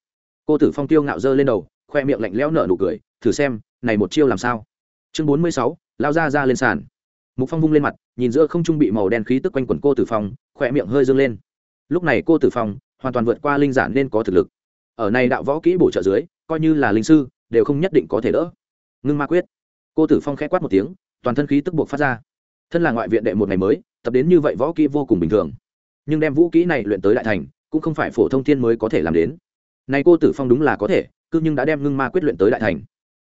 Cô tử phong tiêu ngạo dơ lên đầu khoe miệng lạnh lẽo nở nụ cười, thử xem, này một chiêu làm sao? Chương bốn mươi sáu, lao ra ra lên sàn. Mục phong vung lên mặt, nhìn giữa không trung bị màu đen khí tức quanh quần cô tử phong, khoe miệng hơi dâng lên. Lúc này cô tử phong hoàn toàn vượt qua linh giản nên có thực lực. Ở này đạo võ kỹ bổ trợ dưới, coi như là linh sư, đều không nhất định có thể đỡ. Ngưng ma quyết. Cô tử phong khẽ quát một tiếng, toàn thân khí tức buộc phát ra. Thân là ngoại viện đệ một ngày mới, tập đến như vậy võ kỹ vô cùng bình thường. Nhưng đem vũ kỹ này luyện tới đại thành, cũng không phải phổ thông thiên mới có thể làm đến. Này cô tử phong đúng là có thể cứ nhưng đã đem ngưng ma quyết luyện tới đại thành.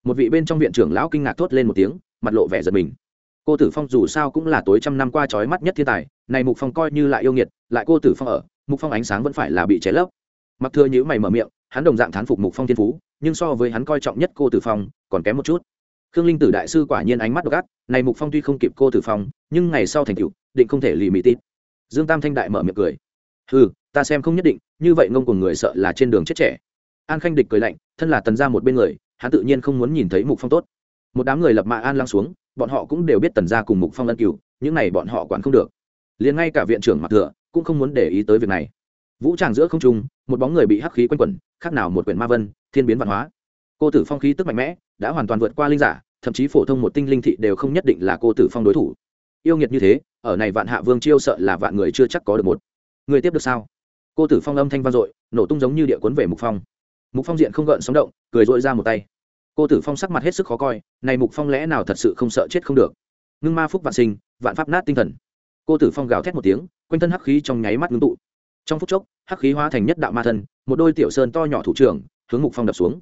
Một vị bên trong viện trưởng lão kinh ngạc thốt lên một tiếng, mặt lộ vẻ giật mình. Cô tử phong dù sao cũng là tối trăm năm qua trói mắt nhất thiên tài, này mục phong coi như lại yêu nghiệt, lại cô tử phong ở, mục phong ánh sáng vẫn phải là bị cháy lấp. Mặc thừa nhữ mày mở miệng, hắn đồng dạng thán phục mục phong thiên phú, nhưng so với hắn coi trọng nhất cô tử phong, còn kém một chút. Khương linh tử đại sư quả nhiên ánh mắt độc ác, này mục phong tuy không kịp cô tử phong, nhưng ngày sau thành tựu, định không thể lì mì tít. Dương tam thanh đại mở miệng cười. Ừ ta xem không nhất định, như vậy ngông cuồng người sợ là trên đường chết trẻ an khanh địch cười lạnh, thân là tần ra một bên người, hắn tự nhiên không muốn nhìn thấy mục phong tốt. Một đám người lập mạ an lăng xuống, bọn họ cũng đều biết tần ra cùng mục phong ân cửu, những này bọn họ quản không được. Liền ngay cả viện trưởng mặc thừa cũng không muốn để ý tới việc này. Vũ tràng giữa không trung, một bóng người bị hắc khí quanh quẩn, khác nào một quyển ma vân, thiên biến văn hóa. Cô tử phong khí tức mạnh mẽ, đã hoàn toàn vượt qua linh giả, thậm chí phổ thông một tinh linh thị đều không nhất định là cô tử phong đối thủ. Yêu nghiệt như thế, ở này vạn hạ vương chiêu sợ là vạn người chưa chắc có được một. Người tiếp được sao? Cô tử phong âm thanh vang dội, nổ tung giống như địa cuốn về mục phong mục phong diện không gợn sóng động, cười dội ra một tay. Cô tử phong sắc mặt hết sức khó coi, này mục phong lẽ nào thật sự không sợ chết không được? Ngưng ma phúc vạn sinh, vạn pháp nát tinh thần. Cô tử phong gào thét một tiếng, quanh thân hắc khí trong nháy mắt ngưng tụ. Trong phút chốc, hắc khí hóa thành nhất đạo ma thân một đôi tiểu sơn to nhỏ thủ trưởng, hướng mục phong đập xuống.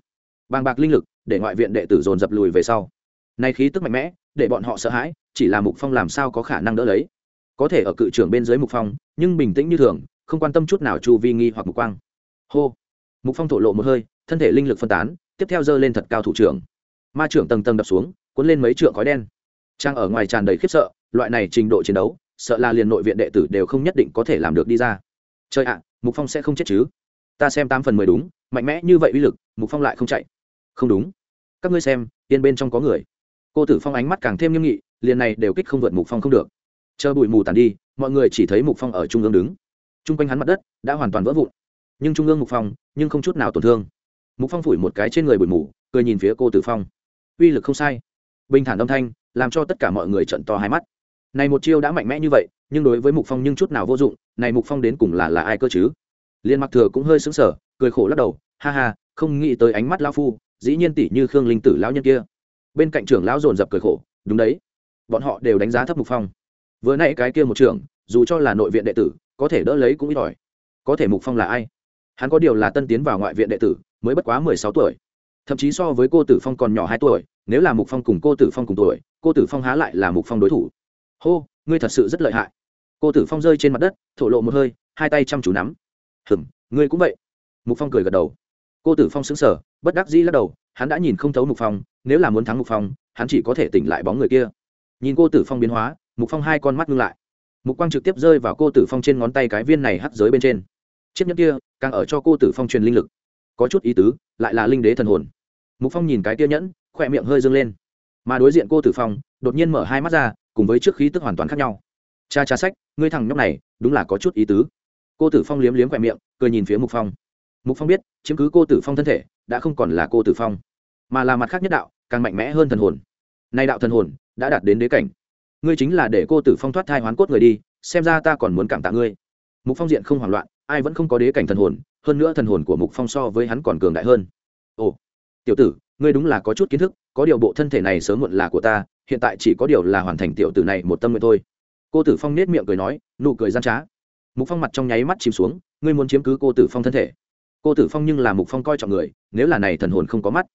Bàng bạc linh lực, để ngoại viện đệ tử dồn dập lùi về sau. Này khí tức mạnh mẽ, để bọn họ sợ hãi, chỉ là mục phong làm sao có khả năng đỡ lấy? Có thể ở cự trưởng bên dưới mục phong, nhưng bình tĩnh như thường, không quan tâm chút nào chu vi nghi hoặc mục quang. Hô! Mục phong thổ lộ một hơi, thân thể linh lực phân tán, tiếp theo giơ lên thật cao thủ trưởng. Ma trưởng tầng tầng đập xuống, cuốn lên mấy trượng khói đen. Trang ở ngoài tràn đầy khiếp sợ, loại này trình độ chiến đấu, sợ là liền nội viện đệ tử đều không nhất định có thể làm được đi ra. Chơi ạ, mục phong sẽ không chết chứ? Ta xem tám phần mười đúng, mạnh mẽ như vậy uy lực, mục phong lại không chạy. Không đúng. Các ngươi xem, yên bên trong có người. Cô tử phong ánh mắt càng thêm nghiêm nghị, liền này đều kích không vượt mục phong không được. Chờ bụi mù tàn đi, mọi người chỉ thấy mục phong ở trung ương đứng. T r u n g quanh hắn mặt đất đã hoàn toàn vỡ vụn nhưng trung ương mục phong nhưng không chút nào tổn thương. Mục phong phủi một cái trên người bụi mù, cười nhìn phía cô tử phong. Uy lực không sai. Bình thản âm thanh, làm cho tất cả mọi người trận to hai mắt. Này một chiêu đã mạnh mẽ như vậy, nhưng đối với mục phong nhưng chút nào vô dụng, này mục phong đến cùng là là ai cơ chứ? Liên mặc thừa cũng hơi sững sờ, cười khổ lắc đầu, ha ha, không nghĩ tới ánh mắt lao phu, dĩ nhiên tỷ như khương linh tử lão nhân kia. Bên cạnh trưởng lão dồn dập cười khổ, đúng đấy, bọn họ đều đánh giá thấp mục phong. Vừa nãy cái kia một trưởng, dù cho là nội viện đệ tử, có thể đỡ lấy cũng ít ỏi. Có thể mục phong là ai? Hắn có điều là tân tiến vào ngoại viện đệ tử, mới bất quá mười sáu tuổi. Thậm chí so với cô tử phong còn nhỏ hai tuổi, nếu là mục phong cùng cô tử phong cùng tuổi, cô tử phong há lại là mục phong đối thủ. Hô, ngươi thật sự rất lợi hại. Cô tử phong rơi trên mặt đất, thổ lộ một hơi, hai tay chăm chú nắm. Hừm ngươi cũng vậy. Mục phong cười gật đầu. Cô tử phong xứng sở bất đắc dĩ lắc đầu, hắn đã nhìn không thấu mục phong, nếu là muốn thắng mục phong, hắn chỉ có thể tỉnh lại bóng người kia. Nhìn cô tử phong biến hóa, mục phong hai con mắt ngưng lại. Mục quang trực tiếp rơi vào cô tử phong trên ngón tay cái viên này hắt giới bên trên chiếc nhẫn kia càng ở cho cô tử phong truyền linh lực. Có chút ý tứ, lại là linh đế thần hồn. Mục phong nhìn cái kia nhẫn, khỏe miệng hơi dâng lên. Mà đối diện cô tử phong, đột nhiên mở hai mắt ra, cùng với trước khí tức hoàn toàn khác nhau. Cha cha sách, ngươi thằng nhóc này, đúng là có chút ý tứ. Cô tử phong liếm liếm khoe miệng, cười nhìn phía mục phong. Mục phong biết, chiếm cứ cô tử phong thân thể, đã không còn là cô tử phong, mà là mặt khác nhất đạo, càng mạnh mẽ hơn thần hồn. Nay đạo thần hồn, đã đạt đến đế cảnh. Ngươi chính là để cô tử phong thoát thai hoán cốt người đi, xem ra ta còn muốn cảm tạ ngươi. Mục phong diện không hoảng loạn ai vẫn không có đế cảnh thần hồn, hơn nữa thần hồn của mục phong so với hắn còn cường đại hơn. Ồ, tiểu tử, ngươi đúng là có chút kiến thức, có điều bộ thân thể này sớm muộn là của ta, hiện tại chỉ có điều là hoàn thành tiểu tử này một tâm nguyện thôi. Cô tử phong nết miệng cười nói, nụ cười gian trá. Mục phong mặt trong nháy mắt chìm xuống, ngươi muốn chiếm cứ cô tử phong thân thể. Cô tử phong nhưng là mục phong coi trọng người, nếu là này thần hồn không có mắt.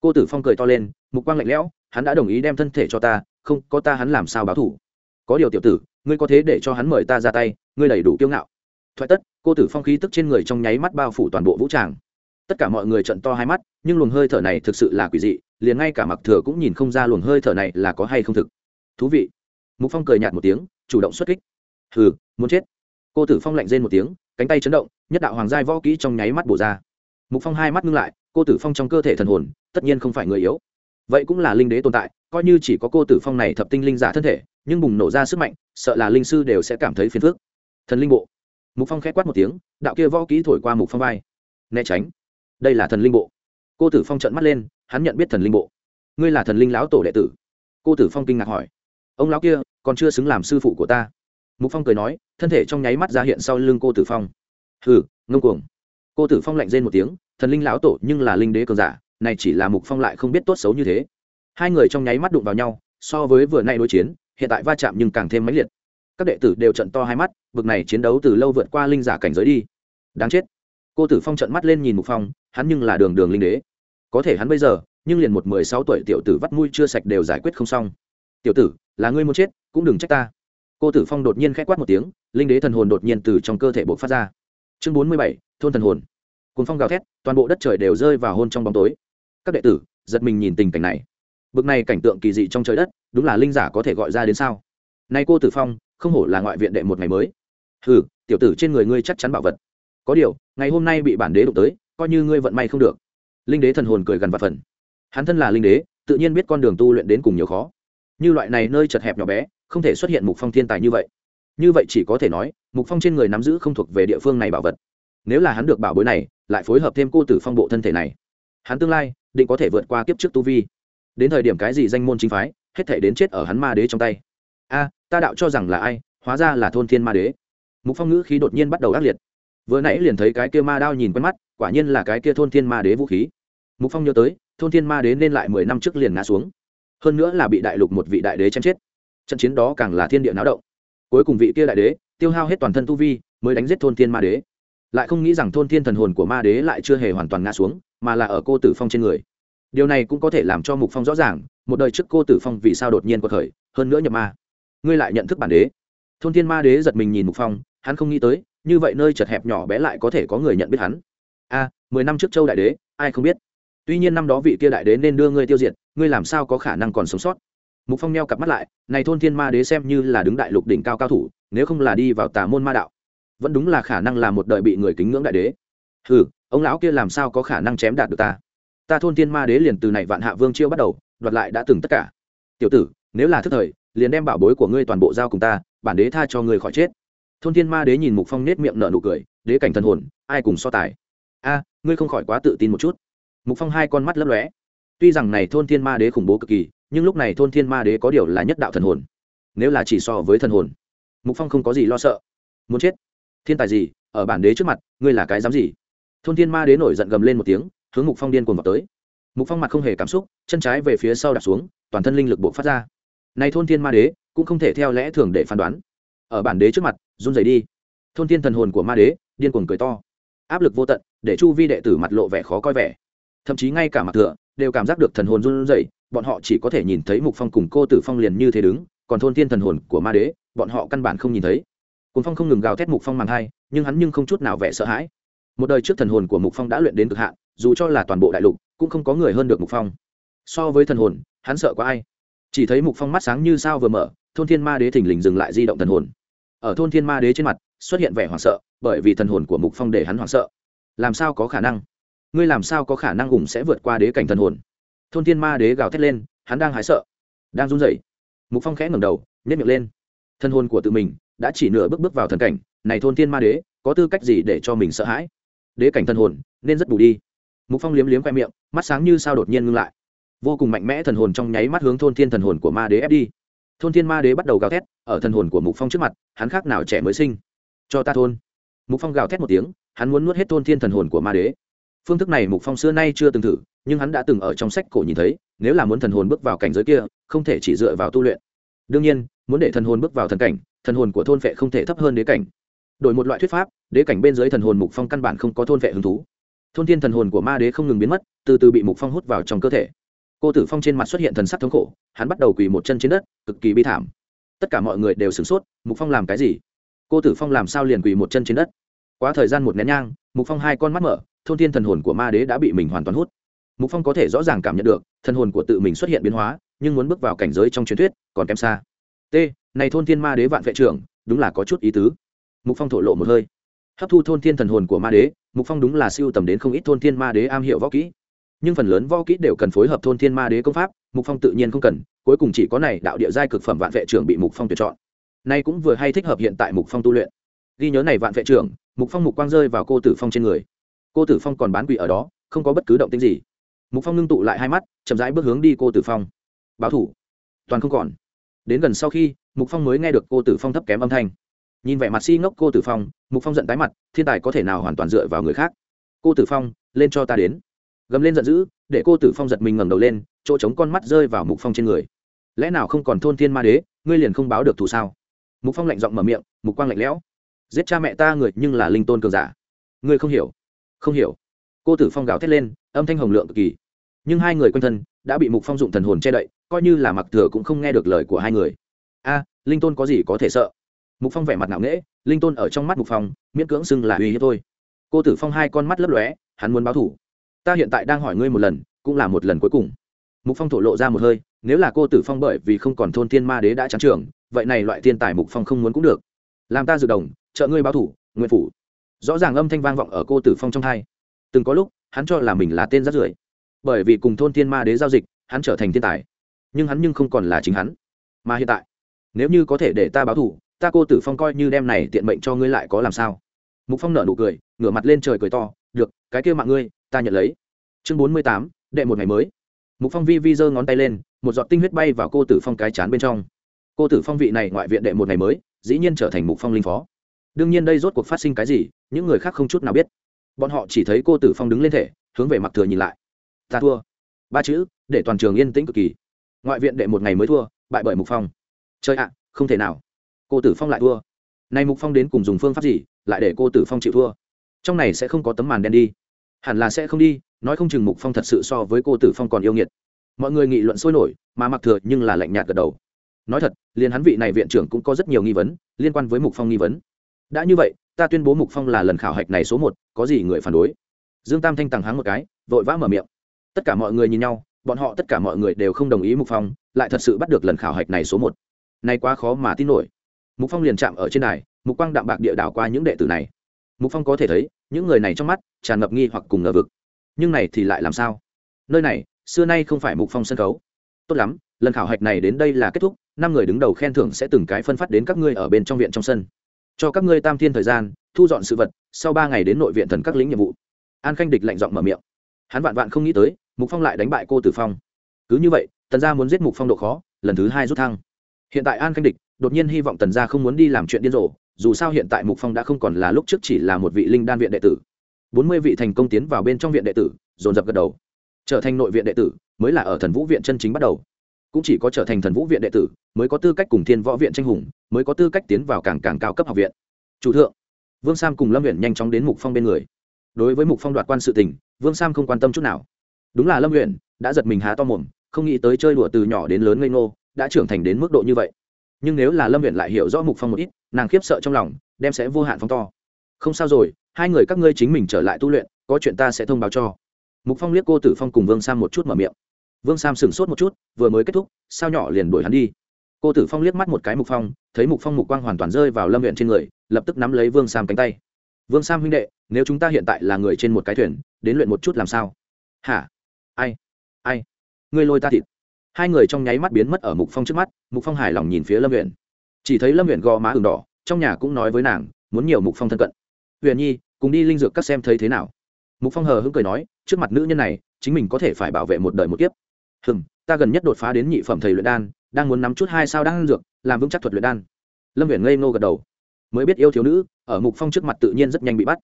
Cô tử phong cười to lên, mục quang lạnh lẽo, hắn đã đồng ý đem thân thể cho ta, không, có ta hắn làm sao báo thủ có điều tiểu tử, ngươi có thế để cho hắn mời ta ra tay, ngươi đầy đủ kiêu ngạo. Thoại tất cô tử phong khí tức trên người trong nháy mắt bao phủ toàn bộ vũ tràng. Tất cả mọi người trận to hai mắt, nhưng luồng hơi thở này thực sự là quỷ dị, liền ngay cả mặc thừa cũng nhìn không ra luồng hơi thở này là có hay không thực. Thú vị. Mục phong cười nhạt một tiếng, chủ động xuất kích. Hừ, muốn chết. Cô tử phong lạnh rên một tiếng, cánh tay chấn động, nhất đạo hoàng giai võ kỹ trong nháy mắt bổ ra. Mục phong hai mắt ngưng lại, cô tử phong trong cơ thể thần hồn, tất nhiên không phải người yếu. Vậy cũng là linh đế tồn tại, coi như chỉ có cô tử phong này thập tinh linh giả thân thể, nhưng bùng nổ ra sức mạnh, sợ là linh sư đều sẽ cảm thấy phiền phức. Thần linh bộ mục phong k h ẽ quát một tiếng, đạo kia võ ký thổi qua mục phong vai. Né tránh. Đây là thần linh bộ. Cô tử phong trợn mắt lên, hắn nhận biết thần linh bộ. Ngươi là thần linh lão tổ đệ tử. Cô tử phong kinh ngạc hỏi. Ông lão kia, còn chưa xứng làm sư phụ của ta. Mục phong cười nói, thân thể trong nháy mắt ra hiện sau lưng cô tử phong. Hừ, ngông cuồng. Cô tử phong lạnh rên một tiếng, thần linh lão tổ nhưng là linh đế cường giả, này chỉ là mục phong lại không biết tốt xấu như thế. Hai người trong nháy mắt đụng vào nhau, so với vừa nay đối chiến, hiện tại va chạm nhưng càng thêm mãnh liệt các đệ tử đều trận to hai mắt vực này chiến đấu từ lâu vượt qua linh giả cảnh giới đi. Đáng chết. Cô tử phong trận mắt lên nhìn mục phong, hắn nhưng là đường đường linh đế. Có thể hắn bây giờ, nhưng liền một mười sáu tuổi tiểu tử vắt mũi chưa sạch đều giải quyết không xong. Tiểu tử, là ngươi muốn chết, cũng đừng trách ta. Cô tử phong đột nhiên k h ẽ quát một tiếng, linh đế thần hồn đột nhiên từ trong cơ thể buộc phát ra. Chương bốn mươi bảy, thôn thần hồn. Cùng phong gào thét, toàn bộ đất trời đều rơi vào hôn trong bóng tối. Các đệ tử, giật mình nhìn tình cảnh này. Bực này cảnh tượng kỳ dị trong trời đất, đúng là linh giả có thể gọi ra đến sao? Nay cô tử phong không hổ là ngoại viện đệ một ngày mới. Hừ, tiểu tử trên người ngươi chắc chắn bảo vật. Có điều, ngày hôm nay bị bản đế đụng tới, coi như ngươi vận may không được. Linh đế thần hồn cười gần và phần. Hắn thân là linh đế, tự nhiên biết con đường tu luyện đến cùng nhiều khó. Như loại này nơi chật hẹp nhỏ bé, không thể xuất hiện mục phong thiên tài như vậy. Như vậy chỉ có thể nói, mục phong trên người nắm giữ không thuộc về địa phương này bảo vật. Nếu là hắn được bảo bối này, lại phối hợp thêm cô tử phong bộ thân thể này. Hắn tương lai, định có thể vượt qua kiếp trước tu vi. Đến thời điểm cái gì danh môn chính phái, hết thể đến chết ở hắn ma đế trong tay a, ta đạo cho rằng là ai, hóa ra là thôn thiên ma đế. Mục phong ngữ khí đột nhiên bắt đầu ác liệt. Vừa nãy liền thấy cái kia ma đao nhìn quen mắt, quả nhiên là cái kia thôn thiên ma đế vũ khí. Mục phong nhớ tới, thôn thiên ma đế nên lại mười năm trước liền ngã xuống. Hơn nữa là bị đại lục một vị đại đế chém chết. Trận chiến đó càng là thiên địa náo động. Cuối cùng vị kia đại đế, tiêu hao hết toàn thân tu vi, mới đánh giết thôn thiên ma đế. Lại không nghĩ rằng thôn thiên thần hồn của ma đế lại chưa hề hoàn toàn ngã xuống, mà là ở cô tử phong trên người. Điều này cũng có thể làm cho mục phong rõ ràng, một đời trước cô tử phong vì sao đột nhiên có thời hơn nữa nhập ma ngươi lại nhận thức bản đế. Thôn thiên ma đế giật mình nhìn mục phong, hắn không nghĩ tới, như vậy nơi chật hẹp nhỏ bé lại có thể có người nhận biết hắn. A, mười năm trước châu đại đế, ai không biết? Tuy nhiên năm đó vị kia đại đế nên đưa ngươi tiêu diệt, ngươi làm sao có khả năng còn sống sót? Mục phong neo cặp mắt lại, này thôn thiên ma đế xem như là đứng đại lục đỉnh cao cao thủ, nếu không là đi vào tà môn ma đạo, vẫn đúng là khả năng là một đời bị người kính ngưỡng đại đế. Hừ, ông lão kia làm sao có khả năng chém đạt được ta? Ta thôn thiên ma đế liền từ này vạn hạ vương chiêu bắt đầu, đoạt lại đã từng tất cả. Tiểu tử, nếu là thức thời liền đem bảo bối của ngươi toàn bộ giao cùng ta, bản đế tha cho ngươi khỏi chết. Thôn thiên ma đế nhìn mục phong nết miệng nở nụ cười, đế cảnh thần hồn, ai cùng so tài? A, ngươi không khỏi quá tự tin một chút. Mục phong hai con mắt lấp lóe. Tuy rằng này thôn thiên ma đế khủng bố cực kỳ, nhưng lúc này thôn thiên ma đế có điều là nhất đạo thần hồn. Nếu là chỉ so với thần hồn, mục phong không có gì lo sợ. Muốn chết? Thiên tài gì? Ở bản đế trước mặt, ngươi là cái dám gì? Thôn thiên ma đế nổi giận gầm lên một tiếng, hướng mục phong điên cuồng vào tới. Mục phong mặt không hề cảm xúc, chân trái về phía sau đặt xuống, toàn thân linh lực bộ phát ra này thôn thiên ma đế cũng không thể theo lẽ thường để phán đoán. Ở bản đế trước mặt, run rẩy đi. Thôn thiên thần hồn của ma đế điên cuồng cười to. Áp lực vô tận, để chu vi đệ tử mặt lộ vẻ khó coi vẻ. Thậm chí ngay cả mặt thừa đều cảm giác được thần hồn run rẩy, bọn họ chỉ có thể nhìn thấy mục phong cùng cô tử phong liền như thế đứng, còn thôn thiên thần hồn của ma đế, bọn họ căn bản không nhìn thấy. Cùng phong không ngừng gào thét mục phong màng hai, nhưng hắn nhưng không chút nào vẻ sợ hãi. Một đời trước thần hồn của mục phong đã luyện đến cực hạn, dù cho là toàn bộ đại lục, cũng không có người hơn được mục phong. So với thần hồn, hắn sợ có ai? Chỉ thấy mục phong mắt sáng như sao vừa mở, thôn thiên ma đế thình lình dừng lại di động thần hồn. Ở thôn thiên ma đế trên mặt, xuất hiện vẻ hoảng sợ, bởi vì thần hồn của mục phong để hắn hoảng sợ. Làm sao có khả năng? Ngươi làm sao có khả năng ủng sẽ vượt qua đế cảnh thần hồn? Thôn thiên ma đế gào thét lên, hắn đang hái sợ, đang run rẩy. Mục phong khẽ ngẩng đầu nhét miệng lên. Thân hồn của tự mình đã chỉ nửa bước bước vào thần cảnh, này thôn thiên ma đế, có tư cách gì để cho mình sợ hãi? Đế cảnh thần hồn, nên rất bù đi. Mục phong liếm liếm khoe miệng, mắt sáng như sao đột nhiên ngưng lại vô cùng mạnh mẽ thần hồn trong nháy mắt hướng thôn thiên thần hồn của ma đế ép đi. Thôn thiên ma đế bắt đầu gào thét, ở thần hồn của mục phong trước mặt, hắn khác nào trẻ mới sinh? Cho ta thôn. Mục phong gào thét một tiếng, hắn muốn nuốt hết thôn thiên thần hồn của ma đế. Phương thức này mục phong xưa nay chưa từng thử, nhưng hắn đã từng ở trong sách cổ nhìn thấy, nếu là muốn thần hồn bước vào cảnh giới kia, không thể chỉ dựa vào tu luyện. Đương nhiên, muốn để thần hồn bước vào thần cảnh, thần hồn của thôn vệ không thể thấp hơn đế cảnh. Đổi một loại thuyết pháp, đế cảnh bên dưới thần hồn mục phong căn bản không có thôn vệ hứng thú. Thôn thiên thần hồn của ma đế không ngừng biến mất, từ từ bị mục phong hút vào trong cơ thể cô tử phong trên mặt xuất hiện thần sắc thống khổ, hắn bắt đầu quỳ một chân trên đất, cực kỳ bi thảm. Tất cả mọi người đều sửng sốt, mục phong làm cái gì? Cô tử phong làm sao liền quỳ một chân trên đất? Quá thời gian một nén nhang, mục phong hai con mắt mở, thôn thiên thần hồn của ma đế đã bị mình hoàn toàn hút. Mục phong có thể rõ ràng cảm nhận được, thần hồn của tự mình xuất hiện biến hóa, nhưng muốn bước vào cảnh giới trong truyền thuyết, còn kém xa. T, này thôn thiên ma đế vạn vệ trưởng, đúng là có chút ý tứ. Mục phong thổ lộ một hơi. Hấp thu thôn thiên thần hồn của ma đế, mục phong đúng là siêu tầm đến không ít thôn thiên ma đế am hiểu võ kỹ nhưng phần lớn võ kỹ đều cần phối hợp thôn thiên ma đế công pháp, mục phong tự nhiên không cần, cuối cùng chỉ có này đạo địa giai cực phẩm vạn vệ trưởng bị mục phong tuyển chọn. Nay cũng vừa hay thích hợp hiện tại mục phong tu luyện. Ghi nhớ này vạn vệ trưởng, mục phong mục quang rơi vào cô tử phong trên người. Cô tử phong còn bán quỷ ở đó, không có bất cứ động tĩnh gì. Mục phong ngưng tụ lại hai mắt, chậm rãi bước hướng đi cô tử phong. Báo thủ. Toàn không còn. Đến gần sau khi, mục phong mới nghe được cô tử phong thấp kém âm thanh. Nhìn vẻ mặt si ngốc cô tử phong, mục phong giận tái mặt, thiên tài có thể nào hoàn toàn dựa vào người khác? Cô tử phong, lên cho ta đến gầm lên giận dữ, để cô tử phong giật mình ngẩng đầu lên, chỗ trống con mắt rơi vào mục phong trên người. Lẽ nào không còn thôn thiên ma đế, ngươi liền không báo được thù sao? Mục phong lạnh giọng mở miệng, mục quang lạnh lẽo. Giết cha mẹ ta người nhưng là linh tôn cường giả. Ngươi không hiểu. Không hiểu. Cô tử phong gào thét lên, âm thanh hồng lượng cực kỳ. Nhưng hai người quanh thân đã bị mục phong dụng thần hồn che đậy, coi như là mặc thừa cũng không nghe được lời của hai người. A, linh tôn có gì có thể sợ? Mục phong vẻ mặt ngạo nghễ, linh tôn ở trong mắt mục phong, miễn cưỡng xưng là uy hiếp thôi. Cô tử phong hai con mắt lấp lóe, hắn muốn báo thủ ta hiện tại đang hỏi ngươi một lần, cũng là một lần cuối cùng. Mục phong thổ lộ ra một hơi, nếu là cô tử phong bởi vì không còn thôn thiên ma đế đã trắng trường, vậy này loại thiên tài mục phong không muốn cũng được. Làm ta dự đồng, trợ ngươi báo thủ nguyện phủ. Rõ ràng âm thanh vang vọng ở cô tử phong trong hai. Từng có lúc, hắn cho là mình là tên rát rưởi. Bởi vì cùng thôn thiên ma đế giao dịch, hắn trở thành thiên tài. Nhưng hắn nhưng không còn là chính hắn. Mà hiện tại, nếu như có thể để ta báo thủ, ta cô tử phong coi như đem này tiện mệnh cho ngươi lại có làm sao? Mục phong nở nụ cười, ngửa mặt lên trời cười to được, cái kia mạng ngươi, ta nhận lấy. Chương bốn mươi tám, đệ một ngày mới. Mục phong vi vi giơ ngón tay lên, một giọt tinh huyết bay vào cô tử phong cái chán bên trong. Cô tử phong vị này ngoại viện đệ một ngày mới, dĩ nhiên trở thành mục phong linh phó. Đương nhiên đây rốt cuộc phát sinh cái gì, những người khác không chút nào biết. Bọn họ chỉ thấy cô tử phong đứng lên thể, hướng về mặc thừa nhìn lại. Ta thua. Ba chữ, để toàn trường yên tĩnh cực kỳ. Ngoại viện đệ một ngày mới thua, bại bởi mục phong. Chơi ạ, không thể nào. Cô tử phong lại thua. Nay mục phong đến cùng dùng phương pháp gì, lại để cô tử phong chịu thua? Trong này sẽ không có tấm màn đen đi. Hẳn là sẽ không đi, nói không chừng mục phong thật sự so với cô tử phong còn yêu nghiệt. Mọi người nghị luận sôi nổi, mà mặc thừa nhưng là lạnh nhạt gật đầu. Nói thật, liền hắn vị này viện trưởng cũng có rất nhiều nghi vấn, liên quan với mục phong nghi vấn. Đã như vậy, ta tuyên bố mục phong là lần khảo hạch này số một, có gì người phản đối? Dương tam thanh tằng háng một cái, vội vã mở miệng. Tất cả mọi người nhìn nhau, bọn họ tất cả mọi người đều không đồng ý mục phong, lại thật sự bắt được lần khảo hạch này số một. Nay quá khó mà tin nổi. Mục phong liền chạm ở trên đài, mục quang đạm bạc địa đảo qua những đệ tử này mục phong có thể thấy, những người này trong mắt tràn ngập nghi hoặc cùng ngờ vực. Nhưng này thì lại làm sao? Nơi này, xưa nay không phải mục phong sân khấu. Tốt lắm, lần khảo hạch này đến đây là kết thúc, năm người đứng đầu khen thưởng sẽ từng cái phân phát đến các ngươi ở bên trong viện trong sân. Cho các ngươi tam thiên thời gian, thu dọn sự vật, sau ba ngày đến nội viện thần các lính nhiệm vụ. An khanh địch lạnh giọng mở miệng. Hắn vạn vạn không nghĩ tới, mục phong lại đánh bại cô tử phong. Cứ như vậy, tần gia muốn giết mục phong độ khó, lần thứ hai rút thăng. Hiện tại an khanh địch đột nhiên hy vọng tần gia không muốn đi làm chuyện điên rồ dù sao hiện tại mục phong đã không còn là lúc trước chỉ là một vị linh đan viện đệ tử. Bốn mươi vị thành công tiến vào bên trong viện đệ tử, dồn dập gật đầu. Trở thành nội viện đệ tử mới là ở thần vũ viện chân chính bắt đầu. Cũng chỉ có trở thành thần vũ viện đệ tử mới có tư cách cùng thiên võ viện tranh hùng, mới có tư cách tiến vào càng càng cao cấp học viện. Chủ thượng, vương sam cùng lâm huyện nhanh chóng đến mục phong bên người. Đối với mục phong đoạt quan sự tình, vương sam không quan tâm chút nào. Đúng là lâm huyện đã giật mình há to mồm, không nghĩ tới chơi đùa từ nhỏ đến lớn ngây ngô, đã trưởng thành đến mức độ như vậy. Nhưng nếu là lâm huyện lại hiểu rõ mục phong một ít nàng khiếp sợ trong lòng, đem sẽ vô hạn phong to. Không sao rồi, hai người các ngươi chính mình trở lại tu luyện, có chuyện ta sẽ thông báo cho. Mục phong liếc cô tử phong cùng vương sam một chút mở miệng. Vương sam sửng sốt một chút, vừa mới kết thúc, sao nhỏ liền đuổi hắn đi. Cô tử phong liếc mắt một cái mục phong, thấy mục phong mục quang hoàn toàn rơi vào lâm huyện trên người, lập tức nắm lấy vương sam cánh tay. Vương sam huynh đệ, nếu chúng ta hiện tại là người trên một cái thuyền, đến luyện một chút làm sao? Hả? Ai? Ai? Ngươi lôi ta thịt. Hai người trong nháy mắt biến mất ở mục phong trước mắt, mục phong hài lòng nhìn phía lâm huyện chỉ thấy lâm huyện gò má ừng đỏ, trong nhà cũng nói với nàng, muốn nhiều mục phong thân cận. Huyền nhi, cùng đi linh dược các xem thấy thế nào? Mục phong hờ hững cười nói, trước mặt nữ nhân này, chính mình có thể phải bảo vệ một đời một kiếp. Hừm, ta gần nhất đột phá đến nhị phẩm thầy luyện đan, đang muốn nắm chút hai sao đan dược, làm vững chắc thuật luyện đan. Lâm huyền ngây ngô gật đầu. Mới biết yêu thiếu nữ, ở mục phong trước mặt tự nhiên rất nhanh bị bắt.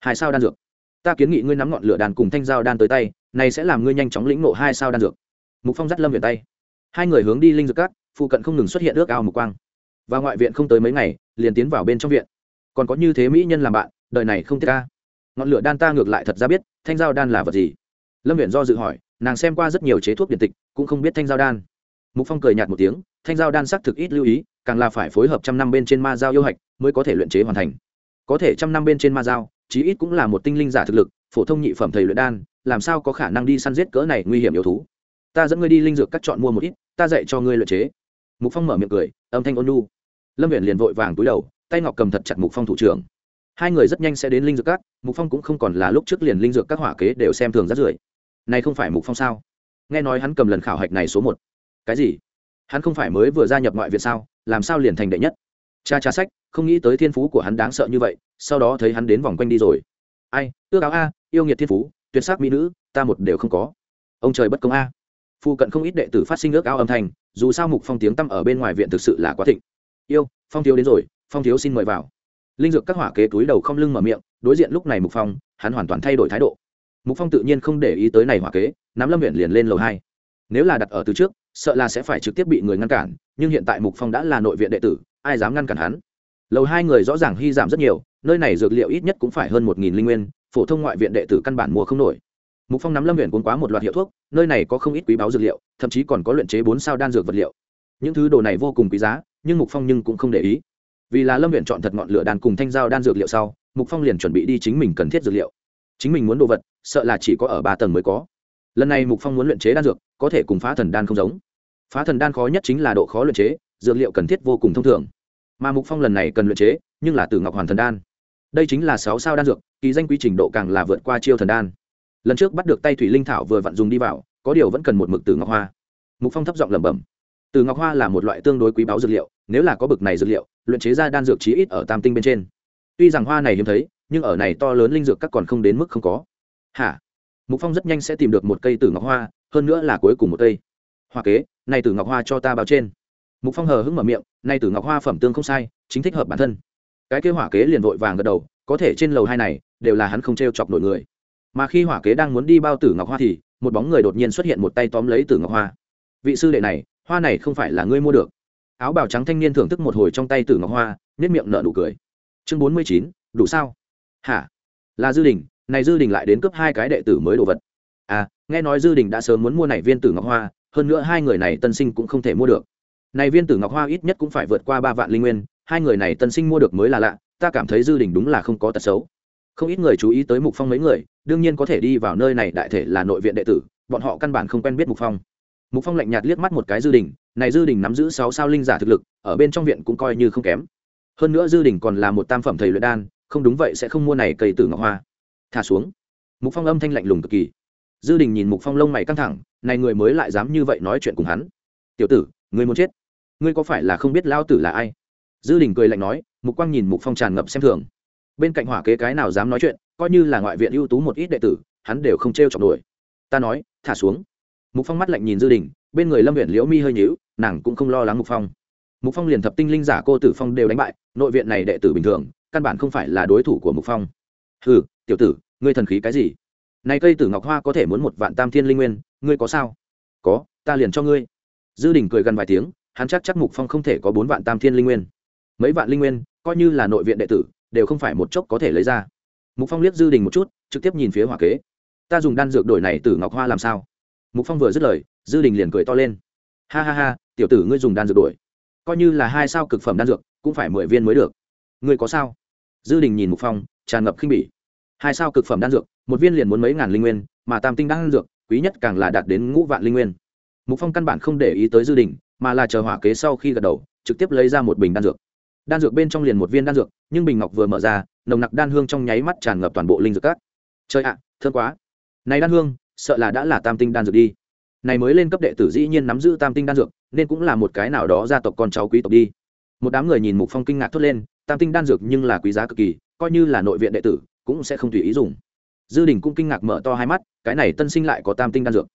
Hai sao đan dược? Ta kiến nghị ngươi nắm ngọn lửa đàn cùng thanh dao đan tới tay, này sẽ làm ngươi nhanh chóng lĩnh nộ hai sao đan dược. Mục phong dắt lâm huyền tay. Hai người hướng đi linh dược các, phụ cận không ngừng xuất hiện ước ao mục quang và ngoại viện không tới mấy ngày, liền tiến vào bên trong viện. Còn có như thế mỹ nhân làm bạn, đời này không tiếc ca. Ngọn lửa đan ta ngược lại thật ra biết, thanh giao đan là vật gì? Lâm viện do dự hỏi, nàng xem qua rất nhiều chế thuốc điện tịch, cũng không biết thanh giao đan. Mục phong cười nhạt một tiếng, thanh giao đan xác thực ít lưu ý, càng là phải phối hợp trăm năm bên trên ma giao yêu hạch mới có thể luyện chế hoàn thành. Có thể trăm năm bên trên ma giao, chí ít cũng là một tinh linh giả thực lực, phổ thông nhị phẩm thầy luyện đan, làm sao có khả năng đi săn giết cỡ này nguy hiểm yếu thú? Ta dẫn ngươi đi linh dược cắt chọn mua một ít, ta dạy cho ngươi luyện chế. Mục phong mở miệng cười, âm thanh ôn nu lâm viện liền vội vàng túi đầu, tay ngọc cầm thật chặt mục phong thủ trưởng. Hai người rất nhanh sẽ đến linh dược các, mục phong cũng không còn là lúc trước liền linh dược các hỏa kế đều xem thường rất rưởi này không phải mục phong sao? Nghe nói hắn cầm lần khảo hạch này số một. Cái gì? Hắn không phải mới vừa gia nhập ngoại viện sao? Làm sao liền thành đệ nhất? Cha cha sách, không nghĩ tới thiên phú của hắn đáng sợ như vậy, sau đó thấy hắn đến vòng quanh đi rồi. Ai ước áo a, yêu nghiệt thiên phú, tuyệt sắc mỹ nữ, ta một đều không có. Ông trời bất công a. Phụ cận không ít đệ tử phát sinh ước áo âm thanh, dù sao mục phong tiếng tăm ở bên ngoài viện thực sự là quá thịnh yêu, phong thiếu đến rồi, phong thiếu xin mời vào. Linh dược các hỏa kế túi đầu không lưng mở miệng, đối diện lúc này mục phong, hắn hoàn toàn thay đổi thái độ. Mục phong tự nhiên không để ý tới này hỏa kế, nắm lâm huyện liền lên lầu hai. Nếu là đặt ở từ trước, sợ là sẽ phải trực tiếp bị người ngăn cản, nhưng hiện tại mục phong đã là nội viện đệ tử, ai dám ngăn cản hắn? Lầu hai người rõ ràng hy giảm rất nhiều, nơi này dược liệu ít nhất cũng phải hơn một nghìn linh nguyên, phổ thông ngoại viện đệ tử căn bản mua không nổi. Mục phong nắm lâm huyện cuốn quá một loạt hiệu thuốc, nơi này có không ít quý báo dược liệu, thậm chí còn có luyện chế bốn sao đan dược vật liệu. Những thứ đồ này vô cùng quý giá nhưng mục phong nhưng cũng không để ý vì là lâm viện chọn thật ngọn lửa đan cùng thanh giao đan dược liệu sau mục phong liền chuẩn bị đi chính mình cần thiết dược liệu chính mình muốn đồ vật sợ là chỉ có ở ba tầng mới có lần này mục phong muốn luyện chế đan dược có thể cùng phá thần đan không giống phá thần đan khó nhất chính là độ khó luyện chế dược liệu cần thiết vô cùng thông thường mà mục phong lần này cần luyện chế nhưng là từ ngọc hoàn thần đan đây chính là sáu sao đan dược kỳ danh quy trình độ càng là vượt qua chiêu thần đan lần trước bắt được tay thủy linh thảo vừa vặn dùng đi vào có điều vẫn cần một mực từ ngọc hoa mục phong thấp giọng lẩm bẩm từ ngọc hoa là một loại tương đối quý báu dược liệu, nếu là có bực này dược liệu, luyện chế ra đan dược chí ít ở tam tinh bên trên. Tuy rằng hoa này hiếm thấy, nhưng ở này to lớn linh dược các còn không đến mức không có. Hả? Mục phong rất nhanh sẽ tìm được một cây tử ngọc hoa, hơn nữa là cuối cùng một cây. Hoa kế, này tử ngọc hoa cho ta bao trên. Mục phong hờ hững mở miệng nay tử ngọc hoa phẩm tương không sai, chính thích hợp bản thân. Cái kế hỏa kế liền vội vàng gật đầu, có thể trên lầu hai này, đều là hắn không t chọc nổi người. Mà khi hỏa kế đang muốn đi bao tử ngọc hoa thì, một bóng người đột nhiên xuất hiện một tay tóm lấy tử ngọc hoa. Vị sư đệ này hoa này không phải là ngươi mua được. Áo bào trắng thanh niên thưởng thức một hồi trong tay tử ngọc hoa nếp miệng nở nụ cười. Chương bốn mươi chín, đủ sao? Hả? Là dư đình này dư đình lại đến cướp hai cái đệ tử mới đồ vật. À nghe nói dư đình đã sớm muốn mua này viên tử ngọc hoa, hơn nữa hai người này tân sinh cũng không thể mua được. Này viên tử ngọc hoa ít nhất cũng phải vượt qua ba vạn linh nguyên, hai người này tân sinh mua được mới là lạ, ta cảm thấy dư đình đúng là không có tật xấu. Không ít người chú ý tới mục phong mấy người, đương nhiên có thể đi vào nơi này đại thể là nội viện đệ tử, bọn họ căn bản không quen biết mục phong mục phong lạnh nhạt liếc mắt một cái dư đình, này dư đình nắm giữ sáu sao linh giả thực lực, ở bên trong viện cũng coi như không kém. Hơn nữa dư đình còn là một tam phẩm thầy luyện đan, không đúng vậy sẽ không mua này cây tử ngọc hoa. Thả xuống. Mục phong âm thanh lạnh lùng cực kỳ. Dư đình nhìn mục phong lông mày căng thẳng, này người mới lại dám như vậy nói chuyện cùng hắn. Tiểu tử, ngươi muốn chết? Ngươi có phải là không biết lao tử là ai? Dư đình cười lạnh nói, mục quang nhìn mục phong tràn ngập xem thường. Bên cạnh hỏa kế cái nào dám nói chuyện, coi như là ngoại viện ưu tú một ít đệ tử, hắn đều không t r e o chọc đuổi ta nói, thả xuống mục phong mắt lạnh nhìn dư đình, bên người lâm huyện liễu mi hơi nhíu, nàng cũng không lo lắng mục phong. Mục phong liền thập tinh linh giả cô tử phong đều đánh bại, nội viện này đệ tử bình thường, căn bản không phải là đối thủ của mục phong. Ừ tiểu tử, ngươi thần khí cái gì? Này cây tử ngọc hoa có thể muốn một vạn tam thiên linh nguyên, ngươi có sao? Có, ta liền cho ngươi. Dư đình cười gần vài tiếng, hắn chắc chắc mục phong không thể có bốn vạn tam thiên linh nguyên. Mấy vạn linh nguyên, coi như là nội viện đệ tử, đều không phải một chốc có thể lấy ra. Mục phong liếc dư đình một chút, trực tiếp nhìn phía hỏa kế. Ta dùng đan dược đổi này từ ngọc hoa làm sao? Mục phong vừa dứt lời dư đình liền cười to lên. Ha ha ha tiểu tử ngươi dùng đan dược đuổi, coi như là hai sao cực phẩm đan dược cũng phải mười viên mới được. Ngươi có sao? Dư đình nhìn mục phong tràn ngập khinh bỉ. Hai sao cực phẩm đan dược một viên liền muốn mấy ngàn linh nguyên mà tam tinh đan dược quý nhất càng là đạt đến ngũ vạn linh nguyên. Mục phong căn bản không để ý tới dư đình mà là chờ hỏa kế sau khi gật đầu trực tiếp lấy ra một bình đan dược. Đan dược bên trong liền một viên đan dược nhưng bình ngọc vừa mở ra nồng nặc đan hương trong nháy mắt tràn ngập toàn bộ linh dược cát. chơi ạ à, thơm quá. Này đan hương sợ là đã là tam tinh đan dược đi. Này mới lên cấp đệ tử dĩ nhiên nắm giữ tam tinh đan dược, nên cũng là một cái nào đó gia tộc con cháu quý tộc đi. Một đám người nhìn mục phong kinh ngạc thốt lên, tam tinh đan dược nhưng là quý giá cực kỳ, coi như là nội viện đệ tử, cũng sẽ không tùy ý dùng. Dư đình cũng kinh ngạc mở to hai mắt, cái này tân sinh lại có tam tinh đan dược.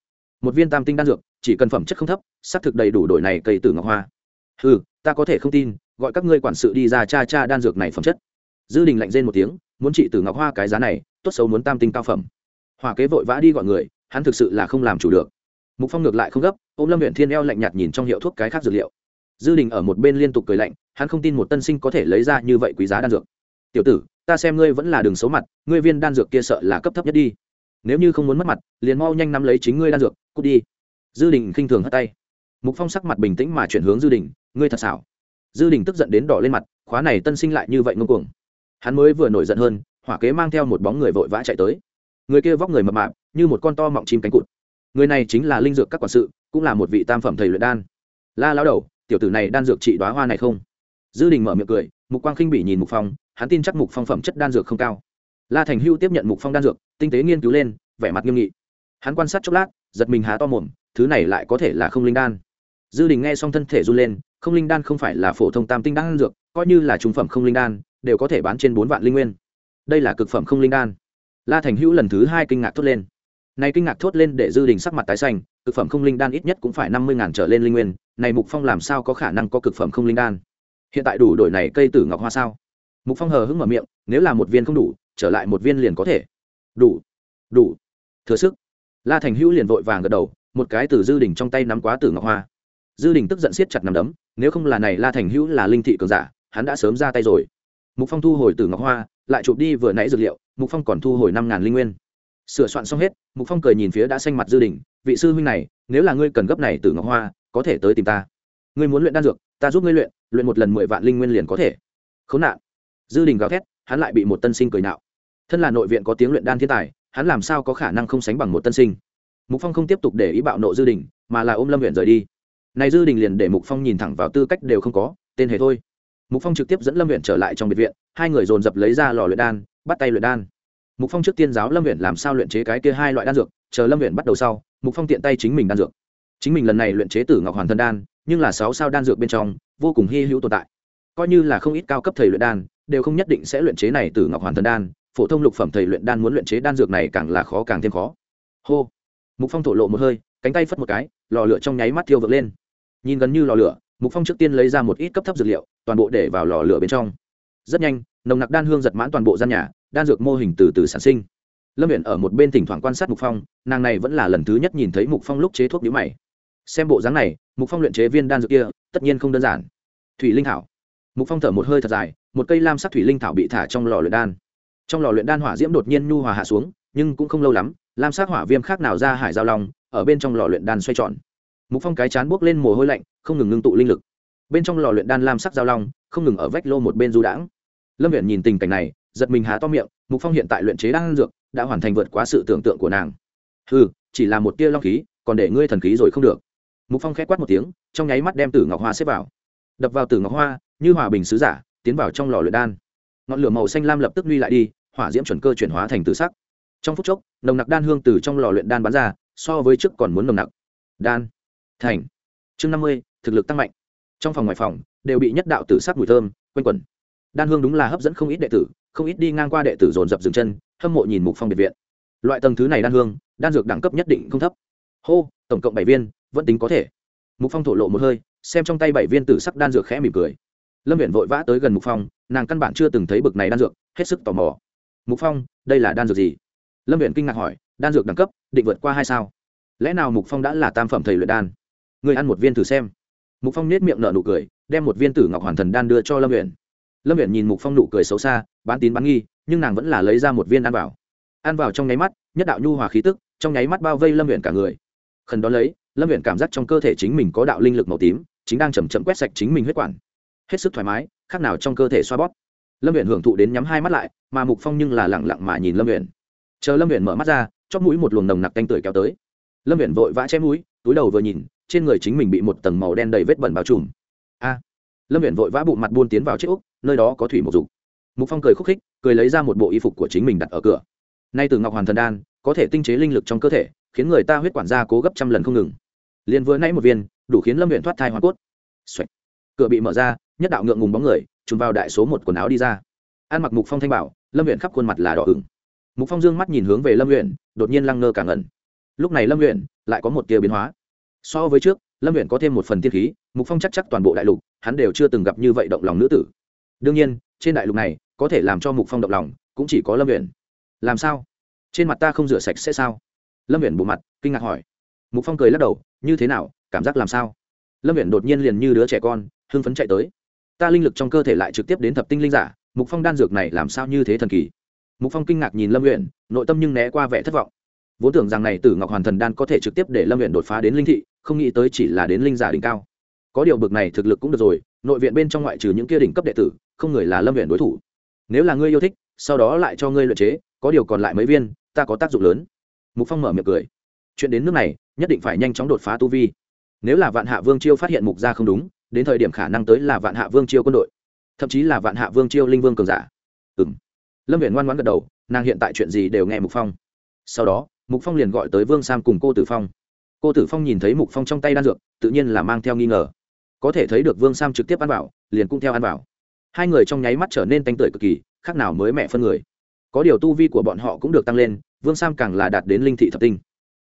Một viên tam tinh đan dược, chỉ cần phẩm chất không thấp, xác thực đầy đủ đổi này cây tử ngọc hoa. Ừ ta có thể không tin, gọi các ngươi quản sự đi ra cha cha đan dược này phẩm chất. Dư đình lạnh rên một tiếng, muốn trị tử ngọc hoa cái giá này, tốt xấu muốn tam tinh cao phẩm hòa kế vội vã đi gọi người, hắn thực sự là không làm chủ được. Mục phong ngược lại không gấp, ôm lâm huyện thiên eo lạnh nhạt nhìn trong hiệu thuốc cái khác dược liệu. Dư đình ở một bên liên tục cười lạnh, hắn không tin một tân sinh có thể lấy ra như vậy quý giá đan dược. Tiểu tử, ta xem ngươi vẫn là đường xấu mặt, ngươi viên đan dược kia sợ là cấp thấp nhất đi. Nếu như không muốn mất mặt, liền mau nhanh nắm lấy chính ngươi đan dược, cút đi. Dư đình khinh thường hất tay. Mục phong sắc mặt bình tĩnh mà chuyển hướng dư đình, ngươi thật xảo. Dư đình tức giận đến đỏ lên mặt, khóa này tân sinh lại như vậy ngông cuồng. Hắn mới vừa nổi giận hơn, hỏa kế mang theo một bóng người vội vã chạy tới người kia vóc người mập mạp, như một con to mọng chim cánh cụt. Người này chính là linh dược các quản sự, cũng là một vị tam phẩm thầy luyện đan. La lao đầu, tiểu tử này đan dược trị đoá hoa này không? Dư đình mở miệng cười, mục quang khinh bị nhìn mục phong, hắn tin chắc mục phong phẩm chất đan dược không cao. La thành hưu tiếp nhận mục phong đan dược, tinh tế nghiên cứu lên, vẻ mặt nghiêm nghị. Hắn quan sát chốc lát, giật mình há to mồm, thứ này lại có thể là không linh đan. Dư đình nghe xong thân thể run lên, không linh đan không phải là phổ thông tam tinh đan dược, coi như là trung phẩm không linh đan, đều có thể bán trên bốn vạn linh nguyên. Đây là cực phẩm không linh đan la thành hữu lần thứ hai kinh ngạc thốt lên. Này kinh ngạc thốt lên để dư đình sắc mặt tái xanh, cực phẩm không linh đan ít nhất cũng phải năm mươi ngàn trở lên linh nguyên, này mục phong làm sao có khả năng có cực phẩm không linh đan? Hiện tại đủ đổi này cây tử ngọc hoa sao? Mục phong hờ hững mở miệng, nếu là một viên không đủ, trở lại một viên liền có thể. Đủ đủ. Thừa sức. La thành hữu liền vội vàng gật đầu, một cái từ dư đình trong tay nắm quá tử ngọc hoa. Dư đình tức giận siết chặt nắm đấm, nếu không là này la thành hữu là linh thị cường giả, hắn đã sớm ra tay rồi. Mục phong thu hồi tử ngọc hoa lại chụp đi vừa nãy dược liệu, mục phong còn thu hồi năm ngàn linh nguyên. Sửa soạn xong hết, mục phong cười nhìn phía đã xanh mặt dư đình, vị sư huynh này, nếu là ngươi cần gấp này tử ngọc hoa, có thể tới tìm ta. Ngươi muốn luyện đan dược, ta giúp ngươi luyện luyện một lần mười vạn linh nguyên liền có thể. Khốn nạn. Dư đình gào thét, hắn lại bị một tân sinh cười nạo. Thân là nội viện có tiếng luyện đan thiên tài, hắn làm sao có khả năng không sánh bằng một tân sinh? Mục phong không tiếp tục để ý bạo nộ dư đình, mà là ôm lâm huyện rời đi. Này dư đình liền để mục phong nhìn thẳng vào tư cách đều không có, tên hề thôi mục phong trực tiếp dẫn lâm huyện trở lại trong biệt viện, hai người dồn dập lấy ra lò luyện đan, bắt tay luyện đan. Mục phong trước tiên giáo lâm huyện làm sao luyện chế cái kia hai loại đan dược, chờ lâm huyện bắt đầu sau, mục phong tiện tay chính mình đan dược. Chính mình lần này luyện chế tử ngọc hoàn thân đan, nhưng là sáu sao đan dược bên trong, vô cùng hy hữu tồn tại. Coi như là không ít cao cấp thầy luyện đan, đều không nhất định sẽ luyện chế này tử ngọc hoàn thân đan, phổ thông lục phẩm thầy luyện đan muốn luyện chế đan dược này càng là khó càng thêm khó. Hô! Mục phong thổ lộ một hơi, cánh tay phất một cái, lò lửa trong nháy mắt thiêu vượt lên. Nhìn gần như lò lửa mục phong trước tiên lấy ra một ít cấp thấp dược liệu, toàn bộ để vào lò lửa bên trong. Rất nhanh, nồng nặc đan hương giật mãn toàn bộ gian nhà, đan dược mô hình từ từ sản sinh. Lâm viện ở một bên thỉnh thoảng quan sát mục phong, nàng này vẫn là lần thứ nhất nhìn thấy mục phong lúc chế thuốc nhũ mày. Xem bộ dáng này, mục phong luyện chế viên đan dược kia, tất nhiên không đơn giản. Thủy linh thảo. Mục phong thở một hơi thật dài, một cây lam sắc thủy linh thảo bị thả trong lò luyện đan. Trong lò luyện đan hỏa diễm đột nhiên nhu hòa hạ xuống, nhưng cũng không lâu lắm, lam sắc hỏa viêm khác nào ra hải giao long, ở bên trong lò luyện đan xoay tròn mục phong cái chán buốc lên mồ hôi lạnh, không ngừng ngưng tụ linh lực. Bên trong lò luyện đan lam sắc giao long, không ngừng ở vách lô một bên du đãng. Lâm viện nhìn tình cảnh này, giật mình há to miệng, mục phong hiện tại luyện chế đan dược, đã hoàn thành vượt quá sự tưởng tượng của nàng. Ừ chỉ là một tia long khí, còn để ngươi thần khí rồi không được. Mục phong khẽ quát một tiếng, trong nháy mắt đem tử ngọc hoa xếp vào. Đập vào tử ngọc hoa, như hòa bình sứ giả, tiến vào trong lò luyện đan. Ngọn lửa màu xanh lam lập tức nuy lại đi, hỏa diễm chuẩn cơ chuyển hóa thành tử sắc. Trong phút chốc, nồng nặc đan hương từ trong lò luyện đan bắn ra, so với trước còn muốn nồng nặc. Đan thành. Chương năm mươi, thực lực tăng mạnh. Trong phòng ngoài phòng, đều bị nhất đạo tử sắc mùi thơm, quanh quẩn. Đan hương đúng là hấp dẫn không ít đệ tử, không ít đi ngang qua đệ tử dồn dập dừng chân, hâm mộ nhìn mục phong biệt viện. Loại tầng thứ này đan hương, đan dược đẳng cấp nhất định không thấp. Hô, tổng cộng bảy viên, vẫn tính có thể. Mục phong thổ lộ một hơi, xem trong tay bảy viên tử sắc đan dược khẽ mỉm cười. Lâm viện vội vã tới gần mục phong, nàng căn bản chưa từng thấy bực này đan dược, hết sức tò mò. Mục phong, đây là đan dược gì? Lâm viện kinh ngạc hỏi, đan dược đẳng cấp, định vượt qua hai sao? Lẽ nào mục phong đã là tam phẩm thầy luyện đan? Người ăn một viên thử xem. Mục phong nết miệng nở nụ cười, đem một viên tử ngọc hoàn thần đan đưa cho lâm viện lâm viện nhìn mục phong nụ cười xấu xa, bán tín bán nghi, nhưng nàng vẫn là lấy ra một viên ăn vào. Ăn vào trong nháy mắt, nhất đạo nhu hòa khí tức, trong nháy mắt bao vây lâm viện cả người. Khẩn đó lấy, lâm viện cảm giác trong cơ thể chính mình có đạo linh lực màu tím, chính đang chầm chậm quét sạch chính mình huyết quản. Hết sức thoải mái, khác nào trong cơ thể xoa bóp. Lâm viện hưởng thụ đến nhắm hai mắt lại, mà mục phong nhưng là lẳng lặng mà nhìn lâm viện chờ lâm viện mở mắt ra, chóp mũi một luồng nồng nặc canh tưởi kéo tới. Lâm viện vội vã che mũi, túi đầu vừa nhìn trên người chính mình bị một tầng màu đen đầy vết bẩn bao trùm. A, lâm viện vội vã bụng mặt buôn tiến vào chiếc úc nơi đó có thủy một dục. Mục phong cười khúc khích, cười lấy ra một bộ y phục của chính mình đặt ở cửa. Nay từ ngọc hoàn thần đan, có thể tinh chế linh lực trong cơ thể, khiến người ta huyết quản gia cố gấp trăm lần không ngừng. Liền vừa nãy một viên, đủ khiến lâm viện thoát thai hoa cốt. Xoạch. cửa bị mở ra, nhất đạo ngượng ngùng bóng người trùm vào đại số một quần áo đi ra. Ăn mặc mục phong thanh bảo, lâm viện khắp khuôn mặt là đỏ ửng. Mục phong dương mắt nhìn hướng về lâm huyện đột nhiên lăng ngơ cả ngẩn. Lúc này lâm huyện lại có một tia biến hóa so với trước, lâm huyện có thêm một phần tiên khí, mục phong chắc chắc toàn bộ đại lục, hắn đều chưa từng gặp như vậy động lòng nữ tử. Đương nhiên, trên đại lục này, có thể làm cho mục phong động lòng, cũng chỉ có lâm huyện làm sao? Trên mặt ta không rửa sạch sẽ sao? Lâm huyện bộ mặt, kinh ngạc hỏi. Mục phong cười lắc đầu, như thế nào, cảm giác làm sao? Lâm huyện đột nhiên liền như đứa trẻ con, hưng phấn chạy tới. Ta linh lực trong cơ thể lại trực tiếp đến thập tinh linh giả, mục phong đan dược này làm sao như thế thần kỳ? Mục phong kinh ngạc nhìn lâm huyện nội tâm nhưng né qua vẻ thất vọng. Vốn tưởng rằng này tử ngọc hoàn thần đan có thể trực tiếp để lâm huyện đột phá đến linh thị không nghĩ tới chỉ là đến linh giả đỉnh cao. Có điều bực này thực lực cũng được rồi, nội viện bên trong ngoại trừ những kia đỉnh cấp đệ tử, không người là lâm viện đối thủ. Nếu là ngươi yêu thích, sau đó lại cho ngươi luyện chế, có điều còn lại mấy viên, ta có tác dụng lớn. Mục phong mở miệng cười. Chuyện đến nước này, nhất định phải nhanh chóng đột phá tu vi. Nếu là vạn hạ vương chiêu phát hiện mục gia không đúng, đến thời điểm khả năng tới là vạn hạ vương chiêu quân đội, thậm chí là vạn hạ vương chiêu linh vương cường giả. Ừ m lâm viện ngoan ngoãn gật đầu, nàng hiện tại chuyện gì đều nghe mục phong. Sau đó, mục phong liền gọi tới vương sam cùng cô tử phong cô tử phong nhìn thấy mục phong trong tay đan dược, tự nhiên là mang theo nghi ngờ. Có thể thấy được vương sam trực tiếp ăn vào, liền cũng theo ăn vào. Hai người trong nháy mắt trở nên tanh tưởi cực kỳ, khác nào mới mẹ phân người. Có điều tu vi của bọn họ cũng được tăng lên, vương sam càng là đạt đến linh thị thập tinh.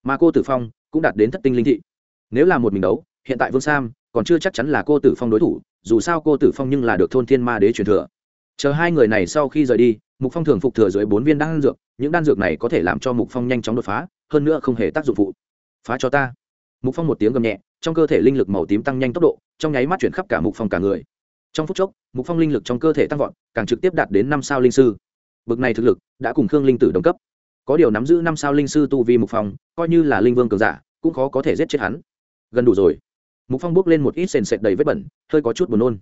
Mà cô tử phong cũng đạt đến thất tinh linh thị. Nếu là một mình đấu, hiện tại vương sam còn chưa chắc chắn là cô tử phong đối thủ, dù sao cô tử phong nhưng là được thôn thiên ma đế truyền thừa. Chờ hai người này sau khi rời đi, mục phong thường phục thừa dưới bốn viên đan dược, những đan dược này có thể làm cho mục phong nhanh chóng đột phá, hơn nữa không hề tác dụng phụ phá cho ta. Mục phong một tiếng gầm nhẹ, trong cơ thể linh lực màu tím tăng nhanh tốc độ, trong nháy mắt chuyển khắp cả mục phong cả người. Trong phút chốc, mục phong linh lực trong cơ thể tăng vọt, càng trực tiếp đạt đến năm sao linh sư. Bực này thực lực, đã cùng khương linh tử đồng cấp. Có điều nắm giữ năm sao linh sư tu vi mục phong, coi như là linh vương cường giả, cũng khó có thể giết chết hắn. Gần đủ rồi. Mục phong bước lên một ít sền sệt đầy vết bẩn, hơi có chút buồn nôn.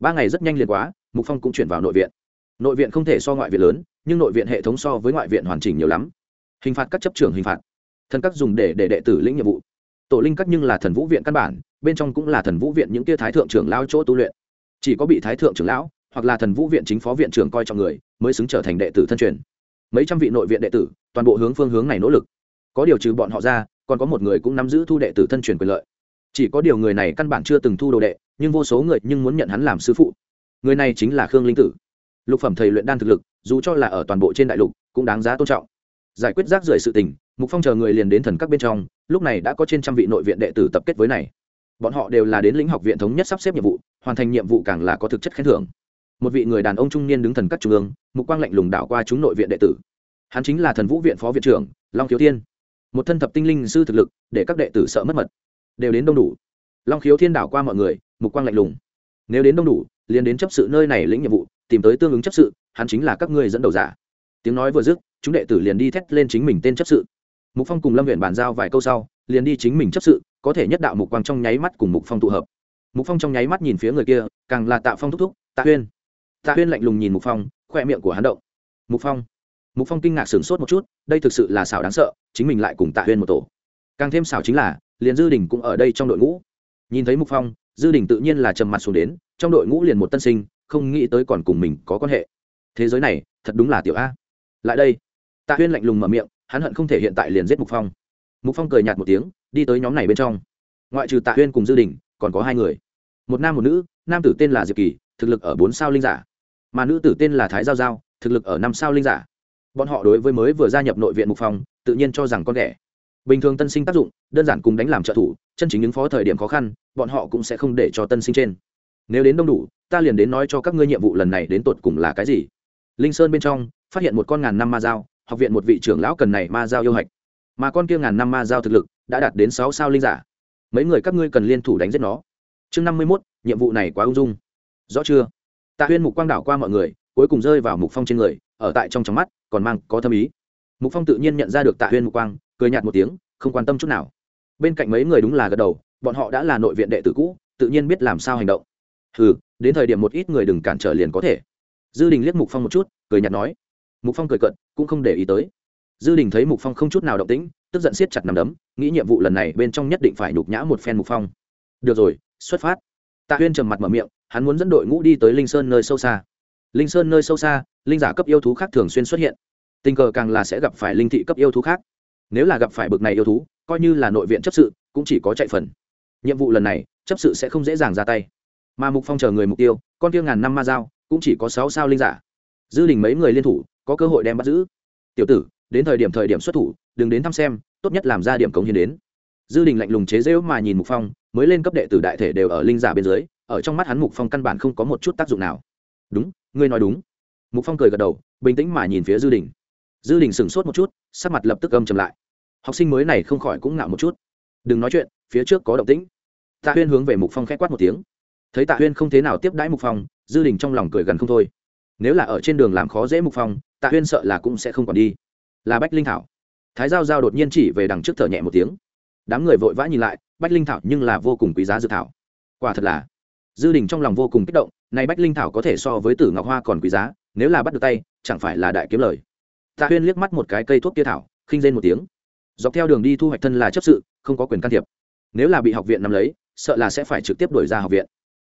Ba ngày rất nhanh liền quá, mục phong cũng chuyển vào nội viện. Nội viện không thể so ngoại viện lớn, nhưng nội viện hệ thống so với ngoại viện hoàn chỉnh nhiều lắm. Hình phạt các chấp trưởng hình phạt thần các dùng để để đệ tử lĩnh nhiệm vụ. Tổ linh các nhưng là thần vũ viện căn bản, bên trong cũng là thần vũ viện những tia thái thượng trưởng lao chỗ tu luyện. Chỉ có bị thái thượng trưởng lão, hoặc là thần vũ viện chính phó viện trưởng coi trọng người, mới xứng trở thành đệ tử thân truyền. Mấy trăm vị nội viện đệ tử, toàn bộ hướng phương hướng này nỗ lực. Có điều trừ bọn họ ra, còn có một người cũng nắm giữ thu đệ tử thân truyền quyền lợi. Chỉ có điều người này căn bản chưa từng thu đồ đệ, nhưng vô số người nhưng muốn nhận hắn làm sư phụ. Người này chính là khương linh tử. Lục phẩm thầy luyện đan thực lực, dù cho là ở toàn bộ trên đại lục, cũng đáng giá tôn trọng giải quyết rác rưởi sự tình, mục phong chờ người liền đến thần các bên trong, lúc này đã có trên trăm vị nội viện đệ tử tập kết với này. Bọn họ đều là đến lĩnh học viện thống nhất sắp xếp nhiệm vụ, hoàn thành nhiệm vụ càng là có thực chất khen thưởng. Một vị người đàn ông trung niên đứng thần các trung ương, mục quang lạnh lùng đảo qua chúng nội viện đệ tử. Hắn chính là thần vũ viện phó viện trưởng, long khiếu thiên. Một thân thập tinh linh sư thực lực, để các đệ tử sợ mất mật. Đều đến đông đủ. Long khiếu thiên đảo qua mọi người, mục quang lạnh lùng. Nếu đến đông đủ, liền đến chấp sự nơi này lĩnh nhiệm vụ, tìm tới tương ứng chấp sự, hắn chính là các ngươi dẫn đầu giả. Tiếng nói vừa dứt chúng đệ tử liền đi thét lên chính mình tên chấp sự. Mục phong cùng lâm huyện bàn giao vài câu sau, liền đi chính mình chấp sự, có thể nhất đạo mục quang trong nháy mắt cùng mục phong tụ hợp. Mục phong trong nháy mắt nhìn phía người kia, càng là tạ phong thúc thúc, tạ huyên tạ huyên lạnh lùng nhìn mục phong khoe miệng của hắn động. Mục phong. Mục phong kinh ngạc sửng sốt một chút, đây thực sự là xảo đáng sợ, chính mình lại cùng tạ huyên một tổ. Càng thêm xảo chính là, liền dư đình cũng ở đây trong đội ngũ. Nhìn thấy mục phong, dư đình tự nhiên là trầm mặt xuống đến, trong đội ngũ liền một tân sinh, không nghĩ tới còn cùng mình có quan hệ. Thế giới này, thật đúng là tiểu a. Lại đây tạ huyên lạnh lùng mở miệng, hắn hận không thể hiện tại liền giết mục phong. Mục phong cười nhạt một tiếng, đi tới nhóm này bên trong. Ngoại trừ tạ huyên cùng dư đình, còn có hai người. Một nam một nữ, nam tử tên là diệp kỳ, thực lực ở bốn sao linh giả. Mà nữ tử tên là thái giao giao, thực lực ở năm sao linh giả. Bọn họ đối với mới vừa gia nhập nội viện mục phong, tự nhiên cho rằng con đẻ bình thường tân sinh tác dụng, đơn giản cùng đánh làm trợ thủ, chân chính ứng phó thời điểm khó khăn, bọn họ cũng sẽ không để cho tân sinh trên. Nếu đến đông đủ, ta liền đến nói cho các ngươi nhiệm vụ lần này đến tột cùng là cái gì. Linh sơn bên trong, phát hiện một con ngàn năm ma dao học viện một vị trưởng lão cần này ma giao yêu hạch. Mà con kia ngàn năm ma giao thực lực đã đạt đến sáu sao linh giả. Mấy người các ngươi cần liên thủ đánh giết nó. Chương năm mươi mốt, nhiệm vụ này quá ung dung. Rõ chưa? Tạ huyên mục quang đảo qua mọi người, cuối cùng rơi vào mục phong trên người, ở tại trong trong mắt, còn mang có thâm ý. Mục phong tự nhiên nhận ra được tạ huyên mục quang, cười nhạt một tiếng, không quan tâm chút nào. Bên cạnh mấy người đúng là gật đầu, bọn họ đã là nội viện đệ tử cũ, tự nhiên biết làm sao hành động. Ừ đến thời điểm một ít người đừng cản trở liền có thể. Dư đình liếc mục phong một chút, cười nhạt nói mục phong cười cận cũng không để ý tới. Dư đình thấy mục phong không chút nào động tĩnh, tức giận siết chặt nằm đấm, nghĩ nhiệm vụ lần này bên trong nhất định phải nhục nhã một phen mục phong. Được rồi, xuất phát. Tạ huyên trầm mặt mở miệng, hắn muốn dẫn đội ngũ đi tới linh sơn nơi sâu xa. Linh sơn nơi sâu xa, linh giả cấp yêu thú khác thường xuyên xuất hiện. Tình cờ càng là sẽ gặp phải linh thị cấp yêu thú khác. Nếu là gặp phải bực này yêu thú, coi như là nội viện chấp sự, cũng chỉ có chạy phần. Nhiệm vụ lần này, chấp sự sẽ không dễ dàng ra tay. Mà mục phong chờ người mục tiêu, con kia ngàn năm ma dao cũng chỉ có sáu sao linh giả. Dư đình mấy người liên thủ có cơ hội đem bắt giữ. Tiểu tử, đến thời điểm thời điểm xuất thủ, đừng đến thăm xem, tốt nhất làm ra điểm cống hiến đến. Dư đình lạnh lùng chế rễu mà nhìn mục phong, mới lên cấp đệ tử đại thể đều ở linh giả bên dưới, ở trong mắt hắn mục phong căn bản không có một chút tác dụng nào. Đúng, ngươi nói đúng. Mục phong cười gật đầu, bình tĩnh mà nhìn phía dư đình. Dư đình sửng sốt một chút, sắc mặt lập tức âm chầm lại. Học sinh mới này không khỏi cũng ngạo một chút. Đừng nói chuyện, phía trước có động tĩnh. Tạ huyên hướng về mục phong k h quát một tiếng. Thấy tạ huyên không thế nào tiếp đãi mục phong, dư đình trong lòng cười gần không thôi nếu là ở trên đường làm khó dễ mục phong, tạ huyên sợ là cũng sẽ không còn đi. Là bách linh thảo. Thái giao giao đột nhiên chỉ về đằng trước thở nhẹ một tiếng. Đám người vội vã nhìn lại, bách linh thảo nhưng là vô cùng quý giá dự thảo. Quả thật là, dư đình trong lòng vô cùng kích động, nay bách linh thảo có thể so với tử ngọc hoa còn quý giá, nếu là bắt được tay, chẳng phải là đại kiếm lời. Tạ huyên liếc mắt một cái cây thuốc kia thảo, khinh rên một tiếng. Dọc theo đường đi thu hoạch thân là chấp sự, không có quyền can thiệp. Nếu là bị học viện nắm lấy, sợ là sẽ phải trực tiếp đổi ra học viện.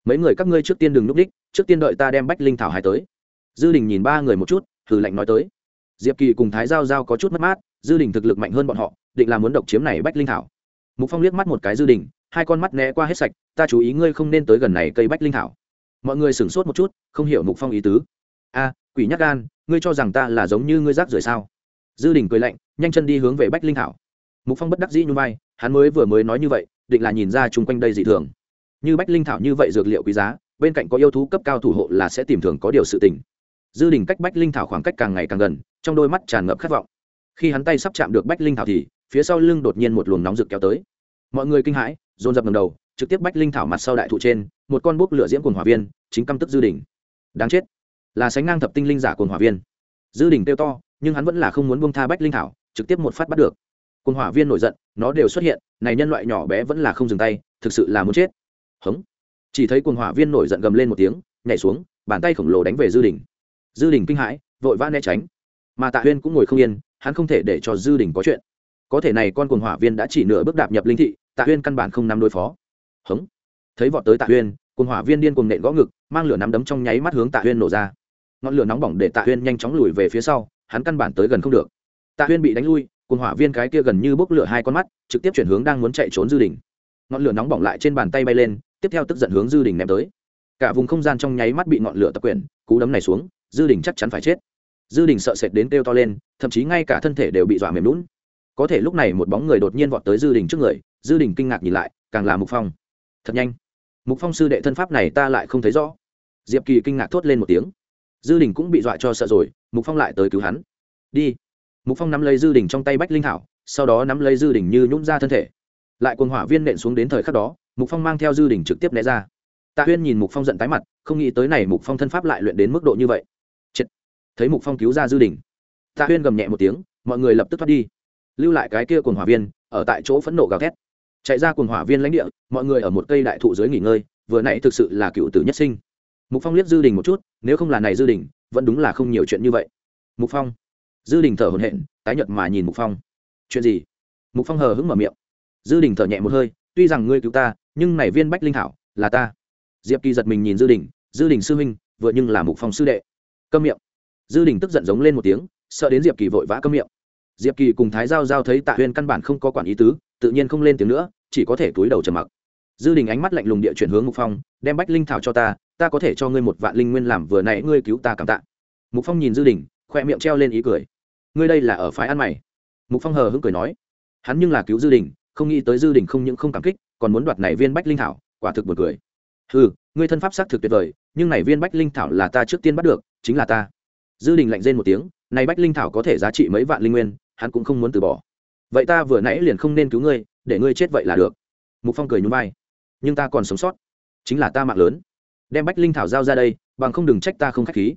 Mấy người các ngươi trước tiên đừng núp đích, trước tiên đợi ta đem bách linh thảo hai tới dư đình nhìn ba người một chút thử lạnh nói tới. Diệp kỳ cùng thái giao giao có chút mất mát, dư đình thực lực mạnh hơn bọn họ, định là muốn độc chiếm này bách linh thảo. Mục phong liếc mắt một cái dư đình, hai con mắt né qua hết sạch, ta chú ý ngươi không nên tới gần này cây bách linh thảo. Mọi người sửng sốt một chút, không hiểu mục phong ý tứ. A, quỷ nhắc gan, ngươi cho rằng ta là giống như ngươi rác rưởi sao? Dư đình cười lạnh, nhanh chân đi hướng về bách linh thảo. Mục phong bất đắc dĩ như vai, hắn mới vừa mới nói như vậy, định là nhìn ra chung quanh đây dị thường. Như bách linh thảo như vậy dược liệu quý giá, bên cạnh có yêu thú cấp cao thủ hộ là sẽ tìm thường có điều sự tình dư đình cách bách linh thảo khoảng cách càng ngày càng gần, trong đôi mắt tràn ngập khát vọng. Khi hắn tay sắp chạm được bách linh thảo thì, phía sau lưng đột nhiên một luồng nóng rực kéo tới. Mọi người kinh hãi, dồn dập ngầm đầu, trực tiếp bách linh thảo mặt sau đại thụ trên, một con bốc lửa diễm cồn hỏa viên, chính căm tức dư đình. Đáng chết, là sánh ngang thập tinh linh giả cồn hỏa viên. Dư đình kêu to, nhưng hắn vẫn là không muốn buông tha bách linh thảo, trực tiếp một phát bắt được. Cồn hỏa viên nổi giận, nó đều xuất hiện, này nhân loại nhỏ bé vẫn là không dừng tay, thực sự là muốn chết. Hống. Chỉ thấy cồn hỏa viên nổi giận gầm lên một tiếng, nhảy xuống, bàn tay khổng lồ đánh về dư đình dư đình kinh hãi, vội vã né tránh. Mà tạ huyên cũng ngồi không yên, hắn không thể để cho dư đình có chuyện. Có thể này con cuồng hỏa viên đã chỉ nửa bước đạp nhập linh thị, tạ huyên căn bản không nắm đối phó. Hống. Thấy vọt tới tạ huyên, cuồng hỏa viên điên cuồng nện gõ ngực, mang lửa nắm đấm trong nháy mắt hướng tạ huyên nổ ra. Ngọn lửa nóng bỏng để tạ huyên nhanh chóng lùi về phía sau, hắn căn bản tới gần không được. Tạ huyên bị đánh lui, cuồng hỏa viên cái kia gần như bốc lửa hai con mắt, trực tiếp chuyển hướng đang muốn chạy trốn dư đình. Ngọn lửa nóng bỏng lại trên bàn tay bay lên, tiếp theo tức giận hướng dư đình ném tới. Cả vùng không gian trong nháy mắt bị ngọn lửa tập quyển, cú đấm này xuống dư đình chắc chắn phải chết. Dư đình sợ sệt đến kêu to lên, thậm chí ngay cả thân thể đều bị dọa mềm lún có thể lúc này một bóng người đột nhiên vọt tới dư đình trước người, dư đình kinh ngạc nhìn lại, càng là mục phong. Thật nhanh. Mục phong sư đệ thân pháp này ta lại không thấy rõ. Diệp kỳ kinh ngạc thốt lên một tiếng. Dư đình cũng bị dọa cho sợ rồi, mục phong lại tới cứu hắn. Đi. Mục phong nắm lấy dư đình trong tay bách linh thảo sau đó nắm lấy dư đình như nhún ra thân thể. Lại quần hỏa viên nện xuống đến thời khắc đó, mục phong mang theo dư đình trực tiếp né ra. Tạ huyên nhìn mục phong giận tái mặt, không nghĩ tới này mục phong thân pháp lại luyện đến mức độ như vậy thấy mục phong cứu ra dư đình, tạ huyên gầm nhẹ một tiếng, mọi người lập tức thoát đi. Lưu lại cái kia cùng hỏa viên, ở tại chỗ phẫn nộ gào thét. Chạy ra cùng hỏa viên lãnh địa, mọi người ở một cây đại thụ dưới nghỉ ngơi, vừa nãy thực sự là cựu tử nhất sinh. Mục phong liếc dư đình một chút, nếu không là này dư đình, vẫn đúng là không nhiều chuyện như vậy. Mục phong. Dư đình thở hổn hển, tái nhợt mà nhìn mục phong. Chuyện gì? Mục phong hờ hững mở miệng. Dư đình thở nhẹ một hơi, tuy rằng ngươi cứu ta, nhưng này viên bách linh thảo là ta. Diệp kỳ giật mình nhìn dư đình dư đình sư huynh, vừa nhưng là mục phong sư đệ. Câm miệng dư đình tức giận giống lên một tiếng, sợ đến diệp kỳ vội vã câm miệng. Diệp kỳ cùng thái giao giao thấy tạ huyên căn bản không có quản ý tứ, tự nhiên không lên tiếng nữa, chỉ có thể túi đầu trầm mặc. Dư đình ánh mắt lạnh lùng địa chuyển hướng mục phong, đem bách linh thảo cho ta ta có thể cho ngươi một vạn linh nguyên làm vừa nãy ngươi cứu ta cảm tạ. Mục phong nhìn dư đình, khoe miệng treo lên ý cười. Ngươi đây là ở phái ăn mày. Mục phong hờ hững cười nói. Hắn nhưng là cứu dư đình, không nghĩ tới dư đình không những không cảm kích, còn muốn đoạt này viên bách linh thảo, quả thực buồn cười. Ừ ngươi thân pháp xác thực tuyệt vời, nhưng này viên bách linh thảo là ta trước tiên bắt được, chính là ta dư đình lạnh rên một tiếng, này bách linh thảo có thể giá trị mấy vạn linh nguyên, hắn cũng không muốn từ bỏ. Vậy ta vừa nãy liền không nên cứu ngươi, để ngươi chết vậy là được. Mục phong cười nhún vai. Nhưng ta còn sống sót, chính là ta mạng lớn. Đem bách linh thảo giao ra đây, bằng không đừng trách ta không k h á c h khí.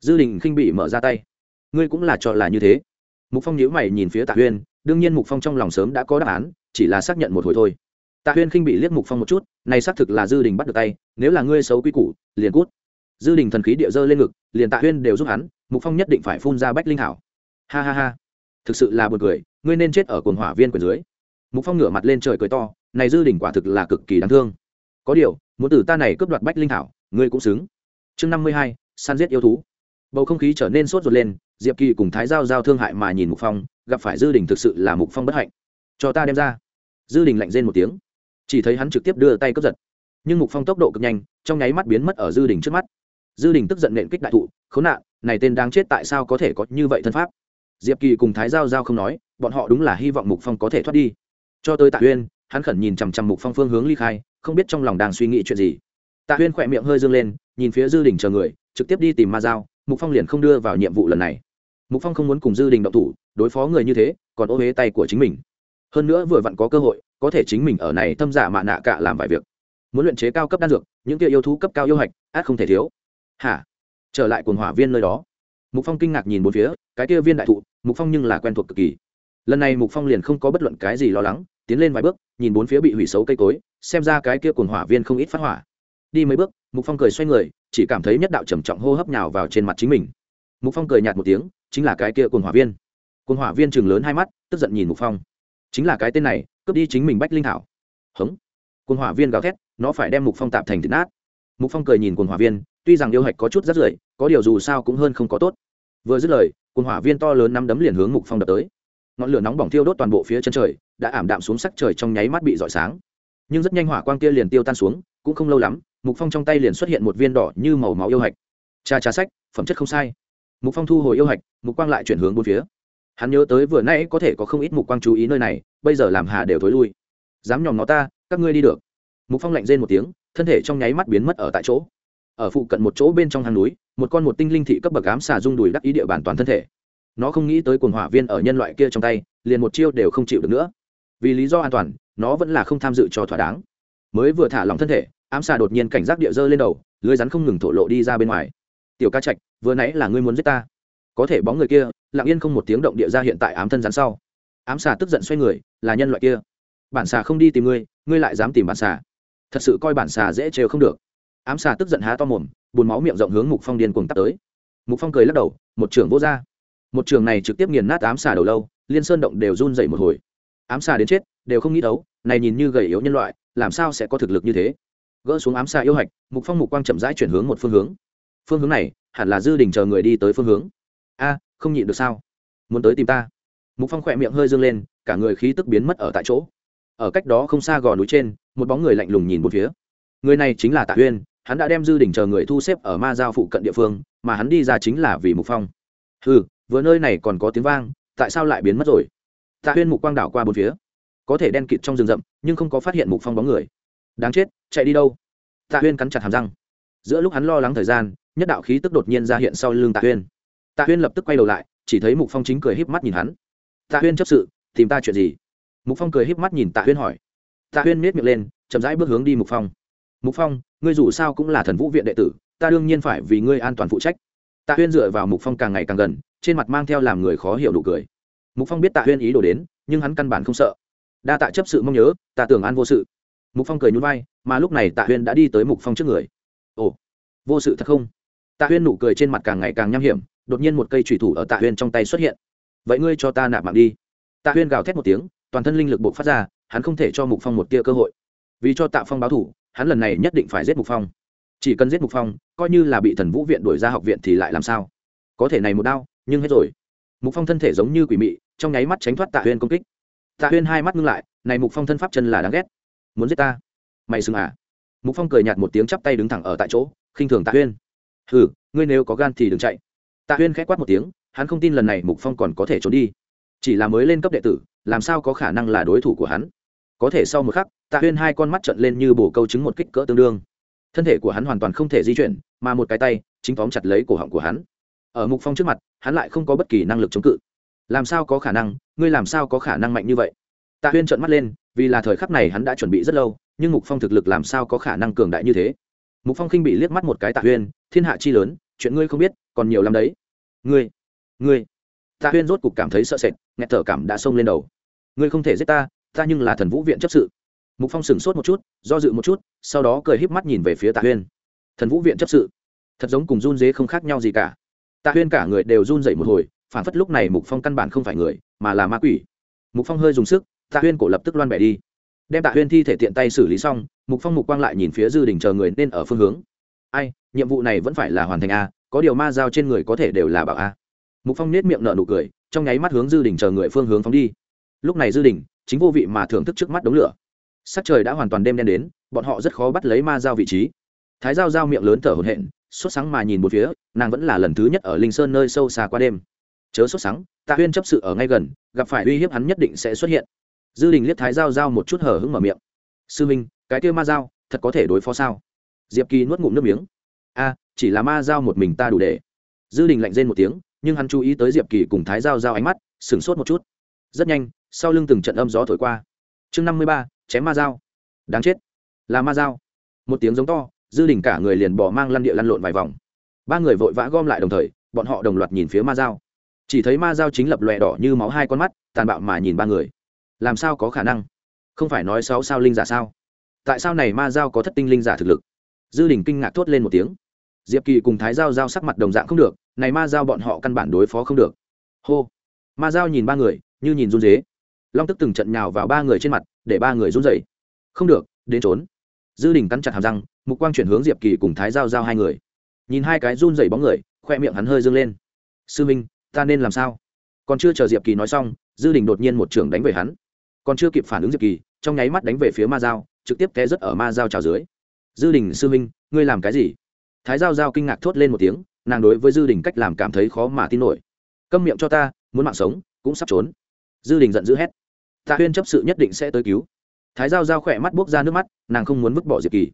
Dư đình khinh bị mở ra tay. Ngươi cũng là cho là như thế. Mục phong nhíu mày nhìn phía tạ huyên, đương nhiên mục phong trong lòng sớm đã có đáp án, chỉ là xác nhận một hồi thôi. Tạ huyên khinh bị liếc mục phong một chút, này xác thực là dư đình bắt được tay, nếu là ngươi xấu quy củ, liền cút. Dư đình thần khí địa dơ lên ngực, liền tạ huyên đều giúp hắn mục phong nhất định phải phun ra bách linh thảo ha ha ha. Thực sự là buồn cười, ngươi nên chết ở cồn hỏa viên quyền dưới. Mục phong ngửa mặt lên trời cười to, này dư đỉnh quả thực là cực kỳ đáng thương. Có điều, muốn từ ta này cướp đoạt bách linh thảo ngươi cũng xứng. Chương năm mươi hai, săn giết yêu thú. Bầu không khí trở nên sốt ruột lên, diệp kỳ cùng thái giao giao thương hại mà nhìn mục phong, gặp phải dư đỉnh thực sự là mục phong bất hạnh. Cho ta đem ra. Dư đỉnh lạnh rên một tiếng. Chỉ thấy hắn trực tiếp đưa tay cướp giật. Nhưng mục phong tốc độ cực nhanh, trong nháy mắt biến mất ở dư đỉnh trước mắt. Dư đình tức giận nện kích đại thụ, khốn nạn này tên đáng chết tại sao có thể có như vậy thân pháp? Diệp kỳ cùng thái giao giao không nói, bọn họ đúng là hy vọng mục phong có thể thoát đi. Cho tới tạ Huyên, hắn khẩn nhìn chằm chằm mục phong phương hướng ly khai, không biết trong lòng đang suy nghĩ chuyện gì. Tạ Huyên khỏe miệng hơi dương lên, nhìn phía dư đình chờ người, trực tiếp đi tìm ma giao, mục phong liền không đưa vào nhiệm vụ lần này. Mục phong không muốn cùng dư đình động thủ, đối phó người như thế, còn ô huế tay của chính mình. Hơn nữa vừa vặn có cơ hội, có thể chính mình ở này thâm giả mạ nạ cả làm vài việc. Muốn luyện chế cao cấp đan dược, những kia yêu thú cấp cao yêu hạch át không thể thiếu. Hả? Trở lại cuồng hỏa viên nơi đó. Mục phong kinh ngạc nhìn bốn phía, cái kia viên đại thụ, mục phong nhưng là quen thuộc cực kỳ. Lần này mục phong liền không có bất luận cái gì lo lắng, tiến lên vài bước, nhìn bốn phía bị hủy xấu cây cối, xem ra cái kia cuồng hỏa viên không ít phát hỏa. Đi mấy bước, mục phong cười xoay người, chỉ cảm thấy nhất đạo trầm trọng hô hấp nhào vào trên mặt chính mình. Mục phong cười nhạt một tiếng, chính là cái kia cuồng hỏa viên. Cuồng hỏa viên chừng lớn hai mắt, tức giận nhìn mục phong. Chính là cái tên này, cướp đi chính mình bách linh thảo. Hống. Cuồng hỏa viên gào thét, nó phải đem mục phong tạm thành thịt nát. Mục phong cười nhìn cuồng hỏa viên tuy rằng yêu hạch có chút rất rưởi, có điều dù sao cũng hơn không có tốt. Vừa dứt lời cồn hỏa viên to lớn nắm đấm liền hướng mục phong đập tới. Ngọn lửa nóng bỏng thiêu đốt toàn bộ phía chân trời, đã ảm đạm xuống sắc trời trong nháy mắt bị rọi sáng. Nhưng rất nhanh hỏa quang kia liền tiêu tan xuống, cũng không lâu lắm, mục phong trong tay liền xuất hiện một viên đỏ như màu máu yêu hạch. Cha trà sách, phẩm chất không sai. Mục phong thu hồi yêu hạch, mục quang lại chuyển hướng bốn phía. Hắn nhớ tới vừa nãy có thể có không ít mục quang chú ý nơi này, bây giờ làm hà đều thối lui. Dám nhòm nó ta, các ngươi đi được. Mục phong lạnh rên một tiếng, thân thể trong nháy mắt biến mất ở tại chỗ ở phụ cận một chỗ bên trong hang núi, một con một tinh linh thị cấp bậc ám xà rung đùi đắc ý địa bàn toàn thân thể. Nó không nghĩ tới cuồng hỏa viên ở nhân loại kia trong tay, liền một chiêu đều không chịu được nữa. Vì lý do an toàn, nó vẫn là không tham dự cho thỏa đáng. Mới vừa thả lỏng thân thể, ám xà đột nhiên cảnh giác địa dơ lên đầu, lưới rắn không ngừng thổ lộ đi ra bên ngoài. Tiểu ca trạch, vừa nãy là ngươi muốn giết ta? Có thể bóng người kia, lặng yên không một tiếng động địa ra hiện tại ám thân rắn sau. Ám xà tức giận xoay người, là nhân loại kia. Bản xà không đi tìm ngươi ngươi lại dám tìm bản xà. Thật sự coi bản xà dễ trêu không được ám xà tức giận há to mồm bùn máu miệng rộng hướng mục phong điên cuồng tắt tới. Mục phong cười lắc đầu, một trường vô r một trường này trực tiếp nghiền nát ám xà đầu lâu, liên sơn động đều run dậy một hồi. Ám xà đến chết, đều không nghĩ đấu, này nhìn như gầy yếu nhân loại, làm sao sẽ có thực lực như thế? Gỡ xuống ám xà yêu hạch, mục phong mục quang chậm rãi chuyển hướng một phương hướng. Phương hướng này, hẳn là dư đình chờ người đi tới phương hướng. A, không nhịn được sao? Muốn tới tìm ta? Mục phong khỏe miệng hơi dương lên, cả người khí tức biến mất ở tại chỗ. Ở cách đó không xa gò núi trên, một bóng người lạnh lùng nhìn một phía. Người này chính là tạ uyên hắn đã đem dư đỉnh chờ người thu xếp ở ma giao phụ cận địa phương, mà hắn đi ra chính là vì mục phong. Ừ vừa nơi này còn có tiếng vang, tại sao lại biến mất rồi? Tạ huyên mục quang đảo qua bốn phía. Có thể đen kịt trong rừng rậm, nhưng không có phát hiện mục phong bóng người. Đáng chết, chạy đi đâu? Tạ huyên cắn chặt hàm răng. Giữa lúc hắn lo lắng thời gian, nhất đạo khí tức đột nhiên ra hiện sau lưng tạ huyên. tạ huyên lập tức quay đầu lại, chỉ thấy mục phong chính cười híp mắt nhìn hắn. Tạ huyên chấp sự, tìm ta chuyện gì? Mục phong cười híp mắt nhìn tạ huyên hỏi. Tạ huyên miết miệng lên, chậm rãi bước hướng đi mục phong mục phong, ngươi dù sao cũng là thần vũ viện đệ tử, ta đương nhiên phải vì ngươi an toàn phụ trách. Tạ Huyên dựa vào mục phong càng ngày càng gần, trên mặt mang theo làm người khó hiểu đủ cười. Mục phong biết tạ Huyên ý đồ đến, nhưng hắn căn bản không sợ. Đa tạ chấp sự mong nhớ tạ tưởng an vô sự. Mục phong cười nhún vai, mà lúc này tạ Huyên đã đi tới mục phong trước người. Ồ, vô sự thật không? Tạ Huyên nụ cười trên mặt càng ngày càng nham hiểm, đột nhiên một cây thủy thủ ở tạ Huyên trong tay xuất hiện. Vậy ngươi cho ta nạp mạng đi. Tạ Huyên gào thét một tiếng, toàn thân linh lực buộc phát ra, hắn không thể cho mục phong một tia cơ hội. Vì cho tạ phong báo thủ hắn lần này nhất định phải giết mục phong. Chỉ cần giết mục phong, coi như là bị thần vũ viện đuổi ra học viện thì lại làm sao? Có thể này một đau nhưng hết rồi. Mục phong thân thể giống như quỷ mị, trong nháy mắt tránh thoát tạ huyên công kích. Tạ huyên hai mắt ngưng lại, này mục phong thân pháp chân là đáng ghét. Muốn giết ta? Mày xưng à? Mục phong cười nhạt một tiếng chắp tay đứng thẳng ở tại chỗ, khinh thường tạ huyên. Hừ, ngươi nếu có gan thì đừng chạy. Tạ huyên khẽ quát một tiếng, hắn không tin lần này mục phong còn có thể trốn đi. Chỉ là mới lên cấp đệ tử, làm sao có khả năng là đối thủ của hắn? Có thể sau một khắc, tạ huyên hai con mắt trận lên như bổ câu chứng một kích cỡ tương đương. Thân thể của hắn hoàn toàn không thể di chuyển, mà một cái tay chính tóm chặt lấy cổ họng của hắn. Ở mục phong trước mặt, hắn lại không có bất kỳ năng lực chống cự. Làm sao có khả năng? Ngươi làm sao có khả năng mạnh như vậy? Tạ huyên trợn mắt lên, vì là thời khắc này hắn đã chuẩn bị rất lâu, nhưng mục phong thực lực làm sao có khả năng cường đại như thế? Mục phong khinh bị liếc mắt một cái tạ huyên, thiên hạ chi lớn, chuyện ngươi không biết, còn nhiều lắm đấy. Ngươi ngươi. Tạ huyên rốt cục cảm thấy sợ sệt nghẹt thở cảm đã xông lên đầu. Ngươi không thể giết ta ta nhưng là thần vũ viện chấp sự. Mục phong sửng sốt một chút, do dự một chút, sau đó cười híp mắt nhìn về phía tạ huyên. Thần vũ viện chấp sự. Thật giống cùng run dế không khác nhau gì cả. Tạ huyên cả người đều run dậy một hồi, phản phất lúc này mục phong căn bản không phải người, mà là ma quỷ. Mục phong hơi dùng sức, tạ huyên cổ lập tức loan bẻ đi. Đem tạ huyên thi thể tiện tay xử lý xong, mục phong mục quang lại nhìn phía dư đình chờ người nên ở phương hướng. Ai, nhiệm vụ này vẫn phải là hoàn thành a có điều ma giao trên người có thể đều là bảo a. Mục phong nết miệng nở nụ cười, trong nháy mắt hướng dư đình chờ người phương hướng phóng đi. Lúc này dư đình chính vô vị mà thưởng thức trước mắt đống lửa. Sắc trời đã hoàn toàn đêm đen đến, bọn họ rất khó bắt lấy ma giao vị trí. Thái giao giao miệng lớn thở hổn hển, sốt sáng mà nhìn một phía, nàng vẫn là lần thứ nhất ở linh sơn nơi sâu xa qua đêm. Chớ sốt sáng, tạ huyên chấp sự ở ngay gần, gặp phải uy hiếp hắn nhất định sẽ xuất hiện. Dư đình liếc thái giao giao một chút hở hứng mở miệng. Sư minh, cái kia ma giao, thật có thể đối phó sao? Diệp kỳ nuốt ngụm nước miếng. A, chỉ là ma giao một mình ta đủ để. Dư đình lạnh rên một tiếng, nhưng hắn chú ý tới diệp kỳ cùng thái giao giao ánh mắt, sửng sốt một chút. Rất nhanh sau lưng từng trận âm gió thổi qua. Chương năm mươi ba, chém ma dao. Đáng chết. Là ma dao. Một tiếng giống to, dư đình cả người liền bỏ mang lăn địa lăn lộn vài vòng. Ba người vội vã gom lại đồng thời, bọn họ đồng loạt nhìn phía ma dao. Chỉ thấy ma dao chính lập lòe đỏ như máu hai con mắt, tàn bạo mà nhìn ba người. Làm sao có khả năng? Không phải nói sáu sao linh giả sao? Tại sao này ma dao có thất tinh linh giả thực lực? Dư đình kinh ngạc thốt lên một tiếng. Diệp kỳ cùng thái giao giao sắc mặt đồng dạng không được, này ma giao bọn họ căn bản đối phó không được. Hô. Ma giao nhìn ba người, như nhìn run dế long tức từng trận nhào vào ba người trên mặt, để ba người run dậy không được, đến trốn. Dư đình cắn chặt hàm răng, mục quang chuyển hướng diệp kỳ cùng thái giao giao hai người. Nhìn hai cái run dậy bóng người, khoe miệng hắn hơi dâng lên. Sư minh, ta nên làm sao? Còn chưa chờ diệp kỳ nói xong, dư đình đột nhiên một trưởng đánh về hắn. Còn chưa kịp phản ứng diệp kỳ, trong nháy mắt đánh về phía ma giao, trực tiếp té rất ở ma giao trào dưới. Dư đình, sư minh, ngươi làm cái gì? Thái giao giao kinh ngạc thốt lên một tiếng, nàng đối với dư đình cách làm cảm thấy khó mà tin nổi. Câm miệng cho ta, muốn mạng sống, cũng sắp trốn. Dư đình giận dữ hét tạ huyên chấp sự nhất định sẽ tới cứu. Thái giao giao khỏe mắt buốc ra nước mắt, nàng không muốn vứt bỏ diệp kỳ.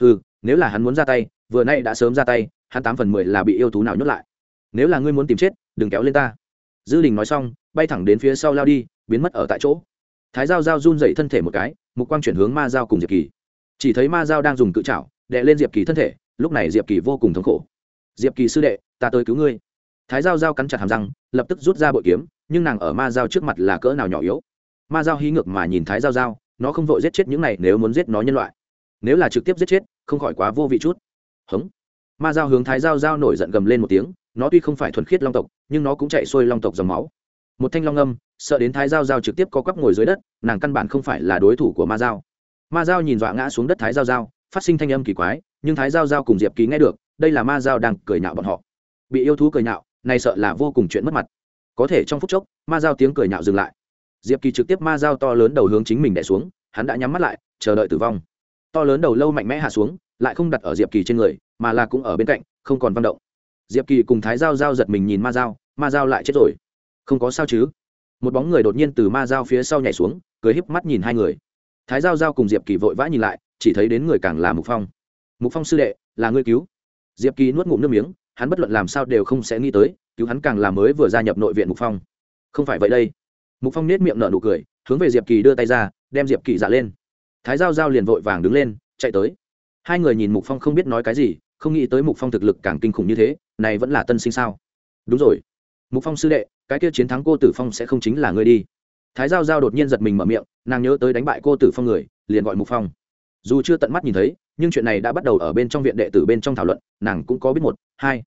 Ừ nếu là hắn muốn ra tay, vừa nay đã sớm ra tay, hắn tám phần mười là bị yêu thú nào nhốt lại. Nếu là ngươi muốn tìm chết, đừng kéo lên ta. Dư đình nói xong, bay thẳng đến phía sau lao đi, biến mất ở tại chỗ. Thái giao giao run dậy thân thể một cái, mục quang chuyển hướng ma giao cùng diệp kỳ. Chỉ thấy ma giao đang dùng cự trảo đệ lên diệp kỳ thân thể, lúc này diệp kỳ vô cùng thống khổ. Diệp kỳ sư đệ, ta tới cứu ngươi. Thái giao giao cắn chặt hàm răng, lập tức rút ra bội kiếm, nhưng nàng ở ma giao trước mặt là cỡ nào nhỏ yếu ma giao hí ngược mà nhìn thái giao giao, nó không vội giết chết những này nếu muốn giết nó nhân loại. Nếu là trực tiếp giết chết, không khỏi quá vô vị chút. Hống. Ma giao hướng thái giao giao nổi giận gầm lên một tiếng, nó tuy không phải thuần khiết long tộc, nhưng nó cũng chạy xuôi long tộc dòng máu. Một thanh long âm, sợ đến thái giao giao trực tiếp có quắp ngồi dưới đất, nàng căn bản không phải là đối thủ của ma giao. Ma giao nhìn dọa ngã xuống đất thái giao giao, phát sinh thanh âm kỳ quái, nhưng thái giao giao cùng diệp ký nghe được, đây là ma giao đang cười nhạo bọn họ. Bị yêu thú cười nhạo, này sợ là vô cùng chuyện mất mặt. Có thể trong phút chốc, ma giao tiếng cười nhạo dừng lại diệp kỳ trực tiếp ma dao to lớn đầu hướng chính mình đẻ xuống hắn đã nhắm mắt lại chờ đợi tử vong. To lớn đầu lâu mạnh mẽ hạ xuống lại không đặt ở diệp kỳ trên người mà là cũng ở bên cạnh không còn văn động. Diệp kỳ cùng thái giao giao giật mình nhìn ma dao, ma dao lại chết rồi. Không có sao chứ? Một bóng người đột nhiên từ ma dao phía sau nhảy xuống cười híp mắt nhìn hai người. Thái giao giao cùng diệp kỳ vội vã nhìn lại chỉ thấy đến người càng là mục phong. Mục phong sư đệ là ngươi cứu? Diệp kỳ nuốt ngụm nước miếng hắn bất luận làm sao đều không sẽ nghĩ tới cứu hắn càng là mới vừa gia nhập nội viện mục phong. Không phải vậy đây mục phong nết miệng nở nụ cười, hướng về diệp kỳ đưa tay ra, đem diệp kỳ dạ lên. Thái giao giao liền vội vàng đứng lên, chạy tới. Hai người nhìn mục phong không biết nói cái gì, không nghĩ tới mục phong thực lực càng kinh khủng như thế, này vẫn là tân sinh sao? Đúng rồi. Mục phong sư đệ, cái kia chiến thắng cô tử phong sẽ không chính là ngươi đi. Thái giao giao đột nhiên giật mình mở miệng, nàng nhớ tới đánh bại cô tử phong người, liền gọi mục phong. Dù chưa tận mắt nhìn thấy, nhưng chuyện này đã bắt đầu ở bên trong viện đệ tử bên trong thảo luận, nàng cũng có biết một, hai.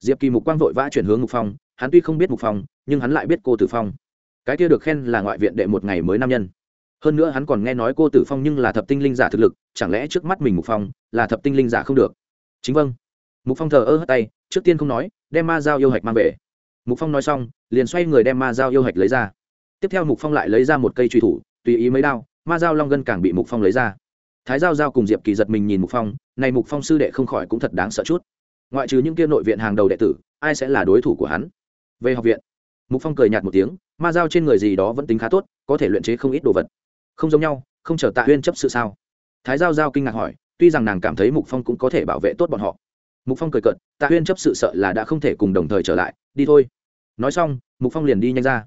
Diệp kỳ mục quang vội vã chuyển hướng mục phong, hắn tuy không biết mục phong, nhưng hắn lại biết cô tử phong cái kia được khen là ngoại viện đệ một ngày mới nam nhân. Hơn nữa hắn còn nghe nói cô tử phong nhưng là thập tinh linh giả thực lực, chẳng lẽ trước mắt mình mục phong là thập tinh linh giả không được? Chính vâng. Mục phong thờ ơ hất tay, trước tiên không nói, đem ma dao yêu hạch mang về. Mục phong nói xong, liền xoay người đem ma dao yêu hạch lấy ra. Tiếp theo mục phong lại lấy ra một cây truy thủ, tùy ý mấy đao, ma dao long gân càng bị mục phong lấy ra. Thái giao giao cùng diệp kỳ giật mình nhìn mục phong, này mục phong sư đệ không khỏi cũng thật đáng sợ chút. Ngoại trừ những kia nội viện hàng đầu đệ tử, ai sẽ là đối thủ của hắn? Về học viện, mục phong cười nhạt một tiếng ma dao trên người gì đó vẫn tính khá tốt, có thể luyện chế không ít đồ vật. Không giống nhau, không chờ tạ huyên chấp sự sao? Thái giao giao kinh ngạc hỏi, tuy rằng nàng cảm thấy mục phong cũng có thể bảo vệ tốt bọn họ. Mục phong cười cợt, tạ huyên chấp sự sợ là đã không thể cùng đồng thời trở lại, đi thôi. Nói xong, mục phong liền đi nhanh ra.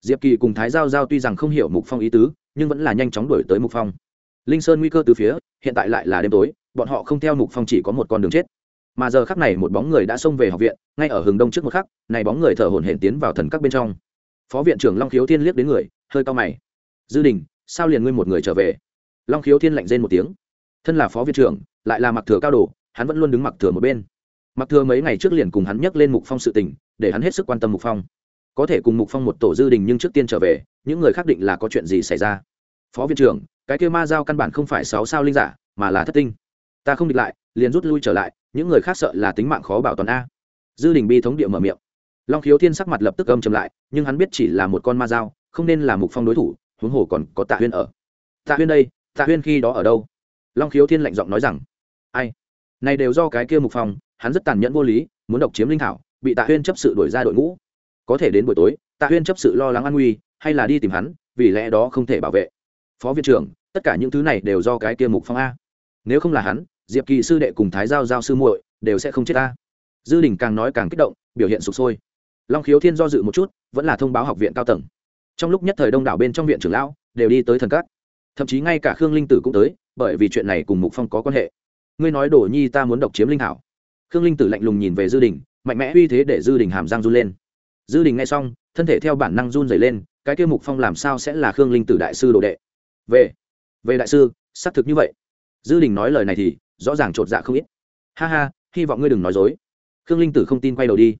Diệp kỳ cùng thái giao giao tuy rằng không hiểu mục phong ý tứ, nhưng vẫn là nhanh chóng đuổi tới mục phong. Linh sơn nguy cơ từ phía, hiện tại lại là đêm tối, bọn họ không theo mục phong chỉ có một con đường chết. Mà giờ khắc này một bóng người đã xông về học viện, ngay ở hướng đông trước một khắc, này bóng người thở hổn hển tiến vào thần các bên trong phó viện trưởng long khiếu thiên liếc đến người, hơi cao mày. Dư đình, sao liền ngươi một người trở về? Long khiếu thiên lạnh rên một tiếng. Thân là phó viện trưởng, lại là mặc thừa cao đồ, hắn vẫn luôn đứng mặc thừa một bên. Mặc thừa mấy ngày trước liền cùng hắn nhắc lên mục phong sự tình, để hắn hết sức quan tâm mục phong. Có thể cùng mục phong một tổ dư đình nhưng trước tiên trở về, những người khác định là có chuyện gì xảy ra? Phó viện trưởng, cái kia ma giao căn bản không phải sáu sao linh giả, mà là thất tinh. Ta không địch lại, liền rút lui trở lại, những người khác sợ là tính mạng khó bảo toàn a. Dư đình bi thống địa mở miệng long khiếu thiên sắc mặt lập tức âm chầm lại, nhưng hắn biết chỉ là một con ma dao, không nên là mục phong đối thủ, huống hồ còn có tạ huyên ở. Tạ huyên đây, tạ huyên khi đó ở đâu? Long khiếu thiên lạnh giọng nói rằng, ai? Này đều do cái kia mục phong, hắn rất tàn nhẫn vô lý, muốn độc chiếm linh thảo, bị tạ huyên chấp sự đuổi ra đội ngũ. Có thể đến buổi tối, tạ huyên chấp sự lo lắng an nguy, hay là đi tìm hắn, vì lẽ đó không thể bảo vệ. Phó viện trưởng, tất cả những thứ này đều do cái kia mục phong a. Nếu không là hắn, diệp kỳ sư đệ cùng thái giao giao sư muội đều sẽ không chết ta dư đình càng nói càng kích động, biểu hiện sụp sôi long khiếu thiên do dự một chút, vẫn là thông báo học viện cao tầng. Trong lúc nhất thời đông đảo bên trong viện trưởng lão đều đi tới thần cát thậm chí ngay cả khương linh tử cũng tới, bởi vì chuyện này cùng mục phong có quan hệ. Ngươi nói đổ nhi ta muốn độc chiếm linh thảo. Khương linh tử lạnh lùng nhìn về dư đình, mạnh mẽ uy thế để dư đình hàm răng run lên. Dư đình nghe xong, thân thể theo bản năng run dày lên, cái kia mục phong làm sao sẽ là khương linh tử đại sư đồ đệ? Về về đại sư, xác thực như vậy. Dư đình nói lời này thì rõ ràng chột dạ không ít. Ha ha, hy vọng ngươi đừng nói dối. Khương linh tử không tin quay đầu đi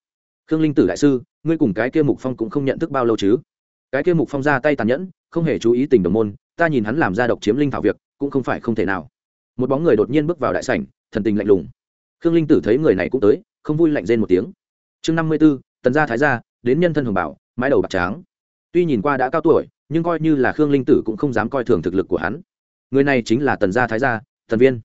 khương linh tử đại sư, ngươi cùng cái kia mục phong cũng không nhận thức bao lâu chứ? Cái kia mục phong ra tay tàn nhẫn, không hề chú ý tình đồng môn, ta nhìn hắn làm ra độc chiếm linh thảo việc, cũng không phải không thể nào. Một bóng người đột nhiên bước vào đại sảnh, thần tình lạnh lùng. Khương linh tử thấy người này cũng tới, không vui lạnh rên một tiếng. Chương năm mươi b ố tần gia thái gia, đến nhân thân hồng bảo, mái đầu bạc tráng tuy nhìn qua đã cao tuổi, nhưng coi như là khương linh tử cũng không dám coi thường thực lực của hắn. Người này chính là tần gia thái gia, tần viên.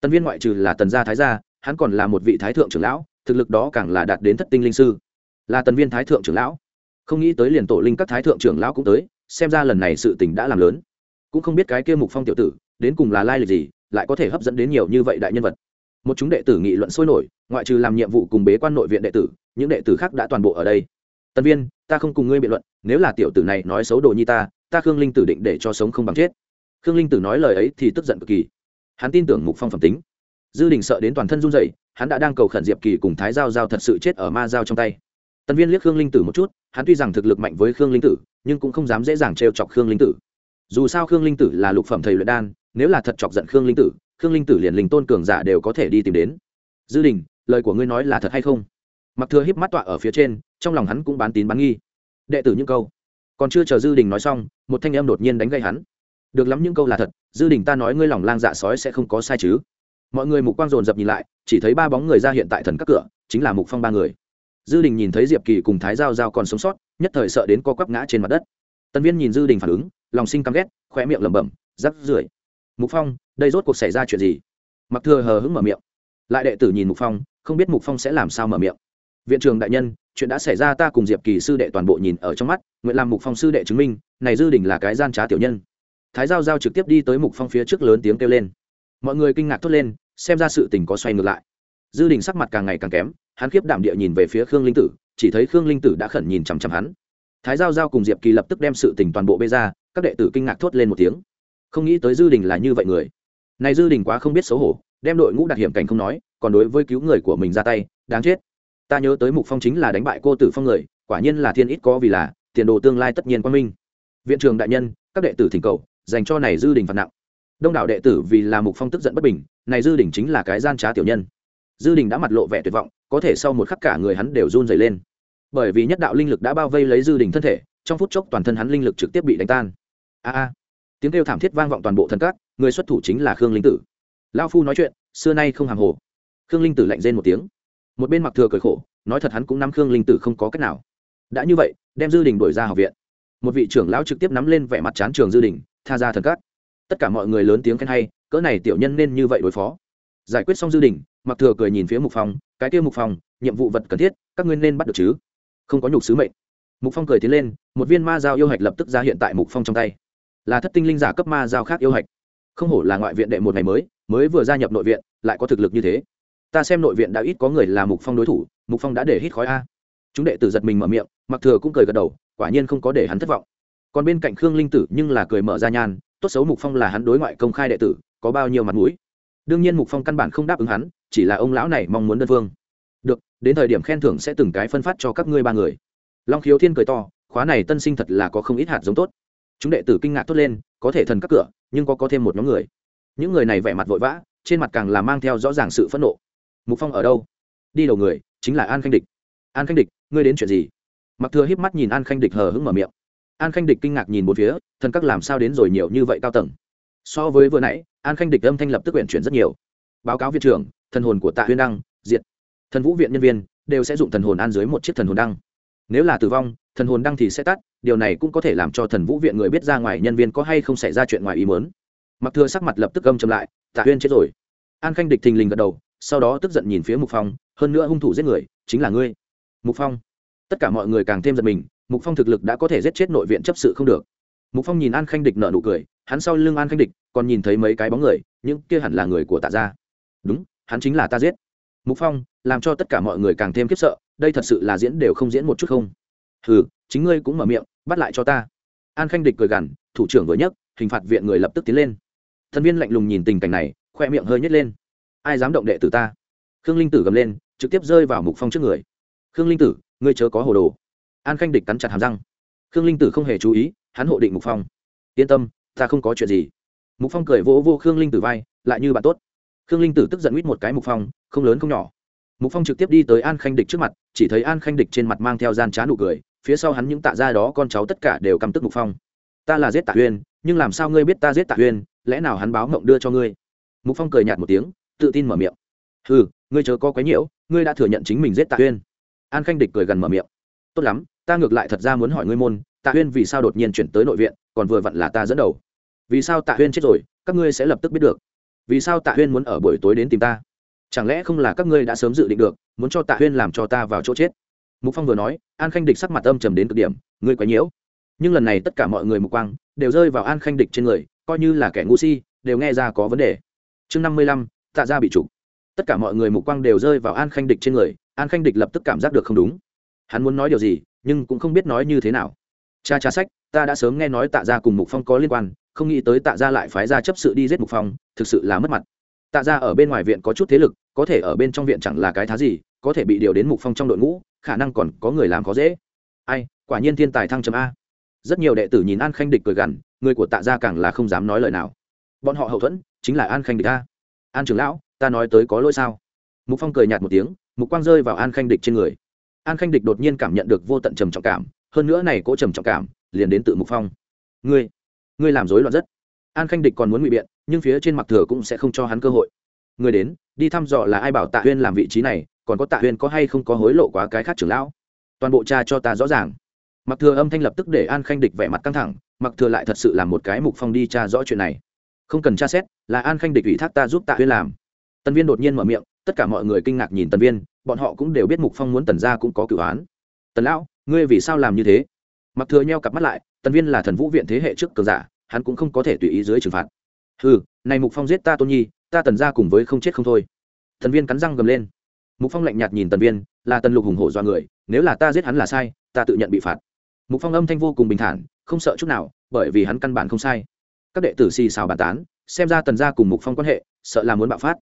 Tần viên ngoại trừ là tần gia thái gia, hắn còn là một vị thái thượng trưởng lão thực lực đó càng là đạt đến thất tinh linh sư. Là tần viên thái thượng trưởng lão. Không nghĩ tới liền tổ linh các thái thượng trưởng lão cũng tới, xem ra lần này sự tình đã làm lớn. Cũng không biết cái kia mục phong tiểu tử, đến cùng là lai lịch gì, lại có thể hấp dẫn đến nhiều như vậy đại nhân vật. Một chúng đệ tử nghị luận sôi nổi, ngoại trừ làm nhiệm vụ cùng bế quan nội viện đệ tử, những đệ tử khác đã toàn bộ ở đây. Tân viên, ta không cùng ngươi biện luận, nếu là tiểu tử này nói xấu đồ như ta ta khương linh tử định để cho sống không bằng chết. Khương linh tử nói lời ấy thì tức giận cực kỳ. Hắn tin tưởng mục phong phẩm tính. Dư đình sợ đến toàn thân run dậy hắn đã đang cầu khẩn diệp kỳ cùng thái giao giao thật sự chết ở ma giao trong tay. Tân viên liếc khương linh tử một chút, hắn tuy rằng thực lực mạnh với khương linh tử, nhưng cũng không dám dễ dàng trêu chọc khương linh tử. Dù sao khương linh tử là lục phẩm thầy luyện đan, nếu là thật chọc giận khương linh tử, khương linh tử liền linh tôn cường giả đều có thể đi tìm đến. Dư đình, lời của ngươi nói là thật hay không? Mặc thừa híp mắt tọa ở phía trên, trong lòng hắn cũng bán tín bán nghi. Đệ tử những câu. Còn chưa chờ dư đình nói xong, một thanh em đột nhiên đánh gây hắn. Được lắm những câu là thật, dư đình ta nói ngươi lòng lang dạ sói sẽ không có sai chứ mọi người mục quang dồn dập nhìn lại, chỉ thấy ba bóng người ra hiện tại thần các cửa, chính là mục phong ba người. Dư đình nhìn thấy diệp kỳ cùng thái giao giao còn sống sót, nhất thời sợ đến co quắp ngã trên mặt đất. Tân viên nhìn dư đình phản ứng, lòng sinh căm ghét khoe miệng lẩm bẩm, rắc rưởi. Mục phong, đây rốt cuộc xảy ra chuyện gì? Mặc thừa hờ hững mở miệng. Lại đệ tử nhìn mục phong, không biết mục phong sẽ làm sao mở miệng. Viện trường đại nhân, chuyện đã xảy ra ta cùng diệp kỳ sư đệ toàn bộ nhìn ở trong mắt, nguyện làm mục phong sư đệ chứng minh, này dư đình là cái gian trá tiểu nhân. Thái giao giao trực tiếp đi tới mục phong phía trước lớn tiếng kêu lên. Mọi người kinh ngạc thốt lên xem ra sự tình có xoay ngược lại. Dư đình sắc mặt càng ngày càng kém, hắn khiếp đảm địa nhìn về phía khương linh tử, chỉ thấy khương linh tử đã khẩn nhìn chằm chằm hắn. Thái giao giao cùng diệp kỳ lập tức đem sự tình toàn bộ bê ra, các đệ tử kinh ngạc thốt lên một tiếng. Không nghĩ tới dư đình là như vậy người. Này dư đình quá không biết xấu hổ, đem đội ngũ đặt hiểm cảnh không nói, còn đối với cứu người của mình ra tay, đáng chết. Ta nhớ tới mục phong chính là đánh bại cô tử phong người, quả nhiên là thiên ít có vì là, tiền đồ tương lai tất nhiên quan minh. Viện trường đại nhân, các đệ tử thỉnh cầu, dành cho này dư đình phạt nặng. Đông đảo đệ tử vì là mục phong tức giận bất bình này dư đình chính là cái gian trá tiểu nhân. Dư đình đã mặt lộ vẻ tuyệt vọng, có thể sau một khắc cả người hắn đều run dày lên. Bởi vì nhất đạo linh lực đã bao vây lấy dư đình thân thể, trong phút chốc toàn thân hắn linh lực trực tiếp bị đánh tan. A a. Tiếng kêu thảm thiết vang vọng toàn bộ thần cát người xuất thủ chính là khương linh tử. Lao phu nói chuyện, xưa nay không hàng hồ. Khương linh tử lạnh rên một tiếng. Một bên mặc thừa cười khổ, nói thật hắn cũng nắm khương linh tử không có cách nào. Đã như vậy, đem dư đình đuổi ra học viện. Một vị trưởng lão trực tiếp nắm lên vẻ mặt chán trường dư đình tha ra thần cát tất cả mọi người lớn tiếng khen hay cỡ này tiểu nhân nên như vậy đối phó. Giải quyết xong dư đình mặc thừa cười nhìn phía mục phong, cái kia mục phong, nhiệm vụ vật cần thiết, các ngươi nên bắt được chứ? Không có nhục sứ mệnh. Mục phong cười tiến lên, một viên ma dao yêu hạch lập tức ra hiện tại mục phong trong tay. Là thất tinh linh giả cấp ma dao khác yêu hạch. Không hổ là ngoại viện đệ một ngày mới mới vừa gia nhập nội viện, lại có thực lực như thế. Ta xem nội viện đã ít có người là mục phong đối thủ, mục phong đã để hít khói a. Chúng đệ tử giật mình mở miệng mặc thừa cũng cười gật đầu, quả nhiên không có để hắn thất vọng. Còn bên cạnh khương linh tử nhưng là cười mở ra nhan tốt xấu mục phong là hắn đối ngoại công khai đệ tử có bao nhiêu mặt mũi. Đương nhiên mục phong căn bản không đáp ứng hắn, chỉ là ông lão này mong muốn đơn phương. Được, đến thời điểm khen thưởng sẽ từng cái phân phát cho các ngươi ba người. Long khiếu thiên cười to, khóa này tân sinh thật là có không ít hạt giống tốt. Chúng đệ tử kinh ngạc tốt lên, có thể thần các cửa, nhưng có có thêm một nhóm người. Những người này vẻ mặt vội vã, trên mặt càng là mang theo rõ ràng sự phẫn nộ. Mục phong ở đâu? Đi đầu người, chính là an khanh địch. An khanh địch, ngươi đến chuyện gì? Mặc thừa híp mắt nhìn an khanh địch hờ hững mở miệng. An khanh địch kinh ngạc nhìn một phía, thần các làm sao đến rồi nhiều như vậy cao tầng? So với vừa nãy, an khanh địch âm thanh lập tức quyển chuyển rất nhiều. Báo cáo viện trưởng, thần hồn của tạ huyên đăng, diệt. Thần vũ viện nhân viên, đều sẽ dụng thần hồn an dưới một chiếc thần hồn đăng. Nếu là tử vong, thần hồn đăng thì sẽ tắt, điều này cũng có thể làm cho thần vũ viện người biết ra ngoài nhân viên có hay không xảy ra chuyện ngoài ý muốn. Mặc thừa sắc mặt lập tức gâm chậm lại, tạ huyên chết rồi. An khanh địch thình lình gật đầu, sau đó tức giận nhìn phía mục phong, hơn nữa hung thủ giết người, chính là ngươi. Mục phong. Tất cả mọi người càng thêm giật mình, mục phong thực lực đã có thể giết chết nội viện chấp sự không được mục phong nhìn an khanh địch nợ nụ cười, hắn sau lưng an khanh địch còn nhìn thấy mấy cái bóng người, những kia hẳn là người của tạ gia. Đúng, hắn chính là ta giết. Mục phong, làm cho tất cả mọi người càng thêm khiếp sợ, đây thật sự là diễn đều không diễn một chút không? Hừ, chính ngươi cũng mở miệng, bắt lại cho ta. An khanh địch cười gằn, thủ trưởng vừa nhấc, hình phạt viện người lập tức tiến lên. Thân viên lạnh lùng nhìn tình cảnh này, khoe miệng hơi nhét lên. Ai dám động đệ tử ta? Khương linh tử gầm lên, trực tiếp rơi vào mục phong trước người. Khương linh tử, ngươi chớ có hồ đồ. An khanh địch cắn chặt hàm răng. Khương linh tử không hề chú ý hắn hộ định mục phong. Yên tâm, ta không có chuyện gì. Mục phong cười vỗ vô khương linh tử vai, lại như bạn tốt. Khương linh tử tức giận huýt một cái mục phong, không lớn không nhỏ. Mục phong trực tiếp đi tới an khanh địch trước mặt, chỉ thấy an khanh địch trên mặt mang theo gian trá nụ cười, phía sau hắn những tạ ra đó con cháu tất cả đều căm tức mục phong. Ta là giết tạ huyên nhưng làm sao ngươi biết ta giết tạ huyên lẽ nào hắn báo mộng đưa cho ngươi? Mục phong cười nhạt một tiếng, tự tin mở miệng. Ừ ngươi chớ có quấy nhiễu, ngươi đã thừa nhận chính mình giết tạ huyên an khanh địch cười gần mở miệng tốt lắm, ta ngược lại thật ra muốn hỏi ngươi môn, tạ huyên vì sao đột nhiên chuyển tới nội viện, còn vừa vặn là ta dẫn đầu. Vì sao tạ huyên chết rồi, các ngươi sẽ lập tức biết được. Vì sao tạ huyên muốn ở buổi tối đến tìm ta? Chẳng lẽ không là các ngươi đã sớm dự định được, muốn cho tạ huyên làm cho ta vào chỗ chết? Mục phong vừa nói, an khanh địch sắc mặt âm trầm đến cực điểm, ngươi quấy nhiễu. Nhưng lần này tất cả mọi người mục quang, đều rơi vào an khanh địch trên người, coi như là kẻ ngu si, đều nghe ra có vấn đề. Chương năm mươi lăm, tạ ra bị trục. Tất cả mọi người mục quang đều rơi vào an khanh địch trên người, an khanh địch lập tức cảm giác được không đúng hắn muốn nói điều gì, nhưng cũng không biết nói như thế nào. Cha cha sách, ta đã sớm nghe nói tạ ra cùng mục phong có liên quan, không nghĩ tới tạ ra lại phái ra chấp sự đi giết mục phong, thực sự là mất mặt. Tạ ra ở bên ngoài viện có chút thế lực, có thể ở bên trong viện chẳng là cái thá gì, có thể bị điều đến mục phong trong đội ngũ, khả năng còn có người làm khó dễ. Ai, quả nhiên thiên tài thăng Trầm a. Rất nhiều đệ tử nhìn an khanh địch cười gằn, người của tạ gia càng là không dám nói lời nào. Bọn họ hậu thuẫn, chính là an khanh địch a. An trưởng lão, ta nói tới có lỗi sao? Mục phong cười nhạt một tiếng, mục quang rơi vào an khanh địch trên người an khanh địch đột nhiên cảm nhận được vô tận trầm trọng cảm, hơn nữa này cỗ trầm trọng cảm liền đến tự mục phong. Ngươi ngươi làm rối loạn rất. An khanh địch còn muốn ngụy biện, nhưng phía trên mặt thừa cũng sẽ không cho hắn cơ hội. Người đến, đi thăm dò là ai bảo tạ huyên làm vị trí này, còn có tạ huyên có hay không có hối lộ quá cái khác trưởng lão? Toàn bộ cha cho ta rõ ràng. Mặc thừa âm thanh lập tức để an khanh địch vẻ mặt căng thẳng, mặc thừa lại thật sự là một cái mục phong đi tra rõ chuyện này. Không cần tra xét, là an khanh địch ủy thác ta giúp tạ huyên làm. Tân viên đột nhiên mở miệng, tất cả mọi người kinh ngạc nhìn tần viên bọn họ cũng đều biết mục phong muốn tần gia cũng có cửu án tần lão, ngươi vì sao làm như thế? Mặc thừa nheo cặp mắt lại, tần viên là thần vũ viện thế hệ trước cờ giả, hắn cũng không có thể tùy ý dưới trừng phạt. Ừ này mục phong giết ta tôn nhi, ta tần gia cùng với không chết không thôi. Thần viên cắn răng gầm lên. Mục phong lạnh nhạt nhìn tần viên, là tần lục hùng hổ do người, nếu là ta giết hắn là sai, ta tự nhận bị phạt. Mục phong âm thanh vô cùng bình thản, không sợ chút nào, bởi vì hắn căn bản không sai. Các đệ tử xì xào bàn tán, xem ra tần gia cùng mục phong quan hệ, sợ là muốn bạo phát.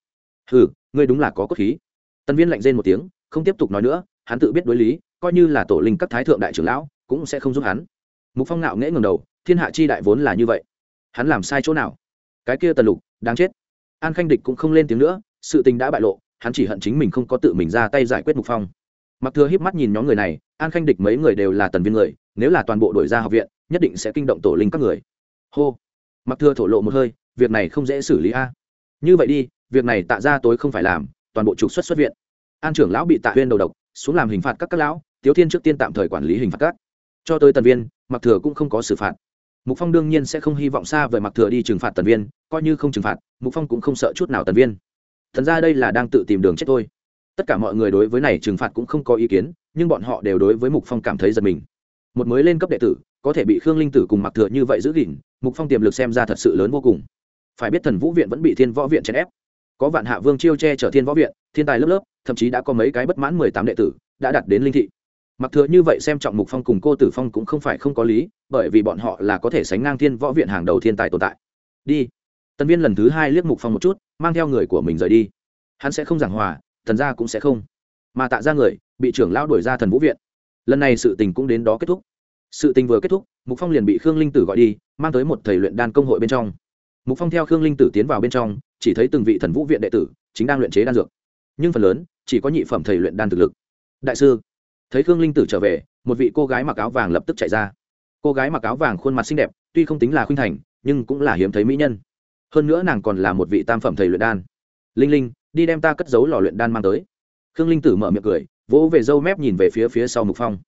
Ừ ngươi đúng là có cốt khí tần viên lạnh rên một tiếng, không tiếp tục nói nữa, hắn tự biết đối lý, coi như là tổ linh các thái thượng đại trưởng lão, cũng sẽ không giúp hắn. Mục phong ngạo nghễ ngầm đầu, thiên hạ chi đại vốn là như vậy. Hắn làm sai chỗ nào? Cái kia tần lục, đáng chết. An khanh địch cũng không lên tiếng nữa, sự tình đã bại lộ, hắn chỉ hận chính mình không có tự mình ra tay giải quyết mục phong. Mặc thừa híp mắt nhìn nhóm người này, an khanh địch mấy người đều là tần viên người, nếu là toàn bộ đội ra học viện, nhất định sẽ kinh động tổ linh các người. Hô. Mặc thừa thổ lộ một hơi, việc này không dễ xử lý a. Như vậy đi, việc này tạ ra tối không phải làm toàn bộ trục xuất xuất viện. An trưởng lão bị tạ huyên đầu độc, xuống làm hình phạt các các lão, tiếu thiên trước tiên tạm thời quản lý hình phạt các. Cho tới tần viên, mặc thừa cũng không có xử phạt. Mục phong đương nhiên sẽ không hy vọng xa về mặc thừa đi trừng phạt tần viên, coi như không trừng phạt, mục phong cũng không sợ chút nào tần viên. Thần ra đây là đang tự tìm đường chết thôi. Tất cả mọi người đối với này trừng phạt cũng không có ý kiến, nhưng bọn họ đều đối với mục phong cảm thấy giật mình. Một mới lên cấp đệ tử, có thể bị khương linh tử cùng mặc thừa như vậy giữ gìn, mục phong tiềm lực xem ra thật sự lớn vô cùng. Phải biết thần vũ viện vẫn bị thiên võ viện chèn ép có vạn hạ vương chiêu che chở thiên võ viện, thiên tài lớp lớp, thậm chí đã có mấy cái bất mãn mười tám đệ tử, đã đặt đến linh thị. Mặc thừa như vậy xem trọng mục phong cùng cô tử phong cũng không phải không có lý, bởi vì bọn họ là có thể sánh ngang thiên võ viện hàng đầu thiên tài tồn tại. Đi. Tân viên lần thứ hai liếc mục phong một chút, mang theo người của mình rời đi. Hắn sẽ không giảng hòa, thần gia cũng sẽ không. Mà tạ ra người, bị trưởng lão đuổi ra thần vũ viện. Lần này sự tình cũng đến đó kết thúc. Sự tình vừa kết thúc, mục phong liền bị khương linh tử gọi đi, mang tới một thầy luyện đan công hội bên trong. Mục phong theo khương linh tử tiến vào bên trong chỉ thấy từng vị thần vũ viện đệ tử chính đang luyện chế đan dược. Nhưng phần lớn chỉ có nhị phẩm thầy luyện đan thực lực. Đại sư, thấy khương linh tử trở về, một vị cô gái mặc áo vàng lập tức chạy ra. Cô gái mặc áo vàng khuôn mặt xinh đẹp, tuy không tính là khuynh thành, nhưng cũng là hiếm thấy mỹ nhân. Hơn nữa nàng còn là một vị tam phẩm thầy luyện đan. Linh linh, đi đem ta cất giấu lò luyện đan mang tới. Khương linh tử mở miệng cười, vỗ về râu mép nhìn về phía phía sau mục phong.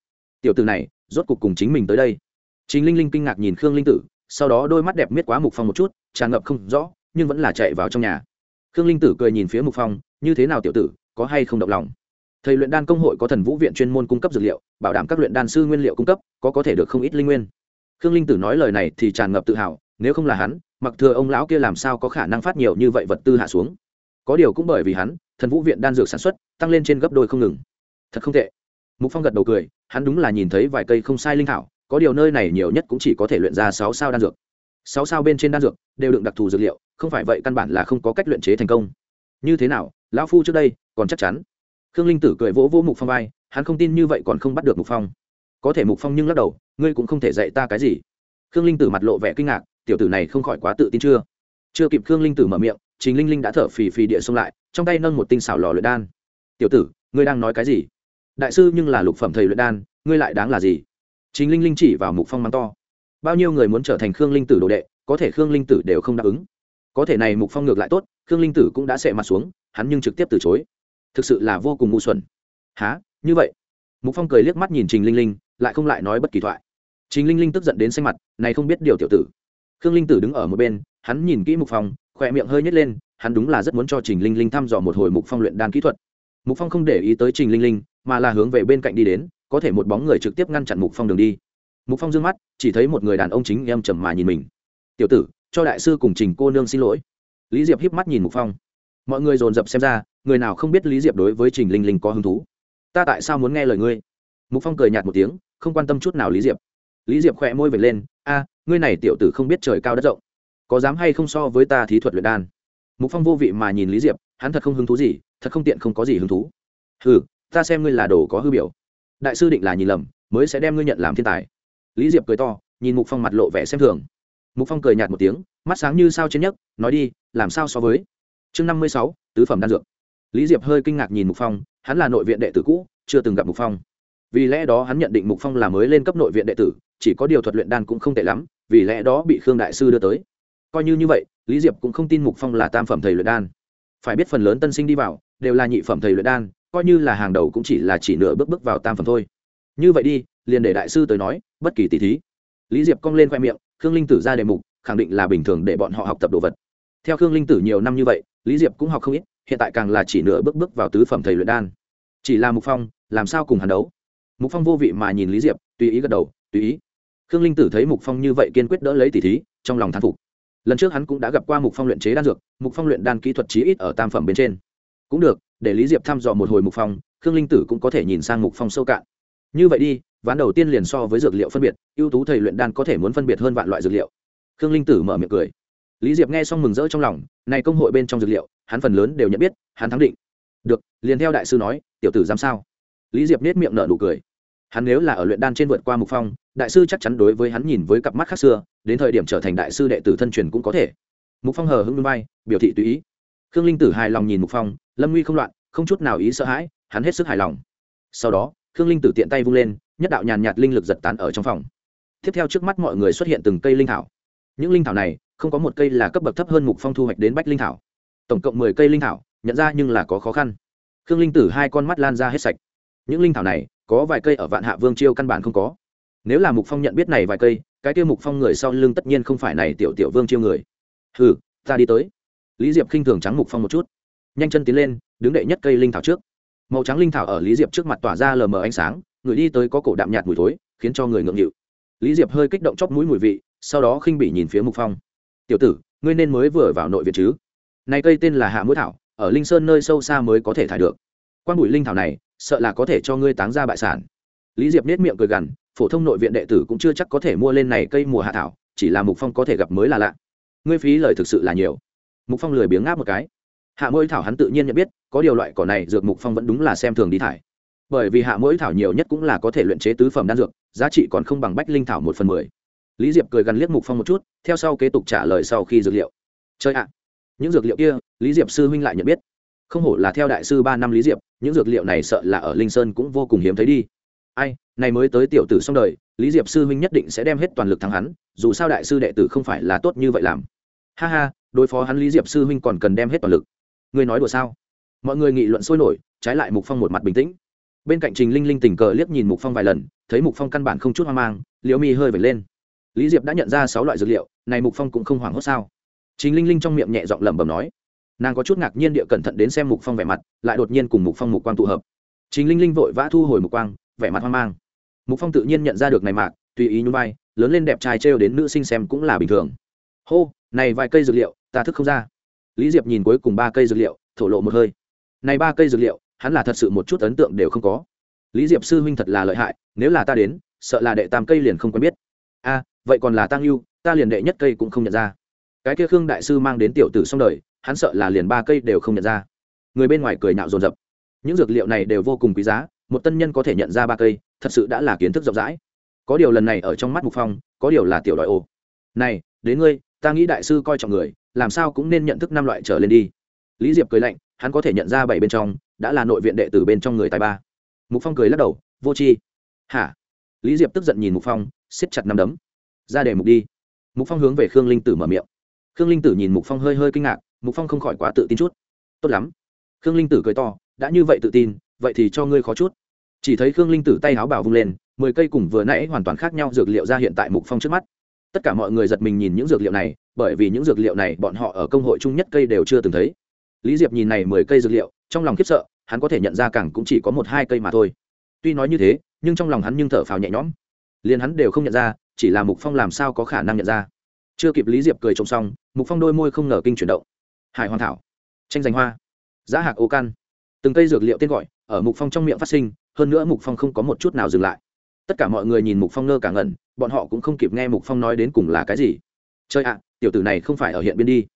Tiểu từ này, rốt cục cùng chính mình tới đây. Chính linh linh kinh ngạc nhìn khương linh tử, sau đó đôi mắt đẹp miết quá mục phong một chút, tràn ngập không rõ nhưng vẫn là chạy vào trong nhà. Khương linh tử cười nhìn phía mục phong, như thế nào tiểu tử, có hay không động lòng? Thầy luyện đan công hội có thần vũ viện chuyên môn cung cấp dược liệu, bảo đảm các luyện đan sư nguyên liệu cung cấp, có có thể được không ít linh nguyên. Khương linh tử nói lời này thì tràn ngập tự hào, nếu không là hắn, mặc thừa ông lão kia làm sao có khả năng phát nhiều như vậy vật tư hạ xuống? Có điều cũng bởi vì hắn, thần vũ viện đan dược sản xuất tăng lên trên gấp đôi không ngừng. Thật không tệ. Mục phong gật đầu cười, hắn đúng là nhìn thấy vài cây không sai linh thảo, có điều nơi này nhiều nhất cũng chỉ có thể luyện ra sáu sao đan dược sáu sao bên trên đan dược đều đựng đặc thù dược liệu, không phải vậy căn bản là không có cách luyện chế thành công. Như thế nào, lão phu trước đây còn chắc chắn? Khương linh tử cười vỗ vỗ mục phong vai, hắn không tin như vậy còn không bắt được mục phong. Có thể mục phong nhưng lắc đầu, ngươi cũng không thể dạy ta cái gì. Khương linh tử mặt lộ vẻ kinh ngạc, tiểu tử này không khỏi quá tự tin chưa? Chưa kịp khương linh tử mở miệng chính linh linh đã thở phì phì địa xông lại, trong tay nâng một tinh xảo lò luyện đan. Tiểu tử, ngươi đang nói cái gì? Đại sư nhưng là lục phẩm thầy luyện đan, ngươi lại đáng là gì? Chính linh linh chỉ vào mục phong mắng to bao nhiêu người muốn trở thành khương linh tử đồ đệ, có thể khương linh tử đều không đáp ứng. Có thể này mục phong ngược lại tốt, khương linh tử cũng đã xệ mặt xuống, hắn nhưng trực tiếp từ chối. Thực sự là vô cùng ngu xuẩn. Há như vậy? Mục phong cười liếc mắt nhìn trình linh linh, lại không lại nói bất kỳ thoại. Trình linh linh tức giận đến xanh mặt, này không biết điều tiểu tử. Khương linh tử đứng ở một bên, hắn nhìn kỹ mục phong, khỏe miệng hơi nhét lên, hắn đúng là rất muốn cho trình linh linh thăm dò một hồi mục phong luyện đan kỹ thuật. Mục phong không để ý tới trình linh linh, mà là hướng về bên cạnh đi đến, có thể một bóng người trực tiếp ngăn chặn mục phong đường đi mục phong d ư ơ n g mắt, chỉ thấy một người đàn ông chính em trầm mà nhìn mình. Tiểu tử, cho đại sư cùng trình cô nương xin lỗi. Lý diệp híp mắt nhìn mục phong. Mọi người dồn dập xem ra, người nào không biết lý diệp đối với trình linh linh có hứng thú. Ta tại sao muốn nghe lời ngươi? Mục phong cười nhạt một tiếng, không quan tâm chút nào lý diệp. Lý diệp khỏe môi vệt lên, a, ngươi này tiểu tử không biết trời cao đất rộng, có dám hay không so với ta thí thuật luyện đan? Mục phong vô vị mà nhìn lý diệp, hắn thật không hứng thú gì, thật không tiện không có gì hứng thú. Ừ ta xem ngươi là đồ có hư biểu. Đại sư định là nhìn lầm, mới sẽ đem ngươi nhận làm thiên tài lý diệp cười to, nhìn mục phong mặt lộ vẻ xem thường. Mục phong cười nhạt một tiếng, mắt sáng như sao trên nhấc, nói đi, làm sao so với? Chương năm mươi sáu, tứ phẩm đan dược. Lý diệp hơi kinh ngạc nhìn mục phong, hắn là nội viện đệ tử cũ, chưa từng gặp mục phong. Vì lẽ đó hắn nhận định mục phong là mới lên cấp nội viện đệ tử, chỉ có điều thuật luyện đan cũng không tệ lắm, vì lẽ đó bị khương đại sư đưa tới. Coi như như vậy, lý diệp cũng không tin mục phong là tam phẩm thầy luyện đan. Phải biết phần lớn tân sinh đi vào, đều là nhị phẩm thầy luyện đan, coi như là hàng đầu cũng chỉ là chỉ nửa bước bước vào tam phẩm thôi như vậy đi, liền để đại sư tới nói, bất kỳ tỷ thí. Lý diệp cong lên khoe miệng, khương linh tử ra đề mục, khẳng định là bình thường để bọn họ học tập đồ vật. Theo khương linh tử nhiều năm như vậy, lý diệp cũng học không ít, hiện tại càng là chỉ nửa bước bước vào tứ phẩm thầy luyện đan. Chỉ là mục phong, làm sao cùng hắn đấu? Mục phong vô vị mà nhìn lý diệp, tùy ý gật đầu, tùy ý. Khương linh tử thấy mục phong như vậy kiên quyết đỡ lấy tỷ thí, trong lòng thán phục. Lần trước hắn cũng đã gặp qua mục phong luyện chế đan dược, mục phong luyện đan kỹ thuật chí ít ở tam phẩm bên trên. Cũng được, để lý diệp thăm dò một hồi mục phong, khương linh tử cũng có thể nhìn sang mục phong sâu cạn như vậy đi, ván đầu tiên liền so với dược liệu phân biệt, ưu tú thầy luyện đan có thể muốn phân biệt hơn vạn loại dược liệu. Khương linh tử mở miệng cười. Lý diệp nghe xong mừng rỡ trong lòng, này công hội bên trong dược liệu, hắn phần lớn đều nhận biết, hắn thắng định. Được, liền theo đại sư nói, tiểu tử dám sao? Lý diệp nết miệng nở nụ cười. Hắn nếu là ở luyện đan trên vượt qua mục phong, đại sư chắc chắn đối với hắn nhìn với cặp mắt khác xưa, đến thời điểm trở thành đại sư đệ tử thân truyền cũng có thể. Mục phong hờ hững bay biểu thị tùy ý. Khương linh tử hài lòng nhìn mục phong, lâm nguy không loạn, không chút nào ý sợ hãi, hắn hết sức hài lòng. Sau đó khương linh tử tiện tay vung lên, nhất đạo nhàn nhạt linh lực giật tán ở trong phòng. Tiếp theo trước mắt mọi người xuất hiện từng cây linh thảo. Những linh thảo này, không có một cây là cấp bậc thấp hơn mục phong thu hoạch đến bách linh thảo. Tổng cộng mười cây linh thảo, nhận ra nhưng là có khó khăn. Khương linh tử hai con mắt lan ra hết sạch. Những linh thảo này, có vài cây ở vạn hạ vương chiêu căn bản không có. Nếu là mục phong nhận biết này vài cây, cái tiêu mục phong người sau lưng tất nhiên không phải này tiểu tiểu vương chiêu người. Hừ, ta đi tới. Lý diệp khinh thường trắng mục phong một chút. Nhanh chân tiến lên, đứng đệ nhất cây linh thảo trước màu trắng linh thảo ở lý diệp trước mặt tỏa ra lờ mờ ánh sáng, người đi tới có cổ đạm nhạt mùi thối, khiến cho người ngượng nghịu. Lý diệp hơi kích động chóp mũi mùi vị, sau đó khinh bị nhìn phía mục phong. Tiểu tử, ngươi nên mới vừa vào nội viện chứ? Này cây tên là hạ mũi thảo, ở linh sơn nơi sâu xa mới có thể thải được. Quan bụi linh thảo này, sợ là có thể cho ngươi táng ra bại sản. Lý diệp nết miệng cười gằn, phổ thông nội viện đệ tử cũng chưa chắc có thể mua lên này cây mùa hạ thảo, chỉ là mục phong có thể gặp mới là lạ. Ngươi phí lời thực sự là nhiều. Mục phong lười biếng ngáp một cái hạ mỗi thảo hắn tự nhiên nhận biết, có điều loại cỏ này dược mục phong vẫn đúng là xem thường đi thải. Bởi vì hạ mỗi thảo nhiều nhất cũng là có thể luyện chế tứ phẩm đan dược, giá trị còn không bằng bách linh thảo một phần mười. Lý diệp cười gần liếc mục phong một chút, theo sau kế tục trả lời sau khi dược liệu. Chơi ạ! Những dược liệu kia, lý diệp sư huynh lại nhận biết. Không hổ là theo đại sư ba năm lý diệp, những dược liệu này sợ là ở linh sơn cũng vô cùng hiếm thấy đi. Ai, này mới tới tiểu tử xong đời, lý diệp sư huynh nhất định sẽ đem hết toàn lực thắng hắn, dù sao đại sư đệ tử không phải là tốt như vậy làm. Ha ha, đối phó hắn lý diệp sư huynh còn cần đem hết toàn lực ngươi nói đùa sao? Mọi người nghị luận sôi nổi, trái lại mục phong một mặt bình tĩnh. Bên cạnh trình linh linh tình cờ liếc nhìn mục phong vài lần, thấy mục phong căn bản không chút hoang mang, liễu mi hơi vẩy lên. Lý diệp đã nhận ra sáu loại dược liệu, này mục phong cũng không hoảng hốt sao? Trình linh linh trong miệng nhẹ giọng lẩm bẩm nói. Nàng có chút ngạc nhiên địa cẩn thận đến xem mục phong vẻ mặt, lại đột nhiên cùng mục phong mục quang tụ hợp. Trình linh linh vội vã thu hồi mục quang, vẻ mặt hoang mang. Mục phong tự nhiên nhận ra được này mạc tùy ý nhún vai, lớn lên đẹp trai trêu đến nữ sinh xem cũng là bình thường. Hô, này vài cây dược liệu, ta thức không ra lý diệp nhìn cuối cùng ba cây dược liệu, thổ lộ một hơi. Này ba cây dược liệu, hắn là thật sự một chút ấn tượng đều không có. Lý diệp sư huynh thật là lợi hại, nếu là ta đến, sợ là đệ tam cây liền không quen biết. A, vậy còn là tăng lưu ta liền đệ nhất cây cũng không nhận ra. Cái kia khương đại sư mang đến tiểu tử xong đời, hắn sợ là liền ba cây đều không nhận ra. Người bên ngoài cười nhạo rồn rập những dược liệu này đều vô cùng quý giá, một tân nhân có thể nhận ra ba cây, thật sự đã là kiến thức rộng rãi. Có điều lần này ở trong mắt mục phong, có điều là tiểu đòi ô này, đến ngươi, ta nghĩ đại sư coi trọng người làm sao cũng nên nhận thức năm loại trở lên đi. Lý diệp cười lạnh, hắn có thể nhận ra bảy bên trong, đã là nội viện đệ tử bên trong người tài ba. Mục phong cười lắc đầu, vô tri. Hả? Lý diệp tức giận nhìn mục phong, siết chặt nắm đấm. Ra để mục đi. Mục phong hướng về khương linh tử mở miệng. Khương linh tử nhìn mục phong hơi hơi kinh ngạc, mục phong không khỏi quá tự tin chút. Tốt lắm. Khương linh tử cười to, đã như vậy tự tin, vậy thì cho ngươi khó chút. Chỉ thấy khương linh tử tay háo bảo vung lên, mười cây cùng vừa nãy hoàn toàn khác nhau dược liệu ra hiện tại mục phong trước mắt tất cả mọi người giật mình nhìn những dược liệu này, bởi vì những dược liệu này bọn họ ở công hội chung nhất cây đều chưa từng thấy. Lý diệp nhìn này mười cây dược liệu, trong lòng khiếp sợ, hắn có thể nhận ra càng cũng chỉ có một hai cây mà thôi. Tuy nói như thế, nhưng trong lòng hắn nhưng thở phào nhẹ nhõm. Liền hắn đều không nhận ra, chỉ là mục phong làm sao có khả năng nhận ra. Chưa kịp lý diệp cười trông xong, mục phong đôi môi không ngờ kinh chuyển động. Hải hoàn thảo, tranh giành hoa, giá hạc ô căn từng cây dược liệu tên gọi, ở mục phong trong miệng phát sinh, hơn nữa mục phong không có một chút nào dừng lại tất cả mọi người nhìn mục phong ngơ cả ngẩn, bọn họ cũng không kịp nghe mục phong nói đến cùng là cái gì. Chơi ạ, tiểu tử này không phải ở hiện biên đi.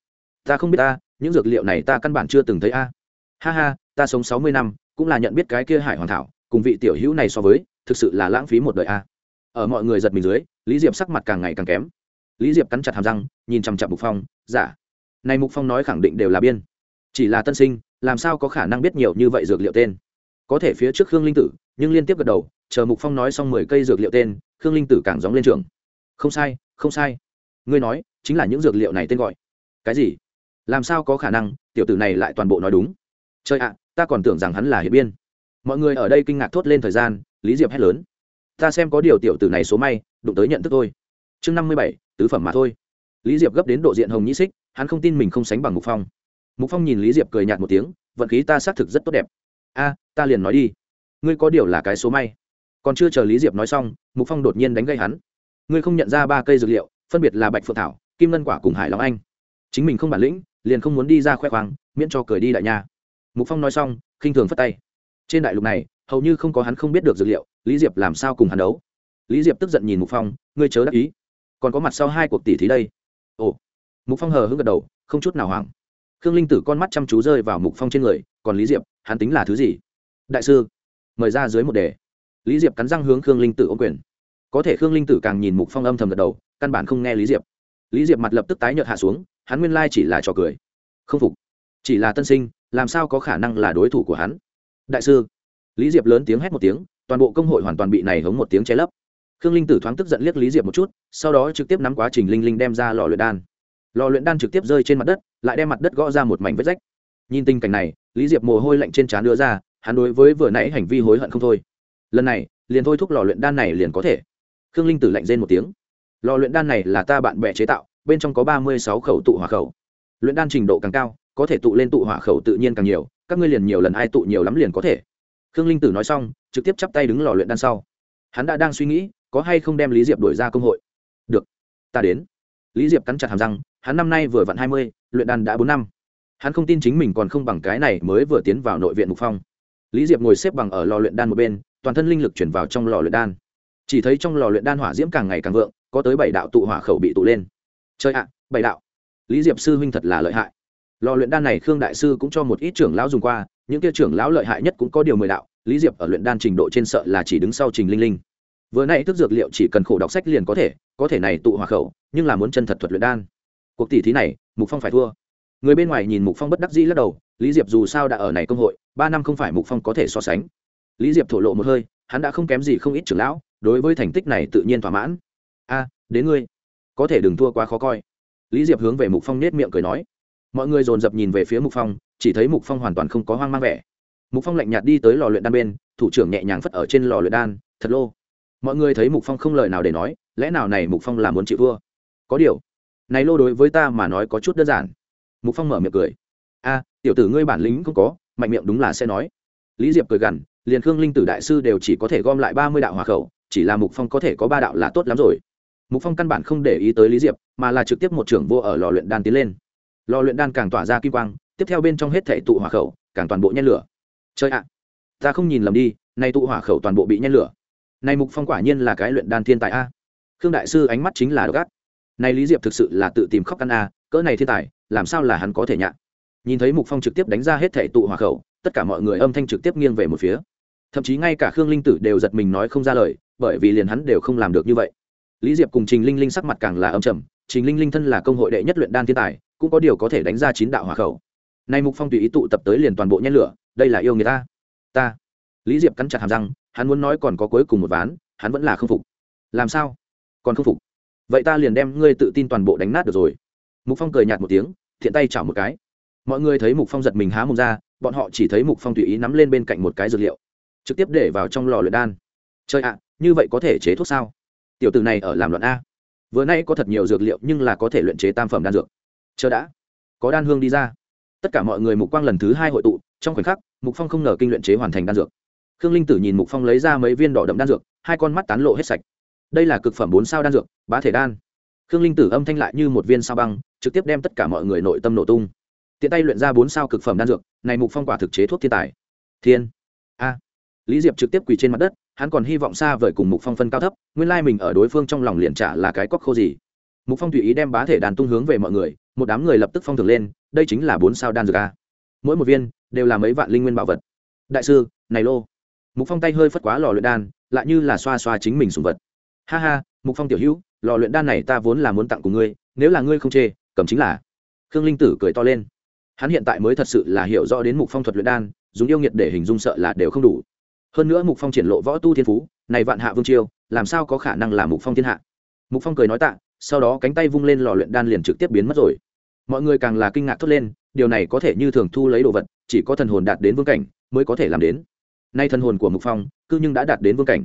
Ta không biết ta, những dược liệu này ta căn bản chưa từng thấy a. Ha ha, ta sống sáu mươi năm, cũng là nhận biết cái kia hải hoàn thảo, cùng vị tiểu hữu này so với, thực sự là lãng phí một đời a. Ở mọi người giật mình dưới, lý diệp sắc mặt càng ngày càng kém. Lý diệp cắn chặt hàm răng, nhìn chằm chặp mục phong giả này mục phong nói khẳng định đều là biên. Chỉ là tân sinh, làm sao có khả năng biết nhiều như vậy dược liệu tên? Có thể phía trước khương linh tử, nhưng liên tiếp gật đầu chờ mục phong nói xong mười cây dược liệu tên, khương linh tử càng dóng lên trường. Không sai không sai. Ngươi nói, chính là những dược liệu này tên gọi. Cái gì? Làm sao có khả năng, tiểu tử này lại toàn bộ nói đúng? Trời ạ, ta còn tưởng rằng hắn là hiệp biên. Mọi người ở đây kinh ngạc thốt lên thời gian, lý diệp hét lớn. Ta xem có điều tiểu tử này số may, đụng tới nhận thức thôi. Chương năm mươi bảy, tứ phẩm mà thôi. Lý diệp gấp đến độ diện hồng nhĩ xích, hắn không tin mình không sánh bằng mục phong. Mục phong nhìn lý diệp cười nhạt một tiếng, vận khí ta xác thực rất tốt đẹp. A, ta liền nói đi. Ngươi có điều là cái số may còn chưa chờ lý diệp nói xong, mục phong đột nhiên đánh gây hắn. Ngươi không nhận ra ba cây dược liệu, phân biệt là bạch phượng thảo, kim ngân quả cùng hải long anh. Chính mình không bản lĩnh, liền không muốn đi ra khoe khoang, miễn cho cười đi đại nha. Mục phong nói xong, khinh thường phất tay. Trên đại lục này, hầu như không có hắn không biết được dược liệu, lý diệp làm sao cùng hắn đấu? Lý diệp tức giận nhìn mục phong, ngươi chớ đắc ý. Còn có mặt sau hai cuộc tỷ thí đây. Ồ. Mục phong hờ hững gật đầu, không chút nào hoảng. Khương linh tử con mắt chăm chú rơi vào mục phong trên người, còn lý diệp, hắn tính là thứ gì? Đại sư, mời ra dưới một đề lý diệp cắn răng hướng khương linh tử ô quyền. Có thể khương linh tử càng nhìn mục phong âm thầm gật đầu, căn bản không nghe lý diệp. Lý diệp mặt lập tức tái nhợt hạ xuống, hắn nguyên lai chỉ là trò cười. Không phục. Chỉ là tân sinh, làm sao có khả năng là đối thủ của hắn? Đại sư. Lý diệp lớn tiếng hét một tiếng, toàn bộ công hội hoàn toàn bị này hống một tiếng che lấp. Khương linh tử thoáng tức giận liếc lý diệp một chút, sau đó trực tiếp nắm quá trình linh linh đem ra lò luyện đan. Lò luyện đan trực tiếp rơi trên mặt đất, lại đem mặt đất gõ ra một mảnh vết rách. Nhìn tình cảnh này, lý diệp mồ hôi lạnh trên trán đưa ra, hắn đối với vừa nãy hành vi hối hận không thôi lần này, liền thôi thúc lò luyện đan này liền có thể. Khương linh tử lạnh rên một tiếng. Lò luyện đan này là ta bạn bè chế tạo, bên trong có ba mươi sáu khẩu tụ hỏa khẩu. Luyện đan trình độ càng cao, có thể tụ lên tụ hỏa khẩu tự nhiên càng nhiều, các ngươi liền nhiều lần ai tụ nhiều lắm liền có thể. Khương linh tử nói xong, trực tiếp chắp tay đứng lò luyện đan sau. Hắn đã đang suy nghĩ, có hay không đem lý diệp đổi ra công hội. Được, ta đến. Lý diệp cắn chặt hàm răng, hắn năm nay vừa vặn hai mươi, luyện đan đã bốn năm. Hắn không tin chính mình còn không bằng cái này mới vừa tiến vào nội viện mục phong. Lý diệp ngồi xếp bằng ở lò luyện đan một bên toàn thân linh lực chuyển vào trong lò luyện đan. Chỉ thấy trong lò luyện đan hỏa diễm càng ngày càng vượng, có tới bảy đạo tụ hỏa khẩu bị tụ lên. Chơi ạ, bảy đạo. Lý diệp sư huynh thật là lợi hại. Lò luyện đan này khương đại sư cũng cho một ít trưởng lão dùng qua, những kia trưởng lão lợi hại nhất cũng có điều mười đạo, lý diệp ở luyện đan trình độ trên sợ là chỉ đứng sau trình linh linh. Vừa nay thức dược liệu chỉ cần khổ đọc sách liền có thể có thể này tụ hỏa khẩu, nhưng là muốn chân thật thuật luyện đan. Cuộc tỷ thí này, mục phong phải thua. Người bên ngoài nhìn mục phong bất đắc dĩ lắc đầu, lý diệp dù sao đã ở này công hội, ba năm không phải mục phong có thể so sánh lý diệp thổ lộ một hơi, hắn đã không kém gì không ít trưởng lão, đối với thành tích này tự nhiên thỏa mãn. A, đến ngươi. Có thể đừng thua quá khó coi. Lý diệp hướng về mục phong nết miệng cười nói. Mọi người dồn dập nhìn về phía mục phong, chỉ thấy mục phong hoàn toàn không có hoang mang vẻ. Mục phong lạnh nhạt đi tới lò luyện đan bên, thủ trưởng nhẹ nhàng phất ở trên lò luyện đan, thật lô. Mọi người thấy mục phong không lời nào để nói, lẽ nào này mục phong là muốn chịu thua? Có điều, này lô đối với ta mà nói có chút đơn giản. Mục phong mở miệng cười. A, tiểu tử ngươi bản lĩnh không có, mạnh miệng đúng là sẽ nói. Lý diệp cười gằn liền khương linh tử đại sư đều chỉ có thể gom lại ba mươi đạo hỏa khẩu, chỉ là mục phong có thể có ba đạo là tốt lắm rồi. Mục phong căn bản không để ý tới lý diệp, mà là trực tiếp một trưởng vô ở lò luyện đan tiến lên. Lò luyện đan càng tỏa ra kim quang, tiếp theo bên trong hết thể tụ hỏa khẩu, càng toàn bộ nhen lửa. Chơi ạ à, ta không nhìn lầm đi, nay tụ hỏa khẩu toàn bộ bị nhen lửa. Này mục phong quả nhiên là cái luyện đan thiên tài a. Khương đại sư ánh mắt chính là đ ộ này lý diệp thực sự là tự tìm khóc căn a, cỡ này thiên tài, làm sao là hắn có thể nhạ? Nhìn thấy mục phong trực tiếp đánh ra hết thể tụ hỏa khẩu, tất cả mọi người âm thanh trực tiếp nghiêng về một phía thậm chí ngay cả khương linh tử đều giật mình nói không ra lời, bởi vì liền hắn đều không làm được như vậy. Lý diệp cùng trình linh linh sắc mặt càng là âm trầm, trình linh linh thân là công hội đệ nhất luyện đan thiên tài, cũng có điều có thể đánh ra chín đạo hỏa khẩu. Nay mục phong tùy ý tụ tập tới liền toàn bộ nhen lửa, đây là yêu người ta. Ta. Lý diệp cắn chặt hàm răng, hắn muốn nói còn có cuối cùng một ván, hắn vẫn là không phục. Làm sao? Còn không phục. Vậy ta liền đem ngươi tự tin toàn bộ đánh nát được rồi. Mục phong cười nhạt một tiếng, thiện tay chảo một cái. Mọi người thấy mục phong giật mình há mồm ra, bọn họ chỉ thấy mục phong tùy ý nắm lên bên cạnh một cái dược liệu trực tiếp để vào trong lò luyện đan. Chơi ạ, như vậy có thể chế thuốc sao? Tiểu tử này ở làm luận a. Vừa nay có thật nhiều dược liệu nhưng là có thể luyện chế tam phẩm đan dược. Chờ đã. Có đan hương đi ra. Tất cả mọi người mục quang lần thứ hai hội tụ, trong khoảnh khắc, mục phong không ngờ kinh luyện chế hoàn thành đan dược. Khương linh tử nhìn mục phong lấy ra mấy viên đỏ đậm đan dược, hai con mắt tán lộ hết sạch. Đây là cực phẩm bốn sao đan dược, bá thể đan. Khương linh tử âm thanh lại như một viên sao băng, trực tiếp đem tất cả mọi người nội tâm nổ tung. Tiện tay luyện ra bốn sao cực phẩm đan dược, này mục phong quả thực chế thuốc thiên tài. Thiên. A lý diệp trực tiếp quỳ trên mặt đất, hắn còn hy vọng xa vời cùng mục phong phân cao thấp, nguyên lai mình ở đối phương trong lòng liền trả là cái cóc khô gì. Mục phong tùy ý đem bá thể đàn tung hướng về mọi người, một đám người lập tức phong thường lên, đây chính là bốn sao đan dược a. Mỗi một viên, đều là mấy vạn linh nguyên bảo vật. Đại sư, này lô. Mục phong tay hơi phất quá lò luyện đan, lại như là xoa xoa chính mình sùng vật. Ha ha, mục phong tiểu hữu, lò luyện đan này ta vốn là muốn tặng của ngươi, nếu là ngươi không chê, cầm chính là. Khương linh tử cười to lên. Hắn hiện tại mới thật sự là hiểu rõ đến mục phong thuật luyện đan, dùng yêu nghiệt để hình dung sợ là đều không đủ hơn nữa mục phong triển lộ võ tu thiên phú, này vạn hạ vương chiêu làm sao có khả năng là mục phong thiên hạ? Mục phong cười nói tạ, sau đó cánh tay vung lên lò luyện đan liền trực tiếp biến mất rồi. Mọi người càng là kinh ngạc thốt lên, điều này có thể như thường thu lấy đồ vật, chỉ có thần hồn đạt đến vương cảnh mới có thể làm đến. Nay thần hồn của mục phong, cư nhưng đã đạt đến vương cảnh.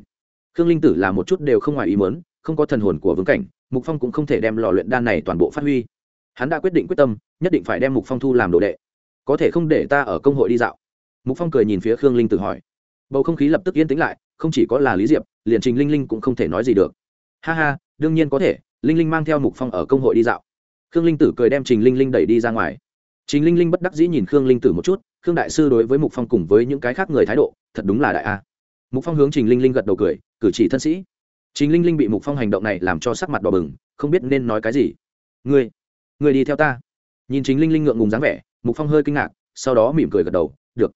Khương linh tử là một chút đều không ngoài ý muốn, không có thần hồn của vương cảnh, mục phong cũng không thể đem lò luyện đan này toàn bộ phát huy. Hắn đã quyết định quyết tâm, nhất định phải đem mục phong thu làm đồ đệ. Có thể không để ta ở công hội đi dạo. Mục phong cười nhìn phía khương linh tử hỏi bầu không khí lập tức yên tĩnh lại, không chỉ có là lý diệp, liền trình linh linh cũng không thể nói gì được. Ha ha, đương nhiên có thể, linh linh mang theo mục phong ở công hội đi dạo. Khương linh tử cười đem trình linh linh đẩy đi ra ngoài. Trình linh linh bất đắc dĩ nhìn khương linh tử một chút, khương đại sư đối với mục phong cùng với những cái khác người thái độ, thật đúng là đại a. Mục phong hướng trình linh linh gật đầu cười, cử chỉ thân sĩ. Trình linh linh bị mục phong hành động này làm cho sắc mặt đỏ bừng, không biết nên nói cái gì. Ngươi ngươi đi theo ta. Nhìn trình linh linh ngượng ngùng dáng vẻ, mục phong hơi kinh ngạc, sau đó mỉm cười gật đầu, được.